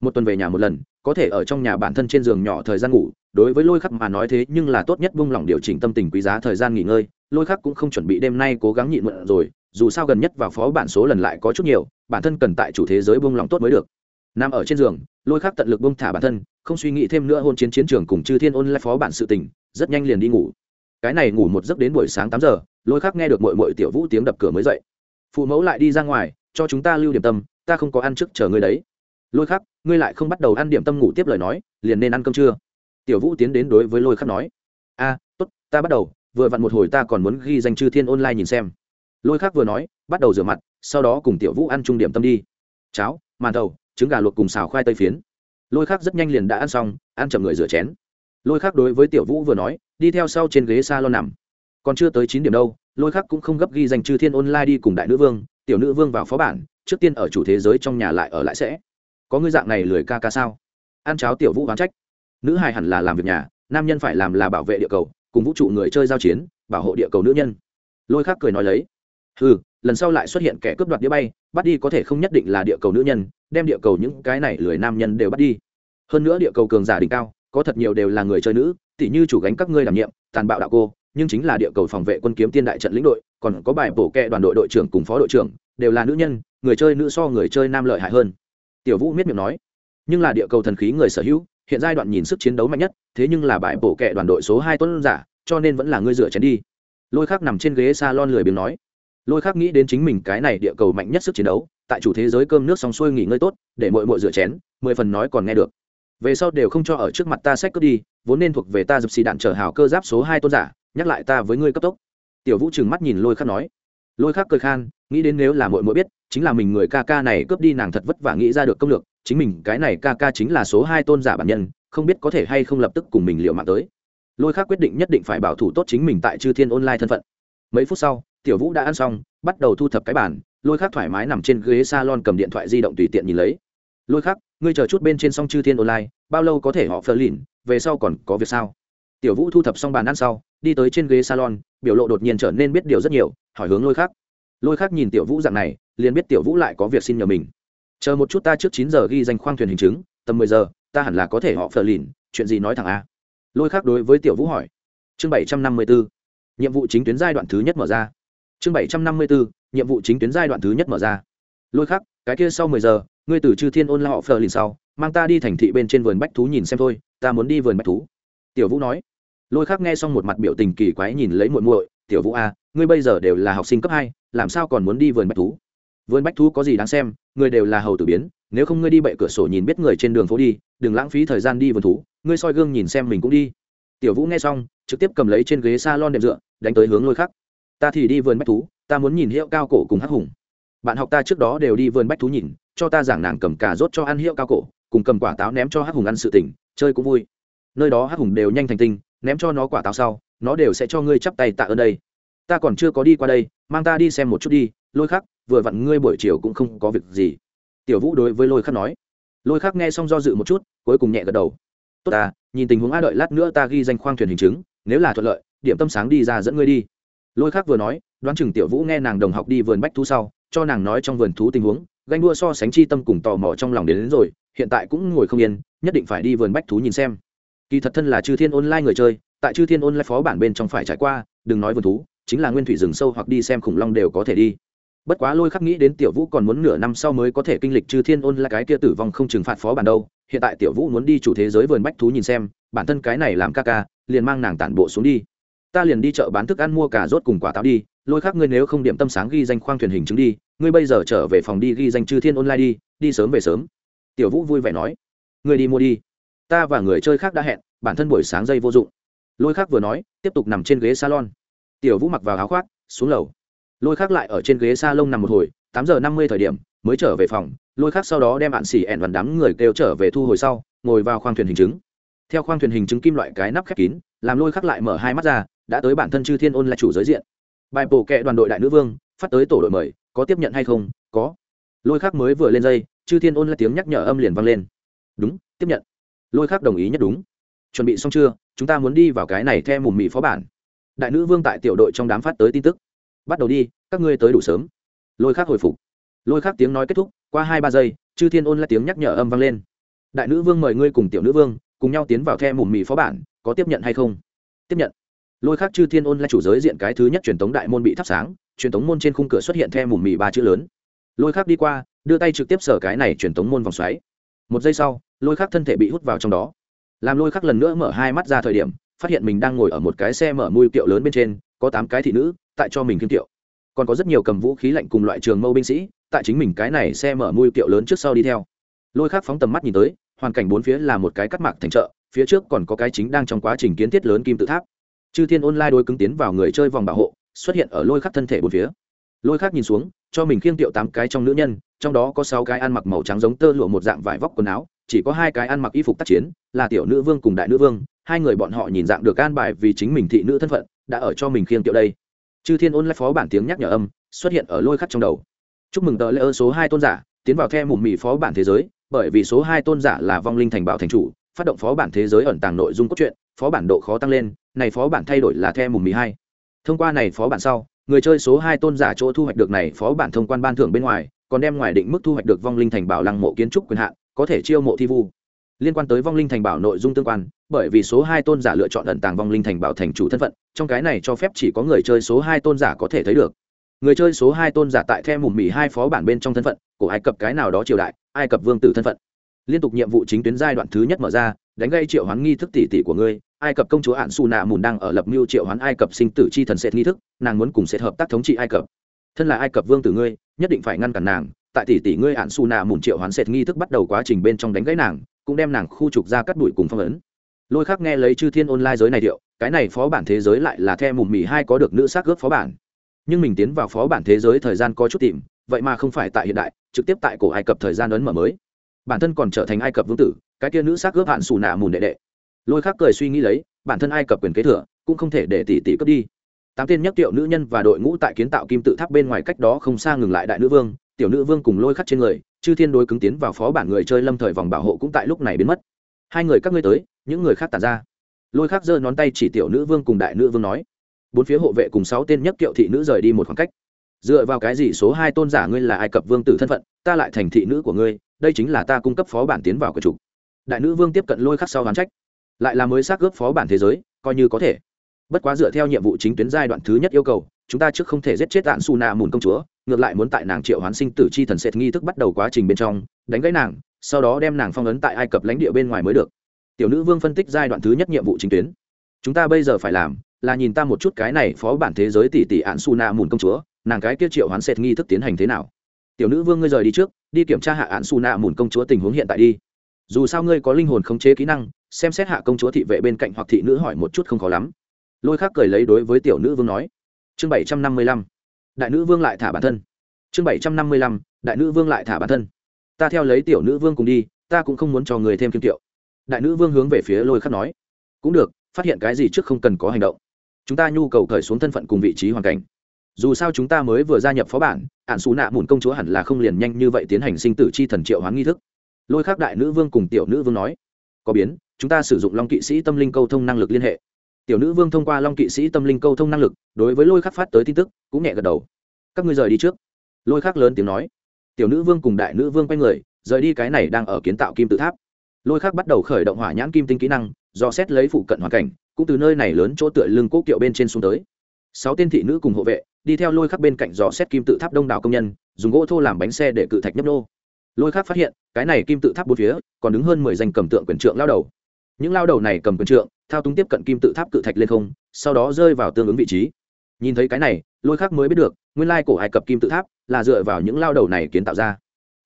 Một tuần về nhà một lần, có thể ở trong nhà bản thân trên giường nhỏ thời gian ngủ, đối với lôi khắc mà nói thế nhưng là tốt nhất buông lỏng điều chỉnh tâm tình quý giá thời gian nghỉ ngơi, lôi khắc cũng không chuẩn bị đêm nay cố gắng nhịn mượn rồi, dù sao gần nhất vào phó bản số lần lại có chút nhiều, bản thân cần tại chủ thế giới buông lỏng tốt mới được. Nằm ở trên giường, lôi khắc tận lực buông thả bản thân, không suy nghĩ thêm nữa hôn chiến chiến trường cùng chư thiên ôn lại phó bản sự tình, rất nhanh liền đi ngủ. Cái này ngủ một giấc đến buổi sáng tám giờ lôi khắc nghe được mội mội tiểu vũ tiếng đập cửa mới dậy. Phụ mẫu lại đi ra ngoài, cho chúng ta lưu điểm tâm, ta không có ăn trước chờ ngươi đấy. Lôi khắc, ngươi lại không bắt đầu ăn điểm tâm ngủ tiếp lời nói, liền nên ăn cơm trưa. Tiểu vũ tiến đến đối với lôi khắc nói. A, tốt, ta bắt đầu, vừa vặn một hồi ta còn muốn ghi danh chư thiên online nhìn xem. Lôi khắc vừa nói, bắt đầu rửa mặt, sau đó cùng tiểu vũ ăn chung điểm tâm đi. Cháo, màn thầu trứng gà luộc cùng xào khoai tây phiến. Lôi khắc rất nhanh liền đã ăn xong, ăn chậm người rửa chén. Lôi khắc đối với tiểu vũ vừa nói, đi theo sau trên ghế s a lon nằm còn chưa tới chín điểm đâu, lôi khắc cũng không gấp ghi danh chư thiên online đi cùng đại nữ vương, tiểu nữ vương vào phó bản, trước tiên ở chủ thế giới trong nhà lại ở lại sẽ. Có người dạng này lười ca ca sao? Ăn cháo tiểu vũ oán trách. Nữ hài hẳn là làm việc nhà, nam nhân phải làm là bảo vệ địa cầu, cùng vũ trụ người chơi giao chiến, bảo hộ địa cầu nữ nhân. Lôi khắc cười nói lấy. Ừ lần sau lại xuất hiện kẻ cướp đoạt đĩa bay, bắt đi có thể không nhất định là địa cầu nữ nhân, đem địa cầu những cái này lười nam nhân đều bắt đi. Hơn nữa địa cầu cường giả đỉnh cao, có thật nhiều đều là người chơi nữ, tỉ như chủ gánh các ngươi đảm nhiệm, tàn bạo đạo cô nhưng chính là địa cầu phòng vệ quân kiếm tiên đại trận lĩnh đội, còn có bài bổ kẹ đoàn đội đội trưởng cùng phó đội trưởng, đều là nữ nhân, người chơi nữ so người chơi nam lợi hại hơn. Tiểu vũ miết miệng nói. Nhưng là địa cầu thần khí người sở hữu, hiện giai đoạn nhìn sức chiến đấu mạnh nhất, thế nhưng là bài bổ kẹ đoàn đội số hai tuấn giả, cho nên vẫn là ngươi rửa chén đi. Lôi khác nằm trên ghế s a lon lười biếng nói. Lôi khác nghĩ đến chính mình cái này địa cầu mạnh nhất sức chiến đấu, tại chủ thế giới cơm nước xong xuôi nghỉ ngơi tốt, để mội mội rửa chén, mười phần nói còn nghe được. Về sau đều không cho ở trước mặt ta sách cướp đi, vốn nên thuộc về ta dập xì đạn trở hào cơ giáp số hai tôn giả nhắc lại ta với ngươi cấp tốc. Tiểu vũ trừng mắt nhìn lôi khắc nói. Lôi khắc cười khan nghĩ đến nếu là mội mội biết chính là mình người ca ca này cướp đi nàng thật vất vả nghĩ ra được công lược chính mình cái này ca ca chính là số hai tôn giả bản nhân không biết có thể hay không lập tức cùng mình liệu mạng tới. Lôi Khắc quyết định nhất định phải bảo thủ tốt chính mình tại chư thiên online thân phận. Mấy phút sau tiểu vũ đã ăn xong bắt đầu thu thập cái bàn. lôi Khắc thoải mái nằm trên ghế s a lon cầm điện thoại di động tùy tiện nhìn lấy. Lôi Khắc, ngươi chờ chút bên trên xong chư thiên online bao lâu có thể họ phờ lìn về sau còn có việc sao? Tiểu vũ thu thập xong bàn ăn sau, đi tới trên ghế salon, biểu lộ đột nhiên trở nên biết điều rất nhiều, hỏi hướng lôi khác lôi khác nhìn tiểu vũ dạng này, liền biết tiểu vũ lại có việc xin nhờ mình. Chờ một chút ta trước chín giờ ghi danh khoang thuyền hình chứng, tầm mười giờ, ta hẳn là có thể họ phờ lìn, chuyện gì nói thẳng a? Lôi khác đối với tiểu vũ hỏi. Chương bảy trăm năm mươi b nhiệm vụ chính tuyến giai đoạn thứ nhất mở ra. Chương bảy trăm năm mươi b nhiệm vụ chính tuyến giai đoạn thứ nhất mở ra. Lôi khác cái kia sau mười giờ, ngươi từ chư thiên ôn la họ phờ lìn sau, mang ta đi thành thị bên trên vườn bách thú nhìn xem thôi, ta muốn đi vườn bách thú. Tiểu vũ nói lôi khác nghe xong một mặt biểu tình kỳ quái nhìn lấy muội muội, tiểu vũ a, ngươi bây giờ đều là học sinh cấp hai, làm sao còn muốn đi vườn bách thú? Vườn bách thú có gì đáng xem, người đều là hầu tử biến, nếu không ngươi đi bậy cửa sổ nhìn biết người trên đường phố đi, đừng lãng phí thời gian đi vườn thú, ngươi soi gương nhìn xem mình cũng đi. Tiểu vũ nghe xong, trực tiếp cầm lấy trên ghế s a lon đệm dựa, đánh tới hướng lôi khắc. Ta thì đi vườn bách thú, ta muốn nhìn hiệu cao cổ cùng hắc hùng. Bạn học ta trước đó đều đi vườn bách thú nhìn, cho ta giảng nàng cầm cà rốt cho ăn hiệu cao cổ, cùng cầm quả táo ném cho hắc hùng ăn sự tỉnh chơi cũng vui. Nơi đó hắc hùng đều nhanh thành tinh ném cho nó quả táo sau nó đều sẽ cho ngươi chắp tay tạ ơn đây. Ta còn chưa có đi qua đây mang ta đi xem một chút đi lôi khắc vừa vặn ngươi buổi chiều cũng không có việc gì. Tiểu vũ đối với lôi khắc nói. Lôi khắc nghe xong do dự một chút cuối cùng nhẹ gật đầu. Tốt ta nhìn tình huống a đợi lát nữa ta ghi danh khoang thuyền hình chứng nếu là thuận lợi điểm tâm sáng đi ra dẫn ngươi đi. Lôi khắc vừa nói đoán chừng tiểu vũ nghe nàng đồng học đi vườn bách thú sau cho nàng nói trong vườn thú tình huống ganh đua so sánh chi tâm cùng tò mò trong lòng đến, đến rồi hiện tại cũng ngồi không yên nhất định phải đi vườn bách thú nhìn xem kỳ thật thân là chư thiên online người chơi, tại chư thiên online phó bản bên trong phải trải qua, đừng nói vườn thú, chính là nguyên thủy rừng sâu hoặc đi xem khủng long đều có thể đi. Bất quá lôi khắc nghĩ đến tiểu vũ còn muốn nửa năm sau mới có thể kinh lịch chư thiên ôn là cái kia tử vong không trừng phạt phó bản đâu, hiện tại tiểu vũ muốn đi chủ thế giới vườn bách thú nhìn xem, bản thân cái này làm ca ca, liền mang nàng tản bộ xuống đi. Ta liền đi chợ bán thức ăn mua cà rốt cùng quả táo đi, lôi khác ngươi nếu không điểm tâm sáng ghi danh khoang thuyền hình chứng đi, ngươi bây giờ trở về phòng đi ghi danh chư thiên online đi đi sớm về sớm. Tiểu vũ vui vẻ nói, ngươi đi mua đi ta và người chơi khác đã hẹn, bản thân buổi sáng dây vô dụng. Lôi khác vừa nói, tiếp tục nằm trên ghế salon. Tiểu vũ mặc vào áo khoác, xuống lầu. Lôi khác lại ở trên ghế s a lông nằm một hồi, tám giờ năm mươi thời điểm, mới trở về phòng. Lôi khác sau đó đem bạn xỉ ẹn vằn đám người kêu trở về thu hồi sau, ngồi vào khoang thuyền hình chứng. Theo khoang thuyền hình chứng kim loại cái nắp khép kín, làm lôi khác lại mở hai mắt ra, đã tới bản thân chư thiên ôn là chủ giới diện. Bài bổ kệ đoàn đội đại nữ vương, phát tới tổ đội mời, có tiếp nhận hay không? Có. Lôi khác mới vừa lên dây, chư thiên ôn là tiếng nhắc nhở âm liền vang lên. Đúng, tiếp nhận lôi khắc đồng ý nhất đúng. Chuẩn bị xong chưa? Chúng ta muốn đi vào cái này theo mùm mị phó bản. Đại nữ vương tại tiểu đội trong đám phát tới tin tức. Bắt đầu đi, các ngươi tới đủ sớm. Lôi khắc hồi phục. Lôi khắc tiếng nói kết thúc, qua hai ba giây, chư thiên ôn là tiếng nhắc nhở âm vang lên. Đại nữ vương mời ngươi cùng tiểu nữ vương, cùng nhau tiến vào theo mùm mị phó bản, có tiếp nhận hay không? Tiếp nhận. Lôi khác chư thiên ôn là chủ giới diện cái thứ nhất truyền thống đại môn bị thắp sáng, truyền thống môn trên khung cửa xuất hiện theo mùm mì ba chữ lớn. Lôi khác đi qua, đưa tay trực tiếp sở cái này truyền thống môn vòng xoáy. Một giây sau lôi khắc thân thể bị hút vào trong đó. Làm lôi khắc lần nữa mở hai mắt ra thời điểm, phát hiện mình đang ngồi ở một cái xe mở mui kiệu lớn bên trên, có tám cái thị nữ, tại cho mình kiêm kiệu. Còn có rất nhiều cầm vũ khí lạnh cùng loại trường mâu binh sĩ, tại chính mình cái này xe mở mui kiệu lớn trước sau đi theo. Lôi khắc phóng tầm mắt nhìn tới, hoàn cảnh bốn phía là một cái cắt mạc thành chợ, phía trước còn có cái chính đang trong quá trình kiến thiết lớn kim tự tháp. Chư thiên ôn lai đôi cứng tiến vào người chơi vòng bảo hộ, xuất hiện ở lôi khắc thân thể bốn phía. Lôi khắc nhìn xuống, cho mình khiêng tiệu tám cái trong nữ nhân, trong đó có sáu cái ăn mặc màu trắng giống tơ lụa một dạng vải vóc quần áo chỉ có hai cái ăn mặc y phục tác chiến, là tiểu nữ vương cùng đại nữ vương, hai người bọn họ nhìn dạng được an bài vì chính mình thị nữ thân phận, đã ở cho mình khiêng tiệu đây. Chư thiên ôn lại phó bản tiếng nhắc nhở âm, xuất hiện ở lôi khắc trong đầu. Chúc mừng tờ lễ ơn số hai tôn giả, tiến vào theo mùm mì phó bản thế giới, bởi vì số hai tôn giả là vong linh thành bảo thành chủ, phát động phó bản thế giới ẩn tàng nội dung cốt truyện, phó bản độ khó tăng lên, này phó bản thay đổi là theo mùng mì hai. Thông qua này phó bản sau, người chơi số hai tôn giả chỗ thu hoạch được này phó bản thông quan ban thưởng bên ngoài, còn đem ngoài định mức thu hoạch được vong linh thành bảo lăng mộ kiến trúc quyền hạn có thể chiêu mộ thi vu. Liên quan tới vong linh thành bảo nội dung tương quan, bởi vì số hai tôn giả lựa chọn ẩn tàng vong linh thành bảo thành chủ thân phận, trong cái này cho phép chỉ có người chơi số hai tôn giả có thể thấy được. Người chơi số hai tôn giả tại the mùm mì hai phó bản bên trong thân phận của ai cập cái nào đó triều đại, ai cập vương tử thân phận. Liên tục nhiệm vụ chính tuyến giai đoạn thứ nhất mở ra, đánh gây triệu hoán nghi thức tỷ tỷ của ngươi, ai cập công chúa hạn xù nạ mùn đang ở lập mưu triệu hoán ai cập sinh tử chi thần sệt nghi thức, nàng muốn cùng sệt hợp tác thống trị ai cập. Thân là ai cập vương tử ngươi, nhất định phải ngăn cản nàng tại tỷ tỷ ngươi hạn xù nạ mùn triệu hoán sệt nghi thức bắt đầu quá trình bên trong đánh gãy nàng, cũng đem nàng khu trục ra cắt đuổi cùng phong ấn. Lôi khác nghe lấy chư thiên online giới này điệu, cái này phó bản thế giới lại là the mùm mì hai có được nữ xác ướp phó bản. Nhưng mình tiến vào phó bản thế giới thời gian có chút tìm vậy mà không phải tại hiện đại, trực tiếp tại cổ ai cập thời gian ấn mở mới. Bản thân còn trở thành ai cập vương tử, cái kia nữ xác ướp hạn xù nạ mùn đệ đệ. Lôi khác cười suy nghĩ lấy, bản thân ai cập quyền kế thừa, cũng không thể để tỷ tỷ cướp đi. Tám tên nhất tiệu nữ nhân và đội ngũ tại kiến tạo kim tự tháp bên ngoài cách đó không xa ngừng lại đại nữ vương tiểu nữ vương cùng lôi khắc trên người, chư thiên đối cứng tiến vào phó bản người chơi lâm thời vòng bảo hộ cũng tại lúc này biến mất. Hai người các ngươi tới, những người khác tàn ra. Lôi khắc giơ ngón tay chỉ tiểu nữ vương cùng đại nữ vương nói. Bốn phía hộ vệ cùng sáu tên nhất kiệu thị nữ rời đi một khoảng cách. Dựa vào cái gì số hai tôn giả ngươi là ai cập vương tử thân phận, ta lại thành thị nữ của ngươi, đây chính là ta cung cấp phó bản tiến vào của chủ. Đại nữ vương tiếp cận lôi khắc sau hán trách. Lại là mới xác ướp phó bản thế giới, coi như có thể. Bất quá dựa theo nhiệm vụ chính tuyến giai đoạn thứ nhất yêu cầu chúng ta trước không thể giết chết đạn su nạ mùn công chúa, ngược lại muốn tại nàng triệu hoán sinh tử chi thần sệt nghi thức bắt đầu quá trình bên trong, đánh gãy nàng, sau đó đem nàng phong ấn tại ai cập lãnh địa bên ngoài mới được. Tiểu nữ vương phân tích giai đoạn thứ nhất nhiệm vụ chính tuyến. Chúng ta bây giờ phải làm là nhìn ta một chút cái này phó bản thế giới tỷ tỷ ạn su nạ mùn công chúa, nàng cái kia triệu hoán sệt nghi thức tiến hành thế nào? Tiểu nữ vương ngươi rời đi trước, đi kiểm tra hạ ạn su nạ mùn công chúa tình huống hiện tại đi. Dù sao ngươi có linh hồn khống chế kỹ năng, xem xét hạ công chúa thị vệ bên cạnh hoặc thị nữ hỏi một chút không khó lắm. Lôi khác cười lấy đối với tiểu nữ vương nói chương bảy trăm năm mươi lăm. Đại nữ vương lại thả bản thân. Chương bảy trăm năm mươi lăm, đại nữ vương lại thả bản thân. Ta theo lấy tiểu nữ vương cùng đi, ta cũng không muốn cho người thêm kiêm tiệu. đại nữ vương hướng về phía lôi khắc nói. Cũng được, phát hiện cái gì trước không cần có hành động. Chúng ta nhu cầu cởi xuống thân phận cùng vị trí hoàn cảnh. Dù sao chúng ta mới vừa gia nhập phó bản, ạn xù nạ mùn công chúa hẳn là không liền nhanh như vậy tiến hành sinh tử chi thần triệu hoán nghi thức. Lôi khắc đại nữ vương cùng tiểu nữ vương nói. Có biến, chúng ta sử dụng long kỵ sĩ tâm linh câu thông năng lực liên hệ tiểu nữ vương thông qua long kỵ sĩ tâm linh câu thông năng lực, đối với lôi khắc phát tới tin tức, cũng nhẹ gật đầu. Các ngươi rời đi trước. Lôi khắc lớn tiếng nói. Tiểu nữ vương cùng đại nữ vương quay người, rời đi cái này đang ở kiến tạo kim tự tháp. Lôi khắc bắt đầu khởi động hỏa nhãn kim tinh kỹ năng, do xét lấy phụ cận hoàn cảnh, cũng từ nơi này lớn chỗ tựa lưng cố kiệu bên trên xuống tới. Sáu tên thị nữ cùng hộ vệ, đi theo lôi khắc bên cạnh dò xét kim tự tháp đông đảo công nhân, dùng gỗ thô làm bánh xe để cự thạch nhấp nô. Lôi khắc phát hiện, cái này kim tự tháp bốn phía, còn đứng hơn mười danh cầm tượng quyền trượng lao đầu những lao đầu này cầm quyền trượng, thao túng tiếp cận kim tự tháp cự thạch lên không, sau đó rơi vào tương ứng vị trí. Nhìn thấy cái này, lôi khắc mới biết được, nguyên lai cổ ai cập kim tự tháp là dựa vào những lao đầu này kiến tạo ra.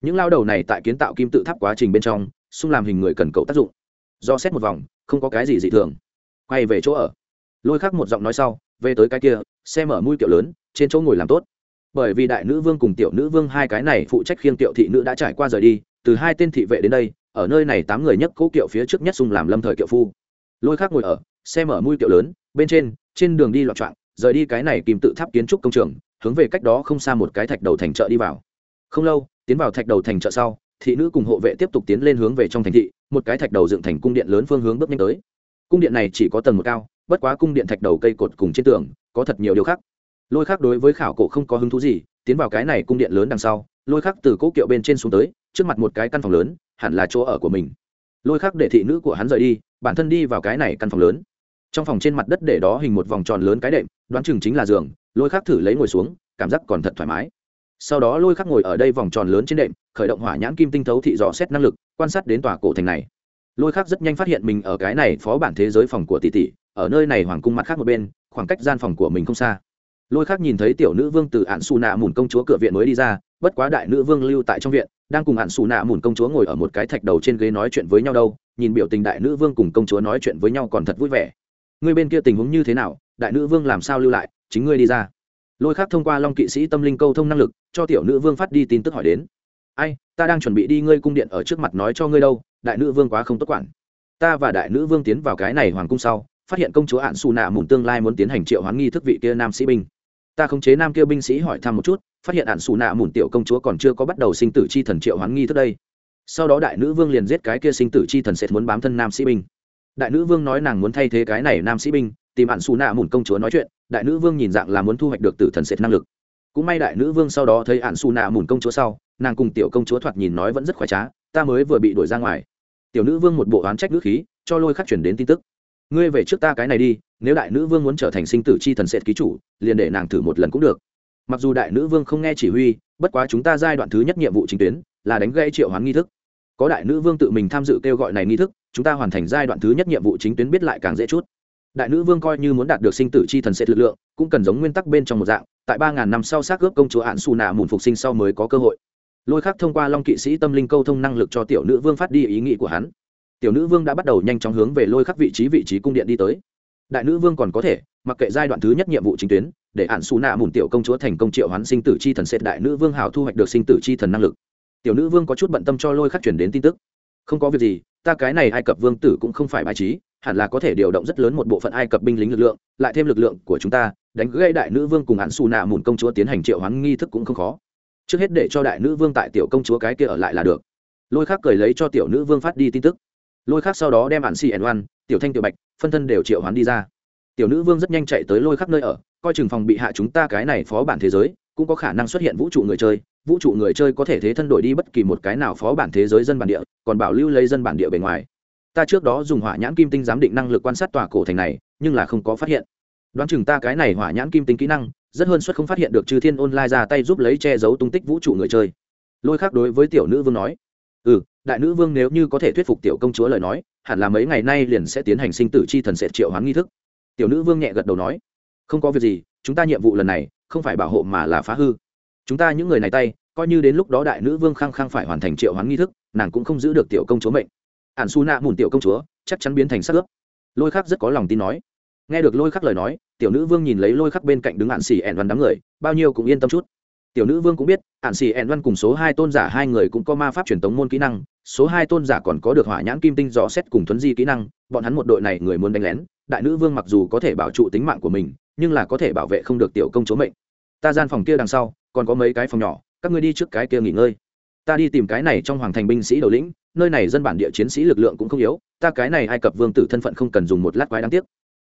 Những lao đầu này tại kiến tạo kim tự tháp quá trình bên trong, xung làm hình người cần cậu tác dụng. Do xét một vòng, không có cái gì dị thường. Quay về chỗ ở. Lôi khắc một giọng nói sau, về tới cái kia, xe mở mũi kiệu lớn, trên chỗ ngồi làm tốt. Bởi vì đại nữ vương cùng tiểu nữ vương hai cái này phụ trách khiêng tiểu thị nữ đã trải qua rời đi, từ hai tên thị vệ đến đây ở nơi này tám người nhất cố kiệu phía trước nhất xung làm lâm thời kiệu phu. Lôi khác ngồi ở, xe mở mũi kiệu lớn, bên trên trên đường đi loạn trọng rời đi cái này kìm tự tháp kiến trúc công trường, hướng về cách đó không xa một cái thạch đầu thành chợ đi vào. Không lâu, tiến vào thạch đầu thành chợ sau, thị nữ cùng hộ vệ tiếp tục tiến lên hướng về trong thành thị, một cái thạch đầu dựng thành cung điện lớn phương hướng bước nhanh tới. Cung điện này chỉ có tầng một cao, bất quá cung điện thạch đầu cây cột cùng trên tường, có thật nhiều điều khác. Lôi khác đối với khảo cổ không có hứng thú gì, tiến vào cái này cung điện lớn đằng sau, lôi khác từ cỗ kiệu bên trên xuống tới, trước mặt một cái căn phòng lớn hẳn là chỗ ở của mình. Lôi khắc để thị nữ của hắn rời đi, bản thân đi vào cái này căn phòng lớn. Trong phòng trên mặt đất để đó hình một vòng tròn lớn cái đệm, đoán chừng chính là giường, lôi khắc thử lấy ngồi xuống, cảm giác còn thật thoải mái. Sau đó lôi khắc ngồi ở đây vòng tròn lớn trên đệm, khởi động hỏa nhãn kim tinh thấu thị dò xét năng lực, quan sát đến tòa cổ thành này. Lôi khắc rất nhanh phát hiện mình ở cái này phó bản thế giới phòng của tỷ tỷ, ở nơi này hoàng cung mặt khác một bên, khoảng cách gian phòng của mình không xa. Lôi khắc nhìn thấy tiểu nữ vương từ ạn xù nạ mùn công chúa cửa viện mới đi ra bất quá đại nữ vương lưu tại trong viện, đang cùng hạn xù nạ mùn công chúa ngồi ở một cái thạch đầu trên ghế nói chuyện với nhau đâu, nhìn biểu tình đại nữ vương cùng công chúa nói chuyện với nhau còn thật vui vẻ. Ngươi bên kia tình huống như thế nào? Đại nữ vương làm sao lưu lại? Chính ngươi đi ra. Lôi khác thông qua long kỵ sĩ tâm linh câu thông năng lực, cho tiểu nữ vương phát đi tin tức hỏi đến. Ai, ta đang chuẩn bị đi ngươi cung điện ở trước mặt nói cho ngươi đâu, đại nữ vương quá không tốt quản. Ta và đại nữ vương tiến vào cái này hoàng cung sau, phát hiện công chúa hạn xù nạ mùn tương lai muốn tiến hành triệu hoán nghi thức vị kia nam sĩ binh. Ta khống chế nam kia binh sĩ hỏi thăm một chút phát hiện ạn xù nạ mùn tiểu công chúa còn chưa có bắt đầu sinh tử chi thần triệu hoán nghi thức đây. Sau đó đại nữ vương liền giết cái kia sinh tử chi thần sẽ muốn bám thân nam sĩ binh. Đại nữ vương nói nàng muốn thay thế cái này nam sĩ binh, tìm ạn xù nạ mùn công chúa nói chuyện, đại nữ vương nhìn dạng là muốn thu hoạch được tử thần sệt năng lực. Cũng may đại nữ vương sau đó thấy ạn xù nạ mùn công chúa sau, nàng cùng tiểu công chúa thoạt nhìn nói vẫn rất khoái trá, ta mới vừa bị đuổi ra ngoài. Tiểu nữ vương một bộ oán trách nữ khí, cho lôi khắc chuyển đến tin tức. Ngươi về trước ta cái này đi, nếu đại nữ vương muốn trở thành sinh tử chi thần sệt ký chủ, liền để nàng thử một lần cũng được mặc dù đại nữ vương không nghe chỉ huy, bất quá chúng ta giai đoạn thứ nhất nhiệm vụ chính tuyến là đánh gây triệu hoán nghi thức. Có đại nữ vương tự mình tham dự kêu gọi này nghi thức, chúng ta hoàn thành giai đoạn thứ nhất nhiệm vụ chính tuyến biết lại càng dễ chút. Đại nữ vương coi như muốn đạt được sinh tử chi thần sẽ lực lượng, cũng cần giống nguyên tắc bên trong một dạng, tại ba ngàn năm sau xác ướp công chúa hạn xù nạ mùn phục sinh sau mới có cơ hội. Lôi khắc thông qua long kỵ sĩ tâm linh câu thông năng lực cho tiểu nữ vương phát đi ý nghĩ của hắn. Tiểu nữ vương đã bắt đầu nhanh chóng hướng về lôi khắc vị trí vị trí cung điện đi tới. Đại nữ vương còn có thể, mặc kệ giai đoạn thứ nhất nhiệm vụ chính tuyến để ạn xù nạ mùn tiểu công chúa thành công triệu hoán sinh tử chi thần sẽ đại nữ vương hào thu hoạch được sinh tử chi thần năng lực. Tiểu nữ vương có chút bận tâm cho lôi khắc chuyển đến tin tức. Không có việc gì, ta cái này ai cập vương tử cũng không phải bài trí, hẳn là có thể điều động rất lớn một bộ phận ai cập binh lính lực lượng, lại thêm lực lượng của chúng ta, đánh gây đại nữ vương cùng hạn xù nạ mùn công chúa tiến hành triệu hoán nghi thức cũng không khó. Trước hết để cho đại nữ vương tại tiểu công chúa cái kia ở lại là được. Lôi khác cười lấy cho tiểu nữ vương phát đi tin tức. Lôi khác sau đó đem hạn xì ẩn oan, tiểu thanh tiểu bạch, phân thân đều triệu hoán đi ra tiểu nữ vương rất nhanh chạy tới lôi khắp nơi ở, coi chừng phòng bị hạ chúng ta cái này phó bản thế giới, cũng có khả năng xuất hiện vũ trụ người chơi. Vũ trụ người chơi có thể thế thân đổi đi bất kỳ một cái nào phó bản thế giới dân bản địa, còn bảo lưu lấy dân bản địa bề ngoài. Ta trước đó dùng hỏa nhãn kim tinh giám định năng lực quan sát tòa cổ thành này, nhưng là không có phát hiện. Đoán chừng ta cái này hỏa nhãn kim tinh kỹ năng, rất hơn suất không phát hiện được chư thiên online ra tay giúp lấy che giấu tung tích vũ trụ người chơi. Lôi khác đối với tiểu nữ vương nói ừ đại nữ vương nếu như có thể thuyết phục tiểu công chúa lời nói, hẳn là mấy ngày nay liền sẽ tiến hành sinh tử chi thần sẽ triệu hoán nghi thức tiểu nữ vương nhẹ gật đầu nói, không có việc gì, chúng ta nhiệm vụ lần này không phải bảo hộ mà là phá hư. Chúng ta những người này tay, coi như đến lúc đó đại nữ vương khăng khăng phải hoàn thành triệu hoán nghi thức, nàng cũng không giữ được tiểu công chúa mệnh. Ản su nạ mùn tiểu công chúa, chắc chắn biến thành sắc ướp. Lôi khắc rất có lòng tin nói. Nghe được lôi khắc lời nói, tiểu nữ vương nhìn lấy lôi khắc bên cạnh đứng ạn xì ẻn văn đám người, bao nhiêu cũng yên tâm chút. Tiểu nữ vương cũng biết ạn xì ẻn văn cùng số hai tôn giả hai người cũng có ma pháp truyền tống môn kỹ năng, số hai tôn giả còn có được hỏa nhãn kim tinh dò xét cùng thuấn di kỹ năng, bọn hắn một đội này người muốn đánh lén đại nữ vương mặc dù có thể bảo trụ tính mạng của mình, nhưng là có thể bảo vệ không được tiểu công chúa mệnh. Ta gian phòng kia đằng sau, còn có mấy cái phòng nhỏ, các ngươi đi trước cái kia nghỉ ngơi. Ta đi tìm cái này trong hoàng thành binh sĩ đầu lĩnh, nơi này dân bản địa chiến sĩ lực lượng cũng không yếu, ta cái này ai cập vương tử thân phận không cần dùng một lát quái đáng tiếc.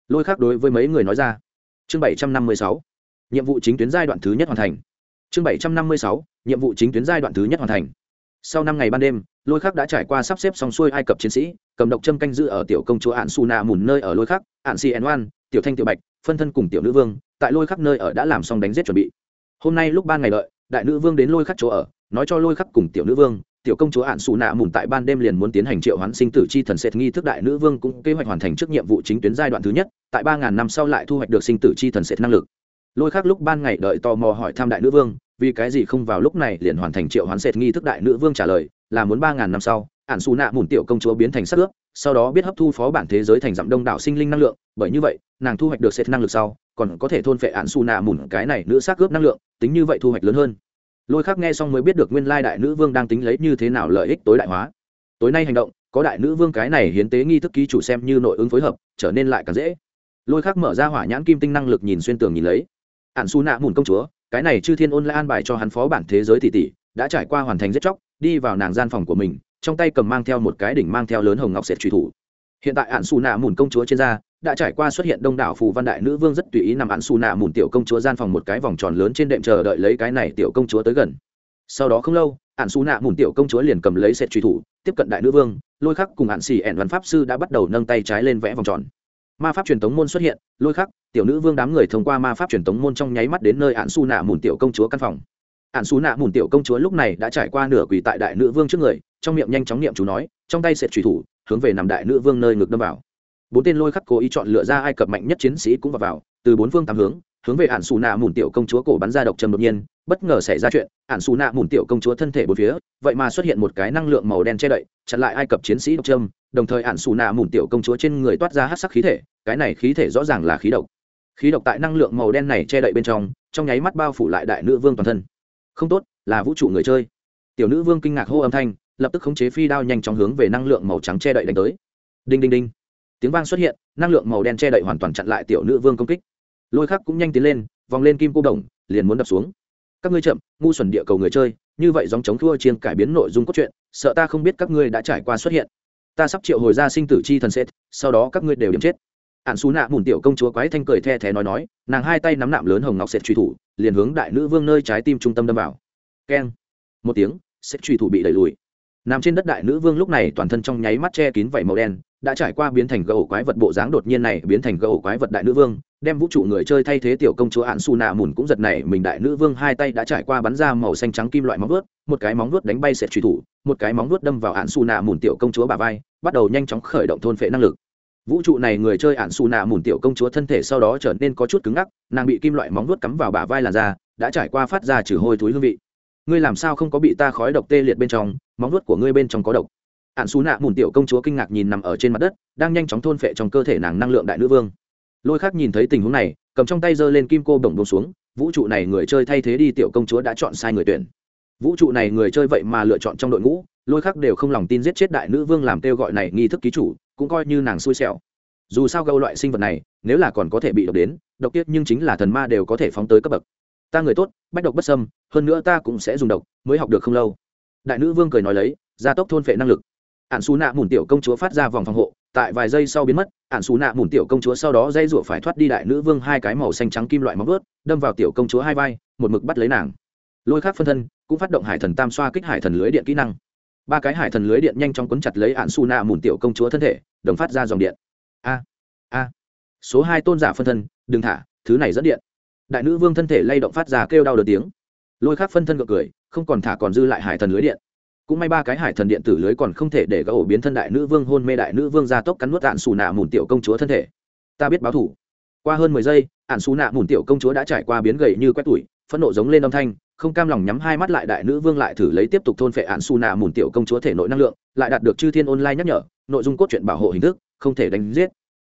Lôi khác đối với mấy người nói ra. Chương bảy trăm năm mươi sáu, nhiệm vụ chính tuyến giai đoạn thứ nhất hoàn thành. Chương bảy trăm năm mươi sáu, nhiệm vụ chính tuyến giai đoạn thứ nhất hoàn thành sau năm ngày ban đêm, lôi khắc đã trải qua sắp xếp xong xuôi ai cập chiến sĩ, cầm độc châm canh giữ ở tiểu công chúa ạn su nạ mùn nơi ở lôi khắc, ạn si en oan, tiểu thanh tiểu bạch, phân thân cùng tiểu nữ vương, tại lôi khắc nơi ở đã làm xong đánh giết chuẩn bị. Hôm nay lúc ban ngày lợi đại nữ vương đến lôi khắc chỗ ở, nói cho lôi khắc cùng tiểu nữ vương, tiểu công chúa ạn xù nạ mùn tại ban đêm liền muốn tiến hành triệu hoán sinh tử chi thần sệt nghi thức đại nữ vương cũng kế hoạch hoàn thành trước nhiệm vụ chính tuyến giai đoạn thứ nhất, tại ba ngàn năm sau lại thu hoạch được sinh tử chi thần sệt năng lực. Lôi khắc lúc ban ngày đợi tò mò hỏi thăm đại nữ vương vì cái gì không vào lúc này liền hoàn thành triệu hoán sệt nghi thức đại nữ vương trả lời, là muốn ba ngàn năm sau, ản xù nạ mùn tiểu công chúa biến thành sắc ướp sau đó biết hấp thu phó bản thế giới thành dặm đông đảo sinh linh năng lượng, bởi như vậy, nàng thu hoạch được sệt năng lực sau, còn có thể thôn phệ ản xù nạ mùn cái này nữ sắc ướp năng lượng, tính như vậy thu hoạch lớn hơn. Lôi khắc nghe xong mới biết được nguyên lai đại nữ vương đang tính lấy như thế nào lợi ích tối đại hóa. Tối nay hành động, có đại nữ vương cái này hiến tế nghi thức ký chủ xem như nội ứng phối hợp, trở nên lại càng dễ. Lôi khắc mở ra hỏa nhãn kim tinh năng lực nhìn xuyên tường nhìn lấy. Ạn xu nạ mùn công chúa cái này chư thiên ôn lại an bài cho hắn phó bản thế giới tỷ tỷ, đã trải qua hoàn thành giết chóc, đi vào nàng gian phòng của mình, trong tay cầm mang theo một cái đỉnh mang theo lớn hồng ngọc sệt truy thủ. Hiện tại ạn xù nạ mùn công chúa trên da đã trải qua xuất hiện đông đảo phù văn đại nữ vương rất tùy ý nằm ạn xù nạ mùn tiểu công chúa gian phòng một cái vòng tròn lớn trên đệm chờ đợi lấy cái này tiểu công chúa tới gần. Sau đó không lâu ạn xù nạ mùn tiểu công chúa liền cầm lấy sệt truy thủ, tiếp cận đại nữ vương, lôi khắc cùng ạn xì ẻn văn pháp sư đã bắt đầu nâng tay trái lên vẽ vòng tròn ma pháp truyền thống môn xuất hiện lôi khắc tiểu nữ vương đám người thông qua ma pháp truyền thống môn trong nháy mắt đến nơi ạn Su nạ mùn tiểu công chúa căn phòng ạn Su nạ mùn tiểu công chúa lúc này đã trải qua nửa quỳ tại đại nữ vương trước người trong miệng nhanh chóng niệm chú nói trong tay sệt trùy thủ hướng về nằm đại nữ vương nơi ngực đâm vào bốn tên lôi khắc cố ý chọn lựa ra ai cập mạnh nhất chiến sĩ cũng vào, vào từ bốn phương tám hướng hướng về ạn xù nạ mùn tiểu công chúa cổ bắn ra độc trầm đột nhiên bất ngờ xảy ra chuyện ạn xù nạ mùn tiểu công chúa thân thể bốn phía vậy mà xuất hiện một cái năng lượng màu đen che đậy chặn lại ai cập chiến sĩ độc trâm đồng thời ạn xù nạ mùn tiểu công chúa trên người toát ra hát sắc khí thể, cái này khí thể rõ ràng là khí độc. Khí độc tại năng lượng màu đen này che đậy bên trong trong nháy mắt bao phủ lại đại nữ vương toàn thân. Không tốt, là vũ trụ người chơi. Tiểu nữ vương kinh ngạc hô âm thanh, lập tức khống chế phi đao nhanh chóng hướng về năng lượng màu trắng che đậy đánh tới. Đinh đinh đinh. Tiếng vang xuất hiện, năng lượng màu đen che đậy hoàn toàn chặn lại tiểu nữ vương công kích. Lôi khắc cũng nhanh tiến lên, vòng lên kim cô đồng, liền muốn đập xuống. Các ngươi chậm, ngu xuẩn địa cầu người chơi, như vậy dòng chống thua chiên cải biến nội dung cốt truyện, sợ ta không biết các ngươi đã trải qua xuất hiện ta sắp triệu hồi ra sinh tử chi thần sệt sau đó các ngươi đều điểm chết. Ạn xú nạ mùn tiểu công chúa quái thanh cười the thé nói nói, nàng hai tay nắm nạm lớn hồng ngọc sệt truy thủ, liền hướng đại nữ vương nơi trái tim trung tâm đâm vào. Keng. Một tiếng sệt truy thủ bị đẩy lùi. Nằm trên đất đại nữ vương lúc này toàn thân trong nháy mắt che kín vảy màu đen, đã trải qua biến thành gỗ quái vật bộ dáng đột nhiên này, biến thành gỗ quái vật đại nữ vương đem vũ trụ người chơi thay thế tiểu công chúa hạn su nạ mùn cũng giật này, mình đại nữ vương hai tay đã trải qua bắn ra màu xanh trắng kim loại móng vuốt, một cái móng vuốt đánh bay sệt truy thủ, một cái móng vuốt đâm vào hạn su nạ mùn tiểu công chúa bà vai, bắt đầu nhanh chóng khởi động thôn phệ năng lực. Vũ trụ này người chơi hạn su nạ mùn tiểu công chúa thân thể sau đó trở nên có chút cứng ngắc, nàng bị kim loại móng vuốt cắm vào bả vai làn da, đã trải qua phát ra trừ hôi thối hương vị. Ngươi làm sao không có bị ta khói độc tê liệt bên trong, móng vuốt của ngươi bên trong có độc. Hạn xú nạ mùn tiểu công chúa kinh ngạc nhìn nằm ở trên mặt đất, đang nhanh chóng thôn phệ trong cơ thể nàng năng lượng đại nữ vương lôi khác nhìn thấy tình huống này, cầm trong tay giơ lên kim cô bổng bông xuống, vũ trụ này người chơi thay thế đi, tiểu công chúa đã chọn sai người tuyển. Vũ trụ này người chơi vậy mà lựa chọn trong đội ngũ, lôi khác đều không lòng tin giết chết đại nữ vương làm kêu gọi này nghi thức ký chủ, cũng coi như nàng xui xẻo. Dù sao gâu loại sinh vật này, nếu là còn có thể bị độc đến, độc tiết nhưng chính là thần ma đều có thể phóng tới cấp bậc. Ta người tốt, bách độc bất sâm hơn nữa ta cũng sẽ dùng độc, mới học được không lâu. Đại nữ vương cười nói lấy, gia tốc thôn phệ năng lực. Ạn xú nạ mùn tiểu công chúa phát ra vòng phòng hộ tại vài giây sau biến mất ạn xù nạ mùn tiểu công chúa sau đó dây rụa phải thoát đi đại nữ vương hai cái màu xanh trắng kim loại móng vớt đâm vào tiểu công chúa hai vai, một mực bắt lấy nàng. Lôi khác phân thân, cũng phát động hải thần tam xoa kích hải thần lưới điện kỹ năng. Ba cái hải thần lưới điện nhanh chóng quấn chặt lấy ạn xù nạ mùn tiểu công chúa thân thể, đồng phát ra dòng điện. A a. Số hai tôn giả phân thân, đừng thả, thứ này dẫn điện. Đại nữ vương thân thể lay động phát ra kêu đau đớn tiếng. Lôi khác phân thân gượng cười, không còn thả còn dư lại hải thần lưới điện cũng may ba cái hải thần điện tử lưới còn không thể để gã ổ biến thân đại nữ vương hôn mê đại nữ vương ra tốc cắn nuốt ạn xù nạ mùn tiểu công chúa thân thể. Ta biết báo thủ. Qua hơn mười giây, ạn xù nạ mùn tiểu công chúa đã trải qua biến gầy như quét tủi, phẫn nộ giống lên âm thanh, không cam lòng nhắm hai mắt lại đại nữ vương lại thử lấy tiếp tục thôn phệ ạn xù nạ mùn tiểu công chúa thể nội năng lượng, lại đạt được chư thiên online nhắc nhở, nội dung cốt truyện bảo hộ hình thức, không thể đánh giết.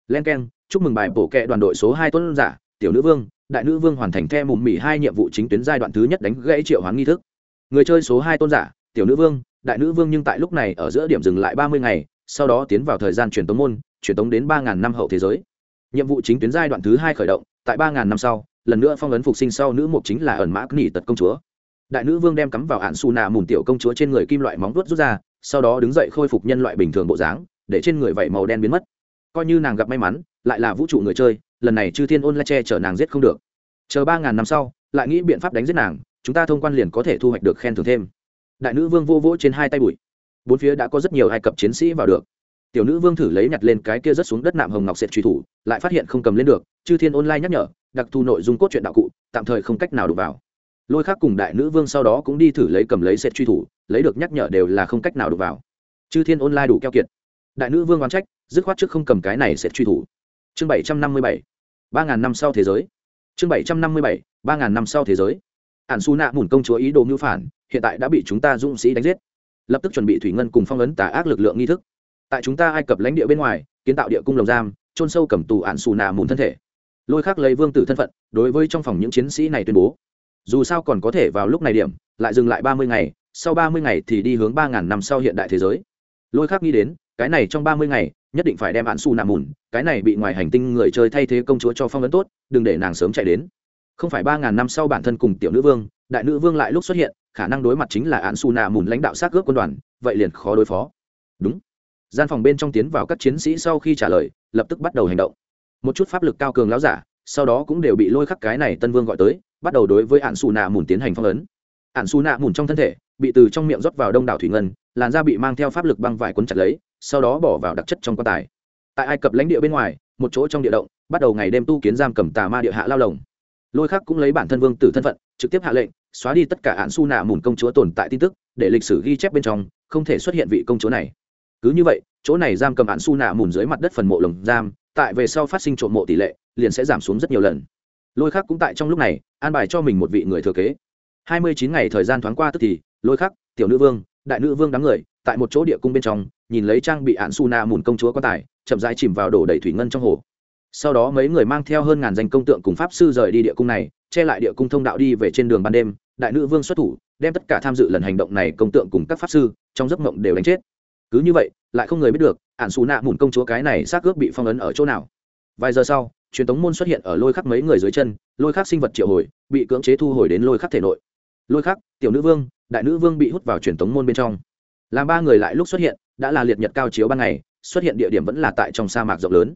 Len k chúc mừng bài bổ kệ đoàn đội số hai tuấn giả, tiểu nữ vương, đại nữ vương hoàn thành the mùm mỉ hai nhiệm vụ chính tuyến giai đoạn thứ nhất đánh gãy triệu hoán nghi thức. Người chơi số hai tôn giả tiểu nữ vương, đại nữ vương nhưng tại lúc này ở giữa điểm dừng lại ba mươi ngày, sau đó tiến vào thời gian truyền tống môn, truyền tống đến ba ngàn năm hậu thế giới. Nhiệm vụ chính tuyến giai đoạn thứ hai khởi động, tại ba ngàn năm sau, lần nữa phong ấn phục sinh sau nữ mục chính là ẩn mã nghỉ tật công chúa. Đại nữ vương đem cắm vào hạn su nạ mùn tiểu công chúa trên người kim loại móng vuốt rút ra, sau đó đứng dậy khôi phục nhân loại bình thường bộ dáng, để trên người vẩy màu đen biến mất. Coi như nàng gặp may mắn, lại là vũ trụ người chơi, lần này chư thiên ôn la che chở nàng giết không được. Chờ ba ngàn năm sau, lại nghĩ biện pháp đánh giết nàng, chúng ta thông quan liền có thể thu hoạch được khen thưởng thêm đại nữ vương vô vỗ trên hai tay bụi. Bốn phía đã có rất nhiều ai cập chiến sĩ vào được. Tiểu nữ vương thử lấy nhặt lên cái kia rất xuống đất nạm hồng ngọc sệt truy thủ, lại phát hiện không cầm lên được, chư thiên online nhắc nhở, đặc thù nội dung cốt truyện đạo cụ, tạm thời không cách nào đụng vào. Lôi khác cùng đại nữ vương sau đó cũng đi thử lấy cầm lấy sệt truy thủ, lấy được nhắc nhở đều là không cách nào đụng vào. Chư thiên online đủ keo kiệt. Đại nữ vương oán trách, dứt khoát trước không cầm cái này sệt truy thủ. Chương bảy trăm năm mươi bảy, ba ngàn năm sau thế giới. Chương bảy trăm năm mươi bảy, ba ngàn năm sau thế giới ản su nạ mùn công chúa ý đồ mưu phản, hiện tại đã bị chúng ta dũng sĩ đánh giết. Lập tức chuẩn bị thủy ngân cùng phong ấn tà ác lực lượng nghi thức. Tại chúng ta ai cập lãnh địa bên ngoài, kiến tạo địa cung lồng giam trôn sâu cầm tù ản xù nạ mùn thân thể. Lôi khác lấy vương tử thân phận, đối với trong phòng những chiến sĩ này tuyên bố. Dù sao còn có thể vào lúc này điểm, lại dừng lại ba mươi ngày, sau ba mươi ngày thì đi hướng ba ngàn năm sau hiện đại thế giới. Lôi khác nghĩ đến, cái này trong ba mươi ngày, nhất định phải đem ạn su nạ mùn cái này bị ngoài hành tinh người chơi thay thế công chúa cho phong ấn tốt, đừng để nàng sớm chạy đến không phải ba ngàn năm sau bản thân cùng tiểu nữ vương, đại nữ vương lại lúc xuất hiện, khả năng đối mặt chính là án su nạ mùn lãnh đạo sát cướp quân đoàn, vậy liền khó đối phó. Đúng. Gian phòng bên trong tiến vào các chiến sĩ sau khi trả lời, lập tức bắt đầu hành động. Một chút pháp lực cao cường láo giả, sau đó cũng đều bị lôi khắc cái này tân vương gọi tới, bắt đầu đối với ạn xù nạ mùn tiến hành phong ấn. Ạn xù nạ mùn trong thân thể, bị từ trong miệng rót vào đông đảo thủy ngân, làn da bị mang theo pháp lực băng vải quấn chặt lấy, sau đó bỏ vào đặc chất trong quan tài. Tại ai cập lãnh địa bên ngoài, một chỗ trong địa động, bắt đầu ngày đêm tu kiến giam cầm tà ma địa hạ lao lồng lôi khắc cũng lấy bản thân vương tử thân phận, trực tiếp hạ lệnh, xóa đi tất cả hạn su nạ mùn công chúa tồn tại tin tức, để lịch sử ghi chép bên trong, không thể xuất hiện vị công chúa này. Cứ như vậy, chỗ này giam cầm hạn su nạ mùn dưới mặt đất phần mộ lồng giam, tại về sau phát sinh trộm mộ tỷ lệ, liền sẽ giảm xuống rất nhiều lần. Lôi khắc cũng tại trong lúc này, an bài cho mình một vị người thừa kế. Hai mươi chín ngày thời gian thoáng qua tức thì, lôi khắc, tiểu nữ vương, đại nữ vương đám người, tại một chỗ địa cung bên trong, nhìn lấy trang bị hạn su na mùn công chúa quan tài, chậm rãi chìm vào đổ đầy thủy ngân trong hồ sau đó mấy người mang theo hơn ngàn danh công tượng cùng pháp sư rời đi địa cung này, che lại địa cung thông đạo đi về trên đường ban đêm, đại nữ vương xuất thủ, đem tất cả tham dự lần hành động này công tượng cùng các pháp sư, trong giấc mộng đều đánh chết. Cứ như vậy, lại không người biết được ạn xù nạ mùn công chúa cái này xác ướp bị phong ấn ở chỗ nào. Vài giờ sau, truyền tống môn xuất hiện ở lôi khắc mấy người dưới chân, lôi khắc sinh vật triệu hồi, bị cưỡng chế thu hồi đến lôi khắc thể nội. Lôi khắc, tiểu nữ vương, đại nữ vương bị hút vào truyền tống môn bên trong. Làm ba người lại lúc xuất hiện, đã là liệt nhật cao chiếu ban ngày, xuất hiện địa điểm vẫn là tại trong sa mạc rộng lớn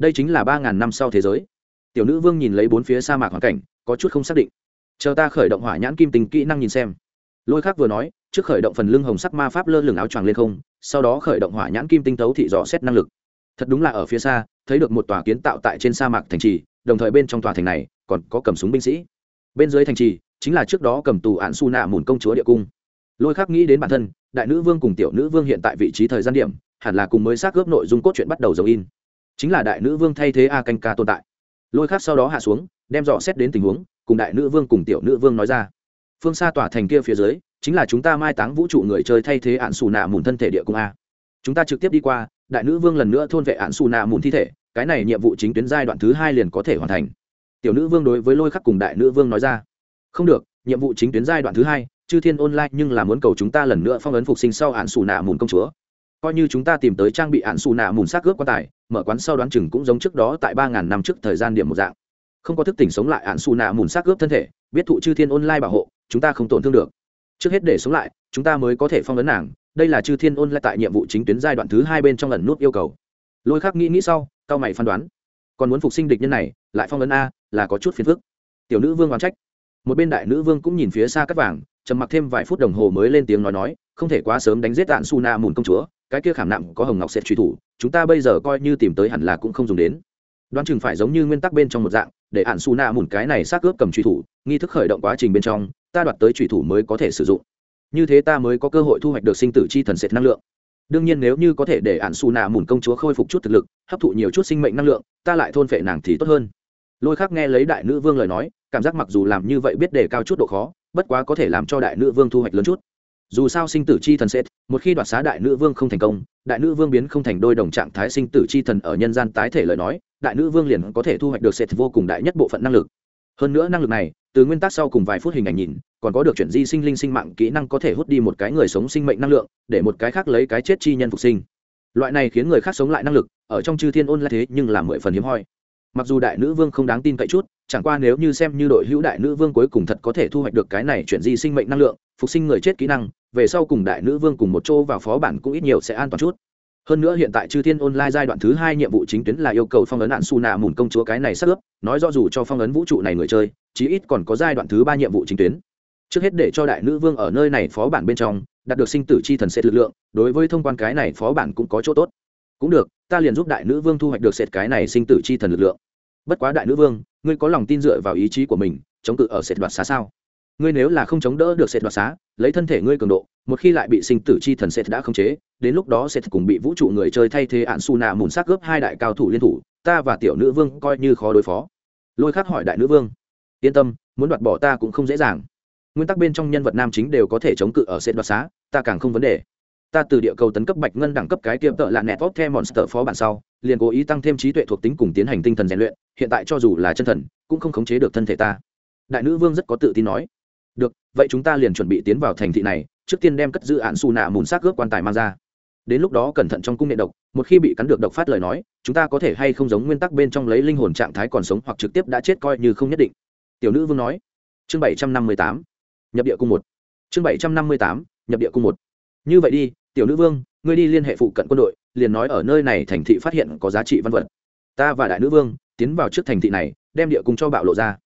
đây chính là ba ngàn năm sau thế giới. Tiểu nữ vương nhìn lấy bốn phía sa mạc hoàn cảnh, có chút không xác định. Chờ ta khởi động hỏa nhãn kim tình kỹ năng nhìn xem. Lôi khác vừa nói, trước khởi động phần lưng hồng sắc ma pháp lơ lửng áo choàng lên không, sau đó khởi động hỏa nhãn kim tinh tấu thị dò xét năng lực. Thật đúng là ở phía xa, thấy được một tòa kiến tạo tại trên sa mạc thành trì, đồng thời bên trong tòa thành này còn có cầm súng binh sĩ. Bên dưới thành trì chính là trước đó cầm tù án su nạ mùn công chúa địa cung. Lôi khắc nghĩ đến bản thân, đại nữ vương cùng tiểu nữ vương hiện tại vị trí thời gian điểm, hẳn là cùng mới xác ướp nội dung cốt truyện bắt đầu dầu in chính là đại nữ vương thay thế a canh ca tồn tại. Lôi khắc sau đó hạ xuống, đem dò xét đến tình huống, cùng đại nữ vương cùng tiểu nữ vương nói ra. Phương xa tỏa thành kia phía dưới, chính là chúng ta mai táng vũ trụ người chơi thay thế ạn xù nạ mùn thân thể địa cung a. Chúng ta trực tiếp đi qua, đại nữ vương lần nữa thôn vệ ạn xù nạ mùn thi thể, cái này nhiệm vụ chính tuyến giai đoạn thứ hai liền có thể hoàn thành. Tiểu nữ vương đối với lôi khắc cùng đại nữ vương nói ra. Không được, nhiệm vụ chính tuyến giai đoạn thứ hai, chư thiên online nhưng là muốn cầu chúng ta lần nữa phong ấn phục sinh sau ạn xù nạ mùn công chúa. Coi như chúng ta tìm tới trang bị ạn xù nạ mùn xác ướp quan tài mở quán sau đoán chừng cũng giống trước đó tại ba ngàn năm trước thời gian điểm một dạng. Không có thức tỉnh sống lại ạn xù nạ mùn xác ướp thân thể, biết thụ chư thiên online bảo hộ, chúng ta không tổn thương được. Trước hết để sống lại, chúng ta mới có thể phong ấn nàng, đây là chư thiên Ôn lai tại nhiệm vụ chính tuyến giai đoạn thứ hai bên trong lần nút yêu cầu. Lôi khắc nghĩ nghĩ sau, cao mày phán đoán. Còn muốn phục sinh địch nhân này, lại phong ấn a, là có chút phiền phức. Tiểu nữ vương oán trách. Một bên đại nữ vương cũng nhìn phía xa cắt vàng, trầm mặc thêm vài phút đồng hồ mới lên tiếng nói nói, không thể quá sớm đánh giết đạn su na mùn công chúa cái kia khảm nặng có hồng ngọc sẽ truy thủ, chúng ta bây giờ coi như tìm tới hẳn là cũng không dùng đến. Đoán chừng phải giống như nguyên tắc bên trong một dạng, để ạn su na mùn cái này xác ướp cầm truy thủ, nghi thức khởi động quá trình bên trong, ta đoạt tới truy thủ mới có thể sử dụng. Như thế ta mới có cơ hội thu hoạch được sinh tử chi thần sệt năng lượng. Đương nhiên nếu như có thể để ạn su na mùn công chúa khôi phục chút thực lực, hấp thụ nhiều chút sinh mệnh năng lượng, ta lại thôn phệ nàng thì tốt hơn. Lôi khác nghe lấy đại nữ vương lời nói, cảm giác mặc dù làm như vậy biết đề cao chút độ khó, bất quá có thể làm cho đại nữ vương thu hoạch lớn chút. Dù sao sinh tử chi thần sẽ một khi đoạt xá đại nữ vương không thành công, đại nữ vương biến không thành đôi đồng trạng thái sinh tử chi thần ở nhân gian tái thể lời nói, đại nữ vương liền có thể thu hoạch được sệt vô cùng đại nhất bộ phận năng lực. Hơn nữa năng lực này, từ nguyên tắc sau cùng vài phút hình ảnh nhìn, còn có được chuyển di sinh linh sinh mạng kỹ năng có thể hút đi một cái người sống sinh mệnh năng lượng, để một cái khác lấy cái chết chi nhân phục sinh. Loại này khiến người khác sống lại năng lực, ở trong chư thiên ôn là thế nhưng là mười phần hiếm hoi. Mặc dù đại nữ vương không đáng tin cậy chút, chẳng qua nếu như xem như đội hữu đại nữ vương cuối cùng thật có thể thu hoạch được cái này chuyển di sinh mệnh năng lượng, phục sinh người chết kỹ năng về sau cùng đại nữ vương cùng một chỗ vào phó bản cũng ít nhiều sẽ an toàn chút. Hơn nữa hiện tại chư thiên online giai đoạn thứ hai nhiệm vụ chính tuyến là yêu cầu phong ấn nạn su nạ mùn công chúa cái này sắp ướp, nói rõ dù cho phong ấn vũ trụ này người chơi, chí ít còn có giai đoạn thứ ba nhiệm vụ chính tuyến. Trước hết để cho đại nữ vương ở nơi này phó bản bên trong, đạt được sinh tử chi thần sẽ lực lượng, đối với thông quan cái này phó bản cũng có chỗ tốt. Cũng được, ta liền giúp đại nữ vương thu hoạch được sệt cái này sinh tử chi thần lực lượng. Bất quá đại nữ vương, ngươi có lòng tin dựa vào ý chí của mình, chống cự ở sệt đoạt xá sao? Ngươi nếu là không chống đỡ được sệt đoạt xá, lấy thân thể ngươi cường độ, một khi lại bị sinh tử chi thần sệt đã khống chế, đến lúc đó sệt cùng bị vũ trụ người chơi thay thế ạn su nạ mùn xác gấp hai đại cao thủ liên thủ, ta và tiểu nữ vương coi như khó đối phó. Lôi khắc hỏi đại nữ vương, yên tâm, muốn đoạt bỏ ta cũng không dễ dàng. Nguyên tắc bên trong nhân vật nam chính đều có thể chống cự ở sệt đoạt xá, ta càng không vấn đề. Ta từ địa cầu tấn cấp bạch ngân đẳng cấp cái tiệm tợ là nẹt vót theo monster phó bản sau, liền cố ý tăng thêm trí tuệ thuộc tính cùng tiến hành tinh thần rèn luyện, hiện tại cho dù là chân thần, cũng không khống chế được thân thể ta. Đại nữ vương rất có tự tin nói được, vậy chúng ta liền chuẩn bị tiến vào thành thị này, trước tiên đem cất giữ án xù nạ mùn xác ướp quan tài mang ra. Đến lúc đó cẩn thận trong cung điện độc, một khi bị cắn được độc phát lời nói, chúng ta có thể hay không giống nguyên tắc bên trong lấy linh hồn trạng thái còn sống hoặc trực tiếp đã chết coi như không nhất định. Tiểu nữ vương nói. Chương bảy trăm năm mươi tám. Nhập địa cung một. Chương bảy trăm năm mươi tám. Nhập địa cung một. Như vậy đi, tiểu nữ vương, ngươi đi liên hệ phụ cận quân đội, liền nói ở nơi này thành thị phát hiện có giá trị văn vật. Ta và đại nữ vương tiến vào trước thành thị này, đem địa cung cho bạo lộ ra.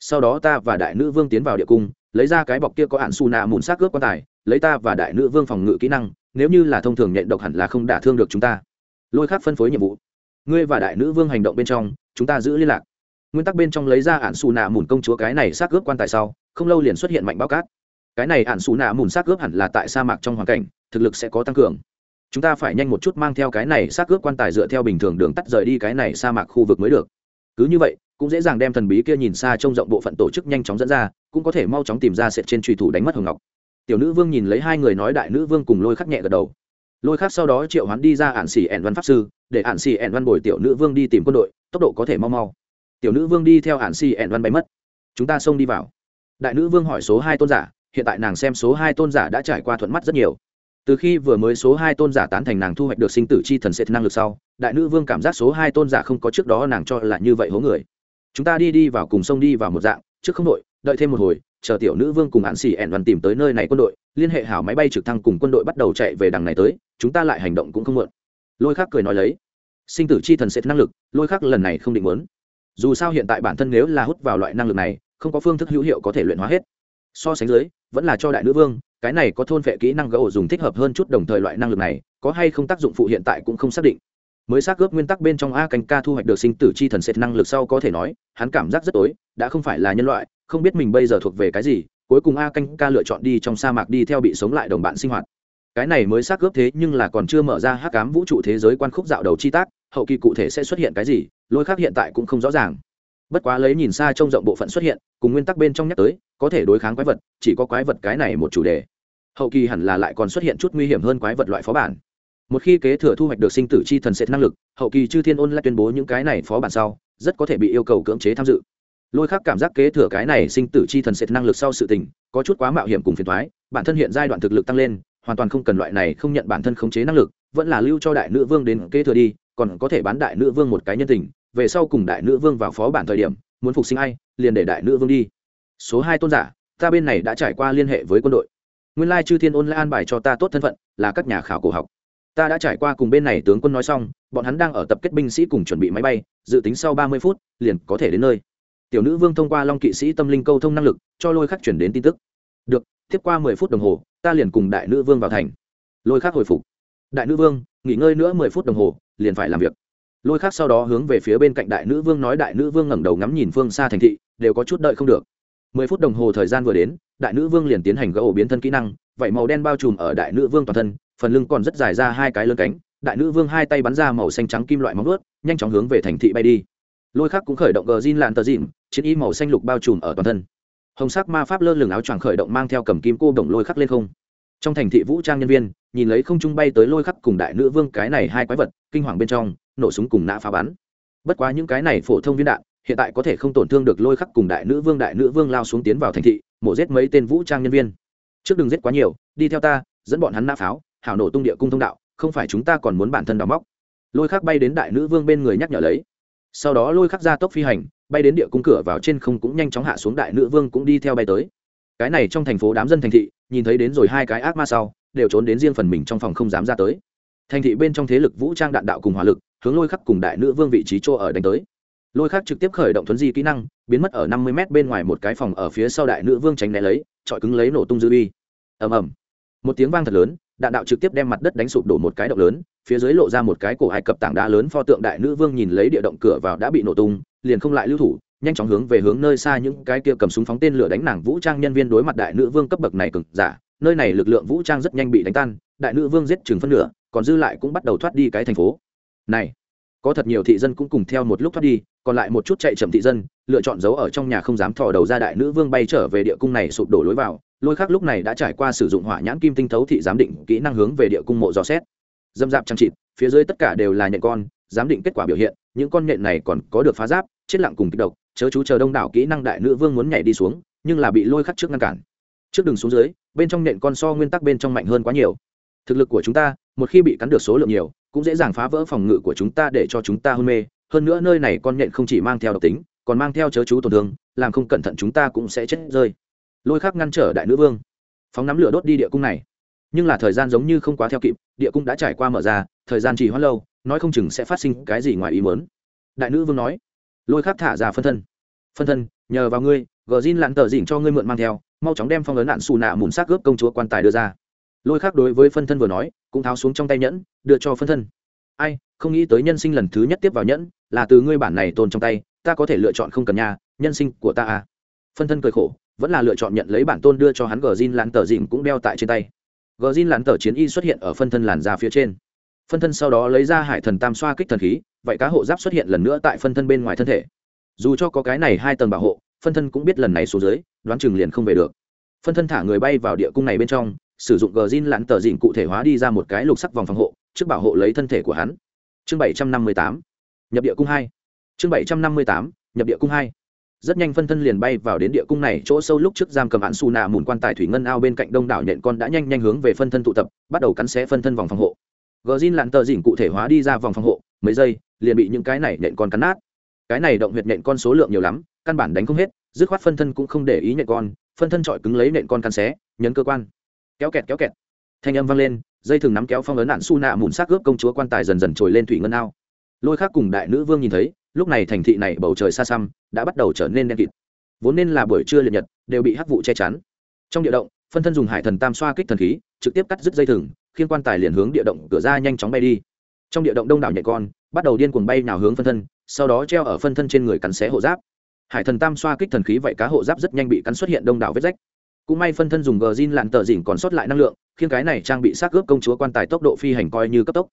Sau đó ta và đại nữ vương tiến vào địa cung lấy ra cái bọc kia có hạn su nạ mùn xác cướp quan tài, lấy ta và đại nữ vương phòng ngự kỹ năng, nếu như là thông thường nhện độc hẳn là không đả thương được chúng ta. Lôi khác phân phối nhiệm vụ. Ngươi và đại nữ vương hành động bên trong, chúng ta giữ liên lạc. Nguyên tắc bên trong lấy ra hạn xù nạ mùn công chúa cái này xác cướp quan tài sau, không lâu liền xuất hiện mạnh bao cát. Cái này hạn xù nạ mùn xác cướp hẳn là tại sa mạc trong hoàn cảnh, thực lực sẽ có tăng cường. Chúng ta phải nhanh một chút mang theo cái này xác cướp quan tài dựa theo bình thường đường tắt rời đi cái này sa mạc khu vực mới được. Cứ như vậy cũng dễ dàng đem thần bí kia nhìn xa trông rộng bộ phận tổ chức nhanh chóng dẫn ra, cũng có thể mau chóng tìm ra sệt trên truy thủ đánh mất hồng ngọc. Tiểu nữ vương nhìn lấy hai người nói đại nữ vương cùng lôi khắc nhẹ gật đầu. Lôi khắc sau đó triệu hoán đi ra ạn xỉ ẻn văn pháp sư, để ạn xỉ ẻn văn bồi tiểu nữ vương đi tìm quân đội, tốc độ có thể mau mau. Tiểu nữ vương đi theo ạn xỉ ẻn văn bay mất. Chúng ta xông đi vào. Đại nữ vương hỏi số hai tôn giả, hiện tại nàng xem số hai tôn giả đã trải qua thuận mắt rất nhiều. Từ khi vừa mới số hai tôn giả tán thành nàng thu hoạch được sinh tử chi thần sệt năng lực sau, đại nữ vương cảm giác số hai tôn giả không có trước đó nàng cho là như vậy hố người chúng ta đi đi vào cùng sông đi vào một dạng, trước không đội, đợi thêm một hồi, chờ tiểu nữ vương cùng hạn xì ẻn đoàn tìm tới nơi này quân đội, liên hệ hảo máy bay trực thăng cùng quân đội bắt đầu chạy về đằng này tới, chúng ta lại hành động cũng không mượn lôi khắc cười nói lấy. Sinh tử chi thần sẽ năng lực, lôi khắc lần này không định muốn. Dù sao hiện tại bản thân nếu là hút vào loại năng lực này, không có phương thức hữu hiệu có thể luyện hóa hết. So sánh dưới, vẫn là cho đại nữ vương, cái này có thôn vệ kỹ năng gỗ dùng thích hợp hơn chút đồng thời loại năng lực này, có hay không tác dụng phụ hiện tại cũng không xác định mới xác ướp nguyên tắc bên trong a canh ca thu hoạch được sinh tử chi thần sệt năng lực sau có thể nói, hắn cảm giác rất tối, đã không phải là nhân loại, không biết mình bây giờ thuộc về cái gì, cuối cùng a canh ca lựa chọn đi trong sa mạc đi theo bị sống lại đồng bạn sinh hoạt. Cái này mới xác ướp thế nhưng là còn chưa mở ra hắc cám vũ trụ thế giới quan khúc dạo đầu chi tác, hậu kỳ cụ thể sẽ xuất hiện cái gì, lôi khác hiện tại cũng không rõ ràng. Bất quá lấy nhìn xa trông rộng bộ phận xuất hiện, cùng nguyên tắc bên trong nhắc tới, có thể đối kháng quái vật, chỉ có quái vật cái này một chủ đề. Hậu kỳ hẳn là lại còn xuất hiện chút nguy hiểm hơn quái vật loại phó bản một khi kế thừa thu hoạch được sinh tử chi thần sệt năng lực, hậu kỳ chư thiên ôn lại tuyên bố những cái này phó bản sau, rất có thể bị yêu cầu cưỡng chế tham dự. Lôi khác cảm giác kế thừa cái này sinh tử chi thần sệt năng lực sau sự tình, có chút quá mạo hiểm cùng phiền thoái bản thân hiện giai đoạn thực lực tăng lên, hoàn toàn không cần loại này không nhận bản thân khống chế năng lực, vẫn là lưu cho đại nữ vương đến kế thừa đi, còn có thể bán đại nữ vương một cái nhân tình, về sau cùng đại nữ vương vào phó bản thời điểm, muốn phục sinh ai, liền để đại nữ vương đi. Số hai tôn giả, ta bên này đã trải qua liên hệ với quân đội. Nguyên lai chư thiên ôn lại an bài cho ta tốt thân phận, là các nhà khảo cổ học ta đã trải qua cùng bên này tướng quân nói xong, bọn hắn đang ở tập kết binh sĩ cùng chuẩn bị máy bay, dự tính sau ba mươi phút, liền có thể đến nơi. Tiểu nữ vương thông qua long kỵ sĩ tâm linh câu thông năng lực, cho lôi khắc chuyển đến tin tức. Được, tiếp qua mười phút đồng hồ, ta liền cùng đại nữ vương vào thành. Lôi khắc hồi phục. Đại nữ vương, nghỉ ngơi nữa mười phút đồng hồ, liền phải làm việc. Lôi khắc sau đó hướng về phía bên cạnh đại nữ vương nói đại nữ vương ngẩng đầu ngắm nhìn phương xa thành thị, đều có chút đợi không được. Mười phút đồng hồ thời gian vừa đến, đại nữ vương liền tiến hành gỡ ổ biến thân kỹ năng vậy màu đen bao trùm ở đại nữ vương toàn thân phần lưng còn rất dài ra hai cái lưng cánh, đại nữ vương hai tay bắn ra màu xanh trắng kim loại móng ướt nhanh chóng hướng về thành thị bay đi. Lôi khắc cũng khởi động gờ zin lạn tờ dịn, chiến y màu xanh lục bao trùm ở toàn thân. Hồng sắc ma pháp lơ lửng áo choàng khởi động mang theo cầm kim cô động lôi khắc lên không. Trong thành thị vũ trang nhân viên, nhìn lấy không trung bay tới lôi khắc cùng đại nữ vương cái này hai quái vật, kinh hoàng bên trong, nổ súng cùng nã phá bắn. Bất quá những cái này phổ thông viên đạn, hiện tại có thể không tổn thương được lôi khắc cùng đại nữ vương, đại nữ vương lao xuống tiến vào thành thị, mổ giết mấy tên vũ trang nhân viên. Trước đừng giết quá nhiều, đi theo ta, dẫn bọn hắn nã pháo hảo nổ tung địa cung thông đạo, không phải chúng ta còn muốn bản thân đào móc. Lôi khắc bay đến đại nữ vương bên người nhắc nhở lấy. Sau đó lôi khắc ra tốc phi hành, bay đến địa cung cửa vào trên không cũng nhanh chóng hạ xuống đại nữ vương cũng đi theo bay tới. Cái này trong thành phố đám dân thành thị, nhìn thấy đến rồi hai cái ác ma sau, đều trốn đến riêng phần mình trong phòng không dám ra tới. Thành thị bên trong thế lực vũ trang đạn đạo cùng hỏa lực, hướng lôi khắc cùng đại nữ vương vị trí chỗ ở đánh tới. Lôi khắc trực tiếp khởi động thuấn di kỹ năng, biến mất ở năm mươi m bên ngoài một cái phòng ở phía sau đại nữ vương tránh né lấy trọi cứng lấy nổ tung dư uy. Ầm ầm. Một tiếng vang thật lớn đạn đạo trực tiếp đem mặt đất đánh sụp đổ một cái động lớn, phía dưới lộ ra một cái cổ ai cập tảng đá lớn pho tượng đại nữ vương nhìn lấy địa động cửa vào đã bị nổ tung, liền không lại lưu thủ, nhanh chóng hướng về hướng nơi xa những cái kia cầm súng phóng tên lửa đánh nàng vũ trang nhân viên đối mặt đại nữ vương cấp bậc này cực giả, nơi này lực lượng vũ trang rất nhanh bị đánh tan, đại nữ vương giết chừng phân nửa, còn dư lại cũng bắt đầu thoát đi cái thành phố. Này, có thật nhiều thị dân cũng cùng theo một lúc thoát đi, còn lại một chút chạy chậm thị dân, lựa chọn giấu ở trong nhà không dám thò đầu ra đại nữ vương bay trở về địa cung này sụp đổ lối vào lôi khác lúc này đã trải qua sử dụng hỏa nhãn kim tinh thấu thị giám định kỹ năng hướng về địa cung mộ dò xét. Dâm dạp trang trịt phía dưới tất cả đều là nhện con, giám định kết quả biểu hiện, những con nhện này còn có được phá giáp, chết lặng cùng kích độc, chớ chú chờ đông đảo kỹ năng đại nữ vương muốn nhảy đi xuống, nhưng là bị lôi khắc trước ngăn cản. Trước đường xuống dưới, bên trong nện con so nguyên tắc bên trong mạnh hơn quá nhiều. Thực lực của chúng ta, một khi bị cắn được số lượng nhiều, cũng dễ dàng phá vỡ phòng ngự của chúng ta để cho chúng ta hôn mê. Hơn nữa nơi này con nhện không chỉ mang theo độc tính, còn mang theo chớ chú tổn thương, làm không cẩn thận chúng ta cũng sẽ chết rơi lôi khắc ngăn trở đại nữ vương. Phóng nắm lửa đốt đi địa cung này. Nhưng là thời gian giống như không quá theo kịp, địa cung đã trải qua mở ra, thời gian chỉ hoãn lâu, nói không chừng sẽ phát sinh cái gì ngoài ý mớn đại nữ vương nói. Lôi khắc thả ra phân thân. Phân thân, nhờ vào ngươi gờ zin lặn tờ dỉnh cho ngươi mượn mang theo, mau chóng đem phong ấn nạn xù nạ mùn xác cướp công chúa quan tài đưa ra. Lôi khác đối với phân thân vừa nói, cũng tháo xuống trong tay nhẫn, đưa cho phân thân. Ai, không nghĩ tới nhân sinh lần thứ nhất tiếp vào nhẫn, là từ ngươi bản này tồn trong tay, ta có thể lựa chọn không cần nhà nhân sinh của ta à. Phân thân cười khổ vẫn là lựa chọn nhận lấy bản tôn đưa cho hắn gờ zin lán tờ dìm cũng đeo tại trên tay. Gờ zin lán tờ chiến y xuất hiện ở phân thân làn da phía trên. Phân thân sau đó lấy ra hải thần tam xoa kích thần khí, vậy cá hộ giáp xuất hiện lần nữa tại phân thân bên ngoài thân thể. Dù cho có cái này hai tầng bảo hộ, phân thân cũng biết lần này xuống dưới, đoán chừng liền không về được. Phân thân thả người bay vào địa cung này bên trong, sử dụng gờ zin lặn tờ dịn cụ thể hóa đi ra một cái lục sắc vòng phòng hộ, trước bảo hộ lấy thân thể của hắn. Chương bảy trăm năm mươi tám, nhập địa cung hai. Chương bảy trăm năm mươi tám, nhập địa cung hai rất nhanh phân thân liền bay vào đến địa cung này, chỗ sâu lúc trước giam cầm hạn su nạ mùn quan tài thủy ngân ao bên cạnh đông đảo nhện con đã nhanh nhanh hướng về phân thân tụ tập, bắt đầu cắn xé phân thân vòng phòng hộ. Gờ zin lặn tờ dỉn cụ thể hóa đi ra vòng phòng hộ, mấy giây, liền bị những cái này nhện con cắn nát. Cái này động huyệt nhện con số lượng nhiều lắm, căn bản đánh không hết, dứt khoát phân thân cũng không để ý nhện con, phân thân trọi cứng lấy nện con căn xé, nhấn cơ quan. Kéo kẹt kéo kẹt. Thanh âm vang lên, dây thừng nắm kéo phong ấn nạn su nạ mùn xác ướp công chúa quan tài dần dần trồi lên thủy ngân ao. Lôi khác cùng đại nữ vương nhìn thấy, lúc này thành thị này bầu trời xa xăm đã bắt đầu trở nên đen kịt. Vốn nên là buổi trưa liệt nhật, đều bị hắc vụ che chắn. Trong địa động, phân thân dùng hải thần tam xoa kích thần khí, trực tiếp cắt đứt dây thừng khiến quan tài liền hướng địa động cửa ra nhanh chóng bay đi. Trong địa động đông đảo nhảy con, bắt đầu điên cuồng bay nào hướng phân thân, sau đó treo ở phân thân trên người cắn xé hộ giáp. Hải thần tam xoa kích thần khí vậy cá hộ giáp rất nhanh bị cắn xuất hiện đông đảo vết rách. Cũng may phân thân dùng gờ zin lặn tờ dỉnh còn sót lại năng lượng khiến cái này trang bị xác ướp công chúa quan tài tốc độ phi hành coi như cấp tốc.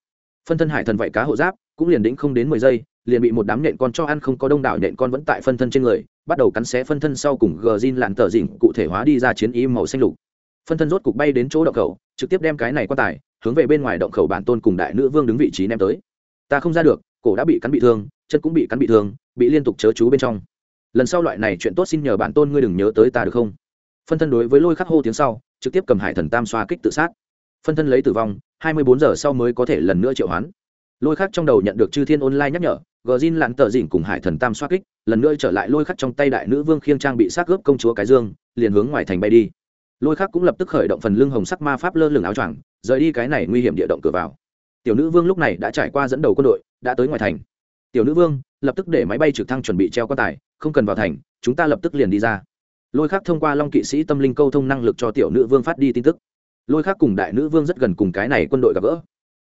Phân thân hải thần vậy cá hộ giáp, cũng liền đĩnh không đến mười giây liền bị một đám nện con cho ăn không có đông đảo nện con vẫn tại phân thân trên người, bắt đầu cắn xé phân thân sau cùng gờ zin lặn tờ dỉnh cụ thể hóa đi ra chiến ý màu xanh lục. Phân thân rốt cục bay đến chỗ động khẩu, trực tiếp đem cái này quan tài, hướng về bên ngoài động khẩu bản tôn cùng đại nữ vương đứng vị trí ném tới. Ta không ra được, cổ đã bị cắn bị thương, chân cũng bị cắn bị thương, bị liên tục chớ chú bên trong. Lần sau loại này chuyện tốt xin nhờ bản tôn ngươi đừng nhớ tới ta được không? Phân thân đối với lôi khắc hô tiếng sau, trực tiếp cầm hải thần tam xoa kích tự sát. Phân thân lấy tử vong, hai mươi bốn giờ sau mới có thể lần nữa triệu hoán. Lôi khắc trong đầu nhận được chư thiên online nhắc nhở gờ zin lặn tờ dỉn cùng hải thần tam xoa kích, lần nữa trở lại lôi khắc trong tay đại nữ vương khiêng trang bị xác ướp công chúa cái dương, liền hướng ngoài thành bay đi. Lôi khắc cũng lập tức khởi động phần lưng hồng sắc ma pháp lơ lửng áo choàng, rời đi cái này nguy hiểm địa động cửa vào. Tiểu nữ vương lúc này đã trải qua dẫn đầu quân đội, đã tới ngoài thành. Tiểu nữ vương, lập tức để máy bay trực thăng chuẩn bị treo quan tài, không cần vào thành, chúng ta lập tức liền đi ra. Lôi khắc thông qua long kỵ sĩ tâm linh câu thông năng lực cho tiểu nữ vương phát đi tin tức. Lôi khắc cùng đại nữ vương rất gần cùng cái này quân đội gặp gỡ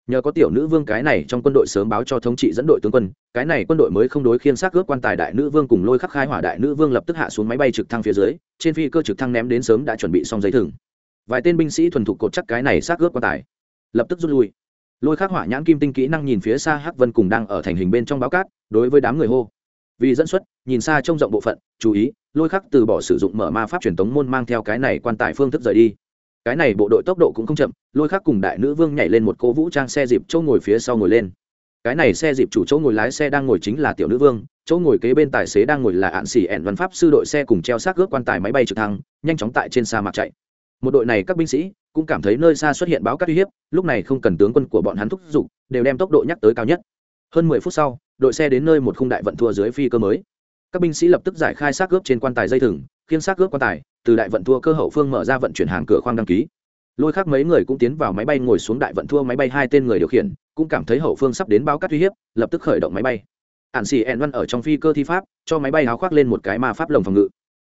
nhờ có tiểu nữ vương cái này trong quân đội sớm báo cho thống trị dẫn đội tướng quân, cái này quân đội mới không đối khiên xác ước quan tài đại nữ vương cùng lôi khắc khai hỏa đại nữ vương lập tức hạ xuống máy bay trực thăng phía dưới, trên phi cơ trực thăng ném đến sớm đã chuẩn bị xong giấy thừng. Vài tên binh sĩ thuần thục cột chắc cái này xác ước quan tài, lập tức rút lui. Lôi khắc hỏa nhãn kim tinh kỹ năng nhìn phía xa hắc vân cùng đang ở thành hình bên trong báo cát, đối với đám người hô. Vì dẫn xuất, nhìn xa trông rộng bộ phận, chú ý, lôi khắc từ bỏ sử dụng mở ma pháp truyền tống môn mang theo cái này quan tài phương thức rời đi cái này bộ đội tốc độ cũng không chậm, lôi khắc cùng đại nữ vương nhảy lên một cố vũ trang xe dịp chỗ ngồi phía sau ngồi lên. Cái này xe dịp chủ chỗ ngồi lái xe đang ngồi chính là tiểu nữ vương, chỗ ngồi kế bên tài xế đang ngồi là ạn xỉ ẻn văn pháp sư đội xe cùng treo xác ướp quan tài máy bay trực thăng, nhanh chóng tại trên sa mạc chạy. Một đội này các binh sĩ cũng cảm thấy nơi xa xuất hiện báo cát uy hiếp, lúc này không cần tướng quân của bọn hắn thúc giục, đều đem tốc độ nhắc tới cao nhất. Hơn mười phút sau, đội xe đến nơi một khung đại vận thua dưới phi cơ mới. Các binh sĩ lập tức giải khai xác ướp trên quan tài dây thừng khiến xác ướp quan tài từ đại vận thua cơ hậu phương mở ra vận chuyển hàng cửa khoang đăng ký. Lôi khác mấy người cũng tiến vào máy bay ngồi xuống đại vận thua máy bay hai tên người điều khiển, cũng cảm thấy hậu phương sắp đến báo cát uy hiếp, lập tức khởi động máy bay. Ạn xì ẹn văn ở trong phi cơ thi pháp, cho máy bay háo khoác lên một cái ma pháp lồng phòng ngự.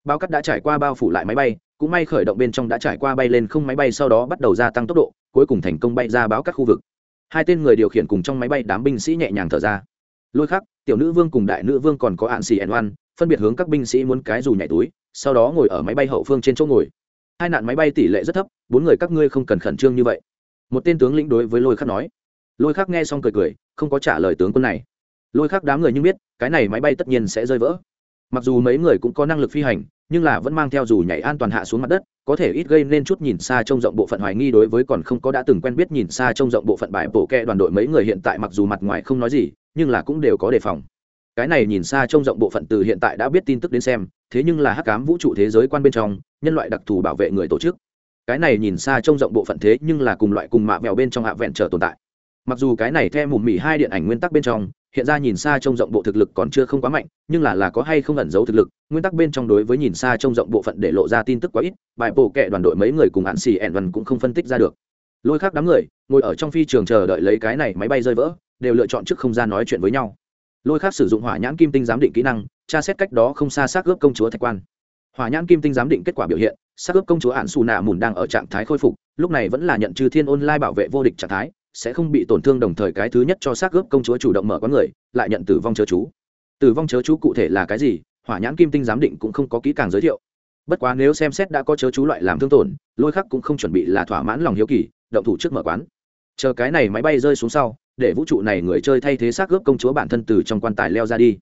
Bao cát đã trải qua bao phủ lại máy bay, cũng may khởi động bên trong đã trải qua bay lên không máy bay sau đó bắt đầu gia tăng tốc độ, cuối cùng thành công bay ra báo các khu vực. Hai tên người điều khiển cùng trong máy bay đám binh sĩ nhẹ nhàng thở ra. Lôi khắc tiểu nữ vương cùng đại nữ vương còn có ạn xì ẹn văn phân biệt hướng các binh sĩ muốn cái dù nhảy túi, sau đó ngồi ở máy bay hậu phương trên chỗ ngồi. Hai nạn máy bay tỷ lệ rất thấp, bốn người các ngươi không cần khẩn trương như vậy. Một tên tướng lĩnh đối với lôi khắc nói. Lôi khắc nghe xong cười cười, không có trả lời tướng quân này. Lôi khắc đám người nhưng biết, cái này máy bay tất nhiên sẽ rơi vỡ. Mặc dù mấy người cũng có năng lực phi hành, nhưng là vẫn mang theo dù nhảy an toàn hạ xuống mặt đất, có thể ít gây nên chút nhìn xa trông rộng bộ phận hoài nghi đối với còn không có đã từng quen biết nhìn xa trông rộng bộ phận bài bổ kẹ đoàn đội mấy người hiện tại mặc dù mặt ngoài không nói gì, nhưng là cũng đều có đề phòng cái này nhìn xa trông rộng bộ phận từ hiện tại đã biết tin tức đến xem, thế nhưng là hắc cám vũ trụ thế giới quan bên trong, nhân loại đặc thù bảo vệ người tổ chức. Cái này nhìn xa trông rộng bộ phận thế nhưng là cùng loại cùng mạ vẹo bên trong hạ vẹn trở tồn tại. Mặc dù cái này theo mùm mỉ hai điện ảnh nguyên tắc bên trong, hiện ra nhìn xa trông rộng bộ thực lực còn chưa không quá mạnh, nhưng là là có hay không ẩn giấu thực lực, nguyên tắc bên trong đối với nhìn xa trông rộng bộ phận để lộ ra tin tức quá ít, bài bổ kệ đoàn đội mấy người cùng hạn xì ẻn văn cũng không phân tích ra được. Lôi khác đám người, ngồi ở trong phi trường chờ đợi lấy cái này máy bay rơi vỡ, đều lựa chọn trước không gian nói chuyện với nhau lôi khác sử dụng hỏa nhãn kim tinh giám định kỹ năng, tra xét cách đó không xa xác ướp công chúa thạch quan. Hỏa nhãn kim tinh giám định kết quả biểu hiện, xác ướp công chúa ạn xù nạ mùn đang ở trạng thái khôi phục, lúc này vẫn là nhận trừ thiên online bảo vệ vô địch trạng thái, sẽ không bị tổn thương đồng thời cái thứ nhất cho xác ướp công chúa chủ động mở quán người, lại nhận tử vong chớ chú. Tử vong chớ chú cụ thể là cái gì, hỏa nhãn kim tinh giám định cũng không có kỹ càng giới thiệu. Bất quá nếu xem xét đã có chớ chú loại làm thương tổn, lôi khắc cũng không chuẩn bị là thỏa mãn lòng hiếu kỳ, động thủ trước mở quán. Chờ cái này máy bay rơi xuống sau để vũ trụ này người chơi thay thế xác ướp công chúa bản thân từ trong quan tài leo ra đi.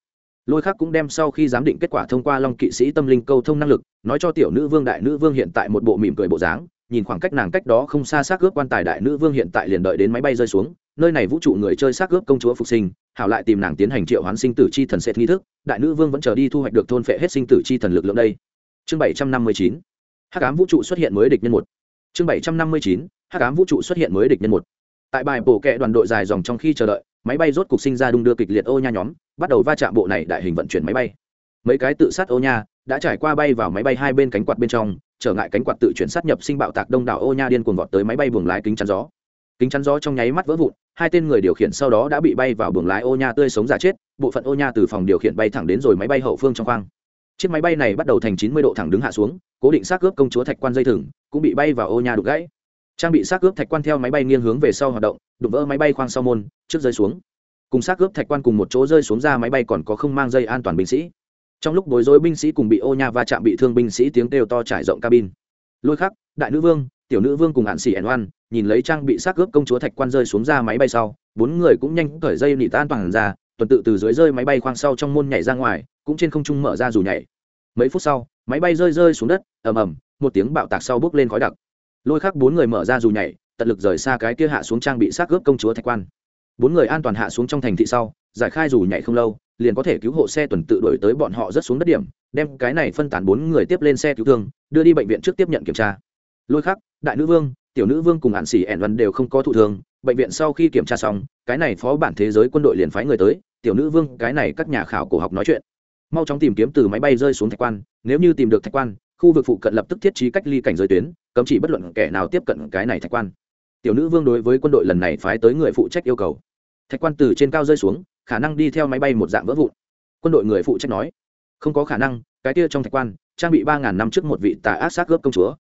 Lôi khắc cũng đem sau khi giám định kết quả thông qua long kỵ sĩ tâm linh câu thông năng lực, nói cho tiểu nữ vương đại nữ vương hiện tại một bộ mỉm cười bộ dáng, nhìn khoảng cách nàng cách đó không xa xác ướp quan tài đại nữ vương hiện tại liền đợi đến máy bay rơi xuống, nơi này vũ trụ người chơi xác ướp công chúa phục sinh, hảo lại tìm nàng tiến hành triệu hoán sinh tử chi thần xét nghi thức, đại nữ vương vẫn chờ đi thu hoạch được thôn phệ hết sinh tử chi thần lực lượng đây. Chương bảy trăm năm mươi chín, hắc ám vũ trụ xuất hiện mới địch nhân một. Chương bảy trăm năm mươi chín, hắc ám vũ trụ xuất hiện mới địch nhân một tại bài bổ kẹ đoàn đội dài dòng trong khi chờ đợi, máy bay rốt cục sinh ra đung đưa kịch liệt ô nha nhóm, bắt đầu va chạm bộ này đại hình vận chuyển máy bay. Mấy cái tự sát ô nha đã trải qua bay vào máy bay hai bên cánh quạt bên trong, trở ngại cánh quạt tự chuyển sát nhập sinh bạo tạc đông đảo ô nha điên cuồng vọt tới máy bay buồng lái kính chắn gió. Kính chắn gió trong nháy mắt vỡ vụn, hai tên người điều khiển sau đó đã bị bay vào buồng lái ô nha tươi sống giả chết, bộ phận ô nha từ phòng điều khiển bay thẳng đến rồi máy bay hậu phương trong khoang. Chiếc máy bay này bắt đầu thành chín mươi độ thẳng đứng hạ xuống, cố định xác cướp công chúa thạch quan dây thừng, cũng bị bay vào ô nha đục gãy trang bị xác cướp thạch quan theo máy bay nghiêng hướng về sau hoạt động, đụng vỡ máy bay khoang sau môn, trước rơi xuống. Cùng xác cướp thạch quan cùng một chỗ rơi xuống ra máy bay còn có không mang dây an toàn binh sĩ. Trong lúc bối rối binh sĩ cùng bị ô nha va chạm bị thương binh sĩ tiếng kêu to trải rộng cabin. Lôi khắc, đại nữ vương, tiểu nữ vương cùng hạn xỉ ẩn oan, nhìn lấy trang bị xác ướp công chúa thạch quan rơi xuống ra máy bay sau, bốn người cũng nhanh cởi dây nị tan toàn ra, tuần tự từ dưới rơi máy bay khoang sau trong môn nhảy ra ngoài, cũng trên không trung mở ra dù nhảy. Mấy phút sau, máy bay rơi rơi xuống đất, ầm ầm, một tiếng bạo tạc sau bước lên khói đặc lôi khắc bốn người mở ra dù nhảy, tận lực rời xa cái kia hạ xuống trang bị xác ướp công chúa thạch quan. Bốn người an toàn hạ xuống trong thành thị sau, giải khai dù nhảy không lâu, liền có thể cứu hộ xe tuần tự đổi tới bọn họ rất xuống đất điểm, đem cái này phân tán bốn người tiếp lên xe cứu thương, đưa đi bệnh viện trước tiếp nhận kiểm tra. Lôi khắc, đại nữ vương, tiểu nữ vương cùng hạn xỉ ẻn văn đều không có thụ thương, bệnh viện sau khi kiểm tra xong, cái này phó bản thế giới quân đội liền phái người tới, tiểu nữ vương, cái này các nhà khảo cổ học nói chuyện. Mau chóng tìm kiếm từ máy bay rơi xuống thạch quan, nếu như tìm được thạch quan khu vực phụ cận lập tức thiết trí cách ly cảnh giới tuyến, cấm chỉ bất luận kẻ nào tiếp cận cái này thạch quan. Tiểu nữ vương đối với quân đội lần này phái tới người phụ trách yêu cầu. Thạch quan từ trên cao rơi xuống, khả năng đi theo máy bay một dạng vỡ vụn. Quân đội người phụ trách nói, không có khả năng, cái kia trong thạch quan, trang bị ba ngàn năm trước một vị tà ác xác cướp công chúa.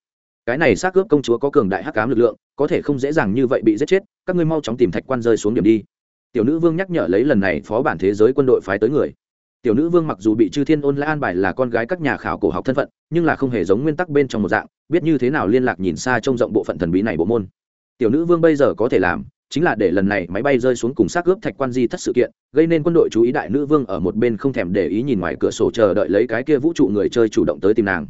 Cái này xác cướp công chúa có cường đại hắc cám lực lượng, có thể không dễ dàng như vậy bị giết chết, các ngươi mau chóng tìm thạch quan rơi xuống điểm đi. Tiểu nữ vương nhắc nhở lấy lần này phó bản thế giới quân đội phái tới người tiểu nữ vương mặc dù bị chư thiên ôn lại an bài là con gái các nhà khảo cổ học thân phận, nhưng là không hề giống nguyên tắc bên trong một dạng, biết như thế nào liên lạc nhìn xa trông rộng bộ phận thần bí này bộ môn. Tiểu nữ vương bây giờ có thể làm, chính là để lần này máy bay rơi xuống cùng xác ướp thạch quan di thất sự kiện, gây nên quân đội chú ý đại nữ vương ở một bên không thèm để ý nhìn ngoài cửa sổ chờ đợi lấy cái kia vũ trụ người chơi chủ động tới tìm nàng.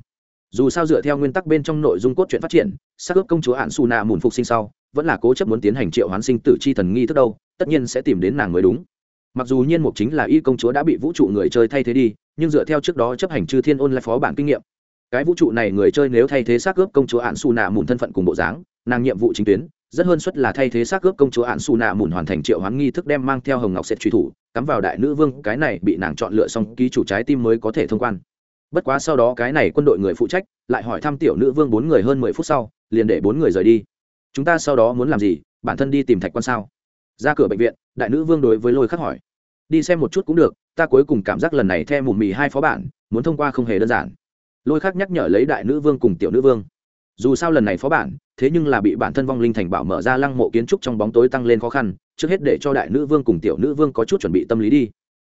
Dù sao dựa theo nguyên tắc bên trong nội dung cốt truyện phát triển, xác ướp công chúa Hạn su Na mùn phục sinh sau, vẫn là cố chấp muốn tiến hành triệu hoán sinh tử c h i thần nghi thức đâu, tất nhiên sẽ tìm đến nàng mới đúng mặc dù nhiên mục chính là y công chúa đã bị vũ trụ người chơi thay thế đi, nhưng dựa theo trước đó chấp hành chư thiên ôn lại phó bản kinh nghiệm, cái vũ trụ này người chơi nếu thay thế xác ướp công chúa ạn xù nạ mùn thân phận cùng bộ dáng, nàng nhiệm vụ chính tuyến, rất hơn suất là thay thế xác ướp công chúa ạn xù nạ mùn hoàn thành triệu hoán nghi thức đem mang theo hồng ngọc sệt truy thủ, cắm vào đại nữ vương, cái này bị nàng chọn lựa xong ký chủ trái tim mới có thể thông quan. Bất quá sau đó cái này quân đội người phụ trách lại hỏi thăm tiểu nữ vương bốn người hơn mười phút sau, liền để bốn người rời đi. Chúng ta sau đó muốn làm gì? Bản thân đi tìm thạch quan sao? Ra cửa bệnh viện, đại nữ vương đối với lôi khắc hỏi đi xem một chút cũng được, ta cuối cùng cảm giác lần này theo mùm mì hai phó bản, muốn thông qua không hề đơn giản. Lôi khác nhắc nhở lấy đại nữ vương cùng tiểu nữ vương. Dù sao lần này phó bản, thế nhưng là bị bản thân vong linh thành bảo mở ra lăng mộ kiến trúc trong bóng tối tăng lên khó khăn, trước hết để cho đại nữ vương cùng tiểu nữ vương có chút chuẩn bị tâm lý đi.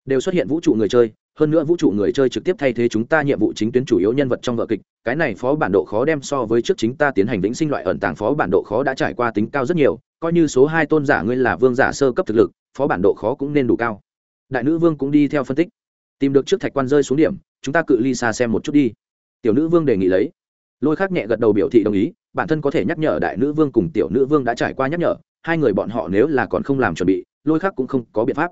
Đều xuất hiện vũ trụ người chơi, hơn nữa vũ trụ người chơi trực tiếp thay thế chúng ta nhiệm vụ chính tuyến chủ yếu nhân vật trong vở kịch, cái này phó bản độ khó đem so với trước chính ta tiến hành vĩnh sinh loại ẩn tàng phó bản độ khó đã trải qua tính cao rất nhiều, coi như số hai tôn giả ngươi là vương giả sơ cấp thực lực, phó bản độ khó cũng nên đủ cao đại nữ vương cũng đi theo phân tích. Tìm được trước thạch quan rơi xuống điểm, chúng ta cự ly xa xem một chút đi. Tiểu nữ vương đề nghị lấy. Lôi khác nhẹ gật đầu biểu thị đồng ý, bản thân có thể nhắc nhở đại nữ vương cùng tiểu nữ vương đã trải qua nhắc nhở, hai người bọn họ nếu là còn không làm chuẩn bị, lôi khác cũng không có biện pháp.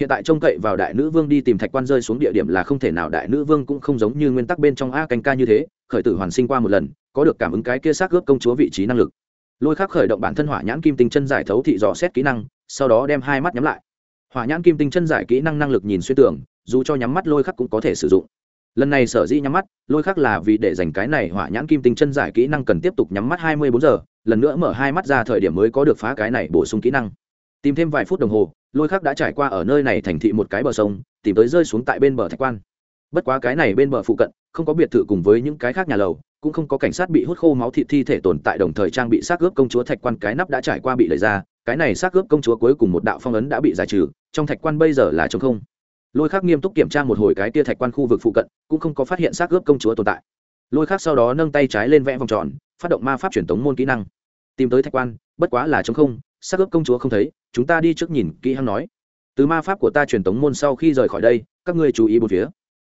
Hiện tại trông cậy vào đại nữ vương đi tìm thạch quan rơi xuống địa điểm là không thể nào, đại nữ vương cũng không giống như nguyên tắc bên trong a canh ca như thế, khởi tử hoàn sinh qua một lần, có được cảm ứng cái kia xác ướp công chúa vị trí năng lực. Lôi khắc khởi động bản thân hỏa nhãn kim tinh chân giải thấu thị dò xét kỹ năng, sau đó đem hai mắt nhắm lại hỏa nhãn kim tinh chân giải kỹ năng năng lực nhìn xuyên tưởng dù cho nhắm mắt lôi khắc cũng có thể sử dụng. Lần này sở dĩ nhắm mắt, lôi khắc là vì để dành cái này hỏa nhãn kim tinh chân giải kỹ năng cần tiếp tục nhắm mắt hai mươi bốn giờ, lần nữa mở hai mắt ra thời điểm mới có được phá cái này bổ sung kỹ năng. Tìm thêm vài phút đồng hồ, lôi khắc đã trải qua ở nơi này thành thị một cái bờ sông, tìm tới rơi xuống tại bên bờ thạch quan. Bất quá cái này bên bờ phụ cận, không có biệt thự cùng với những cái khác nhà lầu, cũng không có cảnh sát bị hút khô máu thịt thi thể tồn tại đồng thời trang bị xác ướp công chúa thạch quan cái nắp đã trải qua bị lấy ra, cái này xác ướp công chúa cuối cùng một đạo phong ấn đã bị giải trừ trong thạch quan bây giờ là trống không. Lôi khắc nghiêm túc kiểm tra một hồi cái tia thạch quan khu vực phụ cận, cũng không có phát hiện xác ướp công chúa tồn tại. Lôi khắc sau đó nâng tay trái lên vẽ vòng tròn, phát động ma pháp truyền tống môn kỹ năng. Tìm tới thạch quan, bất quá là trống không, xác ướp công chúa không thấy, chúng ta đi trước nhìn kỹ hăng nói. Từ ma pháp của ta truyền tống môn sau khi rời khỏi đây, các ngươi chú ý bốn phía.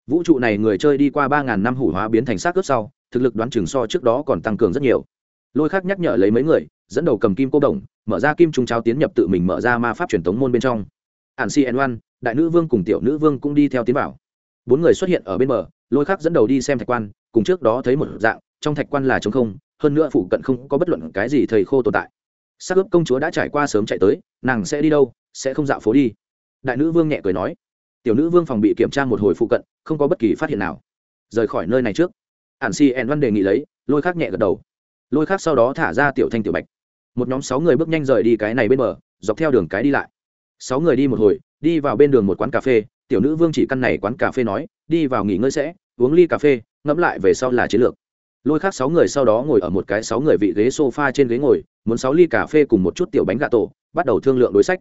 Vũ trụ này người chơi đi qua ba ngàn năm hủ hóa biến thành xác ướp sau, thực lực đoán chừng so trước đó còn tăng cường rất nhiều. Lôi khác nhắc nhở lấy mấy người, dẫn đầu cầm kim cô đồng, mở ra kim trung cháo tiến nhập tự mình mở ra ma pháp truyền tống môn bên trong ản si n đại nữ vương cùng tiểu nữ vương cũng đi theo tiến bảo. bốn người xuất hiện ở bên bờ, lôi khác dẫn đầu đi xem thạch quan, cùng trước đó thấy một dạng, trong thạch quan là trống không, hơn nữa phụ cận không có bất luận cái gì thầy khô tồn tại. Sắc ướp công chúa đã trải qua sớm chạy tới, nàng sẽ đi đâu, sẽ không dạo phố đi. Đại nữ vương nhẹ cười nói. Tiểu nữ vương phòng bị kiểm tra một hồi phụ cận, không có bất kỳ phát hiện nào. Rời khỏi nơi này trước. Ản si ẹn văn đề nghị lấy, lôi khác nhẹ gật đầu. Lôi khác sau đó thả ra tiểu thanh tiểu bạch. Một nhóm sáu người bước nhanh rời đi cái này bên bờ, dọc theo đường cái đi lại sáu người đi một hồi, đi vào bên đường một quán cà phê, tiểu nữ vương chỉ căn này quán cà phê nói, đi vào nghỉ ngơi sẽ, uống ly cà phê, ngẫm lại về sau là chiến lược. Lôi khác sáu người sau đó ngồi ở một cái sáu người vị ghế s o f a trên ghế ngồi, muốn sáu ly cà phê cùng một chút tiểu bánh gà tổ, bắt đầu thương lượng đối sách.